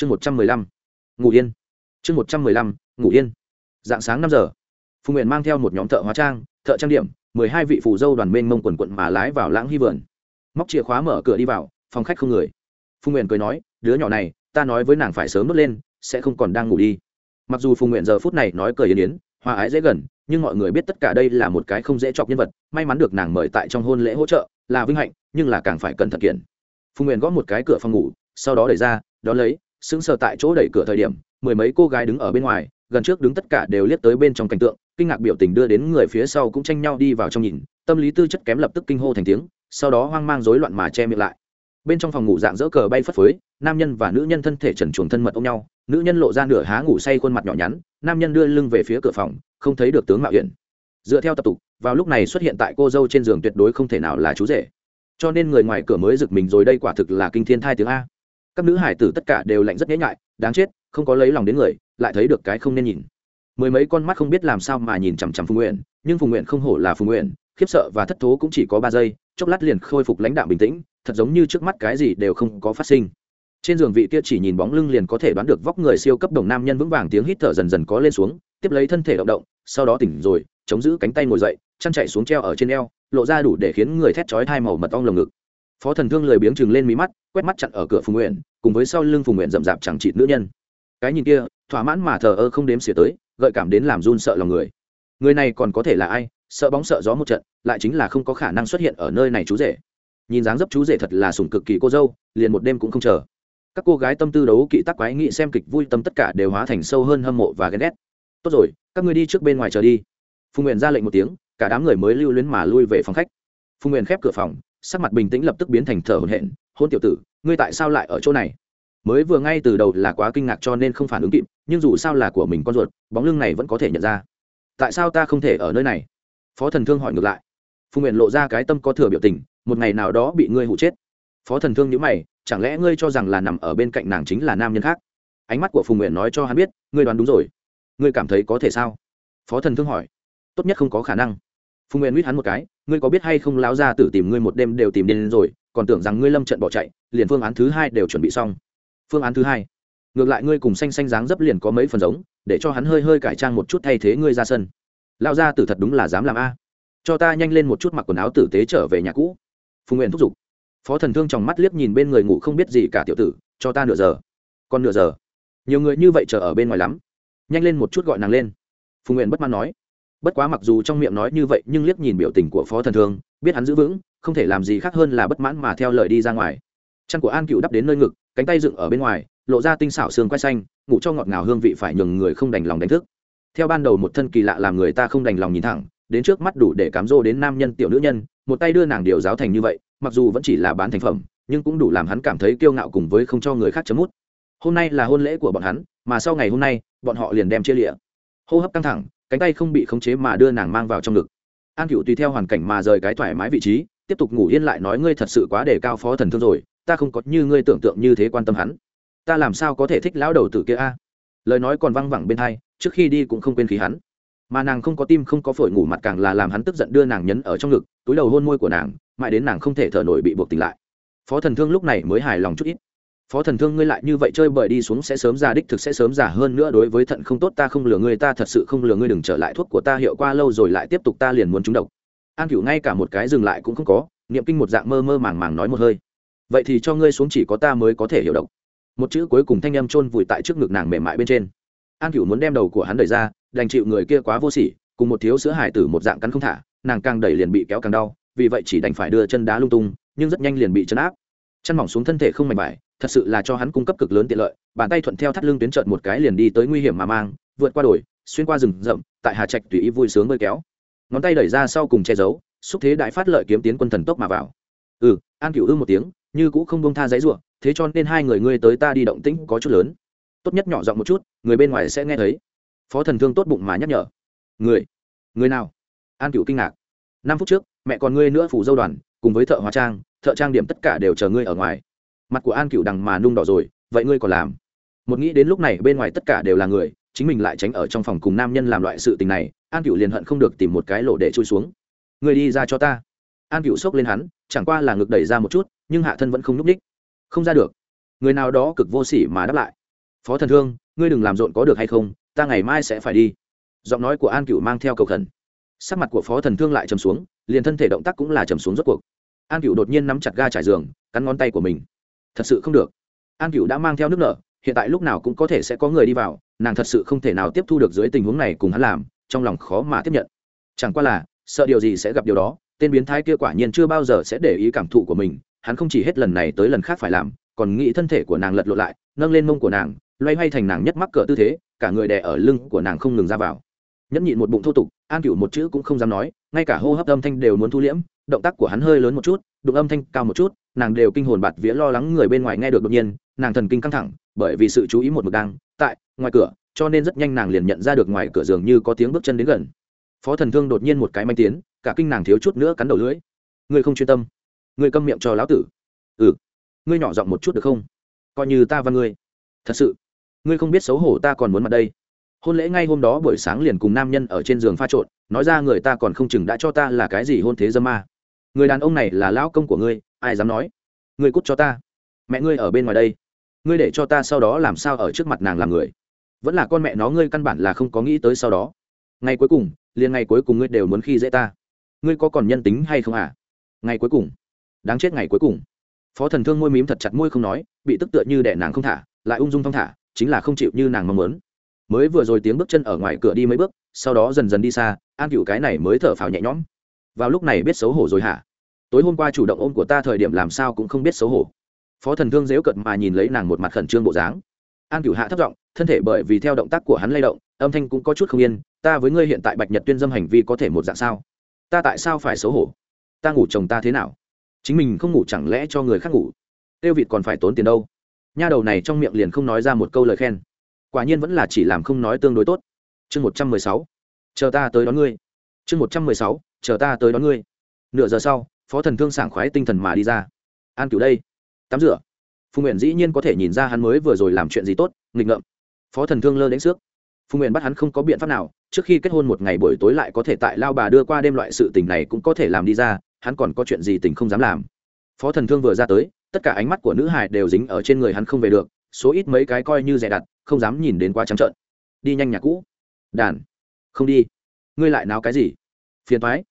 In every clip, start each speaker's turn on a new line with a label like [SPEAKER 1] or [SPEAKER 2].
[SPEAKER 1] chương một trăm mười lăm. Ngủ yên. Chương một trăm mười lăm, ngủ yên. Dạng sáng năm giờ, phùng nguyện mang theo một nhóm thợ hóa trang, thợ trang điểm, mười hai vị phù dâu đoàn mênh mông quần quận mà lái vào lãng hy vườn. Móc chìa khóa mở cửa đi vào, phòng khách không người. Phùng nguyện cười nói, đứa nhỏ này, ta nói với nàng phải sớm bước lên, sẽ không còn đang ngủ đi. Mặc dù phùng nguyện giờ phút này nói cười yên yến, hòa ái dễ gần, nhưng mọi người biết tất cả đây là một cái không dễ chọc nhân vật, may mắn được nàng mời tại trong hôn lễ hỗ trợ, là vinh hạnh, nhưng là càng phải cẩn thận kiện. Phùng nguyện gõ một cái cửa phòng ngủ, sau đó đẩy ra, đón lấy sững sờ tại chỗ đẩy cửa thời điểm, mười mấy cô gái đứng ở bên ngoài, gần trước đứng tất cả đều liếc tới bên trong cảnh tượng, kinh ngạc biểu tình đưa đến người phía sau cũng tranh nhau đi vào trong nhìn, tâm lý tư chất kém lập tức kinh hô thành tiếng, sau đó hoang mang rối loạn mà che miệng lại. Bên trong phòng ngủ dạng dỡ cờ bay phất phới, nam nhân và nữ nhân thân thể trần chuồng thân mật ôm nhau, nữ nhân lộ ra nửa há ngủ say khuôn mặt nhỏ nhắn, nam nhân đưa lưng về phía cửa phòng, không thấy được tướng mạo hiển. Dựa theo tập tục, vào lúc này xuất hiện tại cô dâu trên giường tuyệt đối không thể nào là chú rể. Cho nên người ngoài cửa mới giật mình rồi, đây quả thực là kinh thiên thai tiếng a các nữ hải tử tất cả đều lạnh rất nhễ nhại, đáng chết, không có lấy lòng đến người, lại thấy được cái không nên nhìn. Mười mấy con mắt không biết làm sao mà nhìn chằm chằm phùng nguyện, nhưng phùng nguyện không hổ là phùng nguyện, khiếp sợ và thất thố cũng chỉ có ba giây, chốc lát liền khôi phục lãnh đạo bình tĩnh, thật giống như trước mắt cái gì đều không có phát sinh. Trên giường vị kia chỉ nhìn bóng lưng liền có thể đoán được vóc người siêu cấp đồng nam nhân vững vàng tiếng hít thở dần dần có lên xuống, tiếp lấy thân thể động động, sau đó tỉnh rồi, chống giữ cánh tay ngồi dậy, chăn chạy xuống treo ở trên eo, lộ ra đủ để khiến người thét chói thai màu mật ong lồng ngực phó thần thương lười biếng chừng lên mí mắt, quét mắt chặn ở cửa phùng nguyện, cùng với sau lưng phùng nguyện rậm rạp chẳng chịt nữ nhân. Cái nhìn kia, thỏa mãn mà thờ ơ không đếm xỉa tới, gợi cảm đến làm run sợ lòng người. Người này còn có thể là ai, sợ bóng sợ gió một trận, lại chính là không có khả năng xuất hiện ở nơi này chú rể. Nhìn dáng dấp chú rể thật là sủng cực kỳ cô dâu, liền một đêm cũng không chờ. Các cô gái tâm tư đấu kỵ tắc quái nghị xem kịch vui tâm tất cả đều hóa thành sâu hơn hâm mộ và ghen ghét. Tốt rồi, các ngươi đi trước bên ngoài chờ đi. Phùng nguyện ra lệnh một tiếng, cả đám người mới lưu luyến mà lui về phòng khách. Phùng nguyện khép cửa phòng sắc mặt bình tĩnh lập tức biến thành thở hổn hển, hôn tiểu tử, ngươi tại sao lại ở chỗ này? Mới vừa ngay từ đầu là quá kinh ngạc cho nên không phản ứng kịp, nhưng dù sao là của mình con ruột, bóng lưng này vẫn có thể nhận ra. Tại sao ta không thể ở nơi này? Phó thần thương hỏi ngược lại. Phùng nguyện lộ ra cái tâm có thừa biểu tình, một ngày nào đó bị ngươi hụ chết. Phó thần thương nhữ mày, chẳng lẽ ngươi cho rằng là nằm ở bên cạnh nàng chính là nam nhân khác? Ánh mắt của phùng nguyện nói cho hắn biết, ngươi đoán đúng rồi. Ngươi cảm thấy có thể sao? Phó thần thương hỏi. Tốt nhất không có khả năng phùng nguyện huýt hắn một cái, ngươi có biết hay không Lão ra tử tìm ngươi một đêm đều tìm đến rồi, còn tưởng rằng ngươi lâm trận bỏ chạy, liền phương án thứ hai đều chuẩn bị xong. Phương án thứ hai. Ngược lại ngươi cùng xanh xanh dáng dấp liền có mấy phần giống, để cho hắn hơi hơi cải trang một chút thay thế ngươi ra sân. Lao ra tử thật đúng là dám làm a. Cho ta nhanh lên một chút mặc quần áo tử tế trở về nhà cũ. Phùng nguyện thúc giục. Phó thần thương trong mắt liếc nhìn bên người ngủ không biết gì cả tiểu tử, cho ta nửa giờ. Còn nửa giờ? Nhiều người như vậy chờ ở bên ngoài lắm. Nhanh lên một chút gọi nàng lên. Phùng nguyện bất mãn nói bất quá mặc dù trong miệng nói như vậy, nhưng liếc nhìn biểu tình của phó thần thương, biết hắn giữ vững, không thể làm gì khác hơn là bất mãn mà theo lời đi ra ngoài. Chăn của an cựu đắp đến nơi ngực, cánh tay dựng ở bên ngoài, lộ ra tinh xảo xương quay xanh, ngủ cho ngọt ngào hương vị phải nhường người không đành lòng đánh thức. Theo ban đầu một thân kỳ lạ làm người ta không đành lòng nhìn thẳng, đến trước mắt đủ để cám dỗ đến nam nhân tiểu nữ nhân, một tay đưa nàng điều giáo thành như vậy, mặc dù vẫn chỉ là bán thành phẩm, nhưng cũng đủ làm hắn cảm thấy kiêu ngạo cùng với không cho người khác chấm mút. Hôm nay là hôn lễ của bọn hắn, mà sau ngày hôm nay, bọn họ liền đem chia lịa. Hô hấp căng thẳng cánh tay không bị khống chế mà đưa nàng mang vào trong ngực. An cựu tùy theo hoàn cảnh mà rời cái thoải mái vị trí, tiếp tục ngủ yên lại nói ngươi thật sự quá đề cao phó thần thương rồi, ta không có như ngươi tưởng tượng như thế quan tâm hắn. Ta làm sao có thể thích lão đầu tử kia a? Lời nói còn văng vẳng bên hai, trước khi đi cũng không quên khí hắn. Mà nàng không có tim không có phổi ngủ mặt càng là làm hắn tức giận đưa nàng nhấn ở trong ngực, túi đầu hôn môi của nàng, mãi đến nàng không thể thở nổi bị buộc tỉnh lại. Phó thần thương lúc này mới hài lòng chút ít phó thần thương ngươi lại như vậy chơi bời đi xuống sẽ sớm già đích thực sẽ sớm già hơn nữa đối với thận không tốt, ta không lừa ngươi, ta thật sự không lừa ngươi, đừng trở lại thuốc của ta, hiệu qua lâu rồi lại tiếp tục ta liền muốn trúng độc. An cửu ngay cả một cái dừng lại cũng không có, niệm kinh một dạng mơ mơ màng màng nói một hơi. Vậy thì cho ngươi xuống chỉ có ta mới có thể hiểu độc. Một chữ cuối cùng thanh âm chôn vùi tại trước ngực nàng mềm mại bên trên. An cửu muốn đem đầu của hắn đẩy ra, đành chịu người kia quá vô sỉ, cùng một thiếu sữa hải tử một dạng cắn không thả, nàng càng đẩy liền bị kéo càng đau, vì vậy chỉ đành phải đưa chân đá lung tung, nhưng rất nhanh liền bị chấn áp. Chân mỏng xuống thân thể không mảnh vải thật sự là cho hắn cung cấp cực lớn tiện lợi, bàn tay thuận theo thắt lưng tuyến trợn một cái liền đi tới nguy hiểm mà mang, vượt qua đồi, xuyên qua rừng rậm, tại hà trạch tùy ý vui sướng bơi kéo. Ngón tay đẩy ra sau cùng che giấu, xúc thế đại phát lợi kiếm tiến quân thần tốc mà vào. Ừ an cựu ư một tiếng, như cũ không bông tha giấy ruộng thế cho nên hai người ngươi tới ta đi động tĩnh có chút lớn. Tốt nhất nhỏ giọng một chút, người bên ngoài sẽ nghe thấy. Phó thần thương tốt bụng mà nhắc nhở. Người người nào? An cựu kinh ngạc. Năm phút trước, mẹ còn ngươi nữa phủ dâu đoàn, cùng với thợ hóa trang, thợ trang điểm tất cả đều chờ ngươi ở ngoài mặt của an cựu đằng mà nung đỏ rồi, vậy ngươi còn làm? Một nghĩ đến lúc này bên ngoài tất cả đều là người, chính mình lại tránh ở trong phòng cùng nam nhân làm loại sự tình này, an cựu liền hận không được tìm một cái lỗ để trôi xuống. Ngươi đi ra cho ta. An cựu xốc lên hắn, chẳng qua là ngực đẩy ra một chút, nhưng hạ thân vẫn không n ú c ních không ra được. Người nào đó cực vô s ỉ mà đáp lại. Phó thần thương, ngươi đừng làm rộn có được hay không, ta ngày mai sẽ phải đi. Giọng nói của an cựu mang theo cầu khẩn. Sắc mặt của phó thần thương lại trầm xuống, liền thân thể động tác cũng là trầm xuống rốt cuộc. An cựu đột nhiên nắm chặt ga trải giường, cắn ngón tay của mình thật sự không được. An cựu đã mang theo nước nở, hiện tại lúc nào cũng có thể sẽ có người đi vào, nàng thật sự không thể nào tiếp thu được dưới tình huống này cùng hắn làm, trong lòng khó mà tiếp nhận. Chẳng qua là, sợ điều gì sẽ gặp điều đó, tên biến thái kia quả nhiên chưa bao giờ sẽ để ý cảm thụ của mình, hắn không chỉ hết lần này tới lần khác phải làm, còn nghĩ thân thể của nàng lật lộn lại, nâng lên mông của nàng, loay hoay thành nàng nhất mắc cỡ tư thế, cả người đè ở lưng của nàng không ngừng ra vào. Nhẫn nhịn một bụng thô tục, an cựu một chữ cũng không dám nói, ngay cả hô hấp âm thanh đều muốn thu liễm động tác của hắn hơi lớn một chút, đụng âm thanh cao một chút, nàng đều kinh hồn bạt vía lo lắng người bên ngoài nghe được đột nhiên, nàng thần kinh căng thẳng, bởi vì sự chú ý một mực đang tại ngoài cửa, cho nên rất nhanh nàng liền nhận ra được ngoài cửa giường như có tiếng bước chân đến gần. Phó thần thương đột nhiên một cái manh tiến, cả kinh nàng thiếu chút nữa cắn đầu lưỡi. Ngươi không chuyên tâm. Ngươi câm miệng cho lão tử. Ừ. Ngươi nhỏ giọng một chút được không? Coi như ta và ngươi. Thật sự. Ngươi không biết xấu hổ ta còn muốn mặt đây. Hôn lễ ngay hôm đó buổi sáng liền cùng nam nhân ở trên giường pha trộn, nói ra người ta còn không chừng đã cho ta là cái gì hôn thế dâm ma người đàn ông này là lão công của ngươi, ai dám nói? Ngươi cút cho ta. Mẹ ngươi ở bên ngoài đây. Ngươi để cho ta sau đó làm sao ở trước mặt nàng làm người? Vẫn là con mẹ nó ngươi căn bản là không có nghĩ tới sau đó. Ngày cuối cùng, liền ngày cuối cùng ngươi đều muốn khi dễ ta. Ngươi có còn nhân tính hay không à? Ngày cuối cùng. Đáng chết ngày cuối cùng. Phó thần thương môi mím thật chặt môi không nói, bị tức tựa như đẻ nàng không thả, lại ung dung thong thả, chính là không chịu như nàng mong muốn. Mới vừa rồi tiếng bước chân ở ngoài cửa đi mấy bước, sau đó dần dần đi xa, an cựu cái này mới thở phào nhẹ nhõm vào lúc này biết xấu hổ rồi hả? Tối hôm qua chủ động ôm của ta thời điểm làm sao cũng không biết xấu hổ. Phó thần thương dễu cận mà nhìn lấy nàng một mặt khẩn trương bộ dáng. An cửu hạ thấp giọng, thân thể bởi vì theo động tác của hắn lay động, âm thanh cũng có chút không yên, ta với ngươi hiện tại bạch nhật tuyên dâm hành vi có thể một dạng sao? Ta tại sao phải xấu hổ? Ta ngủ chồng ta thế nào? Chính mình không ngủ chẳng lẽ cho người khác ngủ? Tiêu vịt còn phải tốn tiền đâu? Nha đầu này trong miệng liền không nói ra một câu lời khen. Quả nhiên vẫn là chỉ làm không nói tương đối tốt. Chương một trăm mười sáu, chờ ta tới đón ngươi. Chương một trăm mười sáu chờ ta tới đón ngươi. Nửa giờ sau, phó thần thương sảng khoái tinh thần mà đi ra. An cửu đây. Tắm rửa. Phùng nguyện dĩ nhiên có thể nhìn ra hắn mới vừa rồi làm chuyện gì tốt, nghịch ngợm. Phó thần thương lơ đánh xước. Phùng nguyện bắt hắn không có biện pháp nào, trước khi kết hôn một ngày buổi tối lại có thể tại lao bà đưa qua đêm loại sự tình này cũng có thể làm đi ra, hắn còn có chuyện gì tình không dám làm. Phó thần thương vừa ra tới, tất cả ánh mắt của nữ hải đều dính ở trên người hắn không về được, số ít mấy cái coi như rẻ đặt, không dám nhìn đến quá trắng trợn. Đi nhanh nhà cũ. Đàn. Không đi. Ngươi lại náo cái gì? Phiền thoái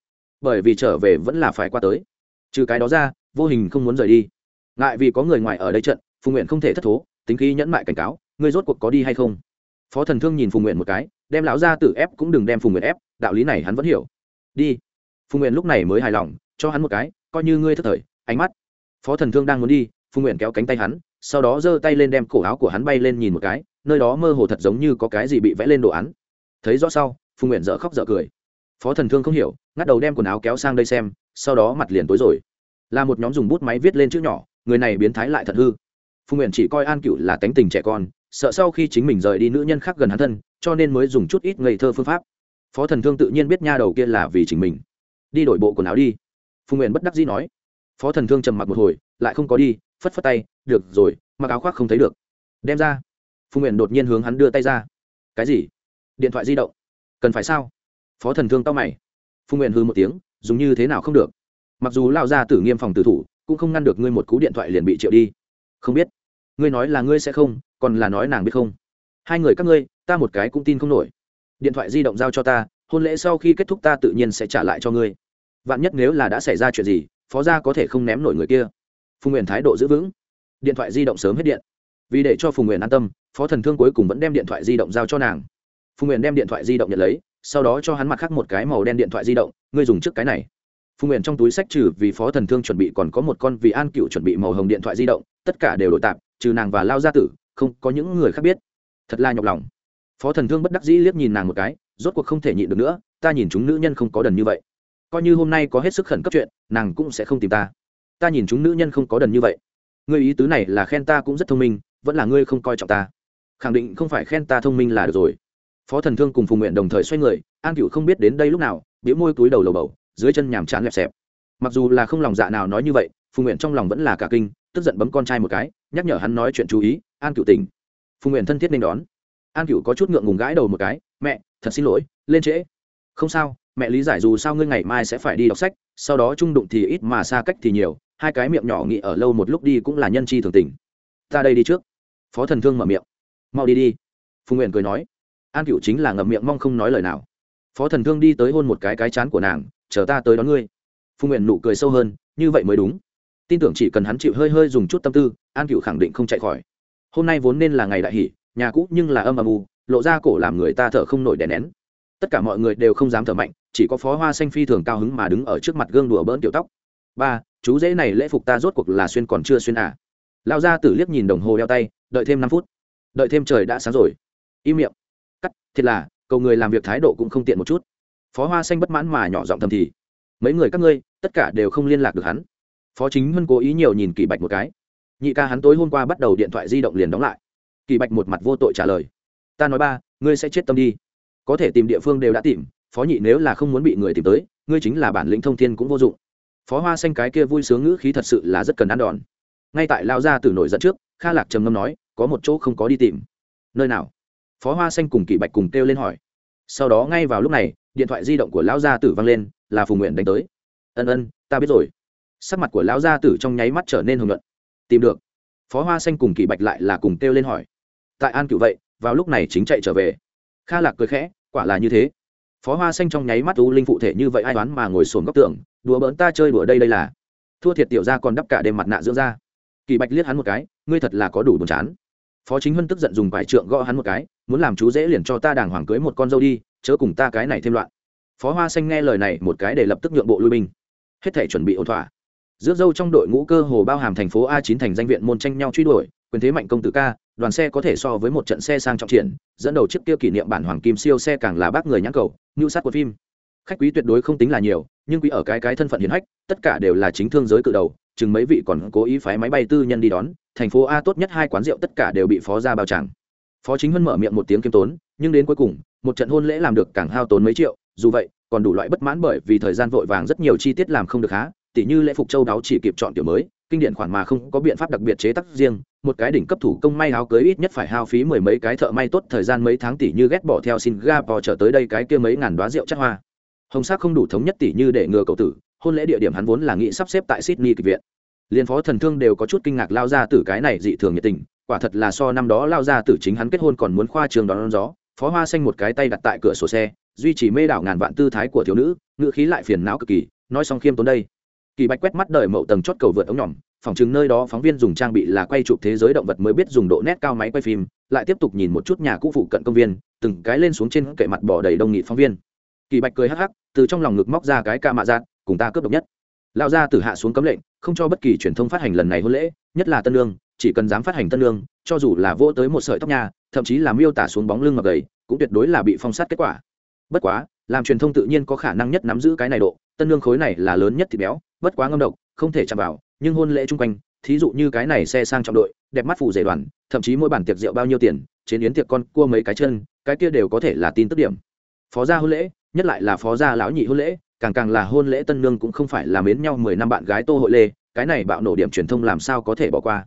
[SPEAKER 1] bởi vì trở về vẫn là phải qua tới. Trừ cái đó ra, vô hình không muốn rời đi. Ngại vì có người ngoài ở đây trận, phùng nguyện không thể thất thố, tính khí nhẫn mại cảnh cáo, ngươi rốt cuộc có đi hay không? Phó thần thương nhìn phùng nguyện một cái, đem lão ra tự ép cũng đừng đem phùng nguyện ép, đạo lý này hắn vẫn hiểu. Đi. Phùng nguyện lúc này mới hài lòng, cho hắn một cái, coi như ngươi thất thời, ánh mắt. Phó thần thương đang muốn đi, phùng nguyện kéo cánh tay hắn, sau đó giơ tay lên đem cổ áo của hắn bay lên nhìn một cái, nơi đó mơ hồ thật giống như có cái gì bị vẽ lên đồ án. Thấy rõ sau, phùng nguyện dở khóc dở cười phó thần thương không hiểu, ngắt đầu đem quần áo kéo sang đây xem, sau đó mặt liền tối rồi. Là một nhóm dùng bút máy viết lên chữ nhỏ, người này biến thái lại thật hư. Phùng nguyện chỉ coi an cựu là tánh tình trẻ con, sợ sau khi chính mình rời đi nữ nhân khác gần hắn thân, cho nên mới dùng chút ít ngây thơ phương pháp. Phó thần thương tự nhiên biết nha đầu kia là vì chính mình. Đi đổi bộ quần áo đi. Phùng nguyện bất đắc dĩ nói. Phó thần thương trầm mặc một hồi, lại không có đi, phất phất tay, được rồi, mặc áo khoác không thấy được. Đem ra. Phùng nguyện đột nhiên hướng hắn đưa tay ra. Cái gì? Điện thoại di động. Cần phải sao? Phó thần thương tao mày. Phùng nguyện hư một tiếng, dùng như thế nào không được? Mặc dù lao ra tử nghiêm phòng tử thủ, cũng không ngăn được ngươi một cú điện thoại liền bị triệu đi. Không biết. Ngươi nói là ngươi sẽ không, còn là nói nàng biết không? Hai người các ngươi, ta một cái cũng tin không nổi. Điện thoại di động giao cho ta, hôn lễ sau khi kết thúc ta tự nhiên sẽ trả lại cho ngươi. Vạn nhất nếu là đã xảy ra chuyện gì, phó gia có thể không ném nổi người kia. Phùng nguyện thái độ giữ vững. Điện thoại di động sớm hết điện. Vì để cho phùng nguyện an tâm, phó thần thương cuối cùng vẫn đem điện thoại di động giao cho nàng. Phùng nguyện đem điện thoại di động nhận lấy sau đó cho hắn mặt khác một cái màu đen điện thoại di động, ngươi dùng trước cái này. Phùng nguyện trong túi sách trừ vì phó thần thương chuẩn bị còn có một con vì an cựu chuẩn bị màu hồng điện thoại di động, tất cả đều đổi tạp, trừ nàng và lao gia tử, không có những người khác biết. Thật là nhọc lòng. Phó thần thương bất đắc dĩ liếc nhìn nàng một cái, rốt cuộc không thể nhịn được nữa, ta nhìn chúng nữ nhân không có đần như vậy. Coi như hôm nay có hết sức khẩn cấp chuyện, nàng cũng sẽ không tìm ta. Ta nhìn chúng nữ nhân không có đần như vậy. Ngươi ý tứ này là khen ta cũng rất thông minh, vẫn là ngươi không coi trọng ta. Khẳng định không phải khen ta thông minh là được rồi phó thần thương cùng phùng nguyện đồng thời xoay người, an cựu không biết đến đây lúc nào biễu môi túi đầu lầu bầu, dưới chân nhàm chán lẹp xẹp. Mặc dù là không lòng dạ nào nói như vậy, phùng nguyện trong lòng vẫn là cả kinh, tức giận bấm con trai một cái, nhắc nhở hắn nói chuyện chú ý, an cựu tỉnh. Phùng nguyện thân thiết nên đón. An cựu có chút ngượng ngùng gãi đầu một cái, mẹ, thật xin lỗi, lên trễ. Không sao, mẹ lý giải dù sao ngươi ngày mai sẽ phải đi đọc sách, sau đó trung đụng thì ít mà xa cách thì nhiều, hai cái miệng nhỏ nghĩ ở lâu một lúc đi cũng là nhân chi thường tình. Ta đây đi trước. Phó thần thương mở miệng. Mau đi đi. Phùng nguyện cười nói an cựu chính là ngậm miệng mong không nói lời nào. Phó thần thương đi tới hôn một cái cái chán của nàng, chờ ta tới đón ngươi. Phùng nguyện nụ cười sâu hơn, như vậy mới đúng. Tin tưởng chỉ cần hắn chịu hơi hơi dùng chút tâm tư, an cựu khẳng định không chạy khỏi. Hôm nay vốn nên là ngày đại hỷ, nhà cũ nhưng là âm âm u, lộ ra cổ làm người ta thở không nổi đè nén. Tất cả mọi người đều không dám thở mạnh, chỉ có phó hoa xanh phi thường cao hứng mà đứng ở trước mặt gương đùa bỡn tiểu tóc. Ba, chú dễ này lễ phục ta rốt cuộc là xuyên còn chưa xuyên à? Lao ra tử liếc nhìn đồng hồ đeo tay, đợi thêm năm phút. Đợi thêm trời đã sáng rồi. Im miệng thiệt là, cầu người làm việc thái độ cũng không tiện một chút. Phó hoa xanh bất mãn mà nhỏ giọng thầm thì, mấy người các ngươi, tất cả đều không liên lạc được hắn. Phó chính huân cố ý nhiều nhìn kỳ bạch một cái. Nhị ca hắn tối hôm qua bắt đầu điện thoại di động liền đóng lại. Kỳ bạch một mặt vô tội trả lời, ta nói ba, ngươi sẽ chết tâm đi. Có thể tìm địa phương đều đã tìm, phó nhị nếu là không muốn bị người tìm tới, ngươi chính là bản lĩnh thông thiên cũng vô dụng. Phó hoa xanh cái kia vui sướng ngữ khí thật sự là rất cần ăn đòn. Ngay tại lao ra từ nổi dẫn trước, kha lạc trầm ngâm nói, có một chỗ không có đi tìm. Nơi nào? Phó hoa xanh cùng kỳ bạch cùng kêu lên hỏi. Sau đó ngay vào lúc này, điện thoại di động của lão gia tử văng lên, là phùng nguyện đánh tới. Ân ân, ta biết rồi. Sắc mặt của lão gia tử trong nháy mắt trở nên hưởng luận tìm được. Phó hoa xanh cùng kỳ bạch lại là cùng kêu lên hỏi. Tại an cựu vậy, vào lúc này chính chạy trở về. Kha lạc cười khẽ, quả là như thế. Phó hoa xanh trong nháy mắt u linh phụ thể như vậy ai đoán mà ngồi sồn góc tường, đùa bỡn ta chơi đùa đây đây là. Thua thiệt tiểu ra còn đắp cả đêm mặt nạ dưỡng ra kỳ bạch liếc hắn một cái, ngươi thật là có đủ buồn chán. Phó chính huân tức giận dùng vải trượng gõ hắn một cái muốn làm chú dễ liền cho ta đàng hoàng cưới một con dâu đi, chớ cùng ta cái này thêm loạn. Phó hoa xanh nghe lời này một cái để lập tức nhượng bộ lui binh. Hết thể chuẩn bị ổn thỏa. Rước dâu trong đội ngũ cơ hồ bao hàm thành phố a chín thành danh viện môn tranh nhau truy đuổi, quyền thế mạnh công tử ca, đoàn xe có thể so với một trận xe sang trọng triển, dẫn đầu chiếc kia kỷ niệm bản hoàng kim siêu xe càng là bác người nhãn cầu ngưu sát của phim. Khách quý tuyệt đối không tính là nhiều, nhưng quý ở cái cái thân phận hiển hách, tất cả đều là chính thương giới cự đầu, chừng mấy vị còn cố ý phái máy bay tư nhân đi đón, thành phố a tốt nhất hai quán rượu tất cả đều bị phó ra bao tràng phó chính huân mở miệng một tiếng kiêm tốn, nhưng đến cuối cùng, một trận hôn lễ làm được càng hao tốn mấy triệu, dù vậy, còn đủ loại bất mãn bởi vì thời gian vội vàng rất nhiều chi tiết làm không được há, tỉ như lễ phục châu đáo chỉ kịp chọn kiểu mới, kinh điển khoản mà không có biện pháp đặc biệt chế tác riêng, một cái đỉnh cấp thủ công may áo cưới ít nhất phải hao phí mười mấy cái thợ may tốt, thời gian mấy tháng tỷ như ghét bỏ theo singapore trở tới đây cái kia mấy ngàn đoá rượu chắc hoa. Hồng sắc không đủ thống nhất tỷ như để ngừa cầu tử, hôn lễ địa điểm hắn vốn là nghĩ sắp xếp tại sydney kịch viện. Liên phó thần thương đều có chút kinh ngạc lao ra từ cái này dị thường nhiệt tình quả thật là so năm đó lao ra từ chính hắn kết hôn còn muốn khoa trường đón gió, phó hoa xanh một cái tay đặt tại cửa sổ xe, duy trì mê đảo ngàn vạn tư thái của thiếu nữ, ngữ khí lại phiền não cực kỳ, nói xong khiêm tốn đây. Kỳ bạch quét mắt đợi mậu tầng chót cầu vượt ống nhỏm phòng chứng nơi đó phóng viên dùng trang bị là quay chụp thế giới động vật mới biết dùng độ nét cao máy quay phim, lại tiếp tục nhìn một chút nhà cũ phụ cận công viên, từng cái lên xuống trên kệ mặt bỏ đầy đông nghị phóng viên. Kỳ bạch cười hắc hắc, từ trong lòng ngực móc ra cái ca mạ dạn cùng ta cướp độc nhất. Lao ra từ hạ xuống cấm lệnh, không cho bất kỳ truyền thông phát hành lần này hôn lễ, nhất là tân lương chỉ cần dám phát hành tân lương cho dù là vỗ tới một sợi tóc nha, thậm chí là miêu tả xuống bóng lưng mà gầy cũng tuyệt đối là bị phong sát kết quả. Bất quá làm truyền thông tự nhiên có khả năng nhất nắm giữ cái này độ tân lương khối này là lớn nhất thì béo bất quá ngâm độc không thể chạm vào nhưng hôn lễ chung quanh thí dụ như cái này xe sang trọng đội đẹp mắt phủ dày đoàn thậm chí mỗi bản tiệc rượu bao nhiêu tiền chế yến tiệc con cua mấy cái chân cái kia đều có thể là tin tức điểm. Phó gia hôn lễ nhất lại là phó gia lão nhị hôn lễ càng càng là hôn lễ tân nương cũng không phải là mến nhau mười năm bạn gái tô hội lê cái này bạo nổ điểm truyền thông làm sao có thể bỏ qua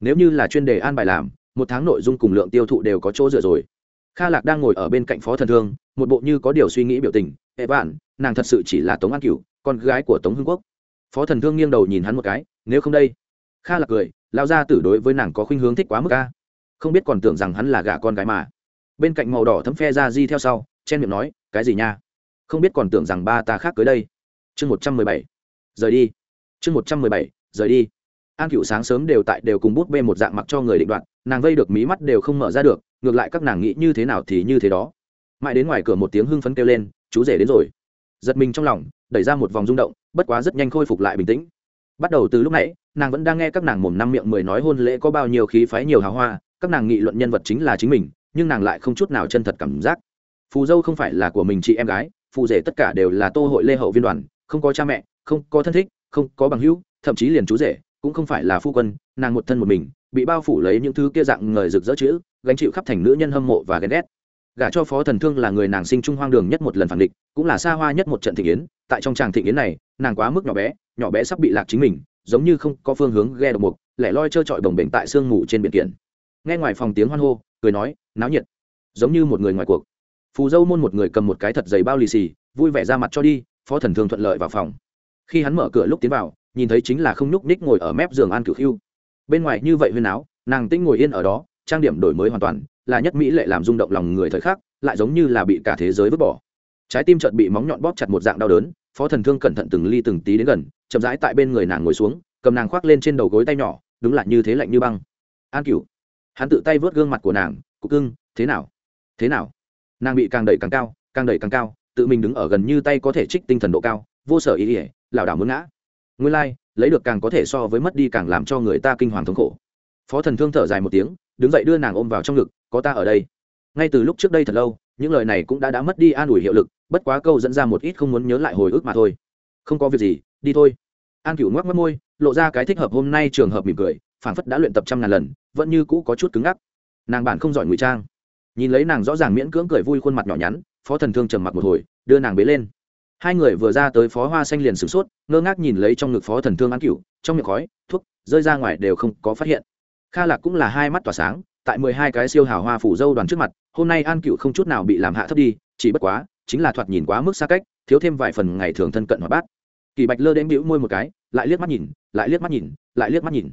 [SPEAKER 1] nếu như là chuyên đề an bài làm, một tháng nội dung cùng lượng tiêu thụ đều có chỗ dựa rồi. Kha lạc đang ngồi ở bên cạnh phó thần thương, một bộ như có điều suy nghĩ biểu tình. Hệ bạn nàng thật sự chỉ là tống an cửu, con gái của tống hưng quốc. Phó thần thương nghiêng đầu nhìn hắn một cái. Nếu không đây? Kha lạc cười. Lao ra tử đối với nàng có khuynh hướng thích quá mức ca không biết còn tưởng rằng hắn là gả con gái mà. Bên cạnh màu đỏ thấm phe ra di theo sau, chen miệng nói, cái gì nha? Không biết còn tưởng rằng ba ta khác cưới đây. Chương một trăm mười bảy. Rời đi. Chương một trăm mười bảy. Rời đi an cựu sáng sớm đều tại đều cùng bút bê một dạng mặc cho người định đoạn nàng vây được mí mắt đều không mở ra được, ngược lại các nàng nghĩ như thế nào thì như thế đó. Mãi đến ngoài cửa một tiếng hưng phấn kêu lên, chú rể đến rồi. Giật mình trong lòng, đẩy ra một vòng rung động, bất quá rất nhanh khôi phục lại bình tĩnh. Bắt đầu từ lúc nãy, nàng vẫn đang nghe các nàng mồm năm miệng mười nói hôn lễ có bao nhiêu khí phái nhiều hào hoa, các nàng nghị luận nhân vật chính là chính mình, nhưng nàng lại không chút nào chân thật cảm giác. Phù dâu không phải là của mình chị em gái, phù rể tất cả đều là tô hội lê hậu viên đoàn, không có cha mẹ, không có thân thích, không có bằng hữu, thậm chí liền chú rể cũng không phải là phu quân, nàng một thân một mình, bị bao phủ lấy những thứ kia dạng người rực rỡ chữ, gánh chịu khắp thành nữ nhân hâm mộ và ghen ghét. Gả cho phó thần thương là người nàng sinh trung hoang đường nhất một lần phản địch, cũng là xa hoa nhất một trận thị yến. Tại trong tràng thị yến này, nàng quá mức nhỏ bé nhỏ bé sắp bị lạc chính mình, giống như không có phương hướng ghe độc mục, lẻ loi trơ trọi bồng bềnh tại sương ngủ trên biển kiển nghe ngoài phòng tiếng hoan hô, cười nói, náo nhiệt. Giống như một người ngoài cuộc. Phù dâu môn một người cầm một cái thật dày bao lì xì, vui vẻ ra mặt cho đi, phó thần thương thuận lợi vào phòng. Khi hắn mở cửa lúc tiến vào nhìn thấy chính là không nhúc ních ngồi ở mép giường an cửu khiêu. Bên ngoài như vậy huyên áo, nàng tĩnh ngồi yên ở đó, trang điểm đổi mới hoàn toàn, là nhất mỹ lệ làm rung động lòng người thời khắc, lại giống như là bị cả thế giới vứt bỏ. Trái tim chợt bị móng nhọn bóp chặt một dạng đau đớn, phó thần thương cẩn thận từng ly từng tí đến gần, chậm rãi tại bên người nàng ngồi xuống, cầm nàng khoác lên trên đầu gối tay nhỏ, đúng là như thế lạnh như băng. An cửu, hắn tự tay vớt gương mặt của nàng, cục cưng, thế nào? Thế nào? Nàng bị càng đẩy càng cao, càng đẩy càng cao, tự mình đứng ở gần như tay có thể trích tinh thần độ cao, vô sở ý ỉa lảo đảo muốn ngã nguyên lai、like, lấy được càng có thể so với mất đi càng làm cho người ta kinh hoàng thống khổ. Phó thần thương thở dài một tiếng đứng dậy đưa nàng ôm vào trong ngực có ta ở đây. Ngay từ lúc trước đây thật lâu những lời này cũng đã đã mất đi an ủi hiệu lực bất quá câu dẫn ra một ít không muốn nhớ lại hồi ức mà thôi. Không có việc gì đi thôi. An cửu ngoắc mất môi lộ ra cái thích hợp hôm nay trường hợp mỉm cười phản phất đã luyện tập trăm ngàn lần vẫn như cũ có chút cứng ngắc. Nàng bản không giỏi ngụy trang. Nhìn lấy nàng rõ ràng miễn cưỡng cười vui khuôn mặt nhỏ nhắn phó thần thương trầm mặc một hồi đưa nàng bế lên hai người vừa ra tới phó hoa xanh liền sửng sốt, ngơ ngác nhìn lấy trong ngực phó thần thương an cựu trong miệng khói, thuốc, rơi ra ngoài đều không có phát hiện. Kha lạc cũng là hai mắt tỏa sáng, tại mười hai cái siêu hào hoa phủ dâu đoàn trước mặt, hôm nay an cựu không chút nào bị làm hạ thấp đi, chỉ bất quá, chính là thoạt nhìn quá mức xa cách, thiếu thêm vài phần ngày thường thân cận hoạt bát. Kỳ bạch lơ đến bĩu môi một cái, lại liếc mắt nhìn, lại liếc mắt nhìn, lại liếc mắt nhìn.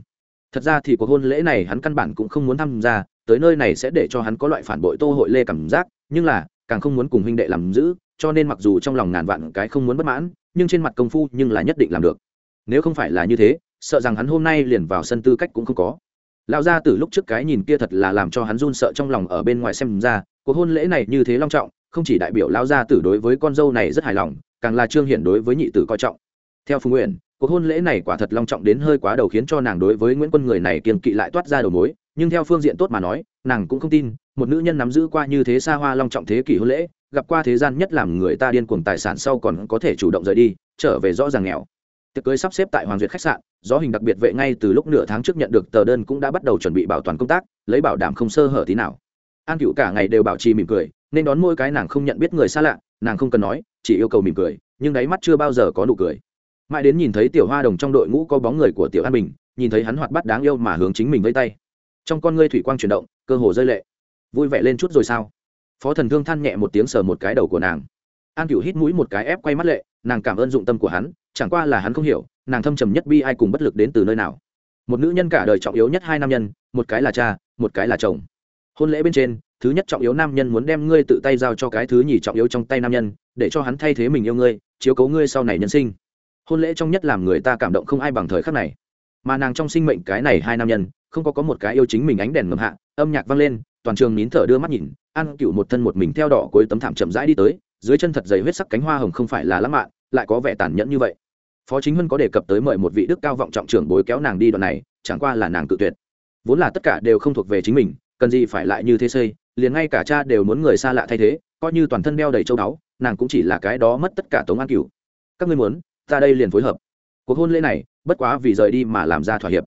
[SPEAKER 1] Thật ra thì cuộc hôn lễ này hắn căn bản cũng không muốn tham gia, tới nơi này sẽ để cho hắn có loại phản bội tô hội lê cảm giác, nhưng là, càng không muốn cùng huynh đệ làm giữ cho nên mặc dù trong lòng ngàn vạn cái không muốn bất mãn, nhưng trên mặt công phu nhưng là nhất định làm được. Nếu không phải là như thế, sợ rằng hắn hôm nay liền vào sân tư cách cũng không có. Lão gia từ lúc trước cái nhìn kia thật là làm cho hắn run sợ trong lòng ở bên ngoài xem ra, cuộc hôn lễ này như thế long trọng, không chỉ đại biểu lão gia tử đối với con dâu này rất hài lòng, càng là trương hiển đối với nhị tử coi trọng. Theo phùng nguyện, cuộc hôn lễ này quả thật long trọng đến hơi quá đầu khiến cho nàng đối với nguyễn quân người này kiên kỵ lại toát ra đầu mối, nhưng theo phương diện tốt mà nói, nàng cũng không tin, một nữ nhân nắm giữ qua như thế xa hoa long trọng thế kỷ hôn lễ gặp qua thế gian nhất làm người ta điên cuồng tài sản sau còn có thể chủ động rời đi, trở về rõ ràng nghèo. Tiệc cưới sắp xếp tại hoàng duyệt khách sạn do hình đặc biệt vệ ngay từ lúc nửa tháng trước nhận được tờ đơn cũng đã bắt đầu chuẩn bị bảo toàn công tác, lấy bảo đảm không sơ hở tí nào. An cựu cả ngày đều bảo trì mỉm cười, nên đón mỗi cái nàng không nhận biết người xa lạ, nàng không cần nói, chỉ yêu cầu mỉm cười, nhưng đáy mắt chưa bao giờ có nụ cười. Mãi đến nhìn thấy tiểu hoa đồng trong đội ngũ có bóng người của tiểu an bình, nhìn thấy hắn hoạt bát đáng yêu mà hướng chính mình vây tay. Trong con ngươi thủy quang chuyển động, cơ hồ rơi lệ. Vui vẻ lên chút rồi sao? Phó thần thương than nhẹ một tiếng sờ một cái đầu của nàng. An cựu hít mũi một cái ép quay mắt lệ, nàng cảm ơn dụng tâm của hắn, chẳng qua là hắn không hiểu, nàng thâm trầm nhất bi ai cùng bất lực đến từ nơi nào. Một nữ nhân cả đời trọng yếu nhất hai nam nhân, một cái là cha, một cái là chồng. Hôn lễ bên trên, thứ nhất trọng yếu nam nhân muốn đem ngươi tự tay giao cho cái thứ nhì trọng yếu trong tay nam nhân, để cho hắn thay thế mình yêu ngươi, chiếu cố ngươi sau này nhân sinh. Hôn lễ trong nhất làm người ta cảm động không ai bằng thời khắc này. Mà nàng trong sinh mệnh cái này hai nam nhân, không có có một cái yêu chính mình ánh đèn ngầm hạ, âm nhạc vang lên toàn trường nín thở đưa mắt nhìn, an cựu một thân một mình theo đỏ cuối tấm thảm chậm rãi đi tới, dưới chân thật dày huyết sắc cánh hoa hồng không phải là lãng mạn, lại có vẻ tàn nhẫn như vậy. Phó chính huân có đề cập tới mời một vị đức cao vọng trọng trưởng bối kéo nàng đi đoạn này, chẳng qua là nàng tự tuyệt. Vốn là tất cả đều không thuộc về chính mình, cần gì phải lại như thế xây, liền ngay cả cha đều muốn người xa lạ thay thế, coi như toàn thân đeo đầy châu đáo nàng cũng chỉ là cái đó mất tất cả tống an cửu. Các ngươi muốn, ta đây liền phối hợp. Cuộc hôn lễ này, bất quá vì rời đi mà làm ra thỏa hiệp.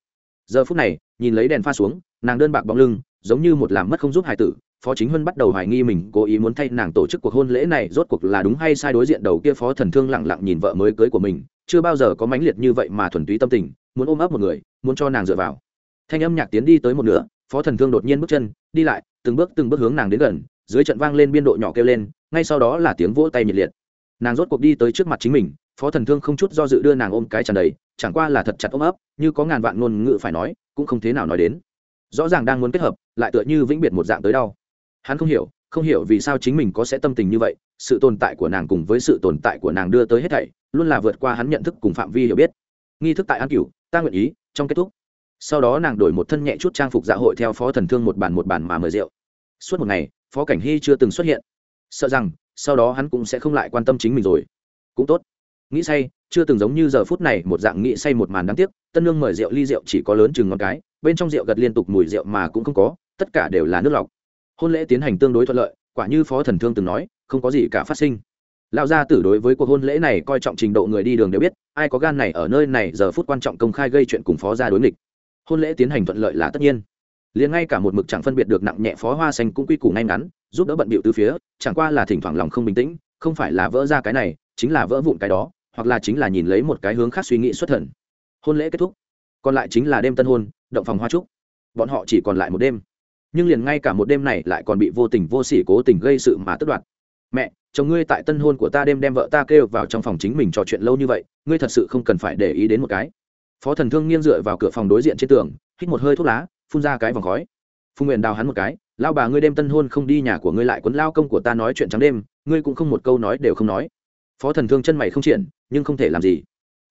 [SPEAKER 1] Giờ phút này, nhìn lấy đèn pha xuống, nàng đơn bạc bóng lưng giống như một làm mất không giúp hải tử, phó chính huân bắt đầu hoài nghi mình cố ý muốn thay nàng tổ chức cuộc hôn lễ này, rốt cuộc là đúng hay sai đối diện đầu kia phó thần thương lẳng lặng nhìn vợ mới cưới của mình, chưa bao giờ có mãnh liệt như vậy mà thuần túy tâm tình, muốn ôm ấp một người, muốn cho nàng dựa vào. Thanh âm nhạc tiến đi tới một nửa, phó thần thương đột nhiên bước chân, đi lại, từng bước từng bước hướng nàng đến gần, dưới trận vang lên biên độ nhỏ kêu lên, ngay sau đó là tiếng vỗ tay nhiệt liệt. Nàng rốt cuộc đi tới trước mặt chính mình, phó thần thương không chút do dự đưa nàng ôm cái tràn đầy, chẳng qua là thật chặt ôm ấp, như có ngàn vạn ngôn ngữ phải nói, cũng không thế nào nói đến rõ ràng đang muốn kết hợp, lại tựa như vĩnh biệt một dạng tới đau. Hắn không hiểu không hiểu vì sao chính mình có sẽ tâm tình như vậy, sự tồn tại của nàng cùng với sự tồn tại của nàng đưa tới hết thảy, luôn là vượt qua hắn nhận thức cùng phạm vi hiểu biết. Nghi thức tại an cửu, ta nguyện ý, trong kết thúc. Sau đó nàng đổi một thân nhẹ chút trang phục dạ hội theo phó thần thương một bàn một bàn mà mời rượu. Suốt một ngày, phó cảnh hy chưa từng xuất hiện. Sợ rằng, sau đó hắn cũng sẽ không lại quan tâm chính mình rồi. Cũng tốt. Nghĩ say chưa từng giống như giờ phút này một dạng nghĩ say một màn đáng tiếc, tân lương mời rượu ly rượu chỉ có lớn chừng ngón cái, bên trong rượu gật liên tục mùi rượu mà cũng không có, tất cả đều là nước lọc. Hôn lễ tiến hành tương đối thuận lợi, quả như phó thần thương từng nói, không có gì cả phát sinh. Lão gia tử đối với cuộc hôn lễ này coi trọng trình độ người đi đường đều biết, ai có gan này ở nơi này giờ phút quan trọng công khai gây chuyện cùng phó gia đối nghịch. Hôn lễ tiến hành thuận lợi là tất nhiên. Liền ngay cả một mực chẳng phân biệt được nặng nhẹ phó hoa xanh cũng quy củ ngay ngắn, giúp đỡ bận bịu từ phía, chẳng qua là thỉnh thoảng lòng không bình tĩnh, không phải là vỡ ra cái này, chính là vỡ vụn cái đó hoặc là chính là nhìn lấy một cái hướng khác suy nghĩ xuất thần. Hôn lễ kết thúc. Còn lại chính là đêm tân hôn, động phòng hoa trúc. Bọn họ chỉ còn lại một đêm. Nhưng liền ngay cả một đêm này lại còn bị vô tình vô sỉ cố tình gây sự mà tức đoạt. Mẹ, chồng ngươi tại tân hôn của ta đêm đem vợ ta kêu vào trong phòng chính mình trò chuyện lâu như vậy, ngươi thật sự không cần phải để ý đến một cái. Phó thần thương nghiêng dựa vào cửa phòng đối diện trên tường, hít một hơi thuốc lá, phun ra cái vòng khói. Phùng nguyện đào hắn một cái lao bà ngươi đêm tân hôn không đi nhà của ngươi lại quấn lao công của ta nói chuyện trắng đêm, ngươi cũng không một câu nói đều không nói. Phó thần thương chân mày không triển nhưng không thể làm gì.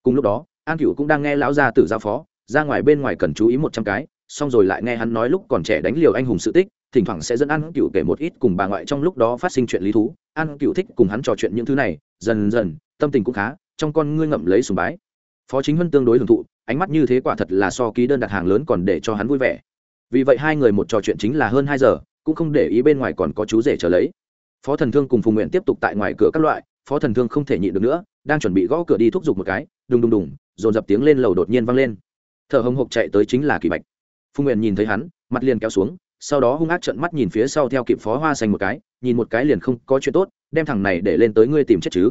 [SPEAKER 1] Cùng lúc đó, an cựu cũng đang nghe lão gia tử giao phó, ra ngoài bên ngoài cần chú ý một trăm cái, xong rồi lại nghe hắn nói lúc còn trẻ đánh liều anh hùng sự tích, thỉnh thoảng sẽ dẫn an cựu kể một ít cùng bà ngoại trong lúc đó phát sinh chuyện lý thú. An cựu thích cùng hắn trò chuyện những thứ này, dần dần, tâm tình cũng khá, trong con ngươi ngậm lấy sùng bái. Phó chính huân tương đối hưởng thụ, ánh mắt như thế quả thật là so ký đơn đặt hàng lớn còn để cho hắn vui vẻ. Vì vậy hai người một trò chuyện chính là hơn hai giờ, cũng không để ý bên ngoài còn có chú rể trở lấy. Phó thần thương cùng phùng nguyện tiếp tục tại ngoài cửa các loại phó thần thương không thể nhịn được nữa, đang chuẩn bị gõ cửa đi thúc giục một cái, đùng đùng đùng, dồn dập tiếng lên lầu đột nhiên vang lên. Thở hồng hộc chạy tới chính là kỳ bạch. Phùng nguyện nhìn thấy hắn, mặt liền kéo xuống, sau đó hung ác trận mắt nhìn phía sau theo kịp phó hoa xanh một cái, nhìn một cái liền không có chuyện tốt, đem thằng này để lên tới ngươi tìm chết chứ.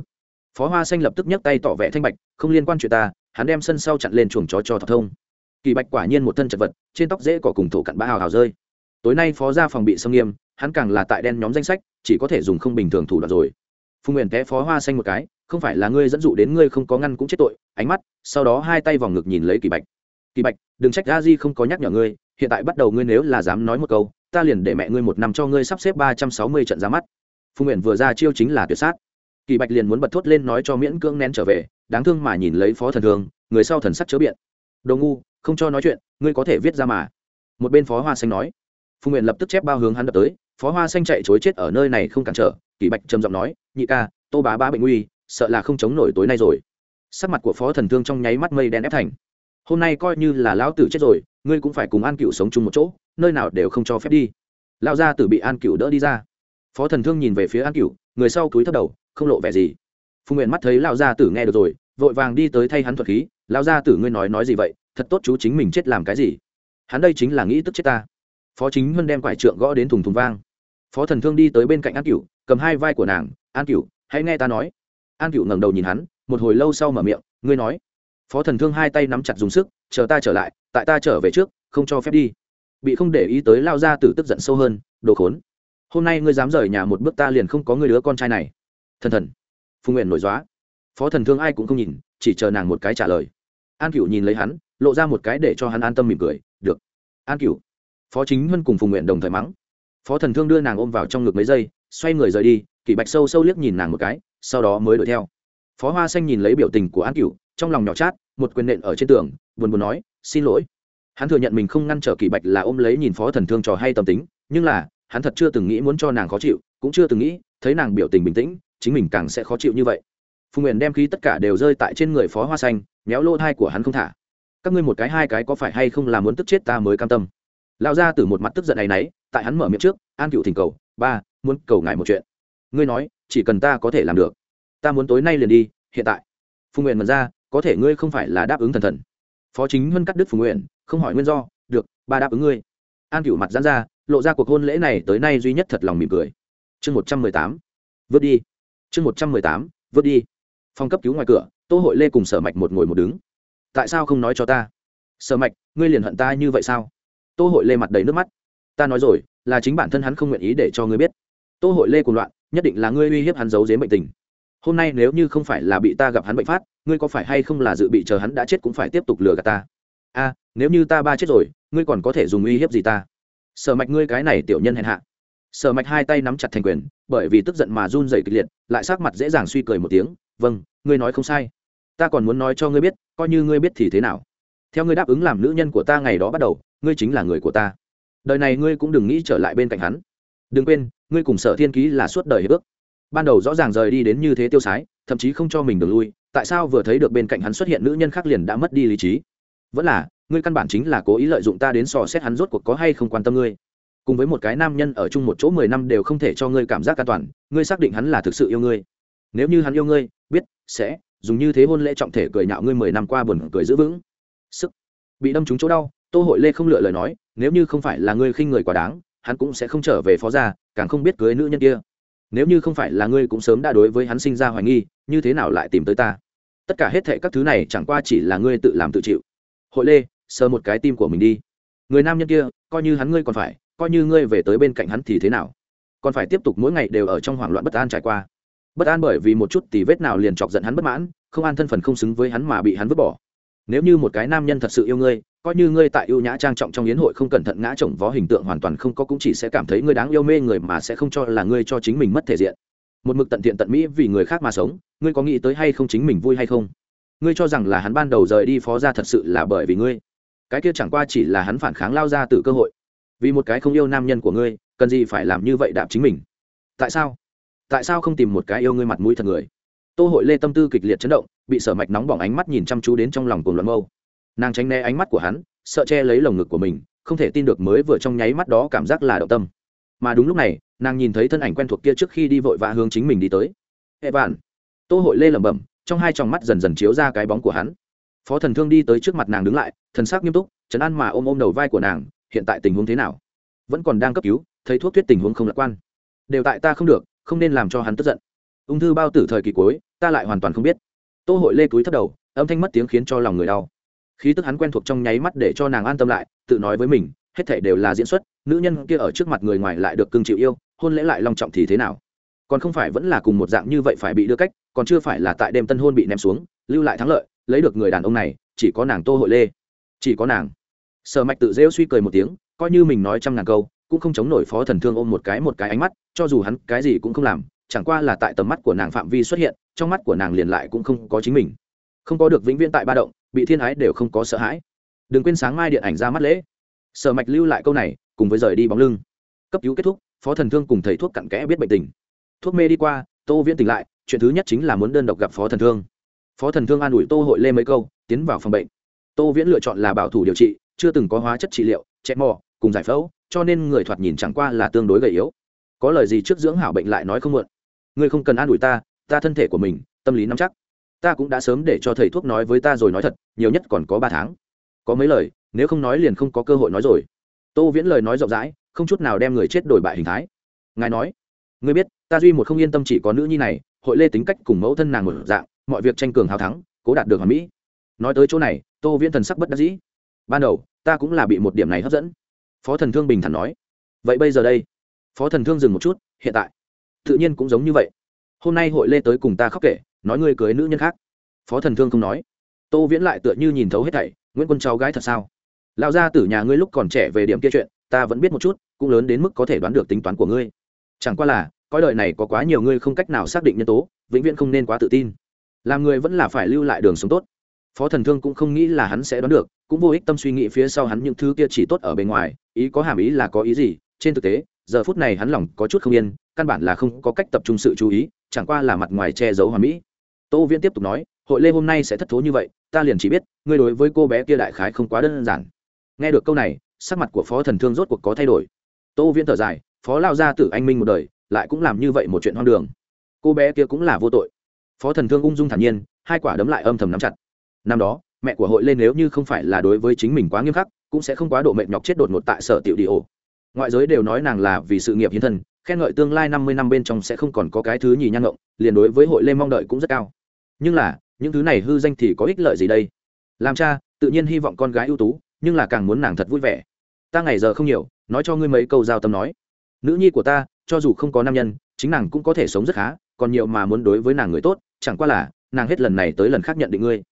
[SPEAKER 1] Phó hoa xanh lập tức nhấc tay tỏ vẻ thanh bạch, không liên quan chuyện ta, hắn đem sân sau chặn lên chuồng chó cho thọc thông. Kỳ bạch quả nhiên một thân chật vật, trên tóc dễ cỏ cùng thổ cặn bã hào hào rơi. Tối nay phó gia phòng bị xâm nghiêm, hắn càng là tại đen nhóm danh sách, chỉ có thể dùng không bình thường thủ đoạn rồi phùng nguyện té phó hoa xanh một cái, không phải là ngươi dẫn dụ đến ngươi không có ngăn cũng chết tội. Ánh mắt, sau đó hai tay vòng ngực nhìn lấy kỳ bạch. Kỳ bạch, đừng trách a di không có nhắc nhở ngươi, hiện tại bắt đầu ngươi nếu là dám nói một câu, ta liền để mẹ ngươi một năm cho ngươi sắp xếp ba trăm sáu mươi trận ra mắt. Phùng nguyện vừa ra chiêu chính là tuyệt sát. Kỳ bạch liền muốn bật thốt lên nói cho miễn cưỡng nén trở về, đáng thương mà nhìn lấy phó thần thương người sau thần sắc chớ biện. Đồ ngu, không cho nói chuyện, ngươi có thể viết ra mà. Một bên phó hoa xanh nói. Phùng nguyện lập tức chép bao hướng hắn đập tới, phó hoa xanh chạy chối chết ở nơi này không cản trở, kỳ bạch trầm giọng nói nhị ca, tô bá bá bệnh nguy, sợ là không chống nổi tối nay rồi. Sắc mặt của phó thần thương trong nháy mắt mây đen ép thành. Hôm nay coi như là lão tử chết rồi, ngươi cũng phải cùng an cựu sống chung một chỗ, nơi nào đều không cho phép đi. Lão gia tử bị an cựu đỡ đi ra. Phó thần thương nhìn về phía an cựu người sau cúi thấp đầu, không lộ vẻ gì. Phùng nguyện mắt thấy lão gia tử nghe được rồi, vội vàng đi tới thay hắn thuật khí, lão gia tử ngươi nói nói gì vậy? Thật tốt chú chính mình chết làm cái gì? Hắn đây chính là nghĩ tức chết ta. Phó chính huân đem quải trượng gõ đến thùng thùng vang. Phó thần thương đi tới bên cạnh an cựu cầm hai vai của nàng an cựu hãy nghe ta nói. An cựu ngẩng đầu nhìn hắn, một hồi lâu sau mở miệng, ngươi nói. Phó thần thương hai tay nắm chặt dùng sức, chờ ta trở lại, tại ta trở về trước, không cho phép đi. Bị không để ý tới lao ra từ tức giận sâu hơn, đồ khốn. Hôm nay ngươi dám rời nhà một bước ta liền không có người đứa con trai này. Thần thần. Phùng nguyện nổi dóa phó thần thương ai cũng không nhìn, chỉ chờ nàng một cái trả lời. An cựu nhìn lấy hắn, lộ ra một cái để cho hắn an tâm mỉm cười, được. An cựu phó chính huân cùng phùng nguyện đồng thời mắng. Phó thần thương đưa nàng ôm vào trong ngực mấy giây, xoay người rời đi kỷ bạch sâu sâu liếc nhìn nàng một cái, sau đó mới đuổi theo. Phó hoa xanh nhìn lấy biểu tình của an cựu trong lòng nhỏ chát, một quyền nện ở trên tường, buồn buồn nói, xin lỗi. Hắn thừa nhận mình không ngăn trở kỷ bạch là ôm lấy nhìn phó thần thương trò hay tâm tính, nhưng là, hắn thật chưa từng nghĩ muốn cho nàng khó chịu, cũng chưa từng nghĩ, thấy nàng biểu tình bình tĩnh, chính mình càng sẽ khó chịu như vậy. Phùng nguyện đem khí tất cả đều rơi tại trên người phó hoa xanh, méo lô thai của hắn không thả. Các ngươi một cái hai cái có phải hay không là muốn tức chết ta mới cam tâm? Lão ra từ một mặt tức giận này nấy, tại hắn mở miệng trước, an cựu thỉnh cầu, ba, muốn cầu ngài một chuyện ngươi nói, chỉ cần ta có thể làm được, ta muốn tối nay liền đi, hiện tại. Phùng nguyện mật ra, có thể ngươi không phải là đáp ứng thần thần. Phó chính huân cắt đức phùng nguyện, không hỏi nguyên do, được, ba đáp ứng ngươi. An cửu mặt giãn ra, lộ ra cuộc hôn lễ này tới nay duy nhất thật lòng mỉm cười. Chương một trăm mười tám vớt đi. Chương một trăm mười tám vớt đi. Phòng cấp cứu ngoài cửa, tô hội lê cùng sở mạch một ngồi một đứng. Tại sao không nói cho ta? Sở mạch, ngươi liền hận ta như vậy sao? Tô hội lê mặt đầy nước mắt. Ta nói rồi, là chính bản thân hắn không nguyện ý để cho ngươi biết. Tô hội lê cùng loạn nhất định là ngươi uy hiếp hắn giấu dếm bệnh tình. Hôm nay nếu như không phải là bị ta gặp hắn bệnh phát, ngươi có phải hay không là dự bị chờ hắn đã chết cũng phải tiếp tục lừa gạt ta? A, nếu như ta ba chết rồi, ngươi còn có thể dùng uy hiếp gì ta? Sở mạch ngươi cái này tiểu nhân hèn hạ. Sở mạch hai tay nắm chặt thành quyền, bởi vì tức giận mà run dày kịch liệt, lại sát mặt dễ dàng suy cười một tiếng vâng ngươi nói không sai. Ta còn muốn nói cho ngươi biết, coi như ngươi biết thì thế nào? Theo ngươi đáp ứng làm nữ nhân của ta ngày đó bắt đầu, ngươi chính là người của ta. Đời này ngươi cũng đừng nghĩ trở lại bên cạnh hắn đừng quên, ngươi cùng sở thiên ký là suốt đời hiệp ước. Ban đầu rõ ràng rời đi đến như thế tiêu sái, thậm chí không cho mình được lui, tại sao vừa thấy được bên cạnh hắn xuất hiện nữ nhân khác liền đã mất đi lý trí? Vẫn là, ngươi căn bản chính là cố ý lợi dụng ta đến sò xét hắn rốt cuộc có hay không quan tâm ngươi. Cùng với một cái nam nhân ở chung một chỗ mười năm đều không thể cho ngươi cảm giác an toàn, ngươi xác định hắn là thực sự yêu ngươi. Nếu như hắn yêu ngươi, biết, sẽ, dùng như thế hôn lễ trọng thể cười nhạo ngươi mười năm qua buồn cười giữ vững. Sức. Bị đâm trúng chỗ đau, tô hội lê không lựa lời nói, nếu như không phải là ngươi khinh người quá đáng hắn cũng sẽ không trở về phó gia, càng không biết cưới nữ nhân kia. Nếu như không phải là ngươi cũng sớm đã đối với hắn sinh ra hoài nghi, như thế nào lại tìm tới ta? Tất cả hết thệ các thứ này chẳng qua chỉ là ngươi tự làm tự chịu. Hội lê, sờ một cái tim của mình đi. Người nam nhân kia, coi như hắn ngươi còn phải, coi như ngươi về tới bên cạnh hắn thì thế nào? Còn phải tiếp tục mỗi ngày đều ở trong hoảng loạn bất an trải qua. Bất an bởi vì một chút tì vết nào liền chọc giận hắn bất mãn, không an thân phần không xứng với hắn mà bị hắn vứt bỏ nếu như một cái nam nhân thật sự yêu ngươi, coi như ngươi tại yêu nhã trang trọng trong yến hội không cẩn thận ngã chồng vó hình tượng hoàn toàn không có cũng chỉ sẽ cảm thấy ngươi đáng yêu mê người mà sẽ không cho là ngươi cho chính mình mất thể diện. Một mực tận thiện tận mỹ vì người khác mà sống, ngươi có nghĩ tới hay không chính mình vui hay không? Ngươi cho rằng là hắn ban đầu rời đi phó ra thật sự là bởi vì ngươi. Cái kia chẳng qua chỉ là hắn phản kháng lao ra từ cơ hội. Vì một cái không yêu nam nhân của ngươi, cần gì phải làm như vậy đạp chính mình? Tại sao? Tại sao không tìm một cái yêu ngươi mặt mũi thật người? Tô hội lê tâm tư kịch liệt chấn động bị sở mạch nóng bỏng ánh mắt nhìn chăm chú đến trong lòng cùng luận mâu. Nàng tránh né ánh mắt của hắn, sợ che lấy lồng ngực của mình, không thể tin được mới vừa trong nháy mắt đó cảm giác là động tâm. Mà đúng lúc này, nàng nhìn thấy thân ảnh quen thuộc kia trước khi đi vội vã hướng chính mình đi tới. Hệ vạn tô hội lê lẩm bẩm, trong hai tròng mắt dần dần chiếu ra cái bóng của hắn. Phó thần thương đi tới trước mặt nàng đứng lại, thần sắc nghiêm túc chấn an mà ôm ôm đầu vai của nàng, hiện tại tình huống thế nào? Vẫn còn đang cấp cứu, thấy thuốc thuyết tình huống không lạc quan. Đều tại ta không được, không nên làm cho hắn tức giận. Ung thư bao tử thời kỳ cuối, ta lại hoàn toàn không biết tô hội lê túi thất đầu, âm thanh mất tiếng khiến cho lòng người đau. Khí tức hắn quen thuộc trong nháy mắt để cho nàng an tâm lại, tự nói với mình, hết thể đều là diễn xuất, nữ nhân kia ở trước mặt người ngoài lại được cưng chịu yêu, hôn lễ lại long trọng thì thế nào? Còn không phải vẫn là cùng một dạng như vậy phải bị đưa cách, còn chưa phải là tại đêm tân hôn bị ném xuống, lưu lại thắng lợi, lấy được người đàn ông này, chỉ có nàng tô hội lê. Chỉ có nàng. Sở mạch tự rêu suy cười một tiếng, coi như mình nói trăm ngàn câu, cũng không chống nổi phó thần thương ôm một cái một cái ánh mắt, cho dù hắn cái gì cũng không làm chẳng qua là tại tầm mắt của nàng phạm vi xuất hiện, trong mắt của nàng liền lại cũng không có chính mình. Không có được vĩnh viễn tại ba động, bị thiên ái đều không có sợ hãi. Đừng quên sáng mai điện ảnh ra mắt lễ. Sở mạch lưu lại câu này, cùng với rời đi bóng lưng. Cấp cứu kết thúc, phó thần thương cùng thầy thuốc cặn kẽ biết bệnh tình. Thuốc mê đi qua, tô viễn tỉnh lại, chuyện thứ nhất chính là muốn đơn độc gặp phó thần thương. Phó thần thương an ủi tô hội lê mấy câu, tiến vào phòng bệnh. Tô viễn lựa chọn là bảo thủ điều trị, chưa từng có hóa chất trị liệu, chẹt mò, cùng giải phẫu, cho nên người thoạt nhìn chẳng qua là tương đối gầy yếu. Có lời gì trước dưỡng hảo bệnh lại nói không muộn ngươi không cần an ủi ta ta thân thể của mình, tâm lý nắm chắc. Ta cũng đã sớm để cho thầy thuốc nói với ta rồi nói thật, nhiều nhất còn có ba tháng. Có mấy lời, nếu không nói liền không có cơ hội nói rồi. Tô viễn lời nói rộng rãi, không chút nào đem người chết đổi bại hình thái. Ngài nói, ngươi biết, ta duy một không yên tâm chỉ có nữ nhi này, hội lê tính cách cùng mẫu thân nàng một dạng, mọi việc tranh cường hào thắng, cố đạt được hoàn mỹ. Nói tới chỗ này, tô viễn thần sắc bất đắc dĩ. Ban đầu, ta cũng là bị một điểm này hấp dẫn. Phó thần thương bình thản nói. Vậy bây giờ đây, phó thần thương dừng một chút, hiện tại tự nhiên cũng giống như vậy. Hôm nay hội lê tới cùng ta khóc kể, nói ngươi cưới nữ nhân khác. Phó thần thương không nói. Tô viễn lại tựa như nhìn thấu hết thảy, nguyễn quân cháu gái thật sao? Lão gia tử nhà ngươi lúc còn trẻ về điểm kia chuyện, ta vẫn biết một chút, cũng lớn đến mức có thể đoán được tính toán của ngươi. Chẳng qua là, coi đời này có quá nhiều ngươi không cách nào xác định nhân tố, vĩnh viễn không nên quá tự tin. Làm người vẫn là phải lưu lại đường sống tốt. Phó thần thương cũng không nghĩ là hắn sẽ đoán được, cũng vô ích tâm suy nghĩ phía sau hắn những thứ kia chỉ tốt ở bên ngoài, ý có hàm ý là có ý gì, trên thực tế, giờ phút này hắn lòng có chút không yên căn bản là không có cách tập trung sự chú ý, chẳng qua là mặt ngoài che giấu hòa mỹ. Tô viễn tiếp tục nói, hội lê hôm nay sẽ thất thố như vậy, ta liền chỉ biết, ngươi đối với cô bé kia đại khái không quá đơn giản. Nghe được câu này, sắc mặt của phó thần thương rốt cuộc có thay đổi. Tô viễn thở dài, phó lao gia tử anh minh một đời, lại cũng làm như vậy một chuyện hoang đường. Cô bé kia cũng là vô tội. Phó thần thương ung dung thản nhiên, hai quả đấm lại âm thầm nắm chặt. Năm đó, mẹ của hội lên nếu như không phải là đối với chính mình quá nghiêm khắc, cũng sẽ không quá độ mệt nhọc chết đột ngột tại sở tiểu đi ổ ngoại giới đều nói nàng là vì sự nghiệp hiến thân, khen ngợi tương lai năm mươi năm bên trong sẽ không còn có cái thứ nhì nhang ngộng, liền đối với hội lê mong đợi cũng rất cao. Nhưng là, những thứ này hư danh thì có ích lợi gì đây? Làm cha, tự nhiên hy vọng con gái ưu tú, nhưng là càng muốn nàng thật vui vẻ. Ta ngày giờ không nhiều, nói cho ngươi mấy câu giao tâm nói. Nữ nhi của ta, cho dù không có nam nhân, chính nàng cũng có thể sống rất khá, còn nhiều mà muốn đối với nàng người tốt, chẳng qua là, nàng hết lần này tới lần khác nhận định ngươi.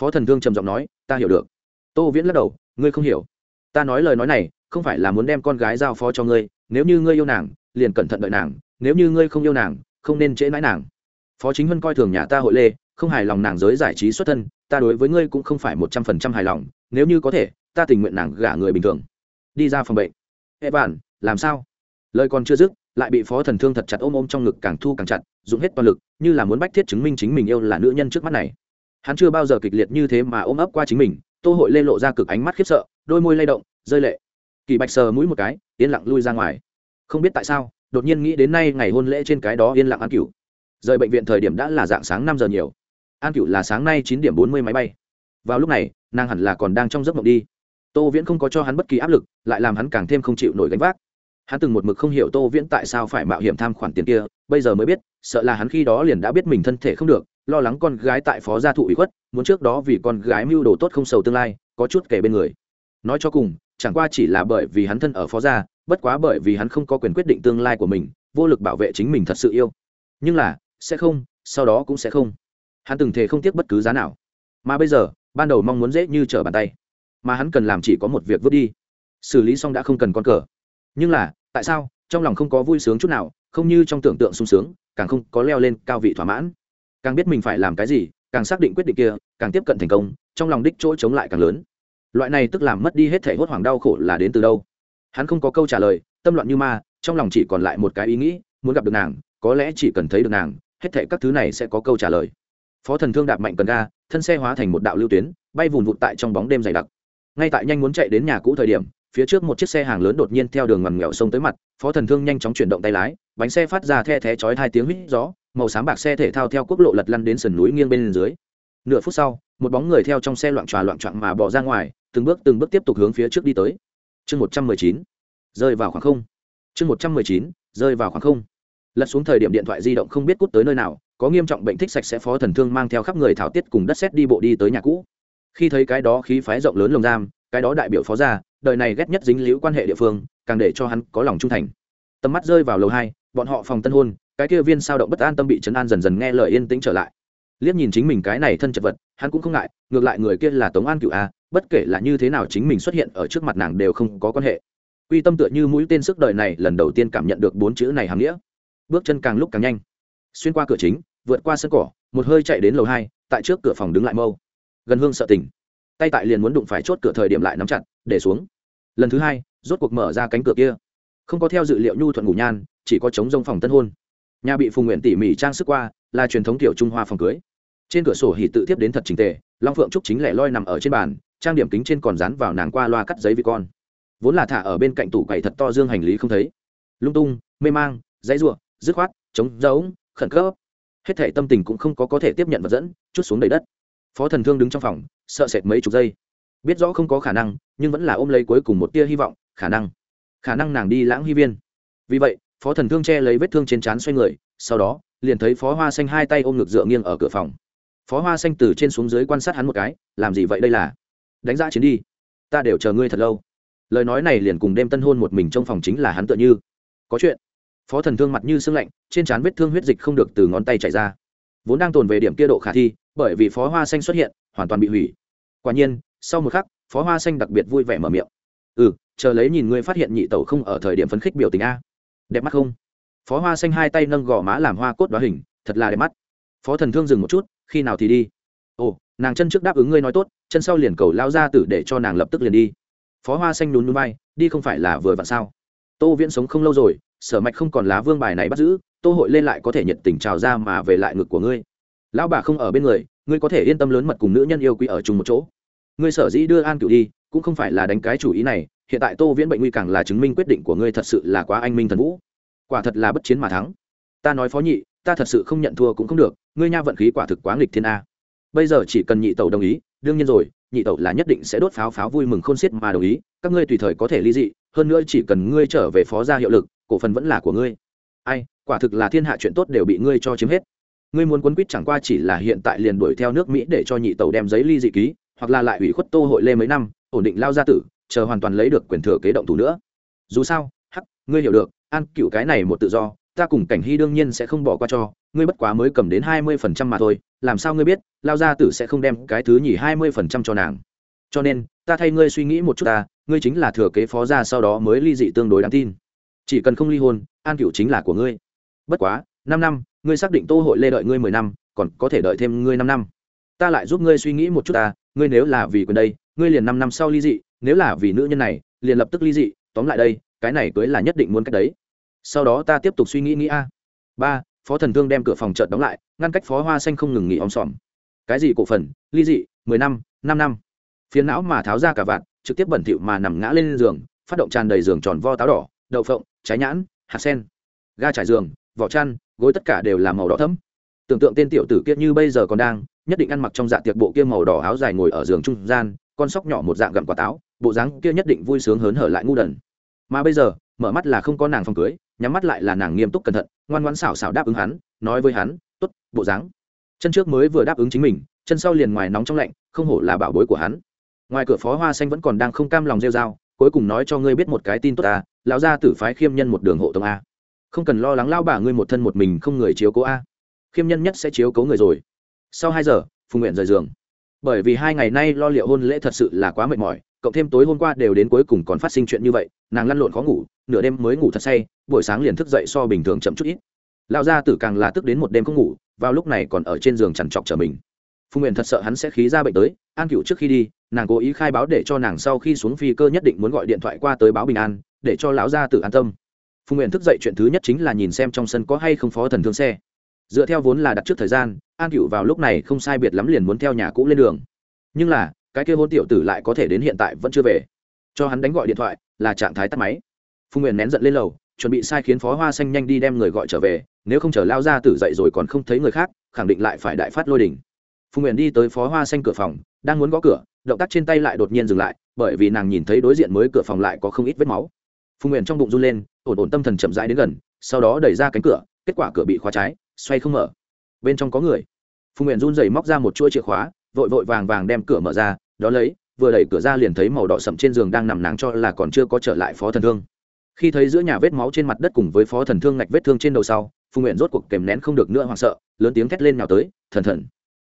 [SPEAKER 1] Phó thần thương trầm giọng nói, ta hiểu được. Tô viễn lắc đầu, ngươi không hiểu ta nói lời nói này, không phải là muốn đem con gái giao phó cho ngươi, nếu như ngươi yêu nàng, liền cẩn thận đợi nàng, nếu như ngươi không yêu nàng, không nên trễ mãi nàng. Phó chính huân coi thường nhà ta hội lê, không hài lòng nàng giới giải trí xuất thân, ta đối với ngươi cũng không phải một trăm phần trăm hài lòng, nếu như có thể, ta tình nguyện nàng gả người bình thường. Đi ra phòng bệnh. Ê bạn, làm sao? Lời còn chưa dứt, lại bị phó thần thương thật chặt ôm ôm trong ngực càng thu càng chặt, dùng hết toàn lực, như là muốn bách thiết chứng minh chính mình yêu là nữ nhân trước mắt này. Hắn chưa bao giờ kịch liệt như thế mà ôm ấp qua chính mình tô hội lê lộ ra cực ánh mắt khiếp sợ, đôi môi lay động, rơi lệ. Kỳ bạch sờ mũi một cái, yên lặng lui ra ngoài. Không biết tại sao, đột nhiên nghĩ đến nay ngày hôn lễ trên cái đó yên lặng an cửu. Rời bệnh viện thời điểm đã là dạng sáng năm giờ nhiều. An cửu là sáng nay chín điểm bốn mươi máy bay. Vào lúc này, nàng hẳn là còn đang trong giấc mộng đi. Tô viễn không có cho hắn bất kỳ áp lực, lại làm hắn càng thêm không chịu nổi gánh vác. Hắn từng một mực không hiểu tô viễn tại sao phải mạo hiểm tham khoản tiền kia, bây giờ mới biết, sợ là hắn khi đó liền đã biết mình thân thể không được lo lắng con gái tại phó gia thụ ủy khuất, muốn trước đó vì con gái mưu đồ tốt không sầu tương lai, có chút kể bên người. Nói cho cùng, chẳng qua chỉ là bởi vì hắn thân ở phó gia, bất quá bởi vì hắn không có quyền quyết định tương lai của mình, vô lực bảo vệ chính mình thật sự yêu. Nhưng là, sẽ không, sau đó cũng sẽ không. Hắn từng thể không tiếc bất cứ giá nào. Mà bây giờ, ban đầu mong muốn dễ như trở bàn tay. Mà hắn cần làm chỉ có một việc vứt đi. Xử lý xong đã không cần con cờ. Nhưng là, tại sao, trong lòng không có vui sướng chút nào, không như trong tưởng tượng sung sướng, càng không có leo lên cao vị thỏa mãn càng biết mình phải làm cái gì, càng xác định quyết định kia, càng tiếp cận thành công, trong lòng đích chỗ chống lại càng lớn. Loại này tức làm mất đi hết thể hốt hoảng đau khổ là đến từ đâu? Hắn không có câu trả lời, tâm loạn như ma, trong lòng chỉ còn lại một cái ý nghĩ, muốn gặp được nàng, có lẽ chỉ cần thấy được nàng, hết thể các thứ này sẽ có câu trả lời. Phó thần thương đạp mạnh cần ga, thân xe hóa thành một đạo lưu tuyến, bay vùn vụt tại trong bóng đêm dày đặc. Ngay tại nhanh muốn chạy đến nhà cũ thời điểm, phía trước một chiếc xe hàng lớn đột nhiên theo đường ngằn nghèo sông tới mặt, phó thần thương nhanh chóng chuyển động tay lái, bánh xe phát ra the thé chói hai tiếng huýt gió màu xám bạc xe thể thao theo quốc lộ lật lăn đến sườn núi nghiêng bên dưới. Nửa phút sau, một bóng người theo trong xe loạn tròa loạn trọn mà bỏ ra ngoài, từng bước từng bước tiếp tục hướng phía trước đi tới. Chương một trăm mười chín, rơi vào khoảng không. Chương một trăm mười chín, rơi vào khoảng không. Lật xuống thời điểm điện thoại di động không biết cút tới nơi nào, có nghiêm trọng bệnh thích sạch sẽ phó thần thương mang theo khắp người thảo tiết cùng đất xét đi bộ đi tới nhà cũ. Khi thấy cái đó khí phái rộng lớn lồng giam, cái đó đại biểu phó gia, đời này ghét nhất dính liễu quan hệ địa phương, càng để cho hắn có lòng trung thành. Tầm mắt rơi vào lầu hai, bọn họ phòng tân hôn cái kia viên sao động bất an tâm bị chấn an dần dần nghe lời yên tĩnh trở lại. Liếc nhìn chính mình cái này thân chật vật, hắn cũng không ngại, ngược lại người kia là tống an cựu a, bất kể là như thế nào chính mình xuất hiện ở trước mặt nàng đều không có quan hệ. Quy tâm tựa như mũi tên sức đời này lần đầu tiên cảm nhận được bốn chữ này hàm nghĩa. Bước chân càng lúc càng nhanh. Xuyên qua cửa chính, vượt qua sân cỏ, một hơi chạy đến lầu hai, tại trước cửa phòng đứng lại mâu. Gần hương sợ tỉnh. Tay tại liền muốn đụng phải chốt cửa thời điểm lại nắm chặt, để xuống. Lần thứ hai, rốt cuộc mở ra cánh cửa kia. Không có theo dự liệu nhu thuận ngủ nhan, chỉ có chống rông phòng tân hôn nhà bị phùng nguyện tỉ mỉ trang sức qua, là truyền thống tiểu trung hoa phòng cưới. Trên cửa sổ hỉ tự tiếp đến thật trình tề, long phượng trúc chính lẻ loi nằm ở trên bàn, trang điểm kính trên còn dán vào nàng qua loa cắt giấy vì con. Vốn là thả ở bên cạnh tủ quầy thật to dương hành lý không thấy. Lung tung, mê mang, dãy ruộng dứt khoát chống giống khẩn cấp. Hết thể tâm tình cũng không có có thể tiếp nhận vật dẫn, chút xuống đầy đất. Phó thần thương đứng trong phòng, sợ sệt mấy chục giây. Biết rõ không có khả năng, nhưng vẫn là ôm lấy cuối cùng một tia hy vọng, khả năng. Khả năng nàng đi lãng hy viên. Vì vậy phó thần thương che lấy vết thương trên trán xoay người, sau đó, liền thấy phó hoa xanh hai tay ôm ngực dựa nghiêng ở cửa phòng. Phó hoa xanh từ trên xuống dưới quan sát hắn một cái, làm gì vậy đây là? Đánh giá chiến đi. Ta đều chờ ngươi thật lâu. Lời nói này liền cùng đêm tân hôn một mình trong phòng chính là hắn tựa như. Có chuyện. Phó thần thương mặt như sưng lạnh, trên trán vết thương huyết dịch không được từ ngón tay chạy ra. Vốn đang tồn về điểm kia độ khả thi, bởi vì phó hoa xanh xuất hiện, hoàn toàn bị hủy. Quả nhiên, sau một khắc, phó hoa xanh đặc biệt vui vẻ mở miệng. Ừ chờ lấy nhìn ngươi phát hiện nhị tẩu không ở thời điểm phấn khích biểu tình a đẹp mắt không? Phó hoa xanh hai tay nâng gò má làm hoa cốt đoá hình, thật là đẹp mắt. Phó thần thương dừng một chút, khi nào thì đi? Ồ, nàng chân trước đáp ứng ngươi nói tốt, chân sau liền cầu lao ra tử để cho nàng lập tức liền đi. Phó hoa xanh nhún núi bay đi không phải là vừa vặn sao? Tô viễn sống không lâu rồi, sở mạch không còn lá vương bài này bắt giữ, tô hội lên lại có thể nhiệt tình trào ra mà về lại ngực của ngươi. Lão bà không ở bên người, ngươi có thể yên tâm lớn mật cùng nữ nhân yêu quý ở chung một chỗ. Ngươi sở dĩ đưa an cựu đi, cũng không phải là đánh cái chủ ý này hiện tại tô viễn bệnh nguy càng là chứng minh quyết định của ngươi thật sự là quá anh minh thần vũ. Quả thật là bất chiến mà thắng. Ta nói phó nhị, ta thật sự không nhận thua cũng không được, ngươi nha vận khí quả thực quá nghịch thiên a. Bây giờ chỉ cần nhị tẩu đồng ý, đương nhiên rồi, nhị tẩu là nhất định sẽ đốt pháo pháo vui mừng khôn xiết mà đồng ý, các ngươi tùy thời có thể ly dị, hơn nữa chỉ cần ngươi trở về phó gia hiệu lực, cổ phần vẫn là của ngươi. Ai, quả thực là thiên hạ chuyện tốt đều bị ngươi cho chiếm hết. Ngươi muốn quấn quýt chẳng qua chỉ là hiện tại liền đuổi theo nước mỹ để cho nhị tẩu đem giấy ly dị ký, hoặc là lại ủy khuất tô hội lê mấy năm, ổn định lao gia tử chờ hoàn toàn lấy được quyền thừa kế động thủ nữa. Dù sao, hắc, ngươi hiểu được, an cựu cái này một tự do, ta cùng cảnh hy đương nhiên sẽ không bỏ qua cho, ngươi bất quá mới cầm đến hai mươi phần trăm mà thôi, làm sao ngươi biết, lao gia tử sẽ không đem cái thứ nhỉ hai mươi phần trăm cho nàng. Cho nên, ta thay ngươi suy nghĩ một chút ta, ngươi chính là thừa kế phó gia sau đó mới ly dị tương đối đáng tin. Chỉ cần không ly hôn, an cựu chính là của ngươi. Bất quá, năm năm, ngươi xác định tô hội lê đợi ngươi mười năm, còn có thể đợi thêm ngươi năm năm ta lại giúp ngươi suy nghĩ một chút ta ngươi nếu là vì quyền đây ngươi liền năm năm sau ly dị nếu là vì nữ nhân này liền lập tức ly dị tóm lại đây cái này cưới là nhất định muốn cách đấy. Sau đó ta tiếp tục suy nghĩ nghĩ a. Ba phó thần thương đem cửa phòng chợt đóng lại ngăn cách phó hoa xanh không ngừng nghỉ om sòm. Cái gì cổ phần? Ly dị mười năm năm năm. Phiến não mà tháo ra cả vạt, trực tiếp bẩn thịu mà nằm ngã lên giường phát động tràn đầy giường tròn vo táo đỏ đậu phộng trái nhãn hạt sen ga trải giường vỏ chăn gối tất cả đều là màu đỏ thấm tưởng tượng tên tiểu tử kiết như bây giờ còn đang nhất định ăn mặc trong dạ tiệc bộ kia màu đỏ áo dài ngồi ở giường trung gian con sóc nhỏ một dạng gặm quả táo bộ dáng kia nhất định vui sướng hớn hở lại ngu đần. Mà bây giờ mở mắt là không có nàng phòng cưới nhắm mắt lại là nàng nghiêm túc cẩn thận ngoan ngoãn xảo xảo đáp ứng hắn nói với hắn tốt bộ dáng. Chân trước mới vừa đáp ứng chính mình chân sau liền ngoài nóng trong lạnh không hổ là bảo bối của hắn. Ngoài cửa phó hoa xanh vẫn còn đang không cam lòng rêu rao, cuối cùng nói cho ngươi biết một cái tin tốt à lão gia tử phái khiêm nhân một đường hộ tông a. Không cần lo lắng lao bà ngươi một thân một mình không người chiếu cố a. Khiêm nhân nhất sẽ chiếu cố người rồi sau hai giờ, phùng nguyện rời giường. Bởi vì hai ngày nay lo liệu hôn lễ thật sự là quá mệt mỏi, cộng thêm tối hôm qua đều đến cuối cùng còn phát sinh chuyện như vậy, nàng lăn lộn khó ngủ, nửa đêm mới ngủ thật say, buổi sáng liền thức dậy so bình thường chậm chút ít. Lao ra tử càng là tức đến một đêm không ngủ, vào lúc này còn ở trên giường chằn trọc chờ mình. Phùng nguyện thật sợ hắn sẽ khí ra bệnh tới, an cựu trước khi đi, nàng cố ý khai báo để cho nàng sau khi xuống phi cơ nhất định muốn gọi điện thoại qua tới báo bình an, để cho lão gia tử an tâm. Phùng nguyện thức dậy chuyện thứ nhất chính là nhìn xem trong sân có hay không phó thần thương xe dựa theo vốn là đặt trước thời gian, an cựu vào lúc này không sai biệt lắm liền muốn theo nhà cũ lên đường. Nhưng là, cái kia hôn tiểu tử lại có thể đến hiện tại vẫn chưa về. Cho hắn đánh gọi điện thoại, là trạng thái tắt máy. Phùng nguyện nén giận lên lầu, chuẩn bị sai khiến phó hoa xanh nhanh đi đem người gọi trở về, nếu không chờ lao ra tử dậy rồi còn không thấy người khác, khẳng định lại phải đại phát lôi đình. Phùng nguyện đi tới phó hoa xanh cửa phòng, đang muốn gõ cửa, động tác trên tay lại đột nhiên dừng lại, bởi vì nàng nhìn thấy đối diện mới cửa phòng lại có không ít vết máu. Phùng nguyện trong bụng run lên, ổn ổn tâm thần chậm rãi đến gần, sau đó đẩy ra cánh cửa, kết quả cửa bị khóa trái xoay không mở. Bên trong có người. Phùng nguyện run rẩy móc ra một chuỗi chìa khóa, vội vội vàng vàng đem cửa mở ra, đó lấy, vừa đẩy cửa ra liền thấy màu đỏ sậm trên giường đang nằm nàng cho là còn chưa có trở lại phó thần thương. Khi thấy giữa nhà vết máu trên mặt đất cùng với phó thần thương ngạch vết thương trên đầu sau, Phùng nguyện rốt cuộc kèm nén không được nữa hoảng sợ, lớn tiếng thét lên nào tới, thần thần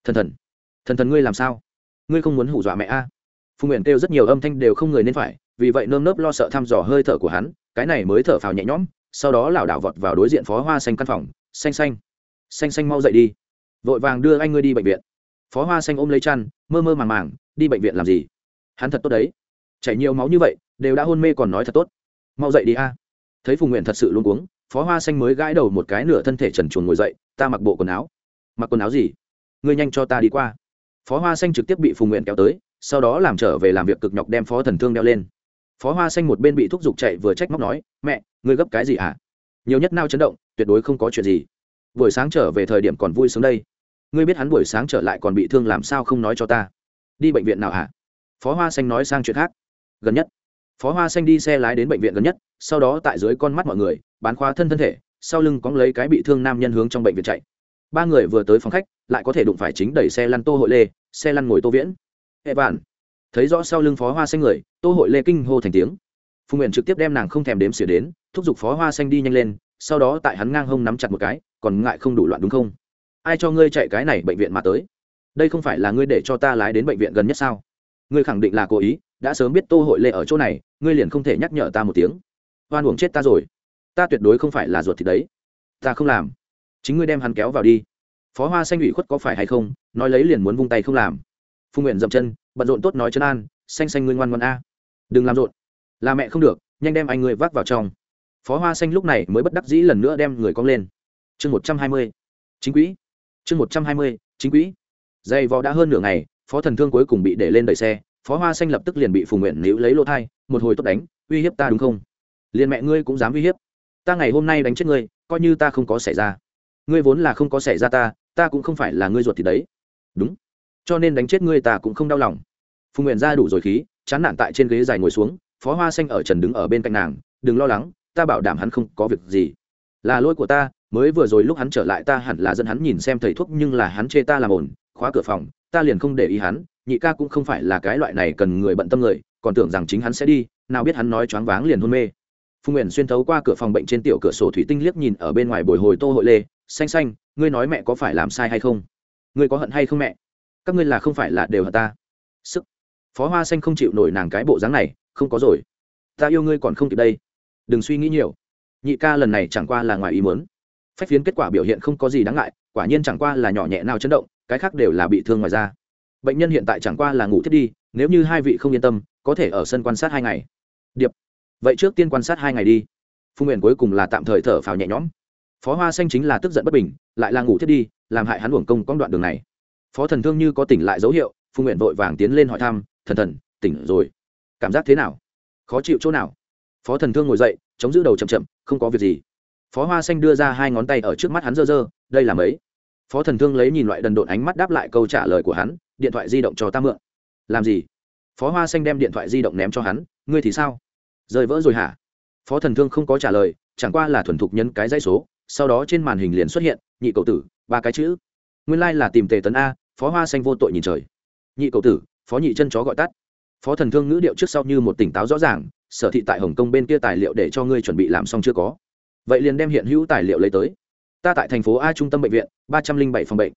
[SPEAKER 1] thần thần thần thần ngươi làm sao? Ngươi không muốn hủ dọa mẹ a? À. Phu nguyện kêu rất nhiều âm thanh đều không người nên phải, vì vậy nơm nớp lo sợ thăm dò hơi thở của hắn, cái này mới thở phào nhẹ nhõm, sau đó lảo đảo vọt vào đối diện phó hoa xanh căn phòng, xanh xanh xanh xanh mau dậy đi. Vội vàng đưa anh ngươi đi bệnh viện. Phó hoa xanh ôm lấy chăn, mơ mơ màng màng, đi bệnh viện làm gì? Hắn thật tốt đấy. Chảy nhiều máu như vậy, đều đã hôn mê còn nói thật tốt. Mau dậy đi a. Thấy phùng nguyện thật sự luôn cuống, phó hoa xanh mới gãi đầu một cái nửa thân thể trần chuồn ngồi dậy, ta mặc bộ quần áo. Mặc quần áo gì? Ngươi nhanh cho ta đi qua. Phó hoa xanh trực tiếp bị phùng nguyện kéo tới, sau đó làm trở về làm việc cực nhọc đem phó thần thương đeo lên. Phó hoa xanh một bên bị thúc giục chạy vừa trách móc nói, mẹ, ngươi gấp cái gì hả? Nhiều nhất nao chấn động, tuyệt đối không có chuyện gì buổi sáng trở về thời điểm còn vui sướng đây. Ngươi biết hắn buổi sáng trở lại còn bị thương làm sao không nói cho ta? Đi bệnh viện nào hả? Phó hoa xanh nói sang chuyện khác. Gần nhất. Phó hoa xanh đi xe lái đến bệnh viện gần nhất, sau đó tại dưới con mắt mọi người, bán khóa thân thân thể, sau lưng cóng lấy cái bị thương nam nhân hướng trong bệnh viện chạy. Ba người vừa tới phòng khách, lại có thể đụng phải chính đẩy xe lăn tô hội lê, xe lăn ngồi tô viễn. Hệ bạn. Thấy rõ sau lưng phó hoa xanh người, tô hội lê kinh hô thành tiếng. Phùng nguyện trực tiếp đem nàng không thèm đếm xỉa đến, thúc giục phó hoa xanh đi nhanh lên sau đó tại hắn ngang hông nắm chặt một cái, còn ngại không đủ loạn đúng không? Ai cho ngươi chạy cái này bệnh viện mà tới? Đây không phải là ngươi để cho ta lái đến bệnh viện gần nhất sao? Ngươi khẳng định là cố ý, đã sớm biết tô hội lệ ở chỗ này, ngươi liền không thể nhắc nhở ta một tiếng. Oan uổng chết ta rồi. Ta tuyệt đối không phải là ruột thì đấy. Ta không làm. Chính ngươi đem hắn kéo vào đi. Phó hoa xanh ủy khuất có phải hay không, nói lấy liền muốn vung tay không làm. Phùng nguyện dậm chân, bận rộn tốt nói chân an, xanh xanh ngươi ngoan ngoan a. Đừng làm rộn. Là mẹ không được, nhanh đem anh ngươi vác vào trong phó hoa xanh lúc này mới bất đắc dĩ lần nữa đem người cong lên. Chương một trăm hai mươi, chính quỹ. Chương một trăm hai mươi, chính quỹ. Dày vò đã hơn nửa ngày, phó thần thương cuối cùng bị để lên đợi xe, phó hoa xanh lập tức liền bị phùng nguyện níu lấy lỗ thai, một hồi tốt đánh, uy hiếp ta đúng không? Liền mẹ ngươi cũng dám uy hiếp. Ta ngày hôm nay đánh chết ngươi, coi như ta không có xảy ra. Ngươi vốn là không có xảy ra ta ta cũng không phải là ngươi ruột thì đấy. Đúng. Cho nên đánh chết ngươi ta cũng không đau lòng. Phùng nguyện ra đủ rồi khí, chán nản tại trên ghế dài ngồi xuống, phó hoa xanh ở trần đứng ở bên cạnh nàng, đừng lo lắng ta bảo đảm hắn không có việc gì. Là lỗi của ta, mới vừa rồi lúc hắn trở lại ta hẳn là dẫn hắn nhìn xem thầy thuốc nhưng là hắn chê ta làm ổn khóa cửa phòng, ta liền không để ý hắn, nhị ca cũng không phải là cái loại này cần người bận tâm người, còn tưởng rằng chính hắn sẽ đi, nào biết hắn nói choáng váng liền hôn mê. Phùng nguyện xuyên thấu qua cửa phòng bệnh trên tiểu cửa sổ thủy tinh liếc nhìn ở bên ngoài bồi hồi tô hội lê, xanh xanh, ngươi nói mẹ có phải làm sai hay không? Ngươi có hận hay không mẹ? Các ngươi là không phải là đều hận ta. Sức. Phó hoa xanh không chịu nổi nàng cái bộ dáng này, không có rồi. Ta yêu ngươi còn không kịp đây đừng suy nghĩ nhiều. Nhị ca lần này chẳng qua là ngoài ý muốn. Phách phiến kết quả biểu hiện không có gì đáng ngại, quả nhiên chẳng qua là nhỏ nhẹ nào chấn động, cái khác đều là bị thương ngoài da. Bệnh nhân hiện tại chẳng qua là ngủ thiết đi, nếu như hai vị không yên tâm, có thể ở sân quan sát hai ngày. Điệp. Vậy trước tiên quan sát hai ngày đi. Phu nguyện cuối cùng là tạm thời thở phào nhẹ nhõm. Phó hoa xanh chính là tức giận bất bình, lại là ngủ thiết đi, làm hại hắn uổng công con đoạn đường này. Phó thần thương như có tỉnh lại dấu hiệu phu nguyện vội vàng tiến lên hỏi thăm, thần thần, tỉnh rồi. Cảm giác thế nào? Khó chịu chỗ nào? Phó thần thương ngồi dậy, chống giữ đầu chậm chậm, không có việc gì. Phó hoa xanh đưa ra hai ngón tay ở trước mắt hắn dơ dơ đây là mấy? Phó thần thương lấy nhìn loại đần độn ánh mắt đáp lại câu trả lời của hắn, điện thoại di động cho ta mượn. Làm gì? Phó hoa xanh đem điện thoại di động ném cho hắn, ngươi thì sao? Rời vỡ rồi hả? Phó thần thương không có trả lời, chẳng qua là thuần thục nhân cái dãy số, sau đó trên màn hình liền xuất hiện, nhị cậu tử, ba cái chữ. Nguyên lai、like、là tìm tề tấn a, phó hoa xanh vô tội nhìn trời. Nhị cậu tử, phó nhị chân chó gọi tắt. Phó thần thương ngữ điệu trước sau như một tỉnh táo rõ ràng sở thị tại hồng kông bên kia tài liệu để cho ngươi chuẩn bị làm xong chưa có. Vậy liền đem hiện hữu tài liệu lấy tới. Ta tại thành phố a trung tâm bệnh viện, ba trăm linh bảy phòng bệnh.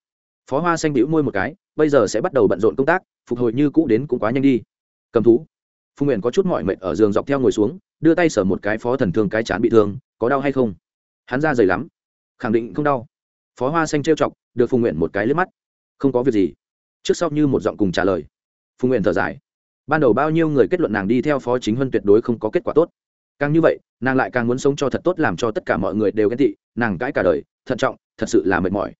[SPEAKER 1] Phó hoa xanh bĩu môi một cái, bây giờ sẽ bắt đầu bận rộn công tác, phục hồi như cũ đến cũng quá nhanh đi. Cầm thú. Phùng nguyện có chút mỏi mệt ở giường dọc theo ngồi xuống, đưa tay sở một cái phó thần thương cái chán bị thương, có đau hay không? Hắn ra dày lắm. Khẳng định không đau. Phó hoa xanh trêu chọc, được phùng nguyện một cái lướt mắt. Không có việc gì. Trước sau như một giọng cùng trả lời. Phùng nguyện thở dài ban đầu bao nhiêu người kết luận nàng đi theo phó chính huân tuyệt đối không có kết quả tốt. Càng như vậy, nàng lại càng muốn sống cho thật tốt làm cho tất cả mọi người đều ghen tị, nàng cãi cả đời, thận trọng, thật sự là mệt mỏi.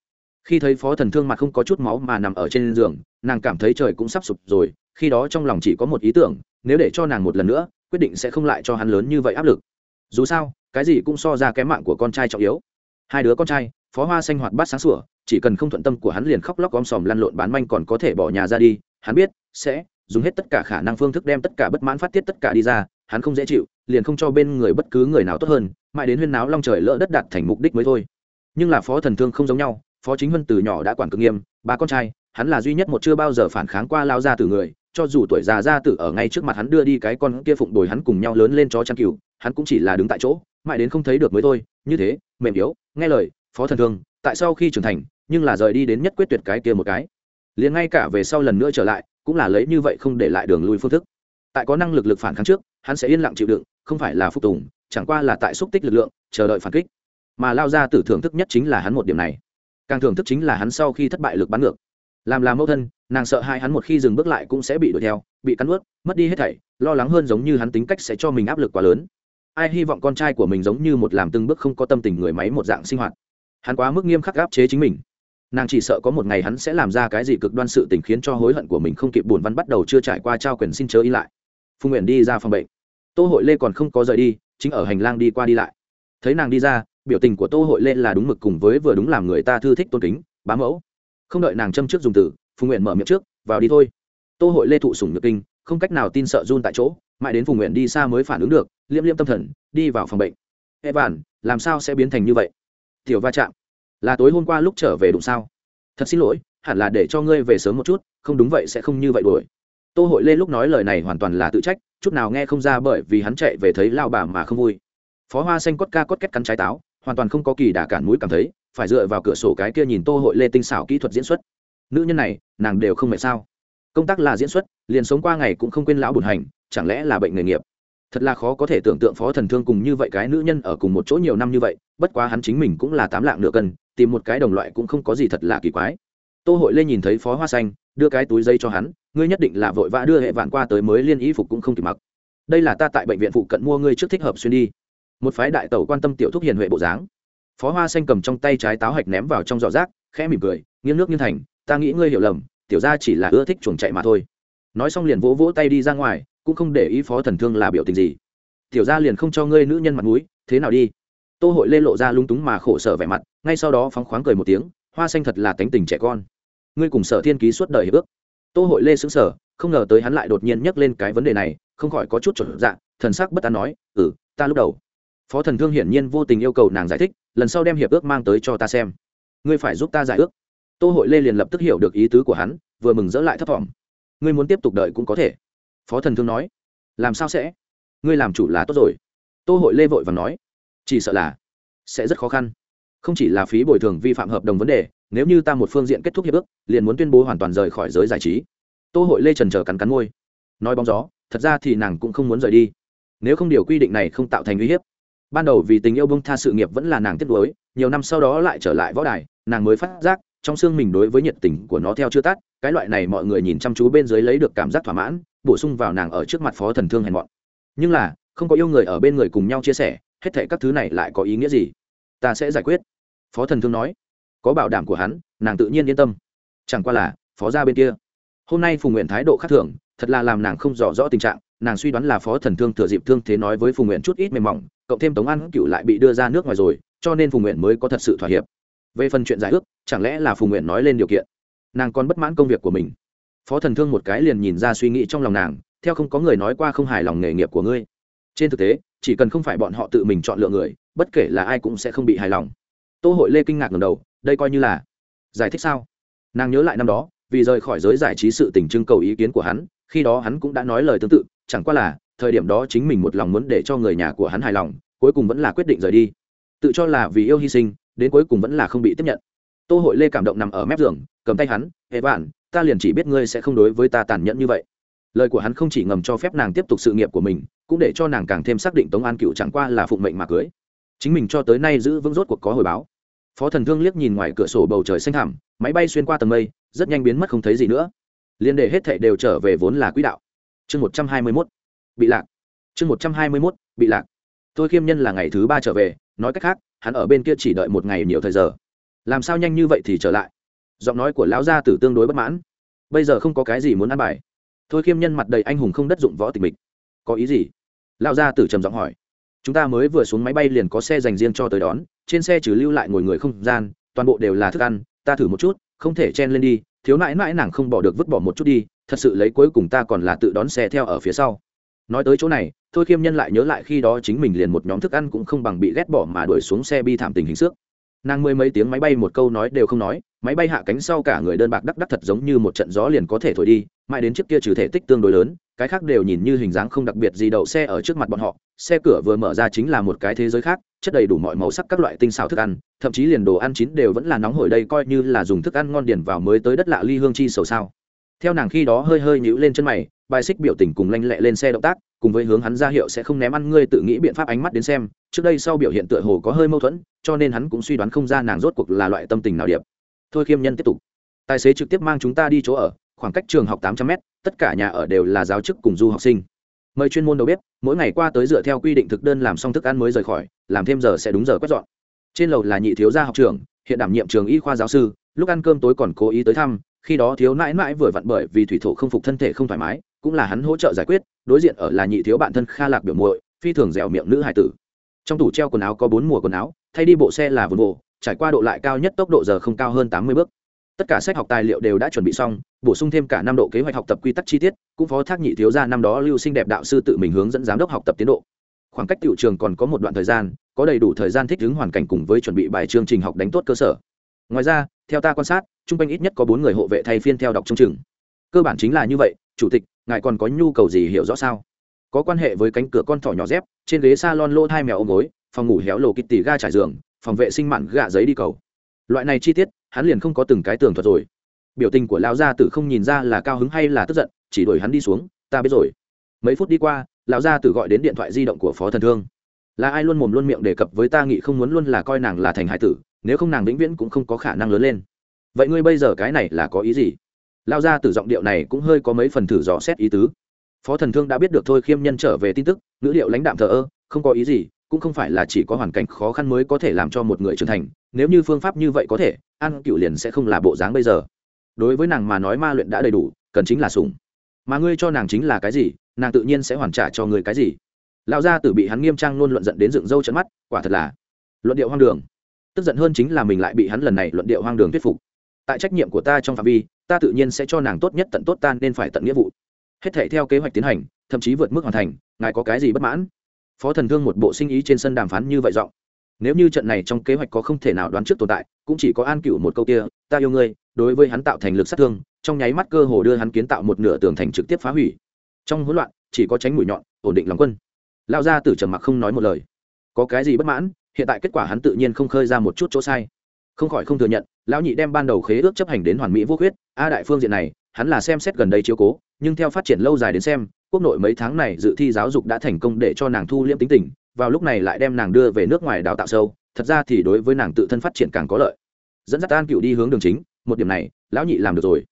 [SPEAKER 1] Khi thấy phó thần thương mặt không có chút máu mà nằm ở trên giường, nàng cảm thấy trời cũng sắp sụp rồi, khi đó trong lòng chỉ có một ý tưởng, nếu để cho nàng một lần nữa, quyết định sẽ không lại cho hắn lớn như vậy áp lực. Dù sao, cái gì cũng so ra cái mạng của con trai trọng yếu. Hai đứa con trai, phó hoa xanh hoạt bát sáng sủa, chỉ cần không thuận tâm của hắn liền khóc lóc om sòm lăn lộn bán manh còn có thể bỏ nhà ra đi, hắn biết sẽ dùng hết tất cả khả năng phương thức đem tất cả bất mãn phát tiết tất cả đi ra, hắn không dễ chịu, liền không cho bên người bất cứ người nào tốt hơn, mãi đến huyên náo long trời lỡ đất đạt thành mục đích mới thôi. Nhưng là phó thần thương không giống nhau, phó chính huân từ nhỏ đã quản cực nghiêm ba con trai, hắn là duy nhất một chưa bao giờ phản kháng qua lao ra từ người, cho dù tuổi già ra tử ở ngay trước mặt hắn đưa đi cái con kia phụng đồi hắn cùng nhau lớn lên chó chăn cừu, hắn cũng chỉ là đứng tại chỗ, mãi đến không thấy được mới thôi, như thế, mềm yếu, nghe lời, phó thần thương, tại sau khi trưởng thành, nhưng là rời đi đến nhất quyết tuyệt cái kia một cái. Liền ngay cả về sau lần nữa trở lại cũng là lấy như vậy không để lại đường lui phương thức. Tại có năng lực lực phản kháng trước, hắn sẽ yên lặng chịu đựng, không phải là phục tùng, chẳng qua là tại xúc tích lực lượng, chờ đợi phản kích. Mà lao ra tử thưởng thức nhất chính là hắn một điểm này. Càng thưởng thức chính là hắn sau khi thất bại lực bắn ngược. Làm làm mẫu thân, nàng sợ hai hắn một khi dừng bước lại cũng sẽ bị đuổi theo, bị cắn ướt mất đi hết thảy, lo lắng hơn giống như hắn tính cách sẽ cho mình áp lực quá lớn. Ai hy vọng con trai của mình giống như một làm từng bước không có tâm tình người máy một dạng sinh hoạt. Hắn quá mức nghiêm khắc áp chế chính mình nàng chỉ sợ có một ngày hắn sẽ làm ra cái gì cực đoan sự tình khiến cho hối hận của mình không kịp buồn văn bắt đầu chưa trải qua trao quyền xin chớ ý lại. Phùng nguyện đi ra phòng bệnh. Tô hội lê còn không có rời đi, chính ở hành lang đi qua đi lại. Thấy nàng đi ra, biểu tình của tô hội lê là đúng mực cùng với vừa đúng làm người ta thư thích tôn kính, bá mẫu. Không đợi nàng châm trước dùng từ phùng nguyện mở miệng trước, vào đi thôi. Tô hội lê thụ sủng nhược kinh, không cách nào tin sợ run tại chỗ, mãi đến phùng nguyện đi xa mới phản ứng được liêm liêm tâm thần, đi vào phòng bệnh. E bản làm sao sẽ biến thành như vậy? Tiểu va chạm là tối hôm qua lúc trở về đụng sao? Thật xin lỗi, hẳn là để cho ngươi về sớm một chút, không đúng vậy sẽ không như vậy đuổi. Tô hội lê lúc nói lời này hoàn toàn là tự trách, chút nào nghe không ra bởi vì hắn chạy về thấy lao bà mà không vui. Phó hoa xanh cốt ca cốt két cắn trái táo, hoàn toàn không có kỳ đả cản mũi cảm thấy, phải dựa vào cửa sổ cái kia nhìn tô hội lê tinh xảo kỹ thuật diễn xuất. Nữ nhân này, nàng đều không mệt sao? Công tác là diễn xuất, liền sống qua ngày cũng không quên lão bùn hành, chẳng lẽ là bệnh nghề nghiệp? Thật là khó có thể tưởng tượng phó thần thương cùng như vậy cái nữ nhân ở cùng một chỗ nhiều năm như vậy, bất quá hắn chính mình cũng là tám lạng nửa cân, tìm một cái đồng loại cũng không có gì thật là kỳ quái. Tô hội lê nhìn thấy phó hoa xanh, đưa cái túi dây cho hắn, ngươi nhất định là vội vã đưa hệ vạn qua tới mới liên y phục cũng không kịp mặc. Đây là ta tại bệnh viện phụ cận mua ngươi trước thích hợp xuyên đi. Một phái đại tẩu quan tâm tiểu thúc hiền huệ bộ dáng. Phó hoa xanh cầm trong tay trái táo hạch ném vào trong giỏ rác, khẽ mỉm cười, nghiêng nước nghiêng thành, ta nghĩ ngươi hiểu lầm, tiểu ra chỉ là ưa thích chuồng chạy mà thôi. Nói xong liền vỗ vỗ tay đi ra ngoài cũng không để ý phó thần thương là biểu tình gì. Tiểu ra liền không cho ngươi nữ nhân mặt mũi, thế nào đi? Tô hội lê lộ ra lung túng mà khổ sở vẻ mặt, ngay sau đó phóng khoáng cười một tiếng, hoa xanh thật là tánh tình trẻ con. Ngươi cùng sở thiên ký suốt đời hiệp ước. Tô hội lê xứng sở không ngờ tới hắn lại đột nhiên nhắc lên cái vấn đề này, không khỏi có chút trở dạ thần sắc bất an nói ừ ta lúc đầu. Phó thần thương hiển nhiên vô tình yêu cầu nàng giải thích, lần sau đem hiệp ước mang tới cho ta xem. Ngươi phải giúp ta giải ước. Tô hội lê liền lập tức hiểu được ý tứ của hắn, vừa mừng dỡ lại thấp thỏm. Ngươi muốn tiếp tục đợi cũng có thể phó thần thương nói, làm sao sẽ? Ngươi làm chủ là tốt rồi. Tô hội lê vội và nói, chỉ sợ là sẽ rất khó khăn. Không chỉ là phí bồi thường vi phạm hợp đồng vấn đề, nếu như ta một phương diện kết thúc hiệp ước, liền muốn tuyên bố hoàn toàn rời khỏi giới giải trí. Tô hội lê trần trờ cắn cắn môi, nói bóng gió, thật ra thì nàng cũng không muốn rời đi. Nếu không điều quy định này không tạo thành uy hiếp. Ban đầu vì tình yêu bông tha sự nghiệp vẫn là nàng tiếp nối nhiều năm sau đó lại trở lại võ đài, nàng mới phát giác, trong xương mình đối với nhiệt tình của nó theo chưa tắt, cái loại này mọi người nhìn chăm chú bên dưới lấy được cảm giác thỏa mãn bổ sung vào nàng ở trước mặt phó thần thương hèn mọn. Nhưng là, không có yêu người ở bên người cùng nhau chia sẻ, hết thể các thứ này lại có ý nghĩa gì? Ta sẽ giải quyết. Phó thần thương nói. Có bảo đảm của hắn, nàng tự nhiên yên tâm. Chẳng qua là, phó gia bên kia. Hôm nay phùng nguyện thái độ khác thường, thật là làm nàng không rõ rõ tình trạng, nàng suy đoán là phó thần thương thừa dịp thương thế nói với phùng nguyện chút ít mềm mỏng, cộng thêm tống ăn cựu lại bị đưa ra nước ngoài rồi, cho nên phùng nguyện mới có thật sự thỏa hiệp. Về phần chuyện giải ước, chẳng lẽ là phùng nguyện nói lên điều kiện? Nàng còn bất mãn công việc của mình phó thần thương một cái liền nhìn ra suy nghĩ trong lòng nàng, theo không có người nói qua không hài lòng nghề nghiệp của ngươi. Trên thực tế, chỉ cần không phải bọn họ tự mình chọn lựa người, bất kể là ai cũng sẽ không bị hài lòng. Tô hội lê kinh ngạc ngầm đầu, đây coi như là giải thích sao? Nàng nhớ lại năm đó, vì rời khỏi giới giải trí sự tình trưng cầu ý kiến của hắn, khi đó hắn cũng đã nói lời tương tự, chẳng qua là, thời điểm đó chính mình một lòng muốn để cho người nhà của hắn hài lòng, cuối cùng vẫn là quyết định rời đi. Tự cho là vì yêu hy sinh, đến cuối cùng vẫn là không bị tiếp nhận. Tô hội lê cảm động nằm ở mép giường, cầm tay hắn, hệ bạn ta liền chỉ biết ngươi sẽ không đối với ta tàn nhẫn như vậy. Lời của hắn không chỉ ngầm cho phép nàng tiếp tục sự nghiệp của mình, cũng để cho nàng càng thêm xác định tống an cựu chẳng qua là phụng mệnh mà cưới. Chính mình cho tới nay giữ vững rốt cuộc có hồi báo. Phó thần thương liếc nhìn ngoài cửa sổ bầu trời xanh thẳm máy bay xuyên qua tầng mây, rất nhanh biến mất không thấy gì nữa. Liên đề hết thệ đều trở về vốn là quỹ đạo. Chương một trăm hai mươi mốt, bị lạc. Chương một trăm hai mươi mốt, bị lạc. Tôi khiêm nhân là ngày thứ ba trở về, nói cách khác, hắn ở bên kia chỉ đợi một ngày nhiều thời giờ. Làm sao nhanh như vậy thì trở lại? Giọng nói của lão gia tử tương đối bất mãn. Bây giờ không có cái gì muốn ăn bài. Thôi khiêm nhân mặt đầy anh hùng không đất dụng võ tịch mịch. Có ý gì? Lão gia tử trầm giọng hỏi. Chúng ta mới vừa xuống máy bay liền có xe dành riêng cho tới đón, trên xe trừ lưu lại ngồi người không gian, toàn bộ đều là thức ăn, ta thử một chút, không thể chen lên đi, thiếu nãi nãi nàng không bỏ được vứt bỏ một chút đi, thật sự lấy cuối cùng ta còn là tự đón xe theo ở phía sau. Nói tới chỗ này, thôi khiêm nhân lại nhớ lại khi đó chính mình liền một nhóm thức ăn cũng không bằng bị ghét bỏ mà đuổi xuống xe bi thảm tình hình xước nàng mười mấy tiếng máy bay một câu nói đều không nói, máy bay hạ cánh sau cả người đơn bạc đắc đắc thật giống như một trận gió liền có thể thổi đi, mãi đến chiếc kia trừ thể tích tương đối lớn, cái khác đều nhìn như hình dáng không đặc biệt gì đậu xe ở trước mặt bọn họ, xe cửa vừa mở ra chính là một cái thế giới khác, chất đầy đủ mọi màu sắc các loại tinh xào thức ăn, thậm chí liền đồ ăn chín đều vẫn là nóng hổi đây coi như là dùng thức ăn ngon điền vào mới tới đất lạ ly hương chi sầu sao. Theo nàng khi đó hơi hơi nhũ lên chân mày bài xích biểu tình cùng lanh lẹ lên xe động tác, cùng với hướng hắn ra hiệu sẽ không ném ăn ngươi tự nghĩ biện pháp ánh mắt đến xem, trước đây sau biểu hiện tựa hồ có hơi mâu thuẫn, cho nên hắn cũng suy đoán không ra nàng rốt cuộc là loại tâm tình nào điệp. Thôi khiêm nhân tiếp tục. Tài xế trực tiếp mang chúng ta đi chỗ ở, khoảng cách trường học tám trăm m tất cả nhà ở đều là giáo chức cùng du học sinh. Mời chuyên môn đầu bếp, mỗi ngày qua tới dựa theo quy định thực đơn làm xong thức ăn mới rời khỏi, làm thêm giờ sẽ đúng giờ quét dọn. Trên lầu là nhị thiếu gia học trường hiện đảm nhiệm trường y khoa giáo sư, lúc ăn cơm tối còn cố ý tới thăm, khi đó thiếu nãi nãi vừa vặn bởi vì thủy thổ không phục thân thể không thoải mái cũng là hắn hỗ trợ giải quyết, đối diện ở là nhị thiếu bạn thân kha lạc biểu muội, phi thường dẻo miệng nữ hải tử. Trong tủ treo quần áo có bốn mùa quần áo, thay đi bộ xe là vườn bộ trải qua độ lại cao nhất tốc độ giờ không cao hơn tám mươi bước. Tất cả sách học tài liệu đều đã chuẩn bị xong, bổ sung thêm cả năm độ kế hoạch học tập quy tắc chi tiết, cũng phó thác nhị thiếu gia năm đó lưu sinh đẹp đạo sư tự mình hướng dẫn giám đốc học tập tiến độ. Khoảng cách tiểu trường còn có một đoạn thời gian, có đầy đủ thời gian thích ứng hoàn cảnh cùng với chuẩn bị bài chương trình học đánh tốt cơ sở. Ngoài ra, theo ta quan sát chung quanh ít nhất có bốn người hộ vệ thay phiên theo đọc trong trường cơ bản chính là như vậy, chủ tịch ngài còn có nhu cầu gì hiểu rõ sao? Có quan hệ với cánh cửa con thỏ nhỏ dép, trên ghế s a lon lô hai mèo ôm gối, phòng ngủ héo lộ kịch tỉ ga trải giường, phòng vệ sinh mặn gạ giấy đi cầu. Loại này chi tiết, hắn liền không có từng cái tường thuật rồi. Biểu tình của lão gia tử không nhìn ra là cao hứng hay là tức giận, chỉ đuổi hắn đi xuống, ta biết rồi. Mấy phút đi qua, lão gia tử gọi đến điện thoại di động của phó thần thương. Là ai luôn mồm luôn miệng đề cập với ta nghĩ không muốn luôn là coi nàng là thành hải tử, nếu không nàng vĩnh viễn cũng không có khả năng lớn lên. Vậy ngươi bây giờ cái này là có ý gì? Lao ra từ giọng điệu này cũng hơi có mấy phần thử dò xét ý tứ. Phó thần thương đã biết được thôi khiêm nhân trở về tin tức, ngữ liệu lãnh đạm thờ ơ, không có ý gì, cũng không phải là chỉ có hoàn cảnh khó khăn mới có thể làm cho một người trưởng thành, nếu như phương pháp như vậy có thể, an cựu liền sẽ không là bộ dáng bây giờ. Đối với nàng mà nói ma luyện đã đầy đủ, cần chính là sùng mà ngươi cho nàng chính là cái gì, nàng tự nhiên sẽ hoàn trả cho ngươi cái gì. Lão gia tử bị hắn nghiêm trang luôn luận giận đến dựng râu trận mắt, quả thật là luận điệu hoang đường. Tức giận hơn chính là mình lại bị hắn lần này luận điệu hoang đường thuyết phục. Tại trách nhiệm của ta trong phạm vi ta tự nhiên sẽ cho nàng tốt nhất tận tốt tan nên phải tận nghĩa vụ. Hết thể theo kế hoạch tiến hành, thậm chí vượt mức hoàn thành, ngài có cái gì bất mãn? Phó thần thương một bộ sinh ý trên sân đàm phán như vậy giọng. Nếu như trận này trong kế hoạch có không thể nào đoán trước tồn tại, cũng chỉ có an cựu một câu kia, ta yêu ngươi, đối với hắn tạo thành lực sát thương, trong nháy mắt cơ hồ đưa hắn kiến tạo một nửa tường thành trực tiếp phá hủy. Trong hỗn loạn, chỉ có tránh mũi nhọn, ổn định lòng quân. Lao ra từ trầm mặc không nói một lời. Có cái gì bất mãn? Hiện tại kết quả hắn tự nhiên không khơi ra một chút chỗ sai. Không khỏi không thừa nhận, lão nhị đem ban đầu khế ước chấp hành đến hoàn mỹ vô khuyết a đại phương diện này, hắn là xem xét gần đây chiếu cố, nhưng theo phát triển lâu dài đến xem, quốc nội mấy tháng này dự thi giáo dục đã thành công để cho nàng thu liễm tính tình, vào lúc này lại đem nàng đưa về nước ngoài đào tạo sâu, thật ra thì đối với nàng tự thân phát triển càng có lợi. Dẫn dắt an cựu đi hướng đường chính, một điểm này, lão nhị làm được rồi.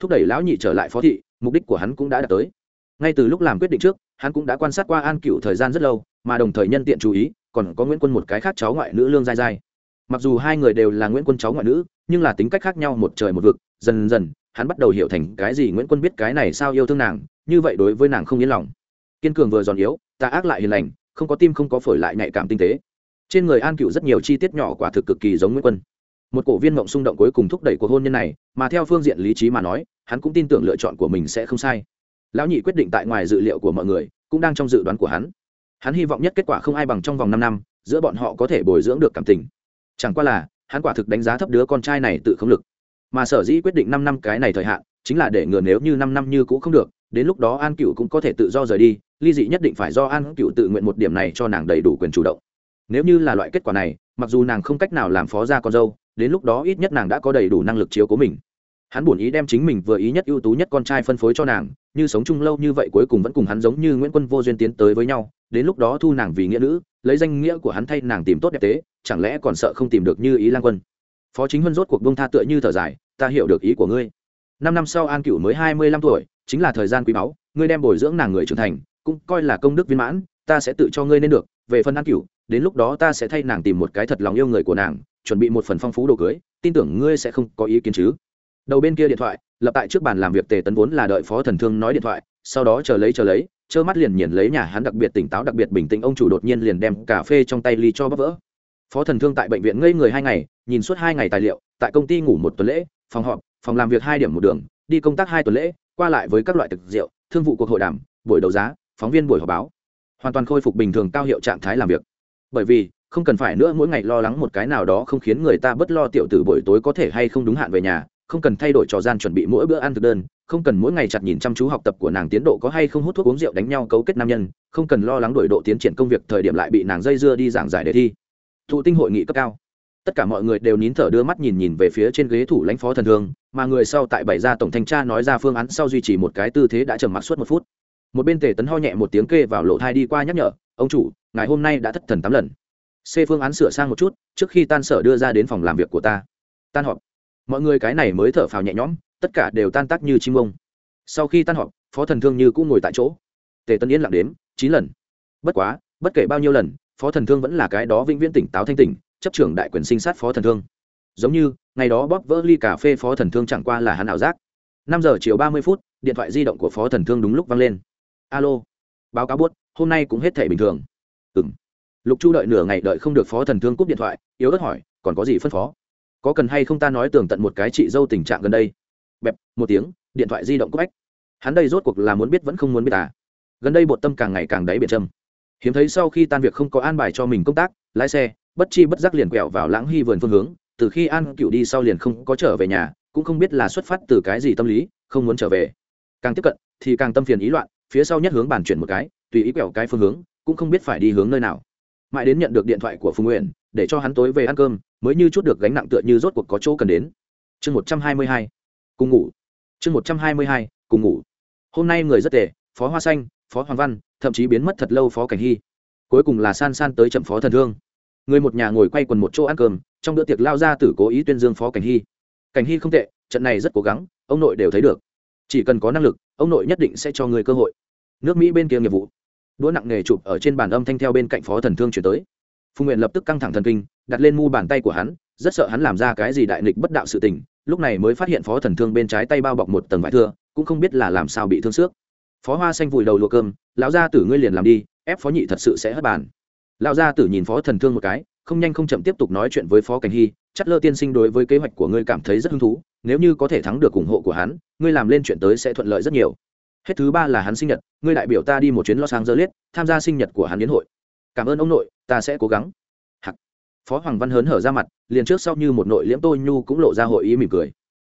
[SPEAKER 1] Thúc đẩy lão nhị trở lại phó thị, mục đích của hắn cũng đã đạt tới. Ngay từ lúc làm quyết định trước, hắn cũng đã quan sát qua an cựu thời gian rất lâu, mà đồng thời nhân tiện chú ý, còn có nguyễn quân một cái khác cháu ngoại nữ lương dai dai mặc dù hai người đều là nguyễn quân cháu ngoại nữ, nhưng là tính cách khác nhau một trời một vực, dần dần, hắn bắt đầu hiểu thành cái gì nguyễn quân biết cái này sao yêu thương nàng, như vậy đối với nàng không yên lòng. Kiên cường vừa giòn yếu, ta ác lại hiền lành, không có tim không có phổi lại nhạy cảm tinh tế. Trên người an cựu rất nhiều chi tiết nhỏ quả thực cực kỳ giống nguyễn quân. Một cổ viên mộng xung động cuối cùng thúc đẩy cuộc hôn nhân này, mà theo phương diện lý trí mà nói, hắn cũng tin tưởng lựa chọn của mình sẽ không sai. Lão nhị quyết định tại ngoài dự liệu của mọi người, cũng đang trong dự đoán của hắn. Hắn hy vọng nhất kết quả không ai bằng trong vòng năm năm, giữa bọn họ có thể bồi dưỡng được cảm tình chẳng qua là, hắn quả thực đánh giá thấp đứa con trai này tự không lực. Mà sở dĩ quyết định năm năm cái này thời hạn, chính là để ngừa nếu như năm năm như cũ không được, đến lúc đó an cựu cũng có thể tự do rời đi, ly dị nhất định phải do an cựu tự nguyện một điểm này cho nàng đầy đủ quyền chủ động. Nếu như là loại kết quả này, mặc dù nàng không cách nào làm phó gia con dâu, đến lúc đó ít nhất nàng đã có đầy đủ năng lực chiếu cố mình. Hắn buồn ý đem chính mình vừa ý nhất ưu tú nhất con trai phân phối cho nàng, như sống chung lâu như vậy cuối cùng vẫn cùng hắn giống như nguyễn quân vô duyên tiến tới với nhau đến lúc đó thu nàng vì nghĩa nữ, lấy danh nghĩa của hắn thay nàng tìm tốt đẹp tế, chẳng lẽ còn sợ không tìm được như ý lan quân? Phó chính huân rốt cuộc bông tha tựa như thở dài, ta hiểu được ý của ngươi. Năm năm sau an cựu mới hai mươi lăm tuổi, chính là thời gian quý báu, ngươi đem bồi dưỡng nàng người trưởng thành, cũng coi là công đức viên mãn, ta sẽ tự cho ngươi nên được. Về phần an cựu đến lúc đó ta sẽ thay nàng tìm một cái thật lòng yêu người của nàng, chuẩn bị một phần phong phú đồ cưới, tin tưởng ngươi sẽ không có ý kiến chứ. Đầu bên kia điện thoại, lập tại trước bàn làm việc tề tấn vốn là đợi phó thần thương nói điện thoại, sau đó chờ lấy chờ lấy trơ mắt liền nhìn lấy nhà hắn đặc biệt tỉnh táo đặc biệt bình tĩnh, ông chủ đột nhiên liền đem cà phê trong tay ly cho bắp vỡ. Phó thần thương tại bệnh viện ngây người hai ngày, nhìn suốt hai ngày tài liệu, tại công ty ngủ một tuần lễ, phòng họp, phòng làm việc hai điểm một đường, đi công tác hai tuần lễ, qua lại với các loại thực rượu, thương vụ cuộc hội đàm, buổi đấu giá, phóng viên buổi họp báo. Hoàn toàn khôi phục bình thường cao hiệu trạng thái làm việc. Bởi vì, không cần phải nữa mỗi ngày lo lắng một cái nào đó không khiến người ta bất lo tiểu tử buổi tối có thể hay không đúng hạn về nhà, không cần thay đổi trò gian chuẩn bị mỗi bữa ăn thực đơn không cần mỗi ngày chặt nhìn chăm chú học tập của nàng tiến độ có hay không hút thuốc uống rượu đánh nhau cấu kết nam nhân, không cần lo lắng đổi độ tiến triển công việc thời điểm lại bị nàng dây dưa đi giảng giải đề thi. Thụ tinh hội nghị cấp cao. Tất cả mọi người đều nín thở đưa mắt nhìn nhìn về phía trên ghế thủ lãnh phó thần thương, mà người sau tại bảy gia tổng thanh tra nói ra phương án sau duy trì một cái tư thế đã trầm mặc suốt một phút. Một bên tề tấn ho nhẹ một tiếng kê vào lộ thai đi qua nhắc nhở, ông chủ ngày hôm nay đã thất thần tám lần. C phương án sửa sang một chút, trước khi tan sở đưa ra đến phòng làm việc của ta. Tan họp. Mọi người cái này mới thở phào nhẹ nhõm tất cả đều tan tác như chim ông. Sau khi tan họp, phó thần thương như cũng ngồi tại chỗ. Tề tân yên lặng đếm, chín lần. Bất quá, bất kể bao nhiêu lần, phó thần thương vẫn là cái đó vĩnh viễn tỉnh táo thanh tỉnh, chấp trưởng đại quyền sinh sát phó thần thương. Giống như, ngày đó bóp vỡ ly cà phê phó thần thương chẳng qua là hắn ảo giác. Năm giờ chiều ba mươi phút, điện thoại di động của phó thần thương đúng lúc vang lên. Alo, báo cáo buốt, hôm nay cũng hết thể bình thường. Ừ m lục chu đợi nửa ngày đợi không được phó thần thương cúp điện thoại, yếu ớt hỏi, còn có gì phân phó? Có cần hay không ta nói tường tận một cái chị dâu tình trạng gần đây? Bẹp, một tiếng, điện thoại di động cúp ách hắn đây rốt cuộc là muốn biết vẫn không muốn biết à. Gần đây bột tâm càng ngày càng đáy biệt trâm hiếm thấy sau khi tan việc không có an bài cho mình công tác, lái xe, bất chi bất giác liền quẹo vào lãng hy vườn phương hướng. Từ khi an cựu đi sau liền không có trở về nhà, cũng không biết là xuất phát từ cái gì tâm lý, không muốn trở về. Càng tiếp cận, thì càng tâm phiền ý loạn, phía sau nhất hướng bàn chuyển một cái, tùy ý quẹo cái phương hướng, cũng không biết phải đi hướng nơi nào. Mãi đến nhận được điện thoại của phùng nguyện, để cho hắn tối về ăn cơm, mới như chút được gánh nặng tựa như rốt cuộc có chỗ cần đến. Chương một trăm hai mươi hai cùng ngủ. Chương một trăm hai mươi hai, cùng ngủ. Hôm nay người rất tệ, phó hoa xanh, phó hoàng văn, thậm chí biến mất thật lâu phó cảnh hy. Cuối cùng là san san tới chậm phó thần thương. Người một nhà ngồi quay quần một chỗ ăn cơm, trong bữa tiệc lao ra tử cố ý tuyên dương phó cảnh hy. Cảnh hy không tệ, trận này rất cố gắng, ông nội đều thấy được. Chỉ cần có năng lực, ông nội nhất định sẽ cho người cơ hội. Nước mỹ bên kia nghiệp vụ. Đũa nặng nghề chụp ở trên bàn âm thanh theo bên cạnh phó thần thương chuyển tới. Phùng nguyện lập tức căng thẳng thần kinh, đặt lên mu bàn tay của hắn rất sợ hắn làm ra cái gì đại nghịch bất đạo sự tình, lúc này mới phát hiện phó thần thương bên trái tay bao bọc một tầng vải thưa, cũng không biết là làm sao bị thương xước. Phó hoa xanh vùi đầu lùa cơm, lão gia tử ngươi liền làm đi, ép phó nhị thật sự sẽ hất bàn. Lão gia tử nhìn phó thần thương một cái, không nhanh không chậm tiếp tục nói chuyện với phó cảnh hy chắc lơ tiên sinh đối với kế hoạch của ngươi cảm thấy rất hứng thú, nếu như có thể thắng được ủng hộ của hắn, ngươi làm lên chuyện tới sẽ thuận lợi rất nhiều. Hết thứ ba là hắn sinh nhật, ngươi đại biểu ta đi một chuyến lo sang dơ liết tham gia sinh nhật của hắn đến hội. Cảm ơn ông nội, ta sẽ cố gắng phó hoàng văn hớn hở ra mặt, liền trước sau như một nội liễm tôi nhu cũng lộ ra hội ý mỉm cười.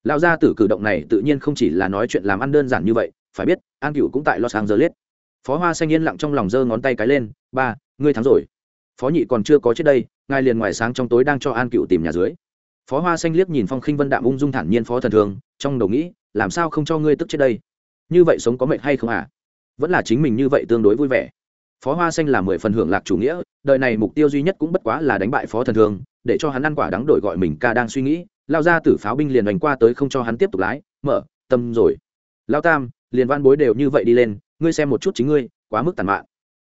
[SPEAKER 1] Lão gia tử cử động này tự nhiên không chỉ là nói chuyện làm ăn đơn giản như vậy, phải biết, an cựu cũng tại lo sáng giờ liết phó hoa xanh yên lặng trong lòng giơ ngón tay cái lên, ba, ngươi thắng rồi. Phó nhị còn chưa có chết đây, ngài liền ngoài sáng trong tối đang cho an cựu tìm nhà dưới. Phó hoa xanh liếc nhìn phong khinh vân đạm ung dung thản nhiên phó thần thường, trong đầu nghĩ, làm sao không cho ngươi tức chết đây? Như vậy sống có mệnh hay không à? Vẫn là chính mình như vậy tương đối vui vẻ phó hoa xanh là mười phần hưởng lạc chủ nghĩa, đời này mục tiêu duy nhất cũng bất quá là đánh bại phó thần thương để cho hắn ăn quả đắng đổi gọi mình ca đang suy nghĩ, lao ra tử pháo binh liền đánh qua tới không cho hắn tiếp tục lái, mở, tâm rồi. Lao tam, liền văn bối đều như vậy đi lên, ngươi xem một chút chính ngươi, quá mức tàn mạn.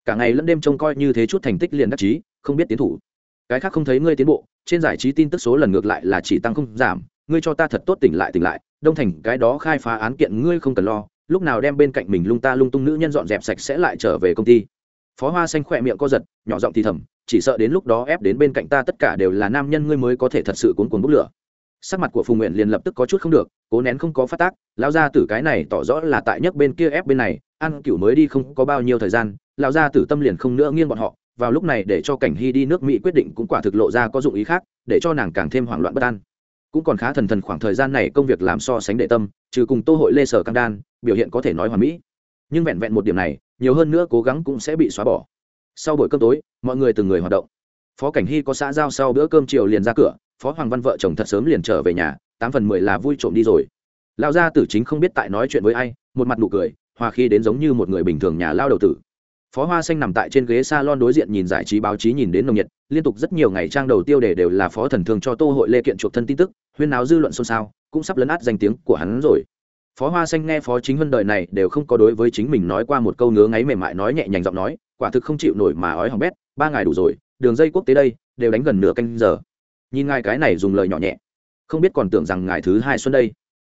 [SPEAKER 1] Cả ngày lẫn đêm trông coi như thế chút thành tích liền đắc chí, không biết tiến thủ. Cái khác không thấy ngươi tiến bộ, trên giải trí tin tức số lần ngược lại là chỉ tăng không giảm, ngươi cho ta thật tốt tỉnh lại tỉnh lại, đông thành, cái đó khai phá án kiện ngươi không cần lo, lúc nào đem bên cạnh mình lung ta lung tung nữ nhân dọn dẹp sạch sẽ lại trở về công ty phó hoa xanh khỏe miệng co giật, nhỏ giọng thì thầm, chỉ sợ đến lúc đó ép đến bên cạnh ta tất cả đều là nam nhân ngươi mới có thể thật sự cuốn cuốn bốc lửa. Sắc mặt của phùng nguyện liền lập tức có chút không được, cố nén không có phát tác lao ra tử cái này tỏ rõ là tại nhất bên kia ép bên này, ăn cửu mới đi không có bao nhiêu thời gian lao ra tử tâm liền không nữa nghiêng bọn họ, vào lúc này để cho cảnh hy đi nước mỹ quyết định cũng quả thực lộ ra có dụng ý khác, để cho nàng càng thêm hoảng loạn bất an. Cũng còn khá thần thần khoảng thời gian này công việc làm so sánh đệ tâm, trừ cùng tô hội lê sở cam đan, biểu hiện có thể nói hoàn mỹ. Nhưng vẹn vẹn một điểm này nhiều hơn nữa cố gắng cũng sẽ bị xóa bỏ. Sau buổi cơm tối, mọi người từng người hoạt động. Phó cảnh hy có xã giao sau bữa cơm chiều liền ra cửa, phó hoàng văn vợ chồng thật sớm liền trở về nhà, tám phần mười là vui trộm đi rồi. Lão gia tử chính không biết tại nói chuyện với ai, một mặt nụ cười, hòa khi đến giống như một người bình thường nhà lao đầu tử. Phó hoa xanh nằm tại trên ghế s a lon đối diện nhìn giải trí báo chí nhìn đến nồng nhiệt, liên tục rất nhiều ngày trang đầu tiêu đề đều là phó thần thương cho tô hội lê kiện chuộc thân tin tức, huyên náo dư luận xôn xao, cũng sắp lấn át danh tiếng của hắn rồi phó hoa xanh nghe phó chính huân đời này đều không có đối với chính mình nói qua một câu ngứa ngáy mềm mại nói nhẹ nhàng giọng nói, quả thực không chịu nổi mà ói hỏng bét, ba ngày đủ rồi, đường dây quốc tế đây, đều đánh gần nửa canh giờ. Nhìn ngài cái này dùng lời nhỏ nhẹ. Không biết còn tưởng rằng ngài thứ hai xuân đây.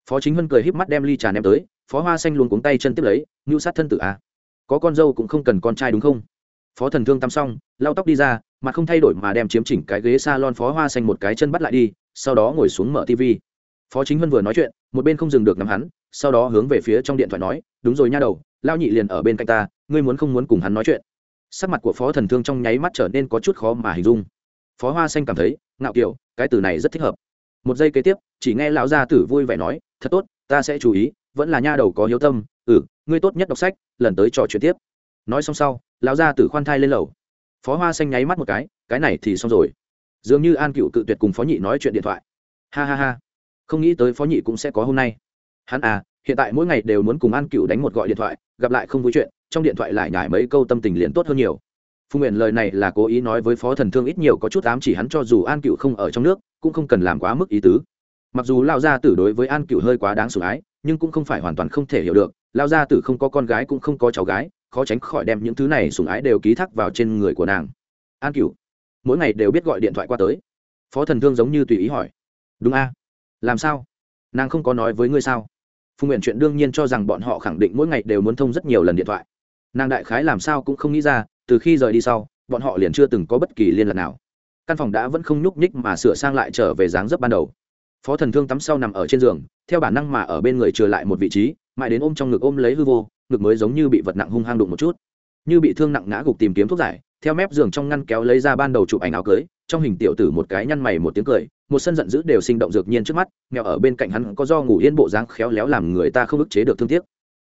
[SPEAKER 1] Phó chính huân cười híp mắt đem ly trà ném tới, phó hoa xanh luôn cuống tay chân tiếp lấy ngưu sát thân tử a à. có con dâu cũng không cần con trai đúng không? Phó thần thương tắm xong, lau tóc đi ra, mà không thay đổi mà đem chiếm chỉnh cái ghế s a lon phó hoa xanh một cái chân bắt lại đi, sau đó ngồi xuống mở tv phó chính huân vừa nói chuyện, một bên không dừng được nắm hắn, sau đó hướng về phía trong điện thoại nói, đúng rồi nha đầu lao nhị liền ở bên cạnh ta, ngươi muốn không muốn cùng hắn nói chuyện? Sắc mặt của phó thần thương trong nháy mắt trở nên có chút khó mà hình dung. Phó hoa xanh cảm thấy, ngạo kiểu, cái từ này rất thích hợp. Một giây kế tiếp, chỉ nghe lão gia tử vui vẻ nói, thật tốt, ta sẽ chú ý, vẫn là nha đầu có hiếu tâm ừ ngươi tốt nhất đọc sách, lần tới trò chuyện tiếp. Nói xong sau, lão gia tử khoan thai lên lầu. Phó hoa xanh nháy mắt một cái cái này thì xong rồi. Dường như an cựu cự tuyệt cùng phó nhị nói chuyện điện thoại. Ha ha ha không nghĩ tới phó nhị cũng sẽ có hôm nay. Hắn à hiện tại mỗi ngày đều muốn cùng an cựu đánh một gọi điện thoại, gặp lại không vui chuyện, trong điện thoại lại nhải mấy câu tâm tình liền tốt hơn nhiều. Phu nguyện lời này là cố ý nói với phó thần thương ít nhiều có chút ám chỉ hắn cho dù an cựu không ở trong nước, cũng không cần làm quá mức ý tứ. Mặc dù lao gia tử đối với an cựu hơi quá đáng sủng ái, nhưng cũng không phải hoàn toàn không thể hiểu được lao gia tử không có con gái cũng không có cháu gái, khó tránh khỏi đem những thứ này sủng ái đều ký thác vào trên người của nàng. An cựu mỗi ngày đều biết gọi điện thoại qua tới. Phó thần thương giống như tùy ý hỏi. Đúng a làm sao? Nàng không có nói với ngươi sao? Phùng nguyện chuyện đương nhiên cho rằng bọn họ khẳng định mỗi ngày đều muốn thông rất nhiều lần điện thoại. Nàng đại khái làm sao cũng không nghĩ ra, từ khi rời đi sau, bọn họ liền chưa từng có bất kỳ liên lạc nào. Căn phòng đã vẫn không nhúc nhích mà sửa sang lại trở về dáng dấp ban đầu. Phó thần thương tắm sau nằm ở trên giường, theo bản năng mà ở bên người trừ lại một vị trí, mãi đến ôm trong ngực ôm lấy hư vô, ngực mới giống như bị vật nặng hung hăng đụng một chút. Như bị thương nặng ngã gục tìm kiếm thuốc giải, theo mép giường trong ngăn kéo lấy ra ban đầu chụp ảnh áo cưới, trong hình tiểu tử một cái nhăn mày một tiếng cười một sân giận dữ đều sinh động dược nhiên trước mắt mèo ở bên cạnh hắn có do ngủ yên bộ dáng khéo léo làm người ta không ức chế được thương tiếc.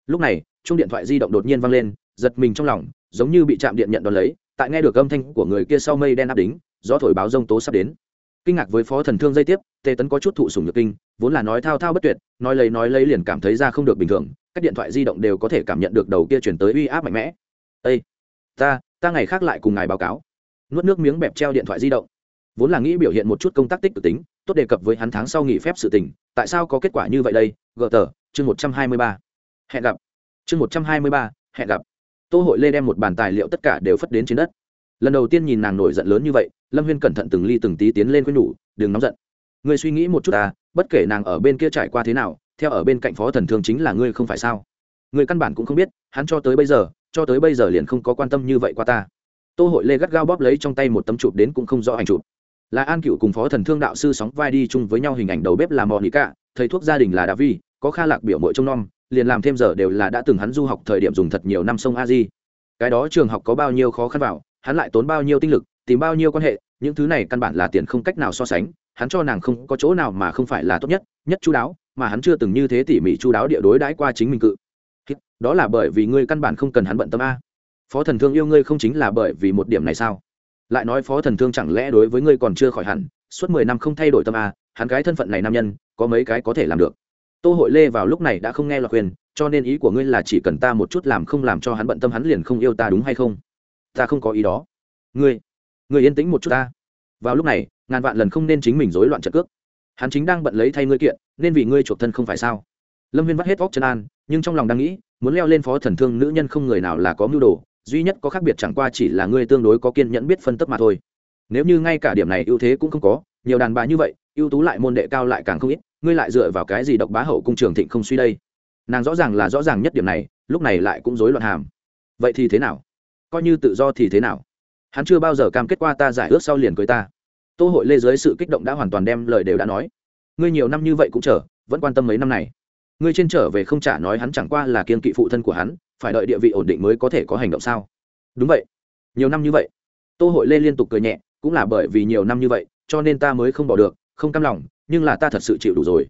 [SPEAKER 1] Lúc này chung điện thoại di động đột nhiên vang lên, giật mình trong lòng, giống như bị chạm điện nhận đón lấy, tại nghe được âm thanh của người kia sau mây đen áp đính, gió thổi báo rông tố sắp đến. Kinh ngạc với phó thần thương dây tiếp, tề tấn có chút thụ sùng nhược kinh, vốn là nói thao thao bất tuyệt, nói lấy nói lấy liền cảm thấy ra không được bình thường, các điện thoại di động đều có thể cảm nhận được đầu kia chuyển tới uy áp mạnh mẽ. Ây ta ta ngày khác lại cùng ngài báo cáo. Nuốt nước miếng bẹp treo điện thoại di động vốn là nghĩ biểu hiện một chút công tác tích cực tính, tốt đề cập với hắn tháng sau nghỉ phép sự tình, tại sao có kết quả như vậy đây? Gờ tờ, chương một trăm hai mươi ba. Hẹn gặp. Chương một trăm hai mươi ba, hẹn gặp. Tô hội lê đem một bàn tài liệu tất cả đều phất đến trên đất. Lần đầu tiên nhìn nàng nổi giận lớn như vậy, lâm huyên cẩn thận từng ly từng tí tiến lên khuyên nhủ, đừng nóng giận. Ngươi suy nghĩ một chút à bất kể nàng ở bên kia trải qua thế nào, theo ở bên cạnh phó thần thường chính là ngươi không phải sao? Ngươi căn bản cũng không biết, hắn cho tới bây giờ, cho tới bây giờ liền không có quan tâm như vậy qua ta. Tô hội lê gắt gao bóp lấy trong tay một tấm chụp đến cũng không rõ ảnh chụp là an cựu cùng phó thần thương đạo sư sóng vai đi chung với nhau hình ảnh đầu bếp là mò nỉ cả thầy thuốc gia đình là đà vi có kha lạc biểu mội trông nom, liền làm thêm giờ đều là đã từng hắn du học thời điểm dùng thật nhiều năm sông a di cái đó trường học có bao nhiêu khó khăn vào, hắn lại tốn bao nhiêu tinh lực, tìm bao nhiêu quan hệ, những thứ này căn bản là tiền không cách nào so sánh, hắn cho nàng không có chỗ nào mà không phải là tốt nhất nhất chú đáo, mà hắn chưa từng như thế tỉ mỉ chú đáo địa đối đãi qua chính mình cự. Đó là bởi vì ngươi căn bản không cần hắn bận tâm a. Phó thần thương yêu ngươi không chính là bởi vì một điểm này sao? Lại nói phó thần thương chẳng lẽ đối với ngươi còn chưa khỏi hẳn, suốt mười năm không thay đổi tâm a hắn cái thân phận này nam nhân, có mấy cái có thể làm được. Tô hội lê vào lúc này đã không nghe lọt khuyên cho nên ý của ngươi là chỉ cần ta một chút làm không làm cho hắn bận tâm hắn liền không yêu ta đúng hay không? Ta không có ý đó. Ngươi ngươi yên tĩnh một chút ta. Vào lúc này, ngàn vạn lần không nên chính mình rối loạn trận cước. Hắn chính đang bận lấy thay ngươi kiện, nên vì ngươi chuộc thân không phải sao? Lâm viên vắt hết vóc chân an, nhưng trong lòng đang nghĩ, muốn leo lên phó thần thương nữ nhân không người nào là có mưu đồ duy nhất có khác biệt chẳng qua chỉ là ngươi tương đối có kiên nhẫn biết phân tấp mà thôi. Nếu như ngay cả điểm này ưu thế cũng không có, nhiều đàn bà như vậy, ưu tú lại môn đệ cao lại càng không ít, ngươi lại dựa vào cái gì độc bá hậu cung trường thịnh không suy đây? Nàng rõ ràng là rõ ràng nhất điểm này, lúc này lại cũng rối loạn hàm. Vậy thì thế nào? Coi như tự do thì thế nào? Hắn chưa bao giờ cam kết qua ta giải ước sau liền cưới ta. Tô hội lê dưới sự kích động đã hoàn toàn đem lời đều đã nói. Ngươi nhiều năm như vậy cũng chờ, vẫn quan tâm mấy năm này ngươi trên trở về không trả nói hắn chẳng qua là kiên kỵ phụ thân của hắn, phải đợi địa vị ổn định mới có thể có hành động sao? Đúng vậy. Nhiều năm như vậy. Tô hội lê liên tục cười nhẹ, cũng là bởi vì nhiều năm như vậy, cho nên ta mới không bỏ được, không cam lòng, nhưng là ta thật sự chịu đủ rồi.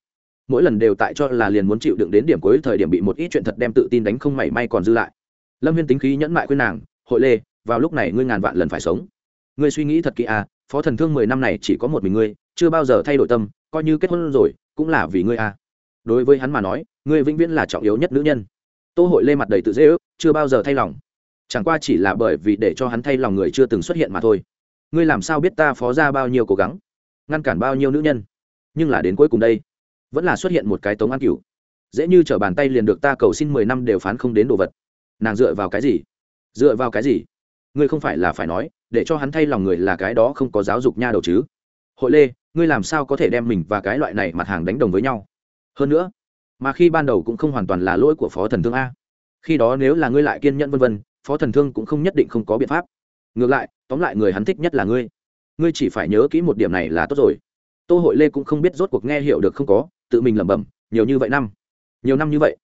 [SPEAKER 1] Mỗi lần đều tại cho là liền muốn chịu đựng đến điểm cuối thời điểm bị một ít chuyện thật đem tự tin đánh không mảy may còn dư lại. Lâm viên tính khí nhẫn mại khuyên nàng, hội lê, vào lúc này ngươi ngàn vạn lần phải sống. Ngươi suy nghĩ thật kỹ à phó thần thương mười năm này chỉ có một mình ngươi, chưa bao giờ thay đổi tâm, coi như kết hôn rồi, cũng là vì ngươi à đối với hắn mà nói, ngươi vĩnh viễn là trọng yếu nhất nữ nhân. Tô hội lê mặt đầy tự dễ ước, chưa bao giờ thay lòng. Chẳng qua chỉ là bởi vì để cho hắn thay lòng người chưa từng xuất hiện mà thôi. Ngươi làm sao biết ta phó ra bao nhiêu cố gắng, ngăn cản bao nhiêu nữ nhân? Nhưng là đến cuối cùng đây, vẫn là xuất hiện một cái tống an cửu. Dễ như t r ở bàn tay liền được ta cầu xin mười năm đều phán không đến đồ vật. Nàng dựa vào cái gì? Dựa vào cái gì? Ngươi không phải là phải nói, để cho hắn thay lòng người là cái đó không có giáo dục nha đầu chứ. Hội lê, ngươi làm sao có thể đem mình và cái loại này mặt hàng đánh đồng với nhau? Hơn nữa, mà khi ban đầu cũng không hoàn toàn là lỗi của phó thần thương a. Khi đó nếu là ngươi lại kiên nhẫn vân vân, phó thần thương cũng không nhất định không có biện pháp. Ngược lại, tóm lại người hắn thích nhất là ngươi. Ngươi chỉ phải nhớ kỹ một điểm này là tốt rồi. Tô hội lê cũng không biết rốt cuộc nghe hiểu được không có, tự mình lẩm bẩm, nhiều như vậy năm. Nhiều năm như vậy,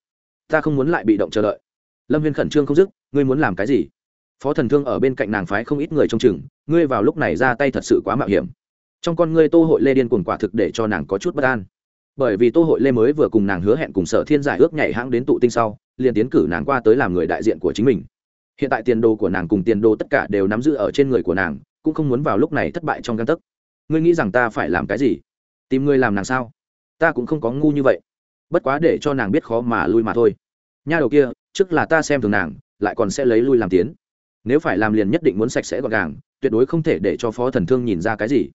[SPEAKER 1] ta không muốn lại bị động chờ đợi. Lâm viên khẩn trương không dứt, ngươi muốn làm cái gì? Phó thần thương ở bên cạnh nàng phái không ít người trong chừng, ngươi vào lúc này ra tay thật sự quá mạo hiểm. Trong con ngươi tô hội lê điên cuồng quả thực để cho nàng có chút bất an bởi vì tô hội lê mới vừa cùng nàng hứa hẹn cùng sở thiên giải ước nhảy hãng đến tụ tinh sau, liền tiến cử nàng qua tới làm người đại diện của chính mình. Hiện tại tiền đồ của nàng cùng tiền đồ tất cả đều nắm giữ ở trên người của nàng, cũng không muốn vào lúc này thất bại trong căn tấc. Ngươi nghĩ rằng ta phải làm cái gì? Tìm ngươi làm nàng sao? Ta cũng không có ngu như vậy. Bất quá để cho nàng biết khó mà lui mà thôi. Nha đầu kia, trước là ta xem thường nàng, lại còn sẽ lấy lui làm tiến. Nếu phải làm liền nhất định muốn sạch sẽ gọn gàng, tuyệt đối không thể để cho phó thần thương nhìn ra cái gì.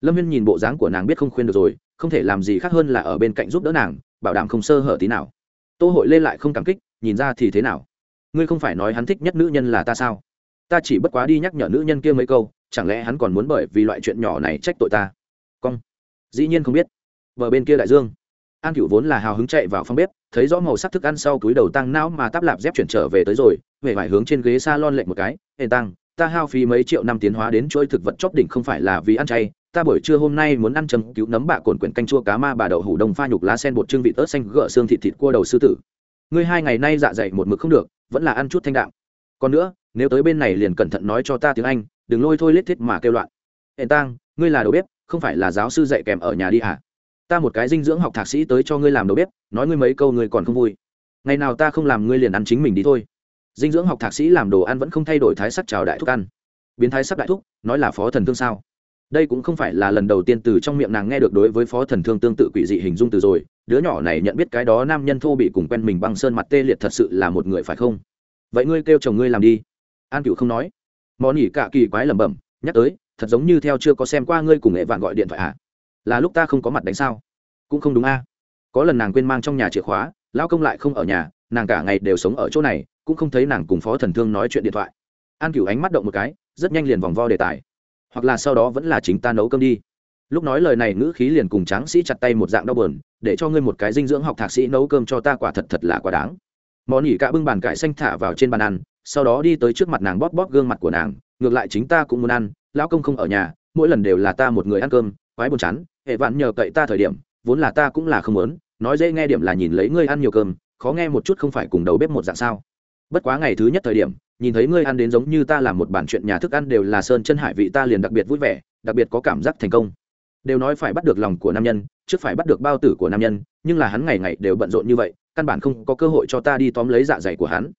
[SPEAKER 1] Lâm viên nhìn bộ dáng của nàng biết không khuyên được rồi không thể làm gì khác hơn là ở bên cạnh giúp đỡ nàng, bảo đảm không sơ hở tí nào. Tô hội lên lại không cảm kích, nhìn ra thì thế nào? Ngươi không phải nói hắn thích nhất nữ nhân là ta sao? Ta chỉ bất quá đi nhắc nhở nữ nhân kia mấy câu, chẳng lẽ hắn còn muốn bởi vì loại chuyện nhỏ này trách tội ta? Cong. Dĩ nhiên không biết. Bờ bên kia đại dương. An cựu vốn là hào hứng chạy vào phòng bếp, thấy rõ màu sắc thức ăn sau túi đầu tăng não mà táp lạp dép chuyển trở về tới rồi về vải hướng trên ghế s a lon lệnh một cái hề tăng, ta hao phí mấy triệu năm tiến hóa đến chuỗi thực vật chóp đỉnh không phải là vì ăn chay ta buổi trưa hôm nay muốn ăn chấm cứu nấm bạ cồn quyển canh chua cá ma bà đậu hủ đông pha nhục lá sen bột trưng vị ớt xanh gỡ xương thịt thịt cua đầu sư tử. Ngươi hai ngày nay dạ dày một mực không được, vẫn là ăn chút thanh đạm. Còn nữa, nếu tới bên này liền cẩn thận nói cho ta tiếng anh, đừng lôi thôi lết thiết mà kêu loạn. Hệ tang, ngươi là đầu bếp, không phải là giáo sư dạy kèm ở nhà đi hả? Ta một cái dinh dưỡng học thạc sĩ tới cho ngươi làm đầu bếp, nói ngươi mấy câu ngươi còn không vui. Ngày nào ta không làm ngươi liền ăn chính mình đi thôi. Dinh dưỡng học thạc sĩ làm đồ ăn vẫn không thay đổi thái sắc chào đại thúc ăn. Biến thái sắc đại thúc, nói là phó thần thương sao? Đây cũng không phải là lần đầu tiên từ trong miệng nàng nghe được đối với phó thần thương tương tự quỷ dị hình dung từ rồi, đứa nhỏ này nhận biết cái đó nam nhân thô bị cùng quen mình băng sơn mặt tê liệt thật sự là một người phải không? Vậy ngươi kêu chồng ngươi làm đi. An cựu không nói. Món nhỉ cả kỳ quái lẩm bẩm, nhắc tới, thật giống như theo chưa có xem qua ngươi cùng nghệ vạn gọi điện thoại à? Là lúc ta không có mặt đánh sao? Cũng không đúng a. Có lần nàng quên mang trong nhà chìa khóa, lão công lại không ở nhà, nàng cả ngày đều sống ở chỗ này, cũng không thấy nàng cùng phó thần thương nói chuyện điện thoại. An cựu ánh mắt động một cái, rất nhanh liền vòng vo đề tài hoặc là sau đó vẫn là chính ta nấu cơm đi. Lúc nói lời này, ngữ khí liền cùng tráng sĩ chặt tay một dạng đau bờn để cho ngươi một cái dinh dưỡng học thạc sĩ nấu cơm cho ta quả thật thật là quá đáng. Món nhỉ cả bưng bàn cải xanh thả vào trên bàn ăn, sau đó đi tới trước mặt nàng bóp bóp gương mặt của nàng, ngược lại chính ta cũng muốn ăn, lão công không ở nhà, mỗi lần đều là ta một người ăn cơm, quái buồn chán, hệ vạn nhờ cậy ta thời điểm, vốn là ta cũng là không muốn, nói dễ nghe điểm là nhìn lấy ngươi ăn nhiều cơm, khó nghe một chút không phải cùng đầu bếp một dạng sao bất quá ngày thứ nhất thời điểm, nhìn thấy ngươi ăn đến giống như ta làm một bản chuyện nhà thức ăn đều là sơn chân hải vị ta liền đặc biệt vui vẻ, đặc biệt có cảm giác thành công. Đều nói phải bắt được lòng của nam nhân, trước phải bắt được bao tử của nam nhân, nhưng là hắn ngày ngày đều bận rộn như vậy, căn bản không có cơ hội cho ta đi tóm lấy dạ dày của hắn.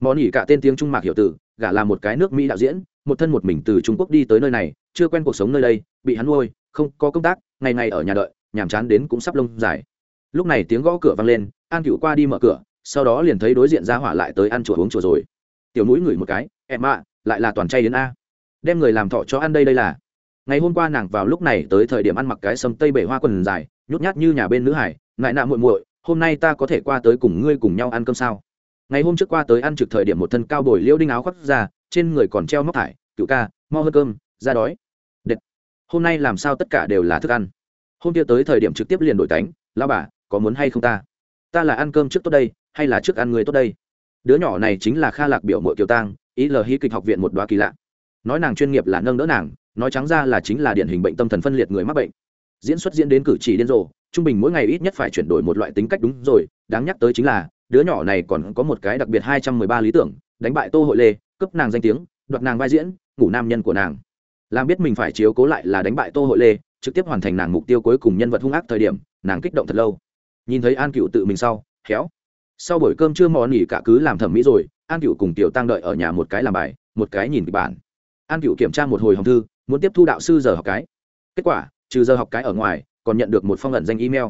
[SPEAKER 1] Món ỉ cả tên tiếng trung mạc hiểu tử, gả là một cái nước mỹ đạo diễn, một thân một mình từ trung quốc đi tới nơi này, chưa quen cuộc sống nơi đây, bị hắn nuôi, không có công tác, ngày ngày ở nhà đợi, nhàm chán đến cũng sắp lông dài. Lúc này tiếng gõ cửa vang lên, an cựu qua đi mở cửa sau đó liền thấy đối diện ra hỏa lại tới ăn chùa uống chùa rồi. Tiểu mũi ngửi một cái em ạ lại là toàn chay đến a. Đem người làm thọ cho ăn đây đây là. Ngày hôm qua nàng vào lúc này tới thời điểm ăn mặc cái sâm tây bể hoa quần dài, nhút nhát như nhà bên nữ hải, ngại nạ muội muội, hôm nay ta có thể qua tới cùng ngươi cùng nhau ăn cơm sao? Ngày hôm trước qua tới ăn trực thời điểm một thân cao bồi liễu đinh áo khoác ra, trên người còn treo móc thải, cựu ca mo hơn cơm, ra đói. Đệt. hôm nay làm sao tất cả đều là thức ăn? Hôm kia tới thời điểm trực tiếp liền đổi tánh lao bà, có muốn hay không ta? Ta là ăn cơm trước tốt đây hay là trước ăn người tốt đây? Đứa nhỏ này chính là kha lạc biểu mội kiều tang, ý lờ hy kịch học viện một đoá kỳ lạ. Nói nàng chuyên nghiệp là nâng đỡ nàng, nói trắng ra là chính là điển hình bệnh tâm thần phân liệt người mắc bệnh. Diễn xuất diễn đến cử chỉ điên rồ, trung bình mỗi ngày ít nhất phải chuyển đổi một loại tính cách đúng rồi, đáng nhắc tới chính là, đứa nhỏ này còn có một cái đặc biệt hai trăm mười ba lý tưởng, đánh bại tô hội lê cấp nàng danh tiếng, đoạt nàng vai diễn, ngủ nam nhân của nàng. Làm biết mình phải chiếu cố lại là đánh bại tô hội lê, trực tiếp hoàn thành nàng mục tiêu cuối cùng nhân vật hung ác thời điểm, nàng kích động thật lâu. Nhìn thấy an cựu tự mình sau, khéo sau buổi cơm trưa mò nỉ cả cứ làm thẩm mỹ rồi, an cựu cùng tiểu tăng đợi ở nhà một cái làm bài, một cái nhìn kịch bản. An cựu kiểm tra một hồi hồng thư, muốn tiếp thu đạo sư giờ học cái. Kết quả, trừ giờ học cái ở ngoài, còn nhận được một phong ẩn danh email.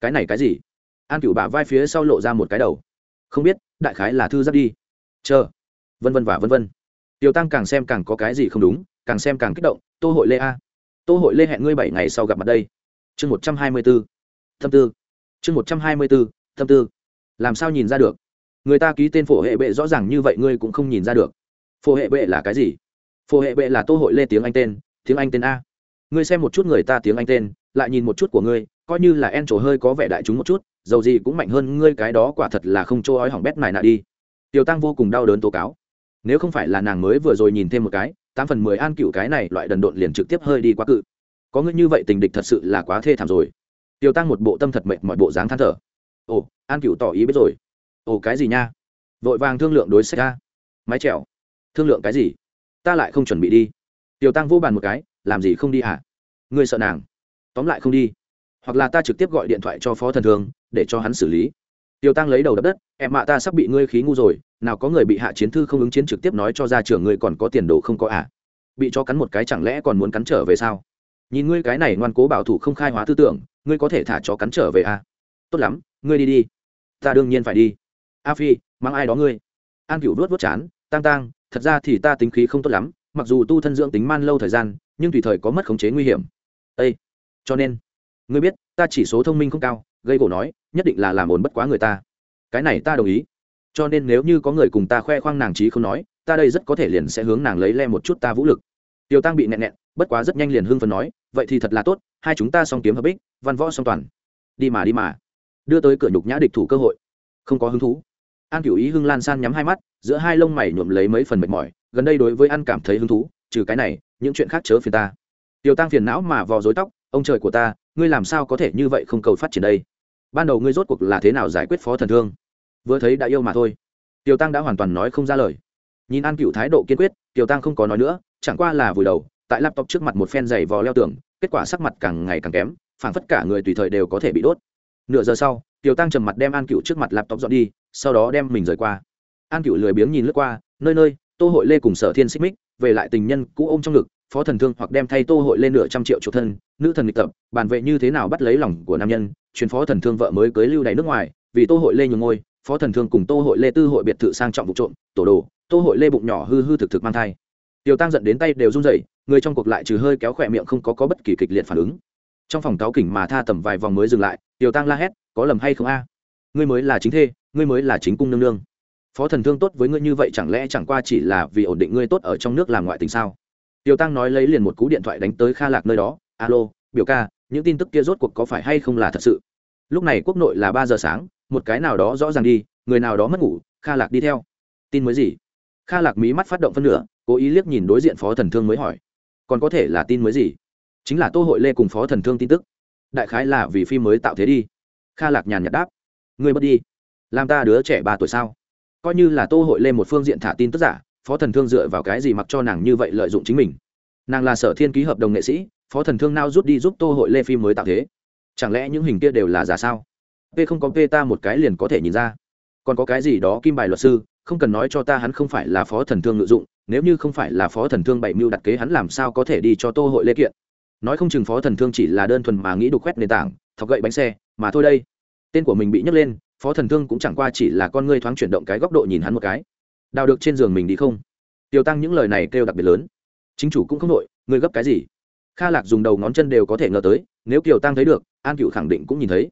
[SPEAKER 1] Cái này cái gì? An cựu bả vai phía sau lộ ra một cái đầu. Không biết, đại khái là thư giáp đi. Chờ. Vân vân và vân vân. Tiểu tăng càng xem càng có cái gì không đúng, càng xem càng kích động, tô hội lê a. Tô hội lê hẹn ngươi bảy ngày sau gặp mặt đây. Chương một trăm hai mươi b ố thâm tư. Chương một trăm hai mươi b ố thâm tư làm sao nhìn ra được? Người ta ký tên phổ hệ bệ rõ ràng như vậy ngươi cũng không nhìn ra được. Phổ hệ bệ là cái gì? Phổ hệ bệ là tô hội lê tiếng anh tên, tiếng anh tên a. Ngươi xem một chút người ta tiếng anh tên, lại nhìn một chút của ngươi, coi như là en trổ hơi có vẻ đại chúng một chút, dầu gì cũng mạnh hơn ngươi cái đó quả thật là không chỗ ói hỏng bét này nạ đi. Tiểu tăng vô cùng đau đớn tố cáo. Nếu không phải là nàng mới vừa rồi nhìn thêm một cái, tám phần mười an cựu cái này loại đần độn liền trực tiếp hơi đi quá cự. Có ngươi như vậy tình địch thật sự là quá thê thảm rồi. Tiểu tăng một bộ tâm thật mệt mọi bộ dáng than thở ồ, an cựu tỏ ý biết rồi. Ồ, cái gì nha? Vội vàng thương lượng đối sách ra. Mái trèo thương lượng cái gì? Ta lại không chuẩn bị đi. Tiểu tăng vô bàn một cái, làm gì không đi hả? Ngươi sợ nàng. Tóm lại không đi. Hoặc là ta trực tiếp gọi điện thoại cho phó thần thương để cho hắn xử lý. Tiểu tăng lấy đầu đập đất em mạ, ta sắp bị ngươi khí ngu rồi, nào có người bị hạ chiến thư không ứng chiến trực tiếp nói cho ra trưởng ngươi còn có tiền đồ không có à? Bị cho cắn một cái chẳng lẽ còn muốn cắn trở về sao? Nhìn ngươi cái này ngoan cố bảo thủ không khai hóa tư tưởng, ngươi có thể thả chó cắn trở về à? Tốt lắm ngươi đi đi, ta đương nhiên phải đi. A phi, mang ai đó ngươi? An cựu vớt vuốt chán, tang tang, thật ra thì ta tính khí không tốt lắm, mặc dù tu thân dưỡng tính man lâu thời gian, nhưng tùy thời có mất khống chế nguy hiểm. Â cho nên, ngươi biết, ta chỉ số thông minh không cao, gây gỗ nói, nhất định là làm ồn bất quá người ta. Cái này ta đồng ý. Cho nên nếu như có người cùng ta khoe khoang nàng trí không nói, ta đây rất có thể liền sẽ hướng nàng lấy le một chút ta vũ lực. Tiêu tăng bị nẹn nẹn, bất quá rất nhanh liền hưng phần nói, vậy thì thật là tốt, hai chúng ta song kiếm hợp ích, văn võ song toàn. Đi mà đi mà đưa tới cửa nhục nhã địch thủ cơ hội. Không có hứng thú. An cửu ý hưng lan san nhắm hai mắt, giữa hai lông mày nhuộm lấy mấy phần mệt mỏi, gần đây đối với ăn cảm thấy hứng thú, trừ cái này, những chuyện khác chớ phiền ta. Tiêu tăng phiền não mà vò dối tóc, ông trời của ta, ngươi làm sao có thể như vậy không cầu phát triển đây? Ban đầu ngươi rốt cuộc là thế nào giải quyết phó thần thương? Vừa thấy đã yêu mà thôi. Tiêu tăng đã hoàn toàn nói không ra lời. Nhìn an cựu thái độ kiên quyết tiêu tăng không có nói nữa, chẳng qua là vùi đầu, tại laptop trước mặt một phen giày vò leo tường, kết quả sắc mặt càng ngày càng kém, phảng phất cả người tùy thời đều có thể bị đốt nửa giờ sau tiêu tăng trầm mặt đem an cựu trước mặt laptop dọn đi sau đó đem mình rời qua. An cựu lười biếng nhìn lướt qua nơi nơi tô hội lê cùng sở thiên xích mích về lại tình nhân cũ ôm trong ngực phó thần thương hoặc đem thay tô hội lên nửa trăm triệu chỗ thân nữ thần nghịch tập bàn vệ như thế nào bắt lấy lòng của nam nhân truyền phó thần thương vợ mới cưới lưu đày nước ngoài vì tô hội lê nhường ngôi phó thần thương cùng tô hội lê tư hội biệt thự sang trọng vụ trộm tổ đồ tô hội lê bụng nhỏ hư hư thực thực mang thai. Tiểu tăng giận đến tay đều run rẩy người trong cuộc lại trừ hơi kéo khỏe miệng không có, có bất kỳ kịch liệt phản ứng trong phòng cáo kỉnh mà tha tầm vài vòng mới dừng lại, tiểu tăng la hét, có lầm hay không a? Ngươi mới là chính thê, ngươi mới là chính cung nương nương. Phó thần thương tốt với ngươi như vậy chẳng lẽ chẳng qua chỉ là vì ổn định ngươi tốt ở trong nước làm ngoại tình sao? Tiểu tăng nói lấy liền một cú điện thoại đánh tới kha lạc nơi đó, alo, biểu ca, những tin tức kia rốt cuộc có phải hay không là thật sự? Lúc này quốc nội là ba giờ sáng, một cái nào đó rõ ràng đi, người nào đó mất ngủ, kha lạc đi theo. Tin mới gì? Kha lạc mí mắt phát động phân nửa, cố ý liếc nhìn đối diện phó thần thương mới hỏi, còn có thể là tin mới gì? Chính là tô hội lê cùng phó thần thương tin tức. Đại khái là vì phim mới tạo thế đi. Kha lạc nhàn nhạt đáp. Người mất đi. Làm ta đứa trẻ ba tuổi sao? Coi như là tô hội lê một phương diện thả tin tức giả, phó thần thương dựa vào cái gì mặc cho nàng như vậy lợi dụng chính mình? Nàng là sở thiên ký hợp đồng nghệ sĩ, phó thần thương nao rút đi giúp tô hội lê phim mới tạo thế. Chẳng lẽ những hình kia đều là giả sao? P không có p ta một cái liền có thể nhìn ra. Còn có cái gì đó kim bài luật sư, không cần nói cho ta hắn không phải là phó thần thương ngự dụng, nếu như không phải là phó thần thương bảy mưu đặt kế hắn làm sao có thể đi cho tô hội lê kiện? Nói không chừng phó thần thương chỉ là đơn thuần mà nghĩ đục khoét nền tảng, thọc gậy bánh xe, mà thôi đây. Tên của mình bị nhấc lên, phó thần thương cũng chẳng qua chỉ là con ngươi thoáng chuyển động cái góc độ nhìn hắn một cái. Đào được trên giường mình đi không? Tiêu tăng những lời này kêu đặc biệt lớn. Chính chủ cũng không nội ngươi gấp cái gì? Kha lạc dùng đầu ngón chân đều có thể ngờ tới, nếu kiều tăng thấy được, an cựu khẳng định cũng nhìn thấy.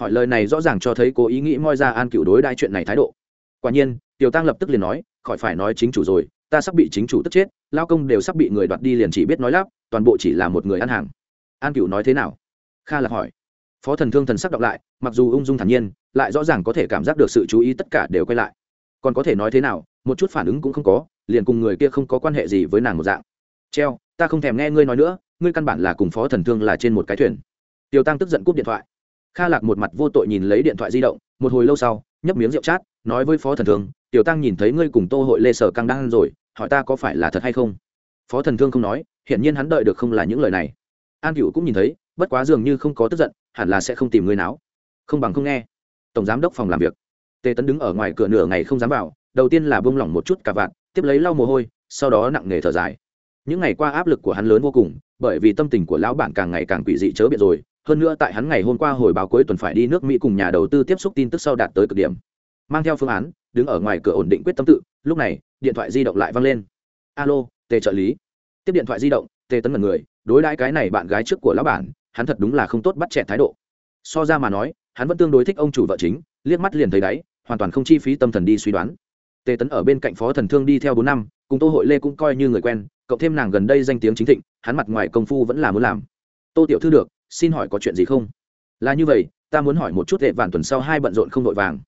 [SPEAKER 1] Hỏi lời này rõ ràng cho thấy cố ý nghĩ moi ra an cựu đối đai chuyện này thái độ. Quả nhiên tiểu tăng lập tức liền nói, khỏi phải nói chính chủ rồi ta sắp bị chính chủ tức chết lao công đều sắp bị người đoạt đi liền chỉ biết nói lắp, toàn bộ chỉ là một người ăn hàng. An cựu nói thế nào? Kha lạc hỏi. Phó thần thương thần sắc đọc lại, mặc dù ung dung thản nhiên, lại rõ ràng có thể cảm giác được sự chú ý tất cả đều quay lại. Còn có thể nói thế nào, một chút phản ứng cũng không có, liền cùng người kia không có quan hệ gì với nàng một dạng. Treo, ta không thèm nghe ngươi nói nữa, ngươi căn bản là cùng phó thần thương là trên một cái thuyền. Tiêu tăng tức giận cúp điện thoại. Kha lạc một mặt vô tội nhìn lấy điện thoại di động, một hồi lâu sau, nhấp miếng rượu chát, nói với phó thần thương tiểu tăng nhìn thấy ngươi cùng tô hội lê sở căng đan rồi hỏi ta có phải là thật hay không? Phó thần thương không nói, hiển nhiên hắn đợi được không là những lời này. An cựu cũng nhìn thấy, bất quá dường như không có tức giận, hẳn là sẽ không tìm người nào. Không bằng không nghe. Tổng giám đốc phòng làm việc. Tề tấn đứng ở ngoài cửa nửa ngày không dám vào, đầu tiên là buông lỏng một chút cả vạn, tiếp lấy lau mồ hôi, sau đó nặng nề thở dài. Những ngày qua áp lực của hắn lớn vô cùng, bởi vì tâm tình của lão bản càng ngày càng quỷ dị chớ biệt rồi, hơn nữa tại hắn ngày hôm qua hồi báo cuối tuần phải đi nước mỹ cùng nhà đầu tư tiếp xúc tin tức sau đạt tới cực điểm. Mang theo phương án, đứng ở ngoài cửa ổn định quyết tâm tự, lúc này điện thoại di động lại văng lên. Alo, tề trợ lý. Tiếp điện thoại di động, tề tấn mật người, đối đãi cái này bạn gái trước của lão bản, hắn thật đúng là không tốt bắt trẻ thái độ. So ra mà nói, hắn vẫn tương đối thích ông chủ vợ chính, liếc mắt liền thấy đáy, hoàn toàn không chi phí tâm thần đi suy đoán. Tề tấn ở bên cạnh phó thần thương đi theo bốn năm, cùng tô hội lê cũng coi như người quen, cộng thêm nàng gần đây danh tiếng chính thịnh, hắn mặt ngoài công phu vẫn là muốn làm. Tô tiểu thư được, xin hỏi có chuyện gì không? Là như vậy, ta muốn hỏi một chút hệ vạn tuần sau hai bận rộn không vội vàng.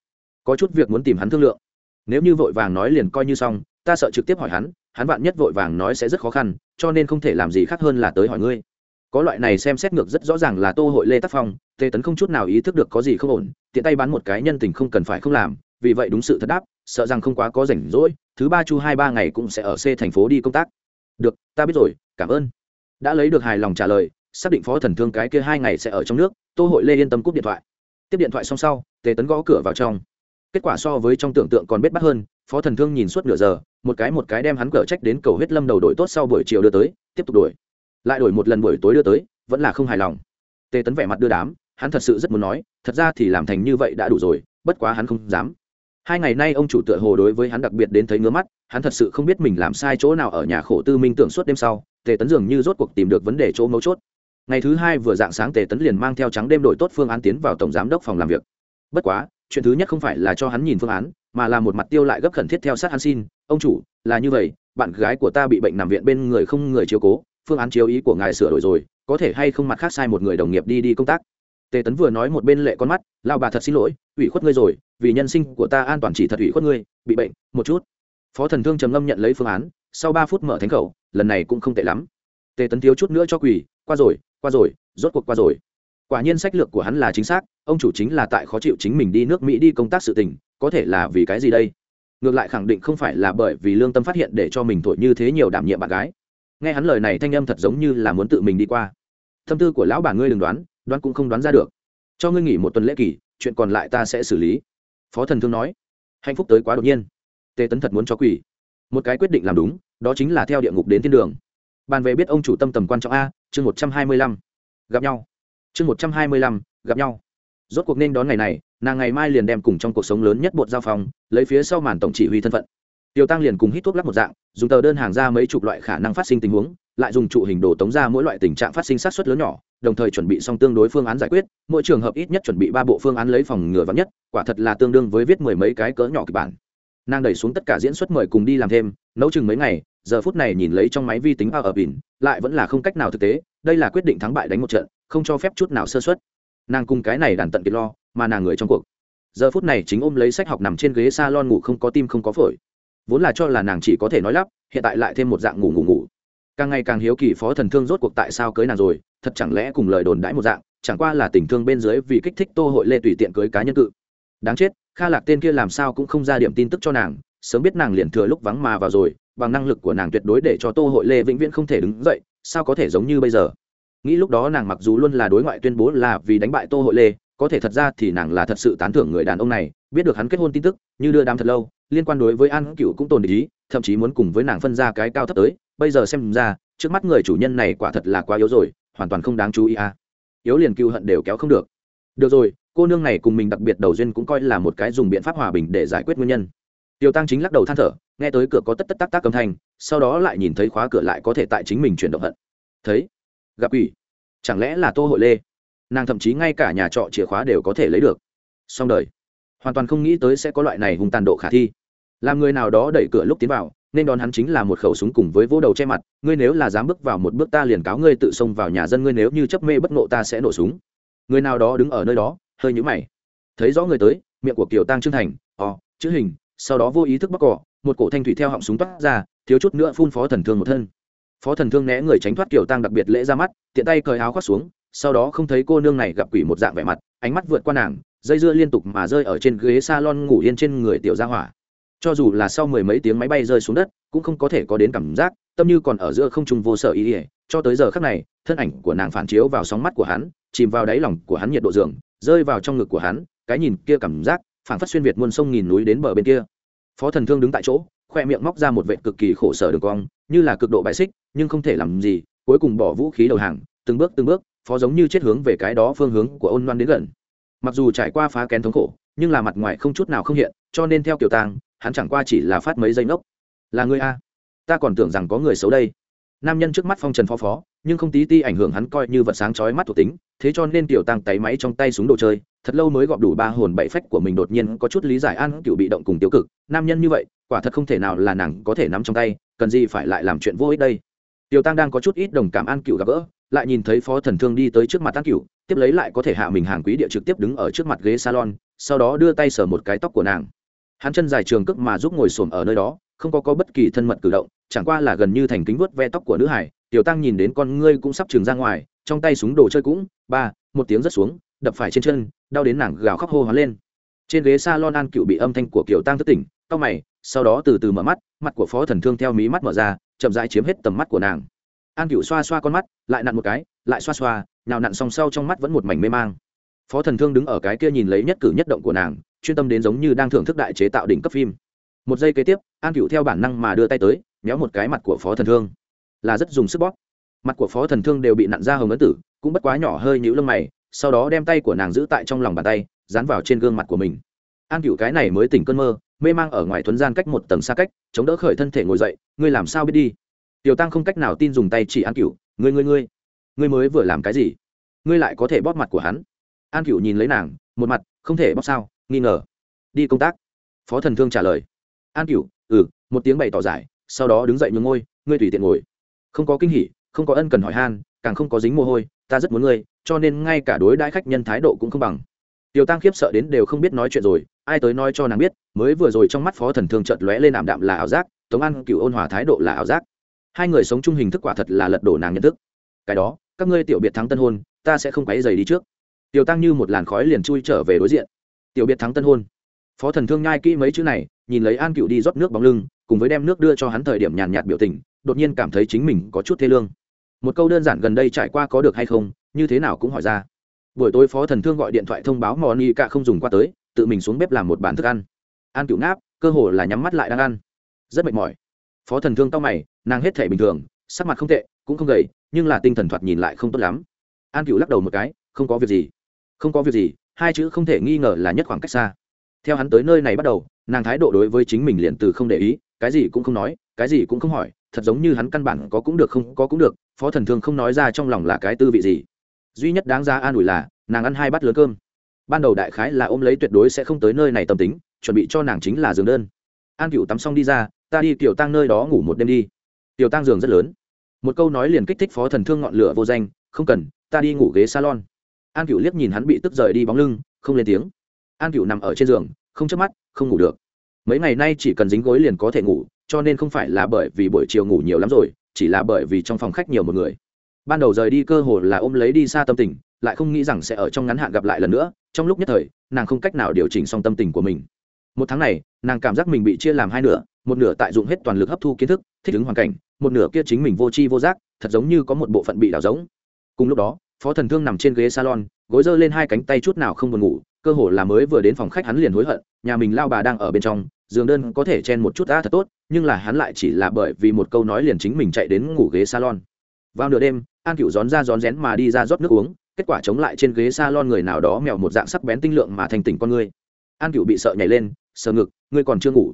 [SPEAKER 1] Có chút việc muốn tìm hắn thương lượng nếu như vội vàng nói liền coi như xong, ta sợ trực tiếp hỏi hắn hắn vạn nhất vội vàng nói sẽ rất khó khăn, cho nên không thể làm gì khác hơn là tới hỏi ngươi. Có loại này xem xét ngược rất rõ ràng là tô hội lê tác phong, tề tấn không chút nào ý thức được có gì không ổn, tiện tay bán một cái nhân tình không cần phải không làm, vì vậy đúng sự thật đáp, sợ rằng không quá có rảnh rỗi, thứ ba chu hai ba ngày cũng sẽ ở c thành phố đi công tác. Được, ta biết rồi, cảm ơn. Đã lấy được hài lòng trả lời, xác định phó thần thương cái kia hai ngày sẽ ở trong nước, tô hội lê yên tâm cúp điện thoại. Tiếp điện thoại xong sau, tề tấn gõ cửa vào trong kết quả so với trong tưởng tượng còn biết bắt hơn, phó thần thương nhìn suốt nửa giờ, một cái một cái đem hắn cở trách đến cầu huyết lâm đầu đổi tốt sau buổi chiều đưa tới, tiếp tục đổi. Lại đổi một lần buổi tối đưa tới, vẫn là không hài lòng. Tề tấn vẻ mặt đưa đám, hắn thật sự rất muốn nói, thật ra thì làm thành như vậy đã đủ rồi, bất quá hắn không dám. Hai ngày nay ông chủ tựa hồ đối với hắn đặc biệt đến thấy ngứa mắt, hắn thật sự không biết mình làm sai chỗ nào ở nhà khổ tư minh tưởng suốt đêm sau, tề tấn dường như rốt cuộc tìm được vấn đề chỗ mấu chốt. Ngày thứ hai vừa dạng sáng tề tấn liền mang theo trắng đêm đổi tốt phương án tiến vào tổng giám đốc phòng làm việc. Bất quá chuyện thứ nhất không phải là cho hắn nhìn phương án, mà là một mặt tiêu lại gấp khẩn thiết theo sát hắn xin, ông chủ, là như vậy, bạn gái của ta bị bệnh nằm viện bên người không người chiếu cố, phương án chiếu ý của ngài sửa đổi rồi, có thể hay không mặt khác sai một người đồng nghiệp đi đi công tác? Tề tấn vừa nói một bên lệ con mắt lao bà thật xin lỗi, ủy khuất ngươi rồi, vì nhân sinh của ta an toàn chỉ thật ủy khuất ngươi, bị bệnh, một chút. Phó thần thương trầm ngâm nhận lấy phương án, sau ba phút mở thánh khẩu, lần này cũng không tệ lắm. Tề tấn thiếu chút nữa cho quỳ, qua rồi qua rồi, rốt cuộc qua rồi quả nhiên sách lược của hắn là chính xác, ông chủ chính là tại khó chịu chính mình đi nước mỹ đi công tác sự tình, có thể là vì cái gì đây? Ngược lại khẳng định không phải là bởi vì lương tâm phát hiện để cho mình thổi như thế nhiều đảm nhiệm bạn gái. Nghe hắn lời này thanh âm thật giống như là muốn tự mình đi qua. Tâm tư của lão bà ngươi đừng đoán đoán cũng không đoán ra được. Cho ngươi nghỉ một tuần lễ kỳ, chuyện còn lại ta sẽ xử lý. Phó thần thương nói. Hạnh phúc tới quá đột nhiên. Tề tấn thật muốn cho quỷ. Một cái quyết định làm đúng, đó chính là theo địa ngục đến thiên đường. Bàn về biết ông chủ tâm tầm quan trọng a, chương một trăm hai mươi lăm. Gặp nhau chương một trăm hai mươi lăm, gặp nhau. Rốt cuộc nên đón ngày này, nàng ngày mai liền đem cùng trong cuộc sống lớn nhất bột giao phòng, lấy phía sau màn tổng chỉ huy thân phận. Tiêu tăng liền cùng hít thuốc lắc một dạng, dùng tờ đơn hàng ra mấy chục loại khả năng phát sinh tình huống, lại dùng trụ hình đồ tống ra mỗi loại tình trạng phát sinh sát xuất lớn nhỏ, đồng thời chuẩn bị xong tương đối phương án giải quyết, mỗi trường hợp ít nhất chuẩn bị ba bộ phương án lấy phòng ngừa vắn nhất, quả thật là tương đương với viết mười mấy cái cỡ nhỏ kịch bản. Nàng đẩy xuống tất cả diễn xuất mời cùng đi làm thêm, nấu chừng mấy ngày, giờ phút này nhìn lấy trong máy vi tính bao ở bỉn lại vẫn là không cách nào thực tế, đây là quyết định thắng bại đánh một trận không cho phép chút nào sơ xuất nàng cùng cái này đàn tận kiệt lo, mà nàng người trong cuộc. Giờ phút này chính ôm lấy sách học nằm trên ghế s a lon ngủ không có tim không có phổi. Vốn là cho là nàng chỉ có thể nói lắp, hiện tại lại thêm một dạng ngủ ngủ ngủ. Càng ngày càng hiếu kỳ phó thần thương rốt cuộc tại sao cưới nàng rồi, thật chẳng lẽ cùng lời đồn đãi một dạng, chẳng qua là tình thương bên dưới vì kích thích tô hội lê tùy tiện cưới cá nhân cự. Đáng chết, kha lạc tên kia làm sao cũng không ra điểm tin tức cho nàng, sớm biết nàng liền thừa lúc vắng mà vào rồi, bằng năng lực của nàng tuyệt đối để cho tô hội lê vĩnh viễn không thể đứng dậy, sao có thể giống như bây giờ? Nghĩ lúc đó nàng mặc dù luôn là đối ngoại tuyên bố là vì đánh bại tô hội lê, có thể thật ra thì nàng là thật sự tán thưởng người đàn ông này, biết được hắn kết hôn tin tức, như đưa đám thật lâu, liên quan đối với an cựu cũng tồn ý, thậm chí muốn cùng với nàng phân ra cái cao thấp tới, bây giờ xem ra, trước mắt người chủ nhân này quả thật là quá yếu rồi, hoàn toàn không đáng chú ý à. Yếu liền cựu hận đều kéo không được. Được rồi, cô nương này cùng mình đặc biệt đầu duyên cũng coi là một cái dùng biện pháp hòa bình để giải quyết nguyên nhân. Tiêu tăng chính lắc đầu than thở, nghe tới cửa có tất tất tác tác âm thanh, sau đó lại nhìn thấy khóa cửa lại có thể tại chính mình chuyển động hận. Thấy gặp ủy. Chẳng lẽ là tô hội lê? Nàng thậm chí ngay cả nhà trọ chìa khóa đều có thể lấy được. Xong đời, hoàn toàn không nghĩ tới sẽ có loại này hung tàn độ khả thi. Làm người nào đó đẩy cửa lúc tiến vào, nên đón hắn chính là một khẩu súng cùng với vỗ đầu che mặt, ngươi nếu là dám bước vào một bước ta liền cáo ngươi tự xông vào nhà dân ngươi, nếu như chấp mê bất nộ ta sẽ nổ súng. Người nào đó đứng ở nơi đó, hơi nhũ mày. Thấy rõ người tới, miệng của kiều tăng trương thành ò chữ hình. Sau đó vô ý thức bóc cỏ, một cổ thanh thủy theo họng súng toát ra, thiếu chút nữa phun phó thần thương một thân phó thần thương né người tránh thoát kiều tăng đặc biệt lễ ra mắt, tiện tay cởi áo khoác xuống, sau đó không thấy cô nương này gặp quỷ một dạng vẻ mặt, ánh mắt vượt qua nàng, dây dưa liên tục mà rơi ở trên ghế salon ngủ yên trên người tiểu gia hỏa. Cho dù là sau mười mấy tiếng máy bay rơi xuống đất, cũng không có thể có đến cảm giác, tâm như còn ở giữa không trung vô sở ý ỉa. Cho tới giờ khắc này, thân ảnh của nàng phản chiếu vào sóng mắt của hắn, chìm vào đáy lòng của hắn nhiệt độ giường rơi vào trong ngực của hắn, cái nhìn kia cảm giác phản phát xuyên việt muôn sông nghìn núi đến bờ bên kia. Phó thần thương đứng tại chỗ, khoe miệng móc ra một vệ cực kỳ khổ sở đường cong như là cực độ bài xích, nhưng không thể làm gì, cuối cùng bỏ vũ khí đầu hàng, từng bước từng bước, phó giống như chết hướng về cái đó phương hướng của ôn loan đến gần. Mặc dù trải qua phá kén thống khổ, nhưng là mặt ngoài không chút nào không hiện, cho nên theo kiểu tàng, hắn chẳng qua chỉ là phát mấy giây nốc. Là người a? Ta còn tưởng rằng có người xấu đây. Nam nhân trước mắt phong trần phó phó, nhưng không tí ti ảnh hưởng hắn coi như vật sáng chói mắt thuộc tính, thế cho nên tiểu tăng tay máy trong tay súng đồ chơi, thật lâu mới gọp đủ ba hồn bảy phách của mình đột nhiên có chút lý giải an cựu bị động cùng tiêu cực. Nam nhân như vậy quả thật không thể nào là nàng có thể nắm trong tay, cần gì phải lại làm chuyện vô ích đây. Tiểu tăng đang có chút ít đồng cảm an cựu gặp gỡ, lại nhìn thấy phó thần thương đi tới trước mặt an cựu tiếp lấy lại có thể hạ mình hàng quý địa trực tiếp đứng ở trước mặt ghế salon, sau đó đưa tay sờ một cái tóc của nàng. Hắn chân dài trường cước mà giúp ngồi xổm ở nơi đó, không có có bất kỳ thân mật cử động, chẳng qua là gần như thành kính vuốt ve tóc của nữ hải. Tiểu tăng nhìn đến con ngươi cũng sắp trường ra ngoài, trong tay súng đồ chơi cũng, ba, một tiếng rất xuống, đập phải trên chân, đau đến nàng gào khóc hô hoán lên. Trên ghế s a lon an cựu bị âm thanh của kiều tăng thất tỉnh cau mày, sau đó từ từ mở mắt, mặt của phó thần thương theo mí mắt mở ra, chậm rãi chiếm hết tầm mắt của nàng. An cựu xoa xoa con mắt, lại nặn một cái, lại xoa xoa nào nặn song sau trong mắt vẫn một mảnh mê mang. Phó thần thương đứng ở cái kia nhìn lấy nhất cử nhất động của nàng, chuyên tâm đến giống như đang thưởng thức đại chế tạo đỉnh cấp phim. Một giây kế tiếp, an cựu theo bản năng mà đưa tay tới, méo một cái mặt của phó thần thương. Là rất dùng sức bóp. Mặt của phó thần thương đều bị nặn ra hồng ấn tử, cũng bất quá nhỏ hơi nhũ lông mày, sau đó đem tay của nàng giữ tại trong lòng bàn tay, dán vào trên gương mặt của mình an cựu cái này mới tỉnh cơn mơ, mê mang ở ngoài thuấn gian cách một tầng xa cách, chống đỡ khởi thân thể ngồi dậy, ngươi làm sao biết đi? Tiểu tăng không cách nào tin dùng tay chỉ an cựu ngươi ngươi ngươi ngươi mới vừa làm cái gì? Ngươi lại có thể bóp mặt của hắn. An cựu nhìn lấy nàng, một mặt, không thể bóp sao, nghi ngờ. Đi công tác. Phó thần thương trả lời. An cựu ừ một tiếng bày tỏ giải, sau đó đứng dậy nhường ngôi, ngươi tùy tiện ngồi. Không có kinh hỉ, không có ân cần hỏi han, càng không có dính mồ hôi, ta rất muốn ngươi, cho nên ngay cả đối đãi khách nhân thái độ cũng không bằng tiểu tăng khiếp sợ đến đều không biết nói chuyện rồi, ai tới nói cho nàng biết, mới vừa rồi trong mắt phó thần thương chợt lóe lên ảm đạm là ảo giác, tống an cựu ôn hòa thái độ là ảo giác. Hai người sống chung hình thức quả thật là lật đổ nàng nhận thức. Cái đó, các ngươi tiểu biệt thắng tân hôn, ta sẽ không quấy giày đi trước. Tiểu tăng như một làn khói liền chui trở về đối diện. Tiểu biệt thắng tân hôn. Phó thần thương nhai kỹ mấy chữ này, nhìn lấy an cựu đi rót nước bóng lưng, cùng với đem nước đưa cho hắn thời điểm nhàn nhạt biểu tình, đột nhiên cảm thấy chính mình có chút thê lương. Một câu đơn giản gần đây trải qua có được hay không, như thế nào cũng hỏi ra buổi tối phó thần thương gọi điện thoại thông báo mò y cả không dùng qua tới, tự mình xuống bếp làm một bàn thức ăn. An cựu ngáp, cơ hồ là nhắm mắt lại đang ăn. Rất mệt mỏi. Phó thần thương tao mày, nàng hết thể bình thường, sắc mặt không tệ, cũng không gầy, nhưng là tinh thần thoạt nhìn lại không tốt lắm. An cựu lắc đầu một cái, không có việc gì. Không có việc gì, hai chữ không thể nghi ngờ là nhất khoảng cách xa. Theo hắn tới nơi này bắt đầu, nàng thái độ đối với chính mình liền từ không để ý, cái gì cũng không nói, cái gì cũng không hỏi, thật giống như hắn căn bản có cũng được không có cũng được, phó thần thương không nói ra trong lòng là cái tư vị gì duy nhất đáng ra an ủi là, nàng ăn hai bát lớn cơm. Ban đầu đại khái là ôm lấy tuyệt đối sẽ không tới nơi này tâm tính, chuẩn bị cho nàng chính là giường đơn. An cựu tắm xong đi ra, ta đi tiểu tăng nơi đó ngủ một đêm đi. Tiểu tăng giường rất lớn. Một câu nói liền kích thích phó thần thương ngọn lửa vô danh, không cần, ta đi ngủ ghế salon. An cựu liếc nhìn hắn bị tức rời đi bóng lưng, không lên tiếng. An cựu nằm ở trên giường, không chớp mắt, không ngủ được. Mấy ngày nay chỉ cần dính gối liền có thể ngủ, cho nên không phải là bởi vì buổi chiều ngủ nhiều lắm rồi, chỉ là bởi vì trong phòng khách nhiều một người ban đầu rời đi cơ hồ là ôm lấy đi xa tâm tình, lại không nghĩ rằng sẽ ở trong ngắn hạn gặp lại lần nữa, trong lúc nhất thời, nàng không cách nào điều chỉnh xong tâm tình của mình. Một tháng này, nàng cảm giác mình bị chia làm hai nửa, một nửa tại dụng hết toàn lực hấp thu kiến thức, thích ứng hoàn cảnh, một nửa kia chính mình vô tri vô giác, thật giống như có một bộ phận bị đảo giống cùng lúc đó, phó thần thương nằm trên ghế salon, gối giơ lên hai cánh tay chút nào không buồn ngủ, cơ hồ là mới vừa đến phòng khách hắn liền hối hận, nhà mình lao bà đang ở bên trong, giường đơn có thể chen một chút đã thật tốt, nhưng là hắn lại chỉ là bởi vì một câu nói liền chính mình chạy đến ngủ ghế salon. Vào nửa đêm an cựu rón ra rón rén mà đi ra rót nước uống, kết quả chống lại trên ghế salon người nào đó mèo một dạng sắc bén tinh lượng mà thành tỉnh con ngươi. An cựu bị sợ nhảy lên, sờ ngực, ngươi còn chưa ngủ.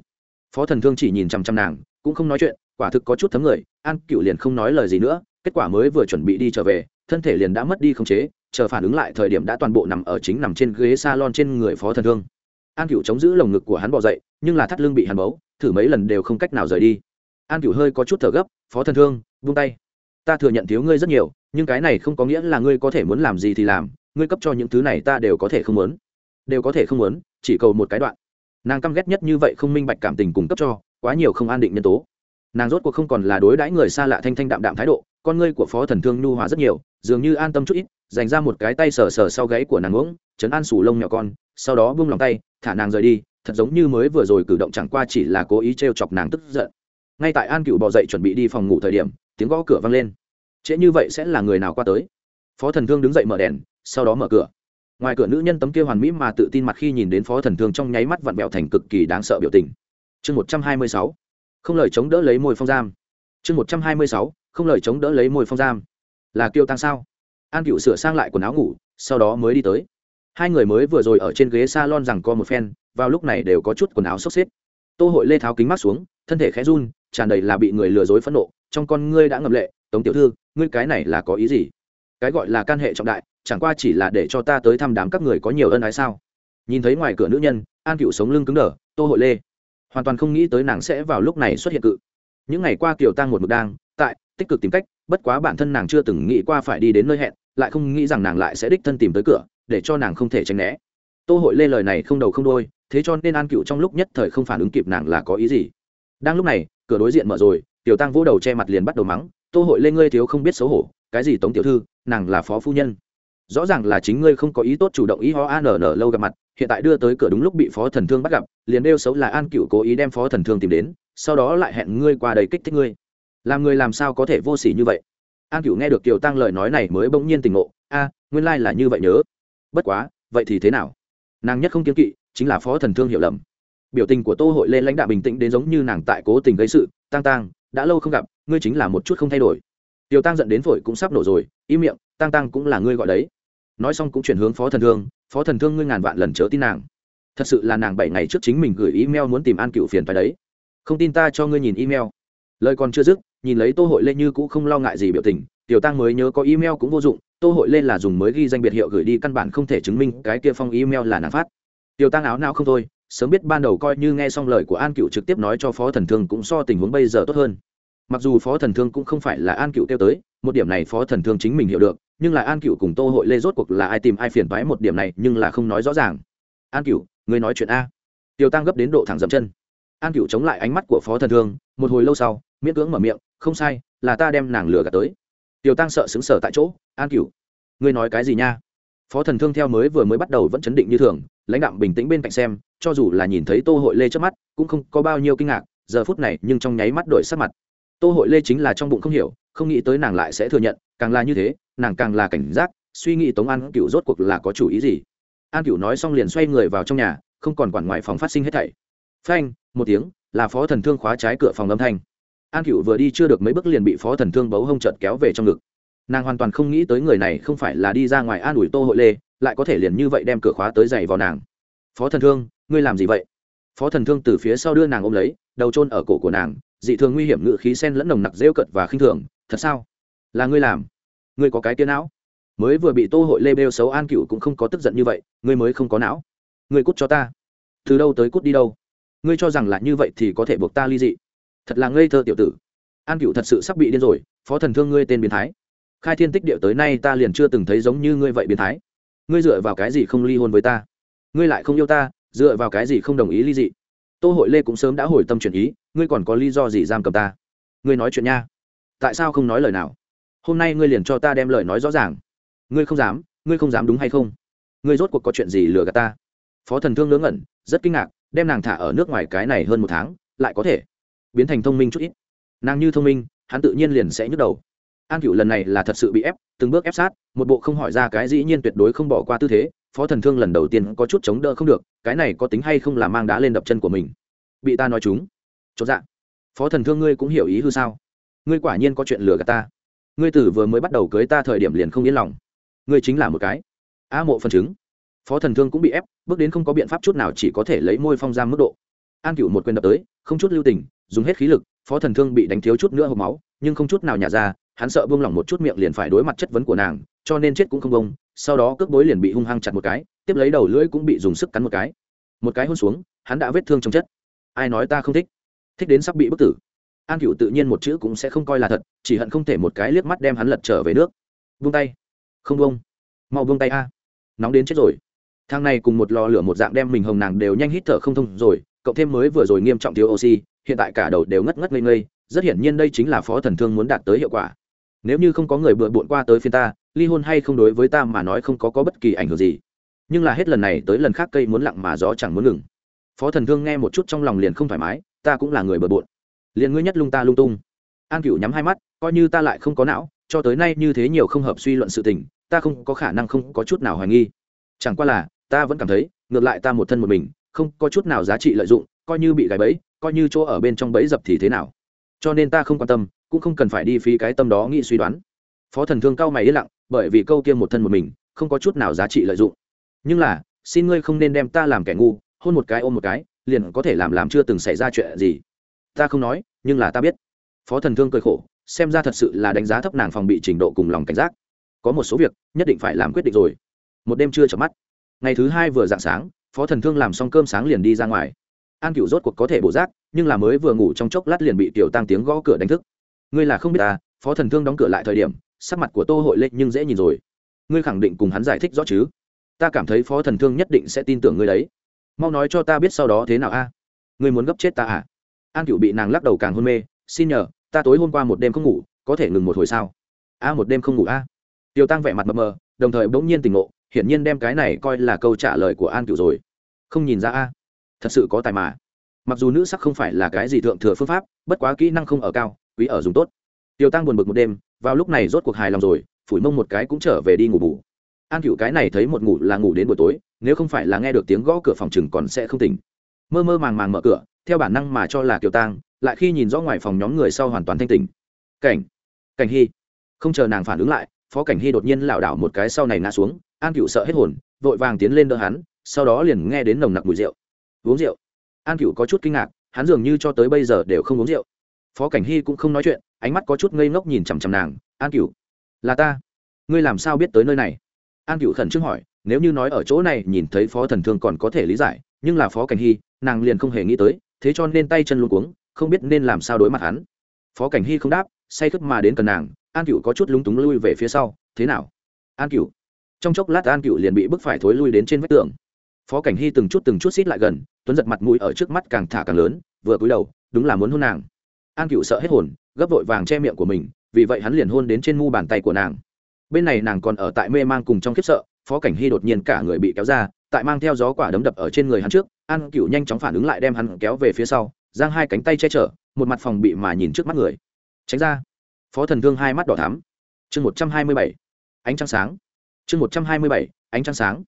[SPEAKER 1] Phó thần thương chỉ nhìn chằm chằm nàng, cũng không nói chuyện, quả thực có chút thấm người, an cựu liền không nói lời gì nữa, kết quả mới vừa chuẩn bị đi trở về, thân thể liền đã mất đi khống chế, chờ phản ứng lại thời điểm đã toàn bộ nằm ở chính nằm trên ghế salon trên người phó thần thương. An cựu chống giữ lồng ngực của hắn bỏ dậy, nhưng là thắt lưng bị hắn bấu, thử mấy lần đều không cách nào rời đi. An cựu hơi có chút thở gấp, phó thần thương, vung tay ta thừa nhận thiếu ngươi rất nhiều, nhưng cái này không có nghĩa là ngươi có thể muốn làm gì thì làm, ngươi cấp cho những thứ này ta đều có thể không muốn. Đều có thể không muốn, chỉ cầu một cái đoạn. Nàng căm ghét nhất như vậy không minh bạch cảm tình cung cấp cho, quá nhiều không an định nhân tố. Nàng rốt cuộc không còn là đối đãi người xa lạ thanh thanh đạm đạm thái độ, con ngươi của phó thần thương nhu hòa rất nhiều, dường như an tâm chút ít, dành ra một cái tay sờ sờ sau gáy của nàng uống chấn an sủ lông nhỏ con, sau đó buông lòng tay, thả nàng rời đi, thật giống như mới vừa rồi cử động chẳng qua chỉ là cố ý t r e o chọc nàng tức giận. Ngay tại an cựu bò dậy chuẩn bị đi phòng ngủ thời điểm tiếng gõ cửa vang lên. Trễ như vậy sẽ là người nào qua tới? Phó thần thương đứng dậy mở đèn, sau đó mở cửa. Ngoài cửa nữ nhân tấm kia hoàn mỹ mà tự tin mặt khi nhìn đến phó thần thương trong nháy mắt vặn vẹo thành cực kỳ đáng sợ biểu tình. Chương một trăm hai mươi sáu. Không lời chống đỡ lấy môi phong giam. Chương một trăm hai mươi sáu. Không lời chống đỡ lấy môi phong giam. Là kiêu tăng sao? An cựu sửa sang lại quần áo ngủ, sau đó mới đi tới. Hai người mới vừa rồi ở trên ghế s a lon rằng co một phen, vào lúc này đều có chút quần áo xốc xếp. Tô hội lê tháo kính mắt xuống, thân thể khẽ run, tràn đầy là bị người lừa dối phẫn nộ trong con ngươi đã ngầm lệ, tống tiểu thư, ngươi cái này là có ý gì? Cái gọi là can hệ trọng đại, chẳng qua chỉ là để cho ta tới thăm đám các người có nhiều ân ái sao? Nhìn thấy ngoài cửa nữ nhân, an cựu sống lưng cứng đờ, tô hội lê. Hoàn toàn không nghĩ tới nàng sẽ vào lúc này xuất hiện cự. Những ngày qua kiều tăng một mực đang tại tích cực tìm cách, bất quá bản thân nàng chưa từng nghĩ qua phải đi đến nơi hẹn, lại không nghĩ rằng nàng lại sẽ đích thân tìm tới cửa, để cho nàng không thể tránh né. Tô hội lê lời này không đầu không đôi, thế cho nên an cựu trong lúc nhất thời không phản ứng kịp nàng là có ý gì. Đang lúc này, cửa đối diện mở rồi tiểu tăng vỗ đầu che mặt liền bắt đầu mắng, tô hội lê ngươi thiếu không biết xấu hổ, cái gì tống tiểu thư, nàng là phó phu nhân. Rõ ràng là chính ngươi không có ý tốt chủ động ý ho an nở lâu gặp mặt, hiện tại đưa tới cửa đúng lúc bị phó thần thương bắt gặp, liền đeo xấu là an cựu cố ý đem phó thần thương tìm đến, sau đó lại hẹn ngươi qua đầy kích thích ngươi. Làm người làm sao có thể vô s ỉ như vậy? An cựu nghe được kiều tăng lời nói này mới bỗng nhiên tình ngộ, a, nguyên lai là như vậy nhớ. Bất quá, vậy thì thế nào? Nàng nhất không kiếm kỵ, chính là phó thần thương hiểu lầm. Biểu tình của tô hội lên lãnh đạo bình tĩnh đến giống như nàng tại cố tình gây sự Tang Tang đã lâu không gặp, ngươi chính là một chút không thay đổi. Tiểu tăng giận đến phổi cũng sắp nổ rồi, im miệng tăng tăng cũng là ngươi gọi đấy. Nói xong cũng chuyển hướng phó thần thương, phó thần thương ngươi ngàn vạn lần chớ tin nàng. Thật sự là nàng bảy ngày trước chính mình gửi email muốn tìm an cựu phiền phải đấy. Không tin ta cho ngươi nhìn email. Lời còn chưa dứt, nhìn lấy tô hội lê như cũng không lo ngại gì biểu tình, tiểu tăng mới nhớ có email cũng vô dụng, tô hội lê là dùng mới ghi danh biệt hiệu gửi đi căn bản không thể chứng minh cái kia phong email là nàng phát. Tiểu tăng áo nào không thôi sớm biết ban đầu coi như nghe xong lời của an cựu trực tiếp nói cho phó thần thương cũng so tình huống bây giờ tốt hơn. Mặc dù phó thần thương cũng không phải là an cựu kêu tới, một điểm này phó thần thương chính mình hiểu được, nhưng là an cựu cùng tô hội lê rốt cuộc là ai tìm ai phiền toái một điểm này nhưng là không nói rõ ràng. An cựu người nói chuyện a. Tiêu tăng gấp đến độ thẳng dậm chân. An cựu chống lại ánh mắt của phó thần thương, một hồi lâu sau, miễn cưỡng mở miệng, không sai, là ta đem nàng lừa gạt tới. Tiêu tăng sợ xứng sở tại chỗ, an cựu, ngươi nói cái gì nha? Phó thần thương theo mới vừa mới bắt đầu vẫn chấn định như thường lãnh đạo bình tĩnh bên cạnh xem, cho dù là nhìn thấy tô hội lê trước mắt, cũng không có bao nhiêu kinh ngạc, giờ phút này nhưng trong nháy mắt đổi sắc mặt. Tô hội lê chính là trong bụng không hiểu, không nghĩ tới nàng lại sẽ thừa nhận, càng là như thế, nàng càng là cảnh giác, suy nghĩ tống an cựu rốt cuộc là có chủ ý gì. An cựu nói xong liền xoay người vào trong nhà, không còn quản ngoài phòng phát sinh hết thảy. Phanh, một tiếng, là phó thần thương khóa trái cửa phòng âm thanh. An cựu vừa đi chưa được mấy bước liền bị phó thần thương bấu hông trợt kéo về trong ngực. Nàng hoàn toàn không nghĩ tới người này không phải là đi ra ngoài an ủi tô hội lê lại có thể liền như vậy đem cửa khóa tới giày vào nàng. Phó thần thương, ngươi làm gì vậy? Phó thần thương từ phía sau đưa nàng ôm lấy, đầu trôn ở cổ của nàng, dị thường nguy hiểm ngự khí sen lẫn nồng nặc rêu cận và khinh thường. Thật sao? Là ngươi làm? Ngươi có cái tiếng não? Mới vừa bị tô hội lê bêu xấu an cựu cũng không có tức giận như vậy, ngươi mới không có não. Ngươi cút cho ta. Từ đâu tới cút đi đâu? Ngươi cho rằng là như vậy thì có thể buộc ta ly dị. Thật là ngây thơ tiểu tử. An cựu thật sự sắp bị điên rồi, phó thần thương ngươi tên biến thái. Khai thiên tích điệu tới nay ta liền chưa từng thấy giống như ngươi vậy biến thái ngươi dựa vào cái gì không ly hôn với ta? Ngươi lại không yêu ta, dựa vào cái gì không đồng ý ly dị? Tô hội lê cũng sớm đã hồi tâm chuyển ý, ngươi còn có lý do gì giam cầm ta? Ngươi nói chuyện nha. Tại sao không nói lời nào? Hôm nay ngươi liền cho ta đem lời nói rõ ràng. Ngươi không dám, ngươi không dám đúng hay không? Ngươi rốt cuộc có chuyện gì lừa gạt ta? Phó thần thương ngớ ngẩn, rất kinh ngạc, đem nàng thả ở nước ngoài cái này hơn một tháng, lại có thể biến thành thông minh chút ít. Nàng như thông minh, hắn tự nhiên liền sẽ nhức đầu an cựu lần này là thật sự bị ép, từng bước ép sát, một bộ không hỏi ra cái dĩ nhiên tuyệt đối không bỏ qua tư thế, phó thần thương lần đầu tiên có chút chống đỡ không được, cái này có tính hay không là mang đá lên đập chân của mình? Bị ta nói chúng. Chốt dạ. Phó thần thương ngươi cũng hiểu ý hư sao? Ngươi quả nhiên có chuyện lừa gạt ta. Ngươi tử vừa mới bắt đầu cưới ta thời điểm liền không yên lòng. Ngươi chính là một cái a mộ phần chứng. Phó thần thương cũng bị ép, bước đến không có biện pháp chút nào chỉ có thể lấy môi phong giam mức độ. An cựu một quyền đập tới, không chút lưu tình, dùng hết khí lực, phó thần thương bị đánh thiếu chút nữa hộp máu, nhưng không chút nào nhả ra hắn sợ buông lỏng một chút miệng liền phải đối mặt chất vấn của nàng, cho nên chết cũng không bông sau đó cước bối liền bị hung hăng chặt một cái, tiếp lấy đầu lưỡi cũng bị dùng sức cắn một cái. Một cái hôn xuống, hắn đã vết thương trong chất. Ai nói ta không thích? Thích đến sắp bị bức tử. An cựu tự nhiên một chữ cũng sẽ không coi là thật, chỉ hận không thể một cái liếc mắt đem hắn lật trở về nước. Vung tay. Không vung mau vung tay a. Nóng đến chết rồi. Thang này cùng một lò lửa một dạng đem mình hồng nàng đều nhanh hít thở không thông rồi, cộng thêm mới vừa rồi nghiêm trọng thiếu oxy, hiện tại cả đầu đều ngất ngất ngây ngây, rất hiển nhiên đây chính là phó thần thương muốn đạt tới hiệu quả nếu như không có người bừa bộn qua tới phiên ta, ly hôn hay không đối với ta mà nói không có có bất kỳ ảnh hưởng gì. Nhưng là hết lần này tới lần khác cây muốn lặng mà gió chẳng muốn ngừng. Phó thần thương nghe một chút trong lòng liền không thoải mái, ta cũng là người bừa bộn. Liền ngươi nhất lung ta lung tung. An cựu nhắm hai mắt, coi như ta lại không có não, cho tới nay như thế nhiều không hợp suy luận sự tình, ta không có khả năng không có chút nào hoài nghi. Chẳng qua là, ta vẫn cảm thấy, ngược lại ta một thân một mình, không có chút nào giá trị lợi dụng, coi như bị gài bẫy, coi như chỗ ở bên trong bẫy dập thì thế nào. Cho nên ta không quan tâm cũng không cần phải đi phí cái tâm đó nghĩ suy đoán. Phó thần thương cao mày yên lặng, bởi vì câu kia một thân một mình, không có chút nào giá trị lợi dụng. Nhưng là, xin ngươi không nên đem ta làm kẻ ngu, hôn một cái ôm một cái, liền có thể làm làm chưa từng xảy ra chuyện gì. Ta không nói, nhưng là ta biết. Phó thần thương cười khổ, xem ra thật sự là đánh giá thấp nàng phòng bị trình độ cùng lòng cảnh giác. Có một số việc, nhất định phải làm quyết định rồi. Một đêm chưa chợp mắt. Ngày thứ hai vừa dạng sáng, phó thần thương làm xong cơm sáng liền đi ra ngoài. An cựu rốt cuộc có thể bổ rác nhưng là mới vừa ngủ trong chốc lát liền bị tiểu tăng tiếng gõ cửa đánh thức ngươi là không biết ta, phó thần thương đóng cửa lại thời điểm, sắc mặt của tô hội lệ nhưng dễ nhìn rồi. Ngươi khẳng định cùng hắn giải thích rõ chứ? Ta cảm thấy phó thần thương nhất định sẽ tin tưởng ngươi đấy. Mau nói cho ta biết sau đó thế nào a? Ngươi muốn gấp chết ta à? An cựu bị nàng lắc đầu càng hôn mê, xin nhờ, ta tối hôm qua một đêm không ngủ, có thể ngừng một hồi sao? A, một đêm không ngủ a? Tiêu tăng vẻ mặt mờ mờ, đồng thời bỗng nhiên tỉnh ngộ, hiển nhiên đem cái này coi là câu trả lời của an cựu rồi. Không nhìn ra a? Thật sự có tài mà. Mặc dù nữ sắc không phải là cái gì thượng thừa phương pháp, bất quá kỹ năng không ở cao quý ở dùng tốt. Tiểu tăng buồn bực một đêm, vào lúc này rốt cuộc hài lòng rồi, phủi mông một cái cũng trở về đi ngủ bù. An cựu cái này thấy một ngủ là ngủ đến buổi tối, nếu không phải là nghe được tiếng gõ cửa phòng chừng còn sẽ không tỉnh. Mơ mơ màng màng mở cửa, theo bản năng mà cho là kiều tang lại khi nhìn rõ ngoài phòng nhóm người sau hoàn toàn thanh tỉnh. Cảnh cảnh hy. Không chờ nàng phản ứng lại, phó cảnh hy đột nhiên lảo đảo một cái sau này ngã xuống, an cựu sợ hết hồn, vội vàng tiến lên đỡ hắn, sau đó liền nghe đến nồng nặc mùi rượu. Uống rượu. An cựu có chút kinh ngạc, hắn dường như cho tới bây giờ đều không uống rượu phó cảnh hy cũng không nói chuyện, ánh mắt có chút ngây ngốc nhìn chằm chằm nàng, an cựu là ta. Ngươi làm sao biết tới nơi này? An cựu khẩn trương hỏi, nếu như nói ở chỗ này nhìn thấy phó thần thương còn có thể lý giải, nhưng là phó cảnh hy, nàng liền không hề nghĩ tới, thế cho nên tay chân luôn cuống, không biết nên làm sao đối mặt hắn. Phó cảnh hy không đáp, say thức mà đến cần nàng, an cựu có chút lúng túng lui về phía sau, thế nào? An cựu trong chốc lát an cựu liền bị bức phải thối lui đến trên vách tường. Phó cảnh hy từng chút từng chút xít lại gần, tuấn giật mặt mũi ở trước mắt càng thả càng lớn, vừa cúi đầu, đúng là muốn hôn nàng an cựu sợ hết hồn, gấp vội vàng che miệng của mình, vì vậy hắn liền hôn đến trên mu bàn tay của nàng. Bên này nàng còn ở tại mê mang cùng trong khiếp sợ, phó cảnh hy đột nhiên cả người bị kéo ra, tại mang theo gió quả đấm đập ở trên người hắn trước, an cựu nhanh chóng phản ứng lại đem hắn kéo về phía sau, giang hai cánh tay che chở, một mặt phòng bị mà nhìn trước mắt người. Tránh ra. Phó thần thương hai mắt đỏ thắm. Chương một trăm hai mươi bảy. Ánh trăng sáng. Chương một trăm hai mươi bảy. Ánh trăng sáng.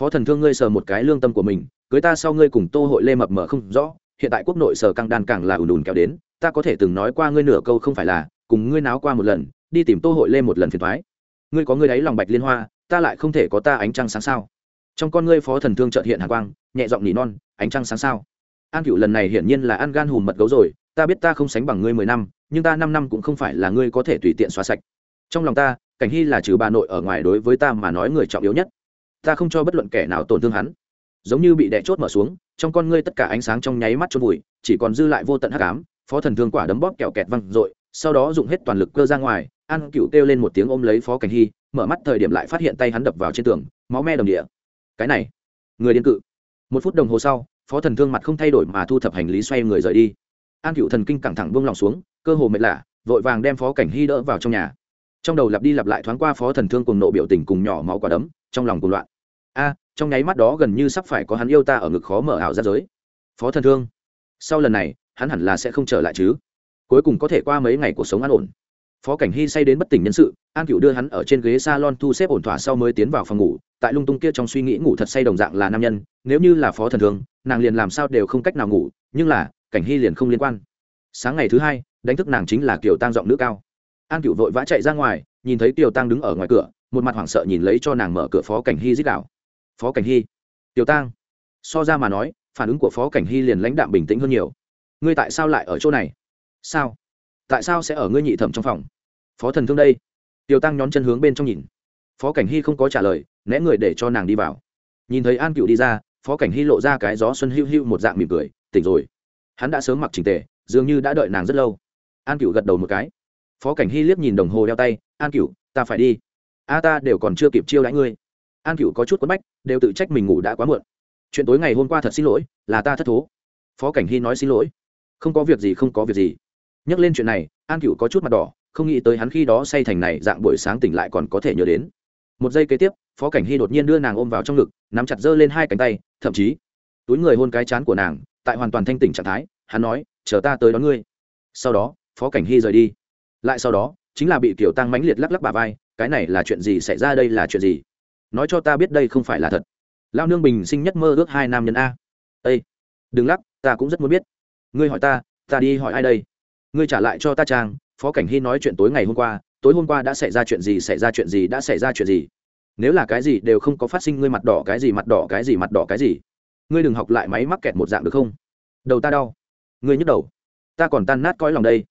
[SPEAKER 1] Phó thần thương ngươi sờ một cái lương tâm của mình, cưới ta sau ngươi cùng tô hội lê mập mờ không rõ hiện tại quốc nội sở căng đan càng là ùn ùn kéo đến, ta có thể từng nói qua ngươi nửa câu không phải là, cùng ngươi náo qua một lần, đi tìm tô hội lê một lần phiền thoái ngươi có ngươi đấy lòng bạch liên hoa, ta lại không thể có ta ánh trăng sáng sao? Trong con ngươi phó thần thương trợt hiện hàng quang, nhẹ giọng nỉ non, ánh trăng sáng sao? An cựu lần này hiển nhiên là ăn gan hùm mật gấu rồi, ta biết ta không sánh bằng ngươi mười năm, nhưng ta năm năm cũng không phải là ngươi có thể tùy tiện xóa sạch. Trong lòng ta, cảnh hy là trừ bà nội ở ngoài đối với ta mà nói người trọng yếu nhất. Ta không cho bất luận kẻ nào tổn thương hắn giống như bị đè chốt mở xuống, trong con ngươi tất cả ánh sáng trong nháy mắt trôn vùi, chỉ còn dư lại vô tận hắc ám, phó thần thương quả đấm bóp kẹo kẹt văng rồi sau đó dùng hết toàn lực cơ ra ngoài, an cựu kêu lên một tiếng ôm lấy phó cảnh hy, mở mắt thời điểm lại phát hiện tay hắn đập vào trên tường, máu me đồng địa. Cái này, người điên cự. Một phút đồng hồ sau, phó thần thương mặt không thay đổi mà thu thập hành lý xoay người rời đi. An cựu thần kinh căng thẳng buông lòng xuống, cơ hồ mệt lạ, vội vàng đem phó cảnh hy đỡ vào trong nhà. Trong đầu lặp đi lặp lại thoáng qua phó thần thương cùng nộ biểu tình cùng nhỏ máu quả đấm, trong lòng cùng loạn. A trong nháy mắt đó gần như sắp phải có hắn yêu ta ở ngực khó mở ảo ra giới. Phó thần thương, sau lần này, hắn hẳn là sẽ không trở lại chứ. Cuối cùng có thể qua mấy ngày cuộc sống an ổn. Phó cảnh hy say đến bất tỉnh nhân sự, an cựu đưa hắn ở trên ghế s a lon thu xếp ổn thỏa sau mới tiến vào phòng ngủ. Tại lung tung kia trong suy nghĩ ngủ thật say đồng dạng là nam nhân, nếu như là phó thần thương, nàng liền làm sao đều không cách nào ngủ, nhưng là, cảnh hy liền không liên quan. Sáng ngày thứ hai, đánh thức nàng chính là kiều tăng giọng nữ cao. An cựu vội vã chạy ra ngoài, nhìn thấy kiều tăng đứng ở ngoài cửa, một mặt hoảng sợ nhìn lấy cho nàng mở cửa phó cảnh hy dích đạo phó cảnh hy. Tiểu tăng so ra mà nói, phản ứng của phó cảnh hy liền lãnh đạm bình tĩnh hơn nhiều. Ngươi tại sao lại ở chỗ này? Sao? Tại sao sẽ ở ngươi nhị thẩm trong phòng? Phó thần thương đây. Tiêu tăng nhón chân hướng bên trong nhìn. Phó cảnh hy không có trả lời, né người để cho nàng đi vào. Nhìn thấy an cựu đi ra, phó cảnh hy lộ ra cái gió xuân hữu hữu một dạng mỉm cười, tỉnh rồi. Hắn đã sớm mặc trình tề, dường như đã đợi nàng rất lâu. An cựu gật đầu một cái. Phó cảnh hy liếc nhìn đồng hồ đeo tay, an cựu ta phải đi. A ta đều còn chưa kịp chiêu đãi ngươi an cựu có chút quất bách, đều tự trách mình ngủ đã quá muộn. Chuyện tối ngày hôm qua thật xin lỗi, là ta thất thố. Phó cảnh hy nói xin lỗi. Không có việc gì, không có việc gì. Nhắc lên chuyện này, an cựu có chút mặt đỏ, không nghĩ tới hắn khi đó say thành này dạng buổi sáng tỉnh lại còn có thể nhớ đến. Một giây kế tiếp, phó cảnh hy đột nhiên đưa nàng ôm vào trong ngực, nắm chặt giơ lên hai cánh tay, thậm chí, túi người hôn cái chán của nàng, tại hoàn toàn thanh tỉnh trạng thái, hắn nói, chờ ta tới đón ngươi. Sau đó, phó cảnh hy rời đi. Lại sau đó, chính là bị kiểu tăng mãnh liệt lắc lắc bà vai, cái này là chuyện gì xảy ra đây, là chuyện gì? Nói cho ta biết đây không phải là thật. Lao nương bình sinh nhất mơ ước hai nam nhân a. Â đừng lắc, ta cũng rất muốn biết. Ngươi hỏi ta ta đi hỏi ai đây? Ngươi trả lại cho ta trang phó cảnh hy nói chuyện tối ngày hôm qua, tối hôm qua đã xảy ra chuyện gì, xảy ra chuyện gì, đã xảy ra chuyện gì? Nếu là cái gì đều không có phát sinh, ngươi mặt đỏ cái gì, mặt đỏ cái gì, mặt đỏ cái gì? Ngươi đừng học lại máy mắc kẹt một dạng được không? Đầu ta đau. Ngươi nhức đầu. Ta còn tan nát cõi lòng đây.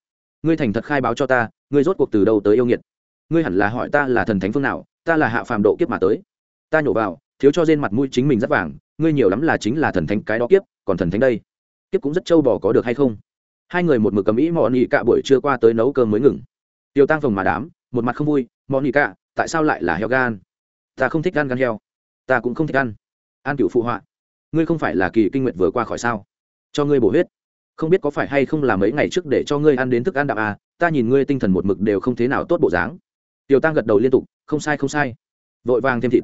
[SPEAKER 1] Ngươi thành thật khai báo cho ta, ngươi rốt cuộc từ đâu tới yêu nghiệt? Ngươi hẳn là hỏi ta là thần thánh phương nào, ta là hạ phàm độ kiếp mà tới ta nhổ vào, thiếu cho trên mặt mũi chính mình rất vàng, ngươi nhiều lắm là chính là thần thánh cái đó kiếp, còn thần thánh đây. Kiếp cũng rất trâu bò có được hay không? Hai người một mực cầm ý mò nị cả buổi trưa qua tới nấu cơm mới ngừng. Tiêu tăng phòng mà đám, một mặt không vui mò nị cả, tại sao lại là heo gan? Ta không thích gan gan heo. Ta cũng không thích ăn. An cựu phụ họa, ngươi không phải là kỳ kinh nguyện vừa qua khỏi sao? Cho ngươi bổ huyết. Không biết có phải hay không là mấy ngày trước để cho ngươi ăn đến thức ăn đạm à ta nhìn ngươi tinh thần một mực đều không thế nào tốt bộ dáng. Tiểu tăng gật đầu liên tục, không sai không sai. Vội vàng thêm thịt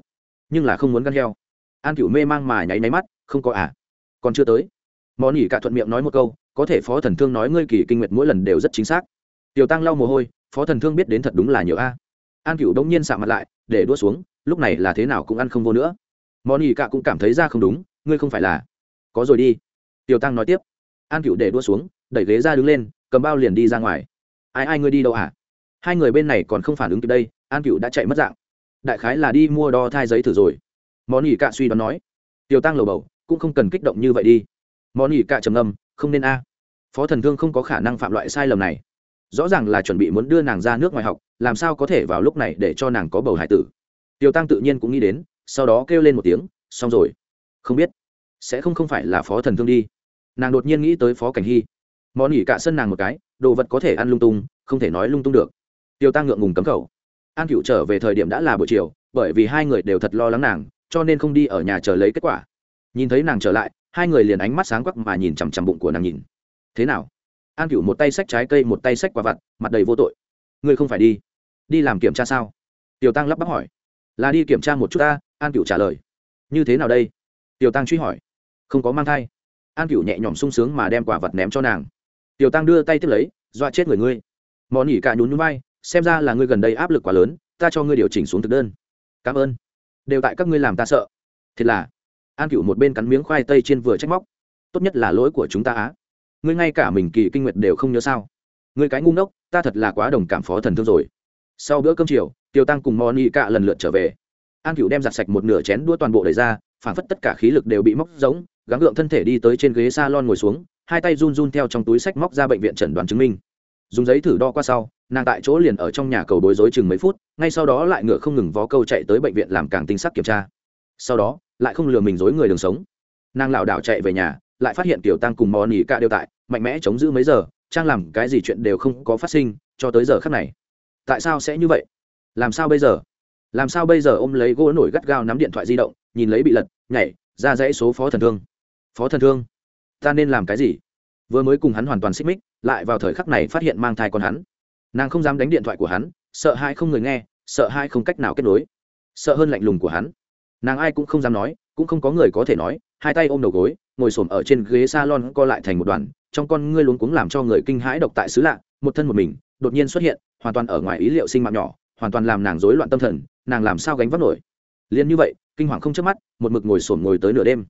[SPEAKER 1] nhưng là không muốn gan heo. An cựu mê mang mà nháy máy mắt, không có à? Còn chưa tới. Món nhỉ cả thuận miệng nói một câu, có thể phó thần thương nói ngươi kỳ kinh nguyệt mỗi lần đều rất chính xác. Tiểu tăng lau mồ hôi, phó thần thương biết đến thật đúng là nhiều a. An cựu đông nhiên sạ mặt lại, để đua xuống, lúc này là thế nào cũng ăn không vô nữa. Món nhỉ cả cũng cảm thấy ra không đúng, ngươi không phải là. Có rồi đi. Tiểu tăng nói tiếp. An cựu để đua xuống, đẩy ghế ra đứng lên, cầm bao liền đi ra ngoài. Ai ai ngươi đi đâu à? Hai người bên này còn không phản ứng kịp đây, an cựu đã chạy mất dạng đại khái là đi mua đo thai giấy thử rồi. Món ỉ cạ suy đoán nói, tiểu tăng lầu bầu, cũng không cần kích động như vậy đi. Món ỉ cạ trầm ngâm, không nên a. Phó thần thương không có khả năng phạm loại sai lầm này. Rõ ràng là chuẩn bị muốn đưa nàng ra nước ngoài học, làm sao có thể vào lúc này để cho nàng có bầu hải tử? Tiểu tăng tự nhiên cũng nghĩ đến, sau đó kêu lên một tiếng, xong rồi. Không biết sẽ không không phải là phó thần thương đi. Nàng đột nhiên nghĩ tới phó cảnh hy. Món ỉ cạ sân nàng một cái, đồ vật có thể ăn lung tung, không thể nói lung tung được. Tiêu tăng ngượng ngùng cấm khẩu an cựu trở về thời điểm đã là buổi chiều, bởi vì hai người đều thật lo lắng nàng, cho nên không đi ở nhà chờ lấy kết quả. Nhìn thấy nàng trở lại, hai người liền ánh mắt sáng quắc mà nhìn chằm chằm bụng của nàng nhìn. Thế nào? An cựu một tay xách trái cây, một tay xách quả vặt, mặt đầy vô tội. Ngươi không phải đi. Đi làm kiểm tra sao? Tiểu tăng lắp bắp hỏi. Là đi kiểm tra một chút ta, an cựu trả lời. Như thế nào đây? Tiểu tăng truy hỏi. Không có mang thai. An cựu nhẹ nhõm sung sướng mà đem quả vật ném cho nàng. Tiểu tăng đưa tay tiếp lấy, dọa chết người ngươi. Món nhỉ cả nhún nhún vai xem ra là ngươi gần đây áp lực quá lớn, ta cho ngươi điều chỉnh xuống thực đơn. Cảm ơn. Đều tại các ngươi làm ta sợ. Thiệt là, an cựu một bên cắn miếng khoai tây trên vừa trách móc. Tốt nhất là lỗi của chúng ta á. Ngươi ngay cả mình kỳ kinh nguyệt đều không nhớ sao. Ngươi cái ngu ngốc, ta thật là quá đồng cảm phó thần thương rồi. Sau bữa cơm chiều, tiêu tăng cùng moni cạ lần lượt trở về. An cựu đem giặt sạch một nửa chén đua toàn bộ đầy ra phản phất tất cả khí lực đều bị móc giống gắng gượng thân thể đi tới trên ghế s a lon ngồi xuống, hai tay run run theo trong túi sách móc ra bệnh viện chẩn đoán chứng minh. Dùng giấy thử đo qua sau nàng tại chỗ liền ở trong nhà cầu bối rối chừng mấy phút, ngay sau đó lại ngựa không ngừng vó câu chạy tới bệnh viện làm càng tinh sắc kiểm tra. Sau đó, lại không lừa mình dối người đường sống. Nàng lảo đảo chạy về nhà, lại phát hiện tiểu tăng cùng mò nỉ ca đều tại, mạnh mẽ chống giữ mấy giờ, trang làm cái gì chuyện đều không có phát sinh, cho tới giờ khắc này. Tại sao sẽ như vậy? Làm sao bây giờ? Làm sao bây giờ ôm lấy gỗ nổi gắt gao nắm điện thoại di động, nhìn lấy bị lật, nhảy, ra dãy số phó thần thương. Phó thần thương, ta nên làm cái gì? Vừa mới cùng hắn hoàn toàn xích mích, lại vào thời khắc này phát hiện mang thai con hắn nàng không dám đánh điện thoại của hắn, sợ hai không người nghe, sợ hai không cách nào kết nối. Sợ hơn lạnh lùng của hắn. Nàng ai cũng không dám nói, cũng không có người có thể nói, hai tay ôm đầu gối, ngồi s ổ m ở trên ghế s a lon co lại thành một đoàn, trong con ngươi luống cuống làm cho người kinh hãi độc tại xứ lạ, một thân một mình, đột nhiên xuất hiện, hoàn toàn ở ngoài ý liệu sinh mạng nhỏ, hoàn toàn làm nàng rối loạn tâm thần, nàng làm sao gánh vác nổi? Liền như vậy, kinh hoàng không chớp mắt, một mực ngồi sổm ngồi tới nửa đêm.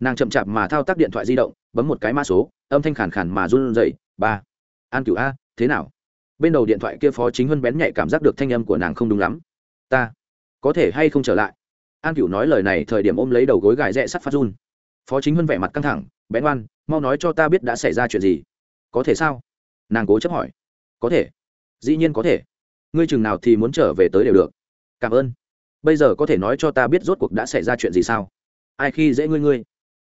[SPEAKER 1] Nàng chậm chạp mà thao tác điện thoại di động, bấm một cái mã số, âm thanh khàn khàn mà run rẩy, ba, an cửu a, thế nào? Bên đầu điện thoại kia phó chính huân bén nhạy cảm giác được thanh âm của nàng không đúng lắm. Ta, có thể hay không trở lại? An cửu nói lời này thời điểm ôm lấy đầu gối gài rẽ sắt phát run. Phó chính huân vẻ mặt căng thẳng, bén oan, mau nói cho ta biết đã xảy ra chuyện gì. Có thể sao? Nàng cố chấp hỏi. Có thể. Dĩ nhiên có thể. Ngươi chừng nào thì muốn trở về tới đều được. Cảm ơn. Bây giờ có thể nói cho ta biết rốt cuộc đã xảy ra chuyện gì sao? Ai khi dễ ngươi ngươi?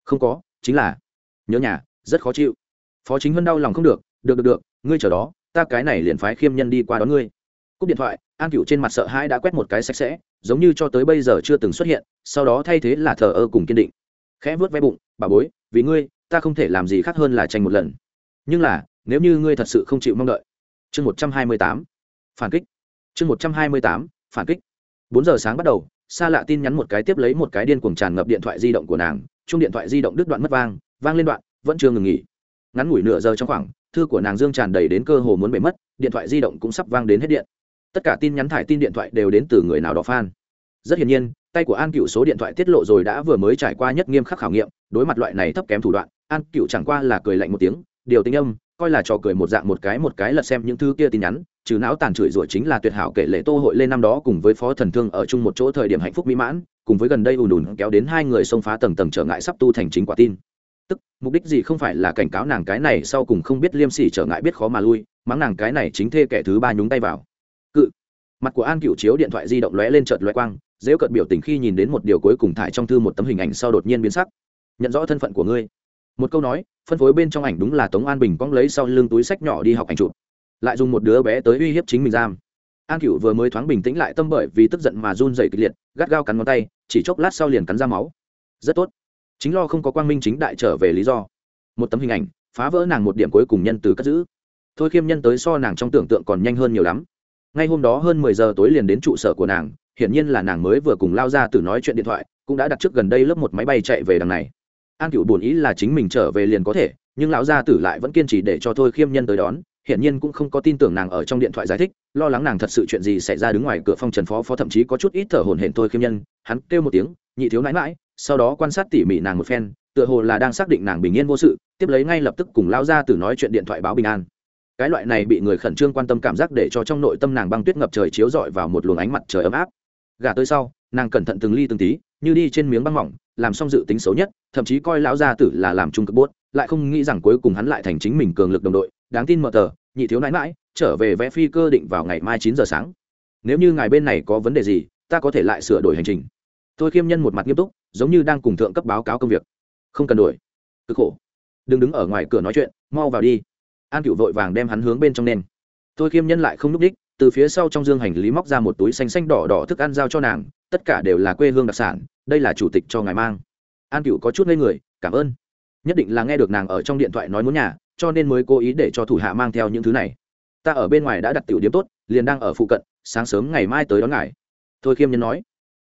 [SPEAKER 1] Không có, chính là, nhớ nhà, rất khó chịu. Phó chính huân đau lòng không được được được được, ngươi chờ đó ta cái này liền phái khiêm nhân đi qua đón ngươi. Cúp điện thoại, an cựu trên mặt sợ hãi đã quét một cái sạch sẽ, giống như cho tới bây giờ chưa từng xuất hiện, sau đó thay thế là thờ ơ cùng kiên định. Khẽ vớt ve bụng, bà bối, vì ngươi, ta không thể làm gì khác hơn là tranh một lần. Nhưng là, nếu như ngươi thật sự không chịu mong đợi. Chương một trăm hai mươi tám, phản kích. Chương một trăm hai mươi tám, phản kích. Bốn giờ sáng bắt đầu xa lạ tin nhắn một cái tiếp lấy một cái điên cuồng tràn ngập điện thoại di động của nàng chung điện thoại di động đứt đoạn mất vang vang lên đoạn, vẫn chưa ngừng nghỉ ngắn ngủi nửa giờ trong khoảng, thư của nàng dương tràn đầy đến cơ hồ muốn bể mất, điện thoại di động cũng sắp vang đến hết điện. Tất cả tin nhắn thải tin điện thoại đều đến từ người nào đó fan. Rất hiển nhiên, tay của an cựu số điện thoại tiết lộ rồi đã vừa mới trải qua nhất nghiêm khắc khảo nghiệm, đối mặt loại này thấp kém thủ đoạn, an cựu chẳng qua là cười lạnh một tiếng, điều tính âm, coi là trò cười một dạng một cái một cái lật xem những thứ kia tin nhắn, trừ não tàn chửi rủa chính là tuyệt hảo kể lệ tô hội lên năm đó cùng với phó thần thương ở chung một chỗ thời điểm hạnh phúc mỹ mãn, cùng với gần đây ùn ùn kéo đến hai người xông phá tầng tầng trở ngại sắp tu thành chính quả tin tức, mục đích gì không phải là cảnh cáo nàng cái này sau cùng không biết liêm sỉ trở ngại biết khó mà lui, mắng nàng cái này chính thê kẻ thứ ba nhúng tay vào. Cự. Mặt của an cựu chiếu điện thoại di động lóe lên trợt lóe quang, dễ cận biểu tình khi nhìn đến một điều cuối cùng thải trong thư một tấm hình ảnh sau đột nhiên biến sắc. Nhận rõ thân phận của ngươi. Một câu nói, phân phối bên trong ảnh đúng là tống an bình cong lấy sau lưng túi sách nhỏ đi học ảnh chụp. Lại dùng một đứa bé tới uy hiếp chính mình giam. An cựu vừa mới thoáng bình tĩnh lại tâm bởi vì tức giận mà run dày kịch liệt, gắt gao cắn ngón tay, chỉ chốc lát sau liền cắn ra máu. Rất tốt chính lo không có quang minh chính đại trở về lý do. Một tấm hình ảnh, phá vỡ nàng một điểm cuối cùng nhân từ cất giữ. Thôi khiêm nhân tới so nàng trong tưởng tượng còn nhanh hơn nhiều lắm. Ngay hôm đó hơn mười giờ tối liền đến trụ sở của nàng, hiển nhiên là nàng mới vừa cùng lao ra từ nói chuyện điện thoại, cũng đã đặt trước gần đây lớp một máy bay chạy về đằng này. An cựu buồn ý là chính mình trở về liền có thể, nhưng lão gia tử lại vẫn kiên trì để cho thôi khiêm nhân tới đón, hiển nhiên cũng không có tin tưởng nàng ở trong điện thoại giải thích, lo lắng nàng thật sự chuyện gì xảy ra đứng ngoài cửa phong trần phó phó thậm chí có chút ít thở hổn hển thôi khiêm nhân, hắn kêu một tiếng, nhị thiếu nãi mãi sau đó quan sát tỉ mỉ nàng một phen, tựa hồ là đang xác định nàng bình yên vô sự, tiếp lấy ngay lập tức cùng lao ra từ nói chuyện điện thoại báo bình an. Cái loại này bị người khẩn trương quan tâm cảm giác để cho trong nội tâm nàng băng tuyết ngập trời chiếu rọi vào một luồng ánh mặt trời ấm áp. Gà tới sau, nàng cẩn thận từng ly từng tí, như đi trên miếng băng mỏng, làm xong dự tính xấu nhất, thậm chí coi lão gia tử là làm trung cực bốt lại không nghĩ rằng cuối cùng hắn lại thành chính mình cường lực đồng đội, đáng tin mở tờ, nhị thiếu nãi mãi trở về vẽ phi cơ định vào ngày mai chín giờ sáng. Nếu như ngài bên này có vấn đề gì, ta có thể lại sửa đổi hành trình. Tôi khiêm nhân một mặt nghiêm túc giống như đang cùng thượng cấp báo cáo công việc. Không cần đổi. Cực khổ. Đừng đứng ở ngoài cửa nói chuyện, mau vào đi. An cựu vội vàng đem hắn hướng bên trong nền tôi khiêm nhân lại không n ú c đích, từ phía sau trong dương hành lý móc ra một túi xanh xanh đỏ đỏ thức ăn giao cho nàng, tất cả đều là quê hương đặc sản, đây là chủ tịch cho ngài mang. An cựu có chút ngây người, cảm ơn. Nhất định là nghe được nàng ở trong điện thoại nói muốn nhà, cho nên mới cố ý để cho thủ hạ mang theo những thứ này. Ta ở bên ngoài đã đặt tiểu điếm tốt, liền đang ở phụ cận, sáng sớm ngày mai tới đón ngài. Thôi khiêm nhân nói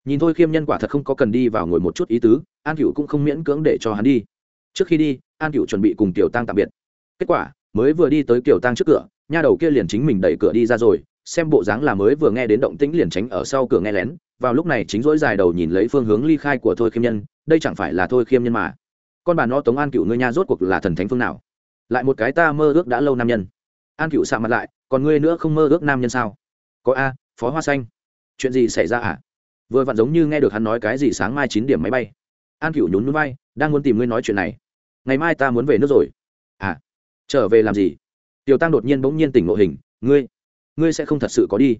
[SPEAKER 1] nhìn thôi khiêm nhân quả thật không có cần đi vào ngồi một chút ý tứ, an cựu cũng không miễn cưỡng để cho hắn đi. Trước khi đi, an cựu chuẩn bị cùng tiểu tăng tạm biệt. Kết quả, mới vừa đi tới tiểu tăng trước cửa, nha đầu kia liền chính mình đẩy cửa đi ra rồi, xem bộ dáng là mới vừa nghe đến động tĩnh liền tránh ở sau cửa nghe lén. Vào lúc này chính dỗi dài đầu nhìn lấy phương hướng ly khai của thôi khiêm nhân, đây chẳng phải là thôi khiêm nhân mà. Con bà no tống an cựu ngươi nha rốt cuộc là thần thánh phương nào? Lại một cái ta mơ ước đã lâu nam nhân. An cựu sạ mặt lại, còn ngươi nữa không mơ ước nam nhân sao? Có a, phó hoa xanh. Chuyện gì xảy ra à? Vừa vặn giống như nghe được hắn nói cái gì sáng mai chín điểm máy bay. An cựu nhún núi bay đang muốn tìm ngươi nói chuyện này. Ngày mai ta muốn về nước rồi. À trở về làm gì? Tiểu tăng đột nhiên bỗng nhiên tỉnh ngộ hình, ngươi ngươi sẽ không thật sự có đi.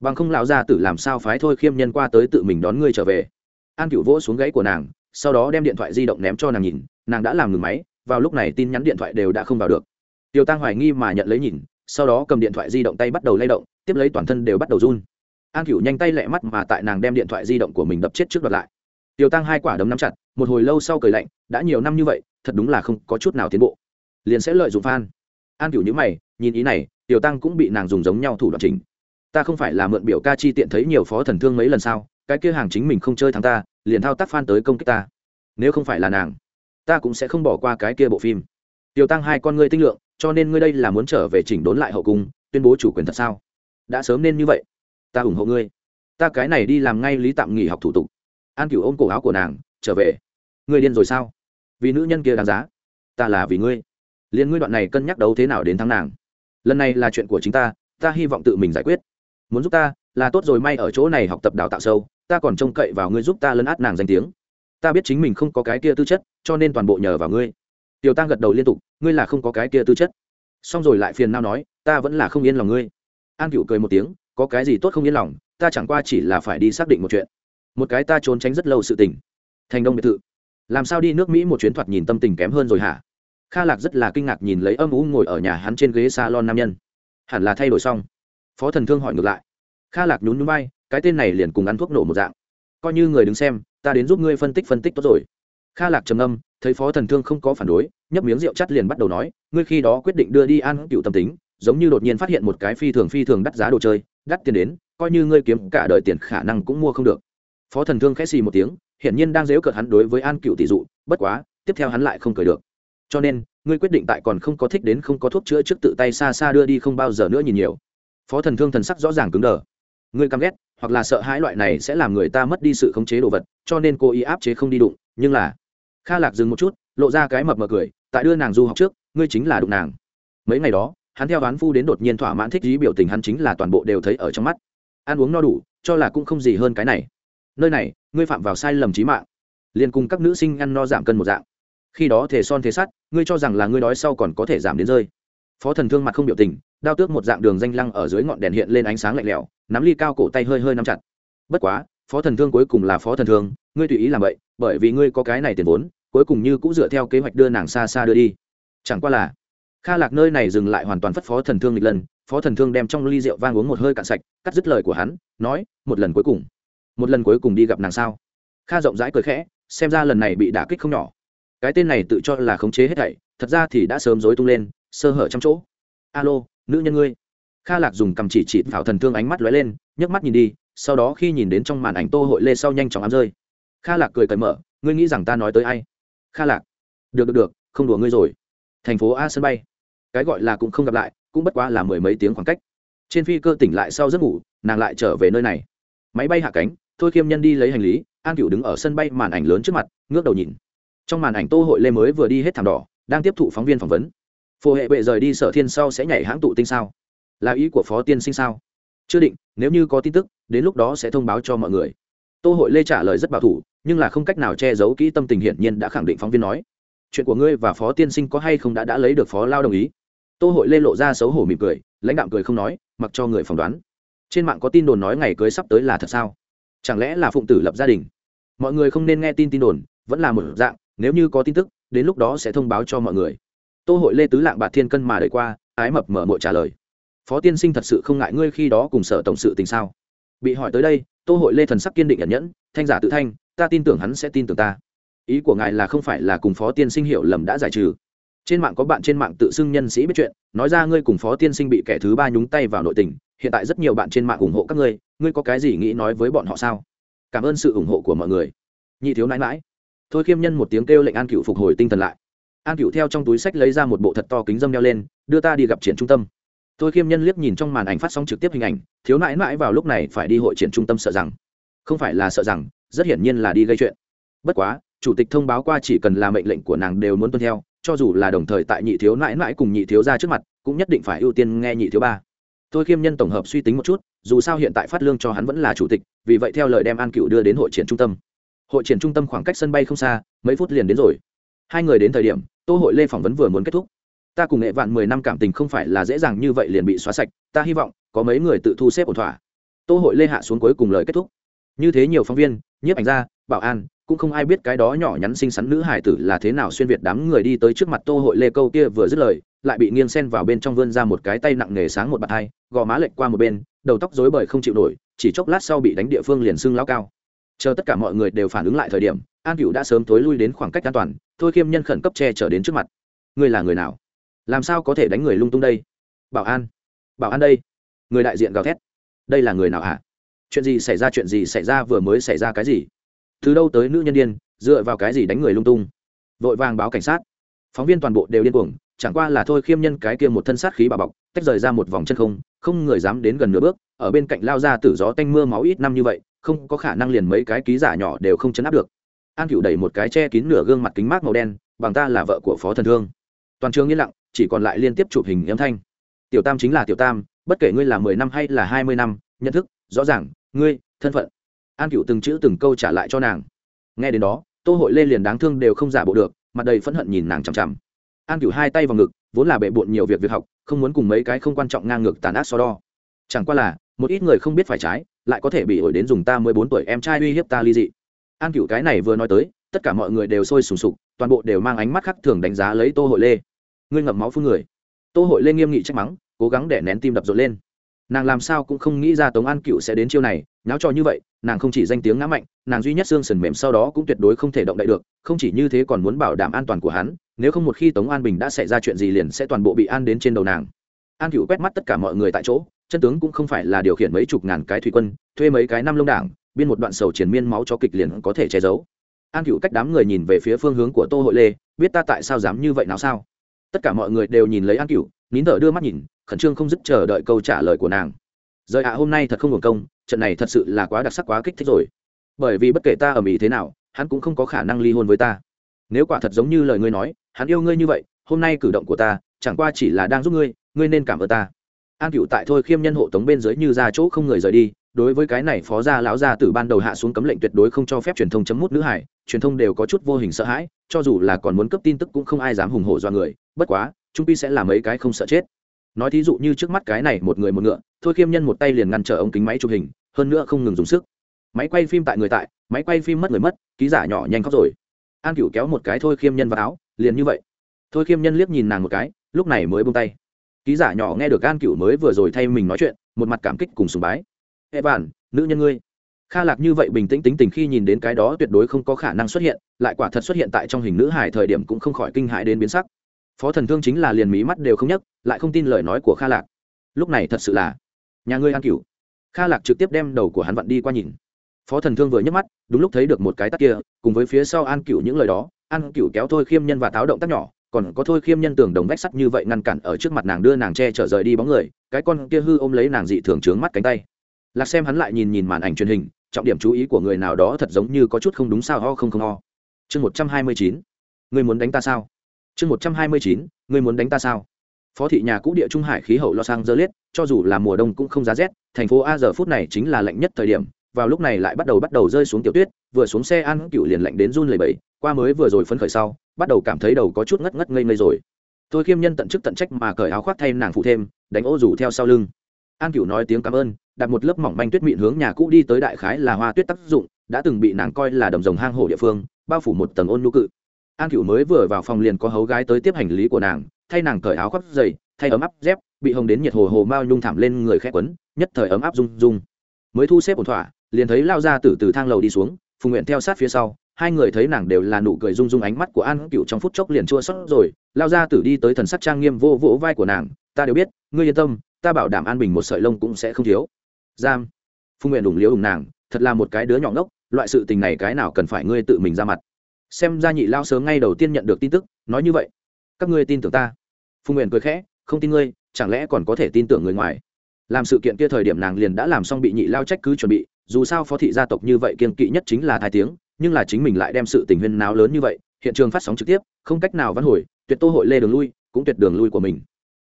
[SPEAKER 1] Bằng không lão gia tử làm sao phái thôi khiêm nhân qua tới tự mình đón ngươi trở về. An cựu vỗ xuống gãy của nàng, sau đó đem điện thoại di động ném cho nàng nhìn, nàng đã làm ngừng máy, vào lúc này tin nhắn điện thoại đều đã không vào được. Tiểu tăng hoài nghi mà nhận lấy nhìn, sau đó cầm điện thoại di động tay bắt đầu lay động, tiếp lấy toàn thân đều bắt đầu run an cựu nhanh tay lẹ mắt mà tại nàng đem điện thoại di động của mình đập chết trước đoạt lại. Tiêu tăng hai quả đấm nắm chặt, một hồi lâu sau cười lạnh, đã nhiều năm như vậy, thật đúng là không có chút nào tiến bộ. Liền sẽ lợi dụng phan an cựu nhữ mày, nhìn ý này, tiểu tăng cũng bị nàng dùng giống nhau thủ đoạn chính ta không phải là mượn biểu ca chi tiện thấy nhiều phó thần thương mấy lần sao? Cái kia hàng chính mình không chơi thắng ta, liền thao tác phan tới công kích ta. Nếu không phải là nàng, ta cũng sẽ không bỏ qua cái kia bộ phim. Tiểu tăng hai con ngươi tinh lượng, cho nên ngươi đây là muốn trở về chỉnh đốn lại hậu cung, tuyên bố chủ quyền thật sao? Đã sớm nên như vậy ta ủng hộ ngươi. Ta cái này đi làm ngay lý tạm nghỉ học thủ tục. An cửu ôm cổ áo của nàng, trở về. Ngươi điên rồi sao? Vì nữ nhân kia đáng giá. Ta là vì ngươi. Liền ngươi đoạn này cân nhắc đấu thế nào đến thắng nàng. Lần này là chuyện của chính ta ta hy vọng tự mình giải quyết. Muốn giúp ta, là tốt rồi, may ở chỗ này học tập đào tạo sâu, ta còn trông cậy vào ngươi giúp ta lấn át nàng danh tiếng. Ta biết chính mình không có cái kia tư chất, cho nên toàn bộ nhờ vào ngươi. Tiểu tăng gật đầu liên tục, ngươi là không có cái kia tư chất. Xong rồi lại phiền nao nói, ta vẫn là không yên lòng ngươi. An cựu cười một tiếng có cái gì tốt không yên lòng, ta chẳng qua chỉ là phải đi xác định một chuyện. Một cái ta trốn tránh rất lâu sự tình. Thành đông biệt thự. Làm sao đi nước mỹ một chuyến thoạt nhìn tâm tình kém hơn rồi hả? Kha lạc rất là kinh ngạc nhìn lấy âm ú ngồi ở nhà hắn trên ghế salon nam nhân. Hẳn là thay đổi xong. Phó thần thương hỏi ngược lại. Kha lạc nhún núi bay cái tên này liền cùng ăn thuốc nổ một dạng. Coi như người đứng xem, ta đến giúp ngươi phân tích phân tích tốt rồi. Kha lạc trầm âm thấy phó thần thương không có phản đối, nhấp miếng rượu chắt liền bắt đầu nói, ngươi khi đó quyết định đưa đi ăn cựu tâm tính, giống như đột nhiên phát hiện một cái phi thường phi thường đắt giá đồ chơi đắt tiền đến, coi như ngươi kiếm cả đời tiền khả năng cũng mua không được. Phó thần thương khẽ xì một tiếng, hiển nhiên đang dếu cợt hắn đối với an cựu tỷ dụ, bất quá, tiếp theo hắn lại không cười được. Cho nên, ngươi quyết định tại còn không có thích đến không có thuốc chữa trước tự tay xa xa đưa đi không bao giờ nữa nhìn nhiều. Phó thần thương thần sắc rõ ràng cứng đờ. Ngươi căm ghét, hoặc là sợ hãi loại này sẽ làm người ta mất đi sự khống chế đồ vật, cho nên cô ý áp chế không đi đụng, nhưng là, kha lạc dừng một chút, lộ ra cái mập mờ cười, tại đưa nàng du học trước, ngươi chính là đụng nàng. Mấy ngày đó hắn theo ván phu đến đột nhiên thỏa mãn thích dí biểu tình hắn chính là toàn bộ đều thấy ở trong mắt. Ăn uống no đủ, cho là cũng không gì hơn cái này. Nơi này, ngươi phạm vào sai lầm trí mạng. Liền cùng các nữ sinh ăn no giảm cân một dạng. Khi đó thể son thể sắt, ngươi cho rằng là ngươi đói sau còn có thể giảm đến rơi. Phó thần thương mặt không biểu tình, đao tước một dạng đường danh lăng ở dưới ngọn đèn hiện lên ánh sáng lạnh lẽo, nắm ly cao cổ tay hơi hơi nắm chặt. Bất quá, phó thần thương cuối cùng là phó thần thương, ngươi tùy ý làm vậy, bởi vì ngươi có cái này tiền vốn, cuối cùng như cũng dựa theo kế hoạch đưa nàng xa xa đưa đi. Chẳng qua là kha lạc nơi này dừng lại hoàn toàn phất phó thần thương lịch lần, phó thần thương đem trong ly rượu vang uống một hơi cạn sạch, cắt dứt lời của hắn, nói, một lần cuối cùng. Một lần cuối cùng đi gặp nàng sao? Kha rộng rãi cười khẽ, xem ra lần này bị đả kích không nhỏ. Cái tên này tự cho là khống chế hết thảy, thật ra thì đã sớm dối tung lên, sơ hở trong chỗ. Alo, nữ nhân ngươi. Kha lạc dùng cầm chỉ chỉ vào thần thương ánh mắt lóe lên, nhấc mắt nhìn đi, sau đó khi nhìn đến trong màn ảnh tô hội lê sau nhanh chóng ám rơi. Kha lạc cười cởi mở, ngươi nghĩ rằng ta nói tới ai? Kha lạc. Được được được, không đùa ngươi rồi. Thành phố a sân bay cái gọi là cũng không gặp lại, cũng bất quá là mười mấy tiếng khoảng cách. Trên phi cơ tỉnh lại sau giấc ngủ, nàng lại trở về nơi này. Máy bay hạ cánh, thôi khiêm nhân đi lấy hành lý, an cựu đứng ở sân bay màn ảnh lớn trước mặt, ngước đầu nhìn. Trong màn ảnh tô hội lê mới vừa đi hết thảm đỏ, đang tiếp thụ phóng viên phỏng vấn. Phổ hệ bệ rời đi sở thiên sau sẽ nhảy hãng tụ tinh sao? Là ý của phó tiên sinh sao? Chưa định, nếu như có tin tức, đến lúc đó sẽ thông báo cho mọi người. Tô hội lê trả lời rất bảo thủ, nhưng là không cách nào che giấu kỹ tâm tình hiển nhiên đã khẳng định phóng viên nói. Chuyện của ngươi và phó tiên sinh có hay không đã đã lấy được phó lao đồng ý? Tô hội lê lộ ra xấu hổ mỉm cười, lãnh đạo cười không nói, mặc cho người phỏng đoán. Trên mạng có tin đồn nói ngày cưới sắp tới là thật sao? Chẳng lẽ là phụng tử lập gia đình? Mọi người không nên nghe tin tin đồn, vẫn là một dạng, nếu như có tin tức, đến lúc đó sẽ thông báo cho mọi người. Tô hội lê tứ lạng bạc thiên cân mà đợi qua, ái mập mở mội trả lời. Phó tiên sinh thật sự không ngại ngươi khi đó cùng sở tổng sự tình sao? Bị hỏi tới đây, tô hội lê thần sắc kiên định nhận nhẫn, thanh giả tự thanh, ta tin tưởng hắn sẽ tin tưởng ta. Ý của ngài là không phải là cùng phó tiên sinh hiểu lầm đã giải trừ trên mạng có bạn trên mạng tự xưng nhân sĩ biết chuyện, nói ra ngươi cùng phó tiên sinh bị kẻ thứ ba nhúng tay vào nội tình, hiện tại rất nhiều bạn trên mạng ủng hộ các ngươi ngươi có cái gì nghĩ nói với bọn họ sao? Cảm ơn sự ủng hộ của mọi người. Nhị thiếu nãi mãi thôi khiêm nhân một tiếng kêu lệnh an cựu phục hồi tinh thần lại. An cựu theo trong túi sách lấy ra một bộ thật to kính dâm đeo lên, đưa ta đi gặp triển trung tâm. Thôi khiêm nhân liếc nhìn trong màn ảnh phát sóng trực tiếp hình ảnh, thiếu nãi mãi vào lúc này phải đi hội triển trung tâm sợ rằng. Không phải là sợ rằng, rất hiển nhiên là đi gây chuyện. Bất quá, chủ tịch thông báo qua chỉ cần là mệnh lệnh của nàng đều muốn tuân theo cho dù là đồng thời tại nhị thiếu nãi nãi cùng nhị thiếu ra trước mặt, cũng nhất định phải ưu tiên nghe nhị thiếu ba. Tôi khiêm nhân tổng hợp suy tính một chút, dù sao hiện tại phát lương cho hắn vẫn là chủ tịch, vì vậy theo lời đem an cựu đưa đến hội triển trung tâm. Hội triển trung tâm khoảng cách sân bay không xa, mấy phút liền đến rồi. Hai người đến thời điểm, tô hội lê phỏng vấn vừa muốn kết thúc. Ta cùng nghệ vạn mười năm cảm tình không phải là dễ dàng như vậy liền bị xóa sạch, ta hy vọng có mấy người tự thu xếp ổn thỏa. Tô hội lê hạ xuống cuối cùng lời kết thúc. Như thế nhiều phóng viên, nhiếp ảnh gia, bảo an cũng không ai biết cái đó nhỏ nhắn xinh xắn nữ hải tử là thế nào xuyên việt đám người đi tới trước mặt tô hội lê câu kia vừa dứt lời, lại bị nghiêng sen vào bên trong vươn ra một cái tay nặng nề sáng một bàn tay, gò má lệch qua một bên, đầu tóc rối bời không chịu nổi, chỉ chốc lát sau bị đánh địa phương liền sưng lao cao. Chờ tất cả mọi người đều phản ứng lại thời điểm, an cựu đã sớm tối lui đến khoảng cách an toàn, thôi khiêm nhân khẩn cấp che trở đến trước mặt. Ngươi là người nào? Làm sao có thể đánh người lung tung đây? Bảo an. Bảo an đây. Người đại diện gào thét. Đây là người nào hả? Chuyện gì xảy ra, chuyện gì xảy ra, vừa mới xảy ra cái gì? Từ đâu tới nữ nhân điên, dựa vào cái gì đánh người lung tung? Vội vàng báo cảnh sát. Phóng viên toàn bộ đều điên cuồng, chẳng qua là thôi khiêm nhân cái kia một thân sát khí bà bọc, tách rời ra một vòng chân không không người dám đến gần nửa bước, ở bên cạnh lao ra tử gió tanh mưa máu ít năm như vậy, không có khả năng liền mấy cái ký giả nhỏ đều không chấn áp được. An cựu đẩy một cái che kín nửa gương mặt kính mát màu đen, bằng ta là vợ của phó thần thương. Toàn trường yên lặng, chỉ còn lại liên tiếp chụp hình âm thanh. Tiểu tam chính là tiểu tam, bất kể ngươi là mười năm hay là hai mươi năm, nhận thức, rõ ràng, ngươi, thân phận an cựu từng chữ từng câu trả lại cho nàng. Nghe đến đó, tô hội lê liền đáng thương đều không giả bộ được, mặt đầy phẫn hận nhìn nàng chằm chằm. An cựu hai tay vào ngực, vốn là bệ bộn nhiều việc việc học, không muốn cùng mấy cái không quan trọng ngang ngược tàn ác so đo. Chẳng qua là, một ít người không biết phải trái, lại có thể bị ổi đến dùng ta mười bốn tuổi em trai uy hiếp ta ly dị. An cựu cái này vừa nói tới, tất cả mọi người đều sôi sùng sục, toàn bộ đều mang ánh mắt khắc thường đánh giá lấy tô hội lê. Ngươi ngậm máu phương người. Tô hội lê nghiêm nghị trách mắng, cố gắng để nén tim đập rộn lên. Nàng làm sao cũng không nghĩ ra tống an cựu sẽ đến chiêu này, nháo trò như vậy nàng không chỉ danh tiếng ngã mạnh, nàng duy nhất xương sần mềm sau đó cũng tuyệt đối không thể động đậy được, không chỉ như thế còn muốn bảo đảm an toàn của hắn, nếu không một khi tống an bình đã xảy ra chuyện gì liền sẽ toàn bộ bị an đến trên đầu nàng. An cựu quét mắt tất cả mọi người tại chỗ, chân tướng cũng không phải là điều khiển mấy chục ngàn cái thủy quân, thuê mấy cái năm lông đảng, biên một đoạn sầu triển miên máu cho kịch liền có thể che giấu. An cựu cách đám người nhìn về phía phương hướng của tô hội lê, biết ta tại sao dám như vậy nào sao? Tất cả mọi người đều nhìn lấy an cựu nín thở đưa mắt nhìn, khẩn trương không dứt chờ đợi câu trả lời của nàng rời ạ, hôm nay thật không hưởng công, trận này thật sự là quá đặc sắc, quá kích thích rồi. Bởi vì bất kể ta ở mỹ thế nào, hắn cũng không có khả năng ly hôn với ta. Nếu quả thật giống như lời ngươi nói, hắn yêu ngươi như vậy, hôm nay cử động của ta, chẳng qua chỉ là đang giúp ngươi ngươi nên cảm ơn ta. An cựu tại thôi khiêm nhân hộ tống bên dưới như ra chỗ không người rời đi, đối với cái này phó gia lão gia từ ban đầu hạ xuống cấm lệnh tuyệt đối không cho phép truyền thông chấm mút nữ hải, truyền thông đều có chút vô hình sợ hãi, cho dù là còn muốn cấp tin tức cũng không ai dám hùng hổ do người, bất quá, trung pi sẽ làm mấy cái không sợ chết nói thí dụ như trước mắt cái này một người một ngựa, thôi khiêm nhân một tay liền ngăn trở ống kính máy chụp hình, hơn nữa không ngừng dùng sức. Máy quay phim tại người tại, máy quay phim mất người mất, ký giả nhỏ nhanh khóc rồi. An cửu kéo một cái thôi khiêm nhân vào áo, liền như vậy. Thôi khiêm nhân liếc nhìn nàng một cái, lúc này mới bông tay. Ký giả nhỏ nghe được an cửu mới vừa rồi thay mình nói chuyện, một mặt cảm kích cùng sùng bái. Hệ bản nữ nhân ngươi. Kha lạc như vậy bình tĩnh tính tình khi nhìn đến cái đó tuyệt đối không có khả năng xuất hiện, lại quả thật xuất hiện tại trong hình nữ hải thời điểm cũng không khỏi kinh hại đến biến sắc phó thần thương chính là liền mí mắt đều không nhấc, lại không tin lời nói của kha lạc. Lúc này thật sự là, nhà ngươi an cửu. Kha lạc trực tiếp đem đầu của hắn vặn đi qua nhìn. Phó thần thương vừa nhấc mắt, đúng lúc thấy được một cái tắt kia, cùng với phía sau an cửu những lời đó, an cửu kéo thôi khiêm nhân và táo động tác nhỏ, còn có thôi khiêm nhân tưởng đồng vách sắt như vậy ngăn cản ở trước mặt nàng đưa nàng che trở rời đi bóng người, cái con kia hư ôm lấy nàng dị thường trướng mắt cánh tay. Lạc xem hắn lại nhìn nhìn màn ảnh truyền hình, trọng điểm chú ý của người nào đó thật giống như có chút không đúng sao, ho không không ho. Chương một trăm hai mươi chín. Người muốn đánh ta sao? Chương một trăm hai mươi chín người muốn đánh ta sao? Phó thị nhà cũ địa trung hải khí hậu lo sang dơ liết cho dù là mùa đông cũng không giá rét, thành phố a giờ phút này chính là lạnh nhất thời điểm, vào lúc này lại bắt đầu bắt đầu rơi xuống tiểu tuyết, vừa xuống xe ăn cựu liền lạnh đến run lầy bẫy qua mới vừa rồi phấn khởi sau, bắt đầu cảm thấy đầu có chút ngất ngất ngây ngây rồi. Tôi khiêm nhân tận chức tận trách mà cởi áo khoác thay nàng phụ thêm, đánh ô rủ theo sau lưng. An cựu nói tiếng cảm ơn, đặt một lớp mỏng manh tuyết mịn hướng nhà cũ đi tới đại khái là hoa tuyết tác dụng, đã từng bị nàng coi là đầm rồng hang hổ địa phương, bao phủ một tầng ôn nhu cự an cựu mới vừa vào phòng liền có hấu gái tới tiếp hành lý của nàng, thay nàng cởi áo khoác dày thay ấm áp dép, bị hồng đến nhiệt hồ hồ mao nhung thảm lên người khẽ quấn, nhất thời ấm áp rung rung. Mới thu xếp ổn thỏa, liền thấy lao ra từ từ thang lầu đi xuống, phùng nguyện theo sát phía sau, hai người thấy nàng đều là nụ cười rung rung ánh mắt của an cựu trong phút chốc liền chua xót rồi, lao ra tử đi tới thần sắc trang nghiêm vô vỗ vai của nàng, ta đều biết, ngươi yên tâm, ta bảo đảm an bình một sợi lông cũng sẽ không thiếu. Giam. Phùng nguyện đủng liễu đủng nàng, thật là một cái đứa nhỏ ngốc, loại sự tình này cái nào cần phải ngươi tự mình ra mặt? Xem ra nhị lao sớm ngay đầu tiên nhận được tin tức, nói như vậy. Các ngươi tin tưởng ta? Phùng nguyện cười khẽ, không tin ngươi, chẳng lẽ còn có thể tin tưởng người ngoài? Làm sự kiện kia thời điểm nàng liền đã làm xong bị nhị lao trách cứ chuẩn bị, dù sao phó thị gia tộc như vậy kiên kỵ nhất chính là thái tiếng, nhưng là chính mình lại đem sự tình huyên náo lớn như vậy, hiện trường phát sóng trực tiếp, không cách nào văn hồi, tuyệt tô hội lê đường lui, cũng tuyệt đường lui của mình.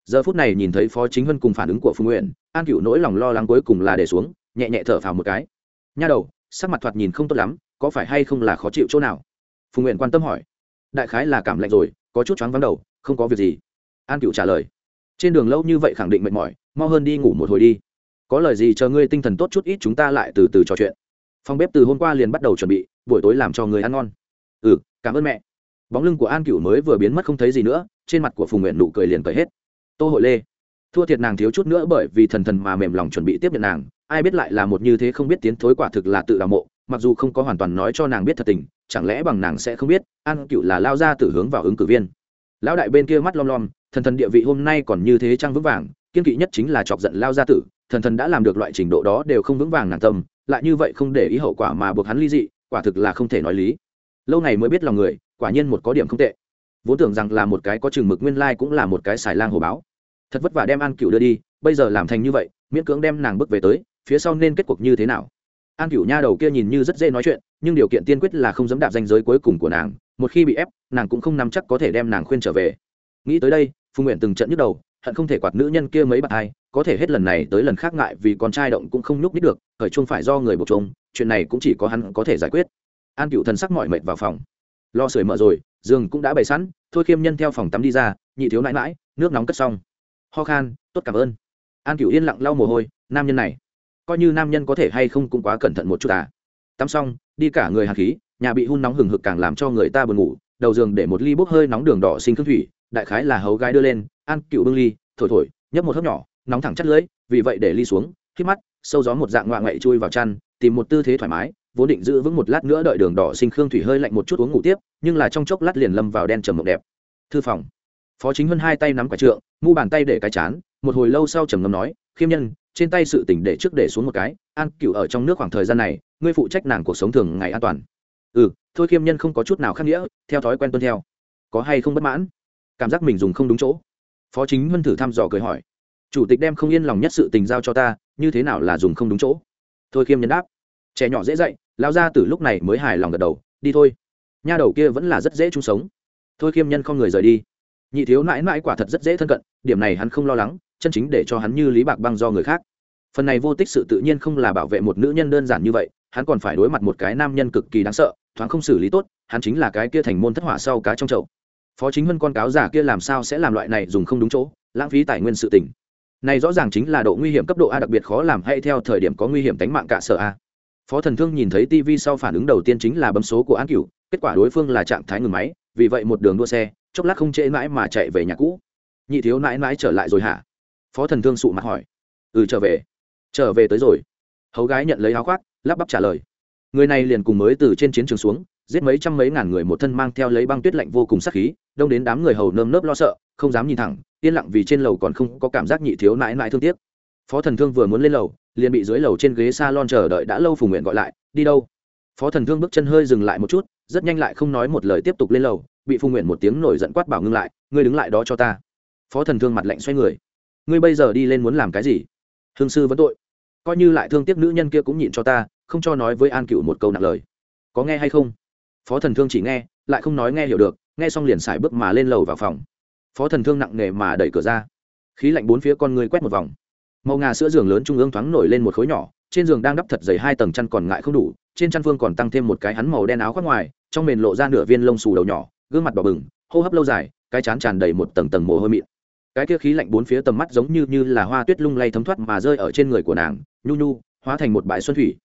[SPEAKER 1] Giờ phút này nhìn thấy phó chính huân cùng phản ứng của phương nguyện an cựu nỗi lòng lo lắng cuối cùng là để xuống, nhẹ nhẹ thở phào một cái. Nha đầu, sắc mặt thoạt nhìn không tốt lắm, có phải hay không là khó chịu chỗ nào? Phùng nguyện quan tâm hỏi đại khái là cảm lạnh rồi có chút choáng vắng đầu không có việc gì an cựu trả lời trên đường lâu như vậy khẳng định mệt mỏi mau hơn đi ngủ một hồi đi có lời gì chờ ngươi tinh thần tốt chút ít chúng ta lại từ từ trò chuyện phòng bếp từ hôm qua liền bắt đầu chuẩn bị buổi tối làm cho người ăn ngon ừ cảm ơn mẹ bóng lưng của an cựu mới vừa biến mất không thấy gì nữa trên mặt của phùng nguyện nụ cười liền cởi hết tô hội lê thua thiệt nàng thiếu chút nữa bởi vì thần thần mà mềm lòng chuẩn bị tiếp nhận nàng ai biết lại là một như thế không biết tiến thối quả thực là tự đào mộ mặc dù không có hoàn toàn nói cho nàng biết thật tình, chẳng lẽ bằng nàng sẽ không biết, an cựu là lao ra từ hướng vào ứng cử viên. Lão đại bên kia mắt lom lom, thần thần địa vị hôm nay còn như thế trang vững vàng, kiên kỵ nhất chính là chọc giận lao gia tử, thần thần đã làm được loại trình độ đó đều không vững vàng nàng tâm, lại như vậy không để ý hậu quả mà buộc hắn ly dị, quả thực là không thể nói lý. Lâu này mới biết lòng người, quả nhiên một có điểm không tệ. Vốn tưởng rằng là một cái có chừng mực nguyên lai cũng là một cái xài lang hồ báo. Thật vất vả đem an cựu đưa đi, bây giờ làm thành như vậy, miễn cưỡng đem nàng bước về tới, phía sau nên kết cuộc như thế nào? An Cửu nha đầu kia nhìn như rất dễ nói chuyện nhưng điều kiện tiên quyết là không dám đạp danh giới cuối cùng của nàng một khi bị ép nàng cũng không nắm chắc có thể đem nàng khuyên trở về. Nghĩ tới đây phùng nguyện từng trận nhức đầu hận không thể quạt nữ nhân kia mấy bạn ai, có thể hết lần này tới lần khác ngại vì con trai động cũng không nhúc nít được khởi chung phải do người buộc chung chuyện này cũng chỉ có hắn có thể giải quyết. An cựu thần sắc mọi mệt vào phòng. Lo sưởi mở rồi giường cũng đã bày sẵn thôi khiêm nhân theo phòng tắm đi ra nhị thiếu nãi mãi nước nóng cất xong. Ho khan tốt cảm ơn. An cựu yên lặng lau mồ hôi nam nhân này coi như nam nhân có thể hay không cũng quá cẩn thận một chút à. Tắm xong, đi cả người hạt khí, nhà bị hun nóng hừng hực càng làm cho người ta buồn ngủ, đầu giường để một ly bốc hơi nóng đường đỏ sinh khương thủy, đại khái là hấu gái đưa lên an cựu bưng ly, thổi thổi, nhấp một hớp nhỏ, nóng thẳng chất lưỡi, vì vậy để ly xuống, khi mắt, sâu gió một dạng ngoạ ngậy chui vào chăn, tìm một tư thế thoải mái, vốn định giữ vững một lát nữa đợi đường đỏ sinh khương thủy hơi lạnh một chút uống ngủ tiếp, nhưng là trong chốc lát liền lâm vào đen trầm mộng đẹp. Thư phòng. Phó chính hơn hai tay nắm quả trượng, mu bàn tay để cái chán, một hồi lâu sau trầm ngâm nói, khiêm nhân trên tay sự tỉnh để trước để xuống một cái, an cựu ở trong nước khoảng thời gian này, ngươi phụ trách nàng cuộc sống thường ngày an toàn. Ừ thôi khiêm nhân không có chút nào khác nghĩa, theo thói quen tuân theo. Có hay không bất mãn? Cảm giác mình dùng không đúng chỗ. Phó chính huân thử thăm dò cười hỏi. Chủ tịch đem không yên lòng nhất sự tình giao cho ta, như thế nào là dùng không đúng chỗ? Thôi khiêm nhân đáp. Trẻ nhỏ dễ dạy lao ra từ lúc này mới hài lòng gật đầu, đi thôi. Nha đầu kia vẫn là rất dễ chung sống. Thôi khiêm nhân không người rời đi. Nhị thiếu mãi mãi quả thật rất dễ thân cận, điểm này hắn không lo lắng chân chính để cho hắn như lý bạc băng do người khác. Phần này vô tích sự tự nhiên không là bảo vệ một nữ nhân đơn giản như vậy, hắn còn phải đối mặt một cái nam nhân cực kỳ đáng sợ, thoáng không xử lý tốt, hắn chính là cái kia thành môn thất hỏa sau cá trong chậu. Phó chính huân con cáo giả kia làm sao sẽ làm loại này dùng không đúng chỗ, lãng phí tài nguyên sự tình. Này rõ ràng chính là độ nguy hiểm cấp độ a đặc biệt khó làm, hay theo thời điểm có nguy hiểm tính mạng cả sở a. Phó thần thương nhìn thấy tv sau phản ứng đầu tiên chính là bấm số của an cửu, kết quả đối phương là trạng thái ngừng máy, vì vậy một đường đua xe, chốc lát không trễ mãi mà chạy về nhà cũ. Nhị thiếu mãi mãi trở lại rồi hả? Phó thần thương sụ mặt hỏi. Ừ trở về. Trở về tới rồi. Hầu gái nhận lấy áo khoác, lắp bắp trả lời. Người này liền cùng mới từ trên chiến trường xuống, giết mấy trăm mấy ngàn người một thân mang theo lấy băng tuyết lạnh vô cùng sắc khí, đông đến đám người hầu nơm nớp lo sợ, không dám nhìn thẳng, yên lặng vì trên lầu còn không có cảm giác nhị thiếu mãi mãi thương tiếc. Phó thần thương vừa muốn lên lầu, liền bị dưới lầu trên ghế s a lon chờ đợi đã lâu phùng nguyện gọi lại, đi đâu? Phó thần thương bước chân hơi dừng lại một chút, rất nhanh lại không nói một lời tiếp tục lên lầu, bị phùng nguyện một tiếng nổi giận quát bảo ngưng lại, ngươi đứng lại đó cho ta. Phó thần thương mặt lạnh xoay người ngươi bây giờ đi lên muốn làm cái gì? Hương sư vẫn tội. Coi như lại thương tiếc nữ nhân kia cũng nhịn cho ta, không cho nói với an cựu một câu nặng lời. Có nghe hay không? Phó thần thương chỉ nghe, lại không nói nghe hiểu được, nghe xong liền xài bước mà lên lầu vào phòng. Phó thần thương nặng nề mà đẩy cửa ra. Khí lạnh bốn phía con người quét một vòng. Màu ngà sữa giường lớn trung ương thoáng nổi lên một khối nhỏ, trên giường đang đắp thật dày hai tầng chăn còn ngại không đủ, trên chăn phương còn tăng thêm một cái hắn màu đen áo khoác ngoài, trong mền lộ ra nửa viên lông xù đầu nhỏ, gương mặt đỏ bừng, hô hấp lâu dài, cái chán tràn đầy một tầng tầng mồ hôi mịn cái kia khí lạnh bốn phía tầm mắt giống như như là hoa tuyết lung lay thấm thoát mà rơi ở trên người của nàng, nhu nhu, hóa thành một bãi xuân thủy.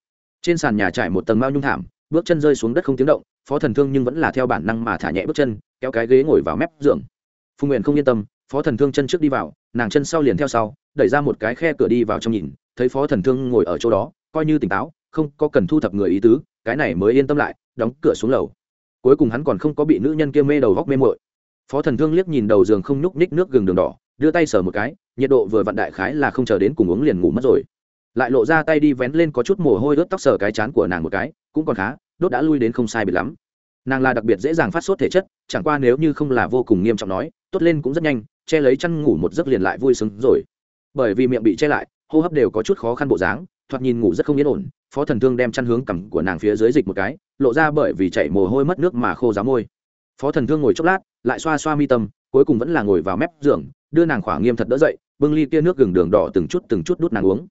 [SPEAKER 1] Trên sàn nhà trải một tầng mao nhung thảm, bước chân rơi xuống đất không tiếng động, phó thần thương nhưng vẫn là theo bản năng mà thả nhẹ bước chân, kéo cái ghế ngồi vào mép giường. Phùng nguyện không yên tâm, phó thần thương chân trước đi vào, nàng chân sau liền theo sau, đẩy ra một cái khe cửa đi vào trong nhìn, thấy phó thần thương ngồi ở chỗ đó, coi như tỉnh táo, không có cần thu thập người ý tứ, cái này mới yên tâm lại, đóng cửa xuống lầu. Cuối cùng hắn còn không có bị nữ nhân kia mê đầu góc mê mội phó thần thương liếc nhìn đầu giường không nhúc ních nước gừng đường đỏ, đưa tay sờ một cái, nhiệt độ vừa vặn đại khái là không chờ đến cùng uống liền ngủ mất rồi. Lại lộ ra tay đi vén lên có chút mồ hôi ướt tóc sờ cái chán của nàng một cái, cũng còn khá, đốt đã lui đến không sai biệt lắm. Nàng là đặc biệt dễ dàng phát sốt thể chất, chẳng qua nếu như không là vô cùng nghiêm trọng nói, tốt lên cũng rất nhanh, che lấy chăn ngủ một giấc liền lại vui sướng rồi. Bởi vì miệng bị che lại, hô hấp đều có chút khó khăn bộ dáng, thoạt nhìn ngủ rất không yên ổn, phó thần thương đem chăn hướng cằm của nàng phía dưới dịch một cái, lộ ra bởi vì chạy mồ hôi mất nước mà khô giá môi phó thần thương ngồi chốc lát, lại xoa xoa mi tâm, cuối cùng vẫn là ngồi vào mép giường, đưa nàng khỏa nghiêm thật đỡ dậy, bưng ly kia nước gừng đường đỏ từng chút từng chút đút nàng uống.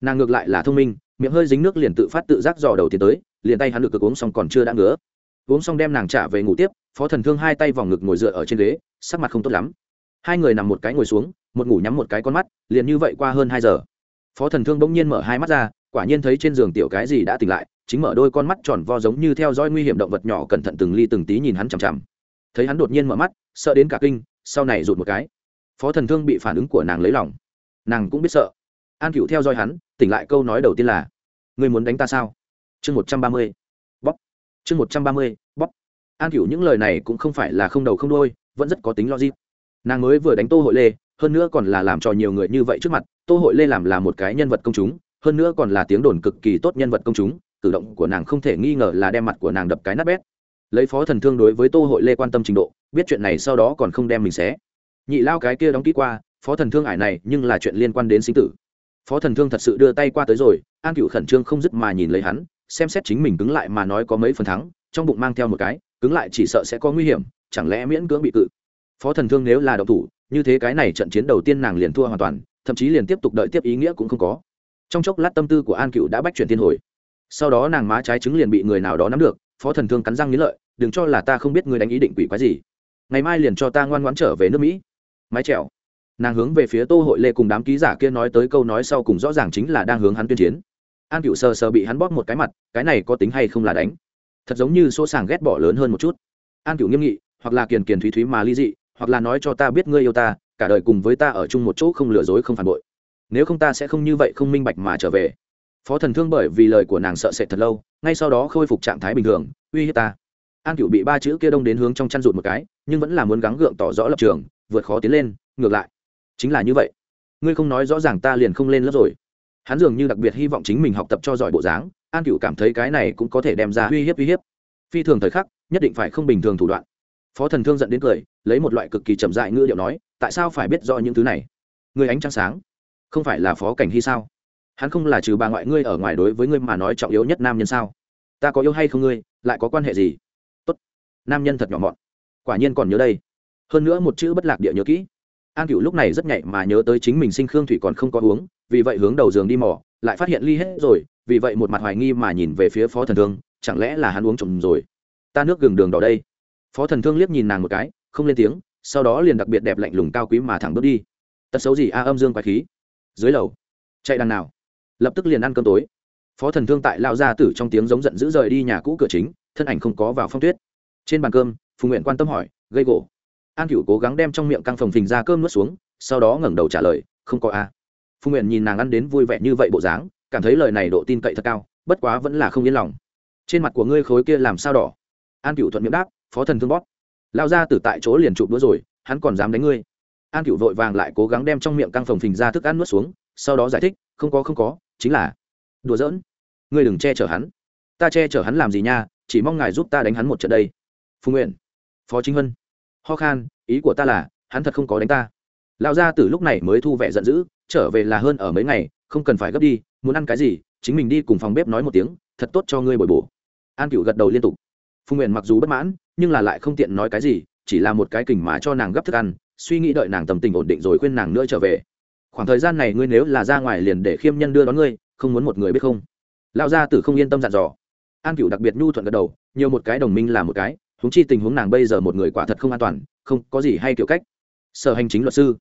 [SPEAKER 1] Nàng ngược lại là thông minh, miệng hơi dính nước liền tự phát tự giác dò đầu tiến tới, liền tay hắn được cực uống xong còn chưa đã ngứa. Uống xong đem nàng trả về ngủ tiếp, phó thần thương hai tay vòng ngực ngồi dựa ở trên ghế, sắc mặt không tốt lắm. Hai người nằm một cái ngồi xuống, một ngủ nhắm một cái con mắt, liền như vậy qua hơn hai giờ. Phó thần thương bỗng nhiên mở hai mắt ra, quả nhiên thấy trên giường tiểu cái gì đã tỉnh lại, chính mở đôi con mắt tròn vo giống như theo dõi nguy hiểm động vật nhỏ cẩn thận từng ly từng tí nhìn hắn chằm chằm thấy hắn đột nhiên mở mắt, sợ đến cả kinh, sau này rụt một cái. Phó thần thương bị phản ứng của nàng lấy lòng. Nàng cũng biết sợ. An cựu theo dõi hắn, tỉnh lại câu nói đầu tiên là người muốn đánh ta sao? Chương một trăm ba mươi. Bóp. Chương một trăm ba mươi, bóp. An cựu những lời này cũng không phải là không đầu không đôi vẫn rất có tính logic. Nàng mới vừa đánh tô hội lê, hơn nữa còn là làm cho nhiều người như vậy trước mặt, tô hội lê làm là một cái nhân vật công chúng, hơn nữa còn là tiếng đồn cực kỳ tốt nhân vật công chúng, cử động của nàng không thể nghi ngờ là đem mặt của nàng đập cái nát bét lấy phó thần thương đối với tô hội lê quan tâm trình độ, biết chuyện này sau đó còn không đem mình xé. Nhị lao cái kia đóng kỹ qua, phó thần thương ải này nhưng là chuyện liên quan đến sinh tử. Phó thần thương thật sự đưa tay qua tới rồi, an cựu khẩn trương không dứt mà nhìn lấy hắn, xem xét chính mình cứng lại mà nói có mấy phần thắng, trong bụng mang theo một cái, cứng lại chỉ sợ sẽ có nguy hiểm, chẳng lẽ miễn cưỡng bị cự. Phó thần thương nếu là độc thủ, như thế cái này trận chiến đầu tiên nàng liền thua hoàn toàn, thậm chí liền tiếp tục đợi tiếp ý nghĩa cũng không có. Trong chốc lát tâm tư của an cựu đã bách chuyển thiên hồi. Sau đó nàng má trái trứng liền bị người nào đó nắm được, phó thần thương cắn răng nghĩ lợi đừng cho là ta không biết ngươi đánh ý định quỷ quái gì. Ngày mai liền cho ta ngoan ngoãn trở về nước mỹ. Mái trèo nàng hướng về phía tô hội lê cùng đám ký giả kia nói tới câu nói sau cùng rõ ràng chính là đang hướng hắn tuyên chiến. An cựu sờ sờ bị hắn bóp một cái mặt, cái này có tính hay không là đánh? Thật giống như số sàng ghét bỏ lớn hơn một chút. An cựu nghiêm nghị, hoặc là kiền kiền thúy thúy mà ly dị, hoặc là nói cho ta biết ngươi yêu ta, cả đời cùng với ta ở chung một chỗ không lừa dối không phản bội. Nếu không ta sẽ không như vậy không minh bạch mà trở về. Phó thần thương bởi vì lời của nàng sợ sệt thật lâu, ngay sau đó khôi phục trạng thái bình thường, uy hiếp ta an cựu bị ba chữ kia đông đến hướng trong chăn rụt một cái, nhưng vẫn là muốn gắng gượng tỏ rõ lập trường, vượt khó tiến lên, ngược lại. Chính là như vậy. Ngươi không nói rõ ràng ta liền không lên lớp rồi. Hắn dường như đặc biệt hy vọng chính mình học tập cho giỏi bộ dáng, an cựu cảm thấy cái này cũng có thể đem ra uy hiếp uy hiếp. Phi thường thời khắc, nhất định phải không bình thường thủ đoạn. Phó thần thương giận đến cười, lấy một loại cực kỳ chậm dại ngữ điệu nói, tại sao phải biết rõ những thứ này? Người ánh trăng sáng, không phải là phó cảnh hy sao? Hắn không là trừ bà ngoại ngươi ở ngoài đối với ngươi mà nói trọng yếu nhất nam nhân sao? Ta có yêu hay không ngươi, lại có quan hệ gì? Nam nhân thật nhỏ mọn. Quả nhiên còn nhớ đây. Hơn nữa một chữ bất lạc địa nhớ kỹ. An cựu lúc này rất nhạy mà nhớ tới chính mình sinh khương thủy còn không có uống, vì vậy hướng đầu giường đi mỏ lại phát hiện ly hết rồi, vì vậy một mặt hoài nghi mà nhìn về phía phó thần thương, chẳng lẽ là hắn uống trộm rồi? Ta nước gừng đường đỏ đây. Phó thần thương liếc nhìn nàng một cái, không lên tiếng, sau đó liền đặc biệt đẹp lạnh lùng cao quý mà thẳng bước đi. Tật xấu gì a, âm dương quái khí. Dưới lầu. Chạy đằng nào? Lập tức liền ăn cơm tối. Phó thần thương tại lao ra tử trong tiếng giống giận dữ rời đi nhà cũ cửa chính, thân ảnh không có vào phong tuyết trên bàn cơm, phùng nguyện quan tâm hỏi, gây gỗ? An cựu cố gắng đem trong miệng căng phồng phình ra cơm nuốt xuống, sau đó ngẩng đầu trả lời, không có a. Phùng nguyện nhìn nàng ăn đến vui vẻ như vậy bộ dáng, cảm thấy lời này độ tin cậy thật cao, bất quá vẫn là không yên lòng. Trên mặt của ngươi khối kia làm sao đỏ? An cựu thuận miệng đáp, phó thần thương bóp. Lao ra từ tại chỗ liền chụp đũa rồi, hắn còn dám đánh ngươi. An cựu vội vàng lại cố gắng đem trong miệng căng phồng phình ra thức ăn nuốt xuống, sau đó giải thích, không có không có, chính là đùa giỡn. Ngươi đừng che chở hắn. Ta che chở hắn làm gì nha, chỉ mong ngài giúp ta đánh hắn một trận đây phùng nguyện phó chính vân ho khan, ý của ta là, hắn thật không có đánh ta. Lão gia tử lúc này mới thu vẻ giận dữ, trở về là hơn ở mấy ngày, không cần phải gấp đi, muốn ăn cái gì, chính mình đi cùng phòng bếp nói một tiếng, thật tốt cho ngươi bồi bổ. An cựu gật đầu liên tục. Phùng nguyện mặc dù bất mãn, nhưng là lại không tiện nói cái gì, chỉ là một cái kình mà cho nàng gấp thức ăn, suy nghĩ đợi nàng tầm tình ổn định rồi khuyên nàng nữa trở về. Khoảng thời gian này ngươi nếu là ra ngoài liền để khiêm nhân đưa đón ngươi, không muốn một người biết không? Lão gia tử không yên tâm dặn dò. An cựu đặc biệt nhu thuận gật đầu, nhiều một cái đồng minh là một cái huống chi tình huống nàng bây giờ một người quả thật không an toàn, không có gì hay kiểu cách. Sở hành chính luật sư.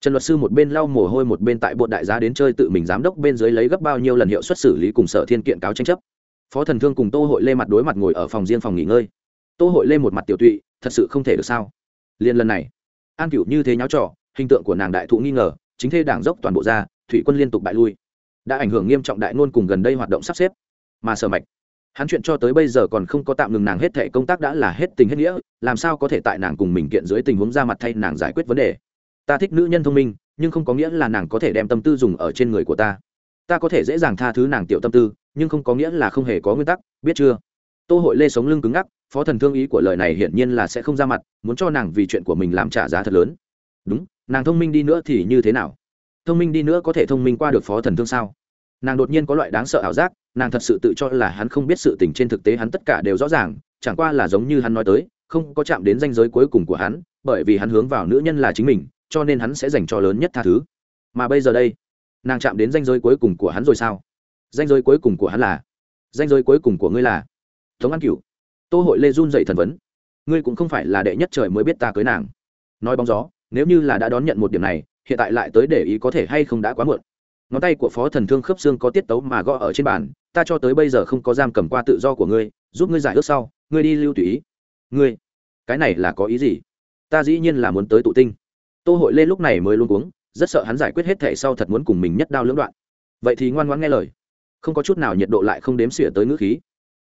[SPEAKER 1] Trần luật sư một bên lau mồ hôi một bên tại bộ đại giá đến chơi tự mình giám đốc bên dưới lấy gấp bao nhiêu lần hiệu suất xử lý cùng sở thiên kiện cáo tranh chấp. Phó thần thương cùng tô hội lê mặt đối mặt ngồi ở phòng riêng phòng nghỉ ngơi. Tô hội lê một mặt tiểu tụy, thật sự không thể được sao? Liên lần này, an cựu như thế nháo trò, hình tượng của nàng đại thụ nghi ngờ, chính thê đảng dốc toàn bộ ra thủy quân liên tục bại lui. Đã ảnh hưởng nghiêm trọng đại ngôn cùng gần đây hoạt động sắp xếp. Mà sở mạch hắn chuyện cho tới bây giờ còn không có tạm ngừng nàng hết thể công tác đã là hết tình hết nghĩa, làm sao có thể tại nàng cùng mình kiện dưới tình huống ra mặt thay nàng giải quyết vấn đề? Ta thích nữ nhân thông minh, nhưng không có nghĩa là nàng có thể đem tâm tư dùng ở trên người của ta. Ta có thể dễ dàng tha thứ nàng tiểu tâm tư, nhưng không có nghĩa là không hề có nguyên tắc, biết chưa? Tô hội lê sống lưng cứng ngắc, phó thần thương ý của lời này hiển nhiên là sẽ không ra mặt, muốn cho nàng vì chuyện của mình làm trả giá thật lớn. Đúng, nàng thông minh đi nữa thì như thế nào? Thông minh đi nữa có thể thông minh qua được phó thần thương sao? Nàng đột nhiên có loại đáng sợ ảo giác, nàng thật sự tự cho là hắn không biết sự tình trên thực tế hắn tất cả đều rõ ràng, chẳng qua là giống như hắn nói tới, không có chạm đến danh giới cuối cùng của hắn, bởi vì hắn hướng vào nữ nhân là chính mình, cho nên hắn sẽ dành cho lớn nhất tha thứ. Mà bây giờ đây, nàng chạm đến danh giới cuối cùng của hắn rồi sao? Danh giới cuối cùng của hắn là? Danh giới cuối cùng của ngươi là? Tống an cửu, tô hội lê run dậy thần vấn. Ngươi cũng không phải là đệ nhất trời mới biết ta cưới nàng. Nói bóng gió, nếu như là đã đón nhận một điểm này, hiện tại lại tới để ý có thể hay không đã quá muộn ngón tay của phó thần thương khớp xương có tiết tấu mà gõ ở trên bàn, ta cho tới bây giờ không có giam cầm qua tự do của ngươi, giúp ngươi giải ước sau, ngươi đi lưu tùy ý. Ngươi, cái này là có ý gì? Ta dĩ nhiên là muốn tới tụ tinh. Tô hội Lên lúc này mới luôn cuống, rất sợ hắn giải quyết hết thể sau thật muốn cùng mình nhất đao lưỡng đoạn. Vậy thì ngoan ngoãn nghe lời. Không có chút nào nhiệt độ lại không đếm xỉa tới ngữ khí.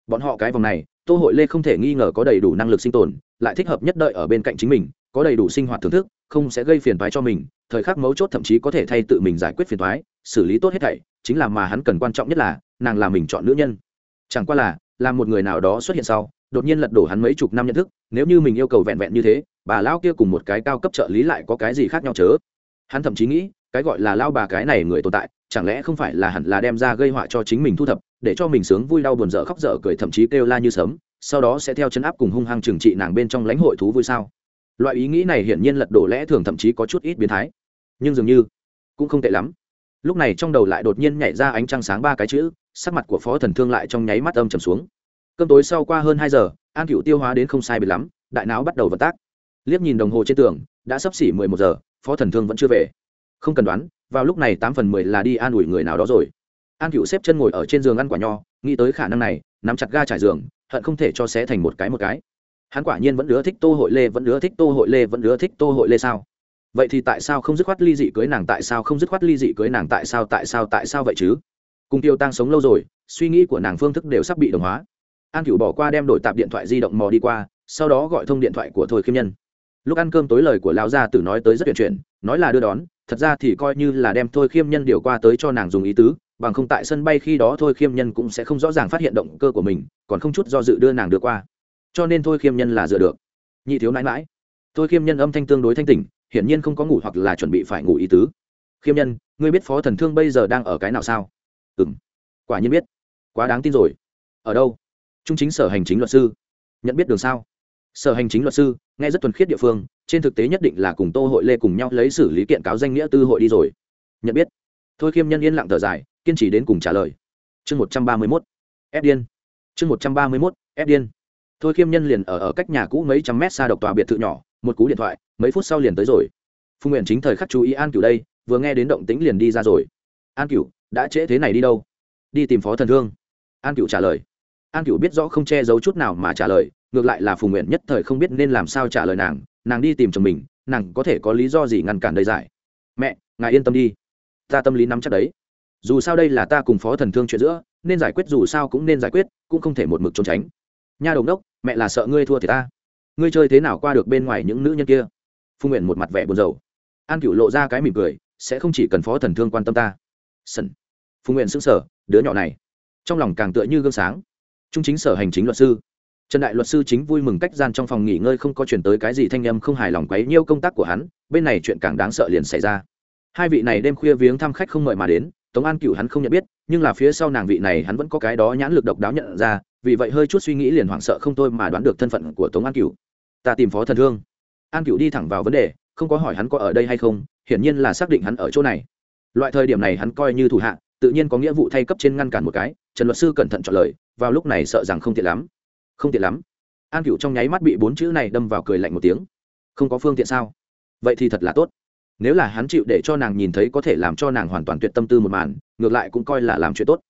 [SPEAKER 1] Bọn họ cái vòng này, tô hội lê không thể nghi ngờ có đầy đủ năng lực sinh tồn, lại thích hợp nhất đợi ở bên cạnh chính mình, có đầy đủ sinh hoạt thưởng thức, không sẽ gây phiền toái cho mình, thời khắc mấu chốt thậm chí có thể thay tự mình giải quyết phiền toái xử lý tốt hết thảy, chính là mà hắn cần quan trọng nhất là, nàng là mình chọn nữ nhân. Chẳng qua là là một người nào đó xuất hiện sau, đột nhiên lật đổ hắn mấy chục năm nhận thức, nếu như mình yêu cầu vẹn vẹn như thế, bà lao kia cùng một cái cao cấp trợ lý lại có cái gì khác nhau chớ? Hắn thậm chí nghĩ, cái gọi là lao bà cái này người tồn tại, chẳng lẽ không phải là hẳn là đem ra gây họa cho chính mình thu thập, để cho mình sướng vui đau buồn dở khóc dở cười thậm chí kêu la như sớm sau đó sẽ theo chân áp cùng hung hăng trừng trị nàng bên trong lãnh hội thú vui sao? Loại ý nghĩ này hiển nhiên lật đổ lẽ thường thậm chí có chút ít biến thái. Nhưng dường như cũng không tệ lắm lúc này trong đầu lại đột nhiên nhảy ra ánh trăng sáng ba cái chữ, sắc mặt của phó thần thương lại trong nháy mắt âm trầm xuống. Cơm tối sau qua hơn hai giờ, an cựu tiêu hóa đến không sai bị lắm, đại não bắt đầu vận tác. Liếc nhìn đồng hồ trên tường, đã sắp xỉ mười một giờ, phó thần thương vẫn chưa về. Không cần đoán, vào lúc này tám phần mười là đi an ủi người nào đó rồi. An cựu xếp chân ngồi ở trên giường ăn quả nho, nghĩ tới khả năng này, nắm chặt ga trải giường, hận không thể cho xé thành một cái một cái. Hắn quả nhiên vẫn ưa thích tô hội lê, vẫn ưa thích tô hội lê, vẫn ưa thích tô hội lê sao? Vậy thì tại sao không dứt khoát ly dị cưới nàng, tại sao không dứt khoát ly dị cưới nàng, tại sao tại sao tại sao vậy chứ? Cùng tiêu tăng sống lâu rồi, suy nghĩ của nàng phương thức đều sắp bị đồng hóa. An cựu bỏ qua đem đổi tạp điện thoại di động mò đi qua, sau đó gọi thông điện thoại của thôi khiêm nhân. Lúc ăn cơm tối lời của lão gia tử nói tới rất tuyệt chuyện, nói là đưa đón, thật ra thì coi như là đem thôi khiêm nhân điều qua tới cho nàng dùng ý tứ, bằng không tại sân bay khi đó thôi khiêm nhân cũng sẽ không rõ ràng phát hiện động cơ của mình, còn không chút do dự đưa nàng đưa qua. Cho nên thôi khiêm nhân là dựa được. Nhị thiếu nãi mãi thôi khiêm nhân âm thanh tương đối thanh tỉnh hiển nhiên không có ngủ hoặc là chuẩn bị phải ngủ ý tứ. Khiêm nhân, ngươi biết phó thần thương bây giờ đang ở cái nào sao? Ừ m quả nhiên biết. Quá đáng tin rồi. Ở đâu? Trung chính sở hành chính luật sư. Nhận biết đường sao? Sở hành chính luật sư, nghe rất thuần khiết địa phương, trên thực tế nhất định là cùng tô hội lê cùng nhau lấy xử lý kiện cáo danh nghĩa tư hội đi rồi. Nhận biết. Thôi khiêm nhân yên lặng thở dài, kiên trì đến cùng trả lời. Chương một trăm ba mươi mốt. Ép điên. Chương một trăm ba mươi mốt. Ép điên thôi khiêm nhân liền ở ở cách nhà cũ mấy trăm mét xa độc tòa biệt thự nhỏ, một cú điện thoại, mấy phút sau liền tới rồi. Phu nguyện chính thời khắc chú ý an cửu đây, vừa nghe đến động tĩnh liền đi ra rồi. An cửu, đã trễ thế này đi đâu? Đi tìm phó thần thương. An cửu trả lời. An cửu biết rõ không che giấu chút nào mà trả lời, ngược lại là phù nguyện nhất thời không biết nên làm sao trả lời nàng nàng đi tìm chồng mình, nàng có thể có lý do gì ngăn cản đầy giải mẹ, ngài yên tâm đi. Ta tâm lý nắm chắc đấy. Dù sao đây là ta cùng phó thần thương chuyện giữa, nên giải quyết dù sao cũng nên giải quyết, cũng không thể một mực trốn tránh nha đồng đốc mẹ là sợ ngươi thua thì ta. Ngươi chơi thế nào qua được bên ngoài những nữ nhân kia? Phu nguyện một mặt vẻ buồn rầu. An cựu lộ ra cái mỉm cười, sẽ không chỉ cần phó thần thương quan tâm ta. Sân phu nguyện xứng sở đứa nhỏ này. Trong lòng càng tựa như gương sáng. Trung chính sở hành chính luật sư. Trần đại luật sư chính vui mừng cách gian trong phòng nghỉ ngơi không có chuyển tới cái gì thanh âm không hài lòng quấy nhiêu công tác của hắn, bên này chuyện càng đáng sợ liền xảy ra. Hai vị này đêm khuya viếng thăm khách không mời mà đến, tống an cựu hắn không nhận biết, nhưng là phía sau nàng vị này hắn vẫn có cái đó nhãn lực độc đáo nhận ra vì vậy hơi chút suy nghĩ liền hoảng sợ không tôi mà đoán được thân phận của tống an cựu ta tìm phó thần thương an cựu đi thẳng vào vấn đề, không có hỏi hắn có ở đây hay không, hiển nhiên là xác định hắn ở chỗ này. Loại thời điểm này hắn coi như thủ hạ, tự nhiên có nghĩa vụ thay cấp trên ngăn cản một cái, trần luật sư cẩn thận chọn lời, vào lúc này sợ rằng không tiện lắm. Không tiện lắm. An cựu trong nháy mắt bị bốn chữ này đâm vào cười lạnh một tiếng. Không có phương tiện sao? Vậy thì thật là tốt. Nếu là hắn chịu để cho nàng nhìn thấy có thể làm cho nàng hoàn toàn tuyệt tâm tư một màn, ngược lại cũng coi là làm chuyện tốt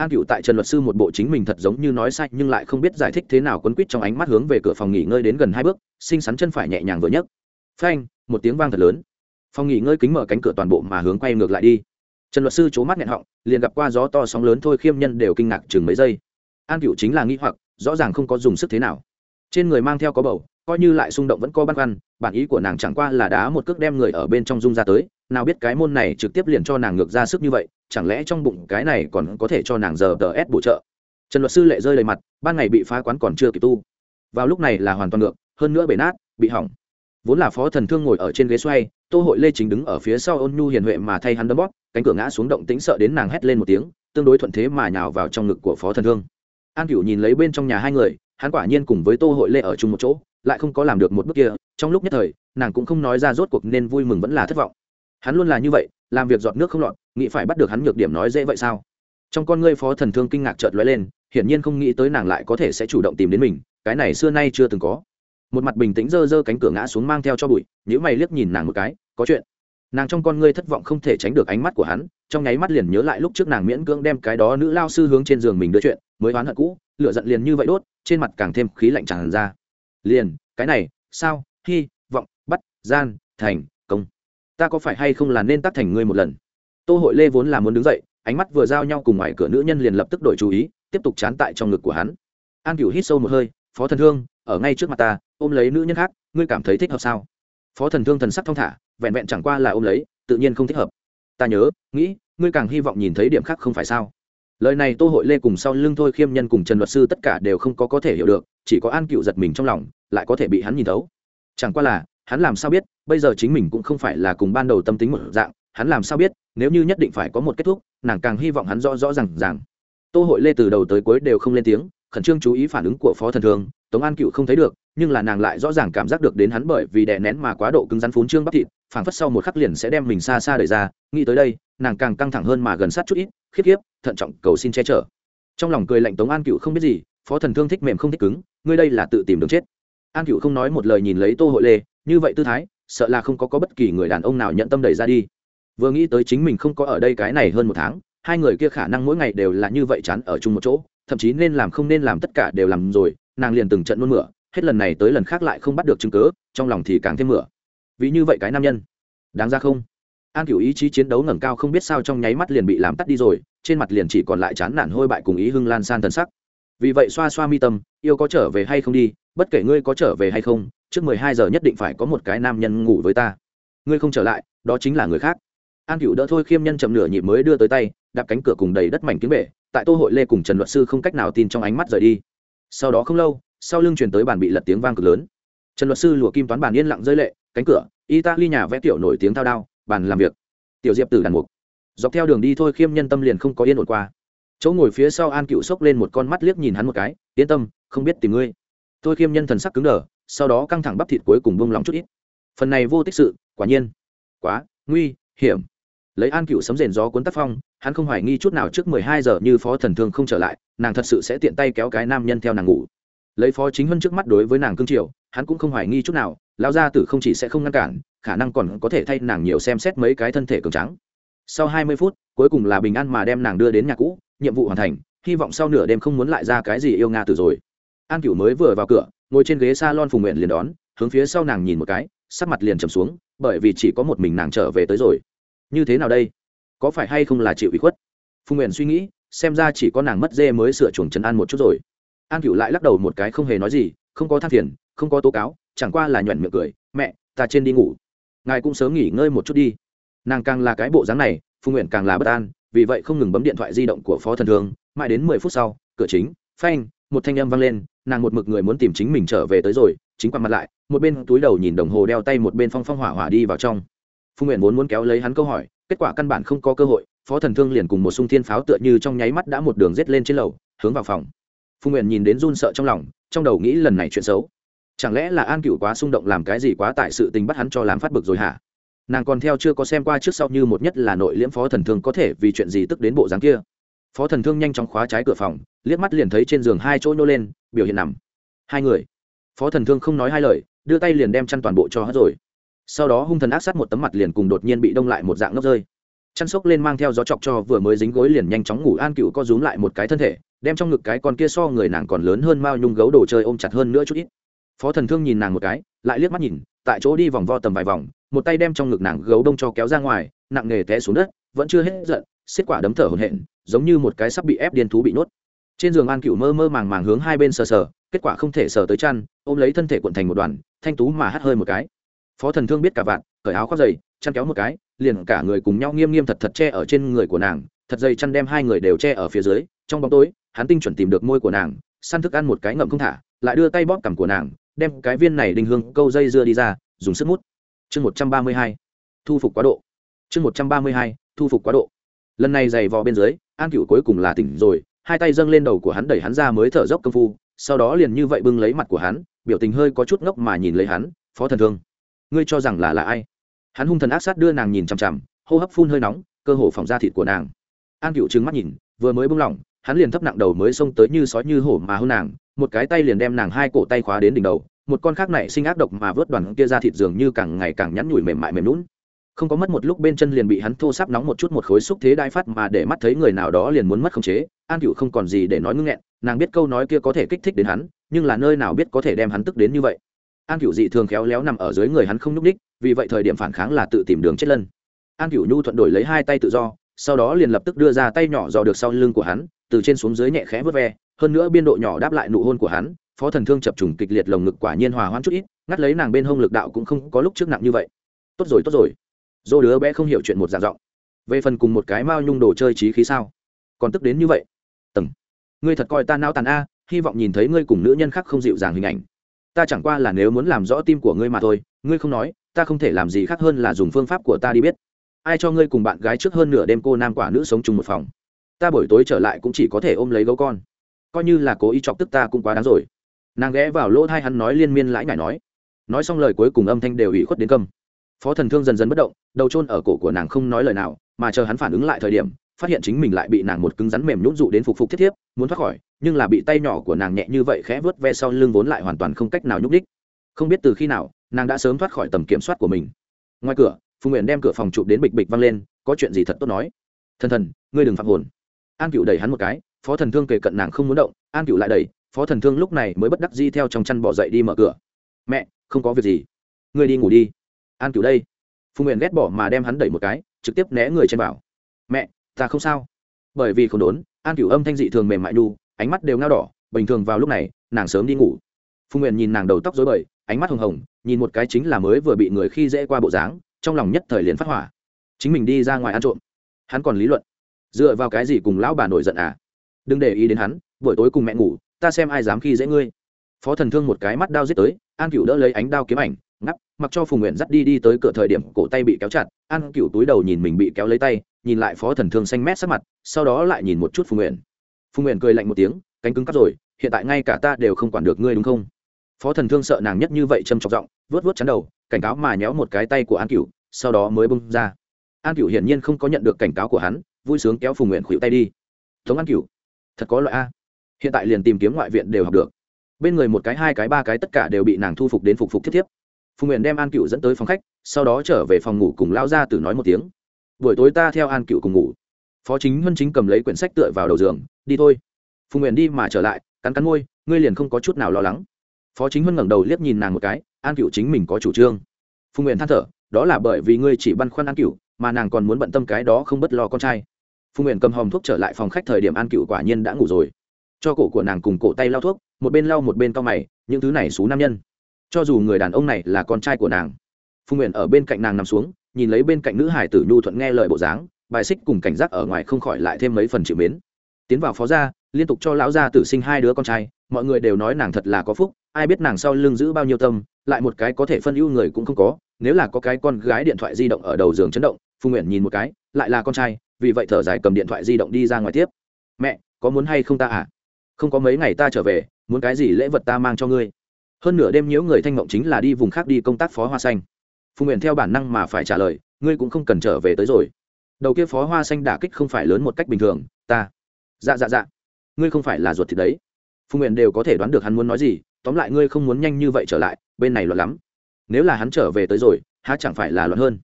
[SPEAKER 1] an cựu tại trần luật sư một bộ chính mình thật giống như nói sai, nhưng lại không biết giải thích thế nào quấn quýt trong ánh mắt hướng về cửa phòng nghỉ ngơi đến gần hai bước, xinh xắn chân phải nhẹ nhàng vừa nhấc. Phanh, một tiếng vang thật lớn. Phòng nghỉ ngơi kính mở cánh cửa toàn bộ mà hướng quay ngược lại đi. Trần luật sư c h ố mắt nghẹn họng, liền gặp qua gió to sóng lớn thôi khiêm nhân đều kinh ngạc chừng mấy giây. An cựu chính là nghĩ hoặc, rõ ràng không có dùng sức thế nào. Trên người mang theo có bầu coi như lại xung động vẫn có băn khoăn, bản ý của nàng chẳng qua là đá một cước đem người ở bên trong dung ra tới, nào biết cái môn này trực tiếp liền cho nàng ngược ra sức như vậy, chẳng lẽ trong bụng cái này còn có thể cho nàng giờ tờ ép bổ trợ? Trần luật sư lệ rơi đầy mặt, ban ngày bị phá quán còn chưa kịp tu. Vào lúc này là hoàn toàn ngược, hơn nữa bể nát, bị hỏng. Vốn là phó thần thương ngồi ở trên ghế xoay, tô hội lê chính đứng ở phía sau ôn nhu hiền huệ mà thay hắn đấm bóp, cánh cửa ngã xuống động tĩnh sợ đến nàng hét lên một tiếng, tương đối thuận thế mà nhào vào trong ngực của phó thần thương. An cửu nhìn lấy bên trong nhà hai người, hắn quả nhiên cùng với tô hội lê ở chung một chỗ lại không có làm được một bước kia, trong lúc nhất thời, nàng cũng không nói ra rốt cuộc nên vui mừng vẫn là thất vọng. Hắn luôn là như vậy, làm việc giọt nước không lọt, nghĩ phải bắt được hắn nhược điểm nói dễ vậy sao? Trong con ngươi phó thần thương kinh ngạc chợt lóe lên, hiển nhiên không nghĩ tới nàng lại có thể sẽ chủ động tìm đến mình, cái này xưa nay chưa từng có. Một mặt bình tĩnh giơ giơ cánh cửa ngã xuống mang theo cho bụi nhữ mày liếc nhìn nàng một cái, có chuyện. Nàng trong con ngươi thất vọng không thể tránh được ánh mắt của hắn, trong nháy mắt liền nhớ lại lúc trước nàng miễn cưỡng đem cái đó nữ lao sư hướng trên giường mình đưa chuyện, mới oán hận cũ, lửa giận liền như vậy đốt, trên mặt càng thêm khí lạnh tràn ra liền, cái này, sao, hy, vọng, bắt, gian, thành, công. Ta có phải hay không là nên tắt thành ngươi một lần? Tô hội lê vốn là muốn đứng dậy, ánh mắt vừa giao nhau cùng ngoài cửa nữ nhân liền lập tức đổi chú ý, tiếp tục chán tại trong ngực của hắn. An cửu hít sâu một hơi, phó thần thương, ở ngay trước mặt ta, ôm lấy nữ nhân khác, ngươi cảm thấy thích hợp sao? Phó thần thương thần sắc thong thả, vẹn vẹn chẳng qua là ôm lấy, tự nhiên không thích hợp. Ta nhớ, nghĩ, ngươi càng hy vọng nhìn thấy điểm khác không phải sao? Lời này tô hội lê cùng sau lưng thôi khiêm nhân cùng trần luật sư tất cả đều không có có thể hiểu được, chỉ có an cựu giật mình trong lòng, lại có thể bị hắn nhìn thấu. Chẳng qua là, hắn làm sao biết, bây giờ chính mình cũng không phải là cùng ban đầu tâm tính một dạng, hắn làm sao biết, nếu như nhất định phải có một kết thúc, nàng càng hy vọng hắn rõ rõ r à n g rằng tô hội lê từ đầu tới cuối đều không lên tiếng, khẩn trương chú ý phản ứng của phó thần thường, tống an cựu không thấy được, nhưng là nàng lại rõ ràng cảm giác được đến hắn bởi vì đè nén mà quá độ cứng rắn phún trương bắp thịt phảng phất sau một khắc liền sẽ đem mình xa xa đẩy ra nghĩ tới đây nàng càng căng thẳng hơn mà gần sát chút ít khiếp khiếp thận trọng cầu xin che chở. Trong lòng cười lạnh tống an cựu không biết gì phó thần thương thích mềm không thích cứng ngươi đây là tự tìm đường chết. An cựu không nói một lời nhìn lấy tô hội lê như vậy tư thái sợ là không có, có bất kỳ người đàn ông nào nhận tâm đẩy ra đi. Vừa nghĩ tới chính mình không có ở đây cái này hơn một tháng hai người kia khả năng mỗi ngày đều là như vậy chán ở chung một chỗ thậm chí nên làm không nên làm tất cả đều làm rồi nàng liền từng trận nôn mửa hết lần này tới lần khác lại không bắt được chứng cớ trong lòng thì càng thêm mửa vì như vậy cái nam nhân. Đáng ra không. An cửu ý chí chiến đấu ngẩng cao không biết sao trong nháy mắt liền bị làm tắt đi rồi, trên mặt liền chỉ còn lại chán nản hôi bại cùng ý hưng lan san thần sắc. Vì vậy xoa xoa mi tâm, yêu có trở về hay không đi, bất kể ngươi có trở về hay không, trước mười hai giờ nhất định phải có một cái nam nhân ngủ với ta. Ngươi không trở lại, đó chính là người khác. An cửu đỡ thôi khiêm nhân chậm nửa nhịp mới đưa tới tay, đạp cánh cửa cùng đầy đất mảnh tiếng bể, tại tô hội lê cùng trần luật sư không cách nào tin trong ánh mắt rời đi. Sau đó không lâu, sau lưng chuyển tới bàn bị lật tiếng vang cực lớn. Trần luật sư lùa kim toán bàn yên lặng rơi lệ cánh cửa, italy nhà vẽ tiểu nổi tiếng thao đao, bàn làm việc. Tiểu diệp tử đàn mục. Dọc theo đường đi thôi, khiêm nhân tâm liền không có yên ổn qua. Chỗ ngồi phía sau an cựu xốc lên một con mắt liếc nhìn hắn một cái, yên tâm, không biết tìm ngươi. Thôi khiêm nhân thần sắc cứng đờ, sau đó căng thẳng bắp thịt cuối cùng bông lỏng chút ít. Phần này vô tích sự, quả nhiên. Quá, nguy, hiểm. Lấy an cựu sấm rền gió cuốn tác phong, hắn không hoài nghi chút nào trước mười hai giờ như phó thần thương không trở lại, nàng thật sự sẽ tiện tay kéo cái nam nhân theo nàng ngủ. Lấy phó chính hơn trước mắt đối với nàng cương triều, hắn cũng không hoài nghi chút nào lao gia tử không chỉ sẽ không ngăn cản, khả năng còn có thể thay nàng nhiều xem xét mấy cái thân thể cường trắng sau hai mươi phút, cuối cùng là bình an mà đem nàng đưa đến nhà cũ, nhiệm vụ hoàn thành, hy vọng sau nửa đêm không muốn lại ra cái gì yêu nga từ rồi. An cửu mới vừa vào cửa, ngồi trên ghế s a lon phùng nguyện liền đón, hướng phía sau nàng nhìn một cái, sắc mặt liền trầm xuống, bởi vì chỉ có một mình nàng trở về tới rồi. Như thế nào đây? Có phải hay không là chịu ý khuất? Phùng nguyện suy nghĩ, xem ra chỉ có nàng mất dê mới sửa chuồng trấn an một chút rồi. An cửu lại lắc đầu một cái không hề nói gì, không có than phiền, không có tố cáo chẳng qua là nhuận miệng cười, mẹ, ta trên đi ngủ. Ngài cũng sớm nghỉ ngơi một chút đi. Nàng càng là cái bộ dáng này, phùng nguyện càng là bất an, vì vậy không ngừng bấm điện thoại di động của phó thần thương mãi đến mười phút sau, cửa chính, phanh, một thanh âm vang lên, nàng một mực người muốn tìm chính mình trở về tới rồi, chính quằn mặt lại, một bên túi đầu nhìn đồng hồ đeo tay một bên phong phong hỏa hỏa đi vào trong. Phùng nguyện vốn muốn kéo lấy hắn câu hỏi, kết quả căn bản không có cơ hội, phó thần thương liền cùng một sung thiên pháo tựa như trong nháy mắt đã một đường rết lên trên lầu, hướng vào phòng. Phùng nguyện nhìn đến run sợ trong lòng, trong đầu nghĩ lần này chuyện xấu chẳng lẽ là an cựu quá xung động làm cái gì quá tại sự tình bắt hắn cho làm phát bực rồi hả? Nàng còn theo chưa có xem qua trước sau như một nhất là nội liễm phó thần thương có thể vì chuyện gì tức đến bộ dáng kia. Phó thần thương nhanh chóng khóa trái cửa phòng, liếc mắt liền thấy trên giường hai chỗ nhô lên, biểu hiện nằm. Hai người. Phó thần thương không nói hai lời, đưa tay liền đem chăn toàn bộ cho hết rồi. Sau đó hung thần ác sát một tấm mặt liền cùng đột nhiên bị đông lại một dạng ngốc rơi. Chăn sốc lên mang theo gió chọc cho vừa mới dính gối liền nhanh chóng ngủ, an cựu co rúm lại một cái thân thể, đem trong ngực cái con kia so người nàng còn lớn hơn mao nhung gấu đồ chơi ôm chặt hơn nữa chút ít phó thần thương nhìn nàng một cái, lại liếc mắt nhìn, tại chỗ đi vòng vo tầm vài vòng, một tay đem trong ngực nàng gấu đông cho kéo ra ngoài, nặng nề té xuống đất, vẫn chưa hết giận, xiết quả đấm thở hổn hển, giống như một cái sắp bị ép điên thú bị nhốt. Trên giường an cựu mơ mơ màng màng hướng hai bên sờ sờ, kết quả không thể sờ tới chăn, ôm lấy thân thể cuộn thành một đoàn, thanh tú mà hắt hơi một cái. Phó thần thương biết cả vạn, cởi áo khoác dày, chăn kéo một cái, liền cả người cùng nhau nghiêm nghiêm thật thật che ở trên người của nàng, thật dày chăn đem hai người đều che ở phía dưới, trong bóng tối, hắn tinh chuẩn tìm được môi của nàng, săn thức ăn một cái ngậm không thả, lại đưa tay bóp cằm của nàng đem cái viên này đình hương câu dây dưa đi ra, dùng sức mút. Chương một trăm ba mươi hai, thu phục quá độ. Chương một trăm ba mươi hai, thu phục quá độ. Lần này giày vò bên dưới, an cựu cuối cùng là tỉnh rồi, hai tay dâng lên đầu của hắn đẩy hắn ra mới thở dốc công phu, sau đó liền như vậy bưng lấy mặt của hắn, biểu tình hơi có chút ngốc mà nhìn lấy hắn, phó thần thương, ngươi cho rằng là là ai? Hắn hung thần ác sát đưa nàng nhìn chằm chằm, hô hấp phun hơi nóng, cơ hồ phòng ra thịt của nàng. An cựu trừng mắt nhìn, vừa mới bưng lỏng hắn liền thấp nặng đầu mới xông tới như sói như hổ mà hôn nàng, một cái tay liền đem nàng hai cổ tay khóa đến đỉnh đầu, một con khác này sinh ác độc mà vớt đoàn kia ra thịt dường như càng ngày càng nhắn nhủi mềm mại mềm lún không có mất một lúc bên chân liền bị hắn thô sáp nóng một chút một khối xúc thế đai phát mà để mắt thấy người nào đó liền muốn mất khống chế, an cựu không còn gì để nói ngưng nghẹn, nàng biết câu nói kia có thể kích thích đến hắn, nhưng là nơi nào biết có thể đem hắn tức đến như vậy. An cựu dị thường khéo léo nằm ở dưới người hắn không nhúc ních vì vậy thời điểm phản kháng là tự tìm đường chết lân. An cựu nhu thuận đổi lấy hai tay tự do, sau đó liền lập tức đưa ra tay nhỏ dò được sau lưng của hắn từ trên xuống dưới nhẹ khẽ vớt ve, hơn nữa biên độ nhỏ đáp lại nụ hôn của hắn, phó thần thương chập trùng kịch liệt lồng ngực quả nhiên hòa hoãn chút ít, ngắt lấy nàng bên hông lực đạo cũng không có lúc trước nặng như vậy. Tốt rồi tốt rồi. Dô đứa bé không hiểu chuyện một dạng giọng. Về phần cùng một cái mao nhung đồ chơi trí khí sao? Còn tức đến như vậy. Tầng. Ngươi thật coi ta nao tàn a, hy vọng nhìn thấy ngươi cùng nữ nhân khác không dịu dàng hình ảnh. Ta chẳng qua là nếu muốn làm rõ tim của ngươi mà thôi, ngươi không nói, ta không thể làm gì khác hơn là dùng phương pháp của ta đi biết. Ai cho ngươi cùng bạn gái trước hơn nửa đêm cô nam quả nữ sống chung một phòng? Ta buổi tối trở lại cũng chỉ có thể ôm lấy gấu con. Coi như là cố ý chọc tức ta cũng quá đáng rồi. Nàng ghé vào lỗ thai hắn nói liên miên lãi nhải nói. Nói xong lời cuối cùng âm thanh đều ủy khuất đến câm. Phó thần thương dần dần bất động, đầu trôn ở cổ của nàng không nói lời nào, mà chờ hắn phản ứng lại thời điểm, phát hiện chính mình lại bị nàng một cứng rắn mềm nhũn dụ đến phục phục thiết thiếp, muốn thoát khỏi, nhưng là bị tay nhỏ của nàng nhẹ như vậy khẽ vớt ve sau lưng vốn lại hoàn toàn không cách nào nhúc đích không biết từ khi nào, nàng đã sớm thoát khỏi tầm kiểm soát của mình. Ngoài cửa, phùng nguyện đem cửa phòng chụp đến bịch bịch văng lên, có chuyện gì thật tốt nói. Thần thần, ngươi đừng phạm hồn an cựu đẩy hắn một cái, phó thần thương kề cận nàng không muốn động, an cựu lại đẩy, phó thần thương lúc này mới bất đắc di theo trong chăn bỏ dậy đi mở cửa. Mẹ, không có việc gì. Ngươi đi ngủ đi. An cựu đây. Phùng nguyện ghét bỏ mà đem hắn đẩy một cái, trực tiếp né người trên bảo mẹ, ta không sao. Bởi vì không đốn, an cựu âm thanh dị thường mềm mại đu ánh mắt đều ngao đỏ, bình thường vào lúc này, nàng sớm đi ngủ. Phùng nguyện nhìn nàng đầu tóc dối bời, ánh mắt hồng hồng, nhìn một cái chính là mới vừa bị người khi dễ qua bộ dáng, trong lòng nhất thời liền phát hỏa. Chính mình đi ra ngoài ăn trộm. Hắn còn lý luận dựa vào cái gì cùng lão bà nổi giận à? Đừng để ý đến hắn, buổi tối cùng mẹ ngủ, ta xem ai dám khi dễ ngươi. Phó thần thương một cái mắt đao giết tới, an cựu đỡ lấy ánh đao kiếm ảnh ngắp mặc cho phùng nguyện dắt đi đi tới cửa thời điểm, cổ tay bị kéo chặt, an cựu túi đầu nhìn mình bị kéo lấy tay, nhìn lại phó thần thương xanh mét sắc mặt, sau đó lại nhìn một chút phùng nguyện. Phùng nguyện cười lạnh một tiếng, cánh cứng cắp rồi, hiện tại ngay cả ta đều không quản được ngươi đúng không? Phó thần thương sợ nàng nhất như vậy châm chọc giọng vớt vớt chắn đầu, cảnh cáo mà nhéo một cái tay của an cựu sau đó mới bung ra. An cựu hiển nhiên không có nhận được cảnh cáo của hắn vui sướng kéo phùng nguyện khuỵu tay đi. Tống an cửu, thật có loại a. Hiện tại liền tìm kiếm ngoại viện đều học được. Bên người một cái, hai cái, ba cái tất cả đều bị nàng thu phục đến phục phục thiết thiếp. Phùng nguyện đem an cựu dẫn tới phòng khách, sau đó trở về phòng ngủ cùng lao ra từ nói một tiếng. Buổi tối ta theo an cựu cùng ngủ. Phó chính huân chính cầm lấy quyển sách tựa vào đầu giường, đi thôi. Phùng nguyện đi mà trở lại, cắn cắn môi, ngươi liền không có chút nào lo lắng. Phó chính huân ngẩng đầu liếc nhìn nàng một cái, an cựu chính mình có chủ trương. Phùng nguyện than thở, đó là bởi vì ngươi chỉ băn khoăn an cựu mà nàng còn muốn bận tâm cái đó không bất lo con trai. Phùng nguyện cầm hòm thuốc trở lại phòng khách thời điểm an cựu quả nhiên đã ngủ rồi. Cho cổ của nàng cùng cổ tay lau thuốc, một bên lau một bên cau mày, những thứ này xú nam nhân. Cho dù người đàn ông này là con trai của nàng. Phùng nguyện ở bên cạnh nàng nằm xuống, nhìn lấy bên cạnh nữ hải tử nhu thuận nghe lời bộ dáng, bài xích cùng cảnh giác ở ngoài không khỏi lại thêm mấy phần chịu mến. Tiến vào phó gia, liên tục cho lão gia tử sinh hai đứa con trai, mọi người đều nói nàng thật là có phúc, ai biết nàng sau lưng giữ bao nhiêu tâm, lại một cái có thể phân ưu người cũng không có, nếu là có cái con gái điện thoại di động ở đầu giường chấn động phùng nguyện nhìn một cái, lại là con trai, vì vậy thở dài cầm điện thoại di động đi ra ngoài tiếp. Mẹ, có muốn hay không ta à? Không có mấy ngày ta trở về, muốn cái gì lễ vật ta mang cho ngươi? Hơn nửa đêm nhiễu người thanh mộng chính là đi vùng khác đi công tác phó hoa xanh. Phùng nguyện theo bản năng mà phải trả lời, ngươi cũng không cần trở về tới rồi. Đầu kia phó hoa xanh đả kích không phải lớn một cách bình thường, ta dạ dạ dạ. Ngươi không phải là ruột thịt đấy. Phùng nguyện đều có thể đoán được hắn muốn nói gì, tóm lại ngươi không muốn nhanh như vậy trở lại, bên này loạn lắm. Nếu là hắn trở về tới rồi, há chẳng phải là loạn hơn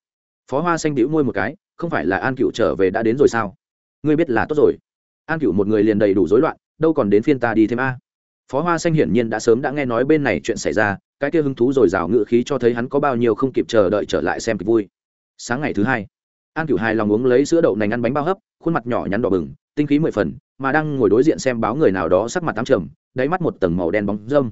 [SPEAKER 1] phó hoa xanh đĩu môi một cái, không phải là an cựu trở về đã đến rồi sao? Ngươi biết là tốt rồi. An cựu một người liền đầy đủ rối loạn, đâu còn đến phiên ta đi thêm a. Phó hoa xanh hiển nhiên đã sớm đã nghe nói bên này chuyện xảy ra, cái kia hứng thú r ồ i r à o ngự khí cho thấy hắn có bao nhiêu không kịp chờ đợi trở lại xem kịch vui. Sáng ngày thứ hai, an cửu hài lòng uống lấy sữa đậu nành ăn bánh bao hấp, khuôn mặt nhỏ nhắn đỏ bừng, tinh khí mười phần, mà đang ngồi đối diện xem báo người nào đó sắc mặt tám trầm, đáy mắt một tầng màu đen bóng dâm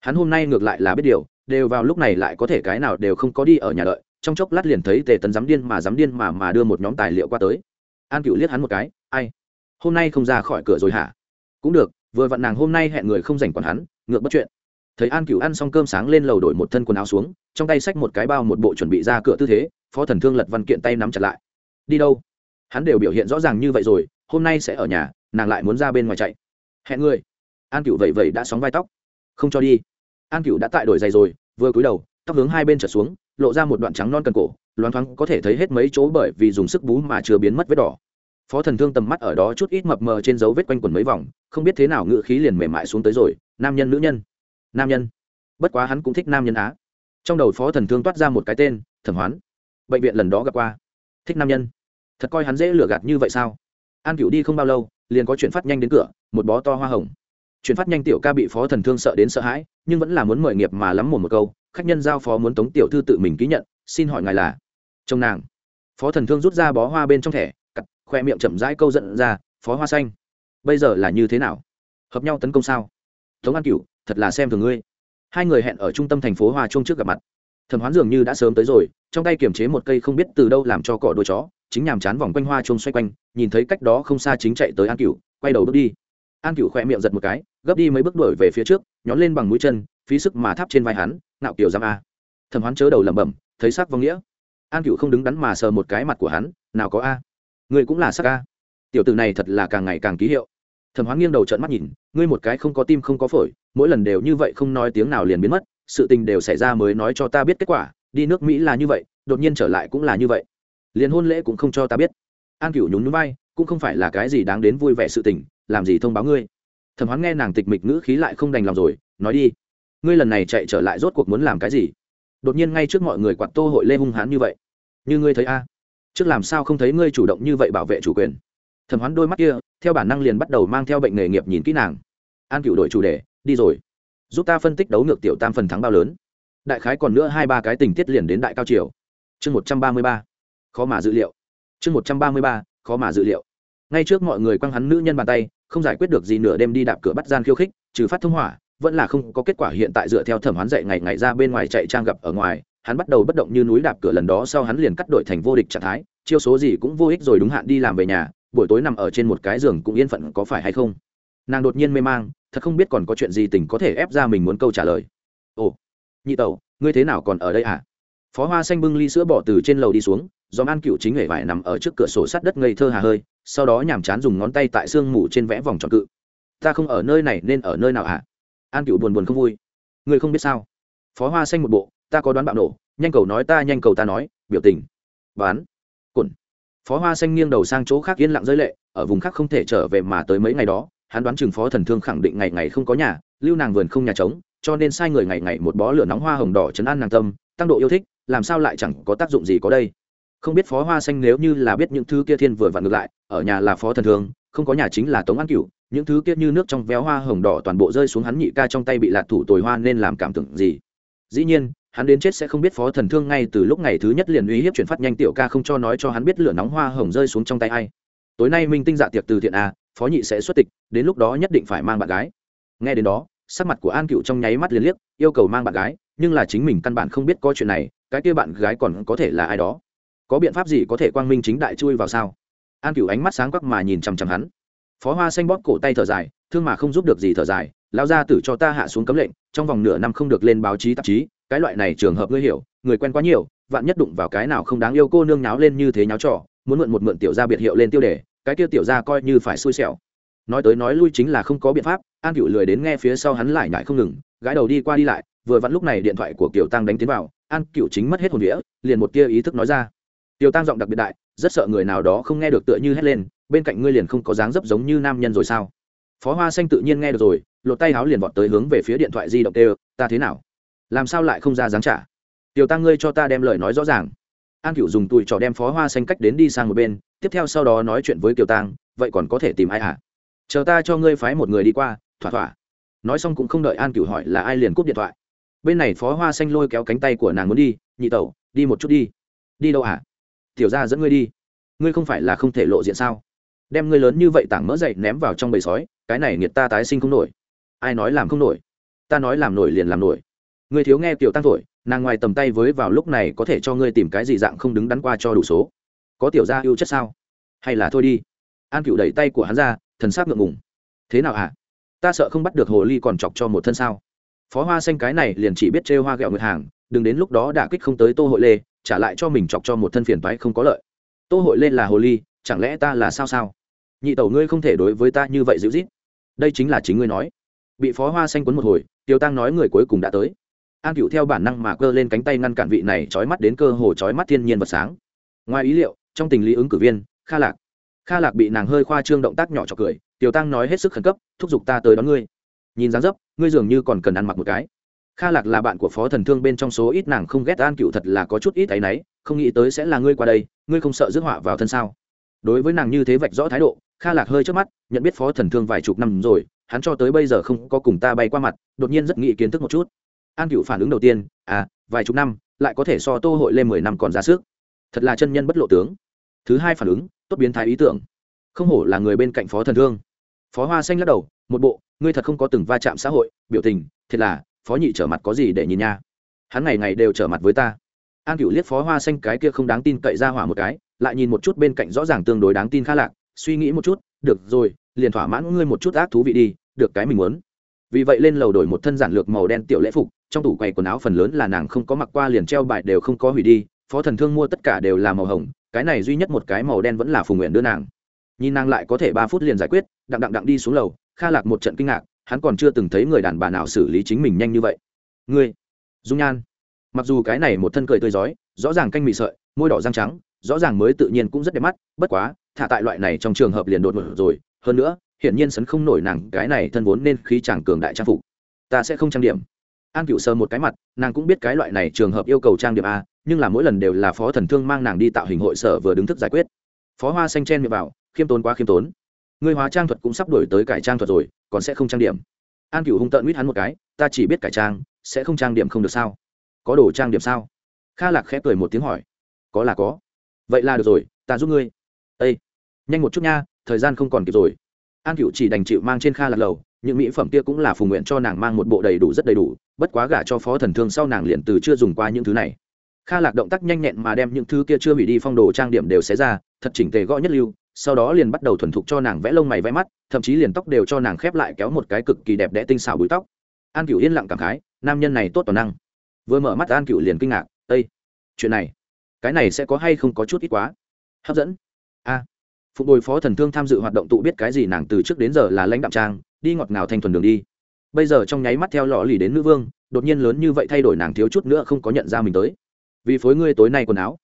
[SPEAKER 1] hắn hôm nay ngược lại là biết điều, đều vào lúc này lại có thể cái nào đều không có đi ở nhà đợi trong chốc lát liền thấy tề tấn dám điên mà dám điên mà mà đưa một nhóm tài liệu qua tới. An cựu liếc hắn một cái, ai? Hôm nay không ra khỏi cửa rồi hả? Cũng được, vừa vặn nàng hôm nay hẹn người không dành còn hắn, ngược bất chuyện. Thấy an cựu ăn xong cơm sáng lên lầu đổi một thân quần áo xuống, trong tay xách một cái bao một bộ chuẩn bị ra cửa tư thế, phó thần thương lật văn kiện tay nắm chặt lại. Đi đâu? Hắn đều biểu hiện rõ ràng như vậy rồi, hôm nay sẽ ở nhà, nàng lại muốn ra bên ngoài chạy. Hẹn người. An cựu vậy vậy đã sóng vai tóc. Không cho đi. An cựu đã tại đổi giày rồi, vừa cúi đầu, tóc hướng hai bên trở xuống lộ ra một đoạn trắng non cần cổ, loáng thoáng có thể thấy hết mấy chỗ bởi vì dùng sức bú mà chưa biến mất vết đỏ. Phó thần thương tầm mắt ở đó chút ít mập mờ trên dấu vết quanh quần mấy vòng, không biết thế nào ngự khí liền mềm mại xuống tới rồi, nam nhân nữ nhân. Nam nhân. Bất quá hắn cũng thích nam nhân á. Trong đầu phó thần thương toát ra một cái tên, thẩm hoán. Bệnh viện lần đó gặp qua. Thích nam nhân. Thật coi hắn dễ lừa gạt như vậy sao? An cựu đi không bao lâu, liền có chuyện phát nhanh đến cửa, một bó to hoa hồng chuyển phát nhanh tiểu ca bị phó thần thương sợ đến sợ hãi, nhưng vẫn là muốn mời nghiệp mà lắm một một câu, khách nhân giao phó muốn tống tiểu thư tự mình ký nhận, xin hỏi ngài là chồng nàng. Phó thần thương rút ra bó hoa bên trong thẻ cặp khoe miệng chậm rãi câu giận ra, phó hoa xanh. Bây giờ là như thế nào? Hợp nhau tấn công sao? Tống an cửu, thật là xem thường ngươi. Hai người hẹn ở trung tâm thành phố hoa trung trước gặp mặt. Thẩm hoán dường như đã sớm tới rồi, trong tay kiềm chế một cây không biết từ đâu làm cho cỏ đuôi chó, chính nhàm chán vòng quanh hoa chuông xoay quanh, nhìn thấy cách đó không xa chính chạy tới an cửu, quay đầu bước đi an cựu khỏe miệng giật một cái, gấp đi mấy bước đuổi về phía trước, nhón lên bằng mũi chân, phí sức mà tháp trên vai hắn nạo kiểu giam a. Thẩm hoán chớ đầu lẩm bẩm, thấy sắc vong nghĩa. An cựu không đứng đắn mà sờ một cái mặt của hắn, nào có a. Người cũng là sắc a. Tiểu tử này thật là càng ngày càng ký hiệu. Thẩm hoán nghiêng đầu trợn mắt nhìn, ngươi một cái không có tim không có phổi, mỗi lần đều như vậy không nói tiếng nào liền biến mất, sự tình đều xảy ra mới nói cho ta biết kết quả, đi nước mỹ là như vậy, đột nhiên trở lại cũng là như vậy. Liền hôn lễ cũng không cho ta biết. An cửu nhún núi bay cũng không phải là cái gì đáng đến vui vẻ sự tình làm gì thông báo ngươi? Thẩm hoán nghe nàng tịch mịch ngữ khí lại không đành lòng rồi, nói đi. Ngươi lần này chạy trở lại rốt cuộc muốn làm cái gì? Đột nhiên ngay trước mọi người quạt tô hội lê hung hãn như vậy. Như ngươi thấy a? Trước làm sao không thấy ngươi chủ động như vậy bảo vệ chủ quyền? Thẩm hoán đôi mắt kia, theo bản năng liền bắt đầu mang theo bệnh nghề nghiệp nhìn kỹ nàng. An cựu đổi chủ đề, đi rồi. Giúp ta phân tích đấu ngược tiểu tam phần thắng bao lớn. Đại khái còn nữa hai ba cái tình tiết liền đến đại cao triều. Chương một trăm ba mươi ba. Khó mà dự liệu. Chương một trăm ba mươi ba, khó mà dự liệu. Ngay trước mọi người quăng hắn nữ nhân bàn tay không giải quyết được gì nửa đêm đi đạp cửa bắt gian khiêu khích, trừ phát thông hỏa, vẫn là không có kết quả hiện tại dựa theo thẩm hoán dạy ngày ngày ra bên ngoài chạy trang gặp ở ngoài, hắn bắt đầu bất động như núi đạp cửa lần đó sau hắn liền cắt đổi thành vô địch trạng thái, chiêu số gì cũng vô ích rồi đúng hạn đi làm về nhà, buổi tối nằm ở trên một cái giường cũng yên phận có phải hay không? Nàng đột nhiên mê mang, thật không biết còn có chuyện gì tình có thể ép ra mình muốn câu trả lời. Ồ, nhị tẩu, ngươi thế nào còn ở đây à? Phó hoa xanh bưng ly sữa bỏ từ trên lầu đi xuống, do an cựu chính hề vải nằm ở trước cửa sổ sát đất ngây thơ hà hơi, sau đó nhàm chán dùng ngón tay tại sương mù trên vẽ vòng tròn cự. Ta không ở nơi này nên ở nơi nào hả? An cựu buồn buồn không vui. Người không biết sao? Phó hoa xanh một bộ, ta có đoán bạo nổ, nhanh cầu nói ta, nhanh cầu ta nói, biểu tình bán cuộn phó hoa xanh nghiêng đầu sang chỗ khác yên lặng rơi lệ, ở vùng khác không thể trở về mà tới mấy ngày đó, hắn đoán chừng phó thần thương khẳng định ngày ngày không có nhà, lưu nàng vườn không nhà trống, cho nên sai người ngày ngày một bó lửa nóng hoa hồng đỏ chấn an nàng tâm, tăng độ yêu thích làm sao lại chẳng có tác dụng gì có đây? Không biết phó hoa xanh nếu như là biết những thứ kia thiên vừa vặn ngược lại ở nhà là phó thần thường, không có nhà chính là tống an cửu những thứ kia như nước trong véo hoa hồng đỏ toàn bộ rơi xuống hắn nhị ca trong tay bị lạc thủ tồi hoa nên làm cảm tưởng gì? Dĩ nhiên hắn đến chết sẽ không biết phó thần thương ngay từ lúc ngày thứ nhất liền uy hiếp chuyển phát nhanh tiểu ca không cho nói cho hắn biết lửa nóng hoa hồng rơi xuống trong tay ai. Tối nay minh tinh dạ tiệc từ thiện a phó nhị sẽ xuất tịch đến lúc đó nhất định phải mang bạn gái. Nghe đến đó sắc mặt của an cựu trong nháy mắt liền liếc yêu cầu mang bạn gái nhưng là chính mình căn bản không biết có chuyện này cái kia bạn gái còn có thể là ai đó? Có biện pháp gì có thể quang minh chính đại chui vào sao? An cửu ánh mắt sáng quắc mà nhìn chằm chằm hắn. Phó hoa xanh bóp cổ tay thở dài, thương mà không giúp được gì thở dài lao ra tử cho ta hạ xuống cấm lệnh, trong vòng nửa năm không được lên báo chí tạp chí, cái loại này trường hợp ngươi hiểu, người quen quá nhiều, vạn nhất đụng vào cái nào không đáng yêu cô nương nháo lên như thế nháo trò, muốn mượn một mượn tiểu gia biệt hiệu lên tiêu đề, cái kia tiểu gia coi như phải xui xẻo. Nói tới nói lui chính là không có biện pháp, an cựu lười đến nghe phía sau hắn lại nhại không ngừng gái đầu đi qua đi lại, vừa vặn lúc này điện thoại của kiều tăng đánh tiến vào an cựu chính mất hết hồn đĩa liền một tia ý thức nói ra. Tiêu tăng giọng đặc biệt đại, rất sợ người nào đó không nghe được tựa như hét lên, bên cạnh ngươi liền không có dáng dấp giống như nam nhân rồi sao? Phó hoa xanh tự nhiên nghe được rồi, lột tay áo liền vọt tới hướng về phía điện thoại di động tê ta thế nào? Làm sao lại không ra dáng trả? Tiểu tăng ngươi cho ta đem lời nói rõ ràng. An cựu dùng tùi trò đem phó hoa xanh cách đến đi sang một bên, tiếp theo sau đó nói chuyện với Tiêu tăng vậy còn có thể tìm ai hả? Chờ ta cho ngươi phái một người đi qua, thỏa thỏa. Nói xong cũng không đợi an cựu hỏi là ai liền cúp điện thoại bên này phó hoa xanh lôi kéo cánh tay của nàng muốn đi, nhị tẩu, đi một chút đi. Đi đâu hả? Tiểu ra dẫn ngươi đi. Ngươi không phải là không thể lộ diện sao? Đem ngươi lớn như vậy tảng mỡ dậy ném vào trong bầy sói, cái này nghiệt ta tái sinh không nổi. Ai nói làm không nổi? Ta nói làm nổi liền làm nổi. Ngươi thiếu nghe tiểu tăng thổi, nàng ngoài tầm tay với vào lúc này có thể cho ngươi tìm cái gì dạng không đứng đắn qua cho đủ số. Có tiểu gia yêu chất sao? Hay là thôi đi. An cựu đẩy tay của hắn ra, thần s á c ngượng ngùng. Thế nào hả? Ta sợ không bắt được hồ ly còn chọc cho một thân sao? Phó hoa xanh cái này liền chỉ biết chê hoa ghẹo ngược hàng, đừng đến lúc đó đả kích không tới tô hội lê, trả lại cho mình chọc cho một thân phiền toái không có lợi. Tô hội lê là hồ ly, chẳng lẽ ta là sao sao? Nhị tẩu ngươi không thể đối với ta như vậy dịu rít đây chính là chính ngươi nói. Bị phó hoa xanh quấn một hồi, tiêu tăng nói người cuối cùng đã tới. An cựu theo bản năng mà cơ lên cánh tay ngăn cản vị này trói mắt đến cơ hồ trói mắt thiên nhiên vật sáng. Ngoài ý liệu, trong tình lý ứng cử viên, kha lạc. Kha lạc bị nàng hơi khoa trương động tác nhỏ cho cười, Tiêu tăng nói hết sức khẩn cấp, thúc giục ta tới đón ngươi nhìn dáng dấp, ngươi dường như còn cần ăn mặc một cái. Kha lạc là bạn của phó thần thương bên trong số ít, nàng không ghét an cựu thật là có chút ít áy náy, không nghĩ tới sẽ là ngươi qua đây, ngươi không sợ rước họa vào thân sao? Đối với nàng như thế vạch rõ thái độ, kha lạc hơi trước mắt, nhận biết phó thần thương vài chục năm rồi, hắn cho tới bây giờ không có cùng ta bay qua mặt, đột nhiên rất nghĩ kiến thức một chút. An cựu phản ứng đầu tiên à vài chục năm, lại có thể so tô hội lên mười năm còn ra sức. Thật là chân nhân bất lộ tướng. Thứ hai phản ứng, tốt biến thái ý tưởng. Không hổ là người bên cạnh phó thần thương. Phó hoa xanh lắc đầu, một bộ ngươi thật không có từng va chạm xã hội, biểu tình, thiệt là, phó nhị trở mặt có gì để nhìn nha? Hắn ngày ngày đều trở mặt với ta. An cựu liếc phó hoa xanh cái kia không đáng tin cậy ra hỏa một cái, lại nhìn một chút bên cạnh rõ ràng tương đối đáng tin khá lạc, suy nghĩ một chút, được rồi, liền thỏa mãn ngươi một chút ác thú vị đi, được cái mình muốn. Vì vậy lên lầu đổi một thân giản lược màu đen tiểu lễ phục, trong tủ quầy quần áo phần lớn là nàng không có mặc qua liền treo bài đều không có hủy đi, phó thần thương mua tất cả đều là màu hồng, cái này duy nhất một cái màu đen vẫn là phùng nguyện đưa nàng. Nhìn nàng lại có thể ba phút liền giải quyết, đặng đặng đặng đi xuống lầu kha lạc một trận kinh ngạc, hắn còn chưa từng thấy người đàn bà nào xử lý chính mình nhanh như vậy. Ngươi, dung nhan. Mặc dù cái này một thân cười tươi rói rõ ràng canh mị sợi, môi đỏ răng trắng, rõ ràng mới tự nhiên cũng rất đẹp mắt, bất quá, thả tại loại này trong trường hợp liền đột ngột rồi. Hơn nữa, hiển nhiên sấn không nổi nàng, cái này thân vốn nên khí chàng cường đại trang phục. Ta sẽ không trang điểm. An cựu sơ một cái mặt, nàng cũng biết cái loại này trường hợp yêu cầu trang điểm a nhưng là mỗi lần đều là phó thần thương mang nàng đi tạo hình hội sở vừa đứng thức giải quyết. Phó hoa xanh chen miệng vào, khiêm tốn quá khiêm tốn. Ngươi hóa trang thuật cũng sắp đổi tới cải trang thuật rồi, còn sẽ không trang điểm. An cựu hung tợn mít hắn một cái, ta chỉ biết cải trang, sẽ không trang điểm không được sao? Có đồ trang điểm sao? Kha lạc khẽ cười một tiếng hỏi. Có là có. Vậy là được rồi, ta giúp ngươi. Ây nhanh một chút nha, thời gian không còn kịp rồi. An cựu chỉ đành chịu mang trên kha lạc lầu, những mỹ phẩm kia cũng là phù nguyện cho nàng mang một bộ đầy đủ, rất đầy đủ, bất quá gả cho phó thần thương sau nàng liền từ chưa dùng qua những thứ này. Kha lạc động tác nhanh nhẹn mà đem những thứ kia chưa hủy đi phong đồ trang điểm đều xé ra, thật chỉnh tề gõ nhất lưu sau đó liền bắt đầu thuần thục cho nàng vẽ lông mày vẽ mắt thậm chí liền tóc đều cho nàng khép lại kéo một cái cực kỳ đẹp đẽ tinh xảo búi tóc. An cựu yên lặng cảm khái nam nhân này tốt toàn năng. Vừa mở mắt an cựu liền kinh ngạc ây chuyện này cái này sẽ có hay không có chút ít quá? Hấp dẫn. A à, phục bồi phó thần thương tham dự hoạt động tụ biết cái gì nàng từ trước đến giờ là lãnh đạo trang đi ngọt ngào thanh thuần đường đi. Bây giờ trong nháy mắt theo lọ lì đến nữ vương đột nhiên lớn như vậy thay đổi nàng thiếu chút nữa không có nhận ra mình tới. Vì phối ngươi tối nay quần áo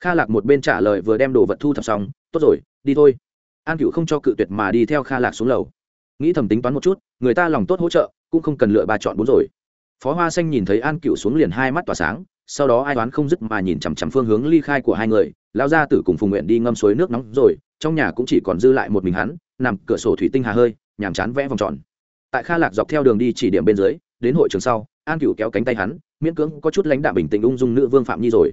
[SPEAKER 1] kha lạc một bên trả lời vừa đem đồ vật thu thập xong, tốt rồi, đi thôi. An cựu không cho cự tuyệt mà đi theo kha lạc xuống lầu. Nghĩ thầm tính toán một chút, người ta lòng tốt hỗ trợ, cũng không cần lựa ba chọn bốn rồi. Phó hoa xanh nhìn thấy an cựu xuống liền hai mắt tỏa sáng, sau đó ai đoán không dứt mà nhìn chằm chằm phương hướng ly khai của hai người lao ra tử cùng phùng nguyện đi ngâm suối nước nóng rồi, trong nhà cũng chỉ còn dư lại một mình hắn, nằm cửa sổ thủy tinh hà hơi, nhàm chán vẽ vòng tròn. Tại kha lạc dọc theo đường đi chỉ điểm bên dưới, đến hội trường sau, an cựu kéo cánh tay hắn, miễn cưỡng có chút lãnh đạo bình tĩnh ung dung nữ vương phạm nhi rồi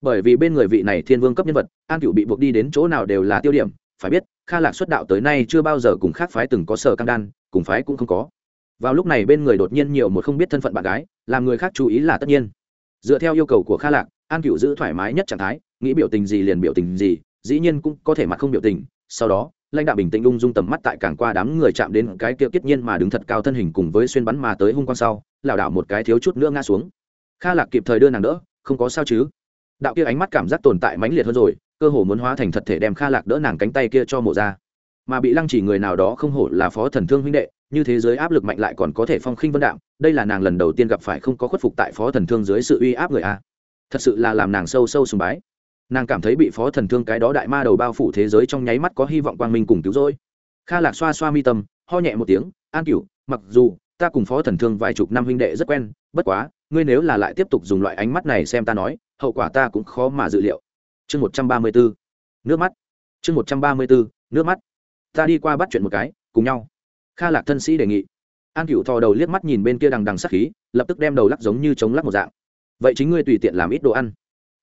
[SPEAKER 1] bởi vì bên người vị này thiên vương cấp nhân vật, an cựu bị buộc đi đến chỗ nào đều là tiêu điểm, phải biết, kha lạc xuất đạo tới nay chưa bao giờ cùng khác phái từng có sở căng đan, cùng phái cũng không có. Vào lúc này bên người đột nhiên nhiều một không biết thân phận bạn gái, làm người khác chú ý là tất nhiên. Dựa theo yêu cầu của kha lạc, an cựu giữ thoải mái nhất trạng thái, nghĩ biểu tình gì liền biểu tình gì, dĩ nhiên cũng có thể mặt không biểu tình. Sau đó, lãnh đạo bình tĩnh ung dung tầm mắt tại càng qua đám người chạm đến cái kia kiết nhiên mà đứng thật cao thân hình cùng với xuyên bắn mà tới hung quang sau, lảo đảo một cái thiếu chút nữa ngã xuống. Kha lạc kịp thời đưa nàng đỡ, không có sao chứ đạo kia ánh mắt cảm giác tồn tại mãnh liệt hơn rồi, cơ hồ muốn hóa thành thật thể đem kha lạc đỡ nàng cánh tay kia cho mộ ra. Mà bị lăng chỉ người nào đó không hổ là phó thần thương huynh đệ, như thế giới áp lực mạnh lại còn có thể phong khinh vân đạo đây là nàng lần đầu tiên gặp phải không có khuất phục tại phó thần thương dưới sự uy áp người a. Thật sự là làm nàng sâu sâu sùng bái. Nàng cảm thấy bị phó thần thương cái đó đại ma đầu bao phủ thế giới trong nháy mắt có hy vọng quang minh cùng cứu rỗi. Kha lạc xoa xoa mi tâm, ho nhẹ một tiếng, an cửu, mặc dù ta cùng phó thần thương vài chục năm huynh đệ rất quen, bất quá, ngươi nếu là lại tiếp tục dùng loại ánh mắt này xem ta nói hậu quả ta cũng khó mà dự liệu. Chương một trăm ba mươi bốn, nước mắt. Chương một trăm ba mươi bốn, nước mắt. Ta đi qua bắt chuyện một cái, cùng nhau. Kha lạc thân sĩ đề nghị. An cựu thò đầu liếc mắt nhìn bên kia đằng đằng sắc khí, lập tức đem đầu lắc giống như chống lắc một dạng. Vậy chính ngươi tùy tiện làm ít đồ ăn.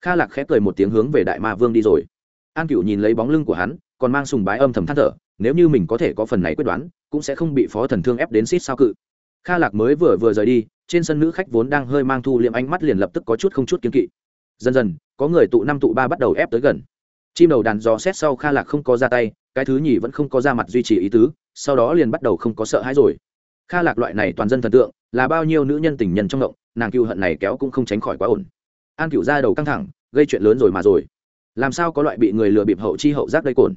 [SPEAKER 1] Kha lạc khẽ cười một tiếng hướng về đại ma vương đi rồi. An cựu nhìn lấy bóng lưng của hắn, còn mang sùng bái âm thầm than thở, nếu như mình có thể có phần này quyết đoán, cũng sẽ không bị phó thần thương ép đến xít sao cự. Kha lạc mới vừa vừa rời đi, trên sân nữ khách vốn đang hơi mang thu liệm ánh mắt liền lập tức có chút không chút kiên kỵ dần dần, có người tụ năm tụ ba bắt đầu ép tới gần. Chim đầu đàn dò xét sau kha lạc không có ra tay, cái thứ nhì vẫn không có ra mặt duy trì ý tứ, sau đó liền bắt đầu không có sợ hãi rồi. Kha lạc loại này toàn dân thần tượng, là bao nhiêu nữ nhân tình nhân trong động, nàng cựu hận này kéo cũng không tránh khỏi quá ổn. An cựu ra đầu căng thẳng, gây chuyện lớn rồi mà rồi. Làm sao có loại bị người lừa bịp hậu chi hậu giác đây cồn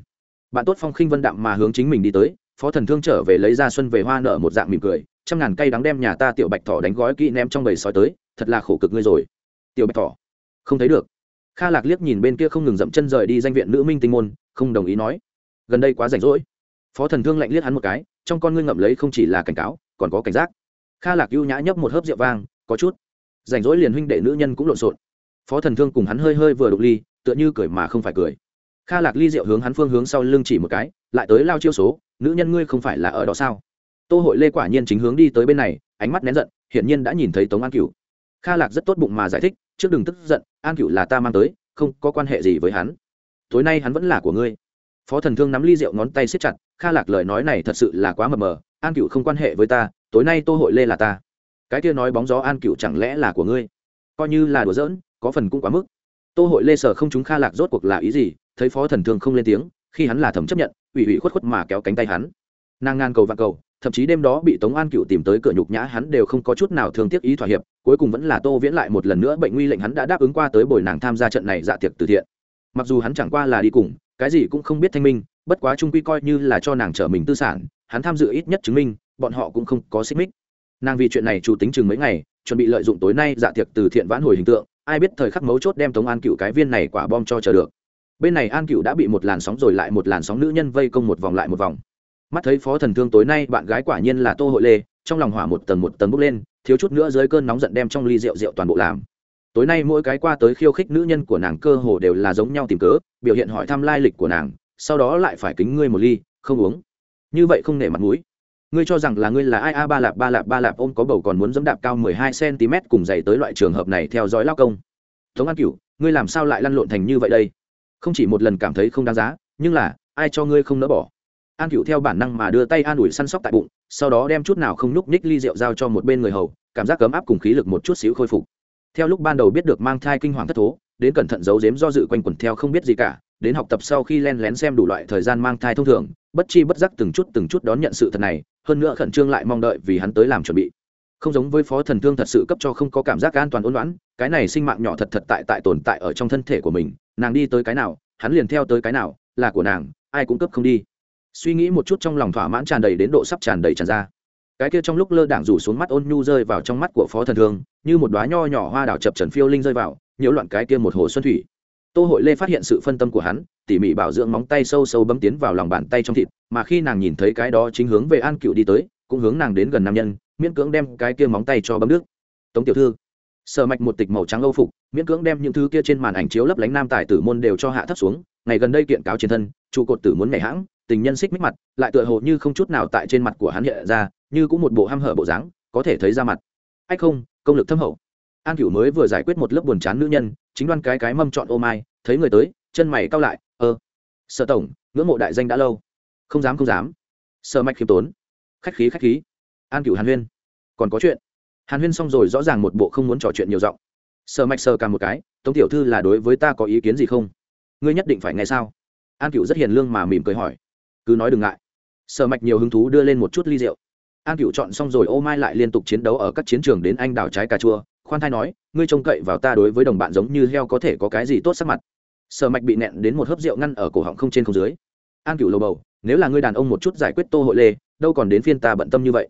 [SPEAKER 1] bạn tốt phong khinh vân đạm mà hướng chính mình đi tới, phó thần thương trở về lấy ra xuân về hoa nợ một dạng mỉm cười, trăm ngàn cây đắng đem nhà ta tiểu bạch thỏ đánh gói kỹ ném trong bầy sói tới, thật là khổ cực ngươi rồi. Tiểu bạch thỏ không thấy được. Kha lạc liếc nhìn bên kia không ngừng dậm chân rời đi danh viện nữ minh tinh môn, không đồng ý nói, gần đây quá rảnh rỗi. Phó thần thương lạnh liếc hắn một cái, trong con ngươi ngậm lấy không chỉ là cảnh cáo, còn có cảnh giác. Kha lạc ưu nhã nhấp một hớp rượu vang, có chút. Rảnh rỗi liền huynh đệ nữ nhân cũng lộn xộn. Phó thần thương cùng hắn hơi hơi vừa đục ly, tựa như cười mà không phải cười. Kha lạc ly rượu hướng hắn phương hướng sau lưng chỉ một cái, lại tới lao chiêu số, nữ nhân ngươi không phải là ở đó sao? Tô hội lê quả nhiên chính hướng đi tới bên này, ánh mắt nén giận, hiển nhiên đã nhìn thấy tống an cửu kha lạc rất tốt bụng mà giải thích, trước đừng tức giận, an Cựu là ta mang tới, không có quan hệ gì với hắn. Tối nay hắn vẫn là của ngươi. Phó thần thương nắm ly rượu ngón tay siết chặt, kha lạc lời nói này thật sự là quá mờ mờ, an Cựu không quan hệ với ta, tối nay tô hội lê là ta. Cái kia nói bóng gió an Cựu chẳng lẽ là của ngươi? Coi như là đùa giỡn, có phần cũng quá mức. Tô hội lê sở không chúng kha lạc rốt cuộc là ý gì, thấy phó thần thương không lên tiếng, khi hắn là thẩm chấp nhận, ủy ủy khuất khuất mà kéo cánh tay hắn. Nàng ngang cầu và cầu thậm chí đêm đó bị tống an cựu tìm tới cửa nhục nhã hắn đều không có chút nào thương tiếc ý thỏa hiệp, cuối cùng vẫn là tô viễn lại một lần nữa bệnh nguy lệnh hắn đã đáp ứng qua tới bồi nàng tham gia trận này dạ tiệc từ thiện. Mặc dù hắn chẳng qua là đi cùng, cái gì cũng không biết thanh minh, bất quá trung quy coi như là cho nàng trở mình tư sản, hắn tham dự ít nhất chứng minh, bọn họ cũng không có xích mích. Nàng vì chuyện này chủ tính chừng mấy ngày, chuẩn bị lợi dụng tối nay dạ tiệc từ thiện vãn hồi hình tượng, ai biết thời khắc mấu chốt đem tống an cựu cái viên này quả bom cho chờ được. Bên này an cựu đã bị một làn sóng rồi lại một làn sóng nữ nhân vây công một vòng lại một vòng mắt thấy phó thần thương tối nay bạn gái quả nhiên là tô hội lê, trong lòng hỏa một tầng một tầng bốc lên, thiếu chút nữa dưới cơn nóng giận đem trong ly rượu rượu toàn bộ làm. Tối nay mỗi cái qua tới khiêu khích nữ nhân của nàng cơ hồ đều là giống nhau tìm cớ, biểu hiện hỏi thăm lai lịch của nàng, sau đó lại phải kính ngươi một ly, không uống. Như vậy không nể mặt mũi. Ngươi cho rằng là ngươi là ai? A, ba lạp ba lạp ba lạp ôm có bầu còn muốn dẫm đạp cao mười hai cm cùng dày tới loại trường hợp này theo dõi lao công. Tống an cửu, ngươi làm sao lại lăn lộn thành như vậy đây? Không chỉ một lần cảm thấy không đáng giá, nhưng là, ai cho ngươi không nỡ bỏ? An cựu theo bản năng mà đưa tay an ủi săn sóc tại bụng, sau đó đem chút nào không nhúc nhích ly rượu giao cho một bên người hầu, cảm giác cấm áp cùng khí lực một chút xíu khôi phục. Theo lúc ban đầu biết được mang thai kinh hoàng thất thố, đến cẩn thận giấu giếm do dự quanh quẩn theo không biết gì cả, đến học tập sau khi len lén xem đủ loại thời gian mang thai thông thường, bất chi bất giác từng chút từng chút đón nhận sự thật này, hơn nữa khẩn trương lại mong đợi vì hắn tới làm chuẩn bị. Không giống với phó thần thương thật sự cấp cho không có cảm giác an toàn ôn loãn cái này sinh mạng nhỏ thật thật tại tại tồn tại ở trong thân thể của mình, nàng đi tới cái nào, hắn liền theo tới cái nào, là của nàng, ai cũng cấp không đi suy nghĩ một chút trong lòng thỏa mãn tràn đầy đến độ sắp tràn đầy tràn ra. Cái kia trong lúc lơ đảng rủ xuống mắt ôn nhu rơi vào trong mắt của phó thần thương, như một đoá nho nhỏ hoa đào chập trần phiêu linh rơi vào, nhiễu loạn cái kia một hồ xuân thủy. Tô hội lê phát hiện sự phân tâm của hắn, tỉ mỉ bảo dưỡng móng tay sâu sâu bấm tiến vào lòng bàn tay trong thịt, mà khi nàng nhìn thấy cái đó chính hướng về an cựu đi tới, cũng hướng nàng đến gần nam nhân, miễn cưỡng đem cái kia móng tay cho bấm nước. Tống tiểu thư. Sở mạch một tịch màu trắng âu phục, miễn cưỡng đem những thứ kia trên màn ảnh chiếu lấp lánh nam tài tử môn đều cho hạ thấp xuống, ngày gần đây kiện cáo chiến thân, trụ cột tử muốn nhảy hãng tình nhân xích mít mặt, lại tựa hồ như không chút nào tại trên mặt của hắn hiện ra, như cũng một bộ ham hở bộ dáng, có thể thấy ra mặt. Ách không, công lực thâm hậu. An cửu mới vừa giải quyết một lớp buồn chán nữ nhân, chính đoan cái cái mâm chọn ô mai, thấy người tới, chân mày cao lại ơ sở tổng, ngưỡng mộ đại danh đã lâu. Không dám không dám. Sở mạch khiêm tốn. Khách khí khách khí. An cửu hàn huyên. Còn có chuyện. Hàn huyên xong rồi rõ ràng một bộ không muốn trò chuyện nhiều giọng. Sở mạch sờ cả một cái, tống tiểu thư là đối với ta có ý kiến gì không? Ngươi nhất định phải nghe sao? An cửu rất hiền lương mà mỉm cười hỏi cứ nói đừng ngại. Sở mạch nhiều hứng thú đưa lên một chút ly rượu. An cửu chọn xong rồi, ô mai lại liên tục chiến đấu ở các chiến trường đến anh đào trái cà chua. Khoan thai nói, ngươi trông cậy vào ta đối với đồng bạn giống như heo có thể có cái gì tốt sắc mặt. Sở mạch bị nẹn đến một hớp rượu ngăn ở cổ họng không trên không dưới. An cửu lầu bầu, nếu là ngươi đàn ông một chút giải quyết tô hội lê, đâu còn đến phiên ta bận tâm như vậy.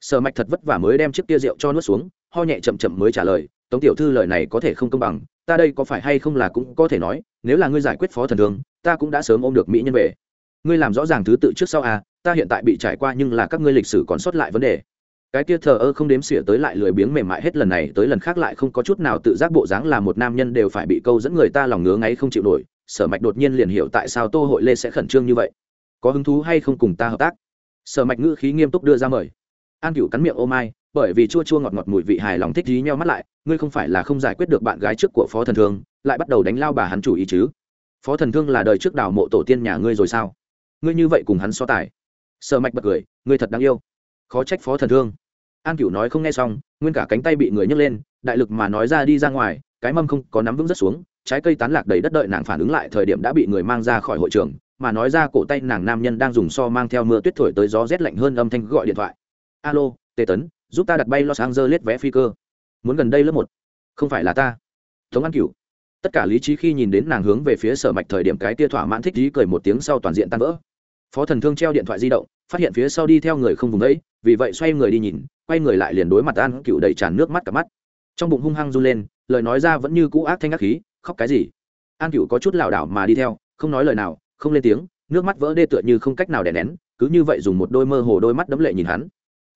[SPEAKER 1] Sở mạch thật vất vả mới đem chiếc tia rượu cho nuốt xuống, ho nhẹ chậm chậm mới trả lời, tống tiểu thư lời này có thể không công bằng, ta đây có phải hay không là cũng có thể nói, nếu là ngươi giải quyết phó thần thương ta cũng đã sớm ôm được mỹ nhân về ngươi làm rõ ràng thứ tự trước sau à ta hiện tại bị trải qua nhưng là các ngươi lịch sử còn sót lại vấn đề. Cái kia thờ ơ không đếm xỉa tới lại lười biếng mềm mại hết lần này tới lần khác lại không có chút nào tự giác bộ dáng là một nam nhân đều phải bị câu dẫn người ta lòng ngứa ngáy không chịu nổi, sở mạch đột nhiên liền hiểu tại sao tô hội lê sẽ khẩn trương như vậy. Có hứng thú hay không cùng ta hợp tác? Sở mạch ngữ khí nghiêm túc đưa ra mời. An cựu cắn miệng, ô mai, bởi vì chua chua ngọt ngọt mùi vị hài lòng thích dí nhau mắt lại, ngươi không phải là không giải quyết được bạn gái trước của phó thần thương, lại bắt đầu đánh lao bà hắn chủ ý chứ? Phó thần thương là đời trước đào mộ tổ tiên nhà ngươi rồi sao? Ngươi như vậy cùng hắn so tài. Sợ mạch bật cười, ngươi thật đáng yêu. Khó trách phó thần thương. An cửu nói không nghe xong, nguyên cả cánh tay bị người nhấc lên, đại lực mà nói ra đi ra ngoài, cái mâm không có nắm vững rất xuống, trái cây tán lạc đầy đất đợi nàng phản ứng lại thời điểm đã bị người mang ra khỏi hội trường, mà nói ra cổ tay nàng nam nhân đang dùng so mang theo mưa tuyết thổi tới gió rét lạnh hơn âm thanh gọi điện thoại. Alo, tề tấn, giúp ta đặt bay los angeles vé phi cơ. Muốn gần đây lớp một. Không phải là ta. Tống an cửu. Tất cả lý trí khi nhìn đến nàng hướng về phía sở mạch thời điểm cái tia thỏa mãn thích trí cười một tiếng sau toàn diện tan vỡ phó thần thương treo điện thoại di động, phát hiện phía sau đi theo người không vùng ấy vì vậy xoay người đi nhìn, quay người lại liền đối mặt an cựu đầy tràn nước mắt cả mắt. Trong bụng hung hăng run lên, lời nói ra vẫn như cũ ác thanh ác khí, khóc cái gì? An cựu có chút lảo đảo mà đi theo, không nói lời nào, không lên tiếng, nước mắt vỡ đê tựa như không cách nào đè nén, cứ như vậy dùng một đôi mơ hồ đôi mắt đấm lệ nhìn hắn.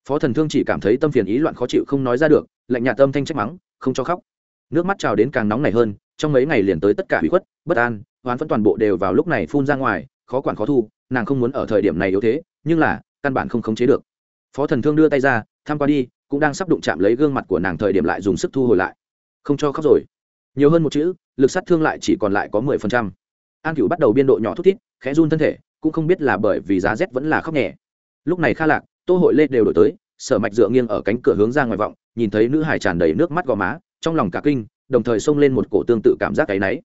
[SPEAKER 1] Phó thần thương chỉ cảm thấy tâm phiền ý loạn khó chịu không nói ra được, lạnh nhạt tâm thanh trách mắng, không cho khóc. Nước mắt trào đến càng nóng này hơn, trong mấy ngày liền tới tất cả hủy khuất, bất an, hoán vẫn toàn bộ đều vào lúc này phun ra ngoài, khó quản khó thu nàng không muốn ở thời điểm này yếu thế, nhưng là, căn bản không khống chế được. Phó thần thương đưa tay ra, tham qua đi, cũng đang sắp đụng chạm lấy gương mặt của nàng thời điểm lại dùng sức thu hồi lại. Không cho khóc rồi. Nhiều hơn một chữ, lực sát thương lại chỉ còn lại có mười phần trăm. An cựu bắt đầu biên độ nhỏ thút thít, khẽ run thân thể, cũng không biết là bởi vì giá rét vẫn là khóc nhẹ. Lúc này kha lạc, tô hội lê đều đổi tới, sở mạch dựa nghiêng ở cánh cửa hướng ra ngoài vọng, nhìn thấy nữ hải tràn đầy nước mắt gò má, trong lòng cả kinh, đồng thời xông lên một cổ tương tự cảm giác cái náy.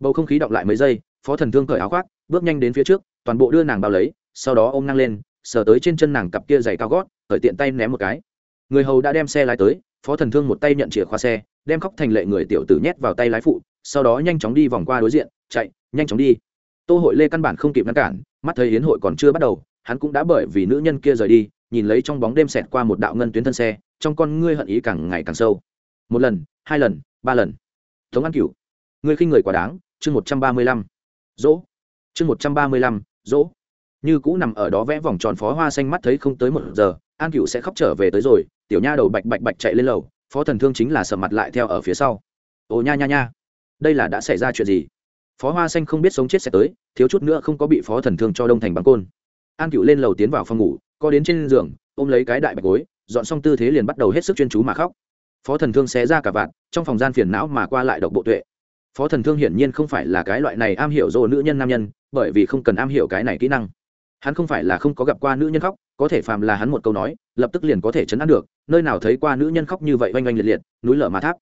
[SPEAKER 1] Bầu không khí động lại mấy giây, phó thần thương cởi áo khoác, bước nhanh đến phía trước toàn bộ đưa nàng bao lấy, sau đó ôm năng lên, sờ tới trên chân nàng cặp kia giày cao gót, khởi tiện tay ném một cái. Người hầu đã đem xe lái tới, phó thần thương một tay nhận chìa khóa xe, đem khóc thành lệ người tiểu tử nhét vào tay lái phụ, sau đó nhanh chóng đi vòng qua đối diện, chạy, nhanh chóng đi. Tô hội lê căn bản không kịp ngăn cản, mắt thấy hiến hội còn chưa bắt đầu, hắn cũng đã bởi vì nữ nhân kia rời đi, nhìn lấy trong bóng đêm xẹt qua một đạo ngân tuyến thân xe, trong con ngươi hận ý càng ngày càng sâu. Một lần, hai lần, ba lần. Tống an cửu, ngươi khinh người quá đáng, chương một trăm ba mươi lăm. Dỗ, chương một trăm ba mươi lăm dỗ. Như cũ nằm ở đó vẽ vòng tròn phó hoa xanh mắt thấy không tới một giờ, an cựu sẽ khóc trở về tới rồi, tiểu nha đầu bạch bạch bạch chạy lên lầu, phó thần thương chính là sờ mặt lại theo ở phía sau. Ồ nha nha nha, đây là đã xảy ra chuyện gì? Phó hoa xanh không biết sống chết sẽ tới, thiếu chút nữa không có bị phó thần thương cho đông thành bằng côn. An cựu lên lầu tiến vào phòng ngủ, co đến trên giường, ôm lấy cái đại bạch gối, dọn xong tư thế liền bắt đầu hết sức chuyên chú mà khóc. Phó thần thương xé ra cả vạn trong phòng gian phiền não mà qua lại độc bộ tuệ phó thần thương hiển nhiên không phải là cái loại này am hiểu dỗ nữ nhân nam nhân, bởi vì không cần am hiểu cái này kỹ năng. Hắn không phải là không có gặp qua nữ nhân khóc, có thể phàm là hắn một câu nói, lập tức liền có thể chấn an được, nơi nào thấy qua nữ nhân khóc như vậy oanh oanh liệt liệt, núi lở mà tháp.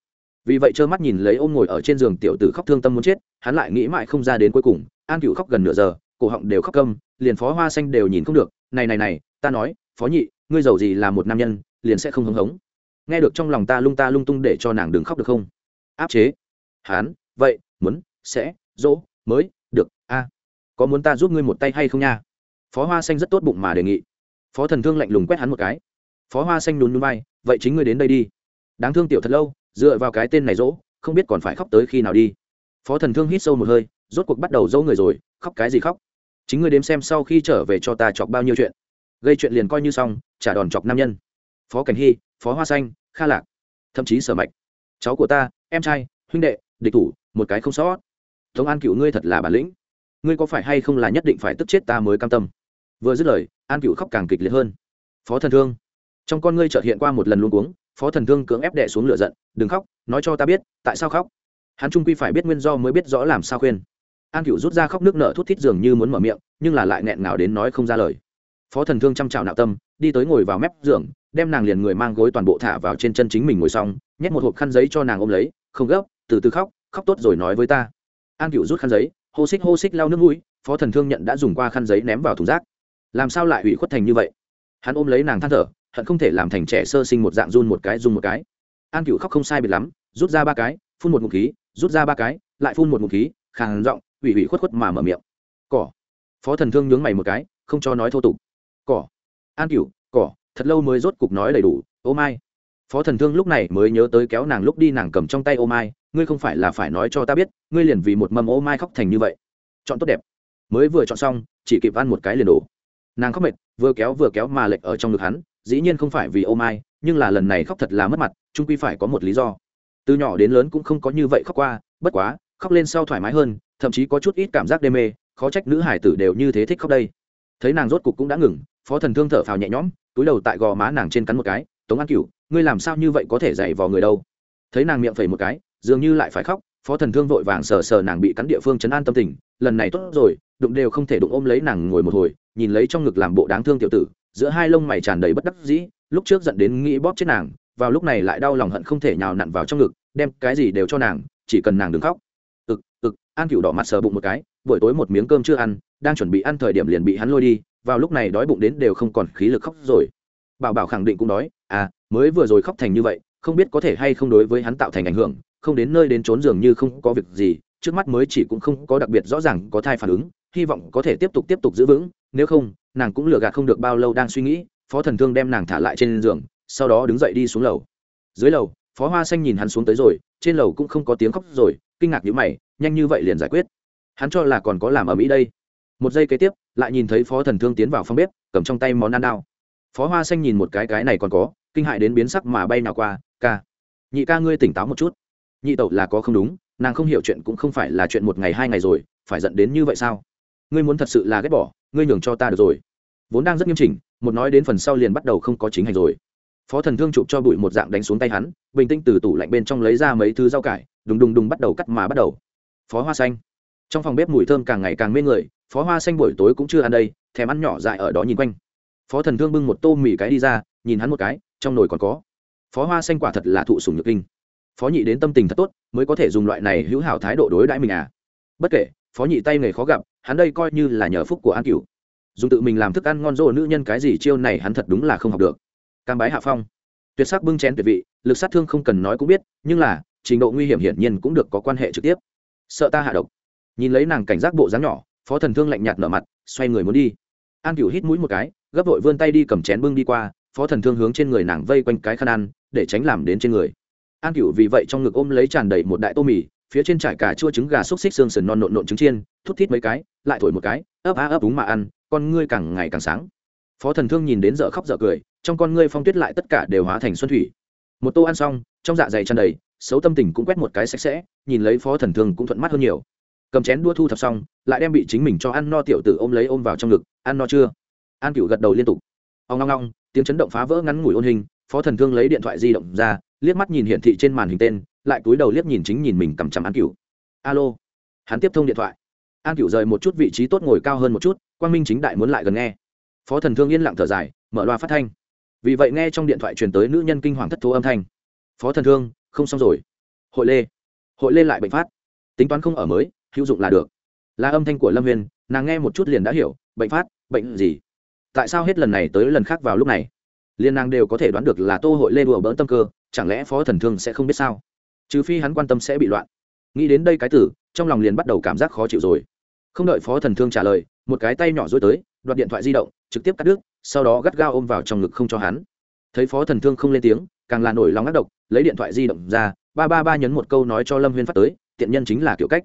[SPEAKER 1] Vì vậy trơ mắt nhìn lấy ôm ngồi ở trên giường tiểu tử khóc thương tâm muốn chết, hắn lại nghĩ mãi không ra đến cuối cùng, an cựu khóc gần nửa giờ, cổ họng đều khóc câm, liền phó hoa xanh đều nhìn không được, này này này, ta nói, phó nhị, ngươi giàu gì là một nam nhân, liền sẽ không hứng hống. Nghe được trong lòng ta lung ta lung tung để cho nàng đừng khóc được không? Áp chế. Hắn vậy, muốn, sẽ, dỗ, mới, được, a. Có muốn ta giúp ngươi một tay hay không nha? Phó hoa xanh rất tốt bụng mà đề nghị. Phó thần thương lạnh lùng quét hắn một cái. Phó hoa xanh nhún nhún vai, vậy chính ngươi đến đây đi. Đáng thương tiểu thật lâu, dựa vào cái tên này dỗ, không biết còn phải khóc tới khi nào đi. Phó thần thương hít sâu một hơi, rốt cuộc bắt đầu dỗ người rồi, khóc cái gì khóc? Chính ngươi đếm xem sau khi trở về cho ta chọc bao nhiêu chuyện. Gây chuyện liền coi như xong, trả đòn chọc nam nhân. Phó cảnh hy, phó hoa xanh, kha lạc, thậm chí sở mạch. Cháu của ta, em trai, huynh đệ địch thủ, một cái không sót. Tống an cựu ngươi thật là bản lĩnh. Ngươi có phải hay không là nhất định phải tức chết ta mới cam tâm? Vừa dứt lời, an cựu khóc càng kịch liệt hơn. Phó thần thương. Trong con ngươi trợt hiện qua một lần luôn cuống, phó thần thương cưỡng ép đẻ xuống lửa giận, đừng khóc, nói cho ta biết, tại sao khóc? Hắn trung quy phải biết nguyên do mới biết rõ làm sao khuyên. An cựu rút ra khóc nước nở thút thít dường như muốn mở miệng, nhưng là lại nghẹn ngào đến nói không ra lời. Phó thần thương chăm chào nạo tâm, đi tới ngồi vào mép giường, đem nàng liền người mang gối toàn bộ thả vào trên chân chính mình ngồi xong, nhét một hộp khăn giấy cho nàng ôm lấy, không gấp từ từ khóc khóc tốt rồi nói với ta. An cựu rút khăn giấy, hô xích hô xích lau nước mũi, phó thần thương nhận đã dùng qua khăn giấy ném vào thùng rác. Làm sao lại hủy khuất thành như vậy? Hắn ôm lấy nàng than thở, hận không thể làm thành trẻ sơ sinh một dạng run một cái, run một cái. An cựu khóc không sai biệt lắm, rút ra ba cái, phun một ngụm khí, rút ra ba cái, lại phun một ngụm khí, khàn giọng, ủy ủy khuất khuất mà mở miệng. Cỏ. Phó thần thương nhướng mày một cái, không cho nói thô tục. Cỏ. An cựu cỏ, thật lâu mới rốt cục nói đầy đủ, ô mai phó thần thương lúc này mới nhớ tới kéo nàng lúc đi nàng cầm trong tay ô mai, ngươi không phải là phải nói cho ta biết, ngươi liền vì một mầm ô mai khóc thành như vậy. Chọn tốt đẹp. Mới vừa chọn xong, chỉ kịp ăn một cái liền đổ. Nàng khóc mệt, vừa kéo vừa kéo mà lệch ở trong ngực hắn, dĩ nhiên không phải vì ô mai, nhưng là lần này khóc thật là mất mặt trung quy phải có một lý do. Từ nhỏ đến lớn cũng không có như vậy khóc qua, bất quá, khóc lên sau thoải mái hơn, thậm chí có chút ít cảm giác đê mê, khó trách nữ hải tử đều như thế thích khóc đây. Thấy nàng rốt cục cũng đã ngừng, phó thần thương thở phào nhẹ nhõm, túi đầu tại gò má nàng trên cắn một cái, tống an cửu ngươi làm sao như vậy có thể dạy vào người đâu? Thấy nàng miệng phẩy một cái, dường như lại phải khóc, phó thần thương vội vàng sờ sờ nàng bị cắn địa phương chấn an tâm tình, lần này tốt rồi, đụng đều không thể đụng ôm lấy nàng ngồi một hồi, nhìn lấy trong ngực làm bộ đáng thương tiểu tử, giữa hai lông mày tràn đầy bất đắc dĩ, lúc trước giận đến nghĩ bóp chết nàng, vào lúc này lại đau lòng hận không thể nhào nặn vào trong ngực, đem cái gì đều cho nàng, chỉ cần nàng đừng khóc. Ực ực, an cửu đỏ mặt sờ bụng một cái, buổi tối một miếng cơm chưa ăn, đang chuẩn bị ăn thời điểm liền bị hắn lôi đi, vào lúc này đói bụng đến đều không còn khí lực khóc rồi. Bảo bảo khẳng định cũng đói à mới vừa rồi khóc thành như vậy, không biết có thể hay không đối với hắn tạo thành ảnh hưởng, không đến nơi đến trốn dường như không có việc gì, trước mắt mới chỉ cũng không có đặc biệt rõ ràng có thai phản ứng, hy vọng có thể tiếp tục tiếp tục giữ vững, nếu không, nàng cũng lừa gạt không được bao lâu đang suy nghĩ, phó thần thương đem nàng thả lại trên giường, sau đó đứng dậy đi xuống lầu. Dưới lầu, phó hoa xanh nhìn hắn xuống tới rồi, trên lầu cũng không có tiếng khóc rồi, kinh ngạc nhữ mày, nhanh như vậy liền giải quyết. Hắn cho là còn có làm ở mỹ đây. Một giây kế tiếp, lại nhìn thấy phó thần thương tiến vào phòng bếp, cầm trong tay món ăn đao. Phó hoa xanh nhìn một cái cái này còn có kinh hại đến biến sắc mà bay nào qua, ca, nhị ca ngươi tỉnh táo một chút. Nhị tẩu là có không đúng, nàng không hiểu chuyện cũng không phải là chuyện một ngày hai ngày rồi, phải giận đến như vậy sao? Ngươi muốn thật sự là ghét bỏ, ngươi nhường cho ta được rồi. Vốn đang rất nghiêm chỉnh, một nói đến phần sau liền bắt đầu không có chính hành rồi. Phó thần thương chụp cho bụi một dạng đánh xuống tay hắn, bình tĩnh từ tủ lạnh bên trong lấy ra mấy thứ rau cải, đùng đùng đùng bắt đầu cắt mà bắt đầu. Phó hoa xanh. Trong phòng bếp mùi thơm càng ngày càng mê người, phó hoa xanh buổi tối cũng chưa ăn đây, thèm ăn nhỏ dại ở đó nhìn quanh. Phó thần thương bưng một tô mì cái đi ra, nhìn hắn một cái trong nồi còn có. Phó hoa xanh quả thật là thụ sùng nhược kinh. Phó nhị đến tâm tình thật tốt, mới có thể dùng loại này hữu hảo thái độ đối đãi mình à. Bất kể, phó nhị tay nghề khó gặp, hắn đây coi như là nhờ phúc của an cửu. Dùng tự mình làm thức ăn ngon rô nữ nhân cái gì chiêu này hắn thật đúng là không học được. Cam bái hạ phong. Tuyệt sắc bưng chén tuyệt vị, lực sát thương không cần nói cũng biết, nhưng là, trình độ nguy hiểm hiển nhiên cũng được có quan hệ trực tiếp. Sợ ta hạ độc. Nhìn lấy nàng cảnh giác bộ dáng nhỏ, phó thần thương lạnh nhạt nở mặt, xoay người muốn đi. An cửu hít mũi một cái, gấp vội vươn tay đi cầm chén bưng đi qua phó thần thương hướng trên người nàng vây quanh cái khăn ăn, để tránh làm đến trên người. An Cựu vì vậy trong ngực ôm lấy tràn đầy một đại tô mì, phía trên trải cà chua trứng gà xúc xích xương sườn non nộn nộn trứng chiên, thút thít mấy cái, lại thổi một cái, ấp á ấp đúng mà ăn, con ngươi càng ngày càng sáng. Phó thần thương nhìn đến dở khóc dở cười, trong con ngươi phong tuyết lại tất cả đều hóa thành xuân thủy. Một tô ăn xong, trong dạ dày tràn đầy, xấu tâm tình cũng quét một cái sạch sẽ, nhìn lấy phó thần thương cũng thuận mắt hơn nhiều. Cầm chén đua thu thập xong, lại đem bị chính mình cho ăn no tiểu tử ôm lấy ôm vào trong ngực, ăn no chưa? An Cựu gật đầu liên tục. Ông long long tiếng chấn động phá vỡ ngắn ngủi ôn hình, phó thần thương lấy điện thoại di động ra, liếc mắt nhìn hiển thị trên màn hình tên, lại cúi đầu liếc nhìn chính nhìn mình cầm chằm an cửu. Alo. Hắn tiếp thông điện thoại. An cửu rời một chút vị trí tốt ngồi cao hơn một chút, quang minh chính đại muốn lại gần nghe. Phó thần thương yên lặng thở dài, mở loa phát thanh. Vì vậy nghe trong điện thoại truyền tới nữ nhân kinh hoàng thất thố âm thanh. Phó thần thương, không xong rồi. Hội lê. Hội lê lại bệnh phát. Tính toán không ở mới, hữu dụng là được. Là âm thanh của lâm huyền, nàng nghe một chút liền đã hiểu, bệnh phát, bệnh gì? Tại sao hết lần này tới lần khác vào lúc này? Liên nàng đều có thể đoán được là tô hội lê đùa bỡn tâm cơ, chẳng lẽ phó thần thương sẽ không biết sao? Trừ phi hắn quan tâm sẽ bị loạn. Nghĩ đến đây cái tử, trong lòng liền bắt đầu cảm giác khó chịu rồi. Không đợi phó thần thương trả lời, một cái tay nhỏ dối tới, đoạt điện thoại di động, trực tiếp cắt đứt, sau đó gắt gao ôm vào trong ngực không cho hắn. Thấy phó thần thương không lên tiếng, càng là nổi lòng ác độc, lấy điện thoại di động ra, ba ba ba nhấn một câu nói cho lâm huyên phát tới, tiện nhân chính là kiểu cách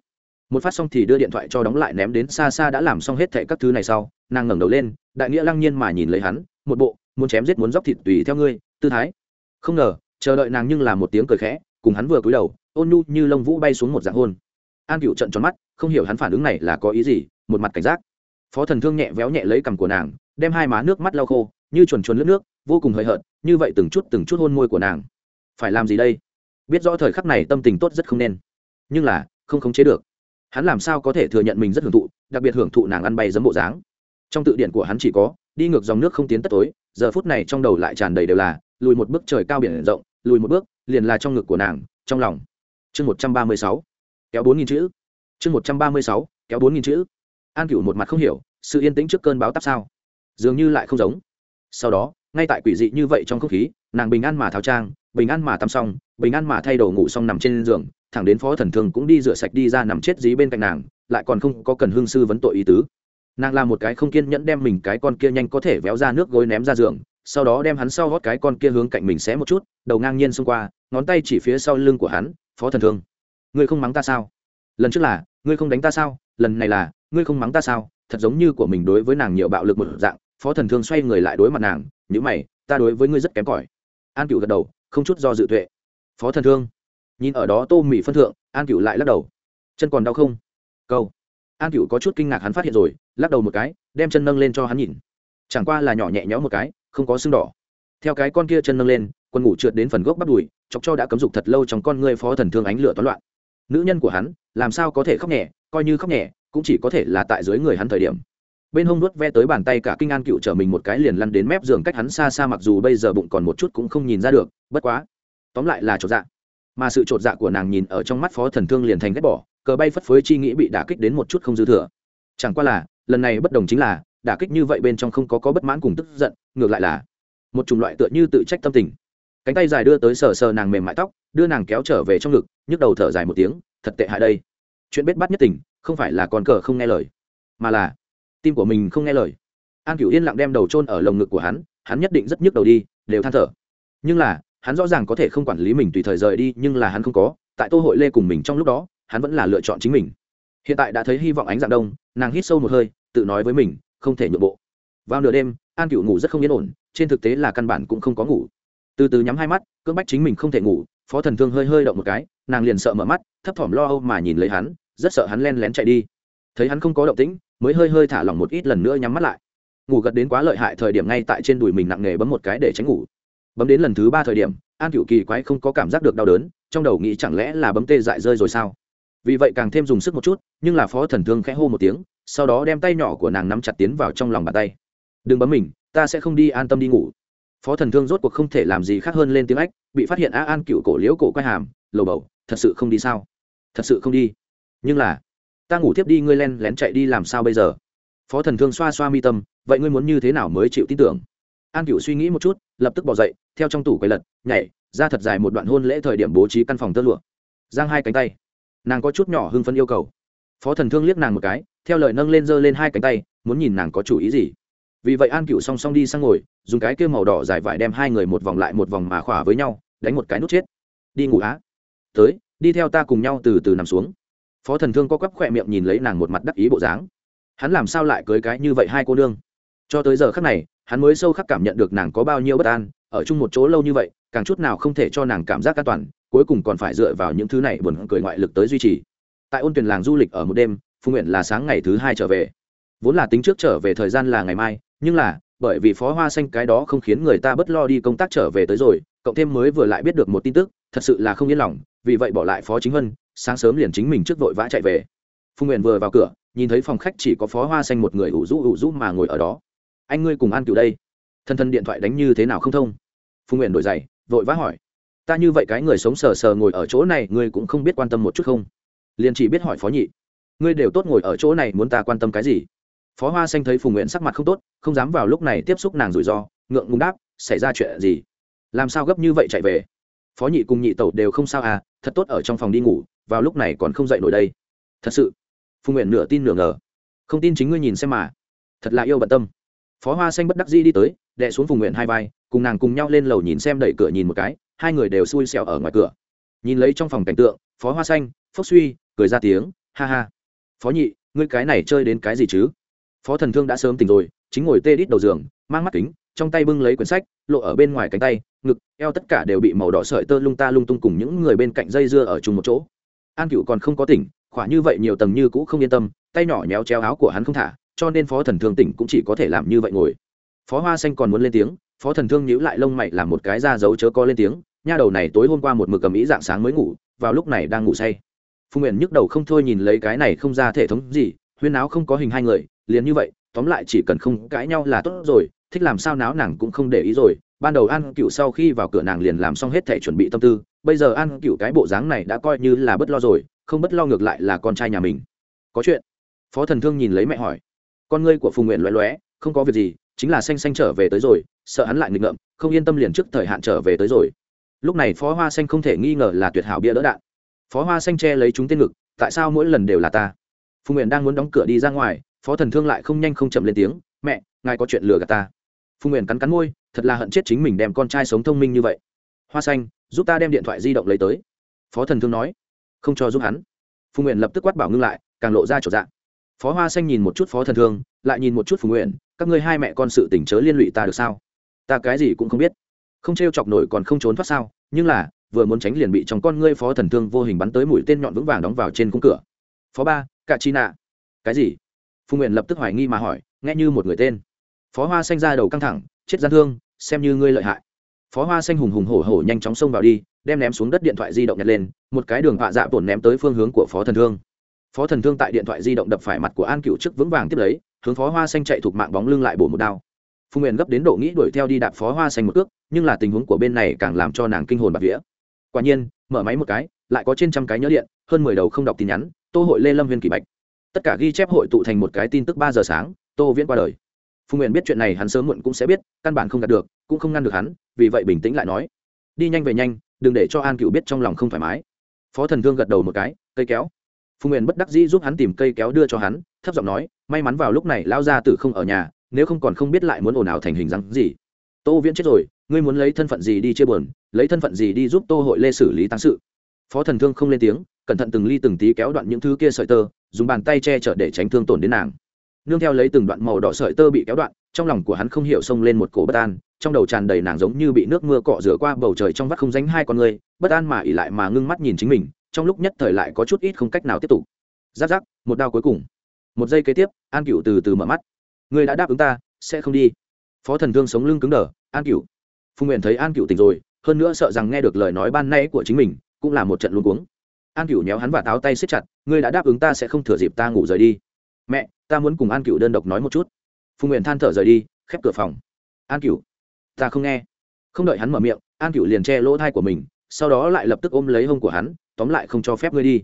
[SPEAKER 1] một phát xong thì đưa điện thoại cho đóng lại ném đến xa xa đã làm xong hết thệ các thứ này sau, nàng ngẩng đầu lên, đại nghĩa lăng nhiên mà nhìn lấy hắn, một bộ, muốn chém giết muốn dóc thịt tùy theo ngươi, tư thái. Không ngờ, chờ đợi nàng nhưng là một tiếng cười khẽ, cùng hắn vừa cúi đầu, ôn nhu như lông vũ bay xuống một dạng hôn. An cựu trận tròn mắt, không hiểu hắn phản ứng này là có ý gì, một mặt cảnh giác. Phó thần thương nhẹ véo nhẹ lấy cằm của nàng, đem hai má nước mắt lau khô, như chuồn chuồn lướt nước, vô cùng hời hợt, như vậy từng chút từng chút hôn môi của nàng. Phải làm gì đây? Biết rõ thời khắc này tâm tình tốt rất không nên. Nhưng là, không khống chế được hắn làm sao có thể thừa nhận mình rất hưởng thụ, đặc biệt hưởng thụ nàng ăn bay giấm bộ dáng. Trong tự điển của hắn chỉ có, đi ngược dòng nước không tiến tất tối, giờ phút này trong đầu lại tràn đầy đều là, lùi một bước trời cao biển rộng, lùi một bước, liền là trong ngực của nàng, trong lòng. Chương một trăm ba mươi sáu, kéo bốn nghìn chữ. Chương một trăm ba mươi sáu, kéo bốn nghìn chữ. An cửu một mặt không hiểu, sự yên tĩnh trước cơn báo tắp sao? Dường như lại không giống. Sau đó ngay tại quỷ dị như vậy trong không khí, nàng bình an mà tháo trang, bình an mà tắm xong, bình an mà thay đồ ngủ xong nằm trên giường, thẳng đến phó thần thường cũng đi rửa sạch đi ra nằm chết dí bên cạnh nàng, lại còn không có cần hương sư vấn tội ý tứ. Nàng làm một cái không kiên nhẫn đem mình cái con kia nhanh có thể véo ra nước gối ném ra giường, sau đó đem hắn sau gót cái con kia hướng cạnh mình xé một chút, đầu ngang nhiên xông qua, ngón tay chỉ phía sau lưng của hắn, phó thần thương, ngươi không mắng ta sao? Lần trước là, ngươi không đánh ta sao? Lần này là, ngươi không mắng ta sao? Thật giống như của mình đối với nàng nhiều bạo lực một dạng. Phó thần thương xoay người lại đối mặt nàng nhữ mày, ta đối với ngươi rất kém cỏi. An cựu gật đầu, không chút do dự tuệ. Phó thần thương, nhìn ở đó tô mị phân thượng, an cựu lại lắc đầu. Chân còn đau không? Câu. An cựu có chút kinh ngạc hắn phát hiện rồi, lắc đầu một cái, đem chân nâng lên cho hắn nhìn. Chẳng qua là nhỏ nhẹ nhõm một cái, không có sưng đỏ. Theo cái con kia chân nâng lên quân ngủ trượt đến phần gốc bắt đùi, chọc cho đã cấm dục thật lâu trong con ngươi phó thần thương ánh lửa toán loạn. Nữ nhân của hắn, làm sao có thể khóc nhẹ, coi như khóc nhẹ, cũng chỉ có thể là tại dưới người hắn thời điểm bên hông nuốt ve tới bàn tay cả kinh an cựu trở mình một cái liền lăn đến mép giường cách hắn xa xa mặc dù bây giờ bụng còn một chút cũng không nhìn ra được, bất quá. Tóm lại là chột dạ. Mà sự chột dạ của nàng nhìn ở trong mắt phó thần thương liền thành ghét bỏ, cờ bay phất phới chi nghĩ bị đả kích đến một chút không dư thừa. Chẳng qua là, lần này bất đồng chính là, đả kích như vậy bên trong không có có bất mãn cùng tức giận, ngược lại là một chủng loại tựa như tự trách tâm tình. Cánh tay dài đưa tới sờ sờ nàng mềm mại tóc, đưa nàng kéo trở về trong ngực, nhức đầu thở dài một tiếng, thật tệ hại đây. Chuyện bết bắt nhất tình, không phải là con cờ không nghe lời, mà là tim của mình không nghe lời. An cửu yên lặng đem đầu chôn ở lồng ngực của hắn hắn nhất định rất nhức đầu đi, đều than thở. Nhưng là, hắn rõ ràng có thể không quản lý mình tùy thời rời đi, nhưng là hắn không có. Tại tô hội lê cùng mình trong lúc đó, hắn vẫn là lựa chọn chính mình. Hiện tại đã thấy hy vọng ánh dạng đông, nàng hít sâu một hơi, tự nói với mình, không thể nhượng bộ. Vào nửa đêm, an cựu ngủ rất không yên ổn, trên thực tế là căn bản cũng không có ngủ. Từ từ nhắm hai mắt, cưỡng bách chính mình không thể ngủ, phó thần thương hơi hơi động một cái, nàng liền sợ mở mắt, thấp thỏm lo âu mà nhìn lấy hắn, rất sợ hắn len lén chạy đi. Thấy hắn không có động tĩnh mới hơi hơi thả lỏng một ít lần nữa nhắm mắt lại. Ngủ gật đến quá lợi hại thời điểm ngay tại trên đùi mình nặng nề bấm một cái để tránh ngủ. Bấm đến lần thứ ba thời điểm, an cựu kỳ quái không có cảm giác được đau đớn, trong đầu nghĩ chẳng lẽ là bấm tê dại rơi rồi sao? Vì vậy càng thêm dùng sức một chút, nhưng là phó thần thương khẽ hô một tiếng, sau đó đem tay nhỏ của nàng nắm chặt tiến vào trong lòng bàn tay. Đừng bấm mình, ta sẽ không đi an tâm đi ngủ. Phó thần thương rốt cuộc không thể làm gì khác hơn lên tiếng ách bị phát hiện a an cựu cổ liễu cổ quay hàm, lầu bầu, thật sự không đi sao? Thật sự không đi. Nhưng là ta ngủ tiếp đi, ngươi len lén chạy đi làm sao bây giờ? Phó thần thương xoa xoa mi tâm, vậy ngươi muốn như thế nào mới chịu tin tưởng? An cựu suy nghĩ một chút, lập tức bỏ dậy, theo trong tủ quầy lật, nhảy, ra thật dài một đoạn hôn lễ thời điểm bố trí căn phòng tơ lụa. Giang hai cánh tay. Nàng có chút nhỏ hưng phấn yêu cầu. Phó thần thương liếc nàng một cái, theo lời nâng lên giơ lên hai cánh tay, muốn nhìn nàng có chủ ý gì. Vì vậy an cựu song song đi sang ngồi, dùng cái kêu màu đỏ dài vải đem hai người một vòng lại một vòng mà khỏa với nhau, đánh một cái nút chết. Đi ngủ á. Tới, đi theo ta cùng nhau từ từ nằm xuống phó thần thương có quắp khỏe miệng nhìn lấy nàng một mặt đắc ý bộ dáng. Hắn làm sao lại cưới cái như vậy hai cô nương? Cho tới giờ khắc này, hắn mới sâu khắc cảm nhận được nàng có bao nhiêu bất an, ở chung một chỗ lâu như vậy, càng chút nào không thể cho nàng cảm giác an toàn, cuối cùng còn phải dựa vào những thứ này buồn cười ngoại lực tới duy trì. Tại ôn tuyển làng du lịch ở một đêm phu nguyện là sáng ngày thứ hai trở về. Vốn là tính trước trở về thời gian là ngày mai, nhưng là, bởi vì phó hoa xanh cái đó không khiến người ta bất lo đi công tác trở về tới rồi cộng thêm mới vừa lại biết được một tin tức, thật sự là không yên lòng, vì vậy bỏ lại phó chính huân sáng sớm liền chính mình trước vội vã chạy về. Phùng nguyện vừa vào cửa, nhìn thấy phòng khách chỉ có phó hoa xanh một người ủ rũ ủ rũ mà ngồi ở đó. Anh ngươi cùng an cựu đây. Thân thân điện thoại đánh như thế nào không thông. Phùng nguyện đổi giày, vội vã hỏi. Ta như vậy cái người sống sờ sờ ngồi ở chỗ này, ngươi cũng không biết quan tâm một chút không? Liền chỉ biết hỏi phó nhị. Ngươi đều tốt ngồi ở chỗ này, muốn ta quan tâm cái gì? Phó hoa xanh thấy phùng nguyện sắc mặt không tốt, không dám vào lúc này tiếp xúc nàng rủi ro, ngượng ngùng đáp, xảy ra chuyện gì? Làm sao gấp như vậy chạy về? Phó nhị cùng nhị tẩu đều không sao à thật tốt ở trong phòng đi ngủ vào lúc này còn không dậy nổi đây. Thật sự, phùng nguyện nửa tin nửa ngờ. Không tin chính ngươi nhìn xem mà. Thật là yêu bận tâm. Phó hoa xanh bất đắc dĩ đi tới đệ xuống vùng nguyện hai vai, cùng nàng cùng nhau lên lầu nhìn xem đẩy cửa nhìn một cái, hai người đều xui xẻo ở ngoài cửa. Nhìn lấy trong phòng cảnh tượng, phó hoa xanh phốc suy, cười ra tiếng, ha ha. Phó nhị, ngươi cái này chơi đến cái gì chứ? Phó thần thương đã sớm tỉnh rồi, chính ngồi tê đít đầu giường, mang mắt kính, trong tay bưng lấy quyển sách, lộ ở bên ngoài cánh tay, ngực, eo tất cả đều bị màu đỏ sợi tơ lung ta lung tung cùng những người bên cạnh dây dưa ở chung một chỗ an cựu còn không có tỉnh, khỏa như vậy nhiều tầng như cũ không yên tâm, tay nhỏ nhéo chéo áo của hắn không thả, cho nên phó thần thương tỉnh cũng chỉ có thể làm như vậy ngồi. Phó hoa xanh còn muốn lên tiếng, phó thần thương nhíu lại lông mày làm một cái ra dấu chớ có lên tiếng, nha đầu này tối hôm qua một mực cầm ý dạng sáng mới ngủ, vào lúc này đang ngủ say. Phùng nguyện nhức đầu không thôi nhìn lấy cái này không ra thể thống gì, huyên áo không có hình hai người, liền như vậy, tóm lại chỉ cần không cãi nhau là tốt rồi thích làm sao náo nàng cũng không để ý rồi. Ban đầu an cựu sau khi vào cửa nàng liền làm xong hết thể chuẩn bị tâm tư. Bây giờ an cựu cái bộ dáng này đã coi như là bất lo rồi, không bất lo ngược lại là con trai nhà mình. Có chuyện? Phó thần thương nhìn lấy mẹ hỏi. Con ngươi của phùng nguyện loé loé không có việc gì, chính là xanh xanh trở về tới rồi, sợ hắn lại nghịch ngợm, không yên tâm liền trước thời hạn trở về tới rồi. Lúc này phó hoa xanh không thể nghi ngờ là tuyệt hảo bia đỡ đạn. Phó hoa xanh che lấy chúng tên ngực, tại sao mỗi lần đều là ta? Phùng nguyện đang muốn đóng cửa đi ra ngoài, phó thần thương lại không nhanh không chậm lên tiếng, mẹ ngài có chuyện lừa gạt ta. Phùng nguyện cắn cắn môi, thật là hận chết chính mình đem con trai sống thông minh như vậy. Hoa xanh, giúp ta đem điện thoại di động lấy tới. Phó thần thương nói, không cho giúp hắn. Phùng nguyện lập tức quát bảo ngưng lại, càng lộ ra chỗ dạng. Phó hoa xanh nhìn một chút phó thần thương, lại nhìn một chút phùng nguyện các ngươi hai mẹ con sự tỉnh chớ liên lụy ta được sao? Ta cái gì cũng không biết. Không t r e o chọc nổi còn không trốn thoát sao, nhưng là, vừa muốn tránh liền bị trong con ngươi phó thần thương vô hình bắn tới mũi tên nhọn vững vàng đóng vào trên cung cửa. Phó ba cạ chi nạ cái gì? Phùng nguyện lập tức hoài nghi mà hỏi, nghe như một người tên phó hoa xanh ra đầu căng thẳng, chết gian thương, xem như ngươi lợi hại. Phó hoa xanh hùng hùng hổ hổ nhanh chóng xông vào đi, đem ném xuống đất điện thoại di động nhặt lên, một cái đường vạ dạ tổn ném tới phương hướng của phó thần thương. Phó thần thương tại điện thoại di động đập phải mặt của an cựu trước vững vàng tiếp lấy, hướng phó hoa xanh chạy thuộc mạng bóng lưng lại bổ một đao. Phùng nguyện gấp đến độ nghĩ đuổi theo đi đạp phó hoa xanh một cước, nhưng là tình huống của bên này càng làm cho nàng kinh hồn bạc vía. Quả nhiên, mở máy một cái, lại có trên trăm cái nhớ điện, hơn mười đầu không đọc tin nhắn, tô hội lê lâm viên kỳ bạch. Tất cả ghi chép hội tụ thành một cái tin tức ba giờ sáng, tô viễn qua đời phùng nguyện biết chuyện này hắn sớm muộn cũng sẽ biết, căn bản không đạt được, cũng không ngăn được hắn, vì vậy bình tĩnh lại nói. Đi nhanh về nhanh, đừng để cho an cựu biết trong lòng không thoải mái. Phó thần thương gật đầu một cái, cây kéo. Phùng nguyện bất đắc dĩ giúp hắn tìm cây kéo đưa cho hắn, thấp giọng nói, may mắn vào lúc này lao ra tử không ở nhà, nếu không còn không biết lại muốn ồn ào thành hình rắn gì. Tô viễn chết rồi, ngươi muốn lấy thân phận gì đi chia buồn, lấy thân phận gì đi giúp tô hội lê xử lý tăng sự? Phó thần thương không lên tiếng, cẩn thận từng ly từng tí kéo đoạn những thứ kia sợi tơ, dùng bàn tay che chở để tránh thương tổn đến nàng nương theo lấy từng đoạn màu đỏ sợi tơ bị kéo đoạn, trong lòng của hắn không hiểu xông lên một cổ bất an, trong đầu tràn đầy nàng giống như bị nước mưa cọ rửa qua bầu trời trong vắt không dánh hai con người, bất an mà ỉ lại mà ngưng mắt nhìn chính mình, trong lúc nhất thời lại có chút ít không cách nào tiếp tục. Giáp giáp, một đao cuối cùng. Một giây kế tiếp, an cựu từ từ mở mắt. Người đã đáp ứng ta, sẽ không đi. Phó thần thương sống lưng cứng đờ, an cựu phùng nguyện thấy an cựu tỉnh rồi, hơn nữa sợ rằng nghe được lời nói ban nay của chính mình, cũng là một trận luôn cuống. An cựu nhéo hắn và táo tay xếp chặt, ngươi đã đáp ứng ta sẽ không thừa dịp ta ngủ rời đi. Mẹ ta muốn cùng an cựu đơn độc nói một chút. Phùng nguyện than thở rời đi, khép cửa phòng. An cựu ta không nghe. Không đợi hắn mở miệng, an cựu liền che lỗ thai của mình, sau đó lại lập tức ôm lấy hông của hắn, tóm lại không cho phép ngươi đi.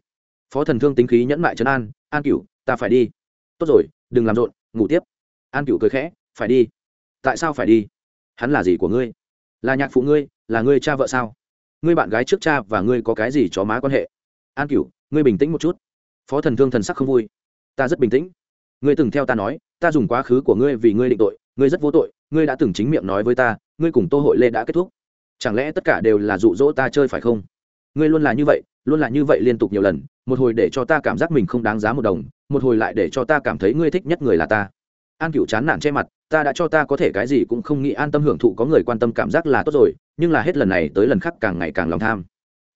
[SPEAKER 1] Phó thần thương tính khí nhẫn mại trấn an an cựu ta phải đi. Tốt rồi, đừng làm rộn, ngủ tiếp. An cựu cười khẽ, phải đi. Tại sao phải đi? Hắn là gì của ngươi? Là nhạc phụ ngươi, là ngươi cha vợ sao? Ngươi bạn gái trước cha và ngươi có cái gì chó má quan hệ? An cựu ngươi bình tĩnh một chút. Phó thần thương thần sắc không vui. Ta rất bình tĩnh ngươi từng theo ta nói, ta dùng quá khứ của ngươi vì ngươi định tội, ngươi rất vô tội, ngươi đã từng chính miệng nói với ta, ngươi cùng tô hội lê đã kết thúc. Chẳng lẽ tất cả đều là dụ dỗ ta chơi phải không? Ngươi luôn là như vậy, luôn là như vậy liên tục nhiều lần, một hồi để cho ta cảm giác mình không đáng giá một đồng, một hồi lại để cho ta cảm thấy ngươi thích nhất người là ta. An cựu chán nản che mặt, ta đã cho ta có thể cái gì cũng không nghĩ an tâm hưởng thụ, có người quan tâm cảm giác là tốt rồi, nhưng là hết lần này tới lần khác càng ngày càng lòng tham.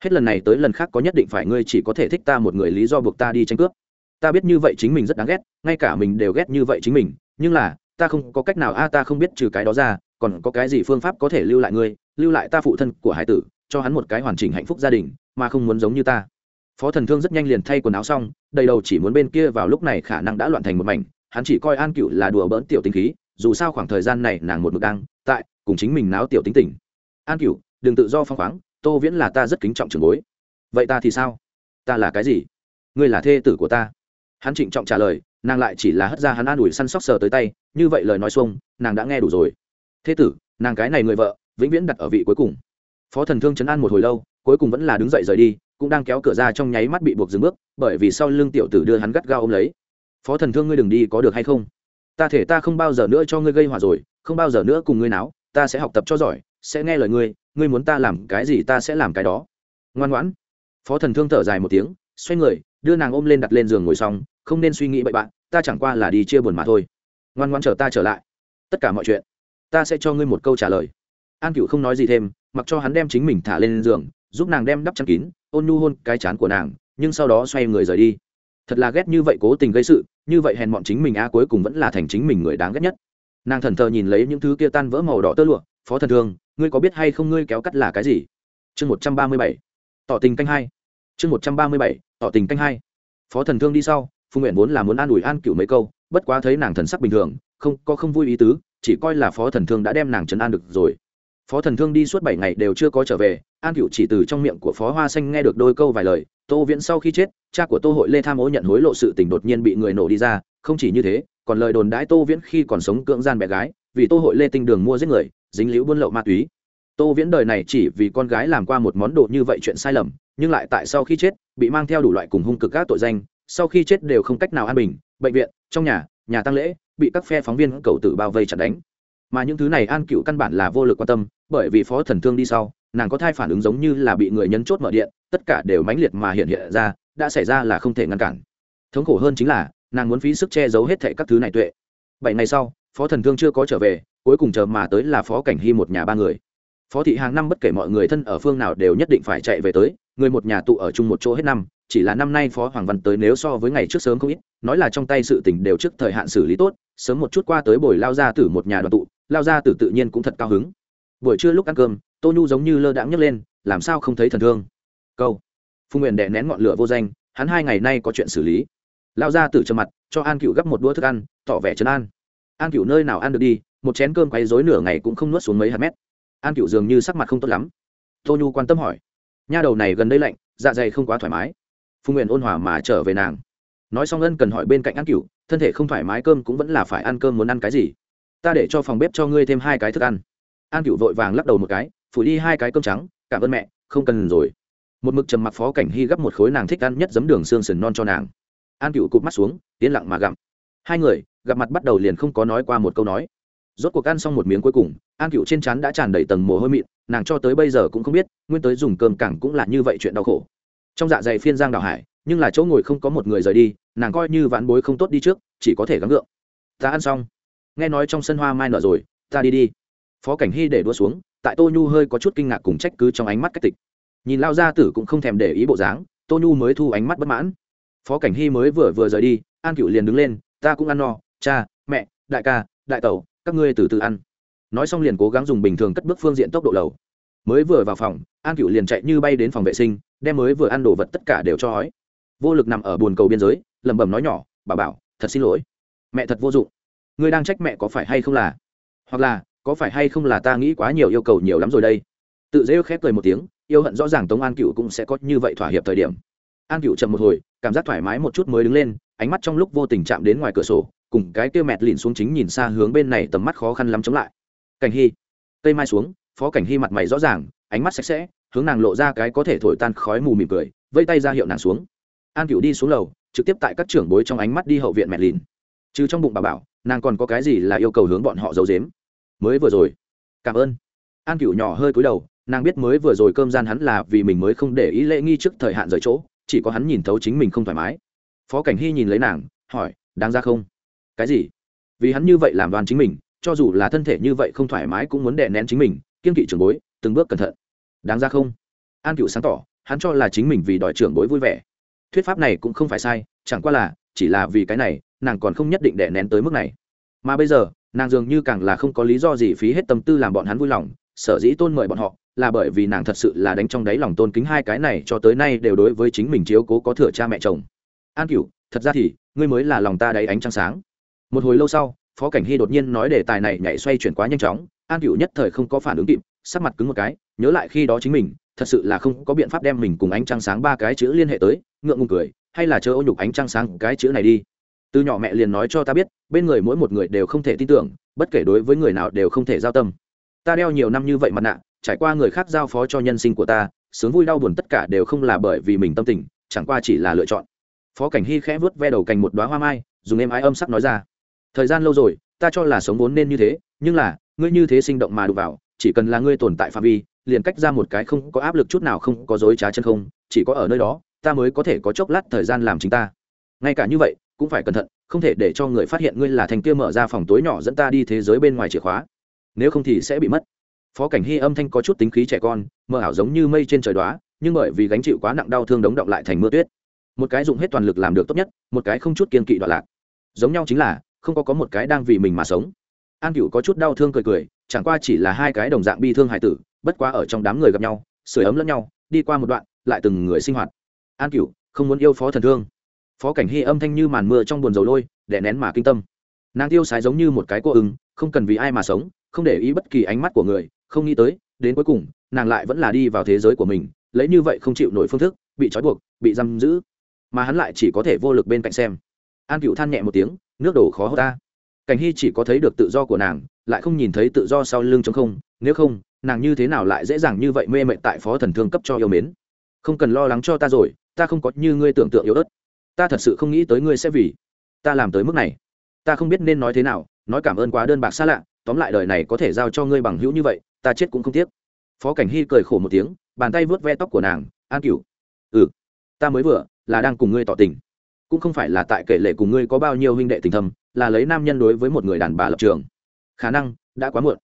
[SPEAKER 1] Hết lần này tới lần khác có nhất định phải ngươi chỉ có thể thích ta một người, lý do buộc ta đi tranh cướp ta biết như vậy chính mình rất đáng ghét, ngay cả mình đều ghét như vậy chính mình, nhưng là, ta không có cách nào, a, ta không biết trừ cái đó ra, còn có cái gì phương pháp có thể lưu lại ngươi, lưu lại ta phụ thân của hải tử, cho hắn một cái hoàn chỉnh hạnh phúc gia đình, mà không muốn giống như ta. Phó thần thương rất nhanh liền thay quần áo xong, đầy đầu chỉ muốn bên kia vào lúc này khả năng đã loạn thành một mảnh, hắn chỉ coi an cựu là đùa bỡn tiểu tính khí, dù sao khoảng thời gian này nàng một mực đang tại cùng chính mình náo tiểu tính tình. An cựu, đừng tự do phăng khoáng, tô viễn là ta rất kính trọng trường bối. Vậy ta thì sao? Ta là cái gì? Ngươi là thê tử của ta hắn trịnh trọng trả lời, nàng lại chỉ là hất ra hắn an ủi săn sóc sờ tới tay, như vậy lời nói xuông, nàng đã nghe đủ rồi. Thế tử, nàng cái này người vợ, vĩnh viễn đặt ở vị cuối cùng. Phó thần thương chấn an một hồi lâu, cuối cùng vẫn là đứng dậy rời đi, cũng đang kéo cửa ra trong nháy mắt bị buộc dừng bước, bởi vì sau lưng tiểu tử đưa hắn gắt gao ôm lấy. Phó thần thương ngươi đừng đi có được hay không? Ta thể ta không bao giờ nữa cho ngươi gây hòa rồi, không bao giờ nữa cùng ngươi náo, ta sẽ học tập cho giỏi, sẽ nghe lời ngươi ngươi muốn ta làm cái gì ta sẽ làm cái đó. Ngoan ngoãn. Phó thần thương thở dài một tiếng, xoay người, đưa nàng ôm lên đặt lên giường ngồi xong không nên suy nghĩ bậy bạn, ta chẳng qua là đi chia buồn mà thôi. Ngoan ngoãn chờ ta trở lại. Tất cả mọi chuyện, ta sẽ cho ngươi một câu trả lời. An cựu không nói gì thêm, mặc cho hắn đem chính mình thả lên giường, giúp nàng đem đắp chăn kín, ôn nhu hôn cái chán của nàng, nhưng sau đó xoay người rời đi. Thật là ghét như vậy cố tình gây sự, như vậy hèn bọn chính mình a cuối cùng vẫn là thành chính mình người đáng ghét nhất. Nàng thần thờ nhìn lấy những thứ kia tan vỡ màu đỏ tơ lụa, phó thần thương, ngươi có biết hay không ngươi kéo cắt là cái gì? Chương một trăm ba mươi bảy. Tỏ tình canh hai. Chương một trăm ba mươi bảy. Tỏ tình canh hai. Phó thần thương đi sau phùng nguyện vốn là muốn an ủi an cựu mấy câu, bất quá thấy nàng thần sắc bình thường, không, có không vui ý tứ, chỉ coi là phó thần thương đã đem nàng trấn an được rồi. Phó thần thương đi suốt bảy ngày đều chưa có trở về, an cựu chỉ từ trong miệng của phó hoa xanh nghe được đôi câu vài lời, tô viễn sau khi chết, cha của tô hội lê tham ô nhận hối lộ sự tình đột nhiên bị người nổ đi ra, không chỉ như thế, còn lời đồn đãi tô viễn khi còn sống cưỡng gian bé gái, vì tô hội lê tinh đường mua giết người, dính liễu buôn lậu ma túy. Tô viễn đời này chỉ vì con gái làm qua một món đồ như vậy chuyện sai lầm, nhưng lại tại sau khi chết, bị mang theo đủ loại cùng hung cực các tội danh sau khi chết đều không cách nào an bình, bệnh viện, trong nhà nhà tăng lễ, bị các phe phóng viên cầu tử bao vây chặt đánh. Mà những thứ này an cựu căn bản là vô lực quan tâm, bởi vì phó thần thương đi sau, nàng có thai phản ứng giống như là bị người nhấn chốt mở điện, tất cả đều mãnh liệt mà hiện hiện ra, đã xảy ra là không thể ngăn cản. Thống khổ hơn chính là, nàng muốn phí sức che giấu hết thệ các thứ này tuệ. Bảy ngày sau, phó thần thương chưa có trở về, cuối cùng chờ mà tới là phó cảnh hy một nhà ba người. Phó thị hàng năm bất kể mọi người thân ở phương nào đều nhất định phải chạy về tới, người một nhà tụ ở chung một chỗ hết năm chỉ là năm nay phó hoàng văn tới nếu so với ngày trước sớm không ít, nói là trong tay sự tình đều trước thời hạn xử lý tốt, sớm một chút qua tới buổi lao ra từ một nhà đoàn tụ, lao ra từ tự nhiên cũng thật cao hứng. Buổi trưa lúc ăn cơm, tô nhu giống như lơ đãng nhấc lên, làm sao không thấy thần thương? Câu. Phùng nguyện đè nén ngọn lửa vô danh, hắn hai ngày nay có chuyện xử lý. Lao ra từ trầm mặt, cho an cựu gấp một đũa thức ăn, tỏ vẻ trấn an. An cựu nơi nào ăn được đi, một chén cơm quấy rối nửa ngày cũng không nuốt xuống mấy hạt mét. An cựu dường như sắc mặt không tốt lắm. Tô nhu quan tâm hỏi. Nha đầu này gần đây lạnh dạ dày không quá thoải mái phùng nguyện ôn hòa mà trở về nàng. Nói xong ân cần hỏi bên cạnh an cửu, thân thể không thoải mái cơm cũng vẫn là phải ăn cơm muốn ăn cái gì. Ta để cho phòng bếp cho ngươi thêm hai cái thức ăn. An cửu vội vàng lắc đầu một cái phủ đi hai cái cơm trắng, cảm ơn mẹ, không cần rồi. Một mực trầm mặc phó cảnh hy gấp một khối nàng thích ăn nhất giấm đường xương sườn non cho nàng. An cựu cụp mắt xuống tiến lặng mà gặm. Hai người, gặp mặt bắt đầu liền không có nói qua một câu nói. Rốt cuộc ăn xong một miếng cuối cùng, an cựu trên chắn đã tràn đầy tầng mồ hôi mịn, nàng cho tới bây giờ cũng không biết, nguyên tới dùng cơm cẳng cũng là như vậy chuyện đau khổ trong dạ dày phiên giang đào hải, nhưng là chỗ ngồi không có một người rời đi, nàng coi như vãn bối không tốt đi trước, chỉ có thể gắng gượng. Ta ăn xong. Nghe nói trong sân hoa mai nở rồi, ta đi đi. Phó cảnh hy để đua xuống, tại tô nhu hơi có chút kinh ngạc cùng trách cứ trong ánh mắt cách tịch. Nhìn lao gia tử cũng không thèm để ý bộ dáng, tô nhu mới thu ánh mắt bất mãn. Phó cảnh hy mới vừa vừa rời đi, an cựu liền đứng lên, ta cũng ăn no, cha, mẹ, đại ca, đại tẩu, các ngươi từ từ ăn. Nói xong liền cố gắng dùng bình thường cất bước phương diện tốc độ lầu. Mới vừa vào phòng, an cựu liền chạy như bay đến phòng vệ sinh đem mới vừa ăn đồ vật tất cả đều cho hói vô lực nằm ở bồn cầu biên giới, lẩm bẩm nói nhỏ, bà bảo, thật xin lỗi. Mẹ thật vô dụng. Ngươi đang trách mẹ có phải hay không là? Hoặc là, có phải hay không là ta nghĩ quá nhiều yêu cầu nhiều lắm rồi đây? Tự dễ khép cười một tiếng, yêu hận rõ ràng tống an cựu cũng sẽ có như vậy thỏa hiệp thời điểm. An cựu chậm một hồi, cảm giác thoải mái một chút mới đứng lên, ánh mắt trong lúc vô tình chạm đến ngoài cửa sổ, cùng cái kia mẹt lìn xuống chính nhìn xa hướng bên này tầm mắt khó khăn lắm chống lại. Cảnh hy. Cây mai xuống, phó cảnh hy mặt mày rõ ràng, ánh mắt sạch sẽ hướng nàng lộ ra cái có thể thổi tan khói mù mỉm cười, vây tay ra hiệu nàng xuống. An cựu đi xuống lầu, trực tiếp tại các trưởng bối trong ánh mắt đi hậu viện mẹ lìn. Chứ trong bụng bà bảo, nàng còn có cái gì là yêu cầu hướng bọn họ giấu dếm mới vừa rồi. Cảm ơn. An cựu nhỏ hơi cúi đầu, nàng biết mới vừa rồi cơm gian hắn là vì mình mới không để ý lễ nghi trước thời hạn rời chỗ, chỉ có hắn nhìn thấu chính mình không thoải mái. Phó cảnh hy nhìn lấy nàng, hỏi, đáng ra không? Cái gì? Vì hắn như vậy làm đoàn chính mình, cho dù là thân thể như vậy không thoải mái cũng muốn đè nén chính mình kiên kỵ trưởng bối, từng bước cẩn thận đáng ra không. An cựu sáng tỏ, hắn cho là chính mình vì đòi trưởng bối vui vẻ. Thuyết pháp này cũng không phải sai, chẳng qua là, chỉ là vì cái này, nàng còn không nhất định đè nén tới mức này. Mà bây giờ, nàng dường như càng là không có lý do gì phí hết tâm tư làm bọn hắn vui lòng, sở dĩ tôn mời bọn họ, là bởi vì nàng thật sự là đánh trong đáy lòng tôn kính hai cái này cho tới nay đều đối với chính mình chiếu cố có thừa cha mẹ chồng. An cửu, thật ra thì, ngươi mới là lòng ta đáy ánh trăng sáng. Một hồi lâu sau, phó cảnh hy đột nhiên nói đề tài này nhảy xoay chuyển quá nhanh chóng, an cửu nhất thời không có phản ứng kịp, sắc mặt cứng một cái nhớ lại khi đó chính mình, thật sự là không có biện pháp đem mình cùng ánh trăng sáng ba cái chữ liên hệ tới, ngượng ngùng cười, hay là chớ ô nhục ánh trăng sáng cái chữ này đi. Từ nhỏ mẹ liền nói cho ta biết, bên người mỗi một người đều không thể tin tưởng, bất kể đối với người nào đều không thể giao tâm. Ta đeo nhiều năm như vậy mặt nạ, trải qua người khác giao phó cho nhân sinh của ta, sướng vui đau buồn tất cả đều không là bởi vì mình tâm tình, chẳng qua chỉ là lựa chọn. Phó cảnh hy khẽ vuốt ve đầu cành một đoá hoa mai, dùng êm ái âm sắc nói ra. Thời gian lâu rồi, ta cho là sống vốn nên như thế, nhưng là, ngươi như thế sinh động mà đụng vào chỉ cần là ngươi tồn tại phạm vi, liền cách ra một cái không có áp lực chút nào không có dối trá chân không, chỉ có ở nơi đó, ta mới có thể có chốc lát thời gian làm chính ta. Ngay cả như vậy, cũng phải cẩn thận, không thể để cho người phát hiện ngươi là thành kia mở ra phòng tối nhỏ dẫn ta đi thế giới bên ngoài chìa khóa. Nếu không thì sẽ bị mất. Phó cảnh hy âm thanh có chút tính khí trẻ con, mờ ảo giống như mây trên trời đoá nhưng bởi vì gánh chịu quá nặng đau thương đống động lại thành mưa tuyết. Một cái dùng hết toàn lực làm được tốt nhất, một cái không chút kiên kỵ đoạn lạc. Giống nhau chính là, không có có một cái đang vì mình mà sống. An cựu có chút đau thương cười cười chẳng qua chỉ là hai cái đồng dạng bi thương hải tử, bất quá ở trong đám người gặp nhau sửa ấm lẫn nhau, đi qua một đoạn, lại từng người sinh hoạt. An cựu không muốn yêu phó thần thương. Phó cảnh hy âm thanh như màn mưa trong buồn dầu lôi, đè nén mà kinh tâm. Nàng tiêu sái giống như một cái cô ứng không cần vì ai mà sống, không để ý bất kỳ ánh mắt của người, không nghĩ tới, đến cuối cùng, nàng lại vẫn là đi vào thế giới của mình, lấy như vậy không chịu nổi phương thức, bị trói buộc, bị giam giữ. Mà hắn lại chỉ có thể vô lực bên cạnh xem. An cựu than nhẹ một tiếng, nước đổ khó hô ta. Cảnh hy chỉ có thấy được tự do của nàng lại không nhìn thấy tự do sau lưng trống không, nếu không, nàng như thế nào lại dễ dàng như vậy mê mệt tại phó thần thương cấp cho yêu mến? Không cần lo lắng cho ta rồi, ta không có như ngươi tưởng tượng yếu ớt. Ta thật sự không nghĩ tới ngươi sẽ vì ta làm tới mức này. Ta không biết nên nói thế nào, nói cảm ơn quá đơn bạc xa lạ, tóm lại đời này có thể giao cho ngươi bằng hữu như vậy, ta chết cũng không tiếc. Phó cảnh hy cười khổ một tiếng, bàn tay vớt ve tóc của nàng, an cửu ừ ta mới vừa là đang cùng ngươi tỏ tình. Cũng không phải là tại kể lệ cùng ngươi có bao nhiêu huynh đệ tình thâm, là lấy nam nhân đối với một người đàn bà lập trường khả năng đã quá muộn.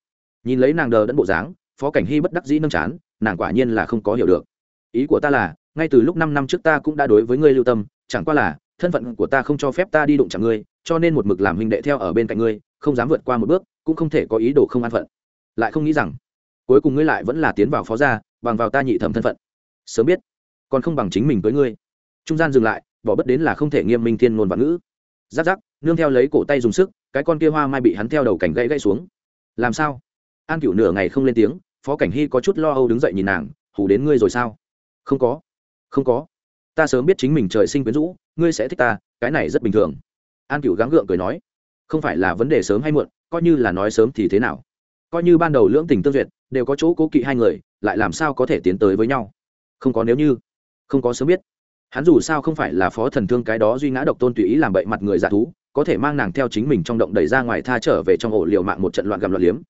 [SPEAKER 1] Nhìn lấy nàng đờ đẫn bộ dáng, phó cảnh hy bất đắc dĩ nâng chán, nàng quả nhiên là không có hiểu được. Ý của ta là, ngay từ lúc năm năm trước ta cũng đã đối với ngươi lưu tâm, chẳng qua là, thân phận của ta không cho phép ta đi đụng chẳng ngươi, cho nên một mực làm huynh đệ theo ở bên cạnh ngươi, không dám vượt qua một bước, cũng không thể có ý đồ không an phận. Lại không nghĩ rằng, cuối cùng ngươi lại vẫn là tiến vào phó gia, bằng vào ta nhị thẩm thân phận. Sớm biết, còn không bằng chính mình với ngươi. Trung gian dừng lại, bỏ bất đến là không thể nghiêm minh thiên ngôn vạn ngữ. Giáp giáp nương theo lấy cổ tay dùng sức, cái con kia hoa mai bị hắn theo đầu cảnh gãy gãy xuống. Làm sao? An cửu nửa ngày không lên tiếng, phó cảnh hy có chút lo âu đứng dậy nhìn nàng hủ đến ngươi rồi sao? Không có không có. Ta sớm biết chính mình trời sinh quyến rũ, ngươi sẽ thích ta, cái này rất bình thường. An cửu gắng gượng cười nói, không phải là vấn đề sớm hay muộn, coi như là nói sớm thì thế nào? Coi như ban đầu lưỡng tình tương duyệt, đều có chỗ cố kỵ hai người, lại làm sao có thể tiến tới với nhau? Không có nếu như, không có sớm biết. Hắn dù sao không phải là phó thần thương cái đó duy ngã độc tôn tùy ý làm bậy mặt người giả thú có thể mang nàng theo chính mình trong động đẩy ra ngoài tha trở về trong ổ liều mạng một trận loạn gầm loạn liếm.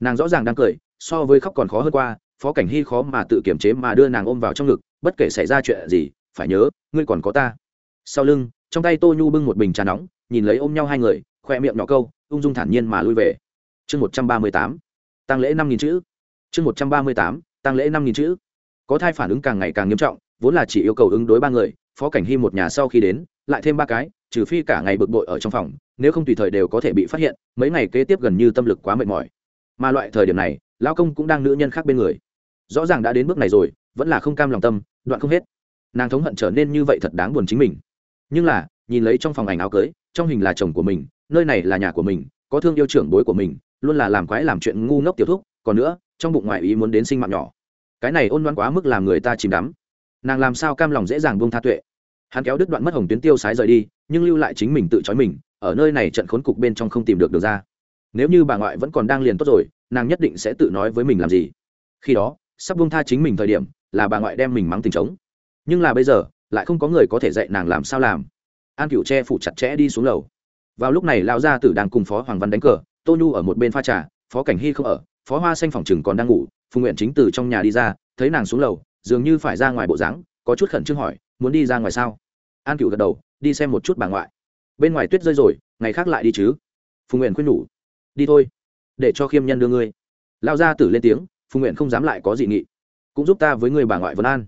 [SPEAKER 1] Nàng rõ ràng đang cười, so với khóc còn khó hơn qua, phó cảnh hy khó mà tự kiềm chế mà đưa nàng ôm vào trong ngực, bất kể xảy ra chuyện gì, phải nhớ, ngươi còn có ta. Sau lưng, trong tay tô nhu bưng một bình trà nóng, nhìn lấy ôm nhau hai người, khoe miệng nhỏ câu, ung dung thản nhiên mà lui về. Chương một trăm ba mươi tám, tăng lễ năm nghìn chữ. Chương một trăm ba mươi tám, tăng lễ năm nghìn chữ. Có thai phản ứng càng ngày càng nghiêm trọng, vốn là chỉ yêu cầu ứng đối ba người, phó cảnh hy một nhà sau khi đến, lại thêm ba cái trừ phi cả ngày bực bội ở trong phòng, nếu không tùy thời đều có thể bị phát hiện, mấy ngày kế tiếp gần như tâm lực quá mệt mỏi. Mà loại thời điểm này lao công cũng đang nữ nhân khác bên người. Rõ ràng đã đến bước này rồi, vẫn là không cam lòng tâm, đoạn không hết. Nàng thống hận trở nên như vậy thật đáng buồn chính mình. Nhưng là, nhìn lấy trong phòng ảnh áo cưới, trong hình là chồng của mình, nơi này là nhà của mình, có thương yêu trưởng bối của mình, luôn là làm quái làm chuyện ngu ngốc tiểu thúc, còn nữa, trong bụng ngoại ý muốn đến sinh mạng nhỏ. Cái này ôn loan quá mức làm người ta chìm đắm. Nàng làm sao cam lòng dễ dàng buông tha tuệ? Hắn kéo đứt đoạn mất hồng tuyến tiêu sái rời đi, nhưng lưu lại chính mình tự trói mình, ở nơi này trận khốn cục bên trong không tìm được được ra. Nếu như bà ngoại vẫn còn đang liền tốt rồi, nàng nhất định sẽ tự nói với mình làm gì. Khi đó, sắp buông tha chính mình thời điểm, là bà ngoại đem mình mắng tình trống. Nhưng là bây giờ, lại không có người có thể dạy nàng làm sao làm. An cựu che phủ chặt chẽ đi xuống lầu. Vào lúc này lão gia tử đang cùng phó hoàng văn đánh cờ, tô nhu ở một bên pha trà, phó cảnh hy không ở, phó hoa xanh phòng chừng còn đang ngủ, phùng nguyện chính từ trong nhà đi ra, thấy nàng xuống lầu, dường như phải ra ngoài bộ dáng có chút khẩn trương hỏi, muốn đi ra ngoài sao? An cựu gật đầu, đi xem một chút bà ngoại. Bên ngoài tuyết rơi rồi, ngày khác lại đi chứ. Phùng nguyện khuyên nhủ, đi thôi, để cho khiêm nhân đưa ngươi. Lao ra tử lên tiếng, phùng nguyện không dám lại có dị nghị. Cũng giúp ta với người bà ngoại vân an.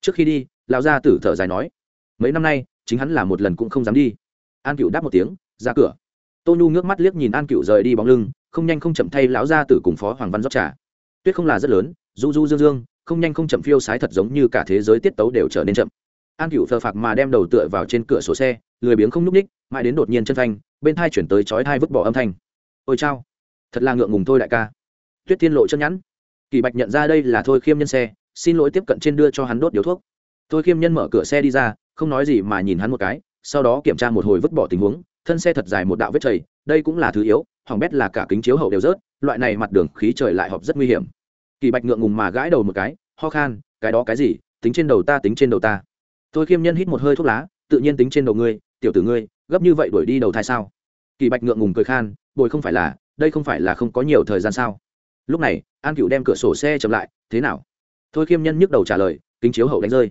[SPEAKER 1] Trước khi đi, lao ra tử thở dài nói, mấy năm nay, chính hắn là một lần cũng không dám đi. An cựu đáp một tiếng, ra cửa. Tô nhu ngước mắt liếc nhìn an cựu rời đi bóng lưng, không nhanh không chậm thay lão gia tử cùng phó hoàng văn rót trà. Tuyết không là rất lớn, du du dương dương không nhanh không chậm phiêu sái thật giống như cả thế giới tiết tấu đều trở nên chậm. An cựu thờ phạc mà đem đầu tựa vào trên cửa sổ xe, lười biếng không nhúc ních, mãi đến đột nhiên chân thanh bên thai chuyển tới chói thai vứt bỏ âm thanh. Ôi chao, thật là ngượng ngùng thôi đại ca. Tuyết tiên lộ chân nhẵn kỳ bạch nhận ra đây là thôi khiêm nhân xe, xin lỗi tiếp cận trên đưa cho hắn đốt điếu thuốc. Thôi khiêm nhân mở cửa xe đi ra, không nói gì mà nhìn hắn một cái, sau đó kiểm tra một hồi vứt bỏ tình huống, thân xe thật dài một đạo vết chảy đây cũng là thứ yếu hỏng bét là cả kính chiếu hậu đều rớt, loại này mặt đường khí trời lại họp rất nguy hiểm kỳ bạch ngượng ngùng mà gãi đầu một cái, ho khan, cái đó cái gì? Tính trên đầu ta, tính trên đầu ta. Thôi khiêm nhân hít một hơi thuốc lá, tự nhiên tính trên đầu ngươi, tiểu tử ngươi, gấp như vậy đuổi đi đầu thai sao? Kỳ bạch ngượng ngùng cười khan, bồi không phải là, đây không phải là không có nhiều thời gian sao? Lúc này, an cựu đem cửa sổ xe chậm lại, thế nào? Thôi khiêm nhân nhức đầu trả lời, kính chiếu hậu đánh rơi.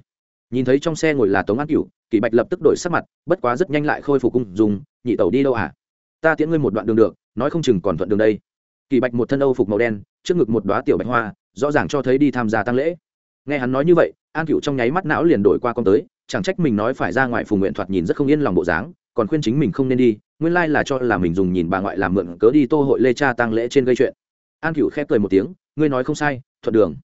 [SPEAKER 1] Nhìn thấy trong xe ngồi là tống an cựu kỳ bạch lập tức đổi sắc mặt, bất quá rất nhanh lại khôi phục cung dùng nhị tẩu đi đâu à ta tiễn ngươi một đoạn đường được, nói không chừng còn thuận đường đây. Kỳ bạch một thân âu phục màu đen, trước ngực một đoá tiểu bạch hoa rõ ràng cho thấy đi tham gia tăng lễ. Nghe hắn nói như vậy, an cựu trong nháy mắt não liền đổi qua con tới, chẳng trách mình nói phải ra ngoài phùng nguyện thoạt nhìn rất không yên lòng bộ dáng, còn khuyên chính mình không nên đi, nguyên lai là cho là mình dùng nhìn bà ngoại làm mượn cớ đi tô hội lê cha tăng lễ trên gây chuyện. An cựu khép cười một tiếng, ngươi nói không sai, thuận đường.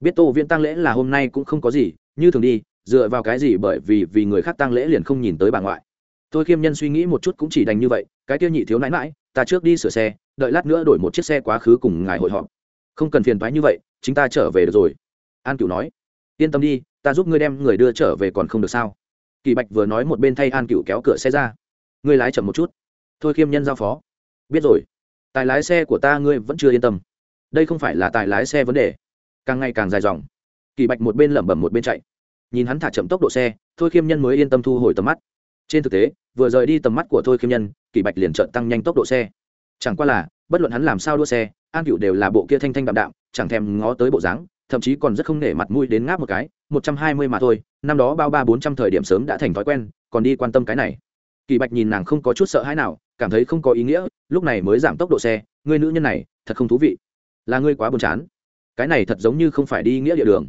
[SPEAKER 1] Biết tô viễn tăng lễ là hôm nay cũng không có gì, như thường đi, dựa vào cái gì bởi vì vì người khác tăng lễ liền không nhìn tới bà ngoại. Tôi khiêm nhân suy nghĩ một chút cũng chỉ đành như vậy, cái tiêu nhị thiếu nãi mãi ta trước đi sửa xe, đợi lát nữa đổi một chiếc xe quá khứ cùng ngài hội họp không cần phiền thoái như vậy, chính ta trở về được rồi. An cựu nói. Yên tâm đi, ta giúp ngươi đem người đưa trở về còn không được sao? Kỳ bạch vừa nói một bên thay an cựu kéo cửa xe ra. Ngươi lái chậm một chút. Thôi khiêm nhân giao phó. Biết rồi. Tài lái xe của ta ngươi vẫn chưa yên tâm. Đây không phải là tài lái xe vấn đề. Càng ngày càng dài dòng. Kỳ bạch một bên lẩm bẩm một bên chạy. Nhìn hắn thả chậm tốc độ xe, thôi khiêm nhân mới yên tâm thu hồi tầm mắt. Trên thực tế, vừa rời đi tầm mắt của thôi khiêm nhân, kỳ bạch liền trợn tăng nhanh tốc độ xe. Chẳng qua là, bất luận hắn làm sao đua xe an cựu đều là bộ kia thanh thanh đạm đạm, chẳng thèm ngó tới bộ dáng, thậm chí còn rất không nể mặt mũi đến ngáp một cái, một trăm hai mươi mà thôi, năm đó bao ba bốn trăm thời điểm sớm đã thành thói quen, còn đi quan tâm cái này. Kỳ bạch nhìn nàng không có chút sợ hãi nào, cảm thấy không có ý nghĩa, lúc này mới giảm tốc độ xe người nữ nhân này, thật không thú vị. Là ngươi quá buồn chán. Cái này thật giống như không phải đi nghĩa địa đường.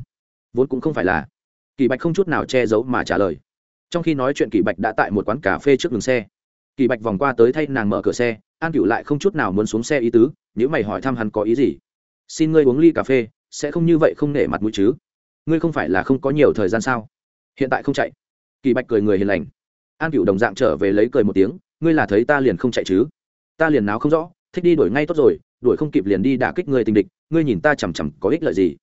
[SPEAKER 1] Vốn cũng không phải là. Kỳ bạch không chút nào che giấu mà trả lời. Trong khi nói chuyện kỳ bạch đã tại một quán cà phê trước đường xe. Kỳ bạch vòng qua tới thay nàng mở cửa xe, an cựu lại không chút nào muốn xuống xe ý tứ nếu mày hỏi thăm hắn có ý gì, xin ngươi uống ly cà phê, sẽ không như vậy không nể mặt mũi chứ. Ngươi không phải là không có nhiều thời gian sao? Hiện tại không chạy. Kỳ bạch cười người hiền lành. An cựu đồng dạng trở về lấy cười một tiếng, ngươi là thấy ta liền không chạy chứ? Ta liền nào không rõ, thích đi đuổi ngay tốt rồi, đuổi không kịp liền đi đả kích người tình địch, ngươi nhìn ta chằm chằm có ích lợi gì?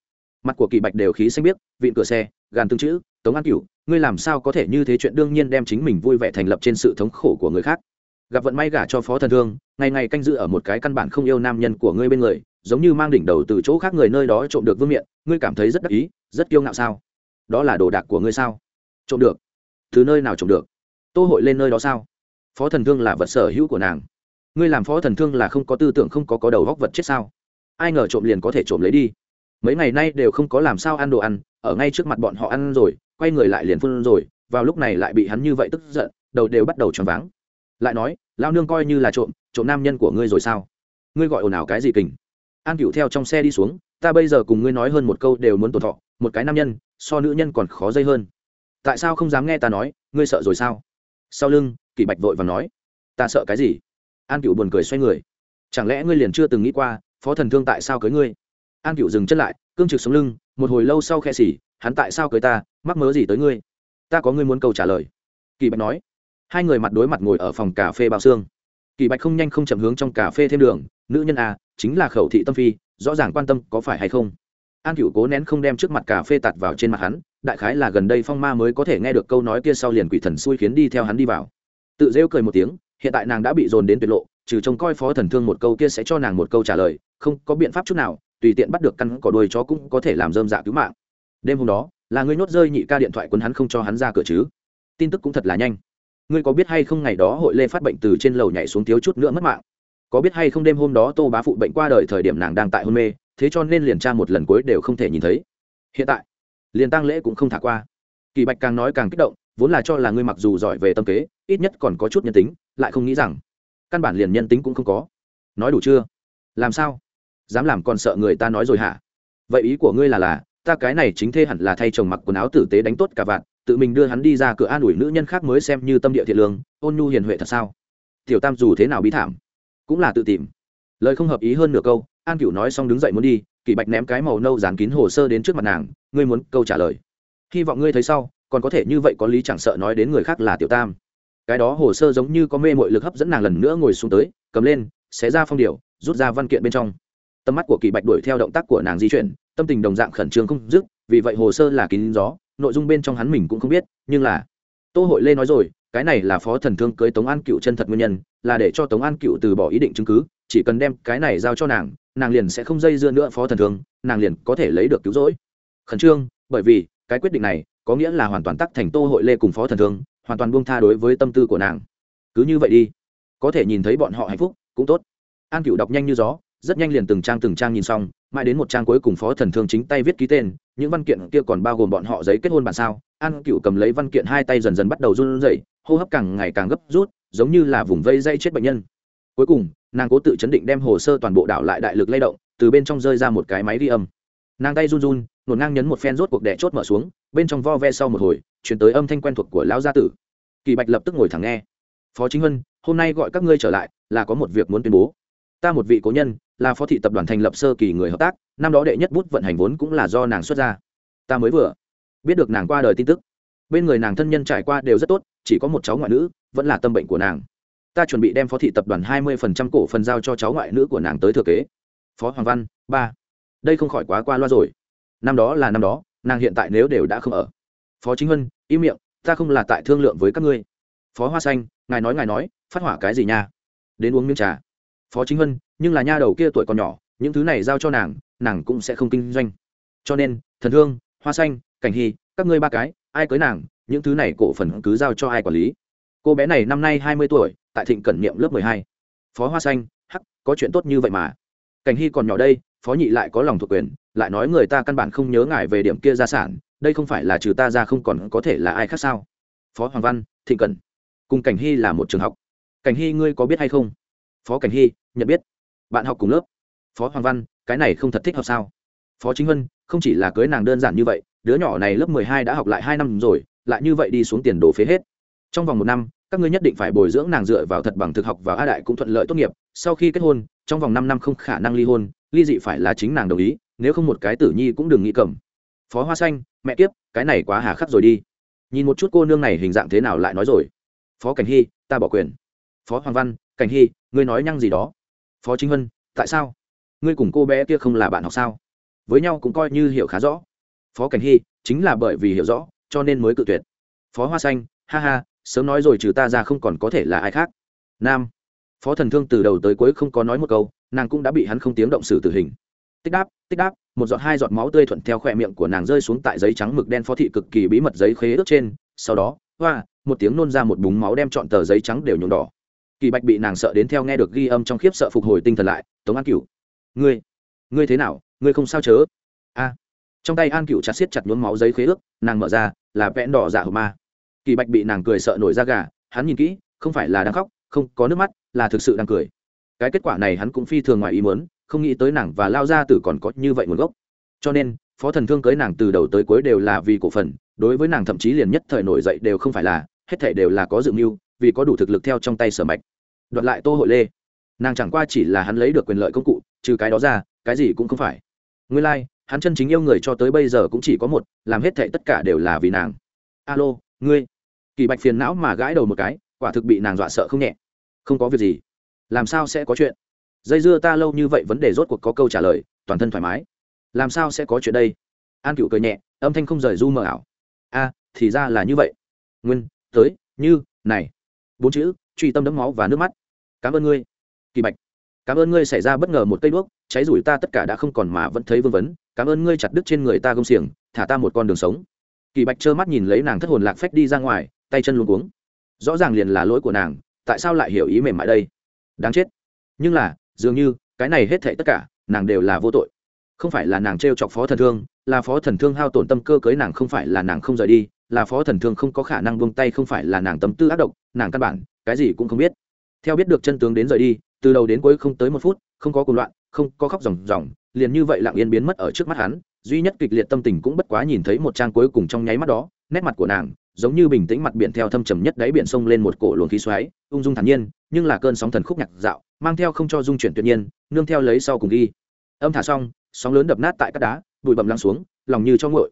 [SPEAKER 1] Mặt của kỳ bạch đều khí xanh biếc, vịn cửa xe, gàn tương chữ, tống an cửu, ngươi làm sao có thể như thế chuyện đương nhiên đem chính mình vui vẻ thành lập trên sự thống khổ của người khác? Gặp vận may gả cho phó thần thương, ngày ngày canh giữ ở một cái căn bản không yêu nam nhân của ngươi bên người, giống như mang đỉnh đầu từ chỗ khác người nơi đó trộm được vương miện, ngươi cảm thấy rất đắc ý, rất kiêu ngạo sao? Đó là đồ đạc của ngươi sao? Trộm được. Từ nơi nào trộm được? Tô hội lên nơi đó sao? Phó thần thương là vật sở hữu của nàng. Ngươi làm phó thần thương là không có tư tưởng, không có có đầu góc vật chết sao? Ai ngờ trộm liền có thể trộm lấy đi. Mấy ngày nay đều không có làm sao ăn đồ ăn, ở ngay trước mặt bọn họ ăn rồi, quay người lại liền phun rồi, vào lúc này lại bị hắn như vậy tức giận, đầu đều bắt đầu tròn váng lại nói lao nương coi như là trộm trộm nam nhân của ngươi rồi sao? Ngươi gọi ồn ào cái gì kình? An cựu theo trong xe đi xuống, ta bây giờ cùng ngươi nói hơn một câu đều muốn tổn thọ, một cái nam nhân, so nữ nhân còn khó dây hơn. Tại sao không dám nghe ta nói, ngươi sợ rồi sao? Sau lưng, kỷ bạch vội và nói, ta sợ cái gì? An cựu buồn cười xoay người, chẳng lẽ ngươi liền chưa từng nghĩ qua, phó thần thương tại sao cưới ngươi? An cựu dừng chân lại, cương trực sống lưng, một hồi lâu sau khe xỉ, hắn tại sao cưới ta? Mắc mớ gì tới ngươi? Ta có ngươi muốn câu trả lời. Kỳ bạch nói hai người mặt đối mặt ngồi ở phòng cà phê bao xương. Kỳ bạch không nhanh không chậm hướng trong cà phê thêm đường, nữ nhân à chính là khẩu thị tâm phi, rõ ràng quan tâm có phải hay không? An cựu cố nén không đem trước mặt cà phê tạt vào trên mặt hắn, đại khái là gần đây phong ma mới có thể nghe được câu nói kia sau liền quỷ thần xui khiến đi theo hắn đi vào. Tự rêu cười một tiếng, hiện tại nàng đã bị dồn đến tuyệt lộ, trừ trông coi phó thần thương một câu kia sẽ cho nàng một câu trả lời, không có biện pháp chút nào, tùy tiện bắt được căn cỏ đuôi chó cũng có thể làm dơm dạ cứu mạng. Đêm hôm đó, là người nhốt rơi nhị ca điện thoại quấn hắn không cho hắn ra cửa chứ? Tin tức cũng thật là nhanh ngươi có biết hay không ngày đó hội lê phát bệnh từ trên lầu nhảy xuống thiếu chút nữa mất mạng? Có biết hay không đêm hôm đó tô bá phụ bệnh qua đời thời điểm nàng đang tại hôn mê, thế cho nên liền tra một lần cuối đều không thể nhìn thấy. Hiện tại, liền tăng lễ cũng không thả qua. Kỳ bạch càng nói càng kích động, vốn là cho là ngươi mặc dù giỏi về tâm kế, ít nhất còn có chút nhân tính, lại không nghĩ rằng, căn bản liền nhân tính cũng không có. Nói đủ chưa? Làm sao? Dám làm còn sợ người ta nói rồi hả? Vậy ý của ngươi là là, ta cái này chính thê hẳn là thay chồng mặc quần áo tử tế đánh tốt cả vạn tự mình đưa hắn đi ra cửa an ủi nữ nhân khác mới xem như tâm địa thiện lương, ôn nhu hiền huệ thật sao? Tiểu tam dù thế nào bí thảm, cũng là tự tìm. Lời không hợp ý hơn nửa câu, an cửu nói xong đứng dậy muốn đi, kỷ bạch ném cái màu nâu dán kín hồ sơ đến trước mặt nàng, ngươi muốn câu trả lời. Hy vọng ngươi thấy sau, còn có thể như vậy có lý chẳng sợ nói đến người khác là tiểu tam. Cái đó hồ sơ giống như có mê mội lực hấp dẫn nàng lần nữa ngồi xuống tới, cầm lên, xé ra phong điều rút ra văn kiện bên trong. Tầm mắt của kỳ bạch đuổi theo động tác của nàng di chuyển, tâm tình đồng dạng khẩn trương không dứt vì vậy hồ sơ là kín gió, nội dung bên trong hắn mình cũng không biết, nhưng là, tô hội lê nói rồi, cái này là phó thần thương cưới tống an cựu chân thật nguyên nhân, là để cho tống an cựu từ bỏ ý định chứng cứ, chỉ cần đem cái này giao cho nàng nàng liền sẽ không dây dưa nữa phó thần thương, nàng liền có thể lấy được cứu rỗi. Khẩn trương, bởi vì, cái quyết định này, có nghĩa là hoàn toàn tắc thành tô hội lê cùng phó thần thương, hoàn toàn buông tha đối với tâm tư của nàng. Cứ như vậy đi, có thể nhìn thấy bọn họ hạnh phúc, cũng tốt. An cựu đọc nhanh như gió, rất nhanh liền từng trang từng trang nhìn xong mãi đến một trang cuối cùng phó thần thương chính tay viết ký tên, những văn kiện kia còn bao gồm bọn họ giấy kết hôn bản sao? An cựu cầm lấy văn kiện hai tay dần dần bắt đầu run rẩy, hô hấp càng ngày càng gấp rút, giống như là vùng vây dây chết bệnh nhân. Cuối cùng, nàng cố tự chấn định đem hồ sơ toàn bộ đảo lại đại lực lay động, từ bên trong rơi ra một cái máy ghi âm. Nàng tay run run nổ ngang nhấn một phen rốt cuộc đẻ chốt mở xuống, bên trong vo ve sau một hồi chuyển tới âm thanh quen thuộc của lão gia tử. Kỳ bạch lập tức ngồi thẳng nghe. Phó chính huân, hôm nay gọi các ngươi trở lại, là có một việc muốn tuyên bố ta một vị cố nhân, là phó thị tập đoàn thành lập sơ kỳ người hợp tác, năm đó đệ nhất bút vận hành vốn cũng là do nàng xuất ra. Ta mới vừa biết được nàng qua đời tin tức. Bên người nàng thân nhân trải qua đều rất tốt, chỉ có một cháu ngoại nữ, vẫn là tâm bệnh của nàng. Ta chuẩn bị đem phó thị tập đoàn hai mươi phần trăm cổ phần giao cho cháu ngoại nữ của nàng tới thừa kế. Phó hoàng văn, ba. Đây không khỏi quá qua loa rồi. Năm đó là năm đó, nàng hiện tại nếu đều đã không ở. Phó chính huân, im miệng, ta không là tại thương lượng với các ngươi. Phó hoa xanh, ngài nói ngài nói, phát hỏa cái gì nha? Đến uống miếng trà phó chính huân nhưng là nha đầu kia tuổi còn nhỏ những thứ này giao cho nàng nàng cũng sẽ không kinh doanh. Cho nên thần hương, hoa xanh cảnh hy các ngươi ba cái ai cưới nàng những thứ này cổ phần cứ giao cho ai quản lý. Cô bé này năm nay hai mươi tuổi tại thịnh cẩn niệm lớp mười hai. Phó hoa xanh hắc có chuyện tốt như vậy mà. Cảnh hy còn nhỏ đây phó nhị lại có lòng thuộc quyền lại nói người ta căn bản không nhớ ngại về điểm kia gia sản đây không phải là trừ ta ra không còn có thể là ai khác sao? Phó hoàng văn thịnh cẩn. Cùng cảnh hy là một trường học. Cảnh hy ngươi có biết hay không? Phó cảnh hy nhận biết. Bạn học cùng lớp. Phó hoàng văn, cái này không thật thích hợp sao? Phó chính huân, không chỉ là cưới nàng đơn giản như vậy, đứa nhỏ này lớp mười hai đã học lại hai năm rồi, lại như vậy đi xuống tiền đồ phế hết. Trong vòng một năm, các ngươi nhất định phải bồi dưỡng nàng dựa vào thật bằng thực học và a đại cũng thuận lợi tốt nghiệp. Sau khi kết hôn, trong vòng năm năm không khả năng ly hôn, ly dị phải là chính nàng đồng ý, nếu không một cái tử nhi cũng đừng nghĩ cầm. Phó hoa xanh, mẹ kiếp, cái này quá hà khắc rồi đi. Nhìn một chút cô nương này hình dạng thế nào lại nói rồi. Phó cảnh hy, ta bỏ quyền. Phó hoàng văn, cảnh hy, ngươi nói nhăng gì đó phó chính huân, tại sao? Ngươi cùng cô bé kia không là bạn học sao? Với nhau cũng coi như hiểu khá rõ. Phó cảnh hy, chính là bởi vì hiểu rõ, cho nên mới cự tuyệt. Phó hoa xanh, ha ha, sớm nói rồi trừ ta ra không còn có thể là ai khác. Nam. Phó thần thương từ đầu tới cuối không có nói một câu, nàng cũng đã bị hắn không tiếng động xử tử hình. Tích đáp tích đáp, một giọt hai giọt máu tươi thuận theo khỏe miệng của nàng rơi xuống tại giấy trắng mực đen phó thị cực kỳ bí mật giấy khế ước trên. Sau đó, hoa, một tiếng nôn ra một búng máu đem trọn tờ giấy trắng đều nhuộm đỏ kỳ bạch bị nàng sợ đến theo nghe được ghi âm trong khiếp sợ phục hồi tinh thần lại, tống an cựu ngươi ngươi thế nào? Ngươi không sao chớ? A. Trong tay an cựu chặt siết chặt nhuốm máu giấy khế ước, nàng mở ra, là vẽn đỏ dạ hộp ma. Kỳ bạch bị nàng cười sợ nổi da gà, hắn nhìn kỹ, không phải là đang khóc, không, có nước mắt, là thực sự đang cười. Cái kết quả này hắn cũng phi thường ngoài ý muốn, không nghĩ tới nàng và lao ra tử còn có như vậy nguồn gốc. Cho nên, phó thần thương cưới nàng từ đầu tới cuối đều là vì cổ phần, đối với nàng thậm chí liền nhất thời nổi dậy đều không phải là, hết thể đều là có dự mưu vì có đủ thực lực theo trong tay sở mạch. Đoạt lại tô hội lê. Nàng chẳng qua chỉ là hắn lấy được quyền lợi công cụ trừ cái đó ra cái gì cũng không phải. Nguyên lai、like, hắn chân chính yêu người cho tới bây giờ cũng chỉ có một làm hết thệ tất cả đều là vì nàng. Alo ngươi. Kỳ bạch phiền não mà gãi đầu một cái quả thực bị nàng dọa sợ không nhẹ. Không có việc gì. Làm sao sẽ có chuyện? Dây dưa ta lâu như vậy vấn đề rốt cuộc có câu trả lời toàn thân thoải mái. Làm sao sẽ có chuyện đây? An cựu cười nhẹ âm thanh không rời du mờ ảo. A thì ra là như vậy. Nguyên tới như này bốn chữ, truy tâm đấm máu và nước mắt. Cảm ơn ngươi. Kỳ bạch, cảm ơn ngươi xảy ra bất ngờ một cây đuốc, cháy rủi ta tất cả đã không còn mà vẫn thấy vương vấn. Cảm ơn ngươi chặt đứt trên người ta gông xiềng, thả ta một con đường sống. Kỳ bạch trơ mắt nhìn lấy nàng thất hồn lạc phách đi ra ngoài, tay chân luôn cuống. Rõ ràng liền là lỗi của nàng, tại sao lại hiểu ý mềm mại đây? Đáng chết. Nhưng là, dường như, cái này hết thệ tất cả, nàng đều là vô tội không phải là nàng t r e o chọc phó thần thương, là phó thần thương hao tổn tâm cơ cưới nàng không phải là nàng không rời đi, là phó thần thương không có khả năng buông tay, không phải là nàng tâm tư ác độc, nàng căn bản, cái gì cũng không biết. Theo biết được chân tướng đến rời đi, từ đầu đến cuối không tới một phút, không có cuộc loạn, không có khóc ròng ròng, liền như vậy lặng yên biến mất ở trước mắt hắn, duy nhất kịch liệt tâm tình cũng bất quá nhìn thấy một trang cuối cùng trong nháy mắt đó, nét mặt của nàng, giống như bình tĩnh mặt biển theo thâm trầm nhất đáy biển sông lên một cổ luồng khí xoáy, ung dung thản nhiên, nhưng là cơn sóng thần khúc nhạc dạo, mang theo không cho dung chuyển tuyệt nhiên, nương theo lấy sau cùng ghi. Âm thả xong sóng lớn đập nát tại các đá, bụi bầm lắng xuống, lòng như cho ngội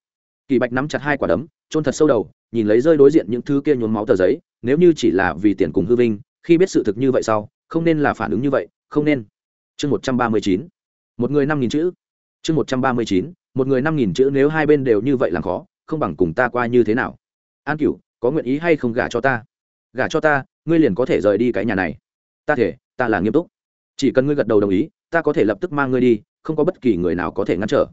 [SPEAKER 1] kỳ bạch nắm chặt hai quả đấm trôn thật sâu đầu, nhìn lấy rơi đối diện những thứ kia nhuốm máu tờ giấy, nếu như chỉ là vì tiền cùng hư vinh, khi biết sự thực như vậy sau, không nên là phản ứng như vậy, không nên. Chương một trăm ba mươi chín, một người năm nghìn chữ. Chương một trăm ba mươi chín, một người năm nghìn chữ nếu hai bên đều như vậy làm khó, không bằng cùng ta qua như thế nào. An cửu, có nguyện ý hay không gả cho ta? Gả cho ta, ngươi liền có thể rời đi cái nhà này. Ta thể, ta là nghiêm túc. Chỉ cần ngươi gật đầu đồng ý, ta có thể lập tức mang ngươi đi không có bất kỳ người nào có thể ngăn trở.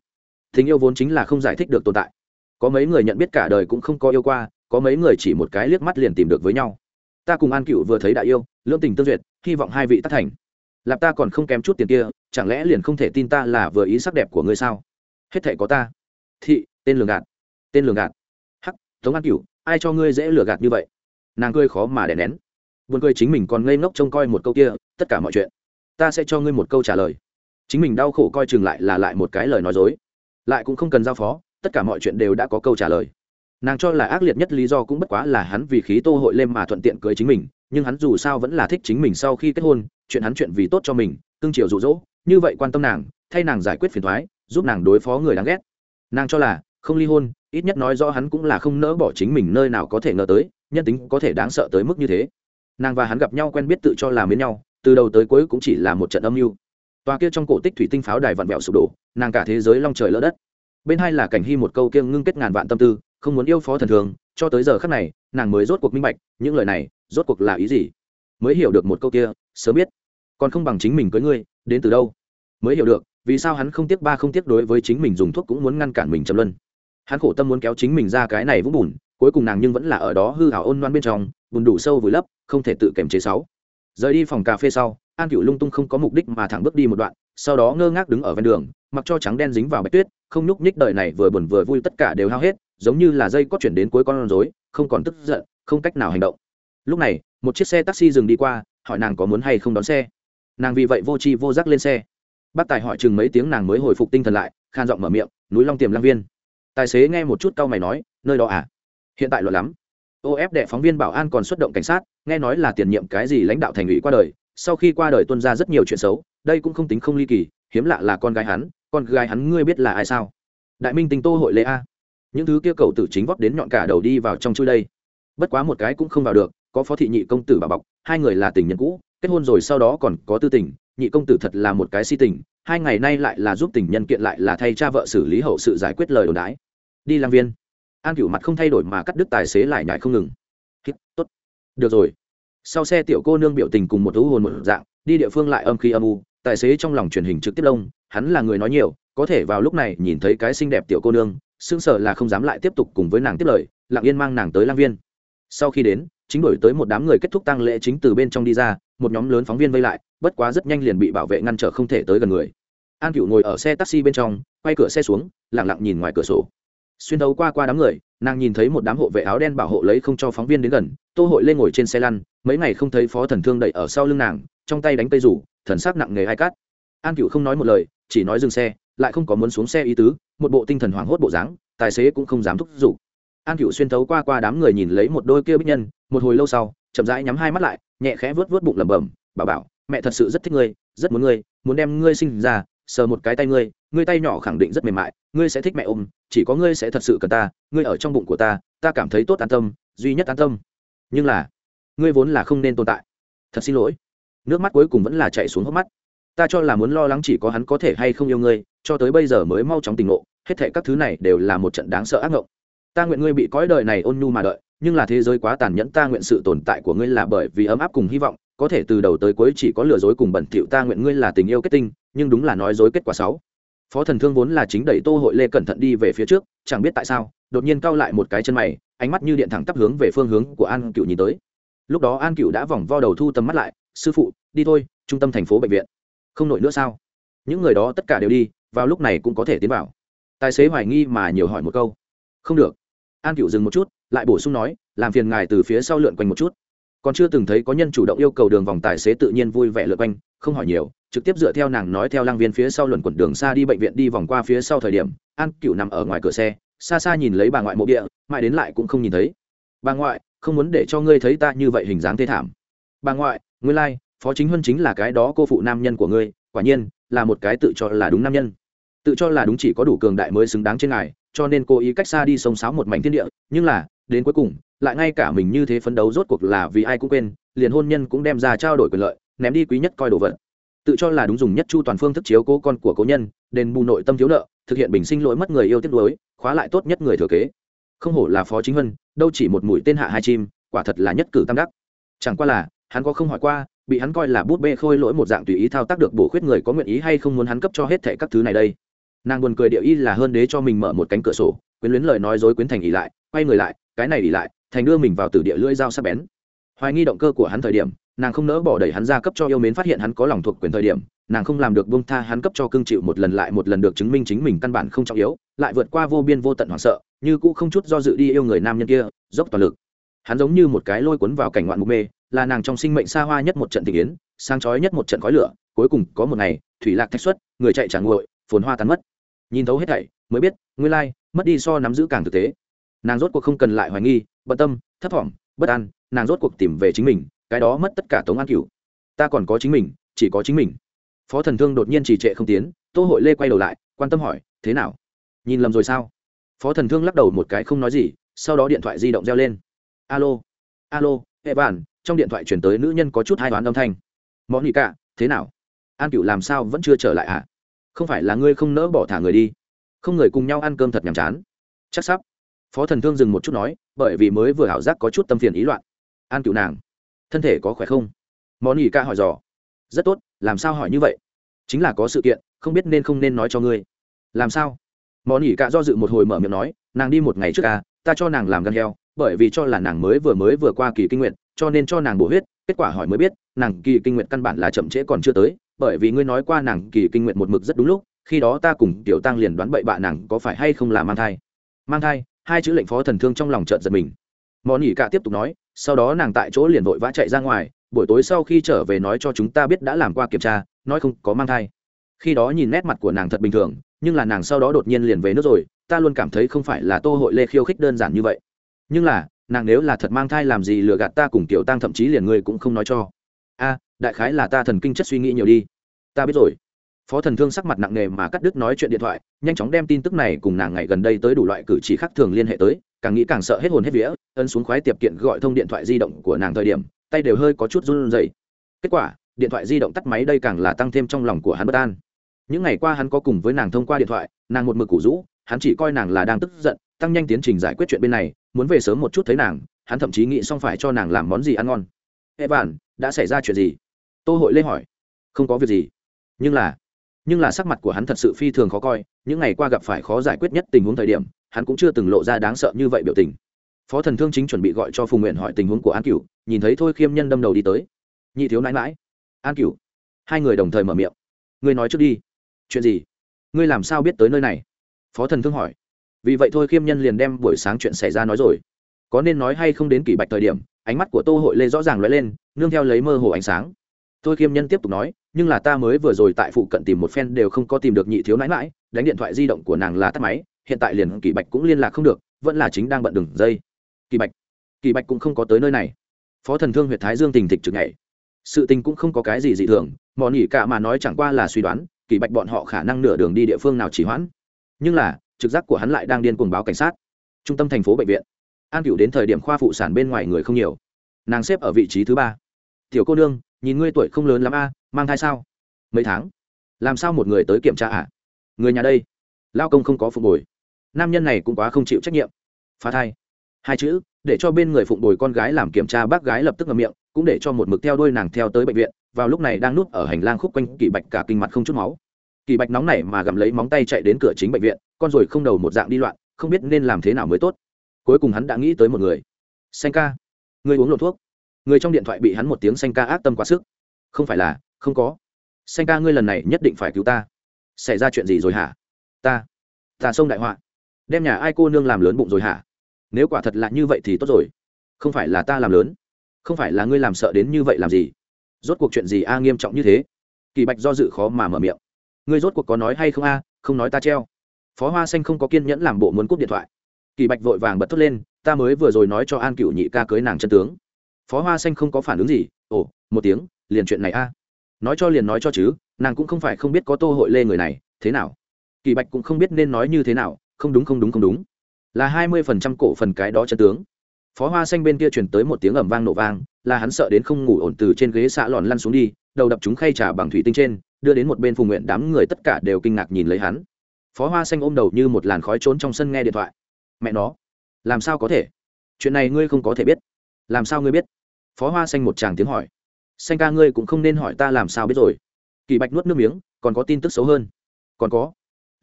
[SPEAKER 1] Tình yêu vốn chính là không giải thích được tồn tại. Có mấy người nhận biết cả đời cũng không có yêu qua, có mấy người chỉ một cái liếc mắt liền tìm được với nhau. Ta cùng an cựu vừa thấy đại yêu, lưỡng tình tương duyệt, hy vọng hai vị tác thành. Lạp ta còn không kém chút tiền kia, chẳng lẽ liền không thể tin ta là vừa ý sắc đẹp của ngươi sao? Hết thể có ta. Thị, tên lường gạt. Tên lường gạt. Hắc, tống an cựu, ai cho ngươi dễ lừa gạt như vậy? Nàng cười khó mà đè nén. Buồn cười chính mình còn ngây ngốc trông coi một câu kia, tất cả mọi chuyện. Ta sẽ cho ngươi một câu trả lời chính mình đau khổ coi chừng lại là lại một cái lời nói dối. Lại cũng không cần giao phó, tất cả mọi chuyện đều đã có câu trả lời. Nàng cho là ác liệt nhất lý do cũng bất quá là hắn vì khí tô hội lên mà thuận tiện cưới chính mình, nhưng hắn dù sao vẫn là thích chính mình sau khi kết hôn, chuyện hắn chuyện vì tốt cho mình, cưng chiều rụ rỗ như vậy quan tâm nàng, thay nàng giải quyết phiền thoái, giúp nàng đối phó người đáng ghét. Nàng cho là không ly hôn, ít nhất nói rõ hắn cũng là không nỡ bỏ chính mình nơi nào có thể ngờ tới, nhân tính có thể đáng sợ tới mức như thế. Nàng và hắn gặp nhau quen biết tự cho là mến nhau, từ đầu tới cuối cũng chỉ là một trận âm mưu tòa kia trong cổ tích thủy tinh pháo đài vặn vẹo sụp đổ, nàng cả thế giới long trời lỡ đất. Bên hai là cảnh hy một câu kiêng ngưng kết ngàn vạn tâm tư, không muốn yêu phó thần thường, cho tới giờ khắc này, nàng mới rốt cuộc minh bạch, những lời này, rốt cuộc là ý gì? Mới hiểu được một câu kia, sớm biết. Còn không bằng chính mình cưới ngươi, đến từ đâu? Mới hiểu được, vì sao hắn không tiếc ba không tiếc đối với chính mình dùng thuốc cũng muốn ngăn cản mình trầm luân. Hắn khổ tâm muốn kéo chính mình ra cái này vũng bùn, cuối cùng nàng nhưng vẫn là ở đó hư hảo ôn loan bên trong, bùn đủ sâu vùi lấp, không thể tự kiềm chế sáu rời đi phòng cà phê sau, an cựu lung tung không có mục đích mà thẳng bước đi một đoạn, sau đó ngơ ngác đứng ở ven đường, mặc cho trắng đen dính vào bạch tuyết, không nhúc nhích đời này vừa buồn vừa vui tất cả đều hao hết, giống như là dây có chuyển đến cuối con rối, không còn tức giận, không cách nào hành động. Lúc này, một chiếc xe taxi dừng đi qua, hỏi nàng có muốn hay không đón xe. Nàng vì vậy vô tri vô giác lên xe. Bác tài hỏi chừng mấy tiếng nàng mới hồi phục tinh thần lại, khan giọng mở miệng, núi long tiềm lang viên. Tài xế nghe một chút cau mày nói, nơi đó à? Hiện tại luật lắm ép đệ phóng viên bảo an còn xuất động cảnh sát, nghe nói là tiền nhiệm cái gì lãnh đạo thành ủy qua đời, sau khi qua đời tuân ra rất nhiều chuyện xấu, đây cũng không tính không ly kỳ, hiếm lạ là con gái hắn, con gái hắn ngươi biết là ai sao? Đại minh tình tô hội lễ a. Những thứ kia cầu tử chính vót đến nhọn cả đầu đi vào trong chui đây. Bất quá một cái cũng không vào được, có phó thị nhị công tử bà bọc, hai người là tình nhân cũ, kết hôn rồi sau đó còn có tư tình, nhị công tử thật là một cái si tình, hai ngày nay lại là giúp tình nhân kiện lại là thay cha vợ xử lý hậu sự giải quyết lời đồn đái đi lang viên an cửu mặt không thay đổi mà cắt đứt tài xế lại nhảy không ngừng. Tốt. Được rồi. Sau xe tiểu cô nương biểu tình cùng một thú hồn một dạng, đi địa phương lại âm khi âm u, tài xế trong lòng truyền hình trực tiếp lông, hắn là người nói nhiều, có thể vào lúc này nhìn thấy cái xinh đẹp tiểu cô nương, sững sờ là không dám lại tiếp tục cùng với nàng tiếp lời, lặng yên mang nàng tới lang viên. Sau khi đến, chính đổi tới một đám người kết thúc tăng lễ chính từ bên trong đi ra, một nhóm lớn phóng viên vây lại, bất quá rất nhanh liền bị bảo vệ ngăn trở không thể tới gần người. An cựu ngồi ở xe taxi bên trong, quay cửa xe xuống lẳng lặng nhìn ngoài cửa sổ xuyên thấu qua qua đám người, nàng nhìn thấy một đám hộ vệ áo đen bảo hộ lấy không cho phóng viên đến gần, tô hội lên ngồi trên xe lăn, mấy ngày không thấy phó thần thương đẩy ở sau lưng nàng, trong tay đánh cây rủ, thần sắc nặng nề hai cát. An cựu không nói một lời, chỉ nói dừng xe, lại không có muốn xuống xe ý tứ, một bộ tinh thần hoảng hốt bộ dáng, tài xế cũng không dám thúc giục. An cựu xuyên thấu qua qua đám người nhìn lấy một đôi kia bích nhân, một hồi lâu sau, chậm rãi nhắm hai mắt lại, nhẹ khẽ vớt vớt bụng lẩm bẩm, bảo bảo, mẹ thật sự rất thích ngươi, rất muốn ngươi, muốn đem ngươi sinh ra, sờ một cái tay ngươi ngươi tay nhỏ khẳng định rất mềm mại, ngươi sẽ thích mẹ ôm, chỉ có ngươi sẽ thật sự cần ta, ngươi ở trong bụng của ta ta cảm thấy tốt an tâm, duy nhất an tâm. Nhưng là, ngươi vốn là không nên tồn tại. Thật xin lỗi. Nước mắt cuối cùng vẫn là chạy xuống hốc mắt. Ta cho là muốn lo lắng chỉ có hắn có thể hay không yêu ngươi, cho tới bây giờ mới mau chóng tình ngộ, hết thệ các thứ này đều là một trận đáng sợ ác ngộng. Ta nguyện ngươi bị cõi đời này ôn nhu mà đợi, nhưng là thế giới quá tàn nhẫn, ta nguyện sự tồn tại của ngươi là bởi vì ấm áp cùng hy vọng, có thể từ đầu tới cuối chỉ có lừa dối cùng bẩn thỉu, ta nguyện ngươi là tình yêu kết tinh, nhưng đúng là nói dối kết quả sáu phó thần thương vốn là chính đẩy tô hội lê cẩn thận đi về phía trước, chẳng biết tại sao, đột nhiên cau lại một cái chân mày, ánh mắt như điện thẳng tắp hướng về phương hướng của an cựu nhìn tới. Lúc đó an cựu đã vòng vo đầu thu tầm mắt lại, sư phụ, đi thôi, trung tâm thành phố bệnh viện. Không nổi nữa sao? Những người đó tất cả đều đi, vào lúc này cũng có thể tiến vào. Tài xế hoài nghi mà nhiều hỏi một câu. Không được. An cựu dừng một chút, lại bổ sung nói, làm phiền ngài từ phía sau lượn quanh một chút. Còn chưa từng thấy có nhân chủ động yêu cầu đường vòng tài xế tự nhiên vui vẻ lượn quanh không hỏi nhiều trực tiếp dựa theo nàng nói theo lang viên phía sau luẩn quẩn đường xa đi bệnh viện đi vòng qua phía sau thời điểm an cựu nằm ở ngoài cửa xe xa xa nhìn lấy bà ngoại mộ địa mãi đến lại cũng không nhìn thấy. Bà ngoại không muốn để cho ngươi thấy ta như vậy hình dáng thê thảm. Bà ngoại ngươi lai、like, phó chính huân chính là cái đó cô phụ nam nhân của ngươi quả nhiên là một cái tự cho là đúng nam nhân. Tự cho là đúng chỉ có đủ cường đại mới xứng đáng trên ngài cho nên cô ý cách xa đi sông sáo một mảnh thiên địa nhưng là đến cuối cùng lại ngay cả mình như thế phấn đấu rốt cuộc là vì ai cũng quên liền hôn nhân cũng đem ra trao đổi quyền lợi ném đi quý nhất coi đồ vật. Tự cho là đúng dùng nhất chu toàn phương thức chiếu cố con của cố nhân, đền bù nội tâm thiếu nợ, thực hiện bình sinh lỗi mất người yêu tiếc nuối, khóa lại tốt nhất người thừa kế. Không hổ là phó chính vân đâu chỉ một mũi tên hạ hai chim, quả thật là nhất cử tam đắc. Chẳng qua là, hắn có không hỏi qua, bị hắn coi là bút bê khôi lỗi một dạng tùy ý thao tác được bổ khuyết người có nguyện ý hay không muốn hắn cấp cho hết thệ các thứ này đây. Nàng buồn cười địa y là hơn đế cho mình mở một cánh cửa sổ, quyến luyến lời nói dối quyến thành ỉ lại, quay người lại, cái này ỉ lại, thành đưa mình vào từ địa lưỡi dao sắc bén. Hoài nghi động cơ của hắn thời điểm nàng không nỡ bỏ đẩy hắn ra cấp cho yêu mến phát hiện hắn có lòng thuộc quyền thời điểm, nàng không làm được buông tha hắn cấp cho cương chịu một lần lại một lần được chứng minh chính mình căn bản không trọng yếu, lại vượt qua vô biên vô tận hoảng sợ, như cũ không chút do dự đi yêu người nam nhân kia, dốc toàn lực. Hắn giống như một cái lôi cuốn vào cảnh ngoạn mục mê, là nàng trong sinh mệnh xa hoa nhất một trận tình yến sang chói nhất một trận khói lửa, cuối cùng có một ngày, thủy lạc thách xuất, người chạy trả nguội, phồn hoa tán mất. Nhìn thấu hết thảy, mới biết, nguyên lai, mất đi so nắm giữ càng thực tế. Nàng rốt cuộc không cần lại hoài nghi, bận tâm, thấp thỏm, bất an, nàng rốt cuộc tìm về chính mình cái đó mất tất cả tống an cửu. Ta còn có chính mình, chỉ có chính mình. Phó thần thương đột nhiên trì trệ không tiến, tô hội lê quay đầu lại, quan tâm hỏi, thế nào? Nhìn lầm rồi sao? Phó thần thương lắc đầu một cái không nói gì, sau đó điện thoại di động reo lên. Alo alo hệ bản trong điện thoại chuyển tới nữ nhân có chút hai đoán âm thanh. Món nghị cả thế nào? An cựu làm sao vẫn chưa trở lại à không phải là ngươi không nỡ bỏ thả người đi? Không người cùng nhau ăn cơm thật nhàm chán. Chắc sắp. Phó thần thương dừng một chút nói, bởi vì mới vừa hảo giác có chút tâm phiền ý loạn. An cựu nàng thân thể có khỏe không? Món nghị ca hỏi dò. Rất tốt làm sao hỏi như vậy? Chính là có sự kiện không biết nên không nên nói cho ngươi. Làm sao? Món nghị ca do dự một hồi mở miệng nói nàng đi một ngày trước ca, ta cho nàng làm gan heo bởi vì cho là nàng mới vừa mới vừa qua kỳ kinh nguyện cho nên cho nàng bổ huyết kết quả hỏi mới biết nàng kỳ kinh nguyện căn bản là chậm trễ còn chưa tới bởi vì ngươi nói qua nàng kỳ kinh nguyện một mực rất đúng lúc khi đó ta cùng tiểu tăng liền đoán bậy bạ nàng có phải hay không là mang thai. Mang thai hai chữ lệnh phó thần thương trong lòng trợn giật mình. Món ỉ cả tiếp tục nói sau đó nàng tại chỗ liền vội vã chạy ra ngoài, buổi tối sau khi trở về nói cho chúng ta biết đã làm qua kiểm tra, nói không có mang thai. Khi đó nhìn nét mặt của nàng thật bình thường, nhưng là nàng sau đó đột nhiên liền về nước rồi, ta luôn cảm thấy không phải là tô hội lê khiêu khích đơn giản như vậy. Nhưng là, nàng nếu là thật mang thai làm gì lừa gạt ta cùng tiểu tăng thậm chí liền ngươi cũng không nói cho. A, đại khái là ta thần kinh chất suy nghĩ nhiều đi. Ta biết rồi. Phó thần thương sắc mặt nặng nề mà cắt đứt nói chuyện điện thoại, nhanh chóng đem tin tức này cùng nàng ngày gần đây tới đủ loại cử chỉ khác thường liên hệ tới càng nghĩ càng sợ hết hồn hết vía ân xuống khoái tiệp kiện gọi thông điện thoại di động của nàng thời điểm tay đều hơi có chút run rẩy. Kết quả điện thoại di động tắt máy đây càng là tăng thêm trong lòng của hắn bất an. Những ngày qua hắn có cùng với nàng thông qua điện thoại nàng một mực củ rũ hắn chỉ coi nàng là đang tức giận tăng nhanh tiến trình giải quyết chuyện bên này muốn về sớm một chút thấy nàng hắn thậm chí nghĩ xong phải cho nàng làm món gì ăn ngon. Ê bạn, đã xảy ra chuyện gì? Tô hội lê hỏi. Không có việc gì. Nhưng là nhưng là sắc mặt của hắn thật sự phi thường khó coi những ngày qua gặp phải khó giải quyết nhất tình huống thời điểm hắn cũng chưa từng lộ ra đáng sợ như vậy biểu tình. Phó thần thương chính chuẩn bị gọi cho phùng nguyện hỏi tình huống của an cửu, nhìn thấy thôi khiêm nhân đâm đầu đi tới. Nhị thiếu nãi mãi an cửu. Hai người đồng thời mở miệng. Ngươi nói trước đi. Chuyện gì? Ngươi làm sao biết tới nơi này? Phó thần thương hỏi. Vì vậy thôi khiêm nhân liền đem buổi sáng chuyện xảy ra nói rồi. Có nên nói hay không đến kỷ bạch thời điểm, ánh mắt của tô hội lê rõ ràng lóe lên, nương theo lấy mơ hồ ánh sáng. Thôi khiêm nhân tiếp tục nói, nhưng là ta mới vừa rồi tại phụ cận tìm một phen đều không có tìm được nhị thiếu nãi mãi đánh điện thoại di động của nàng là tắt máy hiện tại liền kỳ bạch cũng liên lạc không được, vẫn là chính đang bận đường dây. Kỳ bạch kỳ bạch cũng không có tới nơi này. Phó thần thương huyện thái dương tình thịch trực ngày sự tình cũng không có cái gì dị thường mò nỉ cả mà nói chẳng qua là suy đoán, kỳ bạch bọn họ khả năng nửa đường đi địa phương nào chỉ hoãn. Nhưng là, trực giác của hắn lại đang điên cuồng báo cảnh sát. Trung tâm thành phố bệnh viện. An cựu đến thời điểm khoa phụ sản bên ngoài người không nhiều. Nàng xếp ở vị trí thứ ba. Tiểu cô nương, nhìn ngươi tuổi không lớn lắm a, mang thai sao? Mấy tháng? Làm sao một người tới kiểm tra ạ à? người nhà đây? Lao công không có phục hồi nam nhân này cũng quá không chịu trách nhiệm. Phá thai. Hai chữ, để cho bên người phụng bồi con gái làm kiểm tra, bác gái lập tức ngậm miệng, cũng để cho một mực theo đuôi nàng theo tới bệnh viện, vào lúc này đang núp ở hành lang khúc quanh, kỳ bạch cả kinh mặt không chút máu. Kỳ bạch nóng nảy mà gặm lấy móng tay chạy đến cửa chính bệnh viện, con rồi không đầu một dạng đi loạn, không biết nên làm thế nào mới tốt. Cuối cùng hắn đã nghĩ tới một người. Xanh ca. Người uống lộn thuốc. Người trong điện thoại bị hắn một tiếng xanh ca ác tâm quá sức. Không phải là, không có. Xanh ca, ngươi lần này nhất định phải cứu ta. Xảy ra chuyện gì rồi hả? Ta. Ta sông đại họa đem nhà ai cô nương làm lớn bụng rồi hả? Nếu quả thật là như vậy thì tốt rồi. Không phải là ta làm lớn, không phải là ngươi làm sợ đến như vậy làm gì? Rốt cuộc chuyện gì a nghiêm trọng như thế? Kỳ bạch do dự khó mà mở miệng. Ngươi rốt cuộc có nói hay không a? Không nói ta treo. Phó hoa xanh không có kiên nhẫn làm bộ muốn cúp điện thoại. Kỳ bạch vội vàng bật thốt lên, ta mới vừa rồi nói cho an cựu nhị ca cưới nàng chân tướng. Phó hoa xanh không có phản ứng gì. Ồ, một tiếng, liền chuyện này a. Nói cho liền nói cho chứ, nàng cũng không phải không biết có tô hội lê người này, thế nào? Kỳ bạch cũng không biết nên nói như thế nào không đúng không đúng không đúng. Là hai mươi phần trăm cổ phần cái đó chân tướng. Phó hoa xanh bên kia chuyển tới một tiếng ẩm vang nổ vang, là hắn sợ đến không ngủ ổn từ trên ghế xạ lòn lăn xuống đi, đầu đập chúng khay trà bằng thủy tinh trên, đưa đến một bên phùng nguyện đám người tất cả đều kinh ngạc nhìn lấy hắn. Phó hoa xanh ôm đầu như một làn khói trốn trong sân nghe điện thoại. Mẹ nó, làm sao có thể? Chuyện này ngươi không có thể biết. Làm sao ngươi biết? Phó hoa xanh một chàng tiếng hỏi. Xanh ca ngươi cũng không nên hỏi ta làm sao biết rồi. Kỳ bạch nuốt nước miếng, còn có tin tức xấu hơn. Còn có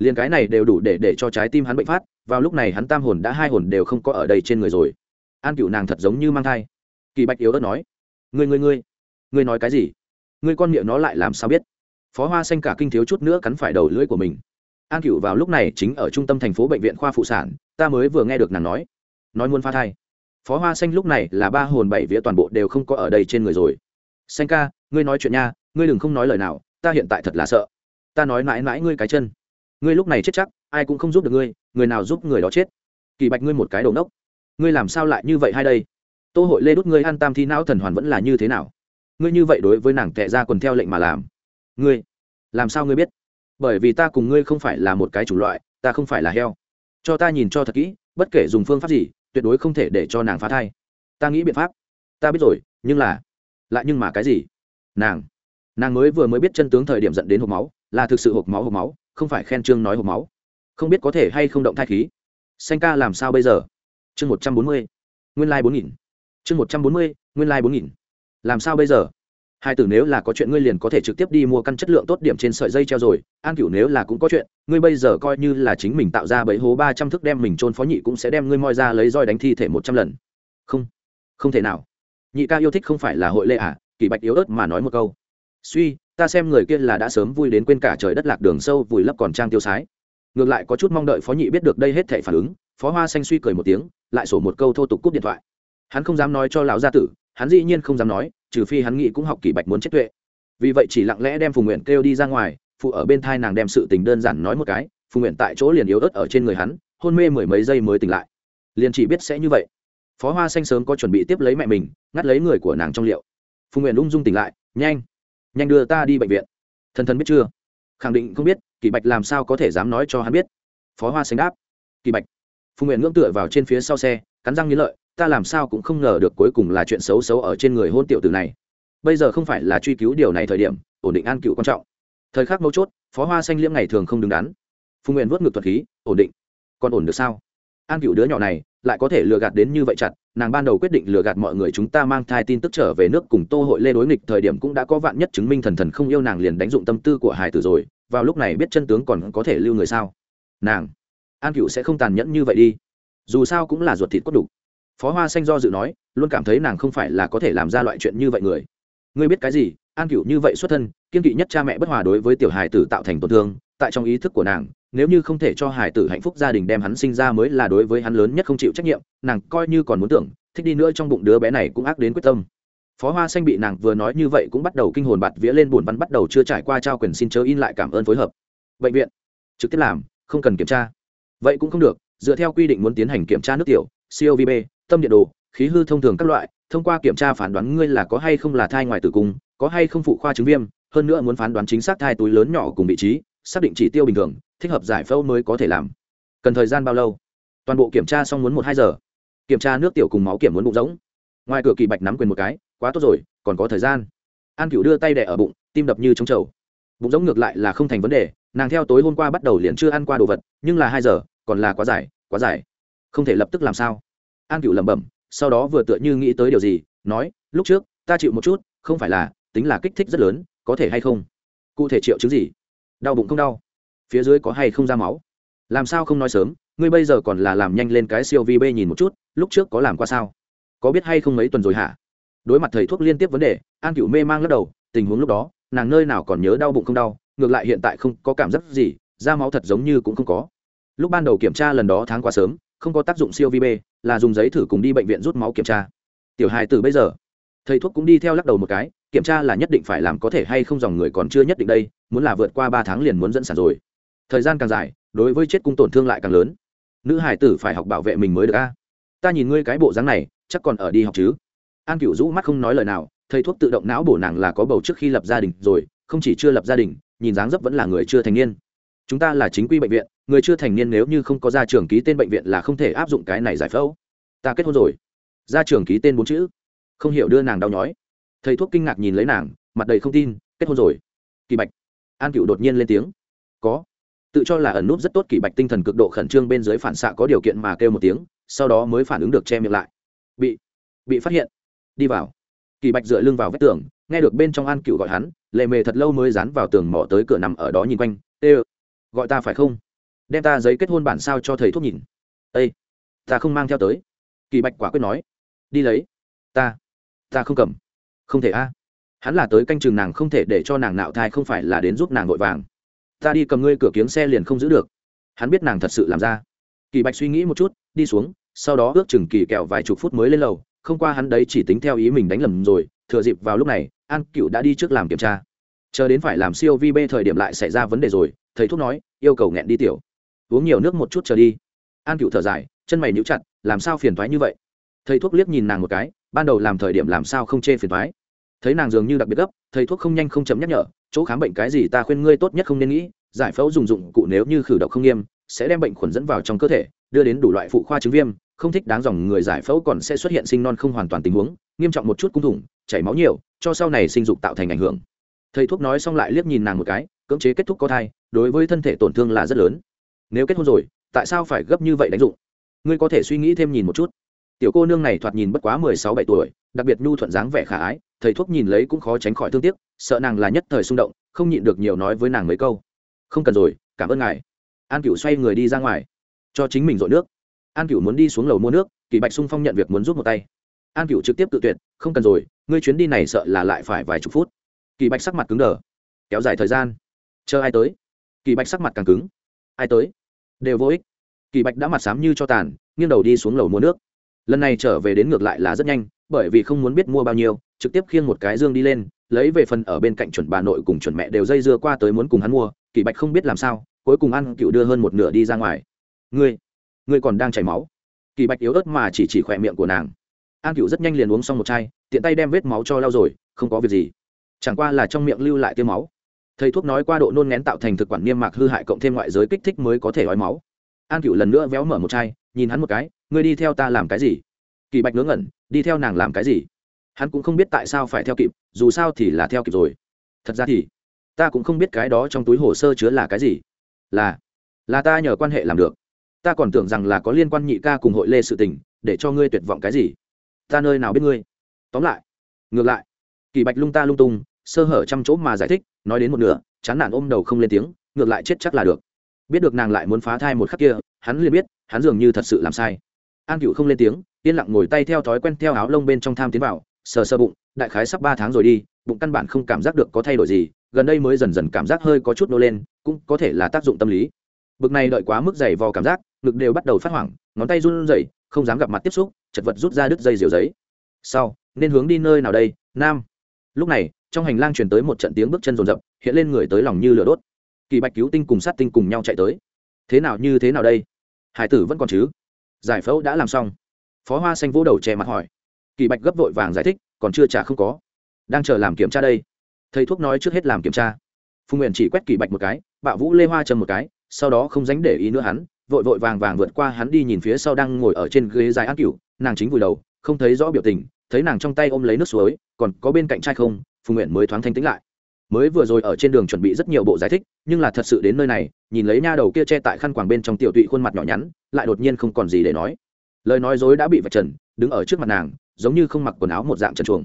[SPEAKER 1] liền cái này đều đủ để để cho trái tim hắn bệnh phát, vào lúc này hắn tam hồn đã hai hồn đều không có ở đây trên người rồi. An cựu nàng thật giống như mang thai. Kỳ bạch yếu ớt nói, ngươi ngươi ngươi ngươi nói cái gì? Ngươi con miệng nó lại làm sao biết? Phó hoa xanh cả kinh thiếu chút nữa cắn phải đầu lưỡi của mình. An cựu vào lúc này chính ở trung tâm thành phố bệnh viện khoa phụ sản, ta mới vừa nghe được nàng nói nói muốn phá thai. Phó hoa xanh lúc này là ba hồn bảy vía toàn bộ đều không có ở đây trên người rồi. Xanh ca, ngươi nói chuyện nha, ngươi đừng không nói lời nào, ta hiện tại thật là sợ. Ta nói mãi mãi ngươi cái chân ngươi lúc này chết chắc, ai cũng không giúp được ngươi, người nào giúp người đó chết? Kỳ bạch ngươi một cái đầu nốc ngươi làm sao lại như vậy hay đây? Tô hội lê đút ngươi ăn tam thi não thần hoàn vẫn là như thế nào? Ngươi như vậy đối với nàng tệ ra còn theo lệnh mà làm. Ngươi, làm sao ngươi biết? Bởi vì ta cùng ngươi không phải là một cái chủng loại, ta không phải là heo. Cho ta nhìn cho thật kỹ, bất kể dùng phương pháp gì, tuyệt đối không thể để cho nàng phá thai. Ta nghĩ biện pháp. Ta biết rồi, nhưng là, lại nhưng mà cái gì? Nàng nàng mới vừa mới biết chân tướng thời điểm dẫn đến hộp máu, là thực sự hộp máu hộp máu không phải khen trương nói hộp máu. Không biết có thể hay không động thai khí. Xanh ca làm sao bây giờ? Chương một trăm bốn mươi, nguyên lai、like、bốn nghìn. Chương một trăm bốn mươi, nguyên lai、like、bốn nghìn. Làm sao bây giờ? Hai tử nếu là có chuyện ngươi liền có thể trực tiếp đi mua căn chất lượng tốt điểm trên sợi dây treo rồi, an cửu nếu là cũng có chuyện, ngươi bây giờ coi như là chính mình tạo ra bẫy hố ba trăm thước đem mình trôn phó nhị cũng sẽ đem ngươi moi ra lấy roi đánh thi thể một trăm lần. Không không thể nào. Nhị ca yêu thích không phải là hội lệ à? Kỷ bạch yếu ớt mà nói một câu. Suy ta xem người kia là đã sớm vui đến quên cả trời đất lạc đường sâu vùi lấp còn trang tiêu sái. Ngược lại có chút mong đợi phó nhị biết được đây hết thể phản ứng, phó hoa xanh suy cười một tiếng, lại sổ một câu thô tục cúp điện thoại. Hắn không dám nói cho lão gia tử, hắn dĩ nhiên không dám nói, trừ phi hắn nghĩ cũng học kỳ bạch muốn chết tuệ. Vì vậy chỉ lặng lẽ đem phùng nguyện kêu đi ra ngoài, phụ ở bên thai nàng đem sự tình đơn giản nói một cái, phùng nguyện tại chỗ liền yếu ớt ở trên người hắn, hôn mê mười mấy giây mới tỉnh lại. Liền chỉ biết sẽ như vậy. Phó hoa xanh sớm có chuẩn bị tiếp lấy mẹ mình, ngắt lấy người của nàng trong liệu. Phùng nguyện ung dung tỉnh lại, nhanh nhanh đưa ta đi bệnh viện. Thần thần biết chưa? Khẳng định không biết kỳ bạch làm sao có thể dám nói cho hắn biết? Phó hoa xanh đáp. Kỳ bạch, phùng nguyện ngưỡng tựa vào trên phía sau xe, cắn răng nghĩ lợi, ta làm sao cũng không ngờ được cuối cùng là chuyện xấu xấu ở trên người hôn tiểu tử này. Bây giờ không phải là truy cứu điều này thời điểm, ổn định an cựu quan trọng. Thời khắc mấu chốt, phó hoa xanh liễm ngày thường không đứng đắn. Phùng nguyện vớt ngược thuật khí, ổn định. Còn ổn được sao? An cựu đứa nhỏ này, lại có thể lừa gạt đến như vậy chặt nàng ban đầu quyết định lừa gạt mọi người chúng ta mang thai tin tức trở về nước cùng tô hội lê đối nghịch thời điểm cũng đã có vạn nhất chứng minh thần thần không yêu nàng liền đánh dụng tâm tư của hải tử rồi, vào lúc này biết chân tướng còn có thể lưu người sao? Nàng, an cựu sẽ không tàn nhẫn như vậy đi. Dù sao cũng là ruột thịt cốt đục phó hoa xanh do dự nói, luôn cảm thấy nàng không phải là có thể làm ra loại chuyện như vậy người. Ngươi biết cái gì? An cựu như vậy xuất thân, kiên kỵ nhất cha mẹ bất hòa đối với tiểu hài tử tạo thành tổn thương, tại trong ý thức của nàng nếu như không thể cho Hải tử hạnh phúc gia đình đem hắn sinh ra mới là đối với hắn lớn nhất không chịu trách nhiệm, nàng coi như còn muốn tưởng, thích đi nữa trong bụng đứa bé này cũng ác đến quyết tâm. Phó hoa xanh bị nàng vừa nói như vậy cũng bắt đầu kinh hồn bạt vía lên buồn văn bắt đầu chưa trải qua trao quyền xin chớ in lại cảm ơn phối hợp. Bệnh viện, trực tiếp làm, không cần kiểm tra. Vậy cũng không được, dựa theo quy định muốn tiến hành kiểm tra nước tiểu covb tâm điện đồ, khí hư thông thường các loại, thông qua kiểm tra phán đoán ngươi là có hay không là thai ngoài tử cung, có hay không phụ khoa chứng viêm, hơn nữa muốn phán đoán chính xác thai túi lớn nhỏ cùng vị trí xác định chỉ tiêu bình thường, thích hợp giải phẫu mới có thể làm. Cần thời gian bao lâu? Toàn bộ kiểm tra xong muốn một hai giờ. Kiểm tra nước tiểu cùng máu kiểm muốn bụng rỗng. Ngoài cửa kỳ bạch nắm quyền một cái, quá tốt rồi, còn có thời gian. An cựu đưa tay đẻ ở bụng, tim đập như trống trầu. Bụng rỗng ngược lại là không thành vấn đề, nàng theo tối hôm qua bắt đầu liền chưa ăn qua đồ vật, nhưng là hai giờ, còn là quá dài quá dài. Không thể lập tức làm sao? An cựu lẩm bẩm, sau đó vừa tựa như nghĩ tới điều gì, nói, lúc trước, ta chịu một chút, không phải là, tính là kích thích rất lớn, có thể hay không? Cụ thể triệu chứng gì? Đau bụng không đau? Phía dưới có hay không ra máu? Làm sao không nói sớm? Ngươi bây giờ còn là làm nhanh lên cái siêu vi bê nhìn một chút, lúc trước có làm qua sao? Có biết hay không mấy tuần rồi hả? Đối mặt thầy thuốc liên tiếp vấn đề, an cựu mê mang lắc đầu, tình huống lúc đó, nàng nơi nào còn nhớ đau bụng không đau, ngược lại hiện tại không có cảm giác gì, da máu thật giống như cũng không có. Lúc ban đầu kiểm tra lần đó tháng quá sớm, không có tác dụng siêu vi b là dùng giấy thử cùng đi bệnh viện rút máu kiểm tra. Tiểu hài từ bây giờ, thầy thuốc cũng đi theo lắc đầu một cái kiểm tra là nhất định phải làm có thể hay không dòng người còn chưa nhất định đây, muốn là vượt qua ba tháng liền muốn dẫn sản rồi. Thời gian càng dài, đối với chết cung tổn thương lại càng lớn. Nữ hải tử phải học bảo vệ mình mới được a. Ta nhìn ngươi cái bộ dáng này, chắc còn ở đi học chứ. An cựu rũ mắt không nói lời nào, thầy thuốc tự động não bổ nàng là có bầu trước khi lập gia đình rồi, không chỉ chưa lập gia đình, nhìn dáng dấp vẫn là người chưa thành niên. Chúng ta là chính quy bệnh viện, người chưa thành niên nếu như không có ra trường ký tên bệnh viện là không thể áp dụng cái này giải phẫu. Ta kết hôn rồi. Ra trường ký tên bốn chữ. Không hiểu đưa nàng đau nhói thầy thuốc kinh ngạc nhìn lấy nàng, mặt đầy không tin, kết hôn rồi. Kỳ bạch. An cựu đột nhiên lên tiếng. Có. Tự cho là ẩn núp rất tốt, kỳ bạch tinh thần cực độ khẩn trương bên dưới phản xạ có điều kiện mà kêu một tiếng, sau đó mới phản ứng được che miệng lại. Bị bị phát hiện. Đi vào. Kỳ bạch dựa lưng vào vách tường, nghe được bên trong an cựu gọi hắn, lệ mề thật lâu mới dán vào tường mỏ tới cửa nằm ở đó nhìn quanh. Ê gọi ta phải không? Đem ta giấy kết hôn bản sao cho thầy thuốc nhìn. Ê. Ta không mang theo tới. Kỳ bạch quả quyết nói. Đi lấy. Ta. Ta không cầm không thể a. Hắn là tới canh chừng nàng không thể để cho nàng nạo thai, không phải là đến giúp nàng vội vàng. Ta đi cầm ngươi cửa kiếng xe liền không giữ được. Hắn biết nàng thật sự làm ra. Kỳ bạch suy nghĩ một chút, đi xuống, sau đó ước chừng kỳ kẹo vài chục phút mới lên lầu. Không qua hắn đấy chỉ tính theo ý mình đánh lầm rồi, thừa dịp vào lúc này, an cựu đã đi trước làm kiểm tra. Chờ đến phải làm siêu vi bê thời điểm lại xảy ra vấn đề rồi, thầy thuốc nói, yêu cầu nghẹn đi tiểu. Uống nhiều nước một chút chờ đi. An cựu thở dài, chân mày níu chặt, làm sao phiền thoái như vậy? Thầy thuốc liếc nhìn nàng một cái ban đầu làm thời điểm làm sao không chê phiền thoái. Thấy nàng dường như đặc biệt gấp, thầy thuốc không nhanh không chậm nhắc nhở, chỗ khám bệnh cái gì ta khuyên ngươi tốt nhất không nên nghĩ, giải phẫu dùng dụng cụ nếu như khử độc không nghiêm, sẽ đem bệnh khuẩn dẫn vào trong cơ thể, đưa đến đủ loại phụ khoa chứng viêm, không thích đáng dòng người giải phẫu còn sẽ xuất hiện sinh non không hoàn toàn tình huống, nghiêm trọng một chút cung thủng, chảy máu nhiều, cho sau này sinh dục tạo thành ảnh hưởng. Thầy thuốc nói xong lại liếc nhìn nàng một cái, cưỡng chế kết thúc có thai, đối với thân thể tổn thương là rất lớn. Nếu kết hôn rồi, tại sao phải gấp như vậy đánh dụng? Ngươi có thể suy nghĩ thêm nhìn một chút tiểu cô nương này thoạt nhìn bất quá mười sáu bảy tuổi, đặc biệt nhu thuận dáng vẻ khả ái, thầy thuốc nhìn lấy cũng khó tránh khỏi thương tiếc, sợ nàng là nhất thời xung động, không nhịn được nhiều nói với nàng mấy câu. Không cần rồi, cảm ơn ngài. An cựu xoay người đi ra ngoài, cho chính mình dội nước. An cựu muốn đi xuống lầu mua nước, kỳ bạch sung phong nhận việc muốn giúp một tay. An cựu trực tiếp tự tuyệt, không cần rồi, ngươi chuyến đi này sợ là lại phải vài chục phút. Kỳ bạch sắc mặt cứng đờ, kéo dài thời gian, chờ ai tới? Kỳ bạch sắc mặt càng cứng, ai tới? Đều vô ích. Kỳ bạch đã mặt sám như cho tàn, nghiêng đầu đi xuống lầu mua nước lần này trở về đến ngược lại là rất nhanh, bởi vì không muốn biết mua bao nhiêu, trực tiếp khiêng một cái dương đi lên, lấy về phần ở bên cạnh chuẩn bà nội cùng chuẩn mẹ đều dây dưa qua tới muốn cùng hắn mua, kỳ bạch không biết làm sao, cuối cùng ăn cựu đưa hơn một nửa đi ra ngoài. Ngươi ngươi còn đang chảy máu? Kỳ bạch yếu ớt mà chỉ chỉ khỏe miệng của nàng. An cựu rất nhanh liền uống xong một chai, tiện tay đem vết máu cho lau rồi, không có việc gì. Chẳng qua là trong miệng lưu lại tiêu máu. Thầy thuốc nói qua độ nôn ngén tạo thành thực quản niêm mạc hư hại cộng thêm ngoại giới kích thích mới có thể ói máu. An cựu lần nữa véo mở một chai nhìn hắn một cái, ngươi đi theo ta làm cái gì? Kỳ bạch ngớ ngẩn, đi theo nàng làm cái gì? Hắn cũng không biết tại sao phải theo kịp, dù sao thì là theo kịp rồi. Thật ra thì, ta cũng không biết cái đó trong túi hồ sơ chứa là cái gì. Là là ta nhờ quan hệ làm được. Ta còn tưởng rằng là có liên quan nhị ca cùng hội lê sự tình, để cho ngươi tuyệt vọng cái gì? Ta nơi nào biết ngươi? Tóm lại, ngược lại, kỳ bạch lung ta lung tung, sơ hở trăm chỗ mà giải thích, nói đến một nửa, chán nản ôm đầu không lên tiếng, ngược lại chết chắc là được. Biết được nàng lại muốn phá thai một khắc kia, hắn liền biết hắn dường như thật sự làm sai. An cựu không lên tiếng, yên lặng ngồi tay theo thói quen theo áo lông bên trong tham tiến vào, sờ sơ bụng, đại khái sắp ba tháng rồi đi, bụng căn bản không cảm giác được có thay đổi gì, gần đây mới dần dần cảm giác hơi có chút nô lên, cũng có thể là tác dụng tâm lý. Bực này đợi quá mức dày vò cảm giác, ngực đều bắt đầu phát hoảng, ngón tay run rẩy, không dám gặp mặt tiếp xúc, chật vật rút ra đứt dây diều giấy. Sau, nên hướng đi nơi nào đây? Nam. Lúc này, trong hành lang truyền tới một trận tiếng bước chân rồn rập, hiện lên người tới lòng như lửa đốt. Kỳ bạch cứu tinh cùng sát tinh cùng nhau chạy tới. Thế nào như thế nào đây? Hải tử vẫn còn chứ? Giải phẫu đã làm xong. Phó hoa xanh vỗ đầu che mặt hỏi. Kỳ bạch gấp vội vàng giải thích, còn chưa trả không có. Đang chờ làm kiểm tra đây. Thầy thuốc nói trước hết làm kiểm tra. Phùng nguyện chỉ quét kỳ bạch một cái, bạo vũ lê hoa trầm một cái, sau đó không dánh để ý nữa hắn, vội vội vàng vàng vượt qua hắn đi nhìn phía sau đang ngồi ở trên ghế dài ăn cửu, nàng chính vùi đầu, không thấy rõ biểu tình, thấy nàng trong tay ôm lấy nước suối, còn có bên cạnh trai không, phùng nguyện mới thoáng thanh tĩnh lại mới vừa rồi ở trên đường chuẩn bị rất nhiều bộ giải thích, nhưng là thật sự đến nơi này, nhìn lấy nha đầu kia che tại khăn quàng bên trong tiểu tụy khuôn mặt nhỏ nhắn, lại đột nhiên không còn gì để nói. Lời nói dối đã bị vạch trần, đứng ở trước mặt nàng, giống như không mặc quần áo một dạng trần chuồng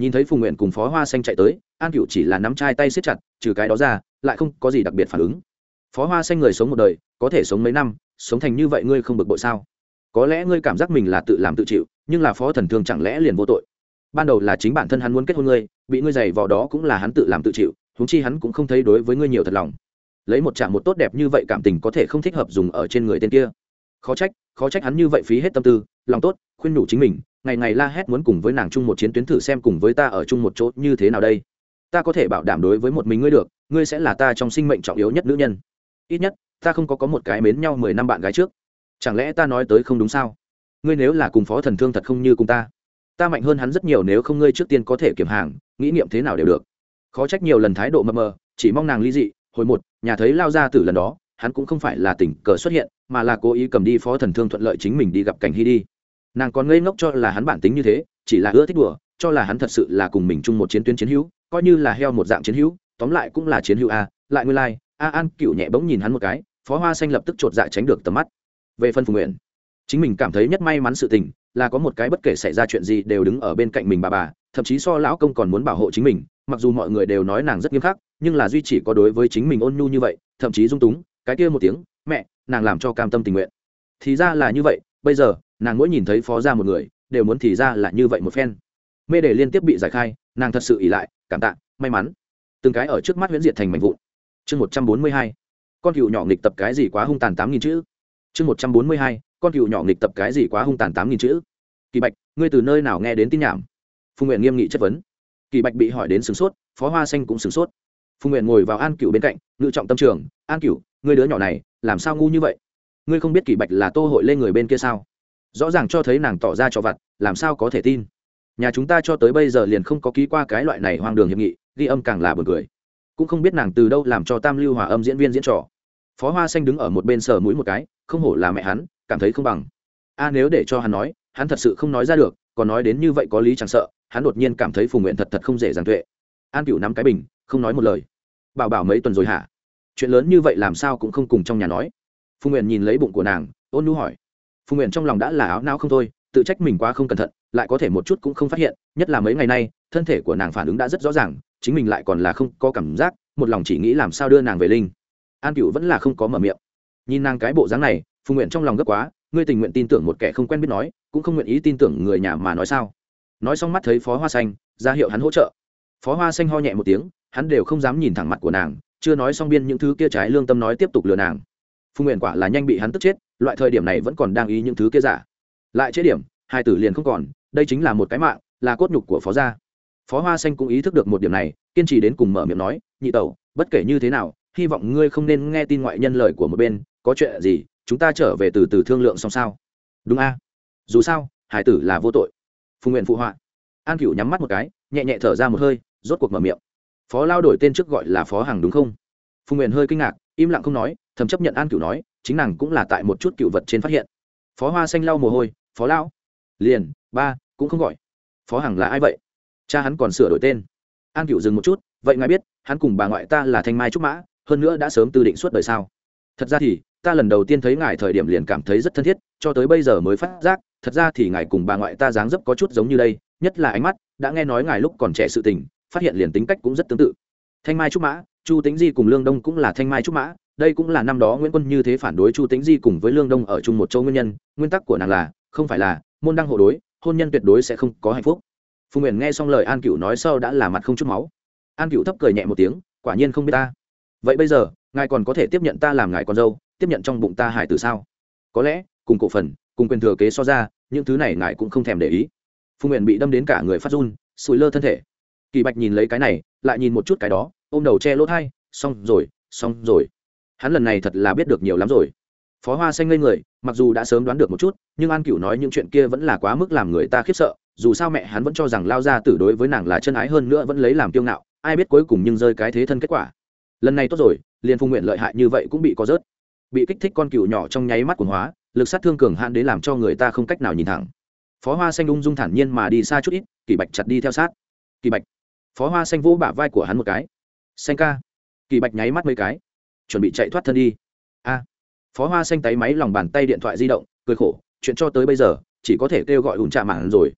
[SPEAKER 1] nhìn thấy phùng nguyện cùng phó hoa xanh chạy tới, an cựu chỉ là nắm chai tay siết chặt, trừ cái đó ra, lại không có gì đặc biệt phản ứng. Phó hoa xanh người sống một đời, có thể sống mấy năm, sống thành như vậy ngươi không bực bội sao? Có lẽ ngươi cảm giác mình là tự làm tự chịu, nhưng là phó thần thương chẳng lẽ liền vô tội? Ban đầu là chính bản thân hắn muốn kết hôn ngươi, bị ngươi giày vò đó cũng là hắn tự làm tự chịu húng chi hắn cũng không thấy đối với ngươi nhiều thật lòng. Lấy một trạng một tốt đẹp như vậy cảm tình có thể không thích hợp dùng ở trên người tên kia. Khó trách khó trách hắn như vậy phí hết tâm tư, lòng tốt, khuyên nhủ chính mình, ngày ngày la hét muốn cùng với nàng chung một chiến tuyến thử xem cùng với ta ở chung một chỗ như thế nào đây. Ta có thể bảo đảm đối với một mình ngươi được, ngươi sẽ là ta trong sinh mệnh trọng yếu nhất nữ nhân. Ít nhất, ta không có có một cái mến nhau mười năm bạn gái trước. Chẳng lẽ ta nói tới không đúng sao? Ngươi nếu là cùng phó thần thương thật không như cùng ta ta mạnh hơn hắn rất nhiều nếu không ngươi trước tiên có thể kiểm hàng nghĩ niệm thế nào đều được. Khó trách nhiều lần thái độ mờ mờ chỉ mong nàng ly dị. Hồi một nhà thấy lao ra từ lần đó hắn cũng không phải là tình cờ xuất hiện mà là cố ý cầm đi phó thần thương thuận lợi chính mình đi gặp cảnh hy đi. Nàng còn ngây ngốc cho là hắn bản tính như thế chỉ là ưa thích đùa cho là hắn thật sự là cùng mình chung một chiến tuyến chiến hữu coi như là heo một dạng chiến hữu tóm lại cũng là chiến hữu a lại nguyên lai、like, a an cựu nhẹ bỗng nhìn hắn một cái phó hoa xanh lập tức chột dạ tránh được tầm mắt. Về phân phùng nguyện chính mình cảm thấy nhất may mắn sự tình là có một cái bất kể xảy ra chuyện gì đều đứng ở bên cạnh mình bà bà, thậm chí so lão công còn muốn bảo hộ chính mình, mặc dù mọi người đều nói nàng rất nghiêm khắc, nhưng là duy chỉ có đối với chính mình ôn nhu như vậy, thậm chí dung túng, cái kia một tiếng, mẹ, nàng làm cho cam tâm tình nguyện. Thì ra là như vậy, bây giờ, nàng mỗi nhìn thấy phó ra một người, đều muốn thì ra là như vậy một phen. Mê đề liên tiếp bị giải khai, nàng thật sự ỉ lại, cảm tạ, may mắn. Từng cái ở trước mắt huyễn diệt thành mảnh vụn. Chương một trăm bốn mươi hai, con cựu nhỏ nghịch tập cái gì quá hung tàn tám nghìn chữ? Chương một trăm bốn mươi hai con cựu nhỏ nghịch tập cái gì quá hung tàn tám nghìn chữ. Kỳ bạch, ngươi từ nơi nào nghe đến tin nhảm? Phùng nguyện nghiêm nghị chất vấn. Kỳ bạch bị hỏi đến sửng sốt, phó hoa xanh cũng sửng sốt. Phùng nguyện ngồi vào an cựu bên cạnh, ngự trọng tâm trường, an cựu ngươi đứa nhỏ này, làm sao ngu như vậy? Ngươi không biết kỳ bạch là tô hội lên người bên kia sao? Rõ ràng cho thấy nàng tỏ ra cho vặt, làm sao có thể tin? Nhà chúng ta cho tới bây giờ liền không có ký qua cái loại này hoang đường hiệp nghị, ghi âm càng là b u ồ n cười. Cũng không biết nàng từ đâu làm cho tam lưu hòa âm diễn viên diễn trò. Phó hoa xanh đứng ở một bên sờ mũi một cái, không hổ là mẹ hắn cảm thấy không bằng. A nếu để cho hắn nói, hắn thật sự không nói ra được, còn nói đến như vậy có lý chẳng sợ, hắn đột nhiên cảm thấy phùng nguyện thật thật không dễ dàng tuệ. An cựu nắm cái bình, không nói một lời. Bảo bảo mấy tuần rồi hả? Chuyện lớn như vậy làm sao cũng không cùng trong nhà nói. Phùng nguyện nhìn lấy bụng của nàng, ôn nu hỏi. Phùng nguyện trong lòng đã là áo não không thôi, tự trách mình quá không cẩn thận, lại có thể một chút cũng không phát hiện, nhất là mấy ngày nay, thân thể của nàng phản ứng đã rất rõ ràng, chính mình lại còn là không có cảm giác, một lòng chỉ nghĩ làm sao đưa nàng về linh. An cựu vẫn là không có mở miệng. Nhìn nàng cái bộ dáng này phùng nguyện trong lòng gấp quá, ngươi tình nguyện tin tưởng một kẻ không quen biết nói, cũng không nguyện ý tin tưởng người nhà mà nói sao? Nói xong mắt thấy phó hoa xanh, ra hiệu hắn hỗ trợ. Phó hoa xanh ho nhẹ một tiếng, hắn đều không dám nhìn thẳng mặt của nàng, chưa nói xong biên những thứ kia trái lương tâm nói tiếp tục lừa nàng. Phùng nguyện quả là nhanh bị hắn tức chết, loại thời điểm này vẫn còn đang ý những thứ kia giả. Lại chế điểm, hai tử liền không còn, đây chính là một cái mạng, là cốt nhục của phó gia. Phó hoa xanh cũng ý thức được một điểm này, kiên trì đến cùng mở miệng nói, nhị tẩu, bất kể như thế nào, hy vọng ngươi không nên nghe tin ngoại nhân lời của một bên, có chuyện gì chúng ta trở về từ từ thương lượng xong sao? Đúng a. Dù sao, hải tử là vô tội. Phùng nguyện phụ họa. An cựu nhắm mắt một cái, nhẹ nhẹ thở ra một hơi, rốt cuộc mở miệng. Phó lao đổi tên trước gọi là phó hằng đúng không? Phùng nguyện hơi kinh ngạc, im lặng không nói, thầm chấp nhận an cựu nói, chính nàng cũng là tại một chút cựu vật trên phát hiện. Phó hoa xanh lau mồ hôi, phó lão. Liền, ba, cũng không gọi. Phó hằng là ai vậy? Cha hắn còn sửa đổi tên. An cựu dừng một chút, vậy ngài biết, hắn cùng bà ngoại ta là thanh mai trúc mã, hơn nữa đã sớm tư định suốt đời sao? Thật ra thì ta lần đầu tiên thấy ngài thời điểm liền cảm thấy rất thân thiết, cho tới bây giờ mới phát giác, thật ra thì ngài cùng bà ngoại ta dáng dấp có chút giống như đây, nhất là ánh mắt, đã nghe nói ngài lúc còn trẻ sự tình, phát hiện liền tính cách cũng rất tương tự. Thanh mai trúc mã, chu tính di cùng lương đông cũng là thanh mai trúc mã, đây cũng là năm đó nguyễn quân như thế phản đối chu tính di cùng với lương đông ở chung một châu nguyên nhân, nguyên tắc của nàng là, không phải là, môn đăng hộ đối, hôn nhân tuyệt đối sẽ không có hạnh phúc. Phùng nguyện nghe xong lời an cựu nói sau đã là mặt không chút máu. An cựu thấp cười nhẹ một tiếng, quả nhiên không biết ta. Vậy bây giờ, ngài còn có thể tiếp nhận ta làm ngài con dâu tiếp nhận trong bụng ta hải từ sao? Có lẽ, cùng cổ phần, cùng quyền thừa kế so ra, những thứ này ngài cũng không thèm để ý. Phùng nguyện bị đâm đến cả người phát run sụi lơ thân thể. Kỳ bạch nhìn lấy cái này, lại nhìn một chút cái đó, ôm đầu che lỗ thai, xong rồi xong rồi. Hắn lần này thật là biết được nhiều lắm rồi. Phó hoa xanh lên người, mặc dù đã sớm đoán được một chút, nhưng an cửu nói những chuyện kia vẫn là quá mức làm người ta khiếp sợ, dù sao mẹ hắn vẫn cho rằng lao ra tử đối với nàng là chân ái hơn nữa vẫn lấy làm kiêu ngạo, ai biết cuối cùng nhưng rơi cái thế thân kết quả. Lần này tốt rồi, liền phu nguyện lợi hại như vậy cũng bị có rớt bị kích thích con cừu nhỏ trong nháy mắt của hóa, lực sát thương cường hạn đến làm cho người ta không cách nào nhìn thẳng. Phó hoa xanh ung dung thản nhiên mà đi xa chút ít, kỳ bạch chặt đi theo sát. Kỳ bạch. Phó hoa xanh vỗ bả vai của hắn một cái. Xanh ca. Kỳ bạch nháy mắt mấy cái. Chuẩn bị chạy thoát thân đi. A. Phó hoa xanh tay máy lòng bàn tay điện thoại di động, cười khổ, chuyện cho tới bây giờ, chỉ có thể kêu gọi ủn trà mảng rồi.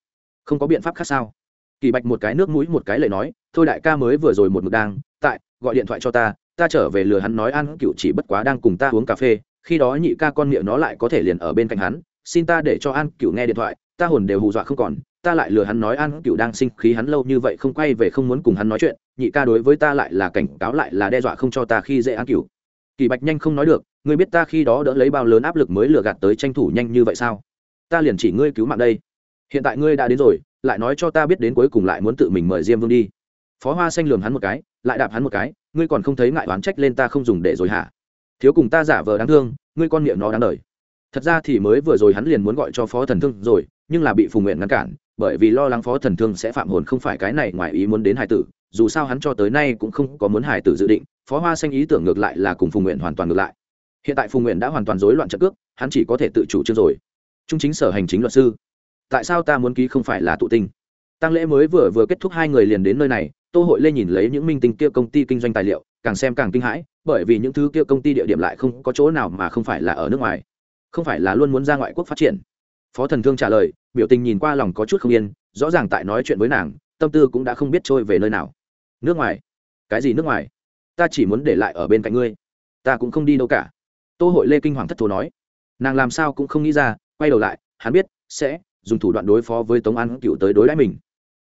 [SPEAKER 1] Không có biện pháp khác sao? Kỳ bạch một cái nước mũi một cái lời nói, thôi đại ca mới vừa rồi một mực đang, tại, gọi điện thoại cho ta ta trở về lừa hắn nói an cựu chỉ bất quá đang cùng ta uống cà phê, khi đó nhị ca con miệng nó lại có thể liền ở bên cạnh hắn, xin ta để cho an cựu nghe điện thoại, ta hồn đều hù dọa không còn, ta lại lừa hắn nói an cựu đang sinh khí hắn lâu như vậy không quay về không muốn cùng hắn nói chuyện, nhị ca đối với ta lại là cảnh cáo lại là đe dọa không cho ta khi dễ an cựu. Kỳ bạch nhanh không nói được, ngươi biết ta khi đó đỡ lấy bao lớn áp lực mới lừa gạt tới tranh thủ nhanh như vậy sao? Ta liền chỉ ngươi cứu mạng đây. Hiện tại ngươi đã đến rồi, lại nói cho ta biết đến cuối cùng lại muốn tự mình mời diêm vương đi. Phó hoa xanh lườm hắn một cái, lại đạp hắn một cái ngươi còn không thấy ngại oán trách lên ta không dùng để rồi hả? Thiếu cùng ta giả vờ đáng thương, ngươi con miệng nó đáng đời. Thật ra thì mới vừa rồi hắn liền muốn gọi cho phó thần thương rồi, nhưng là bị phùng nguyện ngăn cản, bởi vì lo lắng phó thần thương sẽ phạm hồn không phải cái này ngoài ý muốn đến hải tử, dù sao hắn cho tới nay cũng không có muốn hải tử dự định, phó hoa xanh ý tưởng ngược lại là cùng phùng nguyện hoàn toàn ngược lại. Hiện tại phùng nguyện đã hoàn toàn rối loạn trận cước, hắn chỉ có thể tự chủ trương rồi. Trung chính sở hành chính luật sư. Tại sao ta muốn ký không phải là tụ tinh? Tăng lễ mới vừa vừa kết thúc hai người liền đến nơi này tô hội lê nhìn lấy những minh tinh kia công ty kinh doanh tài liệu, càng xem càng kinh hãi, bởi vì những thứ kia công ty địa điểm lại không có chỗ nào mà không phải là ở nước ngoài. Không phải là luôn muốn ra ngoại quốc phát triển. Phó thần thương trả lời, biểu tình nhìn qua lòng có chút không yên, rõ ràng tại nói chuyện với nàng, tâm tư cũng đã không biết trôi về nơi nào. Nước ngoài? Cái gì nước ngoài? Ta chỉ muốn để lại ở bên cạnh ngươi. Ta cũng không đi đâu cả. Tô hội lê kinh hoàng thất thố nói. Nàng làm sao cũng không nghĩ ra, quay đầu lại, hắn biết sẽ dùng thủ đoạn đối phó với tống an cựu tới đối đãi mình.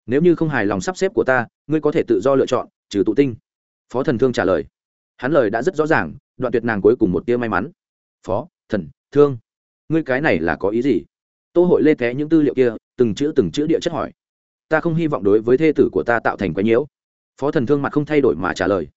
[SPEAKER 1] Nếu như không hài lòng sắp xếp của ta ngươi có thể tự do lựa chọn, trừ tụ tinh. Phó thần thương trả lời. Hắn lời đã rất rõ ràng, đoạn tuyệt nàng cuối cùng một tia may mắn. Phó thần thương, ngươi cái này là có ý gì? Tô hội lê té những tư liệu kia, từng chữ từng chữ địa chất hỏi. Ta không hy vọng đối với thê tử của ta tạo thành quái nhiễu. Phó thần thương mặt không thay đổi mà trả lời.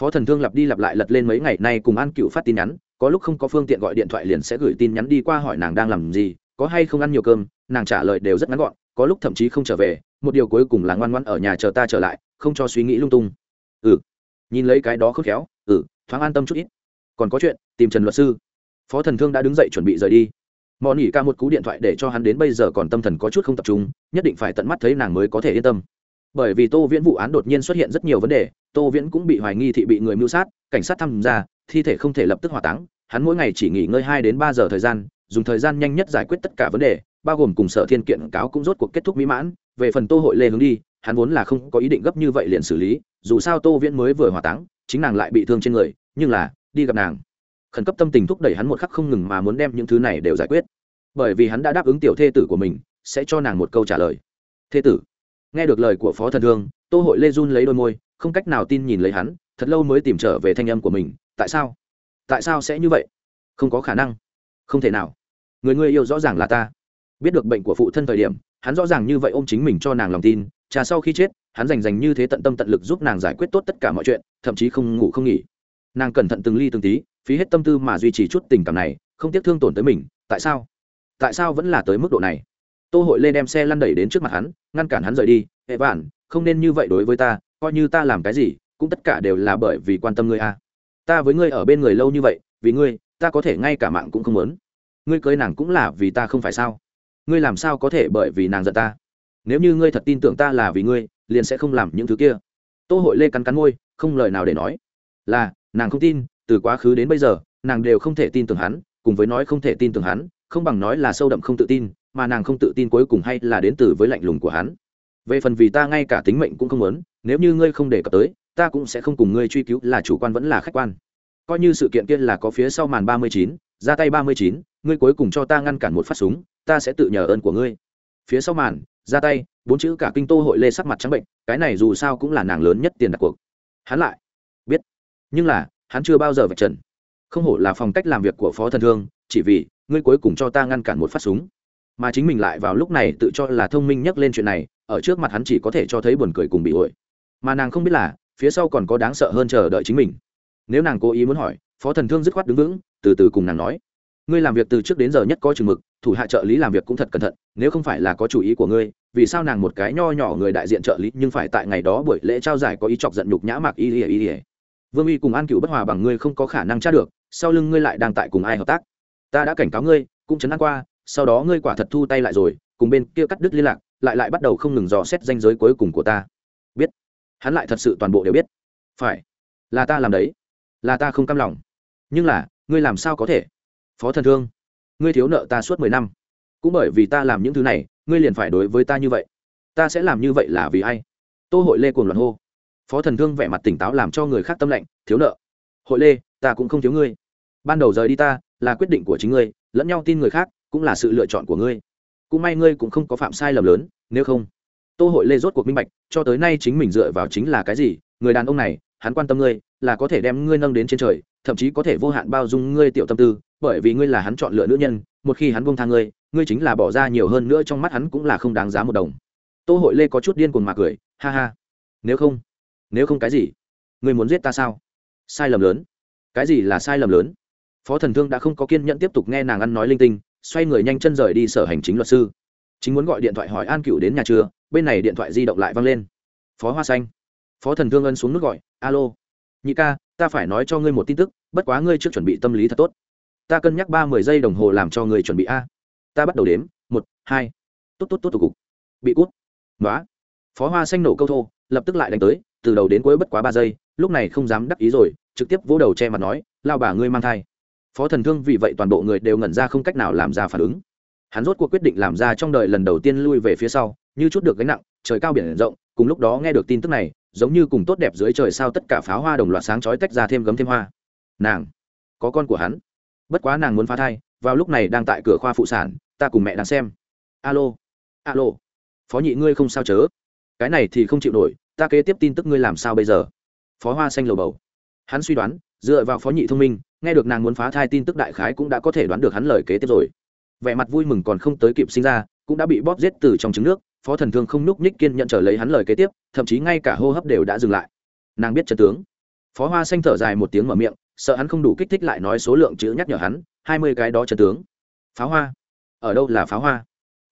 [SPEAKER 1] Phó thần thương lặp đi lặp lại lật lên mấy ngày nay cùng an cựu phát tin nhắn, có lúc không có phương tiện gọi điện thoại liền sẽ gửi tin nhắn đi qua hỏi nàng đang làm gì, có hay không ăn nhiều cơm, nàng trả lời đều rất ngắn gọn có lúc thậm chí không trở về, một điều cuối cùng là ngoan ngoan ở nhà chờ ta trở lại, không cho suy nghĩ lung tung. Ừ. Nhìn lấy cái đó khớp khéo ừ thoáng an tâm chút ít. Còn có chuyện, tìm trần luật sư. Phó thần thương đã đứng dậy chuẩn bị rời đi. Mò nỉ ca một cú điện thoại để cho hắn đến bây giờ còn tâm thần có chút không tập trung, nhất định phải tận mắt thấy nàng mới có thể yên tâm. Bởi vì tô viễn vụ án đột nhiên xuất hiện rất nhiều vấn đề, tô viễn cũng bị hoài nghi thị bị người mưu sát, cảnh sát tham gia, thi thể không thể lập tức hỏa táng, hắn mỗi ngày chỉ nghỉ ngơi hai đến ba giờ thời gian, dùng thời gian nhanh nhất giải quyết tất cả vấn đề bao gồm cùng sở thiên kiện cáo cũng rốt cuộc kết thúc mỹ mãn, về phần tô hội lê hướng đi, hắn vốn là không có ý định gấp như vậy liền xử lý, dù sao tô viễn mới vừa hỏa táng, chính nàng lại bị thương trên người, nhưng là, đi gặp nàng. Khẩn cấp tâm tình thúc đẩy hắn một khắc không ngừng mà muốn đem những thứ này đều giải quyết. Bởi vì hắn đã đáp ứng tiểu thê tử của mình, sẽ cho nàng một câu trả lời. Thê tử. Nghe được lời của phó thần thương, tô hội lê run lấy đôi môi, không cách nào tin nhìn lấy hắn, thật lâu mới tìm trở về thanh âm của mình, tại sao? Tại sao sẽ như vậy? Không có khả năng. Không thể nào. Người ngươi yêu rõ ràng là ta biết được bệnh của phụ thân thời điểm, hắn rõ ràng như vậy ôm chính mình cho nàng lòng tin trà sau khi chết, hắn dành dành như thế tận tâm tận lực giúp nàng giải quyết tốt tất cả mọi chuyện, thậm chí không ngủ không nghỉ. Nàng cẩn thận từng ly từng tí, phí hết tâm tư mà duy trì chút tình cảm này, không tiếc thương tổn tới mình, tại sao? Tại sao vẫn là tới mức độ này? Tô hội lê đem xe lăn đẩy đến trước mặt hắn, ngăn cản hắn rời đi, hệ vạn, không nên như vậy đối với ta, coi như ta làm cái gì, cũng tất cả đều là bởi vì quan tâm ngươi a ta với ngươi ở bên người lâu như vậy, vì ngươi, ta có thể ngay cả mạng cũng không muốn. Ngươi cưới nàng cũng là vì ta không phải sao? Ngươi làm sao có thể bởi vì nàng giận ta? Nếu như ngươi thật tin tưởng ta là vì ngươi, liền sẽ không làm những thứ kia. Tô hội lê cắn cắn môi, không lời nào để nói. Là, nàng không tin, từ quá khứ đến bây giờ, nàng đều không thể tin tưởng hắn, cùng với nói không thể tin tưởng hắn, không bằng nói là sâu đậm không tự tin, mà nàng không tự tin cuối cùng hay là đến từ với lạnh lùng của hắn. Về phần vì ta ngay cả tính mệnh cũng không muốn, nếu như ngươi không đề cập tới, ta cũng sẽ không cùng ngươi truy cứu, là chủ quan vẫn là khách quan. Coi như sự kiện kia là có phía sau màn ba mươi chín, ra tay ba mươi chín, ngươi cuối cùng cho ta ngăn cản một phát súng ta sẽ tự nhờ ơn của ngươi. Phía sau màn, ra tay, bốn chữ cả kinh tô hội lê sắc mặt trắng bệnh, cái này dù sao cũng là nàng lớn nhất tiền đặt cuộc. Hắn lại biết, nhưng là, hắn chưa bao giờ vạch trần. Không hổ là phòng cách làm việc của phó thần thương, chỉ vì, ngươi cuối cùng cho ta ngăn cản một phát súng. Mà chính mình lại vào lúc này tự cho là thông minh nhắc lên chuyện này, ở trước mặt hắn chỉ có thể cho thấy buồn cười cùng bị ổi mà nàng không biết là, phía sau còn có đáng sợ hơn chờ đợi chính mình. Nếu nàng cố ý muốn hỏi, phó thần thương dứt khoát đứng vững, từ từ cùng nàng nói. Ngươi làm việc từ trước đến giờ nhất có chừng mực thủ hạ trợ lý làm việc cũng thật cẩn thận, nếu không phải là có chủ ý của ngươi, vì sao nàng một cái nho nhỏ người đại diện trợ lý nhưng phải tại ngày đó buổi lễ trao giải có ý chọc giận nhục nhã mạc y ỉa ỉa vương uy cùng an cựu bất hòa bằng ngươi không có khả năng tra được, sau lưng ngươi lại đang tại cùng ai hợp tác. Ta đã cảnh cáo ngươi, cũng chấn an qua, sau đó ngươi quả thật thu tay lại rồi, cùng bên kia cắt đứt liên lạc, lại lại bắt đầu không ngừng dò xét danh giới cuối cùng của ta. Biết. Hắn lại thật sự toàn bộ đều biết. Phải. Là ta làm đấy. Là ta không cam lòng. Nhưng là, ngươi làm sao có thể? Phó thần thương ngươi thiếu nợ ta suốt mười năm. Cũng bởi vì ta làm những thứ này, ngươi liền phải đối với ta như vậy. Ta sẽ làm như vậy là vì ai? Tô hội lê cuồng loạn hô. Phó thần thương vẻ mặt tỉnh táo làm cho người khác tâm lạnh. thiếu nợ. Hội lê, ta cũng không thiếu ngươi. Ban đầu rời đi ta, là quyết định của chính ngươi, lẫn nhau tin người khác, cũng là sự lựa chọn của ngươi. Cũng may ngươi cũng không có phạm sai lầm lớn, nếu không. Tô hội lê rốt cuộc minh bạch, cho tới nay chính mình dựa vào chính là cái gì, người đàn ông này, hắn quan tâm ngươi là có thể đem ngươi nâng đến trên trời, thậm chí có thể vô hạn bao dung ngươi tiểu tâm tư, bởi vì ngươi là hắn chọn lựa nữ nhân, một khi hắn buông thang ngươi ngươi chính là bỏ ra nhiều hơn nữa trong mắt hắn cũng là không đáng giá một đồng. Tô hội lê có chút điên cuồng mà cười, ha ha. Nếu không nếu không cái gì? Ngươi muốn giết ta sao? Sai lầm lớn. Cái gì là sai lầm lớn? Phó thần thương đã không có kiên nhẫn tiếp tục nghe nàng ăn nói linh tinh, xoay người nhanh chân rời đi sở hành chính luật sư. Chính muốn gọi điện thoại hỏi an cựu đến nhà trưa, bên này điện thoại di động lại văng lên. Phó hoa xanh. Phó thần thương ân xuống nước gọi, alo nhị ca, ta phải nói cho ngươi một tin tức, bất quá ngươi trước chuẩn bị tâm lý thật tốt. Ta cân nhắc ba mươi giây đồng hồ làm cho người chuẩn bị a. Ta bắt đầu đếm, một, hai. Tốt tốt tốt tục cục. Bị cút. Nói phó hoa xanh nổ câu thô, lập tức lại đánh tới, từ đầu đến cuối bất quá ba giây, lúc này không dám đắc ý rồi, trực tiếp vỗ đầu che mặt nói, lao bà ngươi mang thai. Phó thần thương vì vậy toàn bộ người đều ngẩn ra không cách nào làm ra phản ứng. Hắn rốt cuộc quyết định làm ra trong đời lần đầu tiên lui về phía sau, như chút được gánh nặng, trời cao biển rộng, cùng lúc đó nghe được tin tức này giống như cùng tốt đẹp dưới trời sao tất cả pháo hoa đồng loạt sáng chói tách ra thêm gấm thêm hoa. Nàng, có con của hắn. Bất quá nàng muốn phá thai, vào lúc này đang tại cửa khoa phụ sản, ta cùng mẹ đang xem. Alo alo. Phó nhị ngươi không sao chớ. Cái này thì không chịu nổi, ta kế tiếp tin tức ngươi làm sao bây giờ? Phó hoa xanh lầu bầu. Hắn suy đoán, dựa vào phó nhị thông minh, nghe được nàng muốn phá thai tin tức đại khái cũng đã có thể đoán được hắn lời kế tiếp rồi. Vẻ mặt vui mừng còn không tới kịp sinh ra cũng đã bị bóp giết từ trong trứng nước, phó thần thương không núc nhích kiên nhận trở lấy hắn lời kế tiếp, thậm chí ngay cả hô hấp đều đã dừng lại. Nàng biết trần tướng. Phó hoa xanh thở dài một tiếng mở miệng, sợ hắn không đủ kích thích lại nói số lượng chữ nhắc nhở hắn, hai mươi cái đó trần tướng. Pháo hoa. Ở đâu là pháo hoa?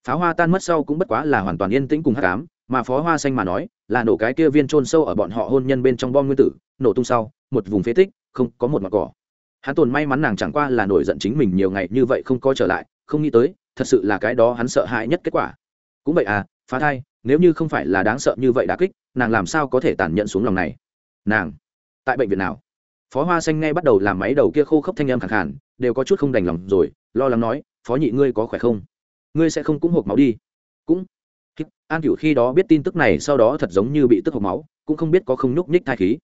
[SPEAKER 1] Pháo hoa tan mất sau cũng bất quá là hoàn toàn yên tĩnh cùng hát cám mà phó hoa xanh mà nói, là nổ cái kia viên trôn sâu ở bọn họ hôn nhân bên trong bom nguyên tử, nổ tung sau, một vùng phế tích, không có một mặt cỏ. Hắn tồn may mắn nàng chẳng qua là nổi giận chính mình nhiều ngày như vậy không có trở lại không nghĩ tới, thật sự là cái đó hắn sợ hãi nhất kết quả. Cũng vậy à phá thai, nếu như không phải là đáng sợ như vậy đã kích, nàng làm sao có thể tàn nhẫn xuống lòng này? Nàng, tại bệnh viện nào? Phó hoa xanh ngay bắt đầu làm máy đầu kia khô khốc thanh âm khẳng khản đều có chút không đành lòng rồi, lo lắng nói, phó nhị ngươi có khỏe không? Ngươi sẽ không cũng hộp máu đi. Cũng an cửu khi đó biết tin tức này sau đó thật giống như bị tức hộp máu, cũng không biết có không nhúc nhích thai khí.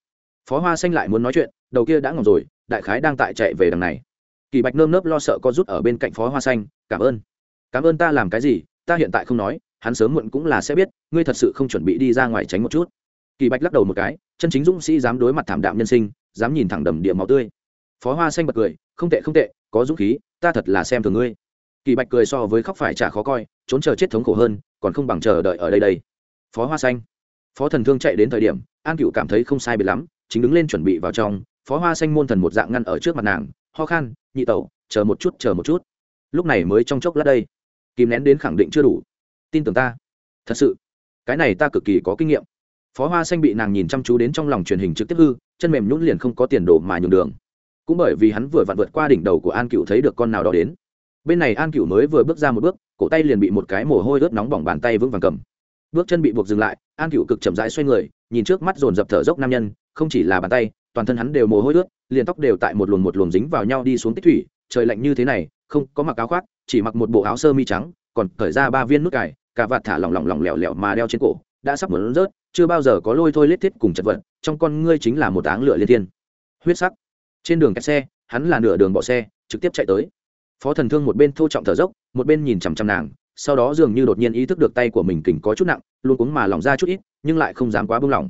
[SPEAKER 1] Phó hoa xanh lại muốn nói chuyện, đầu kia đã ngỏng rồi, đại khái đang tại chạy về đằng này kỳ bạch nơm nớp lo sợ có rút ở bên cạnh phó hoa xanh, cảm ơn. Cảm ơn ta làm cái gì? Ta hiện tại không nói, hắn sớm muộn cũng là sẽ biết, ngươi thật sự không chuẩn bị đi ra ngoài tránh một chút. Kỳ bạch lắc đầu một cái, chân chính dũng sĩ dám đối mặt thảm đạm nhân sinh, dám nhìn thẳng đầm địa máu tươi. Phó hoa xanh bật cười, không tệ không tệ, có dũng khí, ta thật là xem thường ngươi. Kỳ bạch cười so với khóc phải trả khó coi, trốn chờ chết thống khổ hơn, còn không bằng chờ đợi ở đây đây. Phó hoa xanh, phó thần thương chạy đến thời điểm, an cựu cảm thấy không sai biệt lắm, chính đứng lên chuẩn bị vào trong, phó hoa xanh môn thần một dạng ngăn ở trước mặt nàng ho khan, nhị tẩu, chờ một chút, chờ một chút. Lúc này mới trong chốc lát đây. Kìm nén đến khẳng định chưa đủ. Tin tưởng ta. Thật sự, cái này ta cực kỳ có kinh nghiệm. Phó hoa xanh bị nàng nhìn chăm chú đến trong lòng truyền hình trực tiếp hư, chân mềm nhún liền không có tiền đồ mà nhường đường. Cũng bởi vì hắn vừa vặn vượt qua đỉnh đầu của an cựu thấy được con nào đó đến. Bên này an cựu mới vừa bước ra một bước, cổ tay liền bị một cái mồ hôi ướt nóng bỏng bàn tay vững vàng cầm. Bước chân bị buộc dừng lại, an cựu cực chậm rãi xoay người, nhìn trước mắt dồn dập thở dốc nam nhân, không chỉ là bàn tay toàn thân hắn đều mồ hôi ướt, liền tóc đều tại một luồng một luồng dính vào nhau đi xuống tích thủy, trời lạnh như thế này, không có mặc áo khoác, chỉ mặc một bộ áo sơ mi trắng, còn cởi ra ba viên nút cải cả vạt thả lỏng lỏng lỏng lẻo lẻo mà đeo trên cổ, đã sắp muốn rớt, chưa bao giờ có lôi thôi lết thiết cùng chật vật, trong con ngươi chính là một áng lửa liên thiên. Huyết sắc. Trên đường kẹt xe, hắn là nửa đường bỏ xe, trực tiếp chạy tới. Phó thần thương một bên thô trọng thở dốc, một bên nhìn chằm chằm nàng, sau đó dường như đột nhiên ý thức được tay của mình kình có chút nặng luôn cuống mà lỏng ra chút ít, nhưng lại không dám quá buông lỏng.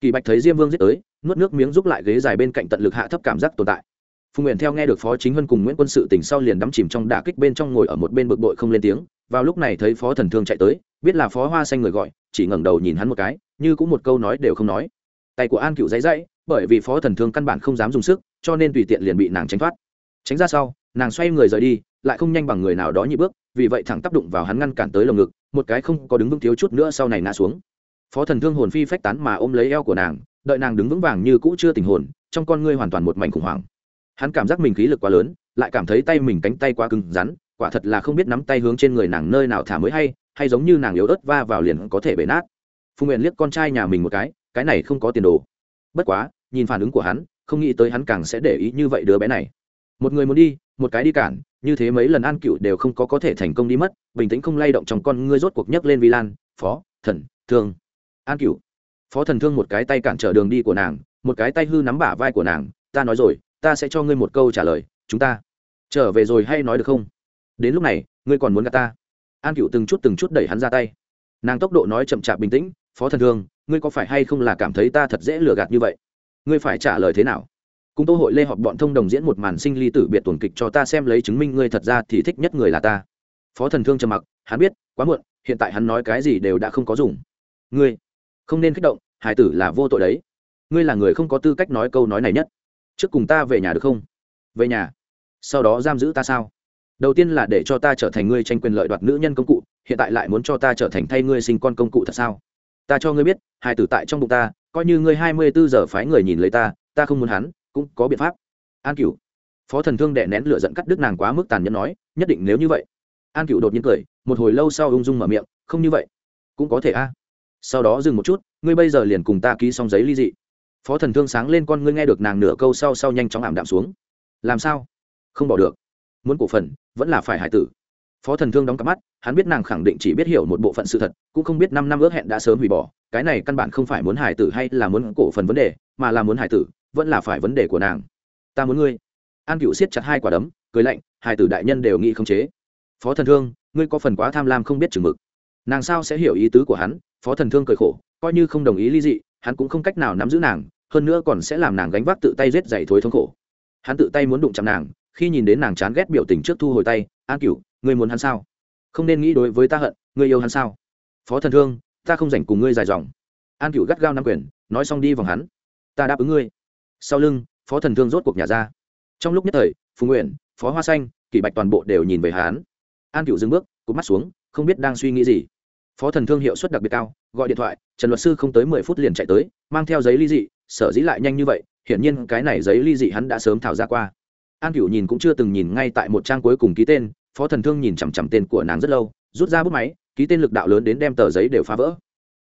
[SPEAKER 1] Kỳ bạch thấy diêm vương giết tới nuốt nước miếng giúp lại ghế dài bên cạnh tận lực hạ thấp cảm giác tồn tại. Phùng nguyện theo nghe được phó chính huân cùng nguyễn quân sự tỉnh sau liền đắm chìm trong đả kích bên trong ngồi ở một bên bực bội không lên tiếng. Vào lúc này thấy phó thần thương chạy tới, biết là phó hoa xanh người gọi, chỉ ngẩng đầu nhìn hắn một cái, như cũng một câu nói đều không nói. Tay của an cựu dãy dãy, bởi vì phó thần thương căn bản không dám dùng sức, cho nên tùy tiện liền bị nàng tránh thoát. Tránh ra sau, nàng xoay người rời đi, lại không nhanh bằng người nào đó nhị bước, vì vậy thẳng tác đụng vào hắn ngăn cản tới lồng ngực, một cái không có đứng vững thiếu chút nữa sau này ngã xuống. Phó thần thương hồn phi phách tán mà ôm lấy eo của nàng đợi nàng đứng vững vàng như cũ chưa tình hồn, trong con ngươi hoàn toàn một mảnh khủng hoảng. Hắn cảm giác mình khí lực quá lớn, lại cảm thấy tay mình cánh tay quá cứng rắn, quả thật là không biết nắm tay hướng trên người nàng nơi nào thả mới hay hay giống như nàng yếu ớt va vào liền có thể bể nát. Phùng nguyện liếc con trai nhà mình một cái cái này không có tiền đồ. Bất quá, nhìn phản ứng của hắn, không nghĩ tới hắn càng sẽ để ý như vậy đứa bé này. Một người muốn đi, một cái đi cản, như thế mấy lần an cựu đều không có có thể thành công đi mất, bình tĩnh không lay động trong con ngươi rốt cuộc nhấc lên vi lan, phó, thần, thương. An cựu phó thần thương một cái tay cản trở đường đi của nàng, một cái tay hư nắm bả vai của nàng, ta nói rồi, ta sẽ cho ngươi một câu trả lời, chúng ta trở về rồi hay nói được không? Đến lúc này, ngươi còn muốn gạt ta? An cựu từng chút từng chút đẩy hắn ra tay. Nàng tốc độ nói chậm chạp bình tĩnh, phó thần thương, ngươi có phải hay không là cảm thấy ta thật dễ lừa gạt như vậy? Ngươi phải trả lời thế nào? Cùng tô hội lê họp bọn thông đồng diễn một màn sinh ly tử biệt tuần kịch cho ta xem lấy chứng minh ngươi thật ra thì thích nhất người là ta. Phó thần thương trầm mặc, hắn biết, quá muộn, hiện tại hắn nói cái gì đều đã không có dùng. Ngươi không nên kích động, hải tử là vô tội đấy. Ngươi là người không có tư cách nói câu nói này nhất. Trước cùng ta về nhà được không? Về nhà. Sau đó giam giữ ta sao? Đầu tiên là để cho ta trở thành ngươi tranh quyền lợi đoạt nữ nhân công cụ, hiện tại lại muốn cho ta trở thành thay ngươi sinh con công cụ thật sao? Ta cho ngươi biết, Hải tử tại trong bụng ta, coi như ngươi hai mươi bốn giờ phái người nhìn lấy ta ta không muốn hắn, cũng có biện pháp. An cửu. Phó thần thương đệ nén lửa dẫn cắt đứt nàng quá mức tàn nhẫn nói, nhất định nếu như vậy. An cửu đột nhiên cười, một hồi lâu sau ung dung mở miệng, không như vậy. Cũng có thể a sau đó dừng một chút, ngươi bây giờ liền cùng ta ký xong giấy ly dị. Phó thần thương sáng lên con ngươi nghe được nàng nửa câu sau sau nhanh chóng ảm đạm xuống. Làm sao? Không bỏ được. Muốn cổ phần, vẫn là phải hải tử. Phó thần thương đóng cặp mắt, hắn biết nàng khẳng định chỉ biết hiểu một bộ phận sự thật, cũng không biết năm năm ước hẹn đã sớm hủy bỏ. Cái này căn bản không phải muốn hải tử hay là muốn cổ phần vấn đề, mà là muốn hải tử, vẫn là phải vấn đề của nàng. Ta muốn ngươi. An cựu siết chặt hai quả đấm, cười lạnh, hải tử đại nhân đều nghĩ không chế. Phó thần thương, ngươi có phần quá tham lam không biết chừng mực. Nàng sao sẽ hiểu ý tứ của hắn phó thần thương cười khổ, coi như không đồng ý ly dị, hắn cũng không cách nào nắm giữ nàng, hơn nữa còn sẽ làm nàng gánh vác tự tay rết dày thối thống khổ. Hắn tự tay muốn đụng chạm nàng, khi nhìn đến nàng chán ghét biểu tình trước thu hồi tay an cửu, ngươi muốn hắn sao? Không nên nghĩ đối với ta hận, ngươi yêu hắn sao? Phó thần thương, ta không dành cùng ngươi dài dòng. An cửu gắt gao nắm quyền, nói xong đi vòng hắn. Ta đáp ứng ngươi. Sau lưng, phó thần thương rốt cuộc nhà ra. Trong lúc nhất thời phú nguyện, phó hoa xanh, kỷ bạch toàn bộ đều nhìn về hắn. An cửu dừng bước, cụp mắt xuống, không biết đang suy nghĩ gì phó thần thương hiệu suất đặc biệt cao, gọi điện thoại, trần luật sư không tới mười phút liền chạy tới, mang theo giấy ly dị, sở dĩ lại nhanh như vậy, hiển nhiên cái này giấy ly dị hắn đã sớm thảo ra qua. An cửu nhìn cũng chưa từng nhìn ngay tại một trang cuối cùng ký tên, phó thần thương nhìn chằm chằm tên của nàng rất lâu, rút ra bút máy, ký tên lực đạo lớn đến đem tờ giấy đều phá vỡ.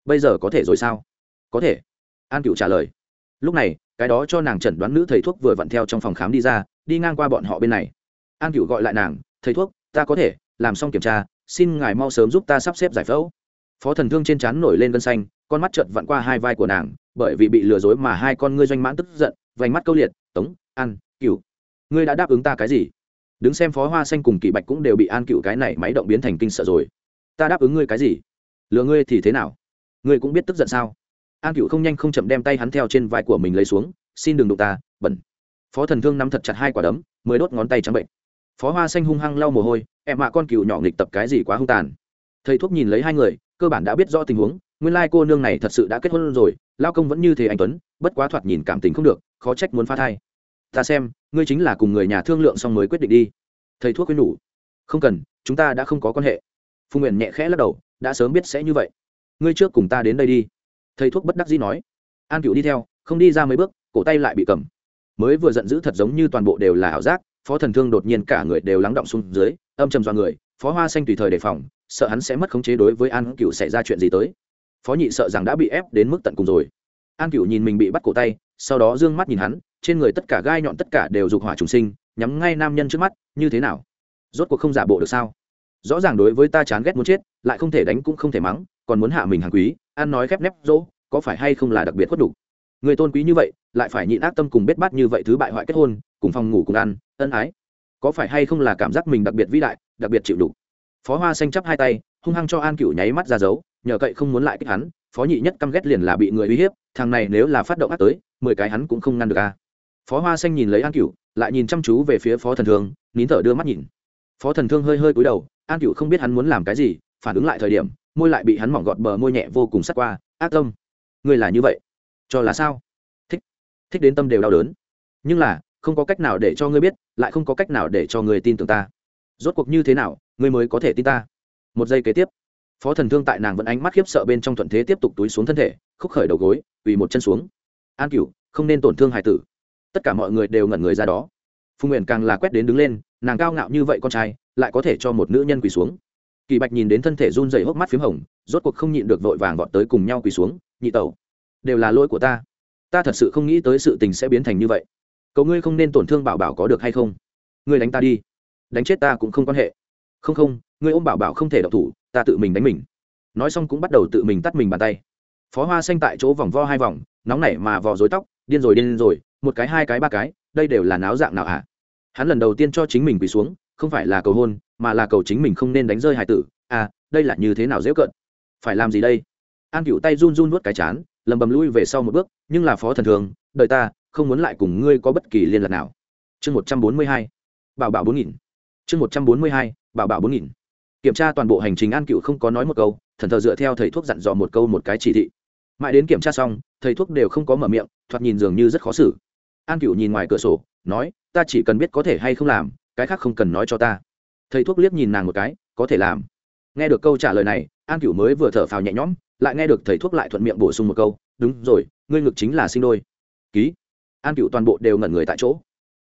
[SPEAKER 1] Bây giờ có thể rồi sao? Có thể. An cửu trả lời. Lúc này, cái đó cho nàng chẩn đoán nữ thầy thuốc vừa vặn theo trong phòng khám đi ra, đi ngang qua bọn họ bên này. An cửu gọi lại nàng, thầy thuốc, ta có thể, làm xong kiểm tra, xin ngài mau sớm giúp ta sắp xếp giải phẫu phó thần thương trên trán nổi lên gân xanh, con mắt trợt vặn qua hai vai của nàng, bởi vì bị lừa dối mà hai con ngươi doanh mãn tức giận, vành mắt câu liệt, tống, an, cửu, ngươi đã đáp ứng ta cái gì? Đứng xem phó hoa xanh cùng kỵ bạch cũng đều bị an cựu cái này máy động biến thành kinh sợ rồi. Ta đáp ứng ngươi cái gì? Lừa ngươi thì thế nào? Ngươi cũng biết tức giận sao? An cựu không nhanh không chậm đem tay hắn theo trên vai của mình lấy xuống, xin đừng đụng ta, bẩn. Phó thần thương nắm thật chặt hai quả đấm, mới đốt ngón tay trắng bệnh. Phó hoa xanh hung hăng lau mồ hôi, em mạ con cựu nhỏ nghịch tập cái gì quá hung tàn? Thầy thuốc nhìn lấy hai người cơ bản đã biết rõ tình huống, nguyên lai cô nương này thật sự đã kết hôn rồi, lao công vẫn như thế anh tuấn, bất quá thoạt nhìn cảm tình không được, khó trách muốn phá thai. Ta xem, ngươi chính là cùng người nhà thương lượng xong mới quyết định đi. Thầy thuốc khuyên nhủ không cần, chúng ta đã không có quan hệ. Phùng nguyện nhẹ khẽ lắc đầu, đã sớm biết sẽ như vậy. Ngươi trước cùng ta đến đây đi. Thầy thuốc bất đắc dĩ nói. An cựu đi theo, không đi ra mấy bước, cổ tay lại bị cầm. Mới vừa giận dữ thật giống như toàn bộ đều là ảo giác, phó thần thương đột nhiên cả người đều lắng động xuống dưới, âm trầm do người phó hoa xanh tùy thời đề phòng, sợ hắn sẽ mất khống chế đối với an cựu xảy ra chuyện gì tới. Phó nhị sợ rằng đã bị ép đến mức tận cùng rồi. An cựu nhìn mình bị bắt cổ tay, sau đó d ư ơ n g mắt nhìn hắn, trên người tất cả gai nhọn tất cả đều dục hỏa trùng sinh, nhắm ngay nam nhân trước mắt, như thế nào? Rốt cuộc không giả bộ được sao? Rõ ràng đối với ta chán ghét muốn chết, lại không thể đánh cũng không thể mắng, còn muốn hạ mình hàng quý, An nói khép nép dỗ, có phải hay không là đặc biệt khuất đủ? Người tôn quý như vậy, lại phải nhịn ác tâm cùng bết bát như vậy thứ bại hoại kết hôn, cùng phòng ngủ cùng ăn, ân ái có phải hay không là cảm giác mình đặc biệt vĩ đại, đặc biệt chịu đủ. Phó hoa xanh chắp hai tay, hung hăng cho an cựu nháy mắt ra dấu, nhờ cậy không muốn lại kích hắn, phó nhị nhất căm ghét liền là bị người uy hiếp, thằng này nếu là phát động ác tới, mười cái hắn cũng không ngăn được a phó hoa xanh nhìn lấy an cựu lại nhìn chăm chú về phía phó thần thương, nín thở đưa mắt nhìn. Phó thần thương hơi hơi cúi đầu, an cựu không biết hắn muốn làm cái gì, phản ứng lại thời điểm, môi lại bị hắn mỏng gọt bờ môi nhẹ vô cùng sắc qua, ác tâm người là như vậy, cho là sao? Thích thích đến tâm đều đau đớn. Nhưng là không có cách nào để cho ngươi biết, lại không có cách nào để cho người tin tưởng ta. Rốt cuộc như thế nào, ngươi mới có thể tin ta? Một giây kế tiếp, phó thần thương tại nàng vẫn ánh mắt khiếp sợ bên trong thuận thế tiếp tục túi xuống thân thể, khúc khởi đầu gối, quỳ một chân xuống. An cửu, không nên tổn thương hải tử. Tất cả mọi người đều ngẩn người ra đó. Phùng nguyện càng là quét đến đứng lên, nàng cao ngạo như vậy con trai, lại có thể cho một nữ nhân quỳ xuống. Kỳ bạch nhìn đến thân thể run dày hốc mắt p h í m hồng, rốt cuộc không nhịn được vội vàng gọn tới cùng nhau quỳ xuống. Nhị tẩu, đều là lỗi của ta. Ta thật sự không nghĩ tới sự tình sẽ biến thành như vậy cậu ngươi không nên tổn thương bảo bảo có được hay không? Ngươi đánh ta đi. Đánh chết ta cũng không quan hệ. Không không, ngươi ôm bảo bảo không thể độc thủ, ta tự mình đánh mình. Nói xong cũng bắt đầu tự mình tắt mình bàn tay. Phó hoa xanh tại chỗ vòng vo hai vòng, nóng nảy mà vò dối tóc, điên rồi điên rồi, một cái, hai cái, ba cái, đây đều là náo dạng nào ạ à? hắn lần đầu tiên cho chính mình quỳ xuống, không phải là cầu hôn, mà là cầu chính mình không nên đánh rơi hải tử. À đây là như thế nào dễ cận phải làm gì đây? An cựu tay run run nuốt cái chán, lầm bầm lui về sau một bước, nhưng là phó thần thường, đợi ta không muốn lại cùng ngươi có bất kỳ liên lạc nào. Chương một trăm bốn mươi hai, bảo bảo bốn nghìn. Chương một trăm bốn mươi hai, bảo bảo bốn nghìn. Kiểm tra toàn bộ hành trình an cựu không có nói một câu, thần thờ dựa theo thầy thuốc dặn dò một câu một cái chỉ thị. Mãi đến kiểm tra xong, thầy thuốc đều không có mở miệng, thoạt nhìn dường như rất khó xử. An cựu nhìn ngoài cửa sổ, nói, ta chỉ cần biết có thể hay không làm, cái khác không cần nói cho ta. Thầy thuốc liếc nhìn nàng một cái, có thể làm. Nghe được câu trả lời này, an cựu mới vừa thở phào nhẹ nhõm, lại nghe được thầy thuốc lại thuận miệng bổ sung một câu, đúng rồi, ngươi ngực chính là sinh đôi. Ký an cựu toàn bộ đều ngẩn người tại chỗ.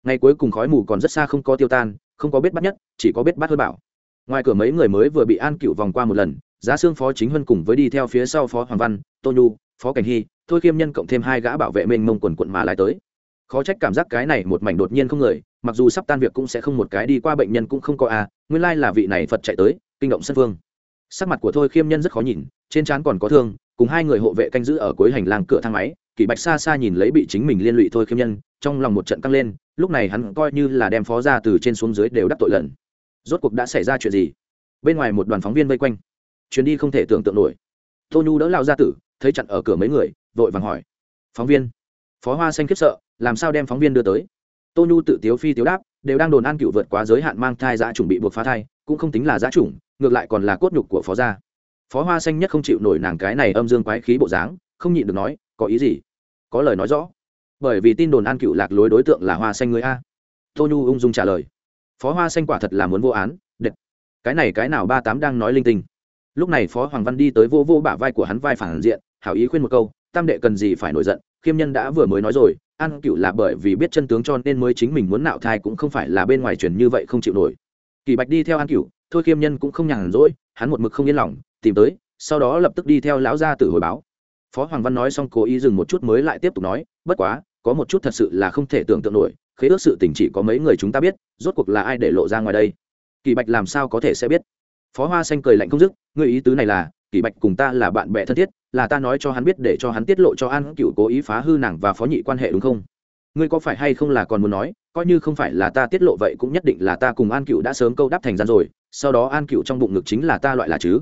[SPEAKER 1] Ngày cuối cùng khói mù còn rất xa không có tiêu tan không có biết bắt nhất chỉ có biết bắt hơi bảo. Ngoài cửa mấy người mới vừa bị an cựu vòng qua một lần giá xương phó chính huân cùng với đi theo phía sau phó hoàng văn tô nhu phó cảnh hy thôi khiêm nhân cộng thêm hai gã bảo vệ mênh mông quần quận mà lại tới. Khó trách cảm giác cái này một mảnh đột nhiên không người mặc dù sắp tan việc cũng sẽ không một cái đi qua bệnh nhân cũng không có a à, nguyên lai là vị này phật chạy tới kinh động sân phương sắc mặt của thôi khiêm nhân rất khó nhìn trên trán còn có thương cùng hai người hộ vệ canh giữ ở cuối hành lang cửa thang máy kỷ bạch xa xa nhìn lấy bị chính mình liên lụy thôi khiêm nhân, trong lòng một trận căng lên, lúc này hắn coi như là đem phó ra từ trên xuống dưới đều đắc tội lần rốt cuộc đã xảy ra chuyện gì? Bên ngoài một đoàn phóng viên vây quanh. Chuyến đi không thể tưởng tượng nổi. Tô nhu đỡ lao ra tử, thấy chặn ở cửa mấy người, vội vàng hỏi. Phóng viên. Phó hoa xanh khiếp sợ, làm sao đem phóng viên đưa tới? Tô nhu tự tiếu phi tiếu đáp, đều đang đồn an cựu vượt quá giới hạn mang thai giã chủng bị buộc phá thai, cũng không tính là giã chủng, ngược lại còn là cốt nhục của phó gia. Phó hoa xanh nhất không chịu nổi nàng cái này âm dương quái khí bộ dáng, không nhịn được nói có ý gì? Có lời nói rõ. Bởi vì tin đồn an cựu lạc lối đối tượng là hoa xanh người a. Tô nhu ung dung trả lời. Phó hoa xanh quả thật là muốn vô án đệt cái này cái nào ba tám đang nói linh tinh. Lúc này phó hoàng văn đi tới vô vô bả vai của hắn vai phản diện, hảo ý khuyên một câu, tam đệ cần gì phải nổi giận, khiêm nhân đã vừa mới nói rồi, an cựu là bởi vì biết chân tướng cho nên mới chính mình muốn nạo thai cũng không phải là bên ngoài truyền như vậy không chịu nổi. Kỳ bạch đi theo an cựu, thôi khiêm nhân cũng không nhàn rỗi, hắn một mực không yên lòng, tìm tới, sau đó lập tức đi theo lão gia tử hồi báo phó hoàng văn nói xong cố ý dừng một chút mới lại tiếp tục nói, bất quá, có một chút thật sự là không thể tưởng tượng nổi, khế ước sự tình chỉ có mấy người chúng ta biết, rốt cuộc là ai để lộ ra ngoài đây? Kỳ bạch làm sao có thể sẽ biết? Phó hoa xanh cười lạnh không dứt người ý tứ này là kỳ bạch cùng ta là bạn bè thân thiết, là ta nói cho hắn biết để cho hắn tiết lộ cho an cựu cố ý phá hư nàng và phó nhị quan hệ đúng không? Ngươi có phải hay không là còn muốn nói, coi như không phải là ta tiết lộ vậy cũng nhất định là ta cùng an cựu đã sớm câu đáp thành gian rồi, sau đó an cựu trong bụng ngực chính là ta loại là chứ.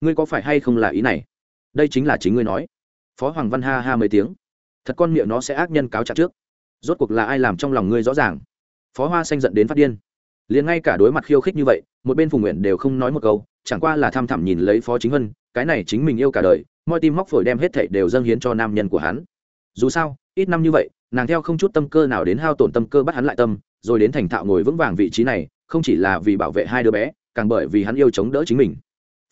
[SPEAKER 1] Ngươi có phải hay không là ý này? Đây chính là chính ngươi nói phó hoàng văn ha ha mấy tiếng. Thật con miệng nó sẽ ác nhân cáo trạng trước. Rốt cuộc là ai làm trong lòng ngươi rõ ràng? Phó hoa xanh giận đến phát điên. Liền ngay cả đối mặt khiêu khích như vậy, một bên phùng nguyện đều không nói một câu, chẳng qua là tham thẳm nhìn lấy phó chính huân cái này chính mình yêu cả đời, mọi tim móc phổi đem hết thảy đều dâng hiến cho nam nhân của hắn. Dù sao, ít năm như vậy, nàng theo không chút tâm cơ nào đến hao tổn tâm cơ bắt hắn lại tâm, rồi đến thành thạo ngồi vững vàng vị trí này, không chỉ là vì bảo vệ hai đứa bé, càng bởi vì hắn yêu chống đỡ chính mình.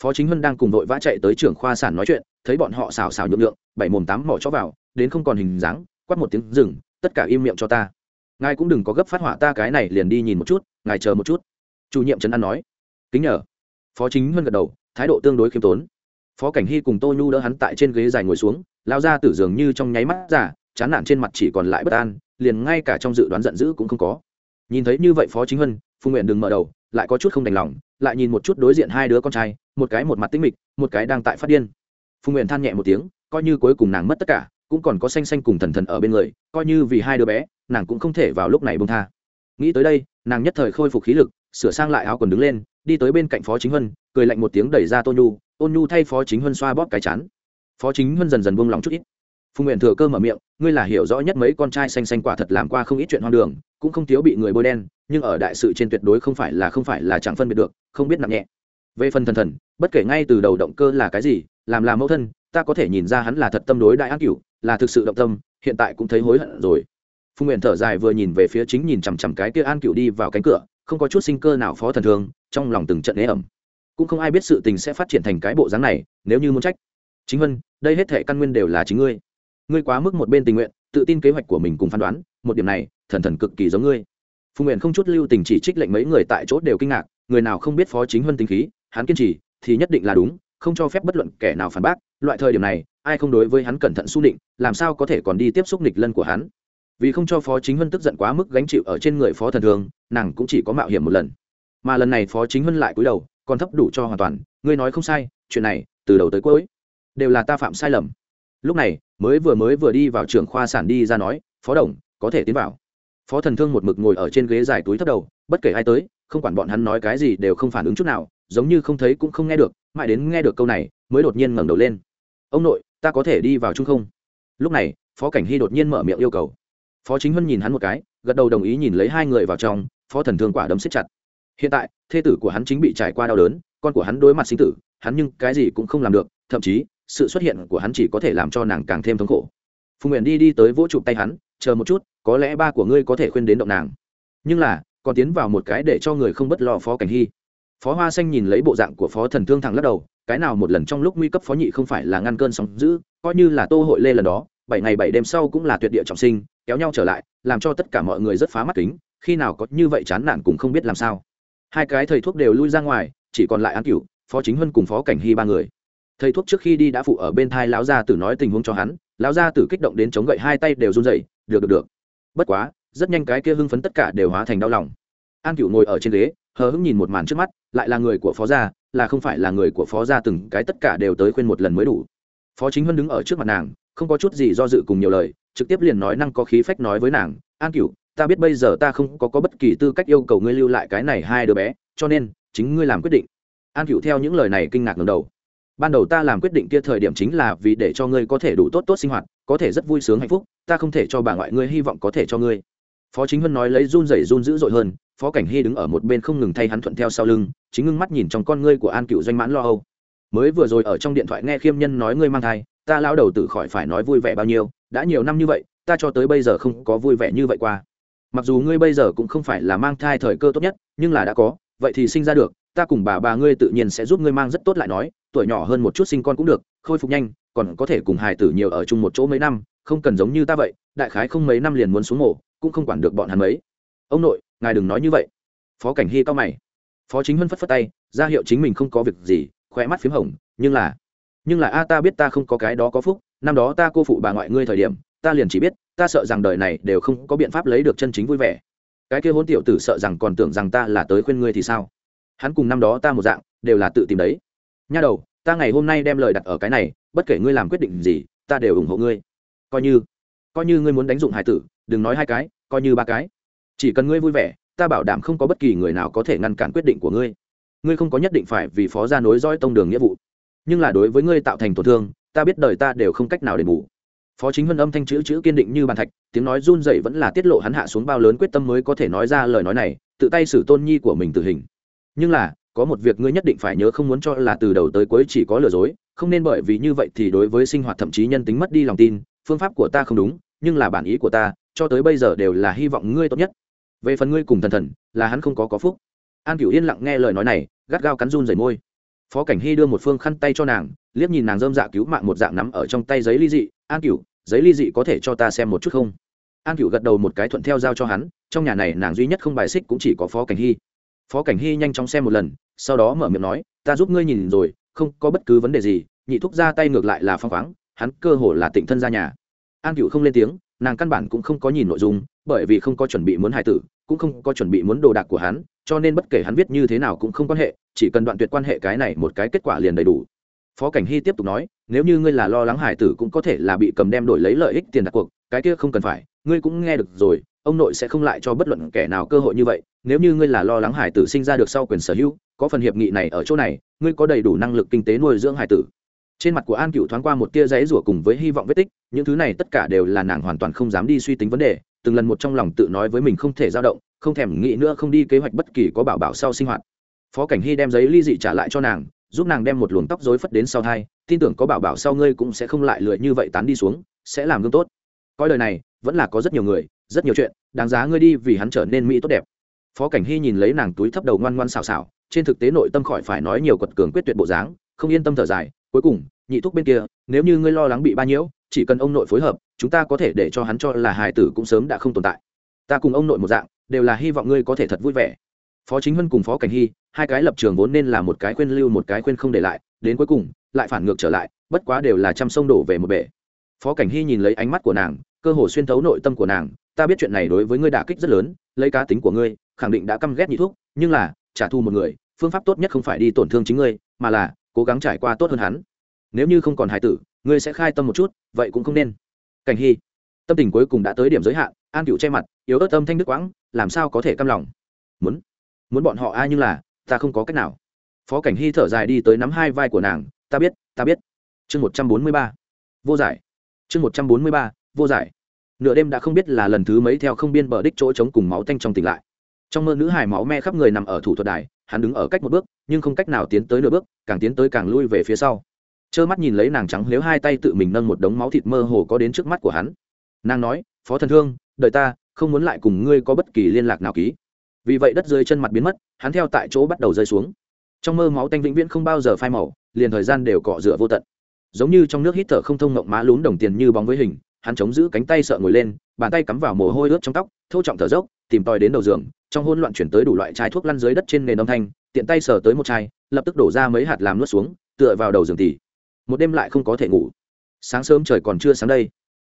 [SPEAKER 1] Phó chính huân đang cùng đội vã chạy tới trưởng khoa sản nói chuyện thấy bọn họ xào xào nhượng lượng bảy mồm tám mỏ cho vào, đến không còn hình dáng, quát một tiếng, dừng, tất cả im miệng cho ta. Ngài cũng đừng có gấp phát hỏa ta cái này, liền đi nhìn một chút, ngài chờ một chút. Chủ nhiệm trấn an nói. Kính nhờ. Phó chính huân gật đầu, thái độ tương đối khiêm tốn. Phó cảnh hy cùng tô nhu đỡ hắn tại trên ghế dài ngồi xuống, lao ra tử dường như trong nháy mắt giả chán nản trên mặt chỉ còn lại bất an, liền ngay cả trong dự đoán giận dữ cũng không có. Nhìn thấy như vậy phó chính huân phu nguyện đừng mở đầu, lại có chút không đành lòng, lại nhìn một chút đối diện hai đứa con trai, một cái một mặt tinh mịch, một cái đang tại phát điên. Phùng nguyện than nhẹ một tiếng coi như cuối cùng nàng mất tất cả cũng còn có xanh xanh cùng thần thần ở bên người coi như vì hai đứa bé nàng cũng không thể vào lúc này bông tha. Nghĩ tới đây nàng nhất thời khôi phục khí lực sửa sang lại áo quần đứng lên đi tới bên cạnh phó chính huân cười lạnh một tiếng đẩy ra tôn nhu ôn nhu thay phó chính huân xoa bóp cái chán, phó chính huân dần dần buông lòng chút ít. Phùng nguyện thừa cơ mở miệng ngươi là hiểu rõ nhất mấy con trai xanh xanh quả thật làm qua không ít chuyện hoang đường cũng không thiếu bị người bôi đen nhưng ở đại sự trên tuyệt đối không phải là không phải là chẳng phân biệt được không biết nặng nhẹ. Về phần thần thần bất kể ngay từ đầu động cơ là cái gì làm làm mẫu thân, ta có thể nhìn ra hắn là thật tâm đối đại an cửu, là thực sự động tâm, hiện tại cũng thấy hối hận rồi. Phùng nguyện thở dài vừa nhìn về phía chính nhìn chằm chằm cái kia an cửu đi vào cánh cửa, không có chút sinh cơ nào phó thần thương, trong lòng từng trận ế ẩm. Cũng không ai biết sự tình sẽ phát triển thành cái bộ dáng này, nếu như muốn trách. Chính vân, đây hết thể căn nguyên đều là chính ngươi. Ngươi quá mức một bên tình nguyện, tự tin kế hoạch của mình cùng phán đoán, một điểm này, thần thần cực kỳ giống ngươi. Phùng nguyện không chút lưu tình chỉ trích lệnh mấy người tại chỗ đều kinh ngạc, người nào không biết phó chính huân tính khí, hắn kiên trì, thì nhất định là đúng không cho phép bất luận kẻ nào phản bác, loại thời điểm này, ai không đối với hắn cẩn thận su định, làm sao có thể còn đi tiếp xúc nịch lân của hắn? Vì không cho phó chính huân tức giận quá mức gánh chịu ở trên người phó thần thường, nàng cũng chỉ có mạo hiểm một lần. Mà lần này phó chính huân lại cúi đầu, còn thấp đủ cho hoàn toàn, ngươi nói không sai, chuyện này, từ đầu tới cuối, đều là ta phạm sai lầm. Lúc này, mới vừa mới vừa đi vào trường khoa sản đi ra nói, phó đồng, có thể tiến vào. Phó thần thương một mực ngồi ở trên ghế dài túi thấp đầu, bất kể ai tới, không quản bọn hắn nói cái gì đều không phản ứng chút nào, giống như không thấy cũng không nghe được mãi đến nghe được câu này, mới đột nhiên ngẩng đầu lên. Ông nội, ta có thể đi vào chung không? Lúc này, phó cảnh hy đột nhiên mở miệng yêu cầu. Phó chính huân nhìn hắn một cái, gật đầu đồng ý nhìn lấy hai người vào trong, phó thần thương quả đấm xích chặt. Hiện tại, thê tử của hắn chính bị trải qua đau đớn, con của hắn đối mặt sinh tử, hắn nhưng cái gì cũng không làm được, thậm chí, sự xuất hiện của hắn chỉ có thể làm cho nàng càng thêm thống khổ. Phùng nguyện đi đi tới vỗ chụp tay hắn, chờ một chút, có lẽ ba của ngươi có thể khuyên đến động nàng. Nhưng là, còn tiến vào một cái để cho người không bất lo phó cảnh hy phó hoa xanh nhìn lấy bộ dạng của phó thần thương thẳng lắc đầu, cái nào một lần trong lúc nguy cấp phó nhị không phải là ngăn cơn sóng giữ coi như là tô hội lê lần đó, bảy ngày bảy đêm sau cũng là tuyệt địa trọng sinh, kéo nhau trở lại, làm cho tất cả mọi người rất phá mắt kính, khi nào có như vậy chán nản cũng không biết làm sao. Hai cái thầy thuốc đều lui ra ngoài, chỉ còn lại an cửu, phó chính huân cùng phó cảnh hy ba người. Thầy thuốc trước khi đi đã phụ ở bên thai lão gia tử nói tình huống cho hắn, lão gia tử kích động đến chống gậy hai tay đều run rẩy, được được được. Bất quá, rất nhanh cái kia hưng phấn tất cả đều hóa thành đau lòng. An cửu ngồi ở trên ghế, hờ hững nhìn một màn trước mắt lại là người của phó gia là không phải là người của phó gia từng cái tất cả đều tới khuyên một lần mới đủ. Phó chính huân đứng ở trước mặt nàng không có chút gì do dự cùng nhiều lời trực tiếp liền nói năng có khí phách nói với nàng an cửu ta biết bây giờ ta không có, có bất kỳ tư cách yêu cầu ngươi lưu lại cái này hai đứa bé cho nên chính ngươi làm quyết định. An cửu theo những lời này kinh ngạc ngầm đầu. Ban đầu ta làm quyết định kia thời điểm chính là vì để cho ngươi có thể đủ tốt tốt sinh hoạt có thể rất vui sướng hạnh phúc ta không thể cho bà ngoại ngươi hy vọng có thể cho ngươi. Phó chính huân nói lấy run rẩy run dữ dội hơn phó cảnh hy đứng ở một bên không ngừng thay hắn thuận theo sau lưng, chính ngưng mắt nhìn trong con ngươi của an cựu doanh mãn lo âu. Mới vừa rồi ở trong điện thoại nghe khiêm nhân nói ngươi mang thai, ta lao đầu tự khỏi phải nói vui vẻ bao nhiêu, đã nhiều năm như vậy, ta cho tới bây giờ không có vui vẻ như vậy qua. Mặc dù ngươi bây giờ cũng không phải là mang thai thời cơ tốt nhất, nhưng là đã có, vậy thì sinh ra được, ta cùng bà bà ngươi tự nhiên sẽ giúp ngươi mang rất tốt lại nói, tuổi nhỏ hơn một chút sinh con cũng được, khôi phục nhanh, còn có thể cùng hài tử nhiều ở chung một chỗ mấy năm, không cần giống như ta vậy, đại khái không mấy năm liền muốn xuống mổ, cũng không quản được bọn hắn mấy. Ông nội ngài đừng nói như vậy. Phó cảnh hy cao mày. Phó chính huân phất phất tay, ra hiệu chính mình không có việc gì khoe mắt p h í m hồng, nhưng là nhưng là a, ta biết ta không có cái đó có phúc, năm đó ta cô phụ bà ngoại ngươi thời điểm, ta liền chỉ biết, ta sợ rằng đời này đều không có biện pháp lấy được chân chính vui vẻ. Cái kia hôn tiểu tử sợ rằng còn tưởng rằng ta là tới khuyên ngươi thì sao? Hắn cùng năm đó ta một dạng, đều là tự tìm đấy. Nha đầu, ta ngày hôm nay đem lời đặt ở cái này, bất kể ngươi làm quyết định gì, ta đều ủng hộ ngươi. Coi như coi như ngươi muốn đánh dụng hải tử, đừng nói hai cái, coi như ba cái chỉ cần ngươi vui vẻ, ta bảo đảm không có bất kỳ người nào có thể ngăn cản quyết định của ngươi. Ngươi không có nhất định phải vì phó gia nối dõi tông đường nghĩa vụ. Nhưng là đối với ngươi tạo thành tổn thương, ta biết đời ta đều không cách nào đền bù. Phó chính huân âm thanh chữ chữ kiên định như bàn thạch, tiếng nói run dậy vẫn là tiết lộ hắn hạ xuống bao lớn quyết tâm mới có thể nói ra lời nói này, tự tay xử tôn nhi của mình tử hình. Nhưng là, có một việc ngươi nhất định phải nhớ không muốn cho là từ đầu tới cuối chỉ có lừa dối, không nên bởi vì như vậy thì đối với sinh hoạt thậm chí nhân tính mất đi lòng tin, phương pháp của ta không đúng, nhưng là bản ý của ta, cho tới bây giờ đều là hy vọng ngươi tốt nhất về phần ngươi cùng thần thần, là hắn không có có phúc. An cửu yên lặng nghe lời nói này, gắt gao cắn run rẩy môi. Phó cảnh hy đưa một phương khăn tay cho nàng, liếc nhìn nàng dơm dạ cứu mạng một dạng nắm ở trong tay giấy ly dị. An cửu, giấy ly dị có thể cho ta xem một chút không? An cửu gật đầu một cái thuận theo giao cho hắn, trong nhà này nàng duy nhất không bài xích cũng chỉ có phó cảnh hy. Phó cảnh hy nhanh chóng xem một lần, sau đó mở miệng nói, ta giúp ngươi nhìn rồi, không có bất cứ vấn đề gì, nhị thúc ra tay ngược lại là phong khoáng, hắn cơ hồ là tịnh thân ra nhà. An cửu không lên tiếng, nàng căn bản cũng không có nhìn nội dung bởi vì không có chuẩn bị muốn hài tử, cũng không có chuẩn bị muốn đồ đạc của hắn, cho nên bất kể hắn viết như thế nào cũng không quan hệ, chỉ cần đoạn tuyệt quan hệ cái này một cái kết quả liền đầy đủ. Phó cảnh hy tiếp tục nói, nếu như ngươi là lo lắng hải tử cũng có thể là bị cầm đem đổi lấy lợi ích tiền đặt cuộc, cái kia không cần phải, ngươi cũng nghe được rồi, ông nội sẽ không lại cho bất luận kẻ nào cơ hội như vậy, nếu như ngươi là lo lắng hải tử sinh ra được sau quyền sở hữu, có phần hiệp nghị này ở chỗ này, ngươi có đầy đủ năng lực kinh tế nuôi dưỡng hải tử. Trên mặt của an cựu thoáng qua một tia giấy rủa cùng với hy vọng vết tích, những thứ này tất cả đều là nàng hoàn toàn không dám đi suy tính vấn đề từng lần một trong lòng tự nói với mình không thể dao động, không thèm nghĩ nữa, không đi kế hoạch bất kỳ có bảo bảo sau sinh hoạt. Phó cảnh hy đem giấy ly dị trả lại cho nàng, giúp nàng đem một luồng tóc dối phất đến sau thai, tin tưởng có bảo bảo sau ngươi cũng sẽ không lại lười như vậy tán đi xuống, sẽ làm gương tốt. Coi đời này, vẫn là có rất nhiều người, rất nhiều chuyện, đáng giá ngươi đi vì hắn trở nên mỹ tốt đẹp. Phó cảnh hy nhìn lấy nàng túi thấp đầu ngoan ngoan xào xào, trên thực tế nội tâm khỏi phải nói nhiều quật cường quyết tuyệt bộ dáng, không yên tâm thở dài, cuối cùng nhị thúc bên kia, nếu như ngươi lo lắng bị ba nhiễu, chỉ cần ông nội phối hợp, chúng ta có thể để cho hắn cho là hài tử cũng sớm đã không tồn tại. Ta cùng ông nội một dạng, đều là hy vọng ngươi có thể thật vui vẻ. Phó chính huân cùng phó cảnh hy, hai cái lập trường vốn nên là một cái khuyên lưu, một cái khuyên không để lại, đến cuối cùng, lại phản ngược trở lại, bất quá đều là trăm sông đổ về một bể. Phó cảnh hy nhìn lấy ánh mắt của nàng, cơ hồ xuyên thấu nội tâm của nàng, ta biết chuyện này đối với ngươi đả kích rất lớn, lấy cá tính của ngươi, khẳng định đã căm ghét nhị thuốc nhưng là, trả thù một người, phương pháp tốt nhất không phải đi tổn thương chính ngươi, mà là cố gắng trải qua tốt hơn hắn nếu như không còn hài tử, ngươi sẽ khai tâm một chút, vậy cũng không nên. Cảnh hy, tâm tình cuối cùng đã tới điểm giới hạn, an cựu che mặt, yếu ớt tâm thanh đức quãng, làm sao có thể căm lòng? Muốn muốn bọn họ ai nhưng là, ta không có cách nào. Phó cảnh hy thở dài đi tới nắm hai vai của nàng, ta biết ta biết. Chương một trăm bốn mươi ba, vô giải. Chương một trăm bốn mươi ba, vô giải. Nửa đêm đã không biết là lần thứ mấy theo không biên bờ đích chỗ trống cùng máu tanh trong tỉnh lại. Trong mơ nữ hải máu me khắp người nằm ở thủ thuật đài, hắn đứng ở cách một bước, nhưng không cách nào tiến tới nửa bước, càng tiến tới càng lui về phía sau trơ mắt nhìn lấy nàng trắng nếu hai tay tự mình nâng một đống máu thịt mơ hồ có đến trước mắt của hắn. Nàng nói, phó thần thương, đợi ta, không muốn lại cùng ngươi có bất kỳ liên lạc nào ký. Vì vậy đất dưới chân mặt biến mất, hắn theo tại chỗ bắt đầu rơi xuống. Trong mơ máu tanh vĩnh viễn không bao giờ phai màu, liền thời gian đều cọ rửa vô tận. Giống như trong nước hít thở không thông ngộng má lún đồng tiền như bóng với hình, hắn chống giữ cánh tay sợ ngồi lên, bàn tay cắm vào mồ hôi ướt trong tóc, thô trọng thở dốc, tìm tòi đến đầu giường, trong hôn loạn chuyển tới đủ loại chai thuốc lăn dưới đất trên nền âm thanh, tiện tay sờ tới một chai, lập tức đổ ra mấy hạt làm nuốt xuống, tựa vào đầu giường tỉ một đêm lại không có thể ngủ. Sáng sớm trời còn chưa sáng đây.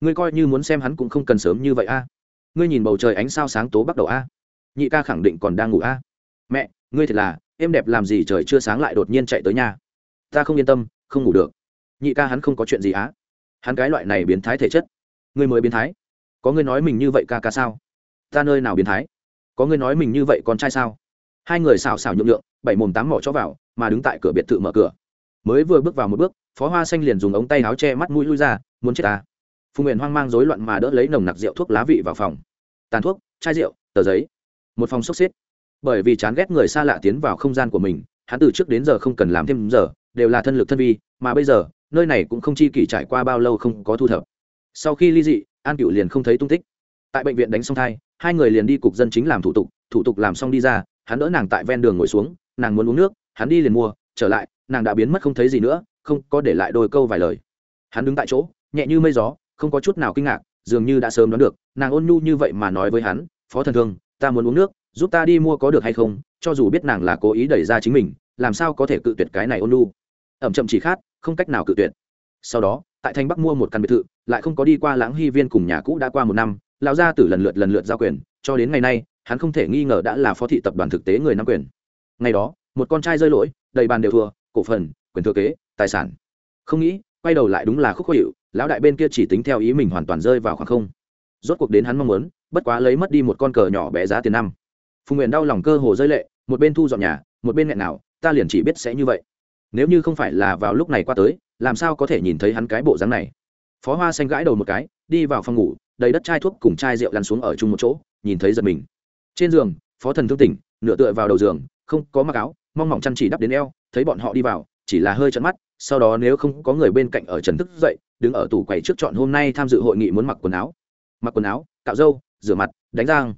[SPEAKER 1] Ngươi coi như muốn xem hắn cũng không cần sớm như vậy a. Ngươi nhìn bầu trời ánh sao sáng tố bắt đầu a. Nhị ca khẳng định còn đang ngủ a. Mẹ, ngươi thật là, em đẹp làm gì trời chưa sáng lại đột nhiên chạy tới nhà? Ta không yên tâm, không ngủ được. Nhị ca hắn không có chuyện gì á. Hắn cái loại này biến thái thể chất. Ngươi mới biến thái. Có ngươi nói mình như vậy ca ca sao? Ta nơi nào biến thái? Có ngươi nói mình như vậy con trai sao? Hai người xào xào nhượng nhượng, bảy mồm tám mỏ cho vào, mà đứng tại cửa biệt thự mở cửa mới vừa bước vào một bước, phó hoa xanh liền dùng ống tay áo che mắt mũi lui ra, muốn chết à. ta phùng nguyện hoang mang rối loạn mà đỡ lấy nồng nặc rượu thuốc lá vị vào phòng. Tàn thuốc, chai rượu, tờ giấy. Một phòng sốc xếp. Bởi vì chán ghét người xa lạ tiến vào không gian của mình, hắn từ trước đến giờ không cần làm thêm giờ, đều là thân lực thân vi, mà bây giờ, nơi này cũng không chi kỷ trải qua bao lâu không có thu thập. Sau khi ly dị, an cựu liền không thấy tung tích. Tại bệnh viện đánh xong thai, hai người liền đi cục dân chính làm thủ tục thủ tục làm xong đi ra, hắn đỡ nàng tại ven đường ngồi xuống, nàng muốn uống nước, hắn đi liền mua, trở lại nàng đã biến mất không thấy gì nữa, không có để lại đôi câu vài lời. Hắn đứng tại chỗ, nhẹ như mây gió, không có chút nào kinh ngạc, dường như đã sớm đoán được, nàng ôn nhu như vậy mà nói với hắn, phó thần thương, ta muốn uống nước, giúp ta đi mua có được hay không, cho dù biết nàng là cố ý đẩy ra chính mình, làm sao có thể cự tuyệt cái này ôn nhu. Ẩm chậm chỉ khát không cách nào cự tuyệt. Sau đó, tại thanh bắc mua một căn biệt thự, lại không có đi qua lãng hy viên cùng nhà cũ đã qua một năm, lão gia tử lần lượt lần lượt giao quyền, cho đến ngày nay, hắn không thể nghi ngờ đã là phó thị tập đoàn thực tế người nắm quyền. Ngày đó, một con trai rơi lỗi, đầy bàn đều thua cổ phần, quyền thừa kế, tài sản. Không nghĩ, quay đầu lại đúng là khúc khó hiệu lão đại bên kia chỉ tính theo ý mình hoàn toàn rơi vào khoảng không. Rốt cuộc đến hắn mong muốn, bất quá lấy mất đi một con cờ nhỏ bé giá tiền năm. Phùng nguyện đau lòng cơ hồ rơi lệ, một bên thu dọn nhà, một bên nghẹn nào, ta liền chỉ biết sẽ như vậy. Nếu như không phải là vào lúc này qua tới, làm sao có thể nhìn thấy hắn cái bộ dáng này? Phó hoa xanh gãi đầu một cái, đi vào phòng ngủ, đầy đất chai thuốc cùng chai rượu lăn xuống ở chung một chỗ, nhìn thấy giật mình. Trên giường, phó thần thương tỉnh, nửa tựa vào đầu giường, không có mặc áo, mong mỏng chăn chỉ đắp đến eo thấy bọn họ đi vào, chỉ là hơi trận mắt, sau đó nếu không có người bên cạnh ở trần thức dậy, đứng ở tủ quầy trước chọn hôm nay tham dự hội nghị muốn mặc quần áo. Mặc quần áo, cạo râu, rửa mặt, đánh răng.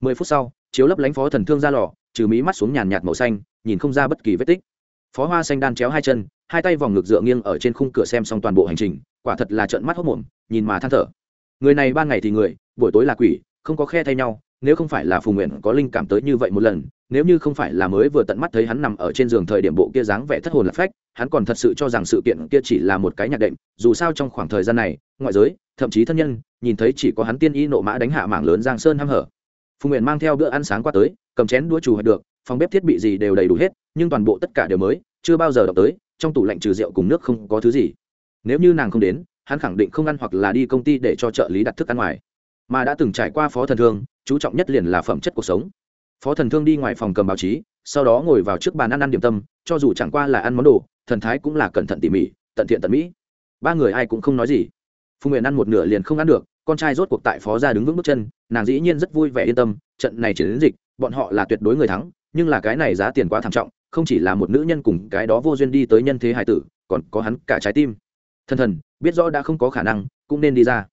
[SPEAKER 1] Mười phút sau, chiếu lấp lánh phó thần thương ra lò, trừ mí mắt xuống nhàn nhạt màu xanh, nhìn không ra bất kỳ vết tích. Phó hoa xanh đan chéo hai chân, hai tay vòng ngực dựa nghiêng ở trên khung cửa xem xong toàn bộ hành trình, quả thật là trợn mắt hốc mồm, nhìn mà than thở. Người này ban ngày thì người, buổi tối là quỷ, không có khe thay nhau nếu không phải là phù nguyện có linh cảm tới như vậy một lần, nếu như không phải là mới vừa tận mắt thấy hắn nằm ở trên giường thời điểm bộ kia dáng vẻ thất hồn lạc phách, hắn còn thật sự cho rằng sự kiện kia chỉ là một cái nhạc đệm, dù sao trong khoảng thời gian này, ngoại giới, thậm chí thân nhân, nhìn thấy chỉ có hắn tiên y nộ mã đánh hạ mảng lớn giang sơn hăm hở. Phù nguyện mang theo bữa ăn sáng qua tới, cầm chén đũa chủ hạch được, phòng bếp thiết bị gì đều đầy đủ hết, nhưng toàn bộ tất cả đều mới, chưa bao giờ đọc tới, trong tủ lạnh trừ rượu cùng nước không có thứ gì. Nếu như nàng không đến, hắn khẳng định không ăn hoặc là đi công ty để cho trợ lý đặt thức ăn ngoài. Mà đã từng trải qua phó thần thương chú trọng nhất liền là phẩm chất cuộc sống. Phó thần thương đi ngoài phòng cầm báo chí, sau đó ngồi vào trước bàn ăn ăn điểm tâm, cho dù chẳng qua là ăn món đồ, thần thái cũng là cẩn thận tỉ mỉ, tận thiện tận mỹ. Ba người ai cũng không nói gì. Phùng nguyện ăn một nửa liền không ăn được, con trai rốt cuộc tại phó ra đứng vững bước chân, nàng dĩ nhiên rất vui vẻ yên tâm, trận này chỉ đến dịch, bọn họ là tuyệt đối người thắng, nhưng là cái này giá tiền quá thảm trọng, không chỉ là một nữ nhân cùng cái đó vô duyên đi tới nhân thế hải tử, còn có hắn cả trái tim. Thần thần, biết rõ đã không có khả năng, cũng nên đi ra.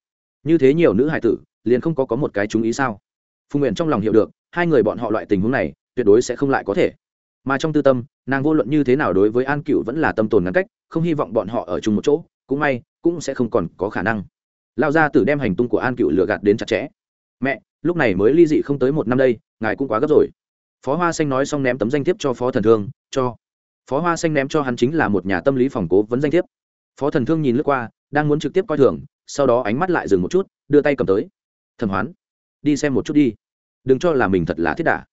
[SPEAKER 1] Như thế nhiều nữ hải tử, liền không có có một cái chú ý sao? Phùng nguyện trong lòng hiểu được, hai người bọn họ loại tình huống này, tuyệt đối sẽ không lại có thể. Mà trong tư tâm, nàng vô luận như thế nào đối với an cựu vẫn là tâm tồn ngắn cách, không hy vọng bọn họ ở chung một chỗ, cũng may, cũng sẽ không còn có khả năng. Lao ra tử đem hành tung của an cựu lừa gạt đến chặt chẽ. Mẹ, lúc này mới ly dị không tới một năm đây, ngài cũng quá gấp rồi. Phó hoa xanh nói xong ném tấm danh thiếp cho phó thần thương, cho phó hoa xanh ném cho hắn chính là một nhà tâm lý phòng cố vấn danh thiếp. Phó thần thương nhìn lướt qua, đang muốn trực tiếp coi thường, sau đó ánh mắt lại dừng một chút, đưa tay cầm tới. Thẩm hoán đi xem một chút đi. Đừng cho là mình thật là thiết đả.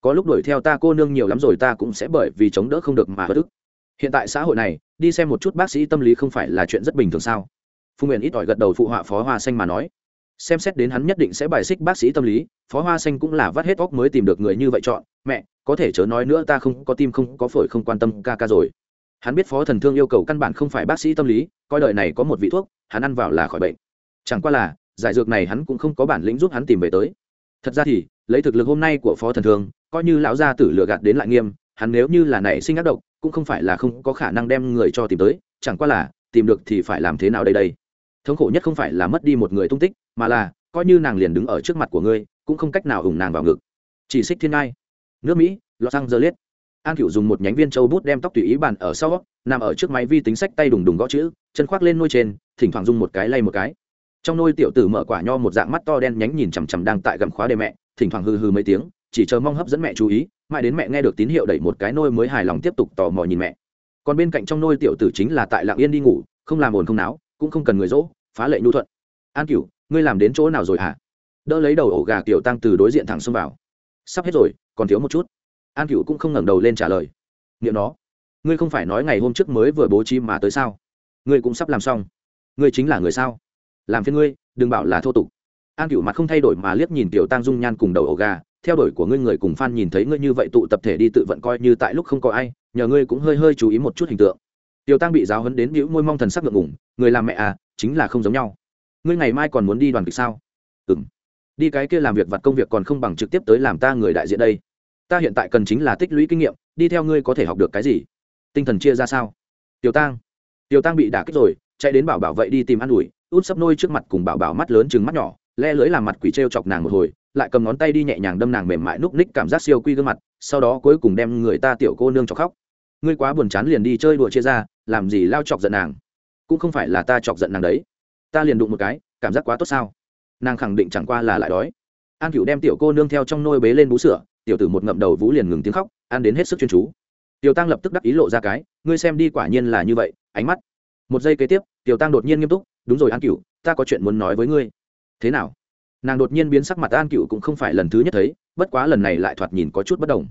[SPEAKER 1] Có lúc đuổi theo ta cô nương nhiều lắm rồi ta cũng sẽ bởi vì chống đỡ không được mà bất ức. Hiện tại xã hội này, đi xem một chút bác sĩ tâm lý không phải là chuyện rất bình thường sao? Phùng nguyện ít ỏi gật đầu phụ họa phó hoa xanh mà nói. Xem xét đến hắn nhất định sẽ bài xích bác sĩ tâm lý, phó hoa xanh cũng là vắt hết óc mới tìm được người như vậy chọn. Mẹ, có thể chớ nói nữa ta không có tim không có phổi không quan tâm ca ca rồi. Hắn biết phó thần thương yêu cầu căn bản không phải bác sĩ tâm lý, coi đời này có một vị thuốc, hắn ăn vào là khỏi bệnh. Chẳng qua là giải dược này hắn cũng không có bản lĩnh giúp hắn tìm về tới. Thật ra thì, lấy thực lực hôm nay của phó thần thương coi như lão gia tử lừa gạt đến lại nghiêm, hắn nếu như là nảy sinh ác độc, cũng không phải là không có khả năng đem người cho tìm tới, chẳng qua là, tìm được thì phải làm thế nào đây đây? Thống khổ nhất không phải là mất đi một người tung tích, mà là, coi như nàng liền đứng ở trước mặt của ngươi, cũng không cách nào ủng nàng vào ngực. Chỉ xích thiên ngai. Nước mỹ, los angeles. An cựu dùng một nhánh viên châu bút đem tóc tùy ý bàn ở sau, nằm ở trước máy vi tính sách tay đùng đùng gõ chữ, chân khoác lên nôi trên, thỉnh thoảng dùng một cái lay một cái trong nôi tiểu tử mở quả nho một dạng mắt to đen nhánh nhìn chằm chằm đang tại gầm khóa đề mẹ, thỉnh thoảng hư hư mấy tiếng, chỉ chờ mong hấp dẫn mẹ chú ý, mãi đến mẹ nghe được tín hiệu đẩy một cái nôi mới hài lòng tiếp tục tò mò nhìn mẹ. Còn bên cạnh trong nôi tiểu tử chính là tại lạng yên đi ngủ, không làm ồn không náo, cũng không cần người dỗ, phá lệ nhu thuận. An cửu, ngươi làm đến chỗ nào rồi hả? Đỡ lấy đầu ổ gà tiểu tăng từ đối diện thẳng xông vào. Sắp hết rồi, còn thiếu một chút. An cửu cũng không ngẩng đầu lên trả lời. Niệm nó, ngươi không phải nói ngày hôm trước mới vừa bố trí mà tới sao? Ngươi cũng sắp làm xong. Ngươi chính là người sao? Làm phiên ngươi, đừng bảo là thô tục. An cựu mặt không thay đổi mà liếc nhìn tiểu tăng dung nhan cùng đầu ổ gà. Theo đuổi của ngươi người cùng f nhìn thấy ngươi như vậy tụ tập thể đi tự vận coi như tại lúc không có ai, nhờ ngươi cũng hơi hơi chú ý một chút hình tượng. Tiểu tăng bị giáo hấn đến bĩu môi mong thần sắc ngượng ngủng người làm mẹ à chính là không giống nhau. Ngươi ngày mai còn muốn đi đoàn kịch sao? Ừ m đi cái kia làm việc vặt công việc còn không bằng trực tiếp tới làm ta người đại diện đây. Ta hiện tại cần chính là tích lũy kinh nghiệm, đi theo ngươi có thể học được cái gì? Tinh thần chia ra sao? Tiểu tăng. Tiểu tăng bị đả kích rồi, chạy đến bảo bảo vậy đi tìm ăn ủi út sấp nôi trước mặt cùng bảo bảo mắt lớn chừng mắt nhỏ, le lưới làm mặt quỷ t r e o chọc nàng một hồi, lại cầm ngón tay đi nhẹ nhàng đâm nàng mềm mại núp ních cảm giác siêu quy gương mặt, sau đó cuối cùng đem người ta tiểu cô nương cho khóc. Ngươi quá buồn chán liền đi chơi đùa chia ra, làm gì lao chọc giận nàng? Cũng không phải là ta chọc giận nàng đấy. Ta liền đụng một cái, cảm giác quá tốt sao? Nàng khẳng định chẳng qua là lại đói. An cựu đem tiểu cô nương theo trong nôi bế lên bú sữa, tiểu tử một ngậm đầu vũ liền ngừng tiếng khóc, ăn đến hết sức chuyên chú. Tiểu tăng lập tức đắc ý lộ ra cái, ngươi xem đi quả nhiên là như vậy, ánh mắt. Một giây kế tiếp, tiểu tăng đột nhiên nghiêm túc đúng rồi an cựu ta có chuyện muốn nói với ngươi. Thế nào? Nàng đột nhiên biến sắc mặt, an cựu cũng không phải lần thứ nhất thấy, bất quá lần này lại thoạt nhìn có chút bất đồng.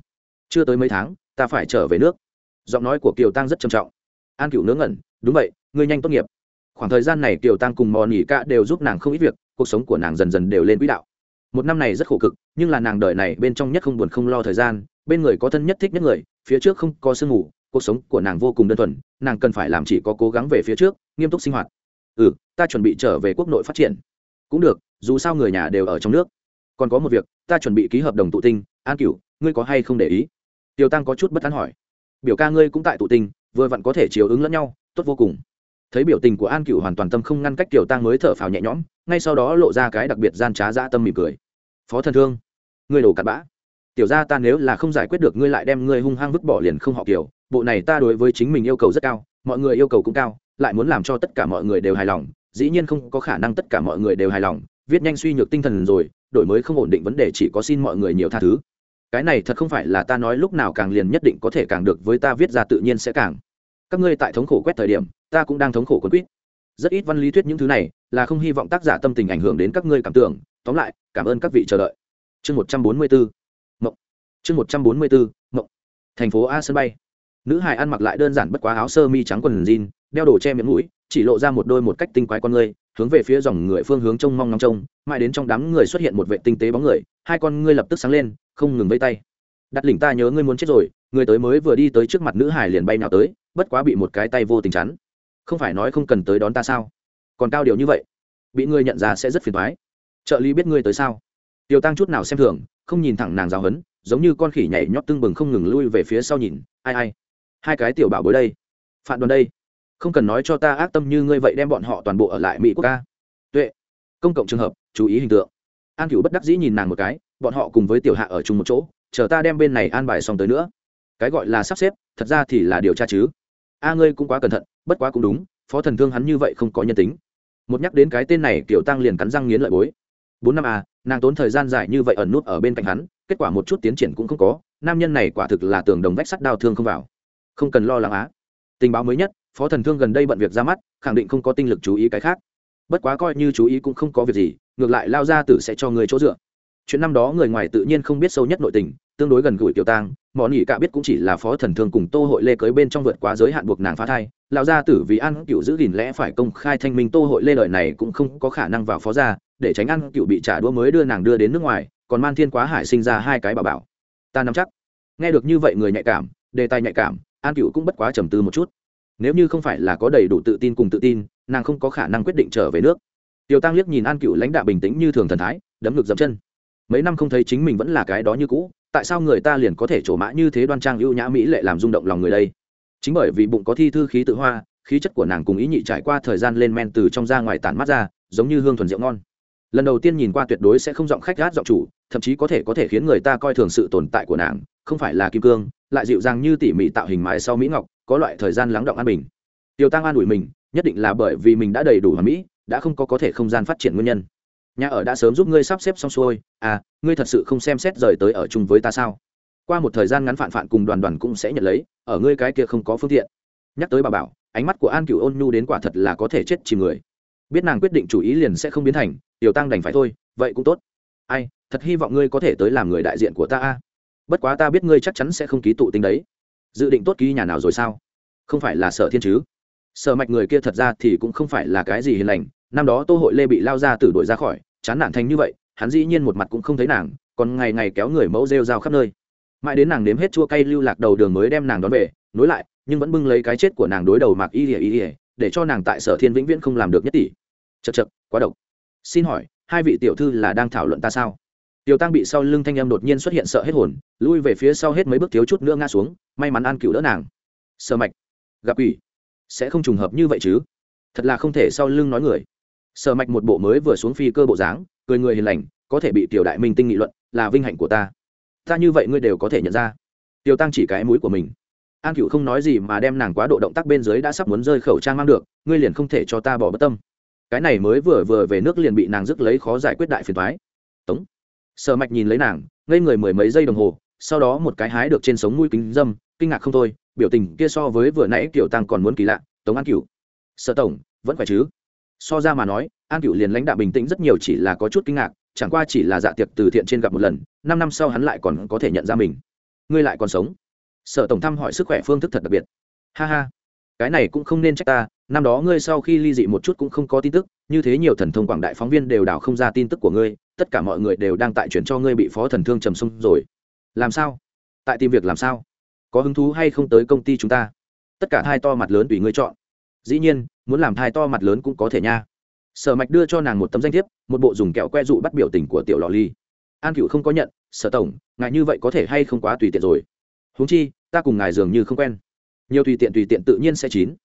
[SPEAKER 1] Chưa tới mấy tháng, ta phải trở về nước. Giọng nói của kiều tăng rất trầm trọng. An cựu ngớ ngẩn, đúng vậy, ngươi nhanh tốt nghiệp. Khoảng thời gian này kiều tăng cùng mò nỉ ca đều giúp nàng không ít việc, cuộc sống của nàng dần dần đều lên quỹ đạo. Một năm này rất khổ cực, nhưng là nàng đời này bên trong nhất không buồn không lo thời gian, bên người có thân nhất thích nhất người, phía trước không có sương ngủ cuộc sống của nàng vô cùng đơn thuần, nàng cần phải làm chỉ có cố gắng về phía trước, nghiêm túc sinh hoạt ừ ta chuẩn bị trở về quốc nội phát triển. Cũng được, dù sao người nhà đều ở trong nước. Còn có một việc, ta chuẩn bị ký hợp đồng tụ tinh. An cửu, ngươi có hay không để ý? Tiêu tăng có chút bất an hỏi. Biểu ca ngươi cũng tại tụ tinh, vừa vặn có thể chiều ứng lẫn nhau, tốt vô cùng. Thấy biểu tình của an cửu hoàn toàn tâm không ngăn cách, tiểu tăng mới thở phào nhẹ nhõm, ngay sau đó lộ ra cái đặc biệt gian trá dã tâm mỉm cười. Phó thần thương, ngươi đổ cặn bã. Tiểu ra ta nếu là không giải quyết được, ngươi lại đem ngươi hung hăng vứt bỏ liền không họ kiểu bộ này ta đối với chính mình yêu cầu rất cao, mọi người yêu cầu cũng cao lại muốn làm cho tất cả mọi người đều hài lòng, dĩ nhiên không có khả năng tất cả mọi người đều hài lòng, viết nhanh suy nhược tinh thần rồi, đổi mới không ổn định vấn đề chỉ có xin mọi người nhiều tha thứ. Cái này thật không phải là ta nói lúc nào càng liền nhất định có thể càng được với ta viết ra tự nhiên sẽ càng. Các ngươi tại thống khổ quét thời điểm, ta cũng đang thống khổ quấn quýt. Rất ít văn lý thuyết những thứ này, là không hy vọng tác giả tâm tình ảnh hưởng đến các ngươi cảm tưởng. Tóm lại, cảm ơn các vị chờ đợi. Chương một trăm bốn mươi bốn mộng. Chương một trăm bốn mươi bốn mộng. Thành phố a sân bay. Nữ hải ăn mặc lại đơn giản bất quá áo sơ mi trắng quần jean đeo đồ che miệng mũi, chỉ lộ ra một đôi một cách tinh quái con người hướng về phía dòng người phương hướng trông mong ngóng trông, mãi đến trong đám người xuất hiện một vệ tinh tế bóng người, hai con ngươi lập tức sáng lên, không ngừng vây tay. Đặt lỉnh ta nhớ ngươi muốn chết rồi, người tới mới vừa đi tới trước mặt nữ hải liền bay nào tới, bất quá bị một cái tay vô tình chắn. Không phải nói không cần tới đón ta sao? Còn cao điều như vậy, bị ngươi nhận ra sẽ rất phiền thoái trợ lý biết ngươi tới sao? Tiêu tăng chút nào xem thường, không nhìn thẳng nàng giáo hấn, giống như con khỉ nhảy nhót tưng bừng không ngừng lui về phía sau nhìn, ai ai, hai cái tiểu bảo bối đây, phản đoàn đây không cần nói cho ta ác tâm như ngươi vậy đem bọn họ toàn bộ ở lại mỹ quốc ca. Tuệ công cộng trường hợp chú ý hình tượng. An cửu bất đắc dĩ nhìn nàng một cái bọn họ cùng với tiểu hạ ở chung một chỗ chờ ta đem bên này an bài xong tới nữa. Cái gọi là sắp xếp thật ra thì là điều tra chứ. A ngươi cũng quá cẩn thận bất quá cũng đúng phó thần thương hắn như vậy không có nhân tính. Một nhắc đến cái tên này tiểu tăng liền cắn răng nghiến lợi bối. Bốn năm a, nàng tốn thời gian dài như vậy ẩn nút ở bên cạnh hắn kết quả một chút tiến triển cũng không có nam nhân này quả thực là tường đồng vách sắt đau thương không vào. Không cần lo lắng á. Tình báo mới nhất phó thần thương gần đây bận việc ra mắt, khẳng định không có tinh lực chú ý cái khác. Bất quá coi như chú ý cũng không có việc gì, ngược lại lao ra tử sẽ cho người chỗ dựa. Chuyện năm đó người ngoài tự nhiên không biết sâu nhất nội tình, tương đối gần gũi tiểu tang, mọi nỉ cả biết cũng chỉ là phó thần thương cùng tô hội lê cưới bên trong vượt quá giới hạn buộc nàng phá thai. Lão gia tử vì ăn cựu giữ gìn lẽ phải công khai thanh minh tô hội lê lợi này cũng không có khả năng vào phó gia, để tránh ăn cựu bị trả đũa mới đưa nàng đưa đến nước ngoài, còn man thiên quá hải sinh ra hai cái bà bảo. Ta nắm chắc. Nghe được như vậy người nhạy cảm, đề tài nhạy cảm, an cựu cũng bất quá trầm tư một chút nếu như không phải là có đầy đủ tự tin cùng tự tin, nàng không có khả năng quyết định trở về nước. Tiêu tăng liếc nhìn an cựu lãnh đạo bình tĩnh như thường thần thái, đấm ngực dậm chân. Mấy năm không thấy chính mình vẫn là cái đó như cũ, tại sao người ta liền có thể trổ mã như thế đoan trang ưu nhã mỹ lệ làm rung động lòng người đây? Chính bởi vì bụng có thi thư khí tự hoa, khí chất của nàng cùng ý nhị trải qua thời gian lên men từ trong ra ngoài tản mắt ra, giống như hương thuần rượu ngon. Lần đầu tiên nhìn qua tuyệt đối sẽ không giọng khách gát giọng chủ, thậm chí có thể có thể khiến người ta coi thường sự tồn tại của nàng, không phải là kim cương, lại dịu dàng như tỉ mỉ tạo hình mái sau mỹ ngọc có loại thời gian lắng động an bình. Tiêu tăng an ủi mình, nhất định là bởi vì mình đã đầy đủ hoàn mỹ, đã không có có thể không gian phát triển nguyên nhân. Nhà ở đã sớm giúp ngươi sắp xếp xong xuôi à ngươi thật sự không xem xét rời tới ở chung với ta sao? Qua một thời gian ngắn phản phản cùng đoàn đoàn cũng sẽ nhận lấy, ở ngươi cái kia không có phương tiện. Nhắc tới bà bảo, ánh mắt của an cửu ôn nhu đến quả thật là có thể chết chìm người. Biết nàng quyết định chủ ý liền sẽ không biến thành, tiểu tăng đành phải thôi, vậy cũng tốt. Ai, thật hy vọng ngươi có thể tới làm người đại diện của ta a. Bất quá ta biết ngươi chắc chắn sẽ không ký tụ tính đấy dự định tốt ký nhà nào rồi sao? Không phải là sở thiên chứ? Sở mạch người kia thật ra thì cũng không phải là cái gì hiền lành, năm đó tô hội lê bị lao ra từ đuổi ra khỏi, chán nản thành như vậy, hắn dĩ nhiên một mặt cũng không thấy nàng, còn ngày ngày kéo người mẫu rêu rao khắp nơi. Mãi đến nàng nếm hết chua cay lưu lạc đầu đường mới đem nàng đón về, nối lại, nhưng vẫn bưng lấy cái chết của nàng đối đầu mạc y ỉa y ỉa để cho nàng tại sở thiên vĩnh viễn không làm được nhất tỷ. Chật chật quá độc. Xin hỏi, hai vị tiểu thư là đang thảo luận ta sao? Tiểu tăng bị sau lưng thanh âm đột nhiên xuất hiện sợ hết hồn, lui về phía sau hết mấy bước thiếu chút nữa ngã xuống, may mắn an cựu đỡ nàng. Sơ mạch, gặp ủy sẽ không trùng hợp như vậy chứ? Thật là không thể sau lưng nói người. Sở mạch một bộ mới vừa xuống phi cơ bộ dáng, cười người hiền lành, có thể bị tiểu đại minh tinh nghị luận, là vinh hạnh của ta. Ta như vậy ngươi đều có thể nhận ra. Tiểu tăng chỉ cái mũi của mình. An cựu không nói gì mà đem nàng quá độ động tác bên dưới đã sắp muốn rơi khẩu trang mang được, ngươi liền không thể cho ta bỏ bất tâm. Cái này mới vừa vừa về nước liền bị nàng dứt lấy khó giải quyết đại phiền thoái tống sợ mạch nhìn lấy nàng, ngây người mười mấy giây đồng hồ, sau đó một cái hái được trên sống mũi kính dâm, kinh ngạc không thôi, biểu tình kia so với vừa nãy kiểu tăng còn muốn kỳ lạ, tống an cựu sở tổng, vẫn phải chứ? So ra mà nói, an cựu liền lãnh đạo bình tĩnh rất nhiều chỉ là có chút kinh ngạc, chẳng qua chỉ là dạ tiệc từ thiện trên gặp một lần, năm năm sau hắn lại còn có thể nhận ra mình. Ngươi lại còn sống. Sở tổng thăm hỏi sức khỏe phương thức thật đặc biệt. Ha ha cái này cũng không nên trách ta, năm đó ngươi sau khi ly dị một chút cũng không có tin tức, như thế nhiều thần thông quảng đại phóng viên đều đào không ra tin tức của ngươi, tất cả mọi người đều đang tại chuyển cho ngươi bị phó thần thương trầm sông rồi. Làm sao? Tại tìm việc làm sao? Có hứng thú hay không tới công ty chúng ta? Tất cả thai to mặt lớn tùy ngươi chọn. Dĩ nhiên, muốn làm thai to mặt lớn cũng có thể nha. Sở mạch đưa cho nàng một tấm danh thiếp, một bộ dùng kẹo que dụ bắt biểu tình của tiểu lò ly. An cựu không có nhận, sở tổng, ngài như vậy có thể hay không quá tùy tiện rồi? Huống chi, ta cùng ngài dường như không quen nhiều tùy tiện tùy tiện tự nhiên sẽ chín.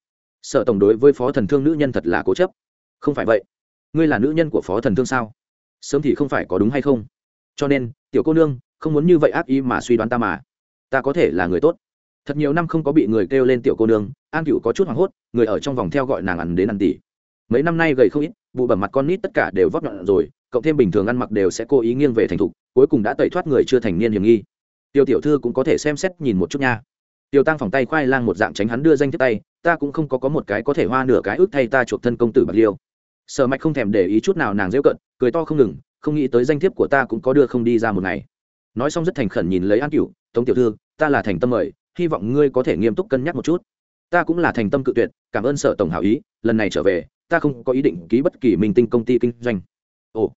[SPEAKER 1] Sở tổng đối với phó thần thương nữ nhân thật là cố chấp. Không phải vậy, ngươi là nữ nhân của phó thần thương sao? Sớm thì không phải có đúng hay không? Cho nên, tiểu cô nương, không muốn như vậy ác ý mà suy đoán ta mà. Ta có thể là người tốt. Thật nhiều năm không có bị người kêu lên tiểu cô nương, an cựu có chút hoảng hốt, người ở trong vòng theo gọi nàng ăn đến ăn tỉ. Mấy năm nay gầy không ít vụ bẩm mặt con nít tất cả đều vóc nhọn rồi, cộng thêm bình thường ăn mặc đều sẽ cố ý nghiêng về thành thục, cuối cùng đã tẩy thoát người chưa thành niên hiểm nghi. Tiêu tiểu thư cũng có thể xem xét nhìn một chút nha tiêu tăng phòng tay khoai lang một dạng tránh hắn đưa danh thiếp tay, ta cũng không có có một cái có thể hoa nửa cái ước thay ta chuộc thân công tử bạc liêu. Sở mạch không thèm để ý chút nào nàng dễ cận cười to không ngừng, không nghĩ tới danh thiếp của ta cũng có đưa không đi ra một ngày. Nói xong rất thành khẩn nhìn lấy an cửu, tống tiểu thư, ta là thành tâm mời, hy vọng ngươi có thể nghiêm túc cân nhắc một chút. Ta cũng là thành tâm cự tuyệt, cảm ơn sở tổng hảo ý, lần này trở về, ta không có ý định ký bất kỳ minh tinh công ty kinh doanh. Ồ.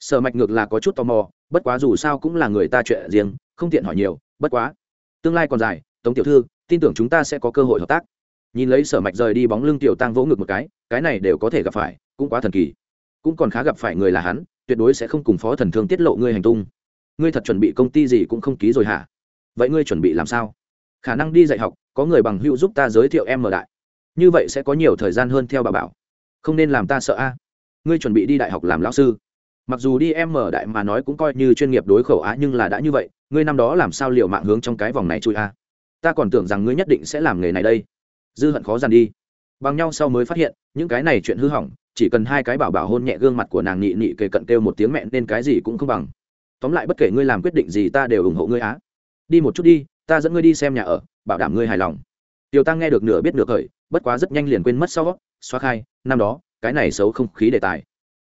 [SPEAKER 1] Sở mạch ngược là có chút tò mò, bất quá dù sao cũng là người ta chuyện riêng, không tiện hỏi nhiều, bất quá, tương lai còn dài tống tiểu thư, tin tưởng chúng ta sẽ có cơ hội hợp tác. Nhìn lấy sở mạch rời đi bóng lưng tiểu tăng vỗ ngực một cái cái này đều có thể gặp phải, cũng quá thần kỳ. Cũng còn khá gặp phải người là hắn, tuyệt đối sẽ không cùng phó thần thương tiết lộ ngươi hành tung. Ngươi thật chuẩn bị công ty gì cũng không ký rồi hả? Vậy ngươi chuẩn bị làm sao? Khả năng đi dạy học, có người bằng hữu giúp ta giới thiệu em mở đại. Như vậy sẽ có nhiều thời gian hơn theo bà bảo. Không nên làm ta sợ a. Ngươi chuẩn bị đi đại học làm lão sư. Mặc dù đi em mở đại mà nói cũng coi như chuyên nghiệp đối khẩu á, nhưng là đã như vậy, ngươi năm đó làm sao liệu mạng hướng trong cái vòng này chui a? Ta còn tưởng rằng ngươi nhất định sẽ làm nghề này đây. Dư hận khó dằn đi. Bằng nhau sau mới phát hiện, những cái này chuyện hư hỏng, chỉ cần hai cái bảo bảo hôn nhẹ gương mặt của nàng nị nị kề cận kêu một tiếng mẹ nên cái gì cũng không bằng. Tóm lại bất kể ngươi làm quyết định gì ta đều ủng hộ ngươi á. Đi một chút đi, ta dẫn ngươi đi xem nhà ở, bảo đảm ngươi hài lòng. Tiểu tăng nghe được nửa biết nửa khởi, bất quá rất nhanh liền quên mất sau, xóa khai, năm đó, cái này xấu không khí đề tài.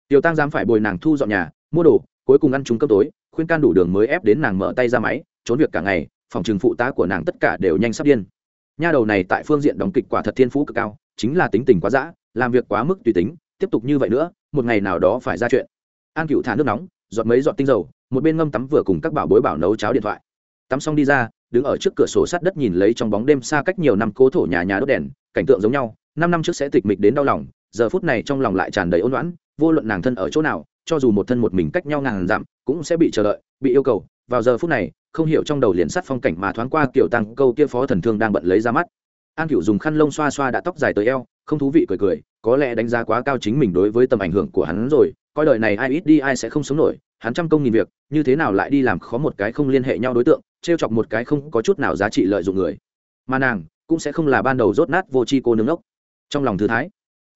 [SPEAKER 1] Tiểu tăng dám phải bồi nàng thu dọn nhà, mua đồ, cuối cùng ăn chúng cơm tối, khuyên can đủ đường mới ép đến nàng mở tay ra máy, trốn việc cả ngày phòng trường phụ tá của nàng tất cả đều nhanh sắp điên. Nha đầu này tại phương diện đóng kịch quả thật thiên phú cực cao, chính là tính tình quá dã, làm việc quá mức tùy tính, tiếp tục như vậy nữa, một ngày nào đó phải ra chuyện. An cựu thả nước nóng, giọt mấy giọt tinh dầu, một bên ngâm tắm vừa cùng các bảo bối bảo nấu cháo điện thoại. Tắm xong đi ra, đứng ở trước cửa sổ sát đất nhìn lấy trong bóng đêm xa cách nhiều năm cố thổ nhà nhà đốt đèn, cảnh tượng giống nhau, năm năm trước sẽ tịch mịch đến đau lòng, giờ phút này trong lòng lại tràn đầy ôn loãn vô luận nàng thân ở chỗ nào cho dù một thân một mình cách nhau ngàn dặm, cũng sẽ bị chờ đợi, bị yêu cầu. Vào giờ phút này, không hiểu trong đầu liền sắt phong cảnh mà thoáng qua kiểu tăng câu kia phó thần thương đang bận lấy ra mắt. An cựu dùng khăn lông xoa xoa đã tóc dài tới eo, không thú vị cười cười, có lẽ đánh giá quá cao chính mình đối với tầm ảnh hưởng của hắn rồi, coi đời này ai ít đi ai sẽ không sống nổi, hắn trăm công nghìn việc, như thế nào lại đi làm khó một cái không liên hệ nhau đối tượng t r e o chọc một cái không có chút nào giá trị lợi dụng người. Mà nàng, cũng sẽ không là ban đầu rốt nát vô c h i cô nương ốc trong lòng thư thái,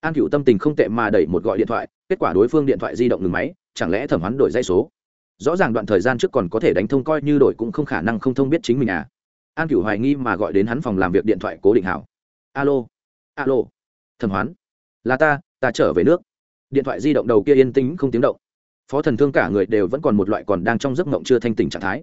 [SPEAKER 1] an cựu tâm tình không tệ mà đẩy một gọi điện thoại kết quả đối phương điện thoại di động ngừng máy, chẳng lẽ thẩm hoán đổi dây số? Rõ ràng đoạn thời gian trước còn có thể đánh thông coi như đổi cũng không khả năng không thông biết chính mình à. An cửu hoài nghi mà gọi đến hắn phòng làm việc điện thoại cố định hảo. Alo alo, thẩm hoán, là ta ta trở về nước. Điện thoại di động đầu kia yên tĩnh không tiếng động. Phó thần thương cả người đều vẫn còn một loại còn đang trong giấc mộng chưa thanh tỉnh trạng thái.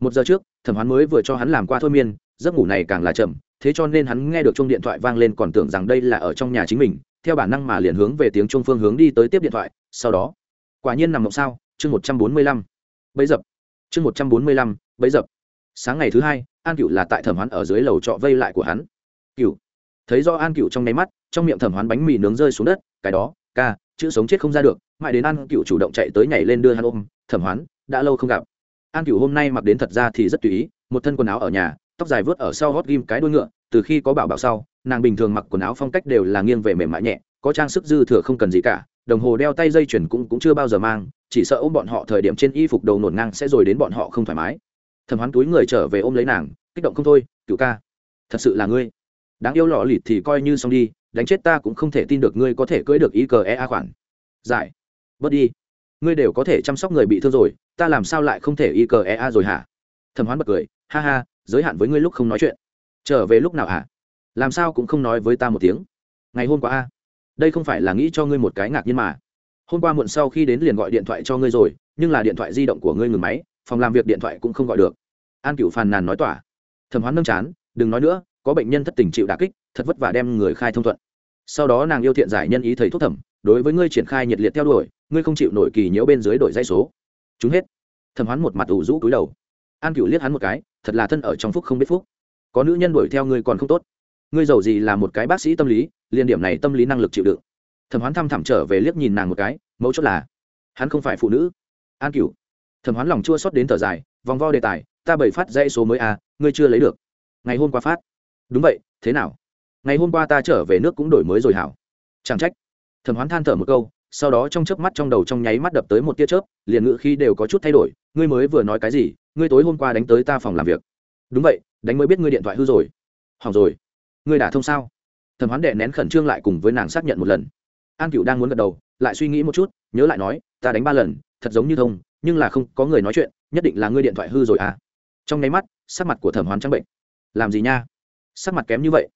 [SPEAKER 1] Một giờ trước, thẩm hoán mới vừa cho hắn làm qua thôi miên, giấc ngủ này càng là chậm, thế cho nên hắn nghe được chung điện thoại vang lên còn tưởng rằng đây là ở trong nhà chính mình theo bản năng mà liền hướng về tiếng trung phương hướng đi tới tiếp điện thoại, sau đó, quả nhiên nằm mộng sao, chương một trăm bốn mươi lăm, bấy dập, chương một trăm bốn mươi lăm, bấy dập. Sáng ngày thứ hai, an cựu là tại thẩm hoán ở dưới lầu trọ vây lại của hắn. Cựu thấy do an cựu trong nháy mắt, trong miệng thẩm hoán bánh mì nướng rơi xuống đất, cái đó, ca, chữ sống chết không ra được. Mãi đến an cựu chủ động chạy tới nhảy lên đưa hắn ôm, thẩm hoán, đã lâu không gặp. An cựu hôm nay mặc đến thật ra thì rất tùy ý, một thân quần áo ở nhà, tóc dài vớt ở sau gót ghim cái đuôi ngựa, từ khi có bảo bảo sau nàng bình thường mặc quần áo phong cách đều là nghiêng về mềm mại nhẹ, có trang sức dư thừa không cần gì cả, đồng hồ đeo tay dây chuyền cũng cũng chưa bao giờ mang, chỉ sợ ôm bọn họ thời điểm trên y phục đầu nổn ngang sẽ rồi đến bọn họ không thoải mái. Thẩm hoán túi người trở về ôm lấy nàng, kích động không thôi cựu ca, thật sự là ngươi. Đáng yêu lọ lịt thì coi như xong đi, đánh chết ta cũng không thể tin được ngươi có thể cưỡi được ý cờ e a khoản. Giải, bớt đi. Ngươi đều có thể chăm sóc người bị thương rồi, ta làm sao lại không thể y cờ e a rồi hả? Thẩm hoán bật cười, ha ha, giới hạn với ngươi lúc không nói chuyện. Trở về lúc nào hả? Làm sao cũng không nói với ta một tiếng. Ngày hôm qua a, đây không phải là nghĩ cho ngươi một cái ngạc nhiên mà. Hôm qua muộn sau khi đến liền gọi điện thoại cho ngươi rồi, nhưng là điện thoại di động của ngươi ngừng máy, phòng làm việc điện thoại cũng không gọi được. An cựu phàn nàn nói tỏa. Thẩm hoán nâng chán, đừng nói nữa, có bệnh nhân thất tình chịu đà kích, thật vất vả đem người khai thông thuận. Sau đó nàng yêu thiện giải nhân ý thầy thuốc thẩm, đối với ngươi triển khai nhiệt liệt theo đuổi, ngươi không chịu nổi kỳ nhiễu bên dưới đổi dây số. Chúng hết. Thẩm hoán một mặt ủ rũ cúi đầu. An cựu liếc hắn một cái, thật là thân ở trong phúc không biết phúc. Có nữ nhân đuổi theo ngươi còn không tốt ngươi giàu gì là một cái bác sĩ tâm lý liên điểm này tâm lý năng lực chịu đựng. Thẩm hoán thăm thẳm trở về liếc nhìn nàng một cái mẫu chốt là, hắn không phải phụ nữ. An cửu. Thẩm hoán lòng chua xót đến thở dài, vòng vo đề tài, ta bảy phát dãy số mới à ngươi chưa lấy được. Ngày hôm qua phát. Đúng vậy, thế nào? Ngày hôm qua ta trở về nước cũng đổi mới rồi hảo. Chẳng trách. Thẩm hoán than thở một câu, sau đó trong chớp mắt trong đầu trong nháy mắt đập tới một tia chớp, liền ngự khi đều có chút thay đổi, ngươi mới vừa nói cái gì, ngươi tối hôm qua đánh tới ta phòng làm việc. Đúng vậy, đánh mới biết ngươi điện thoại hư rồi. Hỏng rồi ngươi đã thông sao? Thẩm hoán đệ nén khẩn trương lại cùng với nàng xác nhận một lần. An cựu đang muốn gật đầu, lại suy nghĩ một chút, nhớ lại nói, ta đánh ba lần, thật giống như thông, nhưng là không có người nói chuyện, nhất định là ngươi điện thoại hư rồi à? Trong nháy mắt, sắc mặt của thẩm hoán trắng bệnh. Làm gì nha? Sắc mặt kém như vậy.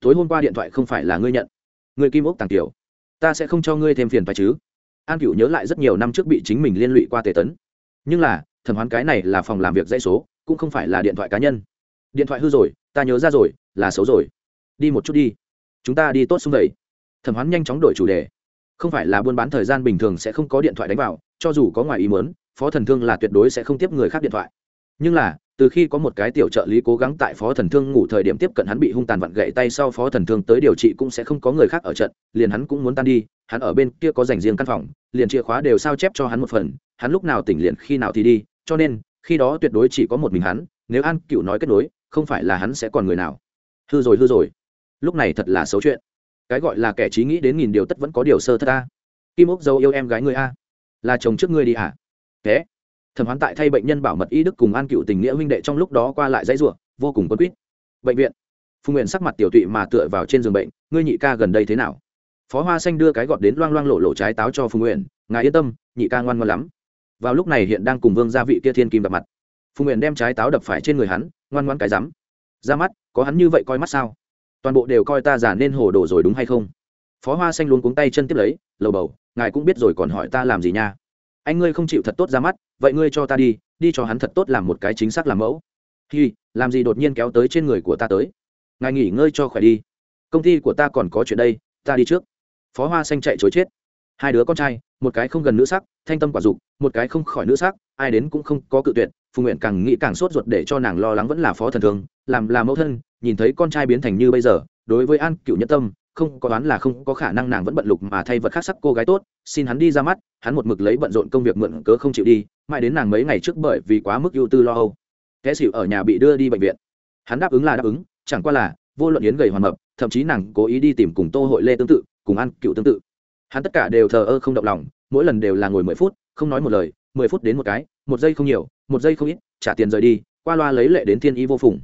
[SPEAKER 1] Tối hôm qua điện thoại không phải là ngươi nhận. Ngươi kim ốc tàng tiểu ta sẽ không cho ngươi thêm phiền phải chứ. An cựu nhớ lại rất nhiều năm trước bị chính mình liên lụy qua tề tấn. Nhưng là, thẩm hoán cái này là phòng làm việc dãy số, cũng không phải là điện thoại cá nhân. Điện thoại hư rồi, ta nhớ ra rồi, là xấu rồi đi một chút đi. Chúng ta đi tốt xung vầy. Thẩm hoán nhanh chóng đổi chủ đề. Không phải là buôn bán thời gian bình thường sẽ không có điện thoại đánh vào, cho dù có ngoài ý mớn phó thần thương là tuyệt đối sẽ không tiếp người khác điện thoại. Nhưng là, từ khi có một cái tiểu trợ lý cố gắng tại phó thần thương ngủ thời điểm tiếp cận hắn bị hung tàn vặn gậy tay sau phó thần thương tới điều trị cũng sẽ không có người khác ở trận, liền hắn cũng muốn tan đi, hắn ở bên kia có dành riêng căn phòng, liền chìa khóa đều sao chép cho hắn một phần, hắn lúc nào tỉnh liền khi nào thì đi, cho nên, khi đó tuyệt đối chỉ có một mình hắn, nếu an cựu nói kết nối, không phải là hắn sẽ còn người nào. Hư rồi hư rồi lúc này thật là xấu chuyện. Cái gọi là kẻ trí nghĩ đến nghìn điều tất vẫn có điều sơ thất ta kim ốc dâu yêu em gái người a. Là chồng trước ngươi đi hả thế. Thẩm hoán tại thay bệnh nhân bảo mật y đức cùng an cựu tình nghĩa huynh đệ trong lúc đó qua lại dãy ruộng vô cùng quân quýt. Bệnh viện. Phùng nguyện sắc mặt tiểu tụy mà tựa vào trên giường bệnh, ngươi nhị ca gần đây thế nào? Phó hoa xanh đưa cái gọt đến loang loang lộ lộ trái táo cho phùng nguyện, ngài yên tâm, nhị ca ngoan ngoan lắm. Vào lúc này hiện đang cùng vương gia vị kia thiên kim gặp mặt. Phùng nguyện đem trái táo đập phải trên người hắn, ngoan ngoan cái rắm. Ra mắt, có hắn như vậy coi mắt sao? Toàn bộ đều coi ta giả nên hồ đồ rồi đúng hay không? Phó hoa xanh luôn cuống tay chân tiếp lấy, lầu bầu, ngài cũng biết rồi còn hỏi ta làm gì nha? Anh ngươi không chịu thật tốt ra mắt, vậy ngươi cho ta đi đi cho hắn thật tốt làm một cái chính xác làm mẫu. Hi, làm gì đột nhiên kéo tới trên người của ta tới? Ngài nghỉ ngơi cho khỏe đi. Công ty của ta còn có chuyện đây, ta đi trước. Phó hoa xanh chạy chối chết. Hai đứa con trai, một cái không gần nữ sắc, thanh tâm quả dục, một cái không khỏi nữ sắc, ai đến cũng không có cự tuyệt phùng nguyện càng nghĩ càng sốt ruột để cho nàng lo lắng vẫn là phó thần thường làm là mẫu thân, nhìn thấy con trai biến thành như bây giờ, đối với an cựu Nhất tâm, không có đoán là không có khả năng nàng vẫn bận lục mà thay vật khác sắc cô gái tốt, xin hắn đi ra mắt, hắn một mực lấy bận rộn công việc mượn cớ không chịu đi, mãi đến nàng mấy ngày trước bởi vì quá mức ưu tư lo âu. Kẻ xịu ở nhà bị đưa đi bệnh viện. Hắn đáp ứng là đáp ứng, chẳng qua là, vô luận yến gầy hoàn mập, thậm chí nàng cố ý đi tìm cùng tô hội lê tương tự, cùng ăn cựu tương tự. Hắn tất cả đều thờ ơ không động lòng, mỗi lần đều là ngồi mười phút, không nói một lời, mười phút đến một cái một giây không nhiều, một giây không ít, trả tiền rời đi, qua loa lấy lệ đến thiên y vô phùng.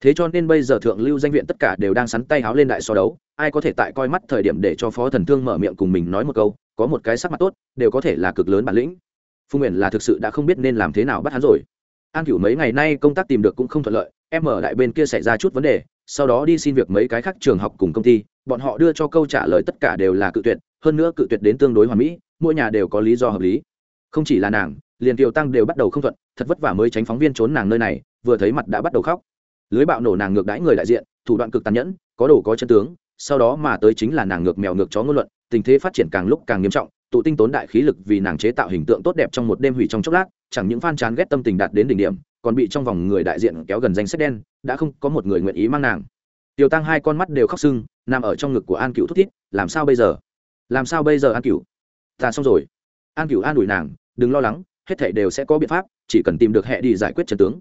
[SPEAKER 1] Thế cho nên bây giờ thượng lưu danh viện tất cả đều đang sắn tay háo lên đại so đấu, ai có thể tại coi mắt thời điểm để cho phó thần thương mở miệng cùng mình nói một câu, có một cái sắc mặt tốt, đều có thể là cực lớn bản lĩnh. Phùng nguyện là thực sự đã không biết nên làm thế nào bắt hắn rồi. An cửu mấy ngày nay công tác tìm được cũng không thuận lợi, em ở đại bên kia xảy ra chút vấn đề, sau đó đi xin việc mấy cái khác trường học cùng công ty, bọn họ đưa cho câu trả lời tất cả đều là cự tuyệt, hơn nữa cự tuyệt đến tương đối hoàn mỹ, mỗi nhà đều có lý do hợp lý không chỉ là nàng liền kiều tăng đều bắt đầu không thuận thật vất vả mới tránh phóng viên trốn nàng nơi này vừa thấy mặt đã bắt đầu khóc. Lưới bạo nổ nàng ngược đãi người đại diện thủ đoạn cực tàn nhẫn có đồ có chân tướng sau đó mà tới chính là nàng ngược mèo ngược chó ngôn luận tình thế phát triển càng lúc càng nghiêm trọng tụ tinh tốn đại khí lực vì nàng chế tạo hình tượng tốt đẹp trong một đêm hủy trong chốc lát chẳng những fan chán ghét tâm tình đạt đến đỉnh điểm còn bị trong vòng người đại diện kéo gần danh sách đen đã không có một người nguyện ý mang nàng. Tiểu tăng hai con mắt đều khóc sưng nằm ở trong ngực của an cựu thúc thiết, làm sao bây giờ? Làm sao bây giờ an cựu ta xong rồi an cửu an ủi nàng đừng lo lắng hết thảy đều sẽ có biện pháp chỉ cần tìm được hệ đi giải quyết trần tướng.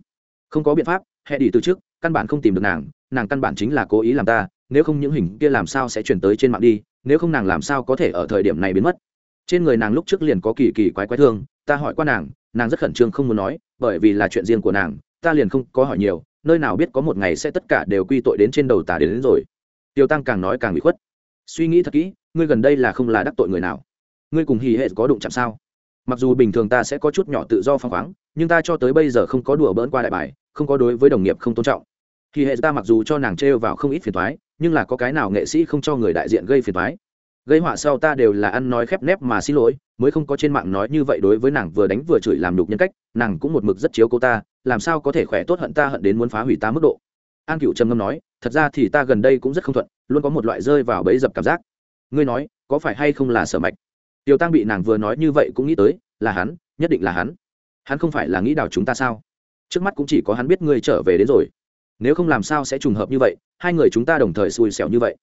[SPEAKER 1] Không có biện pháp hệ đi từ trước căn bản không tìm được nàng nàng căn bản chính là cố ý làm ta nếu không những hình kia làm sao sẽ chuyển tới trên mạng đi nếu không nàng làm sao có thể ở thời điểm này biến mất? Trên người nàng lúc trước liền có kỳ kỳ quái quái thương ta hỏi qua nàng nàng rất khẩn trương không muốn nói bởi vì là chuyện riêng của nàng ta liền không có hỏi nhiều nơi nào biết có một ngày sẽ tất cả đều quy tội đến trên đầu tà đến, đến rồi. Tiêu tăng càng nói càng bị khuất. Suy nghĩ thật kỹ ngươi gần đây là không là đắc tội người nào? Ngươi cùng hì hệ có đụng chạm sao? Mặc dù bình thường ta sẽ có chút nhỏ tự do phăng khoáng, nhưng ta cho tới bây giờ không có đùa bỡn qua đại bài, không có đối với đồng nghiệp không tôn trọng. Hì hệ ta mặc dù cho nàng trêu vào không ít phiền thoái nhưng là có cái nào nghệ sĩ không cho người đại diện gây phiền thoái gây họa sau ta đều là ăn nói khép nép mà xin lỗi, mới không có trên mạng nói như vậy đối với nàng vừa đánh vừa chửi làm đục nhân cách, nàng cũng một mực rất chiếu cô ta, làm sao có thể khỏe tốt hận ta hận đến muốn phá hủy ta mức độ? An cựu trầm ngâm nói, thật ra thì ta gần đây cũng rất không thuận, luôn có một loại rơi vào bẫy dập cảm giác. Ngươi nói, có phải hay không là sở mạch? Tiểu tăng bị nàng vừa nói như vậy cũng nghĩ tới, là hắn, nhất định là hắn. Hắn không phải là nghĩ đào chúng ta sao? Trước mắt cũng chỉ có hắn biết ngươi trở về đến rồi. Nếu không làm sao sẽ trùng hợp như vậy, hai người chúng ta đồng thời xui xẻo như vậy.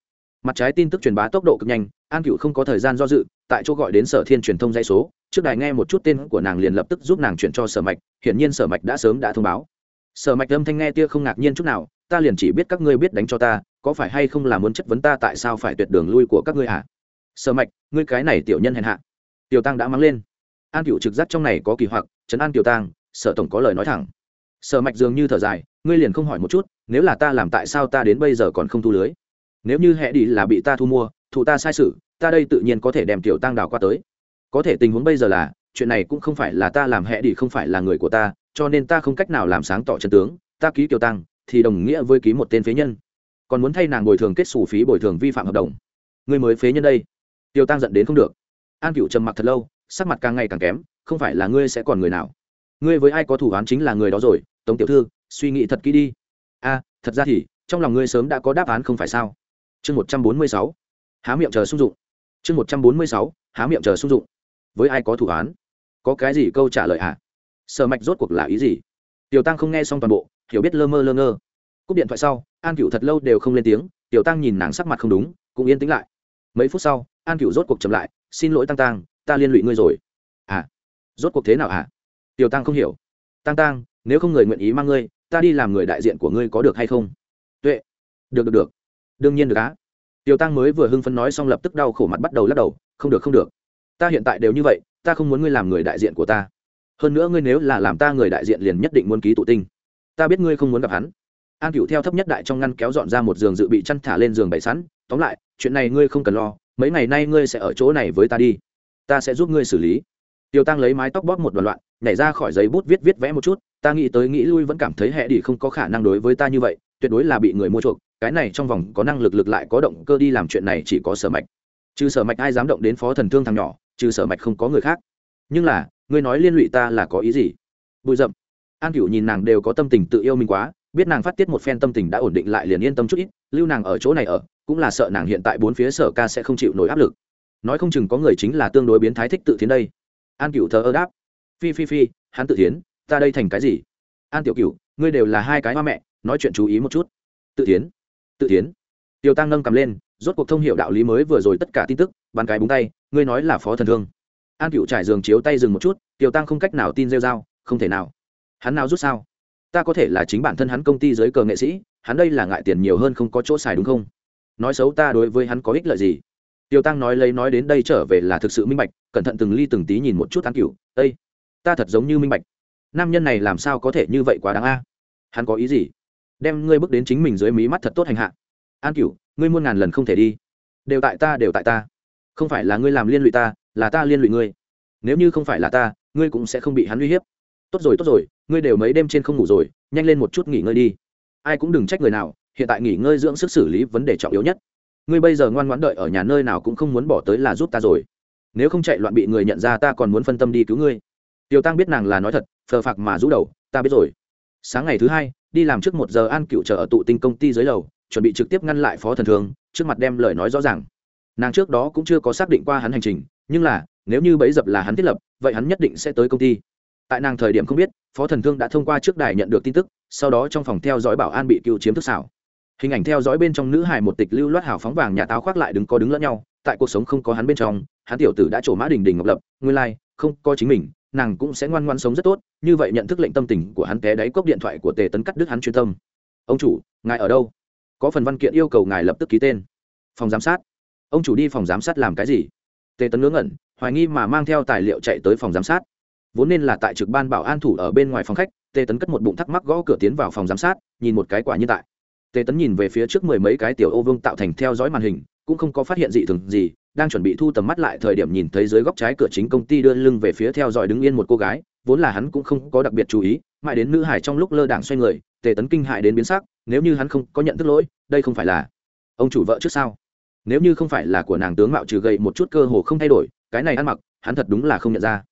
[SPEAKER 1] Mặt trái tin tức truyền bá tốc độ cực nhanh, an cựu không có thời gian do dự, tại chỗ gọi đến sở thiên truyền thông dây số. Trước đài nghe một chút tên của nàng liền lập tức giúp nàng chuyển cho sở mạch, hiển nhiên sở mạch đã sớm đã thông báo. Sở mạch âm thanh nghe tia không ngạc nhiên chút nào, ta liền chỉ biết các ngươi biết đánh cho ta, có phải hay không là muốn chất vấn ta tại sao phải tuyệt đường lui của các ngươi hả? Sở mạch, ngươi cái này tiểu nhân hèn hạ. Tiểu tăng đã mắng lên. An cựu trực giác trong này có kỳ hoặc, trấn an tiểu tăng sở tổng có lời nói thẳng. Sở mạch dường như thở dài, ngươi liền không hỏi một chút, nếu là ta làm tại sao ta đến bây giờ còn không thu lưới? Nếu như hệ đi là bị ta thu mua, thụ ta sai sự, ta đây tự nhiên có thể đem tiểu tăng đào qua tới. Có thể tình huống bây giờ là, chuyện này cũng không phải là ta làm hệ đi không phải là người của ta, cho nên ta không cách nào làm sáng tỏ chân tướng, ta ký tiểu tăng thì đồng nghĩa với ký một tên phế nhân. Còn muốn thay nàng bồi thường kết xù phí bồi thường vi phạm hợp đồng. Người mới phế nhân đây. Tiêu tăng giận đến không được. An cựu trầm mặc thật lâu, sắc mặt càng ngày càng kém, không phải là ngươi sẽ còn người nào. Ngươi với ai có thủ án chính là người đó rồi, tống tiểu thư, suy nghĩ thật kỹ đi. A, thật ra thì, trong lòng ngươi sớm đã có đáp án không phải sao? Chương một trăm bốn mươi sáu, há miệng chờ sung dụng. Chương một trăm bốn mươi sáu, há miệng chờ sung dụng. Với ai có thủ án? Có cái gì câu trả lời ạ à? sở mạch rốt cuộc là ý gì? Tiểu tăng không nghe xong toàn bộ, hiểu biết lơ mơ lơ ngơ. Cúp điện thoại sau, an cựu thật lâu đều không lên tiếng, tiểu tăng nhìn nàng sắc mặt không đúng, cũng yên tĩnh lại mấy phút sau, an cựu rốt cuộc chậm lại, xin lỗi tăng tăng ta liên lụy ngươi rồi. À rốt cuộc thế nào à tiểu tăng không hiểu. Tăng tăng nếu không người nguyện ý mang ngươi, ta đi làm người đại diện của ngươi có được hay không? Tuệ. Được được được. Đương nhiên được á. Tiểu tăng mới vừa hưng phấn nói xong lập tức đau khổ mặt bắt đầu lắc đầu, không được không được. Ta hiện tại đều như vậy, ta không muốn ngươi làm người đại diện của ta. Hơn nữa ngươi nếu là làm ta người đại diện liền nhất định muốn ký tụ tinh. Ta biết ngươi không muốn gặp hắn. An cựu theo thấp nhất đại trong ngăn kéo dọn ra một giường dự bị chăn thả lên giường bày sẵn, tóm lại chuyện này ngươi không cần lo, mấy ngày nay ngươi sẽ ở chỗ này với ta đi. Ta sẽ giúp ngươi xử lý. Tiêu tăng lấy mái tóc bóp một đoạn loạn, nhảy ra khỏi giấy bút viết viết vẽ một chút. Ta nghĩ tới nghĩ lui vẫn cảm thấy hệ đi không có khả năng đối với ta như vậy, tuyệt đối là bị người mua chuộc. Cái này trong vòng có năng lực lực lại có động cơ đi làm chuyện này chỉ có sở mạch. Trừ sở mạch ai dám động đến phó thần thương thằng nhỏ, trừ sở mạch không có người khác. Nhưng là, ngươi nói liên lụy ta là có ý gì? Bụi rậm an cửu nhìn nàng đều có tâm tình tự yêu mình quá, biết nàng phát tiết một phen tâm tình đã ổn định lại liền yên tâm chút ít, lưu nàng ở chỗ này ở cũng là sợ nàng hiện tại bốn phía sở ca sẽ không chịu nổi áp lực. Nói không chừng có người chính là tương đối biến thái thích tự tiến đây. An cựu thờ ơ đáp. Phi phi phi, hắn tự tiến ta đây thành cái gì? An tiểu cựu ngươi đều là hai cái hoa mẹ, nói chuyện chú ý một chút. Tự tiến tự tiến tiểu tăng nâng cầm lên, rốt cuộc thông hiệu đạo lý mới vừa rồi tất cả tin tức bàn cái búng tay, ngươi nói là phó thần thương. An cựu trải giường chiếu tay dừng một chút, tiểu tăng không cách nào tin rêu dao không thể nào. Hắn nào rút sao? Ta có thể là chính bản thân hắn công ty giới cờ nghệ sĩ, hắn đây là ngại tiền nhiều hơn không có chỗ xài đúng không? Nói xấu ta đối với hắn có ích lợi gì? Tiêu tăng nói lấy nói đến đây trở về là thực sự minh bạch, cẩn thận từng ly từng tí nhìn một chút an cựu ây ta thật giống như minh bạch. Nam nhân này làm sao có thể như vậy quá đáng a? Hắn có ý gì? Đem ngươi bước đến chính mình dưới mí mắt thật tốt hành hạ. An cựu ngươi muôn ngàn lần không thể đi. Đều tại ta, đều tại ta. Không phải là ngươi làm liên lụy ta, là ta liên lụy ngươi. Nếu như không phải là ta, ngươi cũng sẽ không bị hắn uy hiếp. Tốt rồi tốt rồi, ngươi đều mấy đêm trên không ngủ rồi, nhanh lên một chút nghỉ ngơi đi. Ai cũng đừng trách người nào hiện tại nghỉ ngơi dưỡng sức xử lý vấn đề trọng yếu nhất. Ngươi bây giờ ngoan ngoãn đợi ở nhà nơi nào cũng không muốn bỏ tới là giúp ta rồi. Nếu không chạy loạn bị người nhận ra ta còn muốn phân tâm đi cứu ngươi. Tiêu tăng biết nàng là nói thật, phờ phạc mà rũ đầu, ta biết rồi. Sáng ngày thứ hai, đi làm trước một giờ an cựu chờ ở tụ tinh công ty dưới lầu, chuẩn bị trực tiếp ngăn lại phó thần thường trước mặt đem lời nói rõ ràng. Nàng trước đó cũng chưa có xác định qua hắn hành trình, nhưng là, nếu như bấy dập là hắn thiết lập, vậy hắn nhất định sẽ tới công ty. Tại nàng thời điểm không biết, phó thần thương đã thông qua trước đài nhận được tin tức, sau đó trong phòng theo dõi bảo an bị cựu chiếm thức xảo hình ảnh theo dõi bên trong nữ hài một tịch lưu loát hào phóng vàng nhà táo khoác lại đứng có đứng lẫn nhau tại cuộc sống không có hắn bên trong hắn tiểu tử đã trổ mã đình đình ngọc lập nguyên lai、like, không có chính mình nàng cũng sẽ ngoan ngoan sống rất tốt như vậy nhận thức lệnh tâm tình của hắn té đáy cốc điện thoại của tề tấn cắt đứt hắn chuyên tâm. Ông chủ ngài ở đâu? Có phần văn kiện yêu cầu ngài lập tức ký tên. Phòng giám sát. Ông chủ đi phòng giám sát làm cái gì? Tề tấn ngớ ngẩn hoài nghi mà mang theo tài liệu chạy tới phòng giám sát. Vốn nên là tại trực ban bảo an thủ ở bên ngoài phòng khách tề tấn cất một bụng thắc mắc gõ cửa tiến vào phòng giám sát nhìn một cái quả như tại tề tấn nhìn về phía trước mười mấy cái tiểu ô vương tạo thành theo dõi màn hình, cũng không có phát hiện dị thường gì, đang chuẩn bị thu tầm mắt lại thời điểm nhìn thấy dưới góc trái cửa chính công ty đưa lưng về phía theo dõi đứng yên một cô gái, vốn là hắn cũng không có đặc biệt chú ý, mãi đến nữ hải trong lúc lơ đảng xoay người, tề tấn kinh hại đến biến sắc, nếu như hắn không có nhận thức lỗi, đây không phải là ông chủ vợ trước sao? Nếu như không phải là của nàng tướng mạo trừ gậy một chút cơ hồ không thay đổi, cái này ăn mặc, hắn thật đúng là không nhận ra.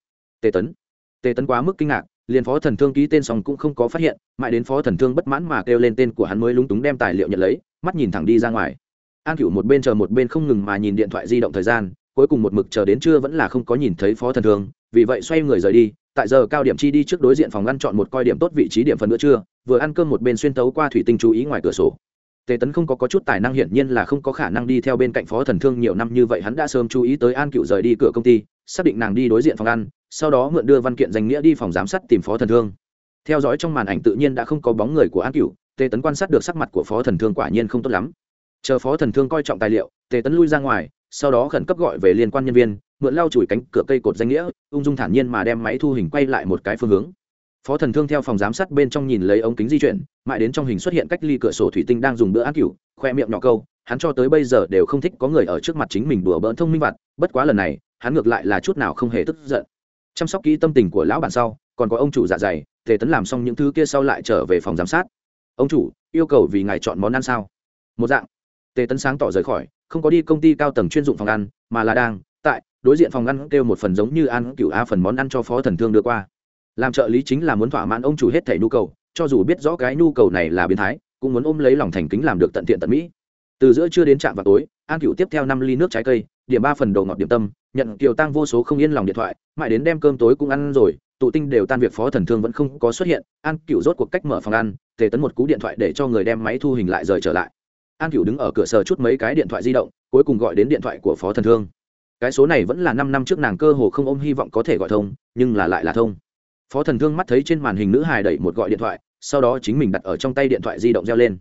[SPEAKER 1] Tề tấn tề tấn quá mức kinh ngạc liền phó thần thương ký tên xong cũng không có phát hiện mãi đến phó thần thương bất mãn mà kêu lên tên của hắn mới lúng túng đem tài liệu nhận lấy mắt nhìn thẳng đi ra ngoài. An cựu một bên chờ một bên không ngừng mà nhìn điện thoại di động thời gian cuối cùng một mực chờ đến trưa vẫn là không có nhìn thấy phó thần thương vì vậy xoay người rời đi tại giờ cao điểm chi đi trước đối diện phòng ăn chọn một coi điểm tốt vị trí điểm phần bữa trưa vừa ăn cơm một bên xuyên tấu qua thủy tinh chú ý ngoài cửa sổ. Tề tấn không có, có chút tài năng hiển nhiên là không có khả năng đi theo bên cạnh phó thần thương nhiều năm như vậy hắn đã sớm chú ý tới an cựu rời đi cửa công ty xác định nàng đi đối diện phòng ăn sau đó mượn đưa văn kiện danh nghĩa đi phòng giám sát tìm phó thần thương. Theo dõi trong màn ảnh tự nhiên đã không có bóng người của an cựu tề tấn quan sát được sắc mặt của phó thần thương quả nhiên không tốt lắm. Chờ phó thần thương coi trọng tài liệu, tề tấn lui ra ngoài, sau đó khẩn cấp gọi về liên quan nhân viên, mượn lau chùi cánh cửa cây cột danh nghĩa, ung dung thản nhiên mà đem máy thu hình quay lại một cái phương hướng. Phó thần thương theo phòng giám sát bên trong nhìn lấy ống kính di chuyển, mãi đến trong hình xuất hiện cách ly cửa sổ thủy tinh đang dùng bữa ăn cửu, khoe miệng nhỏ câu, hắn cho tới bây giờ đều không thích có người ở trước mặt chính mình đùa bỡn thông minh vặt, bất quá lần này, hắn ngược lại là chút nào không hề tức giận chăm sóc kỹ tâm tình của lão bản sau, còn có ông chủ dạ dày, tề tấn làm xong những thứ kia sau lại trở về phòng giám sát. Ông chủ, yêu cầu vì ngài chọn món ăn sao? Một dạng. Tề tấn sáng tỏ rời khỏi, không có đi công ty cao tầng chuyên dụng phòng ăn, mà là đang, tại, đối diện phòng ăn kêu một phần giống như ăn cựu a phần món ăn cho phó thần thương đưa qua. Làm trợ lý chính là muốn thỏa mãn ông chủ hết thẻ nhu cầu, cho dù biết rõ cái nhu cầu này là biến thái, cũng muốn ôm lấy lòng thành kính làm được tận thiện tận mỹ. Từ giữa trưa đến trạm vào tối, an cựu tiếp theo năm ly nước trái cây điểm ba phần đồ ngọt điểm tâm, nhận kiều tăng vô số không yên lòng điện thoại, mãi đến đem cơm tối cũng ăn rồi, tụ tinh đều tan việc, phó thần thương vẫn không có xuất hiện, an cựu rốt cuộc cách mở phòng ăn, tề tấn một cú điện thoại để cho người đem máy thu hình lại rời trở lại. An cựu đứng ở cửa sờ chút mấy cái điện thoại di động, cuối cùng gọi đến điện thoại của phó thần thương. Cái số này vẫn là năm năm trước nàng cơ hồ không ôm hy vọng có thể gọi thông, nhưng là lại là thông. Phó thần thương mắt thấy trên màn hình nữ hài đẩy một gọi điện thoại, sau đó chính mình đặt ở trong tay điện thoại di động reo lên.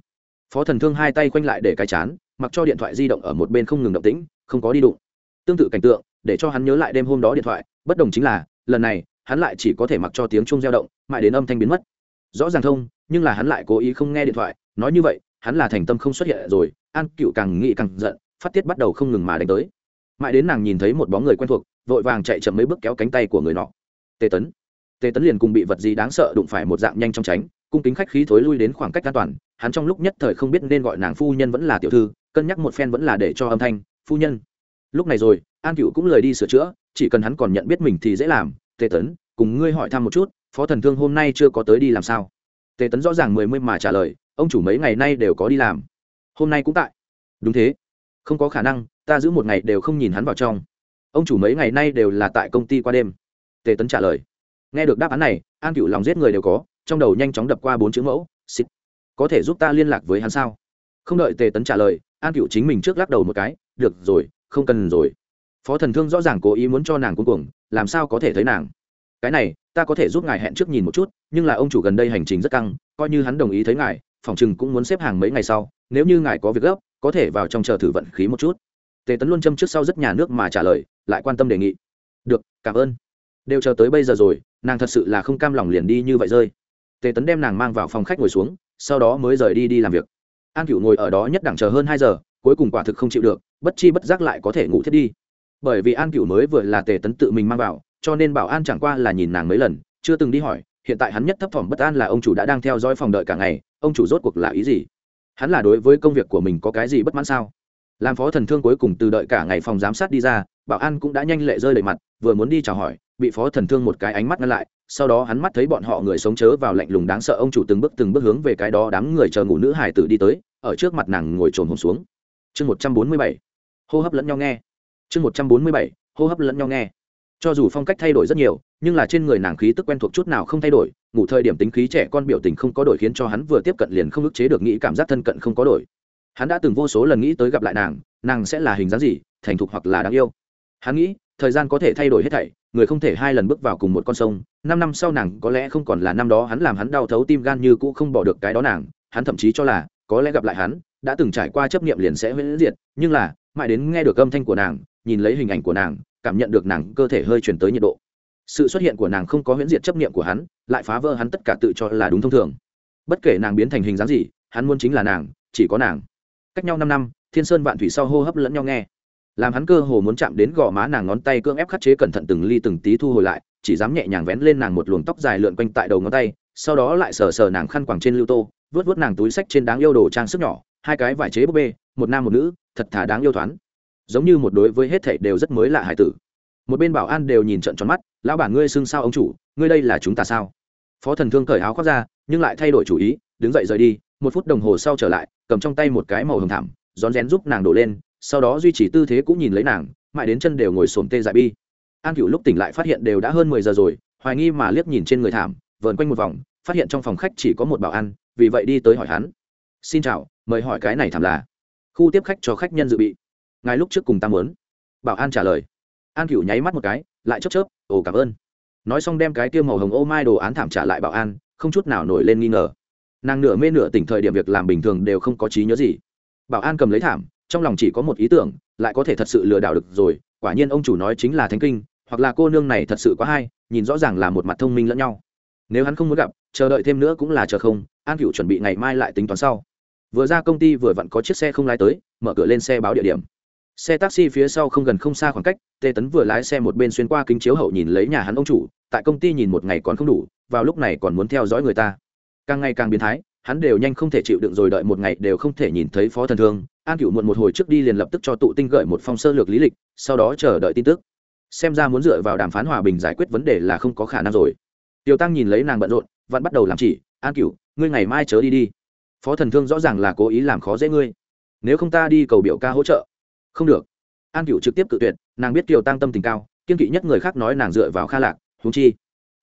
[SPEAKER 1] Phó thần thương hai tay quanh lại để cái chán, mặc cho điện thoại di động ở một bên không ngừng động tĩnh không có đi đụng. Tương tự cảnh tượng, để cho hắn nhớ lại đêm hôm đó điện thoại, bất đồng chính là, lần này, hắn lại chỉ có thể mặc cho tiếng chuông reo động, mãi đến âm thanh biến mất. Rõ ràng thông, nhưng là hắn lại cố ý không nghe điện thoại, nói như vậy, hắn là thành tâm không xuất hiện rồi, an cựu càng nghĩ càng giận, phát tiết bắt đầu không ngừng mà đánh tới. Mãi đến nàng nhìn thấy một bóng người quen thuộc, vội vàng chạy chậm mấy bước kéo cánh tay của người nọ. Tề tấn. Tề tấn liền cùng bị vật gì đáng sợ đụng phải một dạng nhanh trong tránh, cung kính khách khí thối lui đến khoảng cách an toàn, hắn trong lúc nhất thời không biết nên gọi nàng phu nhân vẫn là tiểu thư, cân nhắc một phen vẫn là để cho âm thanh phu nhân. Lúc này rồi, an cựu cũng lời đi sửa chữa, chỉ cần hắn còn nhận biết mình thì dễ làm. Tề tấn, cùng ngươi hỏi thăm một chút, phó thần thương hôm nay chưa có tới đi làm sao? Tề tấn rõ ràng mười mươi mà trả lời, ông chủ mấy ngày nay đều có đi làm. Hôm nay cũng tại. Đúng thế. Không có khả năng, ta giữ một ngày đều không nhìn hắn vào trong. Ông chủ mấy ngày nay đều là tại công ty qua đêm. Tề tấn trả lời. Nghe được đáp án này, an cựu lòng giết người đều có, trong đầu nhanh chóng đập qua bốn chữ mẫu, xịt. Có thể giúp ta liên lạc với hắn sao? Không đợi tề tấn trả lời, an cựu chính mình trước lắc đầu một cái được rồi, không cần rồi. Phó thần thương rõ ràng cố ý muốn cho nàng cuối cùng làm sao có thể thấy nàng? Cái này, ta có thể giúp ngài hẹn trước nhìn một chút, nhưng là ông chủ gần đây hành trình rất căng, coi như hắn đồng ý thấy ngài, phòng chừng cũng muốn xếp hàng mấy ngày sau, nếu như ngài có việc gấp, có thể vào trong chờ thử vận khí một chút. Tề tấn luôn châm trước sau rất nhà nước mà trả lời, lại quan tâm đề nghị. Được, cảm ơn. Đều chờ tới bây giờ rồi, nàng thật sự là không cam lòng liền đi như vậy rơi. Tề tấn đem nàng mang vào phòng khách ngồi xuống, sau đó mới rời đi đi làm việc. An cựu ngồi ở đó nhất đẳng chờ hơn hai giờ cuối cùng quả thực không chịu được, bất chi bất giác lại có thể ngủ thiết đi. Bởi vì an cựu mới vừa là tề tấn tự mình mang vào, cho nên bảo an chẳng qua là nhìn nàng mấy lần, chưa từng đi hỏi, hiện tại hắn nhất thấp thỏm bất an là ông chủ đã đang theo dõi phòng đợi cả ngày, ông chủ rốt cuộc là ý gì? Hắn là đối với công việc của mình có cái gì bất mãn sao? Làm phó thần thương cuối cùng từ đợi cả ngày phòng giám sát đi ra, bảo an cũng đã nhanh lệ rơi lệ mặt, vừa muốn đi chào hỏi, bị phó thần thương một cái ánh mắt ngăn lại, sau đó hắn mắt thấy bọn họ người sống chớ vào lạnh lùng đáng sợ, ông chủ từng bước từng bước hướng về cái đó đám người chờ ngủ nữ hải tử đi tới, ở trước mặt nàng ngồi trồn hồn xuống chương một trăm bốn mươi bảy. Hô hấp lẫn nhau nghe. Chương một trăm bốn mươi bảy. Hô hấp lẫn nhau nghe. Cho dù phong cách thay đổi rất nhiều, nhưng là trên người nàng khí tức quen thuộc chút nào không thay đổi, ngủ thời điểm tính khí trẻ con biểu tình không có đổi khiến cho hắn vừa tiếp cận liền không ức chế được nghĩ cảm giác thân cận không có đổi. Hắn đã từng vô số lần nghĩ tới gặp lại nàng nàng sẽ là hình dáng gì, thành thục hoặc là đáng yêu. Hắn nghĩ, thời gian có thể thay đổi hết thảy, người không thể hai lần bước vào cùng một con sông, năm năm sau nàng có lẽ không còn là năm đó hắn làm hắn đau thấu tim gan như cũ không bỏ được cái đó nàng, hắn thậm chí cho là, có lẽ gặp lại hắn đã từng trải qua chấp nghiệm liền sẽ huyễn diệt, nhưng là, mãi đến nghe được âm thanh của nàng, nhìn lấy hình ảnh của nàng, cảm nhận được nàng cơ thể hơi chuyển tới nhiệt độ. Sự xuất hiện của nàng không có huyễn diệt chấp nghiệm của hắn, lại phá vỡ hắn tất cả tự cho là đúng thông thường. Bất kể nàng biến thành hình dáng gì, hắn muốn chính là nàng, chỉ có nàng. Cách nhau năm năm, thiên sơn vạn thủy sau hô hấp lẫn nhau nghe. Làm hắn cơ hồ muốn chạm đến gò má nàng ngón tay cưỡng ép khắc chế cẩn thận từng ly từng tí thu hồi lại, chỉ dám nhẹ nhàng vén lên nàng một luồng tóc dài lượn quanh tại đầu ngón tay, sau đó lại sờ sờ nàng khăn quàng trên lưu tô vớt vớt nàng túi sách trên đáng yêu đồ trang sức nhỏ hai cái vải chế búp bê, một nam một nữ, thật thà đáng yêu thoáng. Giống như một đối với hết thảy đều rất mới lạ hải tử. Một bên bảo an đều nhìn trận tròn mắt, lão bản ngươi xưng sao ông chủ, ngươi đây là chúng ta sao? Phó thần thương cởi áo khoác ra, nhưng lại thay đổi chủ ý, đứng dậy rời đi, một phút đồng hồ sau trở lại, cầm trong tay một cái màu hồng thảm, rón rén giúp nàng đổ lên, sau đó duy trì tư thế cũng nhìn lấy nàng, mãi đến chân đều ngồi xổm tê dại bi. An cựu lúc tỉnh lại phát hiện đều đã hơn mười giờ rồi, hoài nghi mà liếc nhìn trên người thảm, vờn quanh một vòng, phát hiện trong phòng khách chỉ có một bảo an, vì vậy đi tới hỏi hắn. Xin chào mời hỏi cái này thảm là. Khu tiếp khách cho khách nhân dự bị. Ngài lúc trước cùng ta muốn. Bảo an trả lời. An cửu nháy mắt một cái, lại chớp chớp, ồ, cảm ơn. Nói xong đem cái tiêu màu hồng ô mai đồ án thảm trả lại bảo an, không chút nào nổi lên nghi ngờ. Nàng nửa mê nửa tỉnh thời điểm việc làm bình thường đều không có trí nhớ gì. Bảo an cầm lấy thảm, trong lòng chỉ có một ý tưởng, lại có thể thật sự lừa đảo được rồi, quả nhiên ông chủ nói chính là thánh kinh, hoặc là cô nương này thật sự quá hay, nhìn rõ ràng là một mặt thông minh lẫn nhau. Nếu hắn không muốn gặp, chờ đợi thêm nữa cũng là chờ không, an cựu chuẩn bị ngày mai lại tính toán sau vừa ra công ty vừa vặn có chiếc xe không lái tới, mở cửa lên xe báo địa điểm. Xe taxi phía sau không gần không xa khoảng cách, tê tấn vừa lái xe một bên xuyên qua kính chiếu hậu nhìn lấy nhà hắn ông chủ, tại công ty nhìn một ngày còn không đủ, vào lúc này còn muốn theo dõi người ta. Càng ngày càng biến thái, hắn đều nhanh không thể chịu đựng rồi đợi một ngày đều không thể nhìn thấy phó thần thương. An cựu muộn một hồi trước đi liền lập tức cho tụ tinh gửi một phong sơ lược lý lịch, sau đó chờ đợi tin tức. Xem ra muốn dựa vào đàm phán hòa bình giải quyết vấn đề là không có khả năng rồi. Tiêu tăng nhìn lấy nàng bận rộn vẫn bắt đầu làm chỉ, an cựu ngươi ngày mai chớ đi đi phó thần thương rõ ràng là cố ý làm khó dễ ngươi. Nếu không ta đi cầu biểu ca hỗ trợ. Không được. An cựu trực tiếp cự tuyệt, nàng biết kiều tăng tâm tình cao, kiên kỵ nhất người khác nói nàng dựa vào kha lạc húng chi.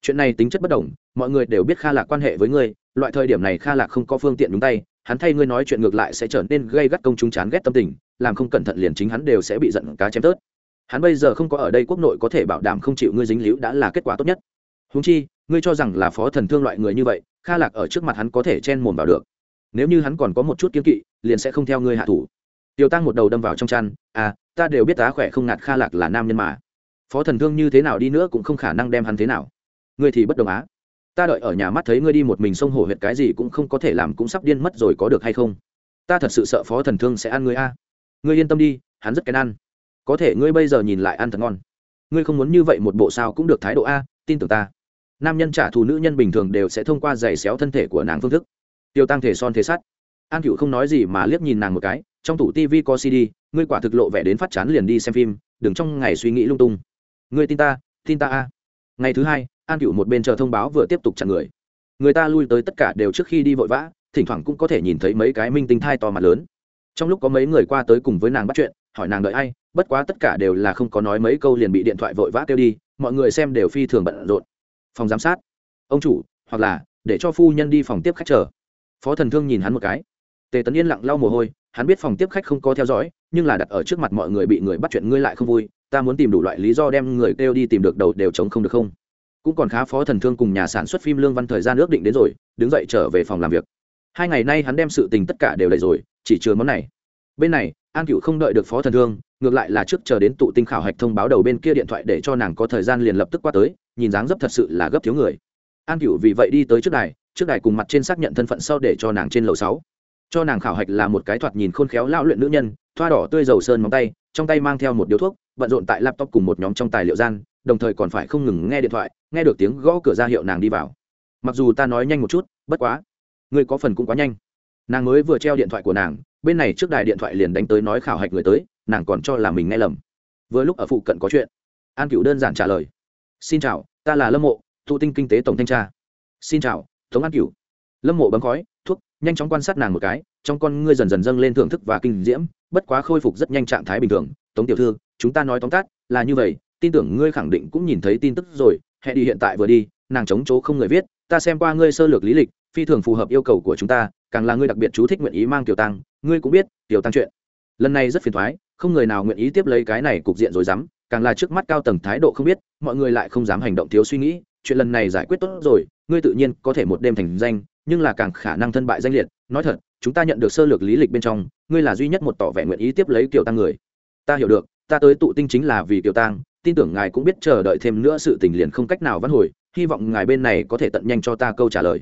[SPEAKER 1] Chuyện này tính chất bất đồng, mọi người đều biết kha lạc quan hệ với ngươi, loại thời điểm này kha lạc không có phương tiện đúng tay, hắn thay ngươi nói chuyện ngược lại sẽ trở nên gây gắt công chúng chán ghét tâm tình, làm không cẩn thận liền chính hắn đều sẽ bị giận cá chém tớt. Hắn bây giờ không có ở đây quốc nội có thể bảo đảm không chịu ngươi dính líu đã là kết quả tốt nhất. Húng chi, ngươi cho rằng là phó thần thương loại người như vậy, kha lạc ở trước mặt hắn có thể chen mồm vào được nếu như hắn còn có một chút kiên kỵ, liền sẽ không theo ngươi hạ thủ. Tiêu tăng một đầu đâm vào trong chăn à ta đều biết tá khỏe không ngạt kha lạc là nam nhân mà. Phó thần thương như thế nào đi nữa cũng không khả năng đem hắn thế nào. Ngươi thì bất đồng á. Ta đợi ở nhà mắt thấy ngươi đi một mình sông hổ huyệt cái gì cũng không có thể làm cũng sắp điên mất rồi có được hay không? Ta thật sự sợ phó thần thương sẽ ăn ngươi a. Ngươi yên tâm đi, hắn rất kén ăn. Có thể ngươi bây giờ nhìn lại ăn thật ngon. Ngươi không muốn như vậy một bộ sao cũng được thái độ a, tin tưởng ta. Nam nhân trả thù nữ nhân bình thường đều sẽ thông qua giày xéo thân thể của nàng phương thức tiêu tăng thể son thể sắt. An cựu không nói gì mà liếc nhìn nàng một cái, trong tủ tv có cd ngươi quả thực lộ vẻ đến phát chán liền đi xem phim, đừng trong ngày suy nghĩ lung tung. Ngươi tin ta tin ta a. Ngày thứ hai, an cựu một bên chờ thông báo vừa tiếp tục chặn người. Người ta lui tới tất cả đều trước khi đi vội vã, thỉnh thoảng cũng có thể nhìn thấy mấy cái minh tinh thai to mặt lớn. Trong lúc có mấy người qua tới cùng với nàng bắt chuyện, hỏi nàng đợi ai, bất quá tất cả đều là không có nói mấy câu liền bị điện thoại vội vã kêu đi, mọi người xem đều phi thường bận rộn. Phòng giám sát. Ông chủ, hoặc là, để cho phu nhân đi phòng tiếp khách chờ phó thần thương nhìn hắn một cái. Tề tấn yên lặng lau mồ hôi, hắn biết phòng tiếp khách không có theo dõi, nhưng là đặt ở trước mặt mọi người bị người bắt chuyện ngươi lại không vui, ta muốn tìm đủ loại lý do đem người kêu đi tìm được đầu đều chống không được không? Cũng còn khá phó thần thương cùng nhà sản xuất phim lương văn thời gian ước định đến rồi, đứng dậy trở về phòng làm việc. Hai ngày nay hắn đem sự tình tất cả đều đầy rồi, chỉ chứa món này. Bên này, an cựu không đợi được phó thần thương, ngược lại là trước chờ đến tụ tinh khảo hạch thông báo đầu bên kia điện thoại để cho nàng có thời gian liền lập tức qua tới, nhìn dáng dấp thật sự là gấp thiếu người. An cựu vì vậy đi tới trước đài trước đài cùng mặt trên xác nhận thân phận sau để cho nàng trên lầu sáu. Cho nàng khảo hạch là một cái thoạt nhìn khôn khéo lão luyện nữ nhân, thoa đỏ tươi dầu sơn móng tay, trong tay mang theo một điếu thuốc, bận rộn tại laptop cùng một nhóm trong tài liệu gian, đồng thời còn phải không ngừng nghe điện thoại, nghe được tiếng gõ cửa ra hiệu nàng đi vào. Mặc dù ta nói nhanh một chút, bất quá, người có phần cũng quá nhanh. Nàng mới vừa treo điện thoại của nàng, bên này trước đài điện thoại liền đánh tới nói khảo hạch người tới, nàng còn cho là mình nghe lầm. Vừa lúc ở phụ cận có chuyện, an cựu đơn giản trả lời. Xin chào, ta là lâm mộ, thụ tinh kinh tế tổng thanh tra. Xin chào tống an cửu. Lâm mộ bấm khói, thuốc, nhanh chóng quan sát nàng một cái, trong con ngươi dần dần dâng lên thưởng thức và kinh diễm, bất quá khôi phục rất nhanh trạng thái bình thường. Tống tiểu thư, chúng ta nói tóm tắt là như vậy, tin tưởng ngươi khẳng định cũng nhìn thấy tin tức rồi, hẹn đi hiện tại vừa đi, nàng chống chỗ không người viết, ta xem qua ngươi sơ lược lý lịch, phi thường phù hợp yêu cầu của chúng ta, càng là ngươi đặc biệt chú thích nguyện ý mang tiểu tăng, ngươi cũng biết, tiểu tăng chuyện. Lần này rất phiền thoái không người nào nguyện ý tiếp lấy cái này cục diện rồi dám càng là trước mắt cao tầng thái độ không biết, mọi người lại không dám hành động thiếu suy nghĩ chuyện lần này giải quyết tốt rồi, ngươi tự nhiên có thể một đêm thành danh, nhưng là càng khả năng thân bại danh liệt. Nói thật, chúng ta nhận được sơ lược lý lịch bên trong, ngươi là duy nhất một tỏ vẻ nguyện ý tiếp lấy kiểu tăng người. Ta hiểu được, ta tới tụ tinh chính là vì kiểu tăng, tin tưởng ngài cũng biết chờ đợi thêm nữa sự tình liền không cách nào vãn hồi, hy vọng ngài bên này có thể tận nhanh cho ta câu trả lời.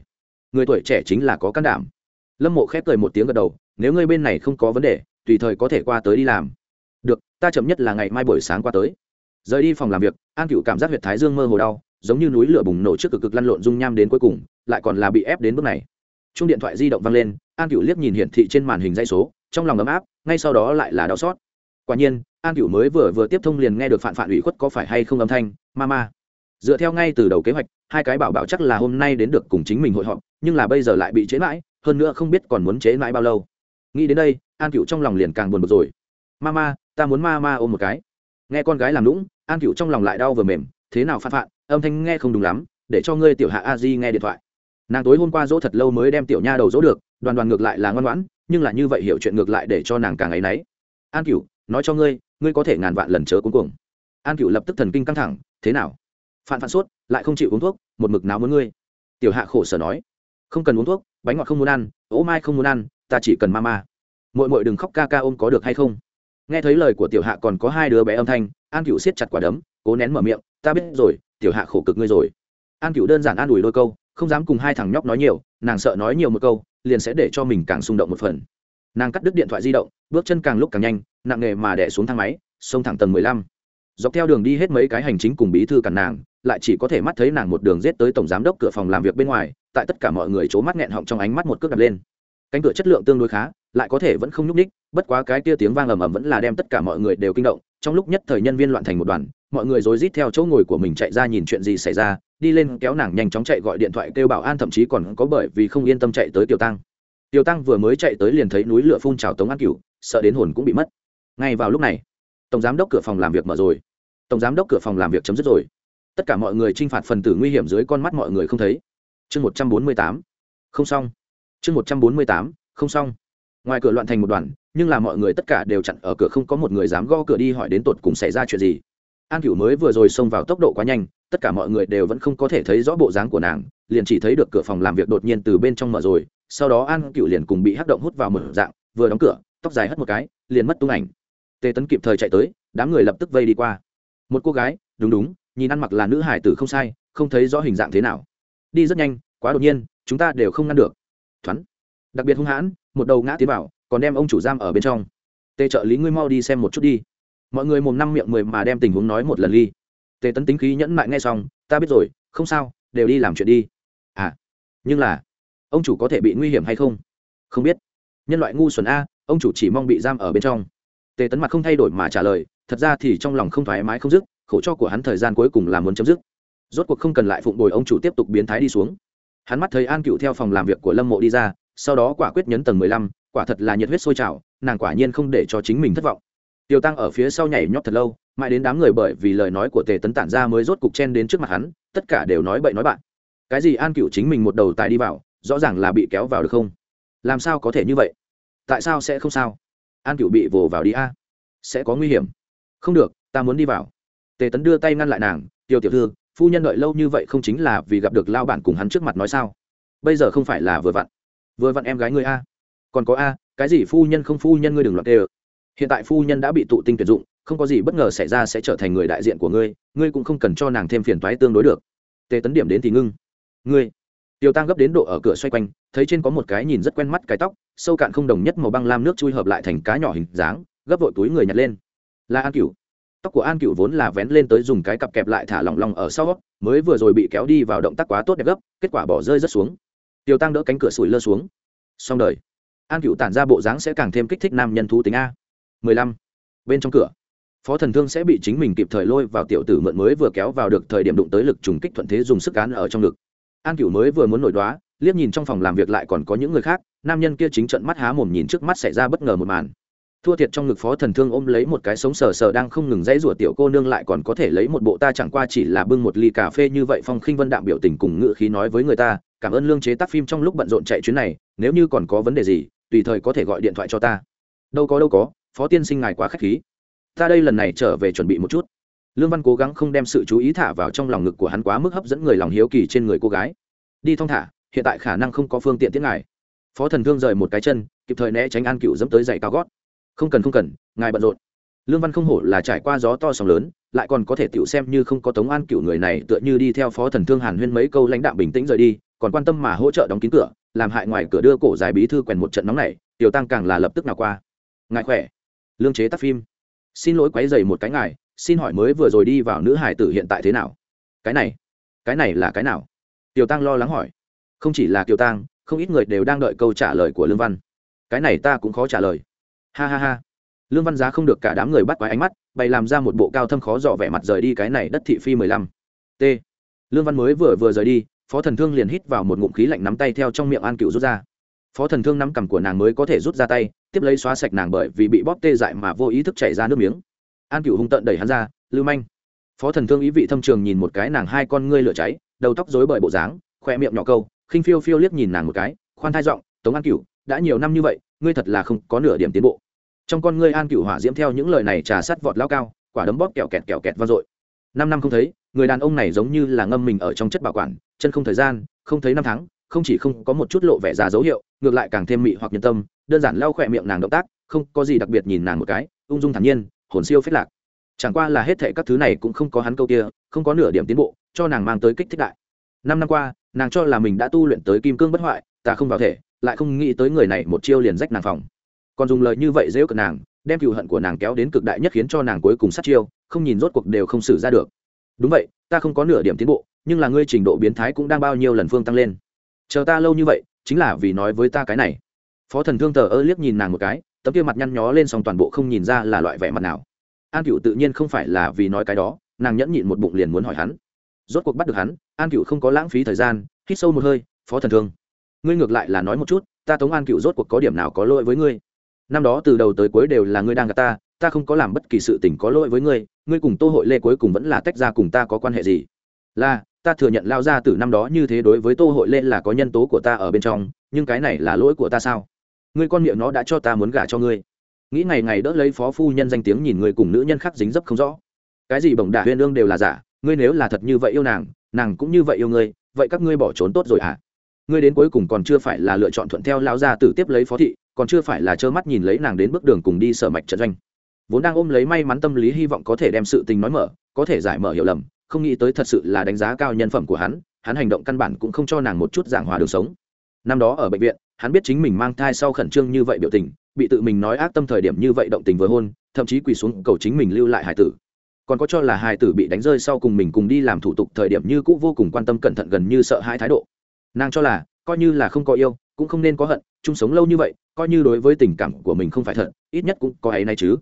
[SPEAKER 1] Người tuổi trẻ chính là có can đảm. Lâm mộ khép cười một tiếng gật đầu, nếu ngươi bên này không có vấn đề, tùy thời có thể qua tới đi làm. Được, ta chậm nhất là ngày mai buổi sáng qua tới. Rời đi phòng làm việc, an cựu cảm giác huyệt thái dương mơ hồ đau giống như núi lửa bùng nổ trước cực cực lăn lộn dung nham đến cuối cùng, lại còn là bị ép đến bước này. Chung điện thoại di động vang lên, an cựu liếc nhìn hiển thị trên màn hình dây số, trong lòng ấm áp, ngay sau đó lại là đau xót. Quả nhiên, an cựu mới vừa vừa tiếp thông liền nghe được phản phản ủy khuất có phải hay không âm thanh, ma ma. Dựa theo ngay từ đầu kế hoạch, hai cái bảo bảo chắc là hôm nay đến được cùng chính mình hội họp, nhưng là bây giờ lại bị chế mãi, hơn nữa không biết còn muốn chế mãi bao lâu. Nghĩ đến đây, an cựu trong lòng liền càng buồn bực rồi. Ma ma, ta muốn ma ma ôm một cái. Nghe con gái làm lũng an cựu trong lòng lại đau vừa mềm, thế nào phản phản âm thanh nghe không đúng lắm, để cho ngươi tiểu hạ a di nghe điện thoại. Nàng tối hôm qua dỗ thật lâu mới đem tiểu nha đầu dỗ được, đoàn đoàn ngược lại là ngoan ngoãn, nhưng là như vậy hiểu chuyện ngược lại để cho nàng càng ấ y náy an cựu nói cho ngươi ngươi có thể ngàn vạn lần chớ cuối cùng an cựu lập tức thần kinh căng thẳng, thế nào? Phản phản sốt, lại không chịu uống thuốc, một mực nào muốn ngươi. Tiểu hạ khổ sở nói, không cần uống thuốc, bánh ngọt không muốn ăn, ố mai không muốn ăn, ta chỉ cần ma ma. Mội mội đừng khóc ca ca ôm có được hay không? Nghe thấy lời của tiểu hạ còn có hai đứa bé âm thanh, an cựu siết chặt quả đấm, cố nén mở miệng, ta biết rồi tiểu hạ khổ cực ngươi rồi. An cựu đơn giản an ủi đôi câu, không dám cùng hai thằng nhóc nói nhiều, nàng sợ nói nhiều một câu, liền sẽ để cho mình càng xung động một phần. Nàng cắt đứt điện thoại di động, bước chân càng lúc càng nhanh, nặng nghề mà đẻ xuống thang máy, xông thẳng tầng mười lăm. Dọc theo đường đi hết mấy cái hành chính cùng bí thư cản nàng, lại chỉ có thể mắt thấy nàng một đường rết tới tổng giám đốc cửa phòng làm việc bên ngoài, tại tất cả mọi người c h ố mắt nghẹn họng trong ánh mắt một cước đặt lên. Cánh cửa chất lượng tương đối khá, lại có thể vẫn không nhúc ních bất quá cái kia tiếng vang ầm ầm vẫn là đem tất cả mọi người đều kinh động trong lúc nhất thời nhân viên loạn thành một đoàn, mọi người rối rít theo chỗ ngồi của mình chạy ra nhìn chuyện gì xảy ra, đi lên kéo nàng nhanh chóng chạy gọi điện thoại kêu bảo an, thậm chí còn có bởi vì không yên tâm chạy tới tiểu tăng. Tiểu tăng vừa mới chạy tới liền thấy núi lửa phun trào tống an cửu, sợ đến hồn cũng bị mất. Ngay vào lúc này, tổng giám đốc cửa phòng làm việc mở rồi. Tổng giám đốc cửa phòng làm việc chấm dứt rồi. Tất cả mọi người t r i n h phạt phần tử nguy hiểm dưới con mắt mọi người không thấy. Chương một trăm bốn mươi tám, không xong. Chương một trăm bốn mươi tám, không xong. Ngoài cửa loạn thành một đoàn nhưng là mọi người tất cả đều chặn ở cửa không có một người dám gõ cửa đi hỏi đến tột cùng xảy ra chuyện gì. An cửu mới vừa rồi xông vào tốc độ quá nhanh, tất cả mọi người đều vẫn không có thể thấy rõ bộ dáng của nàng, liền chỉ thấy được cửa phòng làm việc đột nhiên từ bên trong mở rồi, sau đó an cửu liền cùng bị hắc động hút vào mở dạng, vừa đóng cửa, tóc dài hất một cái, liền mất tung ảnh. Tề tấn kịp thời chạy tới, đám người lập tức vây đi qua. Một cô gái, đúng đúng, nhìn ăn mặc là nữ hải tử không sai, không thấy rõ hình dạng thế nào. Đi rất nhanh, quá đột nhiên, chúng ta đều không ngăn được. Thoắn đặc biệt hung hãn, một đầu ngã tiến vào còn đem ông chủ giam ở bên trong. Tề trợ lý ngươi mau đi xem một chút đi. Mọi người mồm năm miệng mười mà đem tình huống nói một lần ly. Tề tấn tính khí nhẫn mại ngay xong, ta biết rồi, không sao, đều đi làm chuyện đi. À nhưng là, ông chủ có thể bị nguy hiểm hay không? Không biết. Nhân loại ngu xuẩn a, ông chủ chỉ mong bị giam ở bên trong. Tề tấn mặt không thay đổi mà trả lời, thật ra thì trong lòng không thoải mái không dứt, khổ cho của hắn thời gian cuối cùng là muốn chấm dứt. Rốt cuộc không cần lại phụng bồi ông chủ tiếp tục biến thái đi xuống. Hắn mắt thấy an cựu theo phòng làm việc của lâm mộ đi ra, sau đó quả quyết nhấn tầng mười lăm quả thật là nhiệt huyết sôi trào, nàng quả nhiên không để cho chính mình thất vọng. Tiêu tăng ở phía sau nhảy nhót thật lâu, mãi đến đám người bởi vì lời nói của tề tấn tản ra mới rốt cục chen đến trước mặt hắn, tất cả đều nói bậy nói bạn. Cái gì an cựu chính mình một đầu tài đi vào, rõ ràng là bị kéo vào được không? Làm sao có thể như vậy? Tại sao sẽ không sao? An cựu bị vồ vào đi a. Sẽ có nguy hiểm. Không được, ta muốn đi vào. Tề tấn đưa tay ngăn lại nàng tiêu tiểu thư, phu nhân đợi lâu như vậy không chính là vì gặp được lao bản cùng hắn trước mặt nói sao? Bây giờ không phải là vừa vặn. Vừa vặn em gái ngươi a còn có a, cái gì phu nhân không phu nhân ngươi đừng loạt đê hiện tại phu nhân đã bị tụ tinh tuyển dụng, không có gì bất ngờ xảy ra sẽ trở thành người đại diện của ngươi ngươi cũng không cần cho nàng thêm phiền toái tương đối được. Tề tấn điểm đến thì ngưng. Ngươi. Tiêu tăng gấp đến độ ở cửa xoay quanh, thấy trên có một cái nhìn rất quen mắt cái tóc, sâu cạn không đồng nhất màu băng lam nước chui hợp lại thành cá nhỏ hình dáng, gấp vội túi người nhặt lên. Là an cửu. Tóc của an cửu vốn là vén lên tới dùng cái cặp kẹp lại thả lỏng lòng ở sau, mới vừa rồi bị kéo đi vào động tác quá tốt đẹp gấp, kết quả bỏ rơi rất xuống. Tiêu tăng đỡ cánh cửa sủi lơ xuống. Xong đời an cựu tản ra bộ dáng sẽ càng thêm kích thích nam nhân thú tính a. 15. bên trong cửa, phó thần thương sẽ bị chính mình kịp thời lôi vào tiểu tử mượn mới vừa kéo vào được thời điểm đụng tới lực trùng kích thuận thế dùng sức cán ở trong ngực. An cựu mới vừa muốn nổi đoá, liếc nhìn trong phòng làm việc lại còn có những người khác, nam nhân kia chính trận mắt há mồm nhìn trước mắt xảy ra bất ngờ một màn. Thua thiệt trong ngực phó thần thương ôm lấy một cái sống sờ sờ đang không ngừng dãy rủa tiểu cô nương lại còn có thể lấy một bộ ta chẳng qua chỉ là bưng một ly cà phê như vậy phong khinh vân đạm biểu tình cùng ngự khí nói với người ta, cảm ơn lương chế tác phim trong lúc bận rộn chạy chuyến này, nếu như còn có vấn đề gì tùy thời có thể gọi điện thoại cho ta. Đâu có đâu có, phó tiên sinh ngài quá k h á c h khí. Ta đây lần này trở về chuẩn bị một chút. Lương văn cố gắng không đem sự chú ý thả vào trong lòng ngực của hắn quá mức hấp dẫn người lòng hiếu kỳ trên người cô gái. Đi thong thả, hiện tại khả năng không có phương tiện tiết ngài. Phó thần thương rời một cái chân, kịp thời né tránh an cựu dẫm tới giày cao gót. Không cần không cần, ngài bận rộn. Lương văn không hổ là trải qua gió to sóng lớn, lại còn có thể tựu xem như không có tống an cựu người này tựa như đi theo phó thần thương hàn huyên mấy câu lãnh đạo bình tĩnh rời đi còn quan tâm mà hỗ trợ đóng kín cửa, làm hại ngoài cửa đưa cổ dài bí thư quèn một trận nóng này, tiểu tăng càng là lập tức nào qua. Ngại khỏe? Lương chế tác phim. Xin lỗi quấy dày một cái ngài, xin hỏi mới vừa rồi đi vào nữ hải tử hiện tại thế nào? Cái này cái này là cái nào? Tiểu tăng lo lắng hỏi. Không chỉ là tiểu tăng, không ít người đều đang đợi câu trả lời của lương văn. Cái này ta cũng khó trả lời. Ha ha ha. Lương văn giá không được cả đám người bắt quái ánh mắt, bày làm ra một bộ cao thâm khó dò vẻ mặt rời đi cái này đất thị phi mười lăm. T. Lương văn mới vừa vừa rời đi phó thần thương liền hít vào một ngụm khí lạnh nắm tay theo trong miệng an cựu rút ra. Phó thần thương nắm cằm của nàng mới có thể rút ra tay, tiếp lấy xóa sạch nàng bởi vì bị bóp tê dại mà vô ý thức chảy ra nước miếng. An cựu hung tận đẩy hắn ra, lưu manh. Phó thần thương ý vị thâm trường nhìn một cái nàng hai con ngươi lửa cháy, đầu tóc rối bởi bộ dáng khoe miệng nhỏ câu, khinh phiêu phiêu liếc nhìn nàng một cái, khoan thai giọng, tống an cựu, đã nhiều năm như vậy, ngươi thật là không có nửa điểm tiến bộ. Trong con ngươi an cựu hỏa diễm theo những lời này trà sắt vọt lao cao, quả đấm bóp kẹo kẹt kẹo kẹt vang dội. Năm năm không thấy, người đàn ông này giống như là ngâm mình ở trong chất bảo quản chân không thời gian, không thấy năm tháng, không chỉ không có một chút lộ vẻ già dấu hiệu, ngược lại càng thêm mị hoặc nhân tâm, đơn giản lau khỏe miệng nàng động tác, không có gì đặc biệt nhìn nàng một cái, ung dung thản nhiên, hồn siêu phết lạc. Chẳng qua là hết thệ các thứ này cũng không có hắn câu kia, không có nửa điểm tiến bộ, cho nàng mang tới kích thích đại. Năm năm qua, nàng cho là mình đã tu luyện tới kim cương bất hoại, ta không vào thể, lại không nghĩ tới người này một chiêu liền rách nàng phòng. Còn dùng lời như vậy dễ cận nàng, đem cựu hận của nàng kéo đến cực đại nhất khiến cho nàng cuối cùng sát chiêu, không nhìn rốt cuộc đều không xử ra được đúng vậy, ta không có nửa điểm tiến bộ, nhưng là ngươi trình độ biến thái cũng đang bao nhiêu lần phương tăng lên. Chờ ta lâu như vậy, chính là vì nói với ta cái này. Phó thần thương thờ ơ liếc nhìn nàng một cái, tấm kia mặt nhăn nhó lên xong toàn bộ không nhìn ra là loại vẻ mặt nào. An cựu tự nhiên không phải là vì nói cái đó, nàng nhẫn nhịn một bụng liền muốn hỏi hắn. Rốt cuộc bắt được hắn, an cựu không có lãng phí thời gian, hít sâu một hơi, phó thần thương, ngươi ngược lại là nói một chút, ta tống an cựu rốt cuộc có điểm nào có lỗi với ngươi? Năm đó từ đầu tới cuối đều là ngươi đang gặp ta ta không có làm bất kỳ sự tình có lỗi với ngươi ngươi cùng tô hội lê cuối cùng vẫn là tách ra cùng ta có quan hệ gì? Là, ta thừa nhận lao ra từ năm đó như thế đối với tô hội lê là có nhân tố của ta ở bên trong, nhưng cái này là lỗi của ta sao? Ngươi con miệng nó đã cho ta muốn gả cho ngươi. Nghĩ ngày ngày đỡ lấy phó phu nhân danh tiếng nhìn người cùng nữ nhân khác dính dấp không rõ. Cái gì bổng đả huyên ương đều là giả, ngươi nếu là thật như vậy yêu nàng nàng cũng như vậy yêu ngươi, vậy các ngươi bỏ trốn tốt rồi à ngươi đến cuối cùng còn chưa phải là lựa chọn thuận theo lão gia tử tiếp lấy phó thị, còn chưa phải là trơ mắt nhìn lấy nàng đến bước đường cùng đi sở mạch trận doanh vốn đang ôm lấy may mắn tâm lý hy vọng có thể đem sự tình nói mở, có thể giải mở hiểu lầm, không nghĩ tới thật sự là đánh giá cao nhân phẩm của hắn hắn hành động căn bản cũng không cho nàng một chút giảng hòa đường sống. Năm đó ở bệnh viện, hắn biết chính mình mang thai sau khẩn trương như vậy biểu tình, bị tự mình nói ác tâm thời điểm như vậy động tình vừa hôn, thậm chí quỳ xuống cầu chính mình lưu lại hải tử. Còn có cho là hải tử bị đánh rơi sau cùng mình cùng đi làm thủ tục thời điểm như cũ vô cùng quan tâm cẩn thận gần như sợ hãi thái độ. Nàng cho là, coi như là không có yêu, cũng không nên có hận, chung sống lâu như vậy, coi như đối với tình cảm của mình không phải thật, ít nhất cũng có ấy nay chứ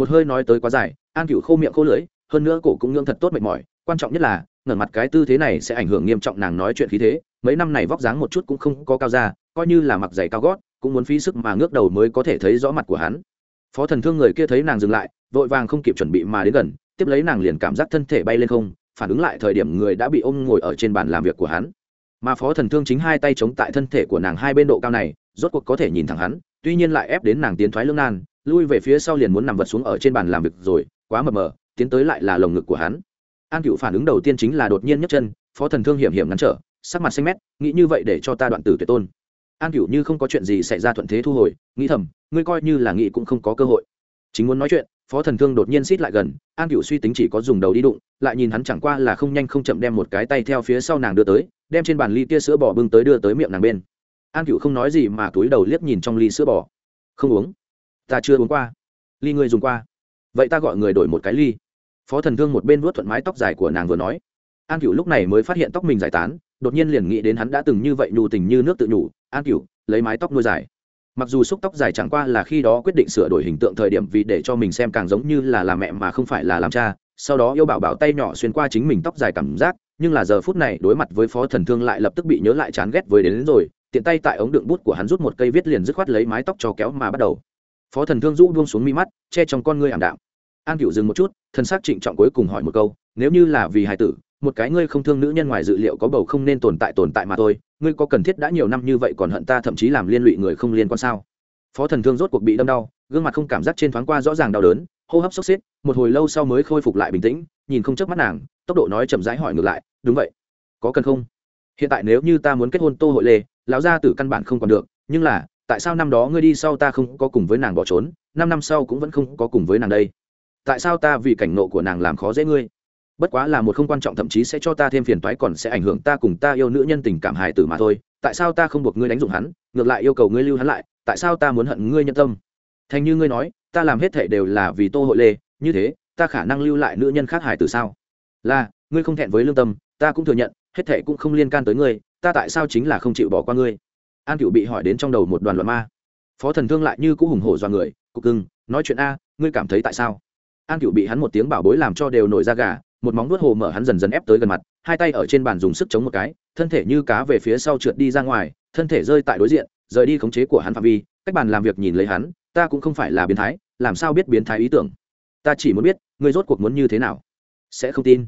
[SPEAKER 1] một hơi nói tới quá dài, an cựu khô miệng khô lưỡi, hơn nữa cổ cũng ngưỡng thật tốt mệt mỏi, quan trọng nhất là ngẩn mặt cái tư thế này sẽ ảnh hưởng nghiêm trọng nàng nói chuyện khí thế, mấy năm này vóc dáng một chút cũng không có cao ra, coi như là mặc giày cao gót, cũng muốn phí sức mà ngước đầu mới có thể thấy rõ mặt của hắn. Phó thần thương người kia thấy nàng dừng lại, vội vàng không kịp chuẩn bị mà đến gần, tiếp lấy nàng liền cảm giác thân thể bay lên không, phản ứng lại thời điểm người đã bị ôm ngồi ở trên bàn làm việc của hắn. Mà phó thần thương chính hai tay chống tại thân thể của nàng hai bên độ cao này, rốt cuộc có thể nhìn thẳng hắn, tuy nhiên lại ép đến nàng tiến thoái lưng nan lui về phía sau liền muốn nằm vật xuống ở trên bàn làm việc rồi, quá mờ mờ, tiến tới lại là lồng ngực của hắn. An cựu phản ứng đầu tiên chính là đột nhiên nhấc chân, phó thần thương hiểm hiểm ngắn trở, sắc mặt xanh mét, nghĩ như vậy để cho ta đoạn tử tuyệt tôn. An cựu như không có chuyện gì xảy ra thuận thế thu hồi, nghĩ thầm, ngươi coi như là nghĩ cũng không có cơ hội. Chính muốn nói chuyện, phó thần thương đột nhiên xít lại gần, an cựu suy tính chỉ có dùng đầu đi đụng, lại nhìn hắn chẳng qua là không nhanh không chậm đem một cái tay theo phía sau nàng đưa tới, đem trên bàn ly tia sữa bò bưng tới đưa tới miệng nàng bên. An cựu không nói gì mà túi đầu liếc nhìn trong ly sữa bò. Không uống ta chưa uống qua. Ly ngươi dùng qua. Vậy ta gọi người đổi một cái ly. Phó thần thương một bên vuốt thuận mái tóc dài của nàng vừa nói. An cựu lúc này mới phát hiện tóc mình giải tán đột nhiên liền nghĩ đến hắn đã từng như vậy nhu tình như nước tự nhủ. An cựu lấy mái tóc nuôi dài. Mặc dù xúc tóc dài chẳng qua là khi đó quyết định sửa đổi hình tượng thời điểm vì để cho mình xem càng giống như là làm mẹ mà không phải là làm cha sau đó yêu bảo bảo tay nhỏ xuyên qua chính mình tóc dài cảm giác nhưng là giờ phút này đối mặt với phó thần thương lại lập tức bị nhớ lại chán ghét với đến, đến rồi tiện tay tại ống đựng bút của hắn rút một cây viết liền dứt khoát lấy mái tóc cho kéo mà bắt đầu phó thần thương rũ buông xuống mi mắt, che trong con ngươi ảm đạm. An cựu dừng một chút thân xác trịnh trọng cuối cùng hỏi một câu, nếu như là vì hài tử, một cái ngươi không thương nữ nhân ngoài dự liệu có bầu không nên tồn tại tồn tại mà thôi, ngươi có cần thiết đã nhiều năm như vậy còn hận ta thậm chí làm liên lụy người không liên quan sao? Phó thần thương rốt cuộc bị đâm đau, gương mặt không cảm giác trên thoáng qua rõ ràng đau đớn, hô hấp sốc xếp, một hồi lâu sau mới khôi phục lại bình tĩnh, nhìn không chớp mắt nàng, tốc độ nói chậm rãi hỏi ngược lại, đúng vậy, có cần không? Hiện tại nếu như ta muốn kết hôn tô hội lê, lão gia tử căn bản không còn được, nhưng là tại sao năm đó ngươi đi sau ta không có cùng với nàng bỏ trốn, năm năm sau cũng vẫn không có cùng với nàng đây? Tại sao ta vì cảnh nộ của nàng làm khó dễ ngươi? Bất quá là một không quan trọng, thậm chí sẽ cho ta thêm phiền toái, còn sẽ ảnh hưởng ta cùng ta yêu nữ nhân tình cảm hài tử mà thôi. Tại sao ta không buộc ngươi đánh dụng hắn, ngược lại yêu cầu ngươi lưu hắn lại? Tại sao ta muốn hận ngươi nhân tâm? Thành như ngươi nói, ta làm hết thể đều là vì tô hội lê, như thế, ta khả năng lưu lại nữ nhân khác hài tử sao? Là, ngươi không thẹn với lương tâm, ta cũng thừa nhận, hết thể cũng không liên can tới ngươi, ta tại sao chính là không chịu bỏ qua ngươi? An cựu bị hỏi đến trong đầu một đoàn loạn ma. Phó thần thương lại như cũ hùng hổ do người, cục cưng, nói chuyện a, ngươi cảm thấy tại sao? An cựu bị hắn một tiếng bảo bối làm cho đều nổi da gà, một móng vuốt hồ mở hắn dần dần ép tới gần mặt, hai tay ở trên bàn dùng sức chống một cái, thân thể như cá về phía sau trượt đi ra ngoài, thân thể rơi tại đối diện, rời đi khống chế của hắn phạm vi, cách bàn làm việc nhìn lấy hắn, ta cũng không phải là biến thái, làm sao biết biến thái ý tưởng? Ta chỉ muốn biết, ngươi rốt cuộc muốn như thế nào? Sẽ không tin.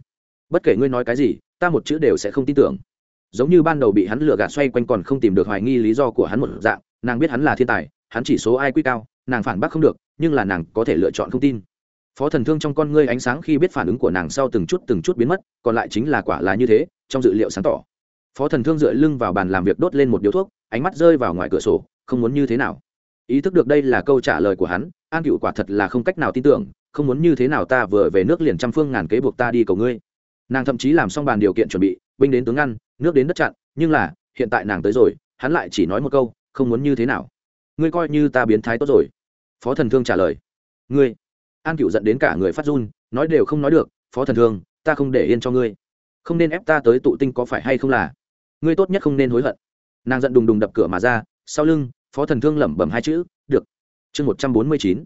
[SPEAKER 1] Bất kể ngươi nói cái gì, ta một chữ đều sẽ không tin tưởng giống như ban đầu bị hắn lừa gạt xoay quanh còn không tìm được hoài nghi lý do của hắn một dạng, nàng biết hắn là thiên tài, hắn chỉ số ai quy cao, nàng phản bác không được, nhưng là nàng có thể lựa chọn không tin. Phó thần thương trong con ngươi ánh sáng khi biết phản ứng của nàng sau từng chút từng chút biến mất, còn lại chính là quả là như thế, trong dự liệu sáng tỏ. Phó thần thương dựa lưng vào bàn làm việc đốt lên một điếu thuốc, ánh mắt rơi vào ngoài cửa sổ, không muốn như thế nào. Ý thức được đây là câu trả lời của hắn, an cựu quả thật là không cách nào tin tưởng, không muốn như thế nào ta vừa về nước liền trăm phương ngàn kế buộc ta đi cầu ngươi. Nàng thậm chí làm xong bàn điều kiện chuẩn bị, binh đến tướng ngăn nước đến đất chặn, nhưng là, hiện tại nàng tới rồi, hắn lại chỉ nói một câu, không muốn như thế nào. Ngươi coi như ta biến thái tốt rồi. Phó thần thương trả lời. Ngươi. An cựu dẫn đến cả người phát run, nói đều không nói được, phó thần thương, ta không để yên cho ngươi. Không nên ép ta tới tụ tinh có phải hay không là? Ngươi tốt nhất không nên hối hận. Nàng giận đùng đùng đập cửa mà ra, sau lưng, phó thần thương lẩm bẩm hai chữ, được. Chương một trăm bốn mươi chín.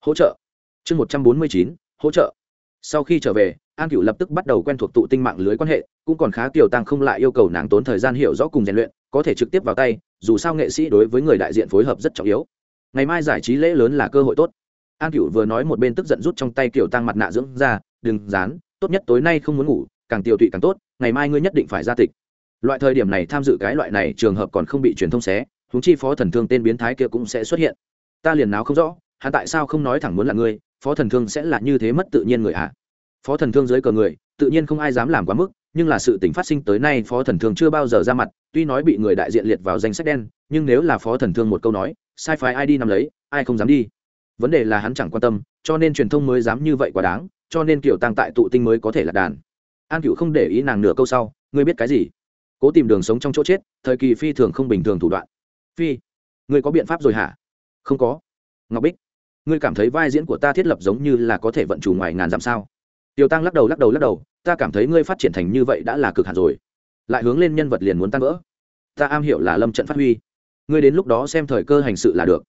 [SPEAKER 1] Hỗ trợ. Chương một trăm bốn mươi chín. Hỗ trợ sau khi trở về, an cựu lập tức bắt đầu quen thuộc tụ tinh mạng lưới quan hệ, cũng còn khá kiều tăng không lại yêu cầu nàng tốn thời gian hiểu rõ cùng rèn luyện, có thể trực tiếp vào tay, dù sao nghệ sĩ đối với người đại diện phối hợp rất trọng yếu. Ngày mai giải trí lễ lớn là cơ hội tốt. An cựu vừa nói một bên tức giận rút trong tay kiểu tăng mặt nạ dưỡng ra, đừng dán, tốt nhất tối nay không muốn ngủ, càng tiêu tụy càng tốt, ngày mai ngươi nhất định phải ra tịch. Loại thời điểm này tham dự cái loại này trường hợp còn không bị truyền thông xé húng chi phó thần thương tên biến thái kia cũng sẽ xuất hiện. Ta liền nào không rõ, hắn tại sao không nói thẳng muốn là ngươi phó thần thương sẽ là như thế mất tự nhiên người ạ. À? phó thần thương dưới cờ người, tự nhiên không ai dám làm quá mức, nhưng là sự tình phát sinh tới nay phó thần thương chưa bao giờ ra mặt, tuy nói bị người đại diện liệt vào danh sách đen, nhưng nếu là phó thần thương một câu nói, sai phái ai đi nằm lấy, ai không dám đi. Vấn đề là hắn chẳng quan tâm, cho nên truyền thông mới dám như vậy quá đáng, cho nên kiểu tăng tại tụ tinh mới có thể là đàn. An cựu không để ý nàng nửa câu sau, ngươi biết cái gì? Cố tìm đường sống trong chỗ chết, thời kỳ phi thường không bình thường thủ đoạn. Phi, ngươi có biện pháp rồi hả? Không có. Ngọc bích ngươi cảm thấy vai diễn của ta thiết lập giống như là có thể vận chủ ngoài ngàn dặm sao? Tiêu tăng lắc đầu lắc đầu lắc đầu, ta cảm thấy ngươi phát triển thành như vậy đã là cực hạn rồi. Lại hướng lên nhân vật liền muốn tan vỡ. Ta am hiểu là lâm trận phát huy. Ngươi đến lúc đó xem thời cơ hành sự là được.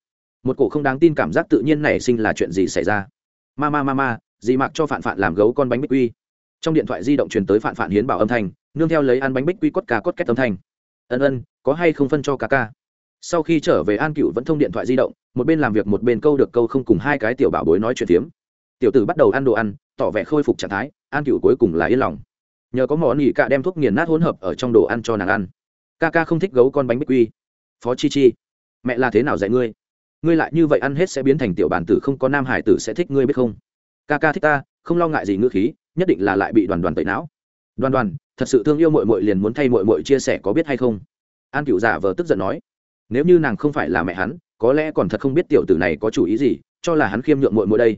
[SPEAKER 1] Một cổ không đáng tin cảm giác tự nhiên nảy sinh là chuyện gì xảy ra? Ma ma ma ma, dì mặc cho phạn phạn làm gấu con bánh bích quy. Trong điện thoại di động truyền tới phạn phạn hiến bảo âm thanh, nương theo lấy ăn bánh bích quy cốt ca cốt két âm thanh. Ân ân, có hay không phân cho ca ca? Sau khi trở về an cựu vẫn thông điện thoại di động, một bên làm việc một bên câu được câu không cùng hai cái tiểu bảo bối nói chuyện tiếm tiểu tử bắt đầu ăn đồ ăn, tỏ vẻ khôi phục trạng thái, an cựu cuối cùng là yên lòng. Nhờ có món nghỉ cạ đem thuốc nghiền nát hỗn hợp ở trong đồ ăn cho nàng ăn. Ca ca không thích gấu con bánh bích quy. Phó chi chi, mẹ là thế nào dạy ngươi? Ngươi lại như vậy ăn hết sẽ biến thành tiểu bản tử không có nam hải tử sẽ thích ngươi biết không? Ca ca thích ta, không lo ngại gì ngữ khí, nhất định là lại bị đoàn đoàn tẩy não. Đoàn đoàn, thật sự thương yêu mội mội liền muốn thay mội mội chia sẻ có biết hay không? An cựu giả vờ tức giận nói nếu như nàng không phải là mẹ hắn, có lẽ còn thật không biết tiểu tử này có chủ ý gì, cho là hắn khiêm nhượng mội mội đây.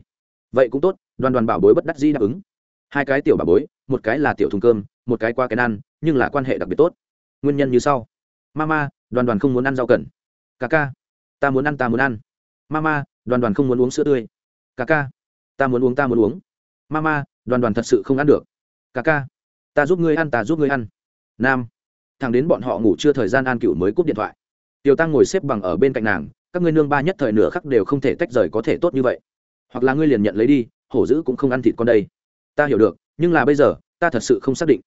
[SPEAKER 1] Vậy cũng tốt, đoàn đoàn bảo bối bất đắc dĩ đáp ứng. Hai cái tiểu bảo bối, một cái là tiểu thùng cơm, một cái qua cái ăn, nhưng là quan hệ đặc biệt tốt. Nguyên nhân như sau. Mama, đoàn đoàn không muốn ăn rau cần. Ca ca ta muốn ăn, ta muốn ăn. Mama, đoàn đoàn không muốn uống sữa tươi. Ca ca ta muốn uống, ta muốn uống. Mama, đoàn đoàn thật sự không ăn được. Ca ca ta giúp ngươi ăn, ta giúp ngươi ăn. Nam, thằng đến bọn họ ngủ chưa thời gian an cựu mới cúp điện thoại tiểu tăng ngồi xếp bằng ở bên cạnh nàng, các ngươi nương ba nhất thời nửa khắc đều không thể tách rời có thể tốt như vậy. Hoặc là ngươi liền nhận lấy đi, hổ dữ cũng không ăn thịt con đây. Ta hiểu được, nhưng là bây giờ, ta thật sự không xác định.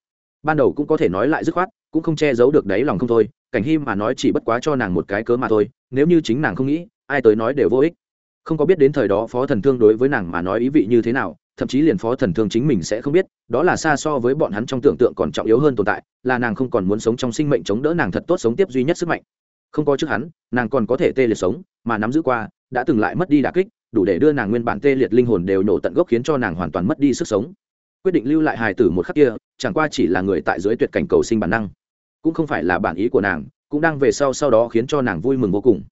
[SPEAKER 1] Ban đầu cũng có thể nói lại dứt khoát, cũng không che giấu được đáy lòng không thôi, cảnh hy mà nói chỉ bất quá cho nàng một cái cớ mà thôi, nếu như chính nàng không nghĩ, ai tới nói đều vô ích. Không có biết đến thời đó phó thần thương đối với nàng mà nói ý vị như thế nào, thậm chí liền phó thần thương chính mình sẽ không biết, đó là xa so với bọn hắn trong tưởng tượng còn trọng yếu hơn tồn tại, là nàng không còn muốn sống trong sinh mệnh chống đỡ nàng thật tốt sống tiếp duy nhất sức mạnh không có trước hắn, nàng còn có thể tê liệt sống, mà nắm giữ qua, đã từng lại mất đi đà kích, đủ để đưa nàng nguyên bản tê liệt linh hồn đều nổ tận gốc khiến cho nàng hoàn toàn mất đi sức sống. Quyết định lưu lại hài tử một khắc kia, chẳng qua chỉ là người tại dưới tuyệt cảnh cầu sinh bản năng. Cũng không phải là bản ý của nàng, cũng đang về sau sau đó khiến cho nàng vui mừng vô cùng.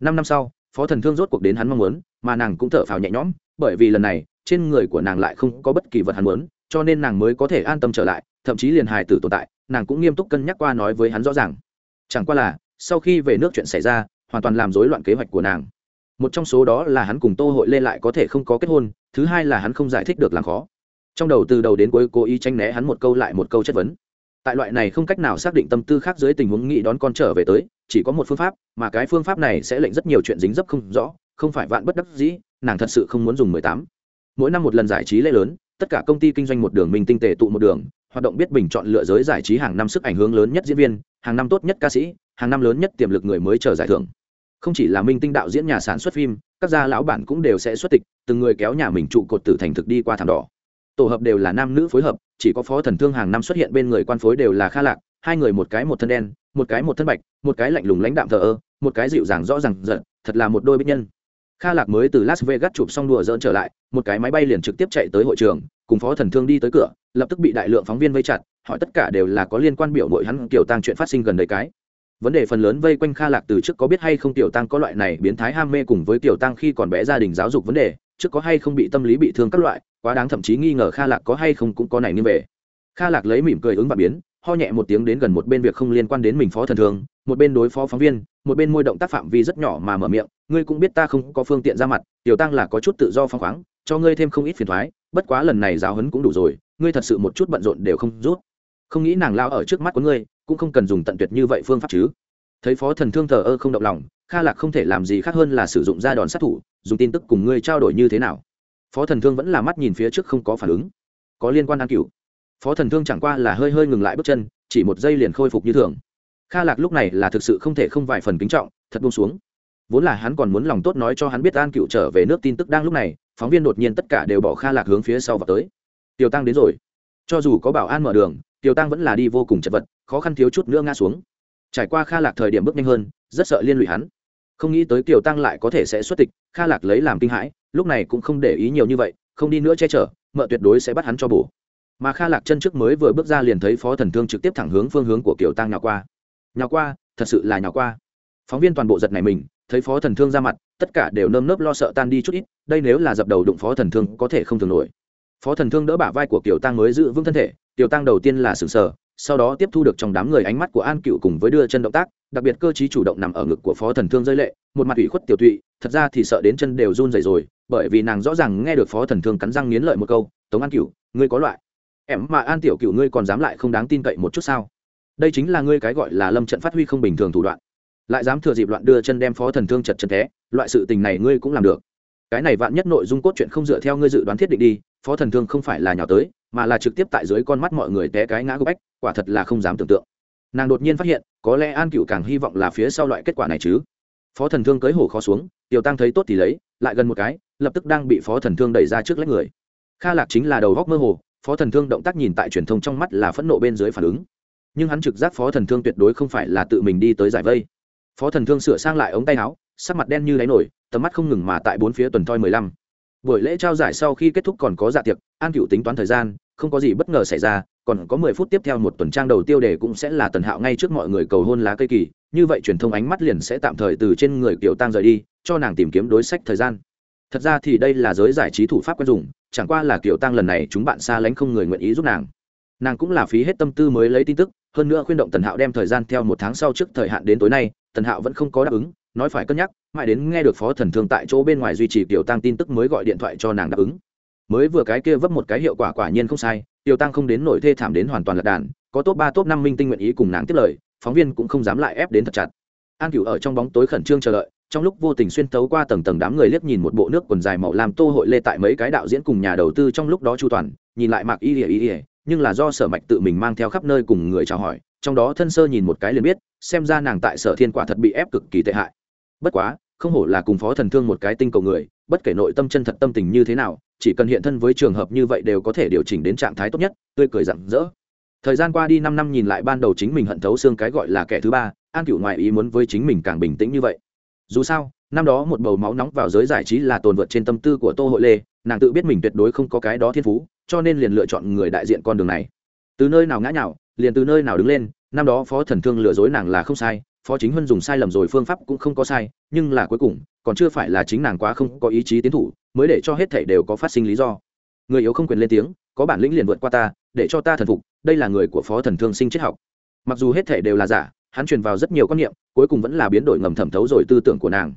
[SPEAKER 1] Năm năm sau, phó thần thương rốt cuộc đến hắn mong muốn, mà nàng cũng thở phào nhẹ nhõm, bởi vì lần này, trên người của nàng lại không có bất kỳ vật hắn muốn, cho nên nàng mới có thể an tâm trở lại, thậm chí liền hài tử tồn tại, nàng cũng nghiêm túc cân nhắc qua nói với hắn rõ ràng. Chẳng qua là sau khi về nước chuyện xảy ra, hoàn toàn làm rối loạn kế hoạch của nàng. Một trong số đó là hắn cùng tô hội lê lại có thể không có kết hôn, thứ hai là hắn không giải thích được làm khó. Trong đầu từ đầu đến cuối cố ý tranh né hắn một câu lại một câu chất vấn. Tại loại này không cách nào xác định tâm tư khác dưới tình huống nghĩ đón con trở về tới, chỉ có một phương pháp, mà cái phương pháp này sẽ lệnh rất nhiều chuyện dính dấp không rõ, không phải vạn bất đắc dĩ, nàng thật sự không muốn dùng mười tám. Mỗi năm một lần giải trí lễ lớn, tất cả công ty kinh doanh một đường mình tinh tề tụ một đường hoạt động biết bình chọn lựa giới giải trí hàng năm sức ảnh hưởng lớn nhất diễn viên, hàng năm tốt nhất ca sĩ, hàng năm lớn nhất tiềm lực người mới chờ giải thưởng. Không chỉ là minh tinh đạo diễn nhà sản xuất phim, các gia lão bản cũng đều sẽ xuất tịch, từng người kéo nhà mình trụ cột tử thành thực đi qua thảm đỏ. Tổ hợp đều là nam nữ phối hợp, chỉ có phó thần thương hàng năm xuất hiện bên người quan phối đều là kha lạc, hai người một cái một thân đen, một cái một thân bạch, một cái lạnh lùng lãnh đạm thờ ơ, một cái dịu dàng rõ ràng giận, thật là một đôi bích nhân. Kha lạc mới từ las vegas chụp xong đùa dỡn trở lại, một cái máy bay liền trực tiếp chạy tới hội trường cùng phó thần thương đi tới cửa, lập tức bị đại lượng phóng viên vây chặt, hỏi tất cả đều là có liên quan biểu mội hắn kiểu tăng chuyện phát sinh gần đây cái. Vấn đề phần lớn vây quanh kha lạc từ trước có biết hay không tiểu tăng có loại này biến thái ham mê cùng với tiểu tăng khi còn bé gia đình giáo dục vấn đề, trước có hay không bị tâm lý bị thương các loại, quá đáng thậm chí nghi ngờ kha lạc có hay không cũng có này như về. Kha lạc lấy mỉm cười ứng và biến, ho nhẹ một tiếng đến gần một bên việc không liên quan đến mình phó thần thường một bên đối phó phóng viên, một bên môi động tác phạm vi rất nhỏ mà mở miệng, ngươi cũng biết ta không có phương tiện ra mặt, tiểu tăng là có chút tự do phăng khoáng, cho ngươi thêm không ít phiền thoái bất quá lần này giáo huấn cũng đủ rồi, ngươi thật sự một chút bận rộn đều không rút. Không nghĩ nàng lao ở trước mắt của ngươi, cũng không cần dùng tận tuyệt như vậy phương pháp chứ. Thấy phó thần thương thờ ơ không động lòng, kha lạc không thể làm gì khác hơn là sử dụng ra đòn sát thủ, dùng tin tức cùng ngươi trao đổi như thế nào. Phó thần thương vẫn là mắt nhìn phía trước không có phản ứng. Có liên quan an cửu. Phó thần thương chẳng qua là hơi hơi ngừng lại bước chân, chỉ một giây liền khôi phục như thường. Kha lạc lúc này là thực sự không thể không vài phần kính trọng, thật buông xuống vốn là hắn còn muốn lòng tốt nói cho hắn biết an cựu trở về nước tin tức đang lúc này, phóng viên đột nhiên tất cả đều bỏ kha lạc hướng phía sau và tới. Tiểu tăng đến rồi. Cho dù có bảo an mở đường, tiểu tăng vẫn là đi vô cùng chật vật, khó khăn thiếu chút nữa ngã xuống. Trải qua kha lạc thời điểm bước nhanh hơn, rất sợ liên lụy hắn. Không nghĩ tới tiểu tăng lại có thể sẽ xuất tịch, kha lạc lấy làm kinh hãi, lúc này cũng không để ý nhiều như vậy, không đi nữa che chở, mợ tuyệt đối sẽ bắt hắn cho bổ. Mà kha lạc chân trước mới vừa bước ra liền thấy phó thần thương trực tiếp thẳng hướng phương hướng của kiểu tăng nhào qua. Nhào qua, thật sự là nhào qua. Phóng viên toàn bộ giật này mình thấy phó thần thương ra mặt, tất cả đều nơm nớp lo sợ tan đi chút ít, đây nếu là dập đầu đụng phó thần thương có thể không thường nổi. Phó thần thương đỡ bả vai của kiều tăng mới giữ vững thân thể tiểu tăng đầu tiên là sừng sờ, sau đó tiếp thu được trong đám người ánh mắt của an cựu cùng với đưa chân động tác, đặc biệt cơ chí chủ động nằm ở ngực của phó thần thương rơi lệ, một mặt ủy khuất tiểu tụy, thật ra thì sợ đến chân đều run rẩy rồi, bởi vì nàng rõ ràng nghe được phó thần thương cắn răng nghiến lợi một câu, tống an cựu ngươi có loại em mà an tiểu cựu ngươi còn dám lại không đáng tin cậy một chút sao? Đây chính là ngươi cái gọi là lâm trận phát huy không bình thường thủ đoạn lại dám thừa dịp loạn đưa chân đem phó thần thương chật chân thế, loại sự tình này ngươi cũng làm được. Cái này vạn nhất nội dung cốt truyện không dựa theo ngươi dự đoán thiết định đi, phó thần thương không phải là nhỏ tới, mà là trực tiếp tại dưới con mắt mọi người té cái ngã gốc bách quả thật là không dám tưởng tượng. Nàng đột nhiên phát hiện, có lẽ an cựu càng hy vọng là phía sau loại kết quả này chứ. Phó thần thương cưới hổ khó xuống, tiểu tăng thấy tốt thì lấy, lại gần một cái, lập tức đang bị phó thần thương đẩy ra trước lấy người. Kha lạc chính là đầu góc mơ hồ, phó thần thương động tác nhìn tại truyền thông trong mắt là phẫn nộ bên dưới phản ứng. Nhưng hắn trực giác phó thần thương tuyệt đối không phải là tự mình đi tới giải vây phó thần thương sửa sang lại ống tay áo, sắc mặt đen như đáy nổi, tầm mắt không ngừng mà tại bốn phía tuần thoi mười lăm. Buổi lễ trao giải sau khi kết thúc còn có dạ tiệc, an cựu tính toán thời gian, không có gì bất ngờ xảy ra, còn có mười phút tiếp theo một tuần trang đầu tiêu đề cũng sẽ là tần hạo ngay trước mọi người cầu hôn lá cây kỳ, như vậy truyền thông ánh mắt liền sẽ tạm thời từ trên người kiểu tang rời đi, cho nàng tìm kiếm đối sách thời gian. Thật ra thì đây là giới giải trí thủ pháp quen dùng, chẳng qua là kiểu tăng lần này chúng bạn xa lánh không người nguyện ý giúp nàng nàng cũng là phí hết tâm tư mới lấy tin tức, hơn nữa khuyên động tần hạo đem thời gian theo một tháng sau trước thời hạn đến tối nay, tần hạo vẫn không có đáp ứng, nói phải cân nhắc, mãi đến nghe được phó thần thương tại chỗ bên ngoài duy trì tiểu tăng tin tức mới gọi điện thoại cho nàng đáp ứng. Mới vừa cái kia vấp một cái hiệu quả quả nhiên không sai, tiểu tăng không đến nổi thê thảm đến hoàn toàn lật đàn, có top ba, top năm minh tinh nguyện ý cùng nàng tiếp lời, phóng viên cũng không dám lại ép đến thật chặt. An cửu ở trong bóng tối khẩn trương chờ đợi, trong lúc vô tình xuyên tấu qua tầng tầng đám người liếc nhìn một bộ nước quần dài màu làm tô hội lê tại mấy cái đạo diễn cùng nhà đầu tư trong lúc đó chu toàn, nhìn lại mạc y ỉa y ỉa nhưng là do sở mạch tự mình mang theo khắp nơi cùng người chào hỏi, trong đó thân sơ nhìn một cái liền biết, xem ra nàng tại sở thiên quả thật bị ép cực kỳ tệ hại. Bất quá, không hổ là cùng phó thần thương một cái tinh cầu người, bất kể nội tâm chân thật tâm tình như thế nào, chỉ cần hiện thân với trường hợp như vậy đều có thể điều chỉnh đến trạng thái tốt nhất, tươi cười rặng rỡ. Thời gian qua đi năm năm nhìn lại ban đầu chính mình hận thấu xương cái gọi là kẻ thứ ba, an cựu ngoại ý muốn với chính mình càng bình tĩnh như vậy. Dù sao, năm đó một bầu máu nóng vào giới giải trí là tồn vượt trên tâm tư của tô hội lê, nàng tự biết mình tuyệt đối không có cái đó thiên phú cho nên liền lựa chọn người đại diện con đường này. Từ nơi nào ngã nhào, liền từ nơi nào đứng lên, năm đó phó thần thương lừa dối nàng là không sai, phó chính huân dùng sai lầm rồi phương pháp cũng không có sai, nhưng là cuối cùng, còn chưa phải là chính nàng quá không có ý chí tiến thủ, mới để cho hết thảy đều có phát sinh lý do. Người yếu không quyền lên tiếng, có bản lĩnh liền vượt qua ta, để cho ta thần phục, đây là người của phó thần thương sinh triết học. Mặc dù hết thảy đều là giả, hắn truyền vào rất nhiều quan niệm, cuối cùng vẫn là biến đổi ngầm thẩm thấu rồi tư tưởng của nàng.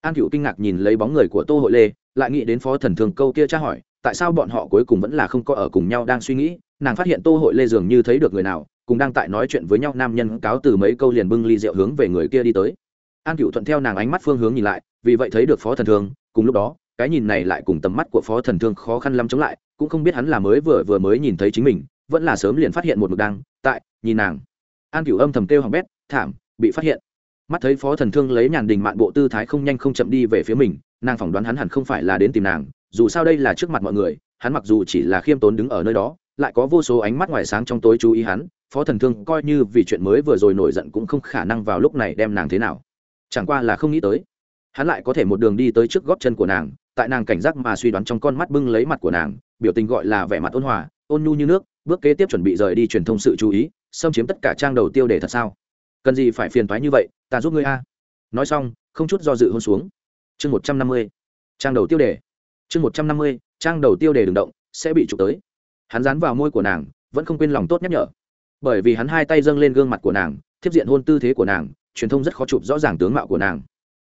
[SPEAKER 1] An cựu kinh ngạc nhìn lấy bóng người của tô hội lê, lại nghĩ đến phó thần thương câu kia tra hỏi tại sao bọn họ cuối cùng vẫn là không có ở cùng nhau đang suy nghĩ, nàng phát hiện tô hội lê dường như thấy được người nào, cùng đang tại nói chuyện với nhau, nam nhân cáo từ mấy câu liền bưng ly rượu hướng về người kia đi tới. An cựu thuận theo nàng ánh mắt phương hướng nhìn lại, vì vậy thấy được phó thần thương, cùng lúc đó, cái nhìn này lại cùng tầm mắt của phó thần thương khó khăn lắm chống lại, cũng không biết hắn là mới vừa vừa mới nhìn thấy chính mình, vẫn là sớm liền phát hiện một mực đang tại nhìn nàng. An cựu âm thầm kêu hỏng bét, thảm, bị phát hiện. Mắt thấy phó thần thương lấy nhàn đình mạn bộ tư thái không nhanh không chậm đi về phía mình, nàng phỏng đoán hắn hẳn không phải là đến tìm nàng dù sao đây là trước mặt mọi người, hắn mặc dù chỉ là khiêm tốn đứng ở nơi đó, lại có vô số ánh mắt ngoài sáng trong tối chú ý hắn, phó thần thương coi như vì chuyện mới vừa rồi nổi giận cũng không khả năng vào lúc này đem nàng thế nào. Chẳng qua là không nghĩ tới, hắn lại có thể một đường đi tới trước góp chân của nàng, tại nàng cảnh giác mà suy đoán trong con mắt bưng lấy mặt của nàng, biểu tình gọi là vẻ mặt ôn hòa, ôn nhu như nước, bước kế tiếp chuẩn bị rời đi truyền thông sự chú ý, xâm chiếm tất cả trang đầu tiêu đề thật sao? Cần gì phải phiền thoái như vậy, ta giúp ngươi a. Nói xong, không chút do dự hôn xuống. Chương một trăm năm mươi, trang đầu tiêu đề chương một trăm năm mươi, trang đầu tiêu đề đường động, sẽ bị trục tới. Hắn dán vào môi của nàng, vẫn không quên lòng tốt nhắc nhở. Bởi vì hắn hai tay dâng lên gương mặt của nàng thiếp diện hôn tư thế của nàng, truyền thông rất khó chụp rõ ràng tướng mạo của nàng.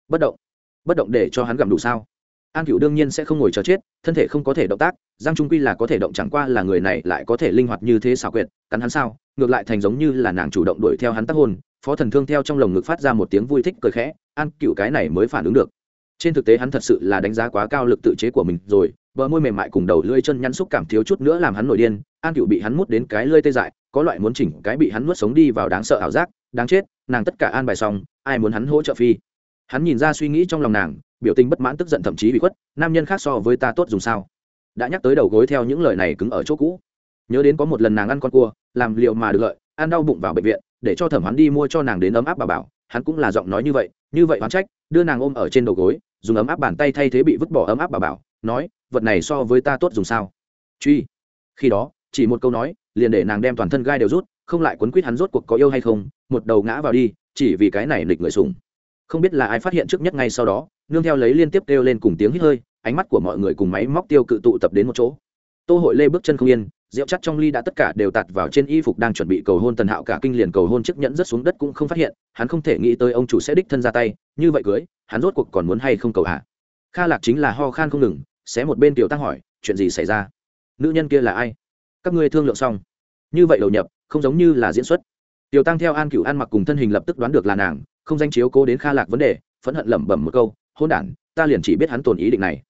[SPEAKER 1] Bất động. Bất động để cho hắn gặm đủ sao? An cựu đương nhiên sẽ không ngồi chờ chết, thân thể không có thể động tác, giang trung quy là có thể động chẳng qua là người này lại có thể linh hoạt như thế xảo quyệt, cắn hắn sao? Ngược lại thành giống như là nàng chủ động đuổi theo hắn tác hôn phó thần thương theo trong lồng ngực phát ra một tiếng vui thích cười khẽ, an cựu cái này mới phản ứng được trên thực tế hắn thật sự là đánh giá quá cao lực tự chế của mình rồi, bờ môi mềm mại cùng đầu lưỡi chân nhăn xúc cảm thiếu chút nữa làm hắn nổi điên, an cựu bị hắn mút đến cái lưỡi tê dại, có loại muốn chỉnh cái bị hắn nuốt sống đi vào đáng sợ ảo giác, đáng chết, nàng tất cả an bài xong, ai muốn hắn hỗ trợ phi? Hắn nhìn ra suy nghĩ trong lòng nàng, biểu tình bất mãn tức giận thậm chí bị khuất, nam nhân khác so với ta tốt dùng sao? Đã nhắc tới đầu gối theo những lời này cứng ở chỗ cũ. Nhớ đến có một lần nàng ăn con cua, làm liệu mà được lợi, ăn đau bụng vào bệnh viện, để cho thẩm hắn đi mua cho nàng đến ấm áp bà bảo, hắn cũng là giọng nói như vậy như vậy hoán trách, đưa nàng ôm ở trên đầu gối dùng ấm áp bàn tay thay thế bị vứt bỏ ấm áp bà bảo, nói, vật này so với ta tốt dùng sao? Truy. Khi đó, chỉ một câu nói, liền để nàng đem toàn thân gai đều rút, không lại quấn quýt hắn rốt cuộc có yêu hay không, một đầu ngã vào đi, chỉ vì cái này nịch người sùng không biết là ai phát hiện trước nhất ngay sau đó, nương theo lấy liên tiếp kêu lên cùng tiếng hít hơi, ánh mắt của mọi người cùng máy móc tiêu cự tụ tập đến một chỗ. Tô hội lê bước chân không yên rượu chất trong ly đã tất cả đều tạt vào trên y phục đang chuẩn bị cầu hôn tần hạo cả kinh liền cầu hôn chiếc nhẫn rất xuống đất cũng không phát hiện, hắn không thể nghĩ tới ông chủ sẽ đích thân ra tay, như vậy cưới, hắn rốt cuộc còn muốn hay không cầu hạ? Kha lạc chính là ho khan không ngừng, xé một bên tiểu tăng hỏi, chuyện gì xảy ra? Nữ nhân kia là ai? Các ngươi thương lượng xong. Như vậy đầu nhập, không giống như là diễn xuất. Tiểu tăng theo an cựu ăn mặc cùng thân hình lập tức đoán được là nàng, không danh chiếu cố đến kha lạc vấn đề, phẫn hận lẩm bẩm một câu hôn đản, ta liền chỉ biết hắn tồn ý định này.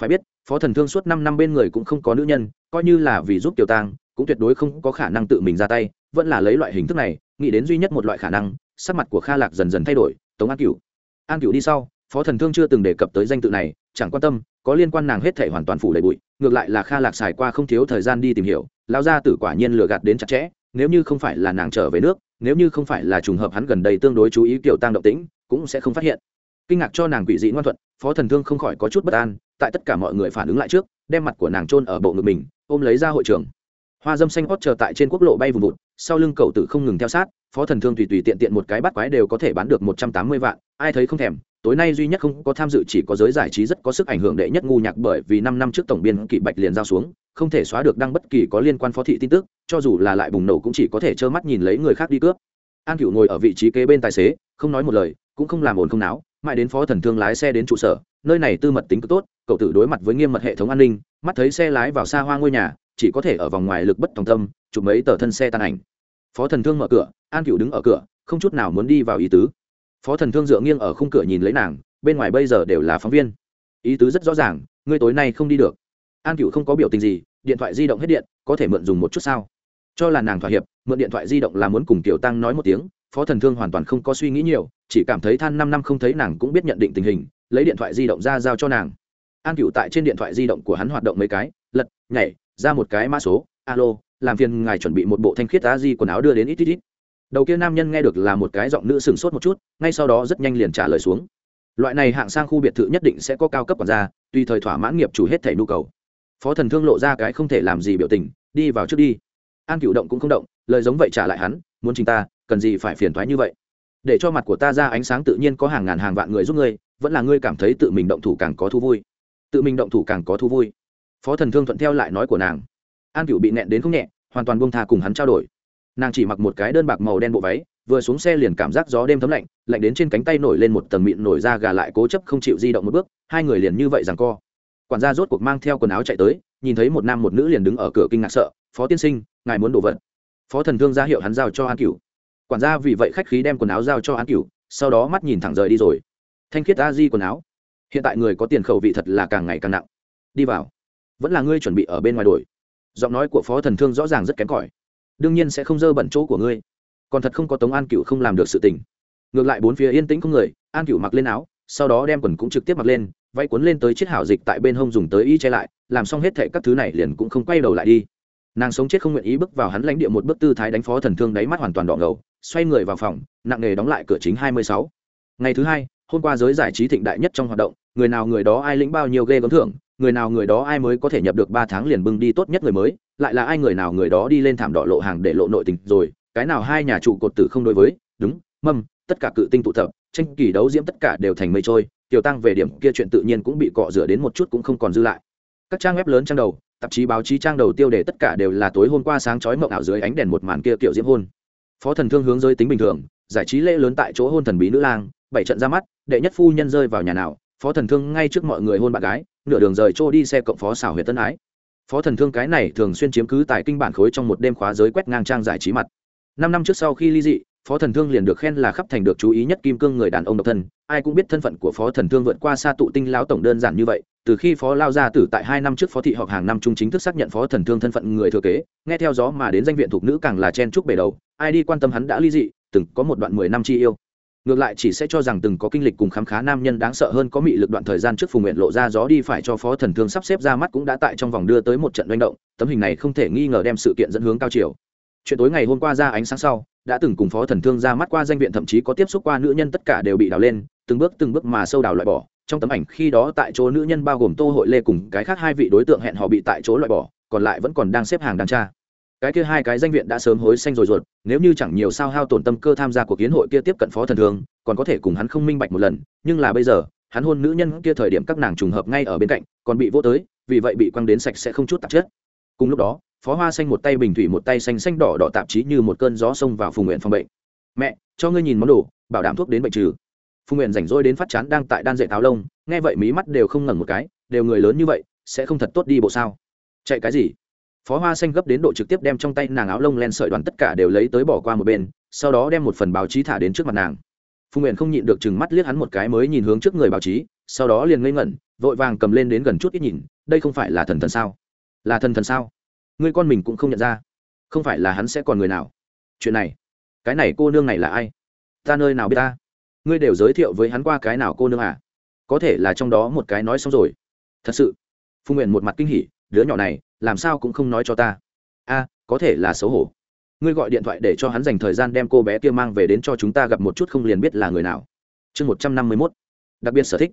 [SPEAKER 1] Phải biết phó thần thương suốt năm năm bên người cũng không có nữ nhân, coi như là vì giúp tiểu tang, cũng tuyệt đối không có khả năng tự mình ra tay, vẫn là lấy loại hình thức này, nghĩ đến duy nhất một loại khả năng, sắc mặt của kha lạc dần dần thay đổi, tống an cửu. An cửu đi sau, phó thần thương chưa từng đề cập tới danh tự này, chẳng quan tâm, có liên quan nàng hết thể hoàn toàn phủ đầy bụi, ngược lại là kha lạc xài qua không thiếu thời gian đi tìm hiểu lao ra tử quả nhiên lừa gạt đến chặt chẽ, nếu như không phải là nàng trở về nước, nếu như không phải là trùng hợp hắn gần đây tương đối chú ý kiểu tăng động tĩnh, cũng sẽ không phát hiện. Kinh ngạc cho nàng quỷ dị ngoan thuận, phó thần thương không khỏi có chút bất an tại tất cả mọi người phản ứng lại trước, đem mặt của nàng trôn ở bộ ngực mình, ôm lấy ra hội trường. Hoa dâm xanh hót chờ tại trên quốc lộ bay vùng vụt, sau lưng cậu tử không ngừng theo sát, phó thần thương tùy tùy tiện tiện một cái bắt quái đều có thể bán được một trăm tám mươi vạn, ai thấy không thèm, tối nay duy nhất không có tham dự chỉ có giới giải trí rất có sức ảnh hưởng đệ nhất ngu nhạc bởi vì năm năm trước tổng biên kỵ bạch liền giao xuống, không thể xóa được đăng bất kỳ có liên quan phó thị tin tức, cho dù là lại bùng nổ cũng chỉ có thể trơ mắt nhìn lấy người khác đi cướp. An cựu ngồi ở vị trí kế bên tài xế, không nói một lời, cũng không làm ồn không náo, mãi đến phó thần thương lái xe đến trụ sở nơi này tư mật tính cực tốt, cậu tự đối mặt với nghiêm mật hệ thống an ninh, mắt thấy xe lái vào xa hoa ngôi nhà, chỉ có thể ở vòng ngoài lực bất tòng tâm, chụp mấy tờ thân xe tan ảnh. Phó thần thương mở cửa, an cựu đứng ở cửa, không chút nào muốn đi vào ý tứ. Phó thần thương dựa nghiêng ở khung cửa nhìn lấy nàng, bên ngoài bây giờ đều là phóng viên. Ý tứ rất rõ ràng, ngươi tối nay không đi được. An cựu không có biểu tình gì, điện thoại di động hết điện, có thể mượn dùng một chút sao? Cho là nàng thỏa hiệp, mượn điện thoại di động là muốn cùng tiểu tăng nói một tiếng, phó thần thương hoàn toàn không có suy nghĩ nhiều, chỉ cảm thấy than năm năm không thấy nàng cũng biết nhận định tình hình lấy điện thoại di động ra giao cho nàng. An cựu tại trên điện thoại di động của hắn hoạt động mấy cái, lật, nhảy, ra một cái mã số, alo, làm phiền ngài chuẩn bị một bộ thanh khiết a di quần áo đưa đến ít ít ít. Đầu kia nam nhân nghe được là một cái giọng nữ sừng sốt một chút, ngay sau đó rất nhanh liền trả lời xuống. Loại này hạng sang khu biệt thự nhất định sẽ có cao cấp quản gia, tùy thời thỏa mãn nghiệp chủ hết thẻ nhu cầu. Phó thần thương lộ ra cái không thể làm gì biểu tình, đi vào trước đi. An cựu động cũng không động, lời giống vậy trả lại hắn, muốn chính ta, cần gì phải phiền thoái như vậy? Để cho mặt của ta ra ánh sáng tự nhiên có hàng ngàn hàng vạn người giúp ngươi vẫn là ngươi cảm thấy tự mình động thủ càng có thú vui. Tự mình động thủ càng có thú vui. Phó thần thương thuận theo lại nói của nàng. An cựu bị nẹn đến không nhẹ, hoàn toàn buông tha cùng hắn trao đổi. Nàng chỉ mặc một cái đơn bạc màu đen bộ váy, vừa xuống xe liền cảm giác gió đêm thấm lạnh lạnh đến trên cánh tay nổi lên một tầng mịn nổi ra gà lại cố chấp không chịu di động một bước, hai người liền như vậy rằng co. Quản gia rốt cuộc mang theo quần áo chạy tới, nhìn thấy một nam một nữ liền đứng ở cửa kinh ngạc sợ, phó tiên sinh, ngài muốn đồ vật? Phó thần thương ra hiệu hắn giao cho an cửu. Quản gia vì vậy khách khí đem quần áo giao cho an cửu, sau đó mắt nhìn thẳng rời đi rồi thanh khiết a di quần áo. Hiện tại người có tiền khẩu vị thật là càng ngày càng nặng. Đi vào. Vẫn là ngươi chuẩn bị ở bên ngoài đổi. Giọng nói của phó thần thương rõ ràng rất kém cỏi. Đương nhiên sẽ không dơ bẩn chỗ của ngươi. Còn thật không có tống an cựu không làm được sự tình. Ngược lại bốn phía yên tĩnh không người, an cựu mặc lên áo, sau đó đem quần cũng trực tiếp mặc lên vay cuốn lên tới chiếc hảo dịch tại bên hông dùng tới y che lại, làm xong hết thệ các thứ này liền cũng không quay đầu lại đi. Nàng sống chết không nguyện ý bước vào hắn lãnh địa một bước tư thái đánh phó thần thương đáy mắt hoàn toàn đỏ ngầu, xoay người vào phòng, nặng nề đóng lại cửa chính hai mươi sáu. Ngày thứ hai hôm qua giới giải trí thịnh đại nhất trong hoạt động, người nào người đó ai lĩnh bao nhiêu ghê gớm thưởng, người nào người đó ai mới có thể nhập được ba tháng liền bưng đi tốt nhất người mới, lại là ai người nào người đó đi lên thảm đỏ lộ hàng để lộ nội tình rồi, cái nào hai nhà trụ cột tử không đối với, đúng, mâm, tất cả cự tinh tụ tập, tranh kỳ đấu diễm tất cả đều thành mây trôi, tiểu tăng về điểm kia chuyện tự nhiên cũng bị cọ rửa đến một chút cũng không còn dư lại. Các trang web lớn trang đầu, tạp chí báo chí trang đầu tiêu đề tất cả đều là tối hôm qua sáng chói mộng ảo dưới ánh đèn một màn kia kiểu diễm hôn. Phó thần thương hướng giới tính bình thường, giải trí lễ lớn tại chỗ hôn thần bí nữ lang, bảy trận ra mắt đệ nhất phu nhân rơi vào nhà nào, phó thần thương ngay trước mọi người hôn bạn gái, nửa đường rời trô đi xe cộng phó xảo huyệt tân ái. Phó thần thương cái này thường xuyên chiếm cứ tại kinh bản khối trong một đêm khóa giới quét ngang trang giải trí mặt. Năm năm trước sau khi ly dị, phó thần thương liền được khen là khắp thành được chú ý nhất kim cương người đàn ông độc thân. Ai cũng biết thân phận của phó thần thương vượt qua xa tụ tinh lão tổng đơn giản như vậy, từ khi phó lao gia tử tại hai năm trước phó thị họp hàng năm trung chính thức xác nhận phó thần thương thân phận người thừa kế, nghe theo gió mà đến danh viện thuộc nữ càng là chen trúc bể đầu. Ai đi quan tâm hắn đã ly dị, từng có một đoạn mười năm chi yêu ngược lại chỉ sẽ cho rằng từng có kinh lịch cùng khám khá nam nhân đáng sợ hơn có mị lực đoạn thời gian trước phùng nguyện lộ ra gió đi phải cho phó thần thương sắp xếp ra mắt cũng đã tại trong vòng đưa tới một trận manh động, tấm hình này không thể nghi ngờ đem sự kiện dẫn hướng cao chiều. Chuyện tối ngày hôm qua ra ánh sáng sau, đã từng cùng phó thần thương ra mắt qua danh viện, thậm chí có tiếp xúc qua nữ nhân tất cả đều bị đào lên, từng bước từng bước mà sâu đào loại bỏ. Trong tấm ảnh khi đó tại chỗ nữ nhân bao gồm tô hội lê cùng cái khác hai vị đối tượng hẹn họ bị tại chỗ loại bỏ, còn lại vẫn còn đang xếp hàng đàn tra cái kia hai cái danh viện đã sớm hối xanh rồi ruột, nếu như chẳng nhiều sao hao tổn tâm cơ tham gia cuộc kiến hội kia tiếp cận phó thần thương còn có thể cùng hắn không minh bạch một lần, nhưng là bây giờ, hắn hôn nữ nhân kia thời điểm các nàng trùng hợp ngay ở bên cạnh, còn bị vô tới, vì vậy bị quăng đến sạch sẽ không chút tạp chất. Cùng lúc đó, phó hoa xanh một tay bình thủy một tay xanh xanh đỏ đỏ tạp chí như một cơn gió xông vào phùng nguyện phòng bệnh. Mẹ, cho ngươi nhìn món đồ, bảo đảm thuốc đến bệnh trừ. Phùng nguyện rảnh rỗi đến phát chán đang tại đan dạy táo lông, nghe vậy mí mắt đều không ngẩn một cái, đều người lớn như vậy, sẽ không thật tốt đi bộ sao? Chạy cái gì? Phó hoa xanh gấp đến độ trực tiếp đem trong tay nàng áo lông len sợi đoàn tất cả đều lấy tới bỏ qua một bên, sau đó đem một phần báo chí thả đến trước mặt nàng. Phùng nguyện không nhịn được chừng mắt liếc hắn một cái mới nhìn hướng trước người báo chí, sau đó liền ngây ngẩn, vội vàng cầm lên đến gần chút ít nhìn, đây không phải là thần thần sao? Là thần thần sao? Ngươi con mình cũng không nhận ra. Không phải là hắn sẽ còn người nào? Chuyện này, cái này cô nương này là ai? Ta nơi nào biết ta? Ngươi đều giới thiệu với hắn qua cái nào cô nương à? Có thể là trong đó một cái nói xong rồi. Thật sự, phùng nguyện một mặt kinh hỉ đứa nhỏ này, làm sao cũng không nói cho ta. A, có thể là xấu hổ. Ngươi gọi điện thoại để cho hắn dành thời gian đem cô bé kia mang về đến cho chúng ta gặp một chút không liền biết là người nào. Chương một trăm năm mươi mốt. Đặc biệt sở thích.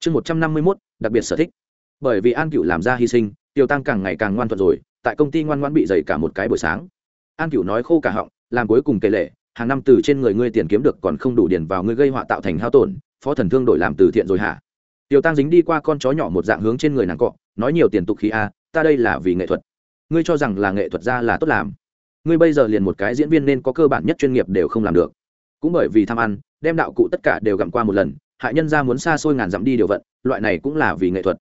[SPEAKER 1] Chương một trăm năm mươi mốt, đặc biệt sở thích. Bởi vì an cựu làm ra hy sinh, tiêu tăng càng ngày càng ngoan thuận rồi, tại công ty ngoan ngoan bị dày cả một cái buổi sáng. An cựu nói khô cả họng, làm cuối cùng kể lệ, hàng năm từ trên người ngươi tiền kiếm được còn không đủ điền vào ngươi gây họa tạo thành hao tổn, phó thần thương đổi làm từ thiện rồi hả? Tiêu tăng dính đi qua con chó nhỏ một dạng hướng trên người nàng cọ, nói nhiều tiền tục khí a ta đây là vì nghệ thuật. Ngươi cho rằng là nghệ thuật ra là tốt làm. Ngươi bây giờ liền một cái diễn viên nên có cơ bản nhất chuyên nghiệp đều không làm được. Cũng bởi vì tham ăn, đem đạo cụ tất cả đều gặm qua một lần, hại nhân ra muốn xa xôi ngàn dặm đi điều vận, loại này cũng là vì nghệ thuật.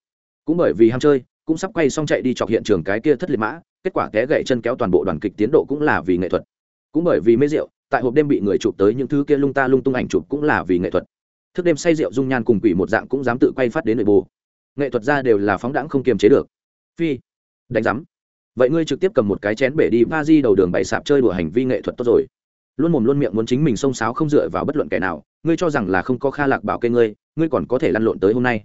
[SPEAKER 1] Cũng bởi vì ham chơi, cũng sắp quay xong chạy đi chọc hiện trường cái kia thất liệt mã, kết quả té gậy chân kéo toàn bộ đoàn kịch tiến độ cũng là vì nghệ thuật. Cũng bởi vì mê rượu, tại hộp đêm bị người chụp tới những thứ kia lung ta lung tung ảnh chụp cũng là vì nghệ thuật. Thức đêm say rượu dung nhan cùng quỷ một dạng cũng dám tự quay phát đến nội bộ. nghệ thuật ra đều là phóng đãng không kiềm chế được phi. Đánh giám. Vậy ngươi trực tiếp cầm một cái chén bể đi ba di đầu đường bày sạp chơi đùa hành vi nghệ thuật tốt rồi. Luôn mồm luôn miệng muốn chính mình xông xáo không dựa vào bất luận kẻ nào. Ngươi cho rằng là không có kha lạc bảo kê ngươi ngươi còn có thể lăn lộn tới hôm nay.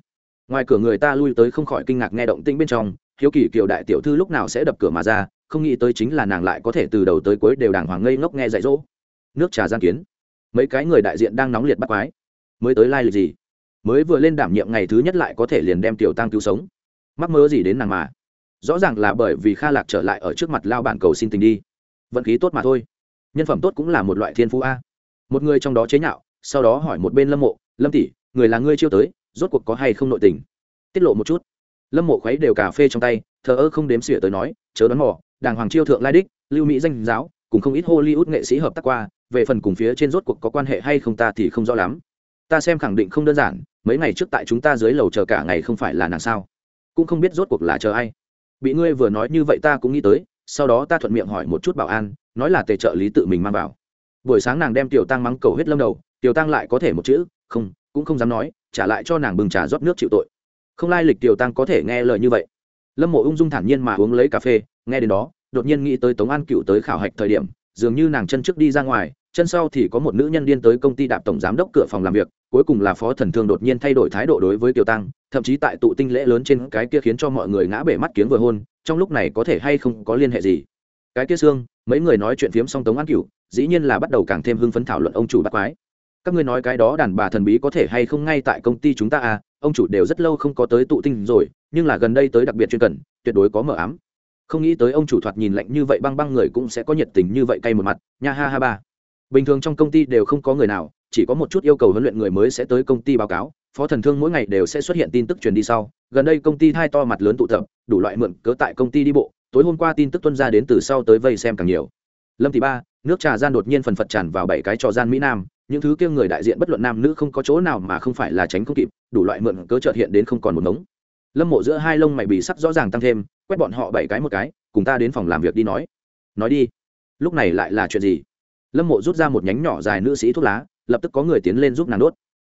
[SPEAKER 1] Ngoài cửa người ta lui tới không khỏi kinh ngạc nghe động tĩnh bên trong. Hiếu kỳ kiều đại tiểu thư lúc nào sẽ đập cửa mà ra, không nghĩ tới chính là nàng lại có thể từ đầu tới cuối đều đàng hoàng ngây ngốc nghe dạy dỗ. Nước trà gian kiến. Mấy cái người đại diện đang nóng liệt bắt quái. Mới tới lai、like、lịch gì? Mới vừa lên đảm nhiệm ngày thứ nhất lại có thể liền đem tiểu tăng cứu sống. Mắc mơ gì đến nàng mà? Rõ ràng là bởi vì kha lạc trở lại ở trước mặt lao bản cầu xin tình đi. Vận khí tốt mà thôi. Nhân phẩm tốt cũng là một loại thiên phú a. Một người trong đó chế nhạo, sau đó hỏi một bên lâm mộ, lâm tỷ, người là ngươi chiêu tới, rốt cuộc có hay không nội tình? Tiết lộ một chút. Lâm mộ khuấy đều cà phê trong tay, thờ ơ không đếm xỉa tới nói, chớ đón mỏ đàng hoàng chiêu thượng lai đích, lưu mỹ danh giáo, cùng không ít hollywood nghệ sĩ hợp tác qua, về phần cùng phía trên rốt cuộc có quan hệ hay không ta thì không rõ lắm. Ta xem khẳng định không đơn giản, mấy ngày trước tại chúng ta dưới lầu chờ cả ngày không phải là nàng sao? Cũng không biết rốt cuộc là chờ ai bị ngươi vừa nói như vậy ta cũng nghĩ tới, sau đó ta thuận miệng hỏi một chút bảo an, nói là tề trợ lý tự mình mang vào. Buổi sáng nàng đem tiểu tăng mắng cầu huyết lâm đầu, tiểu tăng lại có thể một chữ, không, cũng không dám nói, trả lại cho nàng bừng trà rót nước chịu tội. Không lai lịch tiểu tăng có thể nghe lời như vậy. Lâm mộ ung dung thản nhiên mà uống lấy cà phê, nghe đến đó, đột nhiên nghĩ tới tống an cựu tới khảo hạch thời điểm, dường như nàng chân trước đi ra ngoài chân sau thì có một nữ nhân điên tới công ty đạp tổng giám đốc cửa phòng làm việc, cuối cùng là phó thần thương đột nhiên thay đổi thái độ đối với kiều tăng, thậm chí tại tụ tinh lễ lớn trên cái kia khiến cho mọi người ngã bể mắt kiếng vừa hôn, trong lúc này có thể hay không có liên hệ gì. Cái kia xương mấy người nói chuyện phiếm song tống an cửu, dĩ nhiên là bắt đầu càng thêm hưng phấn thảo luận ông chủ bắt quái. Các ngươi nói cái đó đàn bà thần bí có thể hay không ngay tại công ty chúng ta à ông chủ đều rất lâu không có tới tụ tinh rồi, nhưng là gần đây tới đặc biệt chuyên cần, tuyệt đối có mở ám. Không nghĩ tới ông chủ thoạt nhìn lạnh như vậy băng băng người cũng sẽ có nhiệt tình như vậy cay một mặt, nha ha ha ba bình thường trong công ty đều không có người nào, chỉ có một chút yêu cầu huấn luyện người mới sẽ tới công ty báo cáo, phó thần thương mỗi ngày đều sẽ xuất hiện tin tức truyền đi sau. Gần đây công ty thai to mặt lớn tụ tập, đủ loại mượn cớ tại công ty đi bộ, tối hôm qua tin tức tuân ra đến từ sau tới vây xem càng nhiều. Lâm thị ba, nước trà gian đột nhiên phần phật tràn vào bảy cái trò gian mỹ nam, những thứ kia người đại diện bất luận nam nữ không có chỗ nào mà không phải là tránh không kịp, đủ loại mượn cớ trợt hiện đến không còn một ngống lâm mộ giữa hai lông mày bị sắc rõ ràng tăng thêm, quét bọn họ bảy cái một cái, cùng ta đến phòng làm việc đi nói. Nói đi, lúc này lại là chuyện gì? Lâm mộ rút ra một nhánh nhỏ dài nữ sĩ thuốc lá, lập tức có người tiến lên giúp nàng đốt.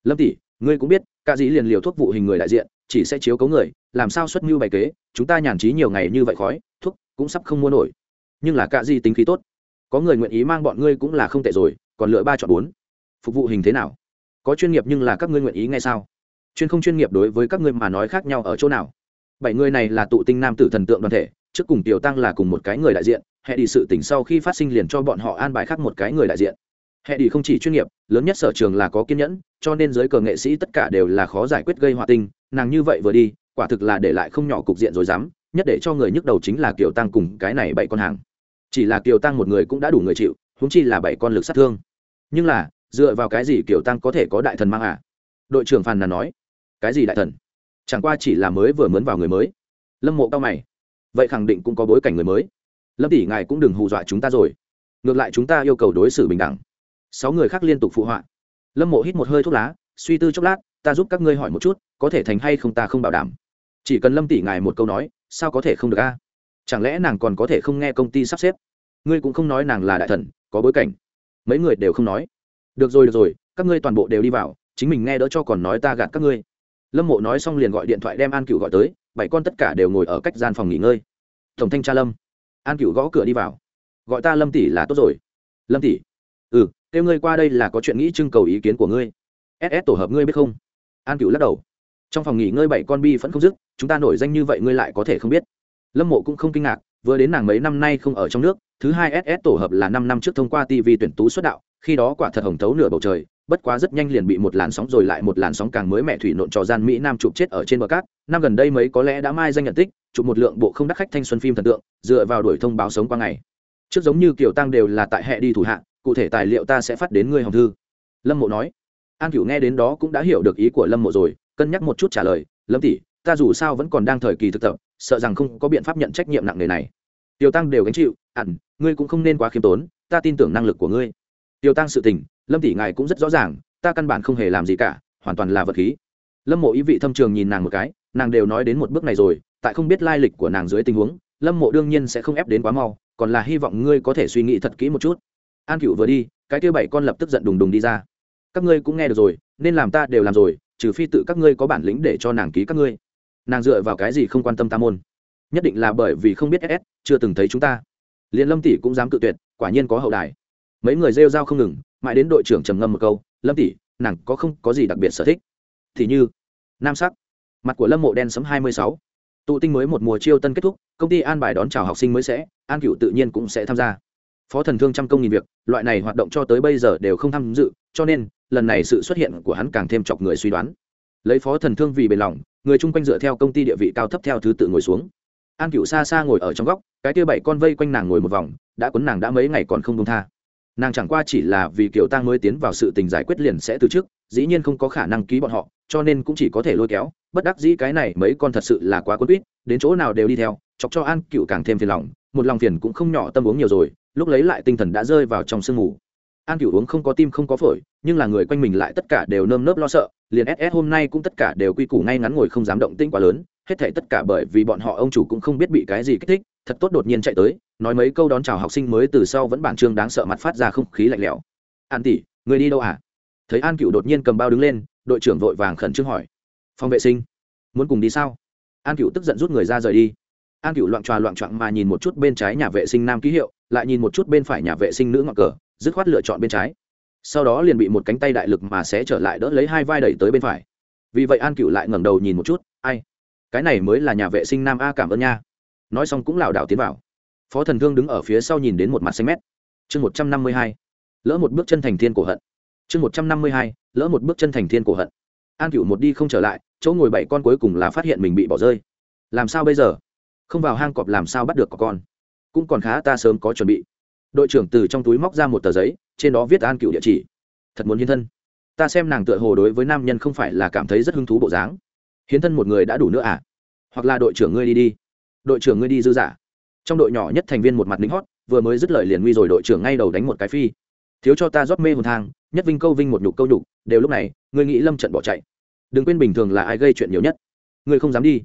[SPEAKER 1] Lâm tỷ, ngươi cũng biết, ca dĩ liền liều thuốc vụ hình người đại diện, chỉ sẽ chiếu cấu người, làm sao xuất mưu bày kế, chúng ta nhàn trí nhiều ngày như vậy khói, thuốc cũng sắp không mua nổi. Nhưng là ca dĩ tính khí tốt, có người nguyện ý mang bọn ngươi cũng là không tệ rồi, còn lựa ba chọn bốn. Phục vụ hình thế nào? Có chuyên nghiệp nhưng là các ngươi nguyện ý ngay sao? Chuyên không chuyên nghiệp đối với các ngươi mà nói khác nhau ở chỗ nào? Bảy người này là tụ tinh nam tử thần tượng đoàn thể trước cùng tiểu tăng là cùng một cái người đại diện, hệ đi sự tỉnh sau khi phát sinh liền cho bọn họ an bài khác một cái người đại diện. Hệ đi không chỉ chuyên nghiệp, lớn nhất sở trường là có kiên nhẫn, cho nên giới cờ nghệ sĩ tất cả đều là khó giải quyết gây họa tinh nàng như vậy vừa đi, quả thực là để lại không nhỏ cục diện rồi dám, nhất để cho người nhức đầu chính là kiều tăng cùng cái này bảy con hàng. Chỉ là kiều tăng một người cũng đã đủ người chịu húng chi là bảy con lực sát thương. Nhưng là, dựa vào cái gì kiều tăng có thể có đại thần mang à? Đội trưởng phàn nàn nói. Cái gì đại thần? Chẳng qua chỉ là mới vừa mướn vào người mới. Lâm mộ cao mày vậy khẳng định cũng có bối cảnh người mới. Lâm tỷ, ngài cũng đừng hù dọa chúng ta rồi. Ngược lại chúng ta yêu cầu đối xử bình đẳng. Sáu người khác liên tục phụ họa. Lâm mộ hít một hơi thuốc lá, suy tư chốc lát, ta giúp các ngươi hỏi một chút, có thể thành hay không ta không bảo đảm. Chỉ cần lâm tỷ ngài một câu nói, sao có thể không được a? Chẳng lẽ nàng còn có thể không nghe công ty sắp xếp? Ngươi cũng không nói nàng là đại thần, có bối cảnh. Mấy người đều không nói. Được rồi được rồi, các ngươi toàn bộ đều đi vào, chính mình nghe đỡ cho còn nói ta gạt các ngươi. Lâm mộ nói xong liền gọi điện thoại đem an cựu gọi tới bảy con tất cả đều ngồi ở cách gian phòng nghỉ ngơi. Tổng thanh tra lâm. An cựu gõ cửa đi vào. Gọi ta lâm tỷ là tốt rồi. Lâm tỷ. Ừ kêu ngươi qua đây là có chuyện nghĩ trưng cầu ý kiến của ngươi. Ss tổ hợp ngươi biết không? An cựu lắc đầu. Trong phòng nghỉ ngơi bảy con bi vẫn không dứt, chúng ta nổi danh như vậy ngươi lại có thể không biết. Lâm mộ cũng không kinh ngạc, vừa đến nàng mấy năm nay không ở trong nước thứ hai ss tổ hợp là năm năm trước thông qua tv tuyển tú xuất đạo, khi đó quả thật hồng thấu nửa bầu trời, bất quá rất nhanh liền bị một làn sóng rồi lại một làn sóng càng mới mẹ thủy nộn trò gian mỹ nam chụp chết ở trên bờ cát. Năm gần đây mấy có lẽ đã mai danh nhận tích, chụp một lượng bộ không đắc khách thanh xuân phim thần tượng, dựa vào đuổi thông báo sống qua ngày. Trước giống như kiểu tăng đều là tại hệ đi thủ hạ, cụ thể tài liệu ta sẽ phát đến ngươi hồng thư. Lâm mộ nói. An cửu nghe đến đó cũng đã hiểu được ý của lâm mộ rồi, cân nhắc một chút trả lời, lâm tỷ, ta dù sao vẫn còn đang thời kỳ thực tập, sợ rằng không có biện pháp nhận trách nhiệm nặng nề này. Tiểu tăng đều gánh chịu ẩn, ngươi cũng không nên quá khiêm tốn ta tin tưởng năng lực của ngươi. Tiêu tăng sự tình lâm tỷ ngài cũng rất rõ ràng ta căn bản không hề làm gì cả hoàn toàn là vật khí. Lâm mộ ý vị thâm trường nhìn nàng một cái nàng đều nói đến một bước này rồi tại không biết lai lịch của nàng dưới tình huống lâm mộ đương nhiên sẽ không ép đến quá mau còn là hy vọng ngươi có thể suy nghĩ thật kỹ một chút. An cựu vừa đi cái kia bảy con lập tức giận đùng đùng đi ra. Các ngươi cũng nghe được rồi nên làm ta đều làm rồi trừ phi tự các ngươi có bản lĩnh để cho nàng ký các ngươi. Nàng dựa vào cái gì không quan tâm ta môn? Nhất định là bởi vì không biết ss chưa từng thấy chúng ta liền lâm tỷ cũng dám cự tuyệt, quả nhiên có hậu đài. Mấy người rêu rao không ngừng, mãi đến đội trưởng trầm ngâm một câu, lâm tỷ, nàng có không có gì đặc biệt sở thích? Thì như, nam sắc. Mặt của lâm mộ đen sấm hai mươi sáu. Tụ tinh mới một mùa chiêu tân kết thúc, công ty an bài đón chào học sinh mới sẽ, an cựu tự nhiên cũng sẽ tham gia. Phó thần thương trăm công nghìn việc, loại này hoạt động cho tới bây giờ đều không tham dự, cho nên, lần này sự xuất hiện của hắn càng thêm chọc người suy đoán. Lấy phó thần thương vì bền lòng, người chung quanh dựa theo công ty địa vị cao thấp theo thứ tự ngồi xuống an cựu xa xa ngồi ở trong góc, cái kia bảy con vây quanh nàng ngồi một vòng, đã quấn nàng đã mấy ngày còn không công tha. Nàng chẳng qua chỉ là vì kiểu tang mới tiến vào sự tình giải quyết liền sẽ từ trước, dĩ nhiên không có khả năng ký bọn họ, cho nên cũng chỉ có thể lôi kéo, bất đắc dĩ cái này mấy con thật sự là quá quân quýt, đến chỗ nào đều đi theo, chọc cho an cựu càng thêm phiền lòng, một lòng phiền cũng không nhỏ tâm uống nhiều rồi, lúc lấy lại tinh thần đã rơi vào trong sương mù. An cựu uống không có tim không có phổi, nhưng là người quanh mình lại tất cả đều nơm nớp lo sợ, liền ss hôm nay cũng tất cả đều quy củ ngay ngắn ngồi không dám động tinh quá lớn hết thể tất cả bởi vì bọn họ ông chủ cũng không biết bị cái gì kích thích, thật tốt đột nhiên chạy tới, nói mấy câu đón chào học sinh mới từ sau vẫn bản trương đáng sợ mặt phát ra không khí lạnh lẽo. An tỷ, người đi đâu à? Thấy an cựu đột nhiên cầm bao đứng lên, đội trưởng vội vàng khẩn trương hỏi. Phòng vệ sinh, muốn cùng đi sao? An cựu tức giận rút người ra rời đi. An cựu loạn trò loạn trạng mà nhìn một chút bên trái nhà vệ sinh nam ký hiệu, lại nhìn một chút bên phải nhà vệ sinh nữ ngọn cờ, dứt khoát lựa chọn bên trái. Sau đó liền bị một cánh tay đại lực mà sẽ trở lại đỡ lấy hai vai đẩy tới bên phải. Vì vậy an cựu lại ngẩng đầu nhìn một chút, ai cái này mới là nhà vệ sinh nam a cảm ơn nha. Nói xong cũng lảo đảo tiến vào. Phó thần thương đứng ở phía sau nhìn đến một mặt xanh mét. Chương một trăm năm mươi hai. Lỡ một bước chân thành thiên cổ hận. Chương một trăm năm mươi hai. Lỡ một bước chân thành thiên cổ hận. An cựu một đi không trở lại, chỗ ngồi bảy con cuối cùng là phát hiện mình bị bỏ rơi. Làm sao bây giờ? Không vào hang cọp làm sao bắt được có con? Cũng còn khá ta sớm có chuẩn bị. Đội trưởng từ trong túi móc ra một tờ giấy, trên đó viết an cựu địa chỉ. Thật muốn hiến thân. Ta xem nàng tựa hồ đối với nam nhân không phải là cảm thấy rất hứng thú bộ dáng hiến thân một người đã đủ nữa à? Hoặc là đội trưởng ngươi đi đi. Đội trưởng ngươi đi dư giả. Trong đội nhỏ nhất thành viên một mặt lính hót, vừa mới dứt lời liền nguy rồi đội trưởng ngay đầu đánh một cái phi. Thiếu cho ta rót mê hồn thang, nhất vinh câu vinh một nhục câu nhục, đều lúc này, ngươi nghĩ lâm trận bỏ chạy. Đừng quên bình thường là ai gây chuyện nhiều nhất. Ngươi không dám đi.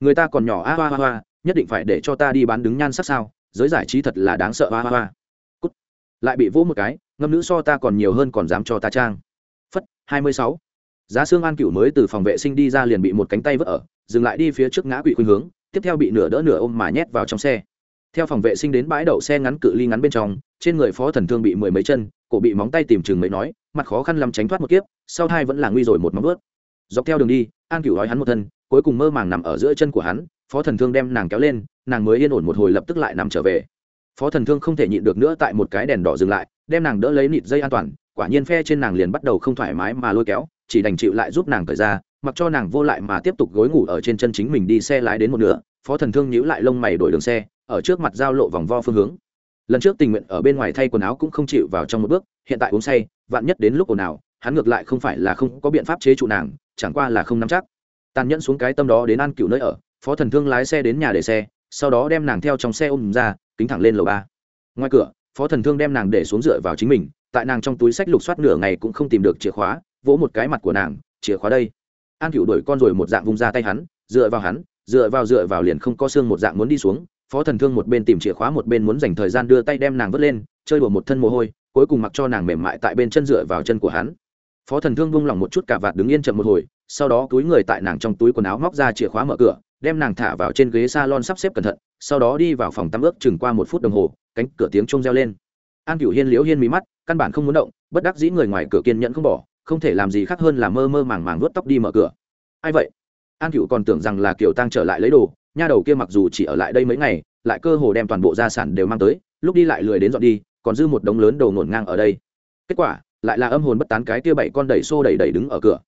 [SPEAKER 1] Người ta còn nhỏ a hoa hoa hoa, nhất định phải để cho ta đi bán đứng nhan sắc sao? Giới giải trí thật là đáng sợ, hoa hoa hoa. Cút. lại bị vỗ một cái, ngâm nữ so ta còn nhiều hơn còn dám cho ta trang. Phất, hai mươi sáu giá xương an cựu mới từ phòng vệ sinh đi ra liền bị một cánh tay vỡ ở, dừng lại đi phía trước ngã quỵ khuynh hướng, tiếp theo bị nửa đỡ nửa ôm mà nhét vào trong xe. Theo phòng vệ sinh đến bãi đậu xe ngắn cự ly ngắn bên trong, trên người phó thần thương bị mười mấy chân, cổ bị móng tay tìm chừng mấy nói, mặt khó khăn làm tránh thoát một kiếp, sau thai vẫn là nguy rồi một móng ướt dọc theo đường đi, an cựu nói hắn một thân, cuối cùng mơ màng nằm ở giữa chân của hắn, phó thần thương đem nàng kéo lên, nàng mới yên ổn một hồi lập tức lại nằm trở về. Phó thần thương không thể nhịn được nữa tại một cái đèn đỏ dừng lại, đem nàng đỡ lấy nịt dây an toàn, quả nhiên phe trên nàng liền bắt đầu không thoải mái mà lôi kéo chỉ đành chịu lại giúp nàng cởi ra, mặc cho nàng vô lại mà tiếp tục gối ngủ ở trên chân chính mình đi xe lái đến một nửa, phó thần thương nhíu lại lông mày đổi đường xe, ở trước mặt giao lộ vòng vo phương hướng. Lần trước tình nguyện ở bên ngoài thay quần áo cũng không chịu vào trong một bước, hiện tại uống say, vạn nhất đến lúc ồn ào, hắn ngược lại không phải là không có biện pháp chế trụ nàng, chẳng qua là không nắm chắc. Tàn nhẫn xuống cái tâm đó đến an cựu nơi ở, phó thần thương lái xe đến nhà để xe, sau đó đem nàng theo trong xe ôm ra, kính thẳng lên lầu ba. Ngoài cửa, phó thần thương đem nàng để xuống dựa vào chính mình, tại nàng trong túi sách lục soát nửa ngày cũng không tìm được chìa khóa vỗ một cái mặt của nàng, chìa khóa đây. An cựu đuổi con rồi một dạng vùng ra tay hắn, dựa vào hắn, dựa vào dựa vào liền không có xương một dạng muốn đi xuống. Phó thần thương một bên tìm chìa khóa một bên muốn dành thời gian đưa tay đem nàng vớt lên, chơi đùa một thân mồ hôi, cuối cùng mặc cho nàng mềm mại tại bên chân dựa vào chân của hắn. Phó thần thương buông lỏng một chút cả vạt đứng yên chậm một hồi, sau đó túi người tại nàng trong túi quần áo móc ra chìa khóa mở cửa, đem nàng thả vào trên ghế s a lon sắp xếp cẩn thận, sau đó đi vào phòng tắm ướp chừng qua một phút đồng hồ, cánh cửa tiếng trông reo lên. An cửu hiên liễu hiên mí mắt, căn bản không muốn động, bất đắc dĩ người ngoài cửa kiên nhẫn không bỏ không thể làm gì khác hơn là mơ mơ màng màng vuốt tóc đi mở cửa. Ai vậy? An cửu còn tưởng rằng là Kiều tăng trở lại lấy đồ, nha đầu kia mặc dù chỉ ở lại đây mấy ngày, lại cơ hồ đem toàn bộ gia sản đều mang tới, lúc đi lại lười đến dọn đi, còn dư một đống lớn đồ ngổn ngang ở đây. Kết quả, lại là âm hồn bất tán cái kia bảy con đẩy xô đẩy đẩy đứng ở cửa.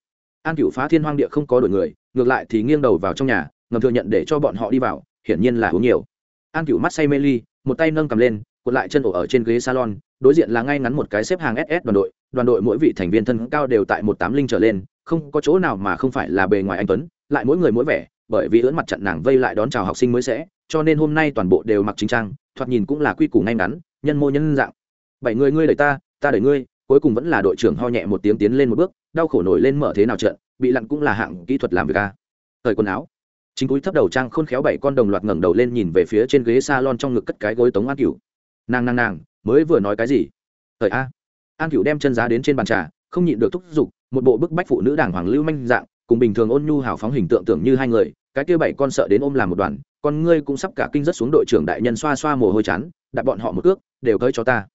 [SPEAKER 1] An cửu phá thiên hoang địa không có đổi người, ngược lại thì nghiêng đầu vào trong nhà, ngầm thừa nhận để cho bọn họ đi vào, hiển nhiên là uống nhiều. An cửu mắt say mê ly, một tay nâng cầm lên, cuộn lại chân ổ ở trên ghế salon, đối diện là ngay ngắn một cái xếp hàng ss đoàn đội đoàn đội mỗi vị thành viên thân cao đều tại một tám linh trở lên, không có chỗ nào mà không phải là bề ngoài anh tuấn, lại mỗi người mỗi vẻ, bởi vì ưỡn mặt chặn nàng vây lại đón chào học sinh mới sẽ, cho nên hôm nay toàn bộ đều mặc chính trang, thoạt nhìn cũng là quy củ ngay ngắn, nhân mô nhân dạng. Bảy người ngươi đẩy ta ta đẩy ngươi, cuối cùng vẫn là đội trưởng ho nhẹ một tiếng tiến lên một bước, đau khổ nổi lên mở thế nào trận, bị lặn cũng là hạng kỹ thuật làm việc ca thời quần áo. Chính cúi thấp đầu trang khôn khéo bảy con đồng loạt ngẩng đầu lên nhìn về phía trên ghế salon trong ngực cất cái gối tống an cửu. Nàng nàng nàng, mới vừa nói cái gì? Thời a an cựu đem chân giá đến trên bàn trà, không nhịn được thúc giục, một bộ bức bách phụ nữ đảng hoàng lưu manh dạng, cùng bình thường ôn nhu hào phóng hình tượng tưởng như hai người, cái kia bảy con sợ đến ôm làm một đoàn, con ngươi cũng sắp cả kinh rất xuống đội trưởng đại nhân xoa xoa mồ hôi chán, đặt bọn họ một ước, đều cơi cho ta.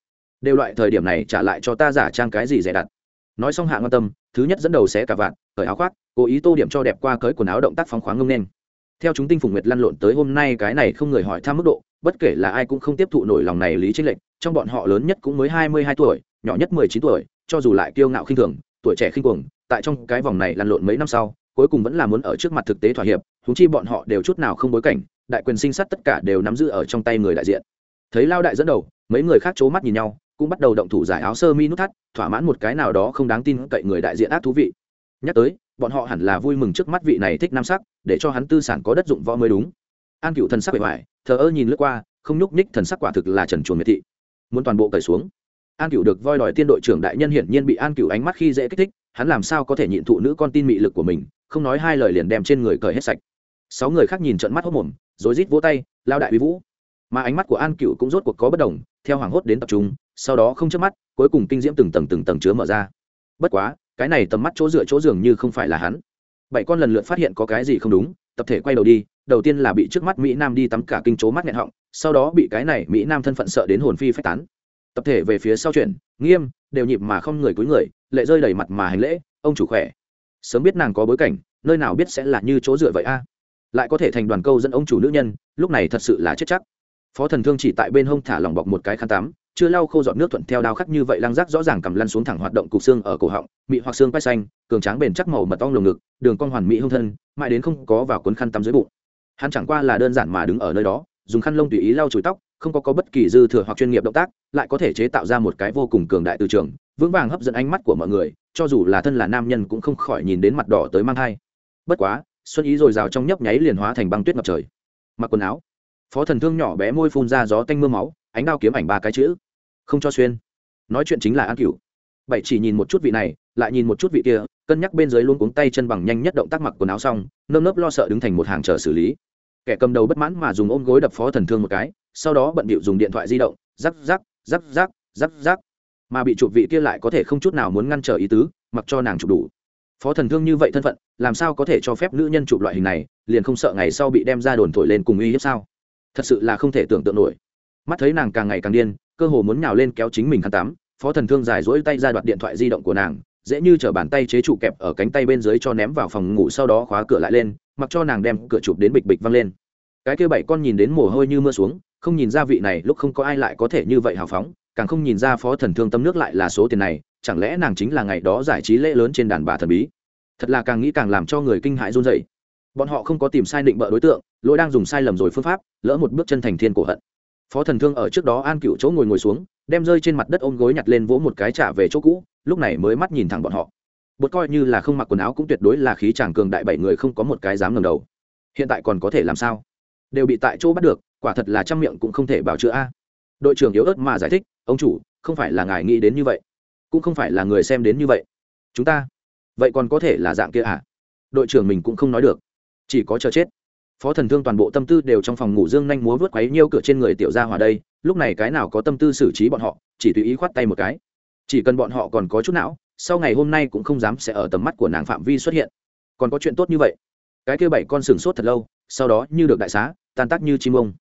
[SPEAKER 1] Đều loại thời điểm này trả lại cho ta giả trang cái gì dè đặt. Nói xong hạ ngon tâm, thứ nhất dẫn đầu sẽ cả vạn cởi áo khoác, cố ý tô điểm cho đẹp qua cởi quần áo động tác phóng khoáng ngông nên theo chúng tinh phùng nguyệt lăn lộn tới hôm nay cái này không người hỏi thăm mức độ, bất kể là ai cũng không tiếp thụ nổi lòng này lý tranh lệnh, trong bọn họ lớn nhất cũng mới hai mươi hai tuổi nhỏ nhất mười chín tuổi, cho dù lại kiêu ngạo khinh thường, tuổi trẻ khinh cuồng, tại trong cái vòng này lăn lộn mấy năm sau, cuối cùng vẫn là muốn ở trước mặt thực tế thỏa hiệp húng chi bọn họ đều chút nào không bối cảnh, đại quyền sinh sát tất cả đều nắm giữ ở trong tay người đại diện. Thấy lao đại dẫn đầu, mấy người khác c mắt nhìn nhau, cũng bắt đầu động thủ giải áo sơ mi nút thắt, thỏa mãn một cái nào đó không đáng tin cậy người đại diện ác thú vị. Nhắc tới, bọn họ hẳn là vui mừng trước mắt vị này thích nam sắc, để cho hắn tư sản có đất dụng võ mới đúng. An cựu thần sắc bề ngoài, thờ ơ nhìn lướt qua, không nhúc nhích thần sắc quả thực là trần chuồn miệt thị. Muốn toàn bộ cởi xuống an cựu được voi đòi tiên đội trưởng đại nhân hiển nhiên bị an cựu ánh mắt khi dễ kích thích, hắn làm sao có thể nhịn thụ nữ con tin mị lực của mình, không nói hai lời liền đem trên người cởi hết sạch. Sáu người khác nhìn trận mắt hốc mồm rối rít vỗ tay lao đại uy vũ. Mà ánh mắt của an cựu cũng rốt cuộc có bất đồng, theo hoảng hốt đến tập trung, sau đó không chớp mắt, cuối cùng kinh diễm từng tầng từng tầng chứa mở ra. Bất quá, cái này tầm mắt chỗ dựa chỗ dường như không phải là hắn. Bảy con lần lượt phát hiện có cái gì không đúng, tập thể quay đầu đi, đầu tiên là bị trước mắt mỹ nam đi tắm cả kinh chố mắt nghẹn họng, sau đó bị cái này mỹ nam thân phận sợ đến hồn phi phách tán tập thể về phía sau chuyển, nghiêm, đều nhịp mà không người cúi người, lệ rơi đầy mặt mà hành lễ, ông chủ khỏe. Sớm biết nàng có bối cảnh, nơi nào biết sẽ là như chỗ dựa vậy a? Lại có thể thành đoàn câu dẫn ông chủ nữ nhân, lúc này thật sự là chết chắc. Phó thần thương chỉ tại bên hông thả lỏng bọc một cái khăn tắm, chưa lau khô dọn nước thuận theo đao khắc như vậy lăng rác rõ ràng cầm lăn xuống thẳng hoạt động cục xương ở cổ họng, mị hoặc xương quay xanh, cường tráng bền chắc màu mật ong lồng ngực, đường con hoàn mỹ hông thân, mãi đến không có vào cuốn khăn tắm dưới bụng. Hắn chẳng qua là đơn giản mà đứng ở nơi đó, dùng khăn lông tùy ý lau chùi tóc không có, có bất kỳ dư thừa hoặc chuyên nghiệp động tác lại có thể chế tạo ra một cái vô cùng cường đại từ trường vững vàng hấp dẫn ánh mắt của mọi người cho dù là thân là nam nhân cũng không khỏi nhìn đến mặt đỏ tới mang thai. Bất quá xuân ý rồi rào trong nhấp nháy liền hóa thành băng tuyết ngập trời. Mặc quần áo phó thần thương nhỏ bé môi phun ra gió tanh m ư a máu ánh đao kiếm ảnh ba cái chữ. Không cho xuyên. Nói chuyện chính là an cửu. Bảy chỉ nhìn một chút vị này lại nhìn một chút vị kia cân nhắc bên dưới luôn cuống tay chân bằng nhanh nhất động tác mặc quần áo xong nơm nớp lo sợ đứng thành một hàng chờ xử lý kẻ cầm đầu bất mãn mà dùng ôm gối đập phó thần thương một cái, sau đó bận bịu dùng điện thoại di động, rắc rắc rắc rắc rắc rắc. Mà bị chụp vị kia lại có thể không chút nào muốn ngăn trở ý tứ, mặc cho nàng chụp đủ. Phó thần thương như vậy thân phận, làm sao có thể cho phép nữ nhân chụp loại hình này, liền không sợ ngày sau bị đem ra đồn thổi lên cùng uy hiếp sao? Thật sự là không thể tưởng tượng nổi. Mắt thấy nàng càng ngày càng điên, cơ hồ muốn nhào lên kéo chính mình khăn tắm, phó thần thương dài dỗi tay ra đoạt điện thoại di động của nàng, dễ như t bàn tay chế trụ kẹp ở cánh tay bên dưới cho ném vào phòng ngủ sau đó khóa cửa lại lên mặc cho nàng đem cửa chụp đến bịch bịch văng lên. Cái kia bảy con nhìn đến mồ hôi như mưa xuống, không nhìn ra vị này lúc không có ai lại có thể như vậy hào phóng, càng không nhìn ra phó thần thương tâm nước lại là số tiền này, chẳng lẽ nàng chính là ngày đó giải trí lễ lớn trên đàn bà thần bí? Thật là càng nghĩ càng làm cho người kinh hãi run dậy bọn họ không có tìm sai định bợ đối tượng, lỗi đang dùng sai lầm rồi phương pháp, lỡ một bước chân thành thiên cổ hận. Phó thần thương ở trước đó an cựu chỗ ngồi ngồi xuống, đem rơi trên mặt đất ôm gối nhặt lên vỗ một cái trả về chỗ cũ, lúc này mới mắt nhìn thẳng bọn họ bột coi như là không mặc quần áo cũng tuyệt đối là khí chàng cường đại bảy người không có một cái dám ngầm đầu. Hiện tại còn có thể làm sao? Đều bị tại chỗ bắt được, quả thật là trăm miệng cũng không thể bảo chữa a. Đội trưởng yếu ớt mà giải thích, ông chủ, không phải là ngài nghĩ đến như vậy, cũng không phải là người xem đến như vậy. Chúng ta, vậy còn có thể là dạng kia à? Đội trưởng mình cũng không nói được, chỉ có chờ chết. Phó thần thương toàn bộ tâm tư đều trong phòng ngủ dương nhanh múa vớt quấy nhiêu cửa trên người tiểu gia hòa đây, lúc này cái nào có tâm tư xử trí bọn họ, chỉ tùy ý khoát tay một cái. Chỉ cần bọn họ còn có chút não sau ngày hôm nay cũng không dám sẽ ở tầm mắt của nàng phạm vi xuất hiện. Còn có chuyện tốt như vậy. Cái kia bảy con sừng sốt thật lâu, sau đó như được đại xá, tan tác như chim ông.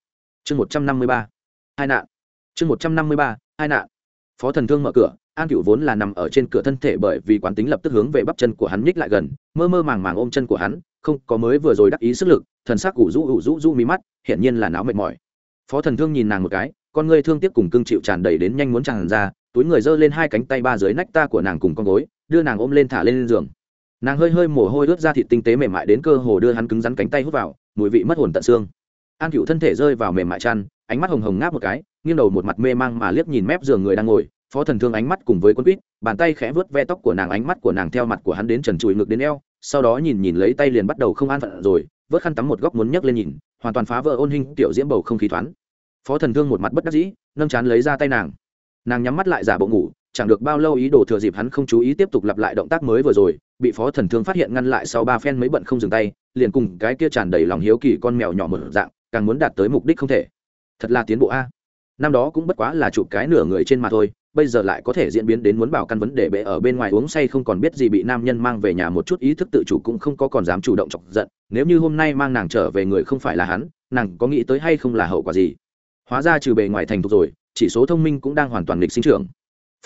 [SPEAKER 1] Chương một trăm năm mươi ba. Hai nạn. Chương một trăm năm mươi ba, hai nạn. Phó thần thương mở cửa, an cựu vốn là nằm ở trên cửa thân thể bởi vì quán tính lập tức hướng về bắp chân của hắn nhích lại gần, mơ mơ màng màng ôm chân của hắn, không có mới vừa rồi đắc ý sức lực, thần sắc ủ rũ ủ rũ rũ mí mắt, hiển nhiên là não mệt mỏi. Phó thần thương nhìn nàng một cái, con ngươi thương tiếc cùng cưng chịu tràn đầy đến nhanh muốn tràn ra túi người giơ lên hai cánh tay ba dưới nách ta của nàng cùng con gối, đưa nàng ôm lên thả lên giường. Nàng hơi hơi mồ hôi ướt ra thịt tinh tế mềm mại đến cơ hồ đưa hắn cứng rắn cánh tay hút vào, mùi vị mất hồn tận xương. An cựu thân thể rơi vào mềm mại chăn, ánh mắt hồng hồng ngáp một cái, nghiêng đầu một mặt mê mang mà liếc nhìn mép giường người đang ngồi, phó thần thương ánh mắt cùng với quân quýt, bàn tay khẽ vớt ve tóc của nàng, ánh mắt của nàng theo mặt của hắn đến trần trụi ngực đến eo, sau đó nhìn nhìn lấy tay liền bắt đầu không an phận rồi, vớt khăn tắm một góc muốn nhấc lên nhìn, hoàn toàn phá vỡ ôn hình tiểu diễm bầu không khí thoáng. Phó thần thương một mặt bất đắc dĩ, nâng chán lấy ra tay nàng nàng nhắm mắt lại giả bộ ngủ, chẳng được bao lâu ý đồ thừa dịp hắn không chú ý tiếp tục lặp lại động tác mới vừa rồi, bị phó thần thương phát hiện ngăn lại sau ba phen mấy bận không dừng tay, liền cùng cái kia tràn đầy lòng hiếu kỳ con mèo nhỏ một dạng, càng muốn đạt tới mục đích không thể. Thật là tiến bộ a. Năm đó cũng bất quá là chụp cái nửa người trên mặt thôi, bây giờ lại có thể diễn biến đến muốn bảo căn vấn đề bệ ở bên ngoài uống say không còn biết gì bị nam nhân mang về nhà một chút ý thức tự chủ cũng không có còn dám chủ động chọc giận, nếu như hôm nay mang nàng trở về người không phải là hắn, nàng có nghĩ tới hay không là hậu quả gì? Hóa ra trừ bề ngoài thành thục rồi chỉ số thông minh cũng đang hoàn toàn lịch sinh trưởng.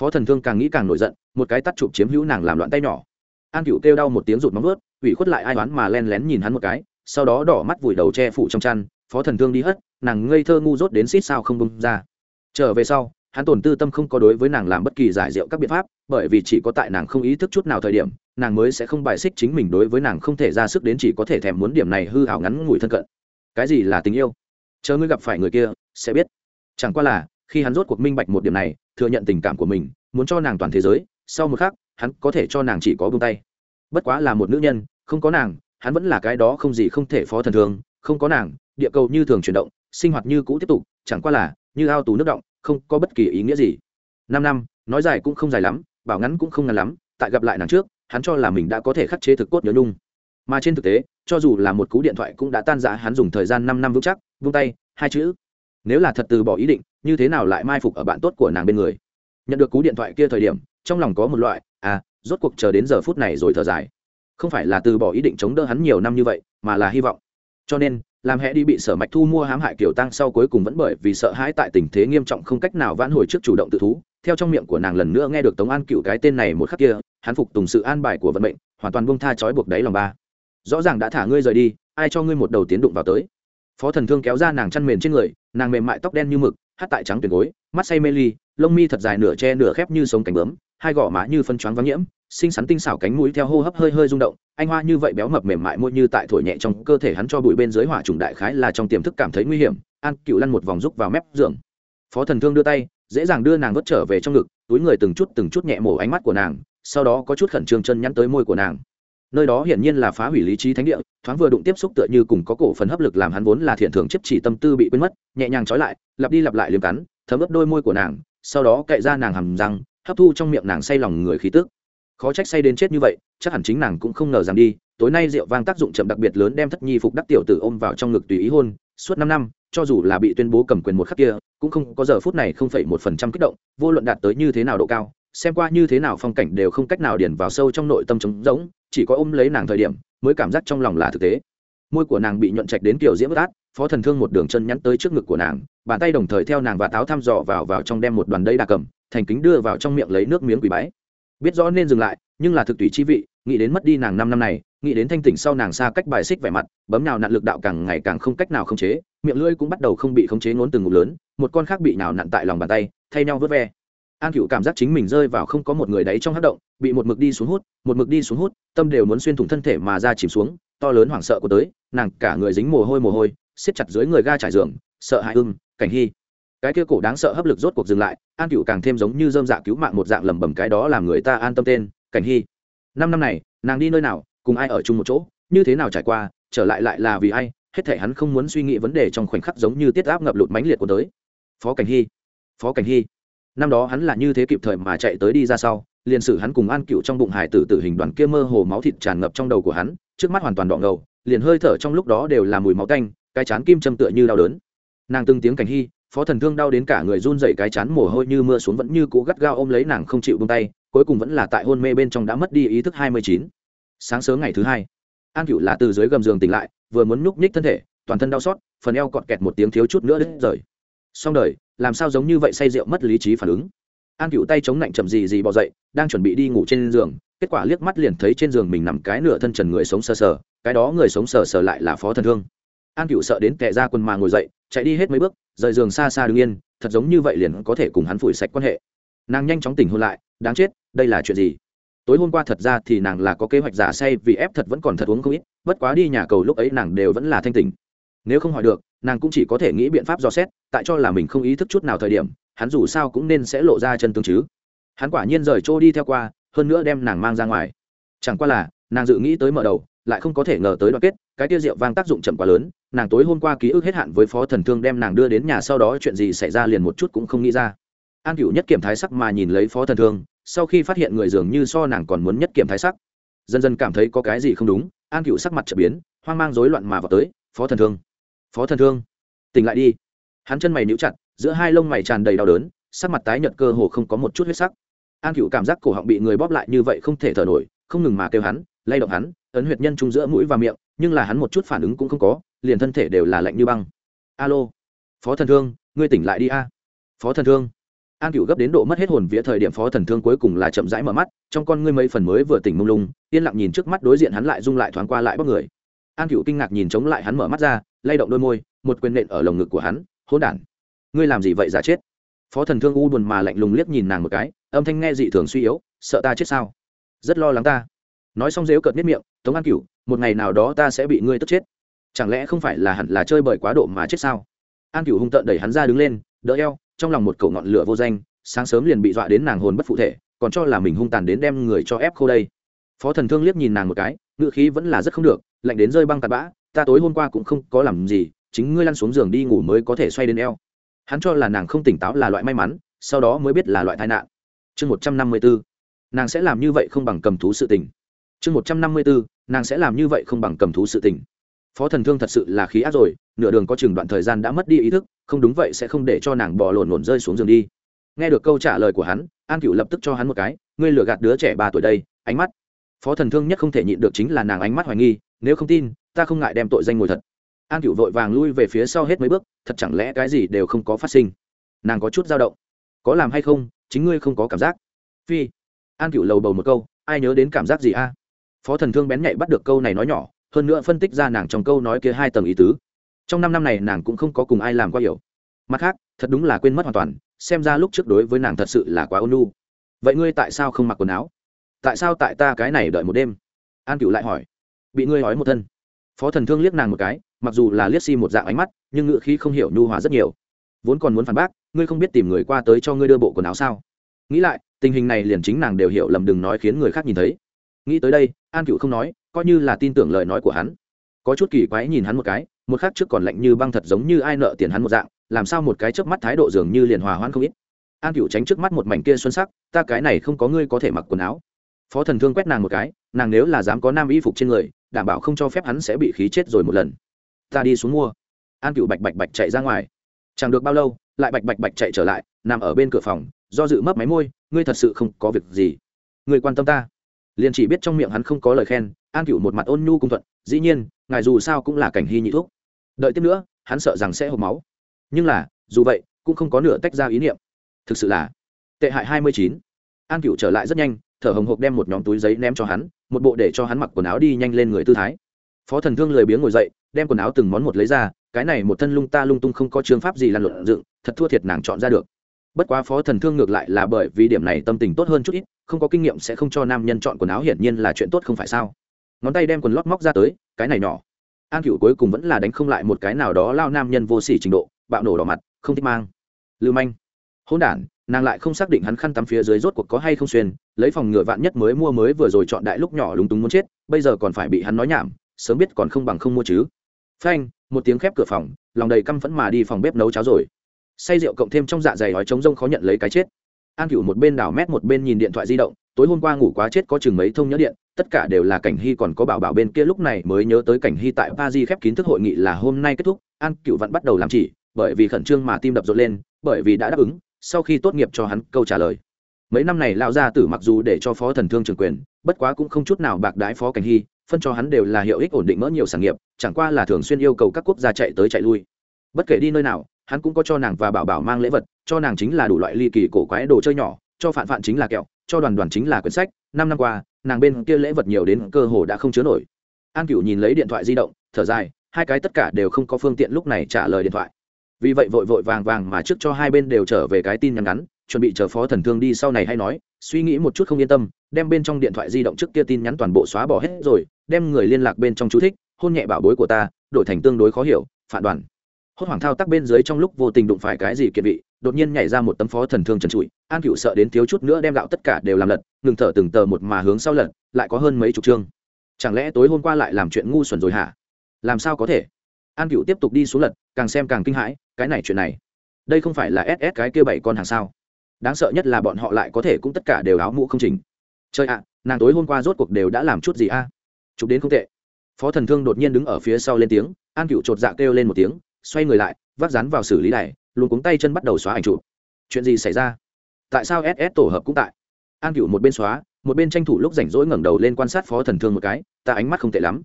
[SPEAKER 1] Phó thần thương càng nghĩ càng nổi giận, một cái tắt chụp chiếm hữu nàng làm loạn tay nhỏ. An cựu kêu đau một tiếng rụt móng ướt ủy khuất lại ai đoán mà len lén nhìn hắn một cái, sau đó đỏ mắt vùi đầu che phủ trong chăn, phó thần thương đi hất, nàng ngây thơ ngu dốt đến xít sao không bông ra. Trở về sau, hắn tổn tư tâm không có đối với nàng làm bất kỳ giải diệu các biện pháp, bởi vì chỉ có tại nàng không ý thức chút nào thời điểm, nàng mới sẽ không bài xích chính mình đối với nàng không thể ra sức đến chỉ có thể thèm muốn điểm này hư hảo ngắn ngủi thân cận. Cái gì là tình yêu? Chờ ngươi gặp phải người kia, sẽ biết. Chẳng qua là khi hắn rốt cuộc minh bạch một điểm này, thừa nhận tình cảm của mình, muốn cho nàng toàn thế giới, sau một khắc, hắn có thể cho nàng chỉ có buông tay. Bất quá là một nữ nhân, không có nàng, hắn vẫn là cái đó không gì không thể phó thần thường, không có nàng, địa cầu như thường chuyển động, sinh hoạt như cũ tiếp tục, chẳng qua là, như ao tù nước động, không có bất kỳ ý nghĩa gì. Năm năm, nói dài cũng không dài lắm, bảo ngắn cũng không ngắn lắm, tại gặp lại nàng trước, hắn cho là mình đã có thể khắc chế thực cốt nhớ nhung. Mà trên thực tế, cho dù là một cú điện thoại cũng đã tan rã, hắn dùng thời gian năm năm vững chắc vung tay, hai chữ. Nếu là thật từ bỏ ý định như thế nào lại mai phục ở bạn tốt của nàng bên người? Nhận được cú điện thoại kia thời điểm, trong lòng có một loại à rốt cuộc chờ đến giờ phút này rồi thở dài. Không phải là từ bỏ ý định chống đỡ hắn nhiều năm như vậy, mà là hy vọng. Cho nên, làm hẹ đi bị sở mạch thu mua hãm hại kiểu tăng sau cuối cùng vẫn bởi vì sợ hãi tại tình thế nghiêm trọng không cách nào vãn hồi trước chủ động tự thú. Theo trong miệng của nàng lần nữa nghe được tống an cựu cái tên này một khắc kia, hắn phục tùng sự an bài của vận mệnh, hoàn toàn bông tha trói buộc đáy lòng ba. Rõ ràng đã thả ngươi rời đi, ai cho ngươi một đầu tiến đụng vào tới? Phó thần thương kéo ra nàng chăn mền trên người, nàng mềm mại tóc đen như mực hát tại trắng tuyệt gối, mắt say mê ly, lông mi thật dài nửa che nửa khép như sống cánh bướm, hai gò má như phân choáng vắng nhiễm, xinh xắn tinh xảo cánh mũi theo hô hấp hơi hơi rung động, anh hoa như vậy béo mập mềm mại môi như tại thổi nhẹ trong cơ thể hắn cho bụi bên dưới hỏa trùng đại khái là trong tiềm thức cảm thấy nguy hiểm, an cựu lăn một vòng rúc vào mép giường. Phó thần thương đưa tay, dễ dàng đưa nàng vớt trở về trong ngực, túi người từng chút từng chút nhẹ mổ ánh mắt của nàng, sau đó có chút khẩn trương chân nhắn tới môi của nàng nơi đó hiển nhiên là phá hủy lý trí thánh địa, thoáng vừa đụng tiếp xúc tựa như cùng có cổ phần hấp lực làm hắn vốn là thiện thường chấp chỉ tâm tư bị quên mất, nhẹ nhàng trói lại, lặp đi lặp lại liếm cắn, thấm ướp đôi môi của nàng, sau đó cậy ra nàng hầm răng, hấp thu trong miệng nàng say lòng người khí tức. Khó trách say đến chết như vậy, chắc hẳn chính nàng cũng không ngờ rằng đi, tối nay rượu vang tác dụng chậm đặc biệt lớn đem thất nhi phục đắc tiểu tử ôm vào trong ngực tùy ý hôn, suốt năm năm, cho dù là bị tuyên bố cầm quyền một khắc kia, cũng không có giờ phút này không phẩy một phần trăm kích động, vô luận đạt tới như thế nào độ cao, xem qua như thế nào phong cảnh đều không cách nào điển vào sâu trong nội tâm trống rỗng chỉ có ôm lấy nàng thời điểm, mới cảm giác trong lòng là thực tế. Môi của nàng bị nhuận trạch đến kiểu diễm bất át, phó thần thương một đường chân nhắn tới trước ngực của nàng, bàn tay đồng thời theo nàng và táo thăm dò vào vào trong đem một đoàn đầy đà cầm, thành kính đưa vào trong miệng lấy nước miếng quỷ bái. Biết rõ nên dừng lại, nhưng là thực tùy chi vị, nghĩ đến mất đi nàng năm năm này, nghĩ đến thanh tỉnh sau nàng xa cách bài xích vẻ mặt, bấm nào nặn lực đạo càng ngày càng không cách nào khống chế, miệng lưỡi cũng bắt đầu không bị khống chế ngốn từng ngụm lớn, một con khác bị nào nặn tại lòng bàn tay, thay nhau vớt ve an cựu cảm giác chính mình rơi vào không có một người đấy trong hát động, bị một mực đi xuống hút, một mực đi xuống hút, tâm đều muốn xuyên thủng thân thể mà ra chìm xuống, to lớn hoảng sợ của tới, nàng cả người dính mồ hôi mồ hôi, siết chặt dưới người ga trải giường, sợ hãi ưng, cảnh hy. Cái kia cổ đáng sợ hấp lực rốt cuộc dừng lại, an cựu càng thêm giống như dơm dạ cứu mạng một dạng lầm bầm cái đó làm người ta an tâm tên, cảnh hy. Năm năm này, nàng đi nơi nào, cùng ai ở chung một chỗ, như thế nào trải qua, trở lại lại là vì ai, hết thể hắn không muốn suy nghĩ vấn đề trong khoảnh khắc giống như tiết áp ngập lụt mãnh liệt của tới. Phó cảnh hy, phó cảnh hy năm đó hắn là như thế kịp thời mà chạy tới đi ra sau, liền sử hắn cùng an cựu trong bụng hải tử tử hình đoàn kia mơ hồ máu thịt tràn ngập trong đầu của hắn, trước mắt hoàn toàn đỏ ngầu, liền hơi thở trong lúc đó đều là mùi máu tanh, cái chán kim châm tựa như đau đớn. Nàng từng tiếng cảnh hy phó thần thương đau đến cả người run dậy cái chán mồ hôi như mưa xuống vẫn như cố gắt gao ôm lấy nàng không chịu bông tay, cuối cùng vẫn là tại hôn mê bên trong đã mất đi ý thức hai mươi chín. Sáng sớm ngày thứ hai, an cựu là từ dưới gầm giường tỉnh lại, vừa muốn nhúc nhích thân thể, toàn thân đau xót, phần eo cọt kẹt một tiếng thiếu chút nữa đứt rời xong đời, làm sao giống như vậy say rượu mất lý trí phản ứng? An cựu tay chống lạnh chậm gì gì bò dậy, đang chuẩn bị đi ngủ trên giường, kết quả liếc mắt liền thấy trên giường mình nằm cái nửa thân trần người sống sờ sờ, cái đó người sống sờ sờ lại là phó thần thương. An cựu sợ đến kẻ ra quần mà ngồi dậy, chạy đi hết mấy bước, rời giường xa xa đứng yên, thật giống như vậy liền có thể cùng hắn phủi sạch quan hệ. Nàng nhanh chóng tỉnh hôn lại, đáng chết, đây là chuyện gì? Tối hôm qua thật ra thì nàng là có kế hoạch giả say vì ép thật vẫn còn thật uống không ít, bất quá đi nhà cầu lúc ấy nàng đều vẫn là thanh tỉnh nếu không hỏi được, nàng cũng chỉ có thể nghĩ biện pháp dò xét, tại cho là mình không ý thức chút nào thời điểm, hắn dù sao cũng nên sẽ lộ ra chân tương chứ. Hắn quả nhiên rời trôi đi theo qua, hơn nữa đem nàng mang ra ngoài. Chẳng qua là, nàng dự nghĩ tới mở đầu, lại không có thể ngờ tới đoạn kết, cái tiêu rượu vang tác dụng chậm quá lớn, nàng tối hôm qua ký ức hết hạn với phó thần thương đem nàng đưa đến nhà sau đó chuyện gì xảy ra liền một chút cũng không nghĩ ra. An cựu nhất kiểm thái sắc mà nhìn lấy phó thần thương, sau khi phát hiện người dường như so nàng còn muốn nhất kiểm thái sắc. Dần dần cảm thấy có cái gì không đúng, an cựu sắc mặt trở biến, hoang mang rối loạn mà vào tới, phó thần thương phó thần thương. Tỉnh lại đi. Hắn chân mày níu chặt, giữa hai lông mày tràn đầy đau đớn, sắc mặt tái nhợt cơ hồ không có một chút huyết sắc. An cựu cảm giác cổ họng bị người bóp lại như vậy không thể thở nổi, không ngừng mà kêu hắn, lay động hắn, ấn huyệt nhân trung giữa mũi và miệng, nhưng là hắn một chút phản ứng cũng không có, liền thân thể đều là lạnh như băng. Alo. Phó thần thương, ngươi tỉnh lại đi a. Phó thần thương. An cựu gấp đến độ mất hết hồn vía thời điểm phó thần thương cuối cùng là chậm rãi mở mắt, trong con ngươi mấy phần mới vừa tỉnh mông lung, yên lặng nhìn trước mắt đối diện hắn lại rung lại thoáng qua lại bóc người. An cựu kinh ngạc nhìn chống lại hắn mở mắt ra lay động đôi môi, một quyền nện ở lồng ngực của hắn, hỗn đản, ngươi làm gì vậy giả chết? Phó thần thương u buồn mà lạnh lùng liếc nhìn nàng một cái, âm thanh nghe dị thường suy yếu, sợ ta chết sao? Rất lo lắng ta. Nói xong dếu cợt miết miệng, tống an cửu, một ngày nào đó ta sẽ bị ngươi tức chết. Chẳng lẽ không phải là hẳn là chơi bởi quá độ mà chết sao? An cửu hung tợn đẩy hắn ra đứng lên, đỡ eo, trong lòng một cầu ngọn lửa vô danh, sáng sớm liền bị dọa đến nàng hồn bất phụ thể, còn cho là mình hung tàn đến đem người cho ép khô đây. Phó thần thương liếc nhìn nàng một cái ngự khí vẫn là rất không được, lạnh đến rơi băng tạt bã ta tối hôm qua cũng không có làm gì, chính ngươi lăn xuống giường đi ngủ mới có thể xoay đến eo. Hắn cho là nàng không tỉnh táo là loại may mắn, sau đó mới biết là loại tai nạn. Chương một trăm năm mươi bốn nàng sẽ làm như vậy không bằng cầm thú sự tình. Chương một trăm năm mươi bốn nàng sẽ làm như vậy không bằng cầm thú sự tình. Phó thần thương thật sự là khí áp rồi, nửa đường có chừng đoạn thời gian đã mất đi ý thức, không đúng vậy sẽ không để cho nàng bò lổn lổn rơi xuống giường đi. Nghe được câu trả lời của hắn, an cựu lập tức cho hắn một cái, ngươi lừa gạt đứa trẻ ba tuổi đây, ánh mắt. Phó thần thương nhất không thể nhịn được chính là nàng ánh mắt hoài nghi, nếu không tin ta không ngại đem tội danh ngồi thật. An cựu vội vàng lui về phía sau hết mấy bước, thật chẳng lẽ cái gì đều không có phát sinh? Nàng có chút dao động. Có làm hay không, chính ngươi không có cảm giác. Phi. An cựu lầu bầu một câu, ai nhớ đến cảm giác gì a? Phó thần thương bén nhạy bắt được câu này nói nhỏ, hơn nữa phân tích ra nàng trong câu nói kia hai tầng ý tứ. Trong năm năm này nàng cũng không có cùng ai làm qua hiểu. Mặt khác, thật đúng là quên mất hoàn toàn, xem ra lúc trước đối với nàng thật sự là quá ôn lu vậy ngươi tại sao không mặc quần áo? Tại sao tại ta cái này đợi một đêm? An cựu lại hỏi. Bị ngươi nói một thân phó thần thương liếc nàng một cái, mặc dù là liếc si một dạng ánh mắt, nhưng ngựa khí không hiểu nhu hòa rất nhiều. Vốn còn muốn phản bác, ngươi không biết tìm người qua tới cho ngươi đưa bộ quần áo sao? Nghĩ lại, tình hình này liền chính nàng đều hiểu lầm đừng nói khiến người khác nhìn thấy. Nghĩ tới đây, an cựu không nói, coi như là tin tưởng lời nói của hắn. Có chút kỳ quái nhìn hắn một cái, một khác trước còn lạnh như băng thật giống như ai nợ tiền hắn một dạng, làm sao một cái chớp mắt thái độ dường như liền hòa hoãn không ít. An cựu tránh trước mắt một mảnh kia xuân sắc, ta cái này không có ngươi có thể mặc quần áo. Phó thần thương quét nàng một cái, nàng nếu là dám có nam y phục trên người đảm bảo không cho phép hắn sẽ bị khí chết rồi một lần. Ta đi xuống mua. An cựu bạch bạch bạch chạy ra ngoài. Chẳng được bao lâu, lại bạch bạch bạch chạy trở lại, nằm ở bên cửa phòng, do dự mấp máy môi, ngươi thật sự không có việc gì. Ngươi quan tâm ta. Liền chỉ biết trong miệng hắn không có lời khen, an cựu một mặt ôn nhu cung thuận, dĩ nhiên, ngài dù sao cũng là cảnh hy nhị thuốc. Đợi tiếp nữa, hắn sợ rằng sẽ hộp máu. Nhưng là, dù vậy, cũng không có nửa tách ra ý niệm. Thực sự là tệ hại hai mươi chín. An cựu trở lại rất nhanh thở hồng hộc đem một nhóm túi giấy ném cho hắn, một bộ để cho hắn mặc quần áo đi nhanh lên người tư thái. Phó thần thương lười biếng ngồi dậy, đem quần áo từng món một lấy ra, cái này một thân lung ta lung tung không có chương pháp gì lan luận dựng, thật thua thiệt nàng chọn ra được. Bất quá phó thần thương ngược lại là bởi vì điểm này tâm tình tốt hơn chút ít, không có kinh nghiệm sẽ không cho nam nhân chọn quần áo hiển nhiên là chuyện tốt không phải sao. Ngón tay đem quần lót móc ra tới, cái này nhỏ. An cựu cuối cùng vẫn là đánh không lại một cái nào đó lao nam nhân vô sỉ trình độ, bạo nổ đỏ mặt, không thích mang. Lưu manh. Hôn đản nàng lại không xác định hắn khăn tắm phía dưới rốt cuộc có hay không xuyên, lấy phòng ngựa vạn nhất mới mua mới vừa rồi chọn đại lúc nhỏ lúng túng muốn chết, bây giờ còn phải bị hắn nói nhảm, sớm biết còn không bằng không mua chứ. Phanh, một tiếng khép cửa phòng, lòng đầy căm phẫn mà đi phòng bếp nấu cháo rồi. Say rượu cộng thêm trong dạ dày hói trống rông khó nhận lấy cái chết. An cửu một bên đảo mét một bên nhìn điện thoại di động, tối hôm qua ngủ quá chết có chừng mấy thông nhớ điện, tất cả đều là cảnh hy còn có bảo bảo bên kia lúc này mới nhớ tới cảnh hy tại ba di khép kín thức hội nghị là hôm nay kết thúc, an cửu vẫn bắt đầu làm chỉ, bởi vì khẩn trương mà tim đập rộn lên, bởi vì đã đáp ứng sau khi tốt nghiệp cho hắn câu trả lời. Mấy năm này lão gia tử mặc dù để cho phó thần thương trường quyền, bất quá cũng không chút nào bạc đái phó cảnh hy, phân cho hắn đều là hiệu ích ổn định mỡ nhiều sản nghiệp, chẳng qua là thường xuyên yêu cầu các quốc gia chạy tới chạy lui. Bất kể đi nơi nào, hắn cũng có cho nàng và bảo bảo mang lễ vật, cho nàng chính là đủ loại ly kỳ cổ quái đồ chơi nhỏ, cho phản phản chính là kẹo, cho đoàn đoàn chính là quyển sách. Năm năm qua, nàng bên kia lễ vật nhiều đến cơ hồ đã không chứa nổi. An cửu nhìn lấy điện thoại di động, thở dài, hai cái tất cả đều không có phương tiện lúc này trả lời điện thoại vì vậy vội vội vàng vàng mà trước cho hai bên đều trở về cái tin nhắn ngắn, chuẩn bị chờ phó thần thương đi sau này hay nói, suy nghĩ một chút không yên tâm, đem bên trong điện thoại di động trước kia tin nhắn toàn bộ xóa bỏ hết rồi, đem người liên lạc bên trong chú thích, hôn nhẹ bảo bối của ta, đổi thành tương đối khó hiểu, phản đoàn. Hốt hoảng thao tác bên dưới trong lúc vô tình đụng phải cái gì kiệt vị, đột nhiên nhảy ra một tấm phó thần thương trần trụi, an cựu sợ đến thiếu chút nữa đem gạo tất cả đều làm lật, ngừng thở từng tờ một mà hướng sau lật, lại có hơn mấy chục chương. Chẳng lẽ tối hôm qua lại làm chuyện ngu xuẩn rồi hả? Làm sao có thể? An cựu tiếp tục đi xuống lật, càng xem càng kinh hãi cái này chuyện này. Đây không phải là ss cái kia bảy con hàng sao? Đáng sợ nhất là bọn họ lại có thể cũng tất cả đều áo mũ không chỉnh. Chơi ạ, nàng tối hôm qua rốt cuộc đều đã làm chút gì a? Chụp đến không tệ. Phó thần thương đột nhiên đứng ở phía sau lên tiếng, an cựu chột dạ kêu lên một tiếng, xoay người lại, vác rán vào xử lý này luôn cuống tay chân bắt đầu xóa ảnh chụp. Chuyện gì xảy ra? Tại sao ss tổ hợp cũng tại? An cựu một bên xóa, một bên tranh thủ lúc rảnh rỗi ngẩng đầu lên quan sát phó thần thương một cái, ta ánh mắt không tệ lắm.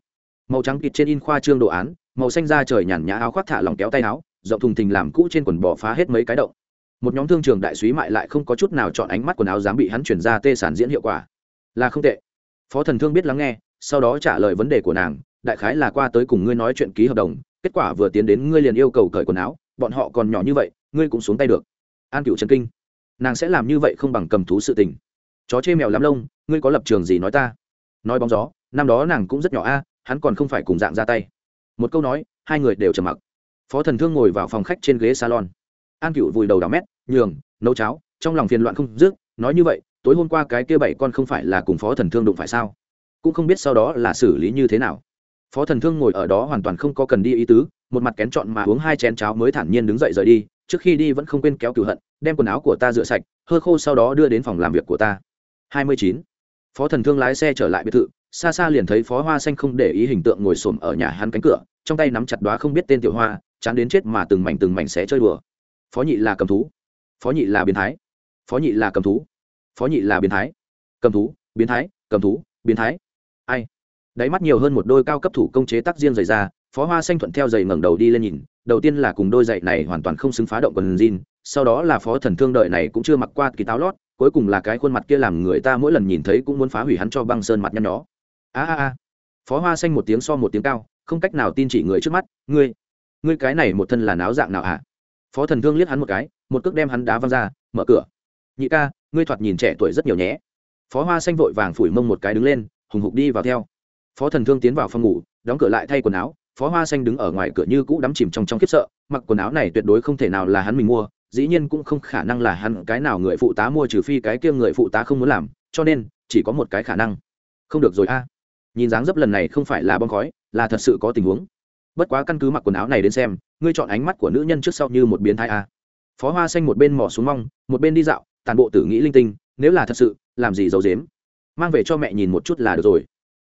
[SPEAKER 1] Màu trắng kịt trên in khoa trương đồ án, màu xanh da trời nhàn nhã áo khoác thả lòng kéo tay áo rộng thùng thình làm cũ trên quần bò phá hết mấy cái động. Một nhóm thương trường đại súy mại lại không có chút nào chọn ánh mắt quần áo dám bị hắn chuyển ra tê sản diễn hiệu quả. Là không tệ. Phó thần thương biết lắng nghe, sau đó trả lời vấn đề của nàng, đại khái là qua tới cùng ngươi nói chuyện ký hợp đồng, kết quả vừa tiến đến ngươi liền yêu cầu cởi quần áo, bọn họ còn nhỏ như vậy, ngươi cũng xuống tay được. An cựu trần kinh. Nàng sẽ làm như vậy không bằng cầm thú sự tình. Chó chê mèo lắm lông, ngươi có lập trường gì nói ta? Nói bóng gió, năm đó nàng cũng rất nhỏ a, hắn còn không phải cùng dạng ra tay. Một câu nói, hai người đều trầm mặc phó thần thương ngồi vào phòng khách trên ghế salon. An cựu vùi đầu đào mét, nhường, nấu cháo, trong lòng phiền loạn không dứt, nói như vậy, tối hôm qua cái kia bảy con không phải là cùng phó thần thương đụng phải sao? Cũng không biết sau đó là xử lý như thế nào. Phó thần thương ngồi ở đó hoàn toàn không có cần đi ý tứ, một mặt kén chọn mà uống hai chén cháo mới thản nhiên đứng dậy rời đi, trước khi đi vẫn không quên kéo cửu hận, đem quần áo của ta rửa sạch, hơ khô sau đó đưa đến phòng làm việc của ta. Hai mươi chín. Phó thần thương lái xe trở lại biệt thự, xa xa liền thấy phó hoa xanh không để ý hình tượng ngồi xổm ở nhà hắn cánh cửa, trong tay nắm chặt đóa không biết tên tiểu hoa chán đến chết mà từng mảnh từng mảnh xé chơi đùa. Phó nhị là cầm thú. Phó nhị là biến thái. Phó nhị là cầm thú. Phó nhị là biến thái. Cầm thú, biến thái, cầm thú, biến thái. Ai? Đáy mắt nhiều hơn một đôi cao cấp thủ công chế tác riêng giày ra, phó hoa xanh thuận theo giày ngẩng đầu đi lên nhìn, đầu tiên là cùng đôi giày này hoàn toàn không xứng phá động quần jean, sau đó là phó thần thương đợi này cũng chưa mặc qua kỳ táo lót, cuối cùng là cái khuôn mặt kia làm người ta mỗi lần nhìn thấy cũng muốn phá hủy hắn cho băng sơn mặt nhăn nhó. A a a. Phó hoa xanh một tiếng so một tiếng cao, không cách nào tin chỉ người trước mắt, ngươi ngươi cái này một thân là náo dạng nào hả? Phó thần thương liếc hắn một cái, một cước đem hắn đá văng ra, mở cửa. Nhị ca, ngươi thoạt nhìn trẻ tuổi rất nhiều nhé. Phó hoa xanh vội vàng phủi mông một cái đứng lên, hùng hục đi vào theo. Phó thần thương tiến vào phòng ngủ, đóng cửa lại thay quần áo. Phó hoa xanh đứng ở ngoài cửa như cũ đắm chìm trong trong khiếp sợ, mặc quần áo này tuyệt đối không thể nào là hắn mình mua, dĩ nhiên cũng không khả năng là hắn cái nào người phụ tá mua trừ phi cái kia người phụ tá không muốn làm, cho nên, chỉ có một cái khả năng. Không được rồi a. Nhìn dáng dấp lần này không phải là bom khói, là thật sự có tình huống bất quá căn cứ mặc quần áo này đến xem, ngươi chọn ánh mắt của nữ nhân trước sau như một biến thái a. Phó hoa xanh một bên mỏ xuống mong một bên đi dạo, tàn bộ tử nghĩ linh tinh, nếu là thật sự, làm gì giấu dếm mang về cho mẹ nhìn một chút là được rồi.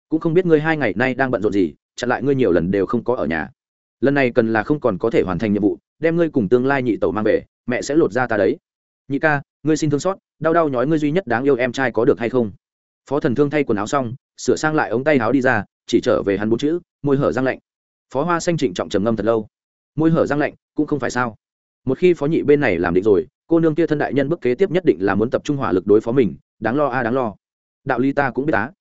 [SPEAKER 1] Cũng không biết ngươi hai ngày nay đang bận rộn gì, chặn lại ngươi nhiều lần đều không có ở nhà. Lần này cần là không còn có thể hoàn thành nhiệm vụ, đem ngươi cùng tương lai nhị tẩu mang về, mẹ sẽ lột ra ta đấy. Nhị ca, ngươi xin thương xót, đau đau nhói ngươi duy nhất đáng yêu em trai có được hay không? Phó thần thương thay quần áo xong, sửa sang lại ống tay áo đi ra, chỉ trở về hắn bốn chữ, môi hở răng lạnh phó hoa xanh trịnh trọng trầm ngâm thật lâu. Môi hở răng lạnh, cũng không phải sao. Một khi phó nhị bên này làm định rồi, cô nương kia thân đại nhân bức kế tiếp nhất định là muốn tập trung hỏa lực đối phó mình, đáng lo a, đáng lo. Đạo ly ta cũng biết á.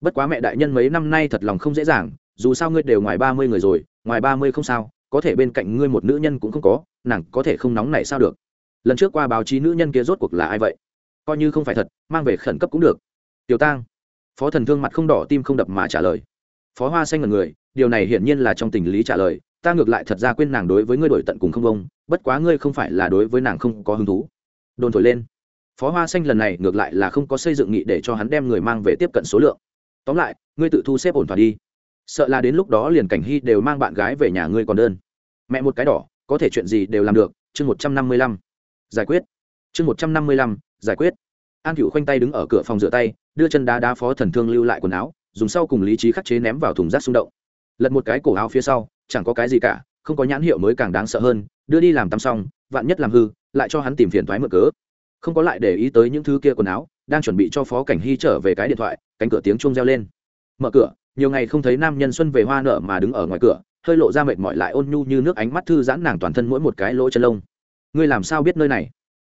[SPEAKER 1] Bất quá mẹ đại nhân mấy năm nay thật lòng không dễ dàng, dù sao ngươi đều ngoài ba mươi người rồi, ngoài ba mươi không sao, có thể bên cạnh ngươi một nữ nhân cũng không có, nàng có thể không nóng này sao được. Lần trước qua báo chí nữ nhân kia rốt cuộc là ai vậy? Coi như không phải thật, mang về khẩn cấp cũng được. Tiểu tang, phó thần thương mặt không đỏ, tim không đập mà trả lời. Phó hoa xanh ngần người điều này hiển nhiên là trong tình lý trả lời, ta ngược lại thật ra quên nàng đối với ngươi đổi tận cùng không công bất quá ngươi không phải là đối với nàng không có hứng thú. Đồn thổi lên. Phó hoa xanh lần này ngược lại là không có xây dựng nghị để cho hắn đem người mang về tiếp cận số lượng. Tóm lại, ngươi tự thu xếp ổn thỏa đi. Sợ là đến lúc đó liền cảnh hy đều mang bạn gái về nhà ngươi còn đơn. Mẹ một cái đỏ, có thể chuyện gì đều làm được, chương một trăm năm mươi lăm. Giải quyết. Chương một trăm năm mươi lăm, giải quyết. An cựu khoanh tay đứng ở cửa phòng rửa tay, đưa chân đá đá phó thần thương lưu lại quần áo, dùng sau cùng lý trí khắc chế ném vào thùng rác xung động lật một cái cổ áo phía sau, chẳng có cái gì cả, không có nhãn hiệu mới càng đáng sợ hơn, đưa đi làm tắm xong, vạn nhất làm hư, lại cho hắn tìm phiền thoái mượn cớ. Không có lại để ý tới những thứ kia quần áo, đang chuẩn bị cho phó cảnh hy trở về cái điện thoại, cánh cửa tiếng chuông reo lên. Mở cửa, nhiều ngày không thấy nam nhân xuân về hoa nở mà đứng ở ngoài cửa, hơi lộ ra mệt mỏi lại ôn nhu như nước ánh mắt thư giãn nàng toàn thân mỗi một cái lỗ chân lông. Ngươi làm sao biết nơi này?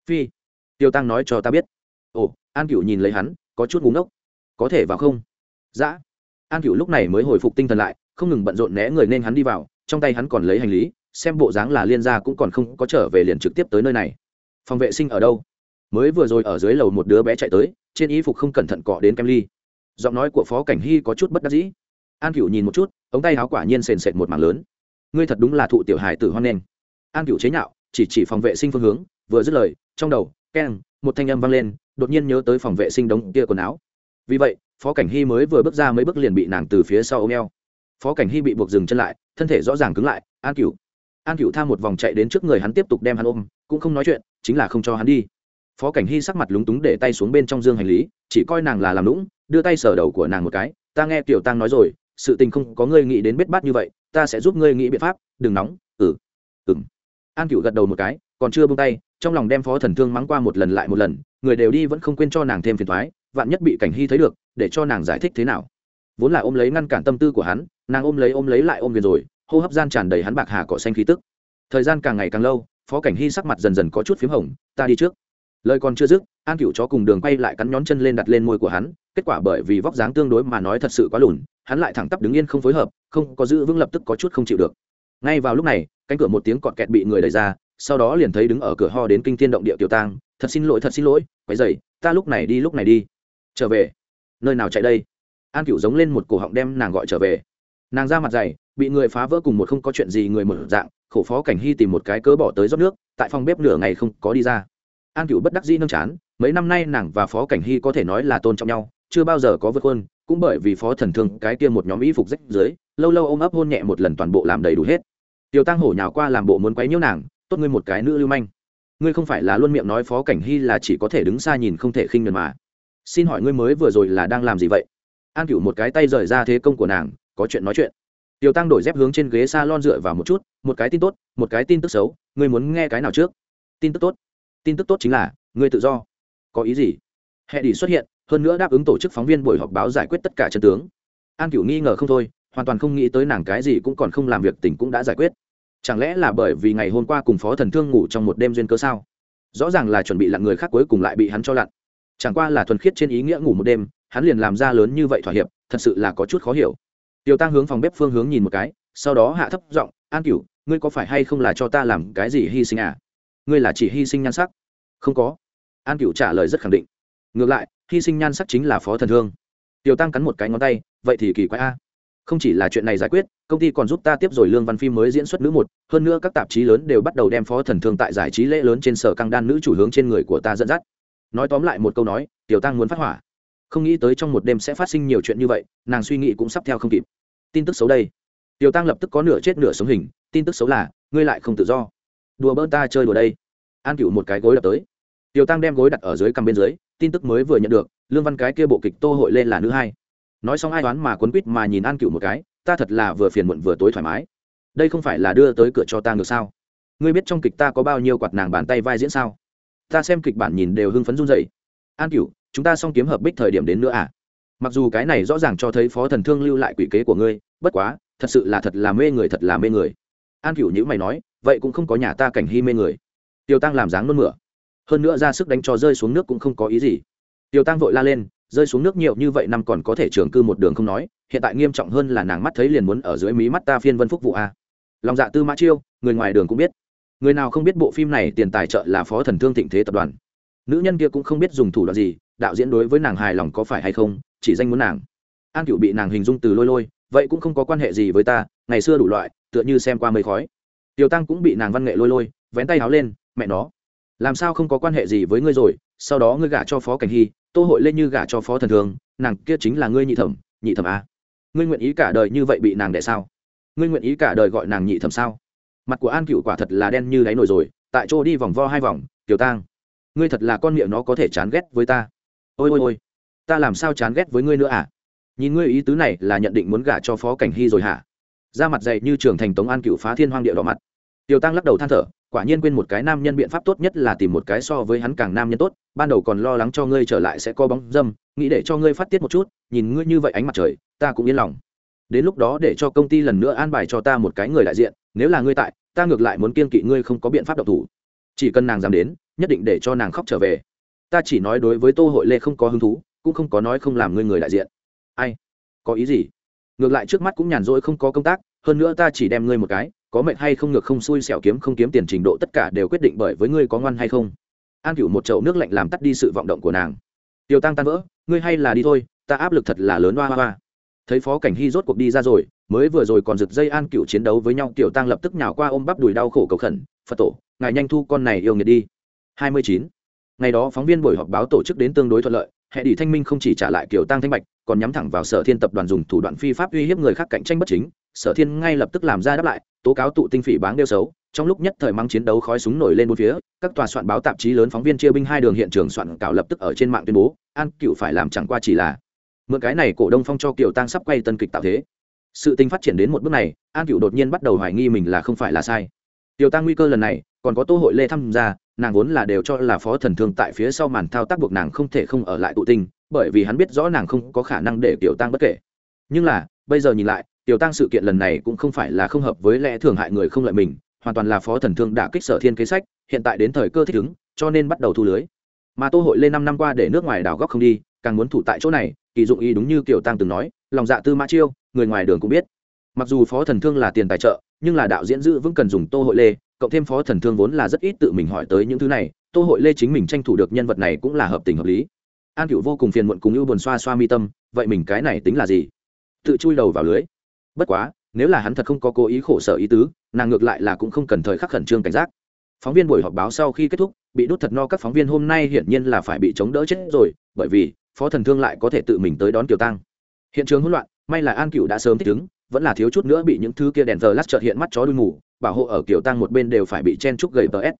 [SPEAKER 1] Phi, tiêu tăng nói cho ta biết. Ồ, an cựu nhìn lấy hắn, có chút búng ốc có thể vào không? Dã dạ. an cựu lúc này mới hồi phục tinh thần lại không ngừng bận rộn né người nên hắn đi vào, trong tay hắn còn lấy hành lý, xem bộ dáng là liên gia cũng còn không có trở về liền trực tiếp tới nơi này. Phòng vệ sinh ở đâu? Mới vừa rồi ở dưới lầu một đứa bé chạy tới, trên y phục không cẩn thận cọ đến kem ly. Giọng nói của phó cảnh hy có chút bất đắc dĩ. An cựu nhìn một chút, ống tay áo quả nhiên sền sệt một mảng lớn. Ngươi thật đúng là thụ tiểu hài tử hoan nghênh. An cựu chế nhạo, chỉ chỉ phòng vệ sinh phương hướng, vừa dứt lời, trong đầu, keng, một thanh âm vang lên, đột nhiên nhớ tới phòng vệ sinh đống kia quần áo. Vì vậy, phó cảnh hy mới vừa bước ra mấy bước liền bị nàng từ phía sau ôm eo phó cảnh hy bị buộc dừng chân lại, thân thể rõ ràng cứng lại, an cựu an cựu tha một vòng chạy đến trước người hắn tiếp tục đem hắn ôm, cũng không nói chuyện, chính là không cho hắn đi. Phó cảnh hy sắc mặt lúng túng để tay xuống bên trong dương hành lý, chỉ coi nàng là làm lũng đưa tay sờ đầu của nàng một cái, ta nghe tiểu tăng nói rồi, sự tình không có ngươi nghĩ đến bết bát như vậy, ta sẽ giúp ngươi nghĩ biện pháp, đừng nóng ừ ừ an cựu gật đầu một cái, còn chưa bông tay, trong lòng đem phó thần thương mắng qua một lần lại một lần, người đều đi vẫn không quên cho nàng thêm phiền thoái vạn nhất bị cảnh hy thấy được, để cho nàng giải thích thế nào. Vốn là ôm lấy ngăn cản tâm tư của hắn nàng ôm lấy ôm lấy lại ôm viền rồi, hô hấp gian tràn đầy hắn bạc hà cỏ xanh khí tức. Thời gian càng ngày càng lâu, phó cảnh hy sắc mặt dần dần có chút p h í m hồng, ta đi trước. Lời còn chưa dứt, an cựu chó cùng đường quay lại cắn nhón chân lên đặt lên môi của hắn, kết quả bởi vì vóc dáng tương đối mà nói thật sự quá lùn, hắn lại thẳng tắp đứng yên không phối hợp, không có giữ vững lập tức có chút không chịu được. Ngay vào lúc này, cánh cửa một tiếng cọt kẹt bị người đẩy ra, sau đó liền thấy đứng ở cửa ho đến kinh thiên động địa tiểu tang, thật xin lỗi, thật xin lỗi, quấy dày ta lúc này đi, lúc này đi. Trở về. Nơi nào chạy đây? An cựu giống lên một cổ họng đem nàng gọi trở về nàng ra mặt dày, bị người phá vỡ cùng một không có chuyện gì người mở dạng, khổ phó cảnh hy tìm một cái cớ bỏ tới rót nước, tại phòng bếp nửa ngày không có đi ra. An cựu bất đắc dĩ nâng chán, mấy năm nay nàng và phó cảnh hy có thể nói là tôn trọng nhau, chưa bao giờ có vượt hơn cũng bởi vì phó thần thương cái kia một nhóm y phục rách dưới, lâu lâu ôm ấp hôn nhẹ một lần toàn bộ làm đầy đủ hết. Tiêu tăng hổ nhào qua làm bộ muốn quấy nhiễu nàng, tốt ngươi một cái nữ lưu manh. Ngươi không phải là luôn miệng nói phó cảnh hy là chỉ có thể đứng xa nhìn không thể khinh nhuần mà. Xin hỏi ngươi mới vừa rồi là đang làm gì vậy? An cựu một cái tay rời ra thế công của nàng có chuyện nói chuyện Tiêu Tăng đổi dép hướng trên ghế salon dựa vào một chút, một cái tin tốt, một cái tin tức xấu, ngươi muốn nghe cái nào trước? Tin tức tốt. Tin tức tốt chính là, ngươi tự do. Có ý gì? Hệ đi xuất hiện, hơn nữa đáp ứng tổ chức phóng viên buổi họp báo giải quyết tất cả chân tướng. An Cửu nghi ngờ không thôi, hoàn toàn không nghĩ tới nàng cái gì cũng còn không làm việc tình cũng đã giải quyết. Chẳng lẽ là bởi vì ngày hôm qua cùng Phó Thần Thương ngủ trong một đêm duyên cơ sao? Rõ ràng là chuẩn bị lặn người khác cuối cùng lại bị hắn cho lặn. Chẳng qua là thuần khiết trên ý nghĩa ngủ một đêm, hắn liền làm ra lớn như vậy thỏa hiệp, thật sự là có chút khó hiểu tiêu tăng hướng phòng bếp phương hướng nhìn một cái, sau đó hạ thấp giọng, an cửu, ngươi có phải hay không là cho ta làm cái gì hy sinh à? Ngươi là chỉ hy sinh nhan sắc? Không có. An cửu trả lời rất khẳng định. Ngược lại, hy sinh nhan sắc chính là phó thần thương. Tiêu tăng cắn một cái ngón tay, vậy thì kỳ quái a. Không chỉ là chuyện này giải quyết, công ty còn giúp ta tiếp rồi lương văn phim mới diễn xuất nữ một, hơn nữa các tạp chí lớn đều bắt đầu đem phó thần thương tại giải trí lễ lớn trên sở căng đan nữ chủ hướng trên người của ta dẫn dắt. Nói tóm lại một câu nói, tiểu tăng muốn phát hỏa không nghĩ tới trong một đêm sẽ phát sinh nhiều chuyện như vậy, nàng suy nghĩ cũng sắp theo không kịp. Tin tức xấu đây. Tiểu tăng lập tức có nửa chết nửa sống hình, tin tức xấu là, ngươi lại không tự do. Đùa bỡn ta chơi đùa đây. An cựu một cái gối đập tới. Tiểu tăng đem gối đặt ở dưới cằm bên dưới, tin tức mới vừa nhận được, lương văn cái kia bộ kịch tô hội lên là nữ hai. Nói xong ai đoán mà quấn quýt mà nhìn an cựu một cái, ta thật là vừa phiền muộn vừa tối thoải mái. Đây không phải là đưa tới cửa cho ta ngược sao? Ngươi biết trong kịch ta có bao nhiêu quạt nàng bàn tay vai diễn sao? Ta xem kịch bản nhìn đều hưng phấn run dậy an cựu chúng ta xong kiếm hợp bích thời điểm đến nữa à? Mặc dù cái này rõ ràng cho thấy phó thần thương lưu lại quỷ kế của ngươi, bất quá, thật sự là thật là mê người, thật là mê người. An cửu nhữ mày nói, vậy cũng không có nhà ta cảnh hy mê người. Tiêu tăng làm dáng nôn mửa. Hơn nữa ra sức đánh cho rơi xuống nước cũng không có ý gì. Tiêu tăng vội la lên, rơi xuống nước nhiều như vậy năm còn có thể trường cư một đường không nói, hiện tại nghiêm trọng hơn là nàng mắt thấy liền muốn ở dưới mí mắt ta phiên vân phúc vụ a. Lòng dạ tư mã chiêu, người ngoài đường cũng biết. Người nào không biết bộ phim này tiền tài trợ là phó thần thương thịnh thế tập đoàn nữ nhân kia cũng không biết dùng thủ đoạn gì, đạo diễn đối với nàng hài lòng có phải hay không, chỉ danh muốn nàng. An cựu bị nàng hình dung từ lôi lôi, vậy cũng không có quan hệ gì với ta, ngày xưa đủ loại, tựa như xem qua mây khói. Tiểu tăng cũng bị nàng văn nghệ lôi lôi, vén tay háo lên, mẹ nó, làm sao không có quan hệ gì với ngươi rồi, sau đó ngươi gả cho phó cảnh hy, tô hội lên như gả cho phó thần thường, nàng kia chính là ngươi nhị thẩm nhị thẩm a. Ngươi nguyện ý cả đời như vậy bị nàng đẻ sao? Ngươi nguyện ý cả đời gọi nàng nhị thẩm sao? Mặt của an cựu quả thật là đen như đáy nổi rồi, tại chỗ đi vòng vo hai vòng, tiểu tăng ngươi thật là con miệng nó có thể chán ghét với ta. Ôi ôi ôi, ta làm sao chán ghét với ngươi nữa à? Nhìn ngươi ý tứ này là nhận định muốn gả cho phó cảnh hy rồi hả? Ra mặt dày như trưởng thành tống an cựu phá thiên hoang địa đỏ mặt. Tiểu tăng lắc đầu than thở, quả nhiên quên một cái nam nhân biện pháp tốt nhất là tìm một cái so với hắn càng nam nhân tốt, ban đầu còn lo lắng cho ngươi trở lại sẽ co bóng dâm, nghĩ để cho ngươi phát tiết một chút, nhìn ngươi như vậy ánh mặt trời, ta cũng yên lòng. Đến lúc đó để cho công ty lần nữa an bài cho ta một cái người đại diện, nếu là ngươi tại, ta ngược lại muốn kiên kỵ ngươi không có biện pháp độc thủ chỉ cần nàng dám đến, nhất định để cho nàng khóc trở về. Ta chỉ nói đối với tô hội lê không có hứng thú, cũng không có nói không làm ngươi người đại diện. Ai? Có ý gì? Ngược lại trước mắt cũng nhàn rỗi không có công tác, hơn nữa ta chỉ đem ngươi một cái, có mệnh hay không ngược không xui xẻo kiếm không kiếm tiền trình độ tất cả đều quyết định bởi với ngươi có ngoan hay không. An cửu một chậu nước lạnh làm tắt đi sự vọng động của nàng. Tiêu tăng tan vỡ, ngươi hay là đi thôi, ta áp lực thật là lớn hoa hoa. Thấy phó cảnh hy rốt cuộc đi ra rồi, mới vừa rồi còn giật dây an cửu chiến đấu với nhau, tiểu tăng lập tức nhào qua ôm bắp đùi đau khổ cầu khẩn, phật tổ ngài nhanh thu con này yêu nghiệt đi. Hai mươi chín. Ngày đó phóng viên buổi họp báo tổ chức đến tương đối thuận lợi, hệ đi thanh minh không chỉ trả lại kiểu tăng thanh bạch, còn nhắm thẳng vào sở thiên tập đoàn dùng thủ đoạn phi pháp uy hiếp người khác cạnh tranh bất chính. Sở thiên ngay lập tức làm ra đáp lại, tố cáo tụ tinh phỉ báng đeo xấu. Trong lúc nhất thời mang chiến đấu khói súng nổi lên bốn phía, các tòa soạn báo tạp chí lớn phóng viên chia binh hai đường hiện trường soạn cảo lập tức ở trên mạng tuyên bố, an cựu phải làm chẳng qua chỉ là mượn cái này cổ đông phong cho kiều tăng sắp quay tân kịch tạo thế. Sự tình phát triển đến một bước này, an cựu đột nhiên bắt đầu hoài nghi mình là không phải là sai. Kiều tăng nguy cơ lần này còn có tô hội lê tham gia, nàng vốn là đều cho là phó thần thương tại phía sau màn thao tác buộc nàng không thể không ở lại tụ tinh, bởi vì hắn biết rõ nàng không có khả năng để tiểu tăng bất kể. Nhưng là, bây giờ nhìn lại, tiểu tăng sự kiện lần này cũng không phải là không hợp với lẽ thường hại người không lợi mình, hoàn toàn là phó thần thương đã kích sở thiên kế sách, hiện tại đến thời cơ thích ứng, cho nên bắt đầu thu lưới. Mà tô hội lên năm năm qua để nước ngoài đảo góc không đi, càng muốn thủ tại chỗ này, kỳ dụng ý đúng như kiểu tăng từng nói, lòng dạ tư mã chiêu, người ngoài đường cũng biết. Mặc dù phó thần thương là tiền tài trợ, nhưng là đạo diễn giữ vững cần dùng tô hội lê cộng thêm phó thần thương vốn là rất ít tự mình hỏi tới những thứ này, tô hội lê chính mình tranh thủ được nhân vật này cũng là hợp tình hợp lý. An cựu vô cùng phiền muộn cùng ưu buồn xoa xoa mi tâm, vậy mình cái này tính là gì? Tự chui đầu vào lưới. Bất quá, nếu là hắn thật không có cố ý khổ sở ý tứ, nàng ngược lại là cũng không cần thời khắc khẩn trương cảnh giác. Phóng viên buổi họp báo sau khi kết thúc, bị đốt thật no các phóng viên hôm nay hiển nhiên là phải bị chống đỡ chết rồi, bởi vì, phó thần thương lại có thể tự mình tới đón kiều tăng hiện trường hỗn loạn, may là an cựu đã sớm thích ứng vẫn là thiếu chút nữa bị những thứ kia đèn giờ lát chợt hiện mắt chó đuôi mù, bảo hộ ở kiểu tăng một bên đều phải bị chen trúc gầy tờ s.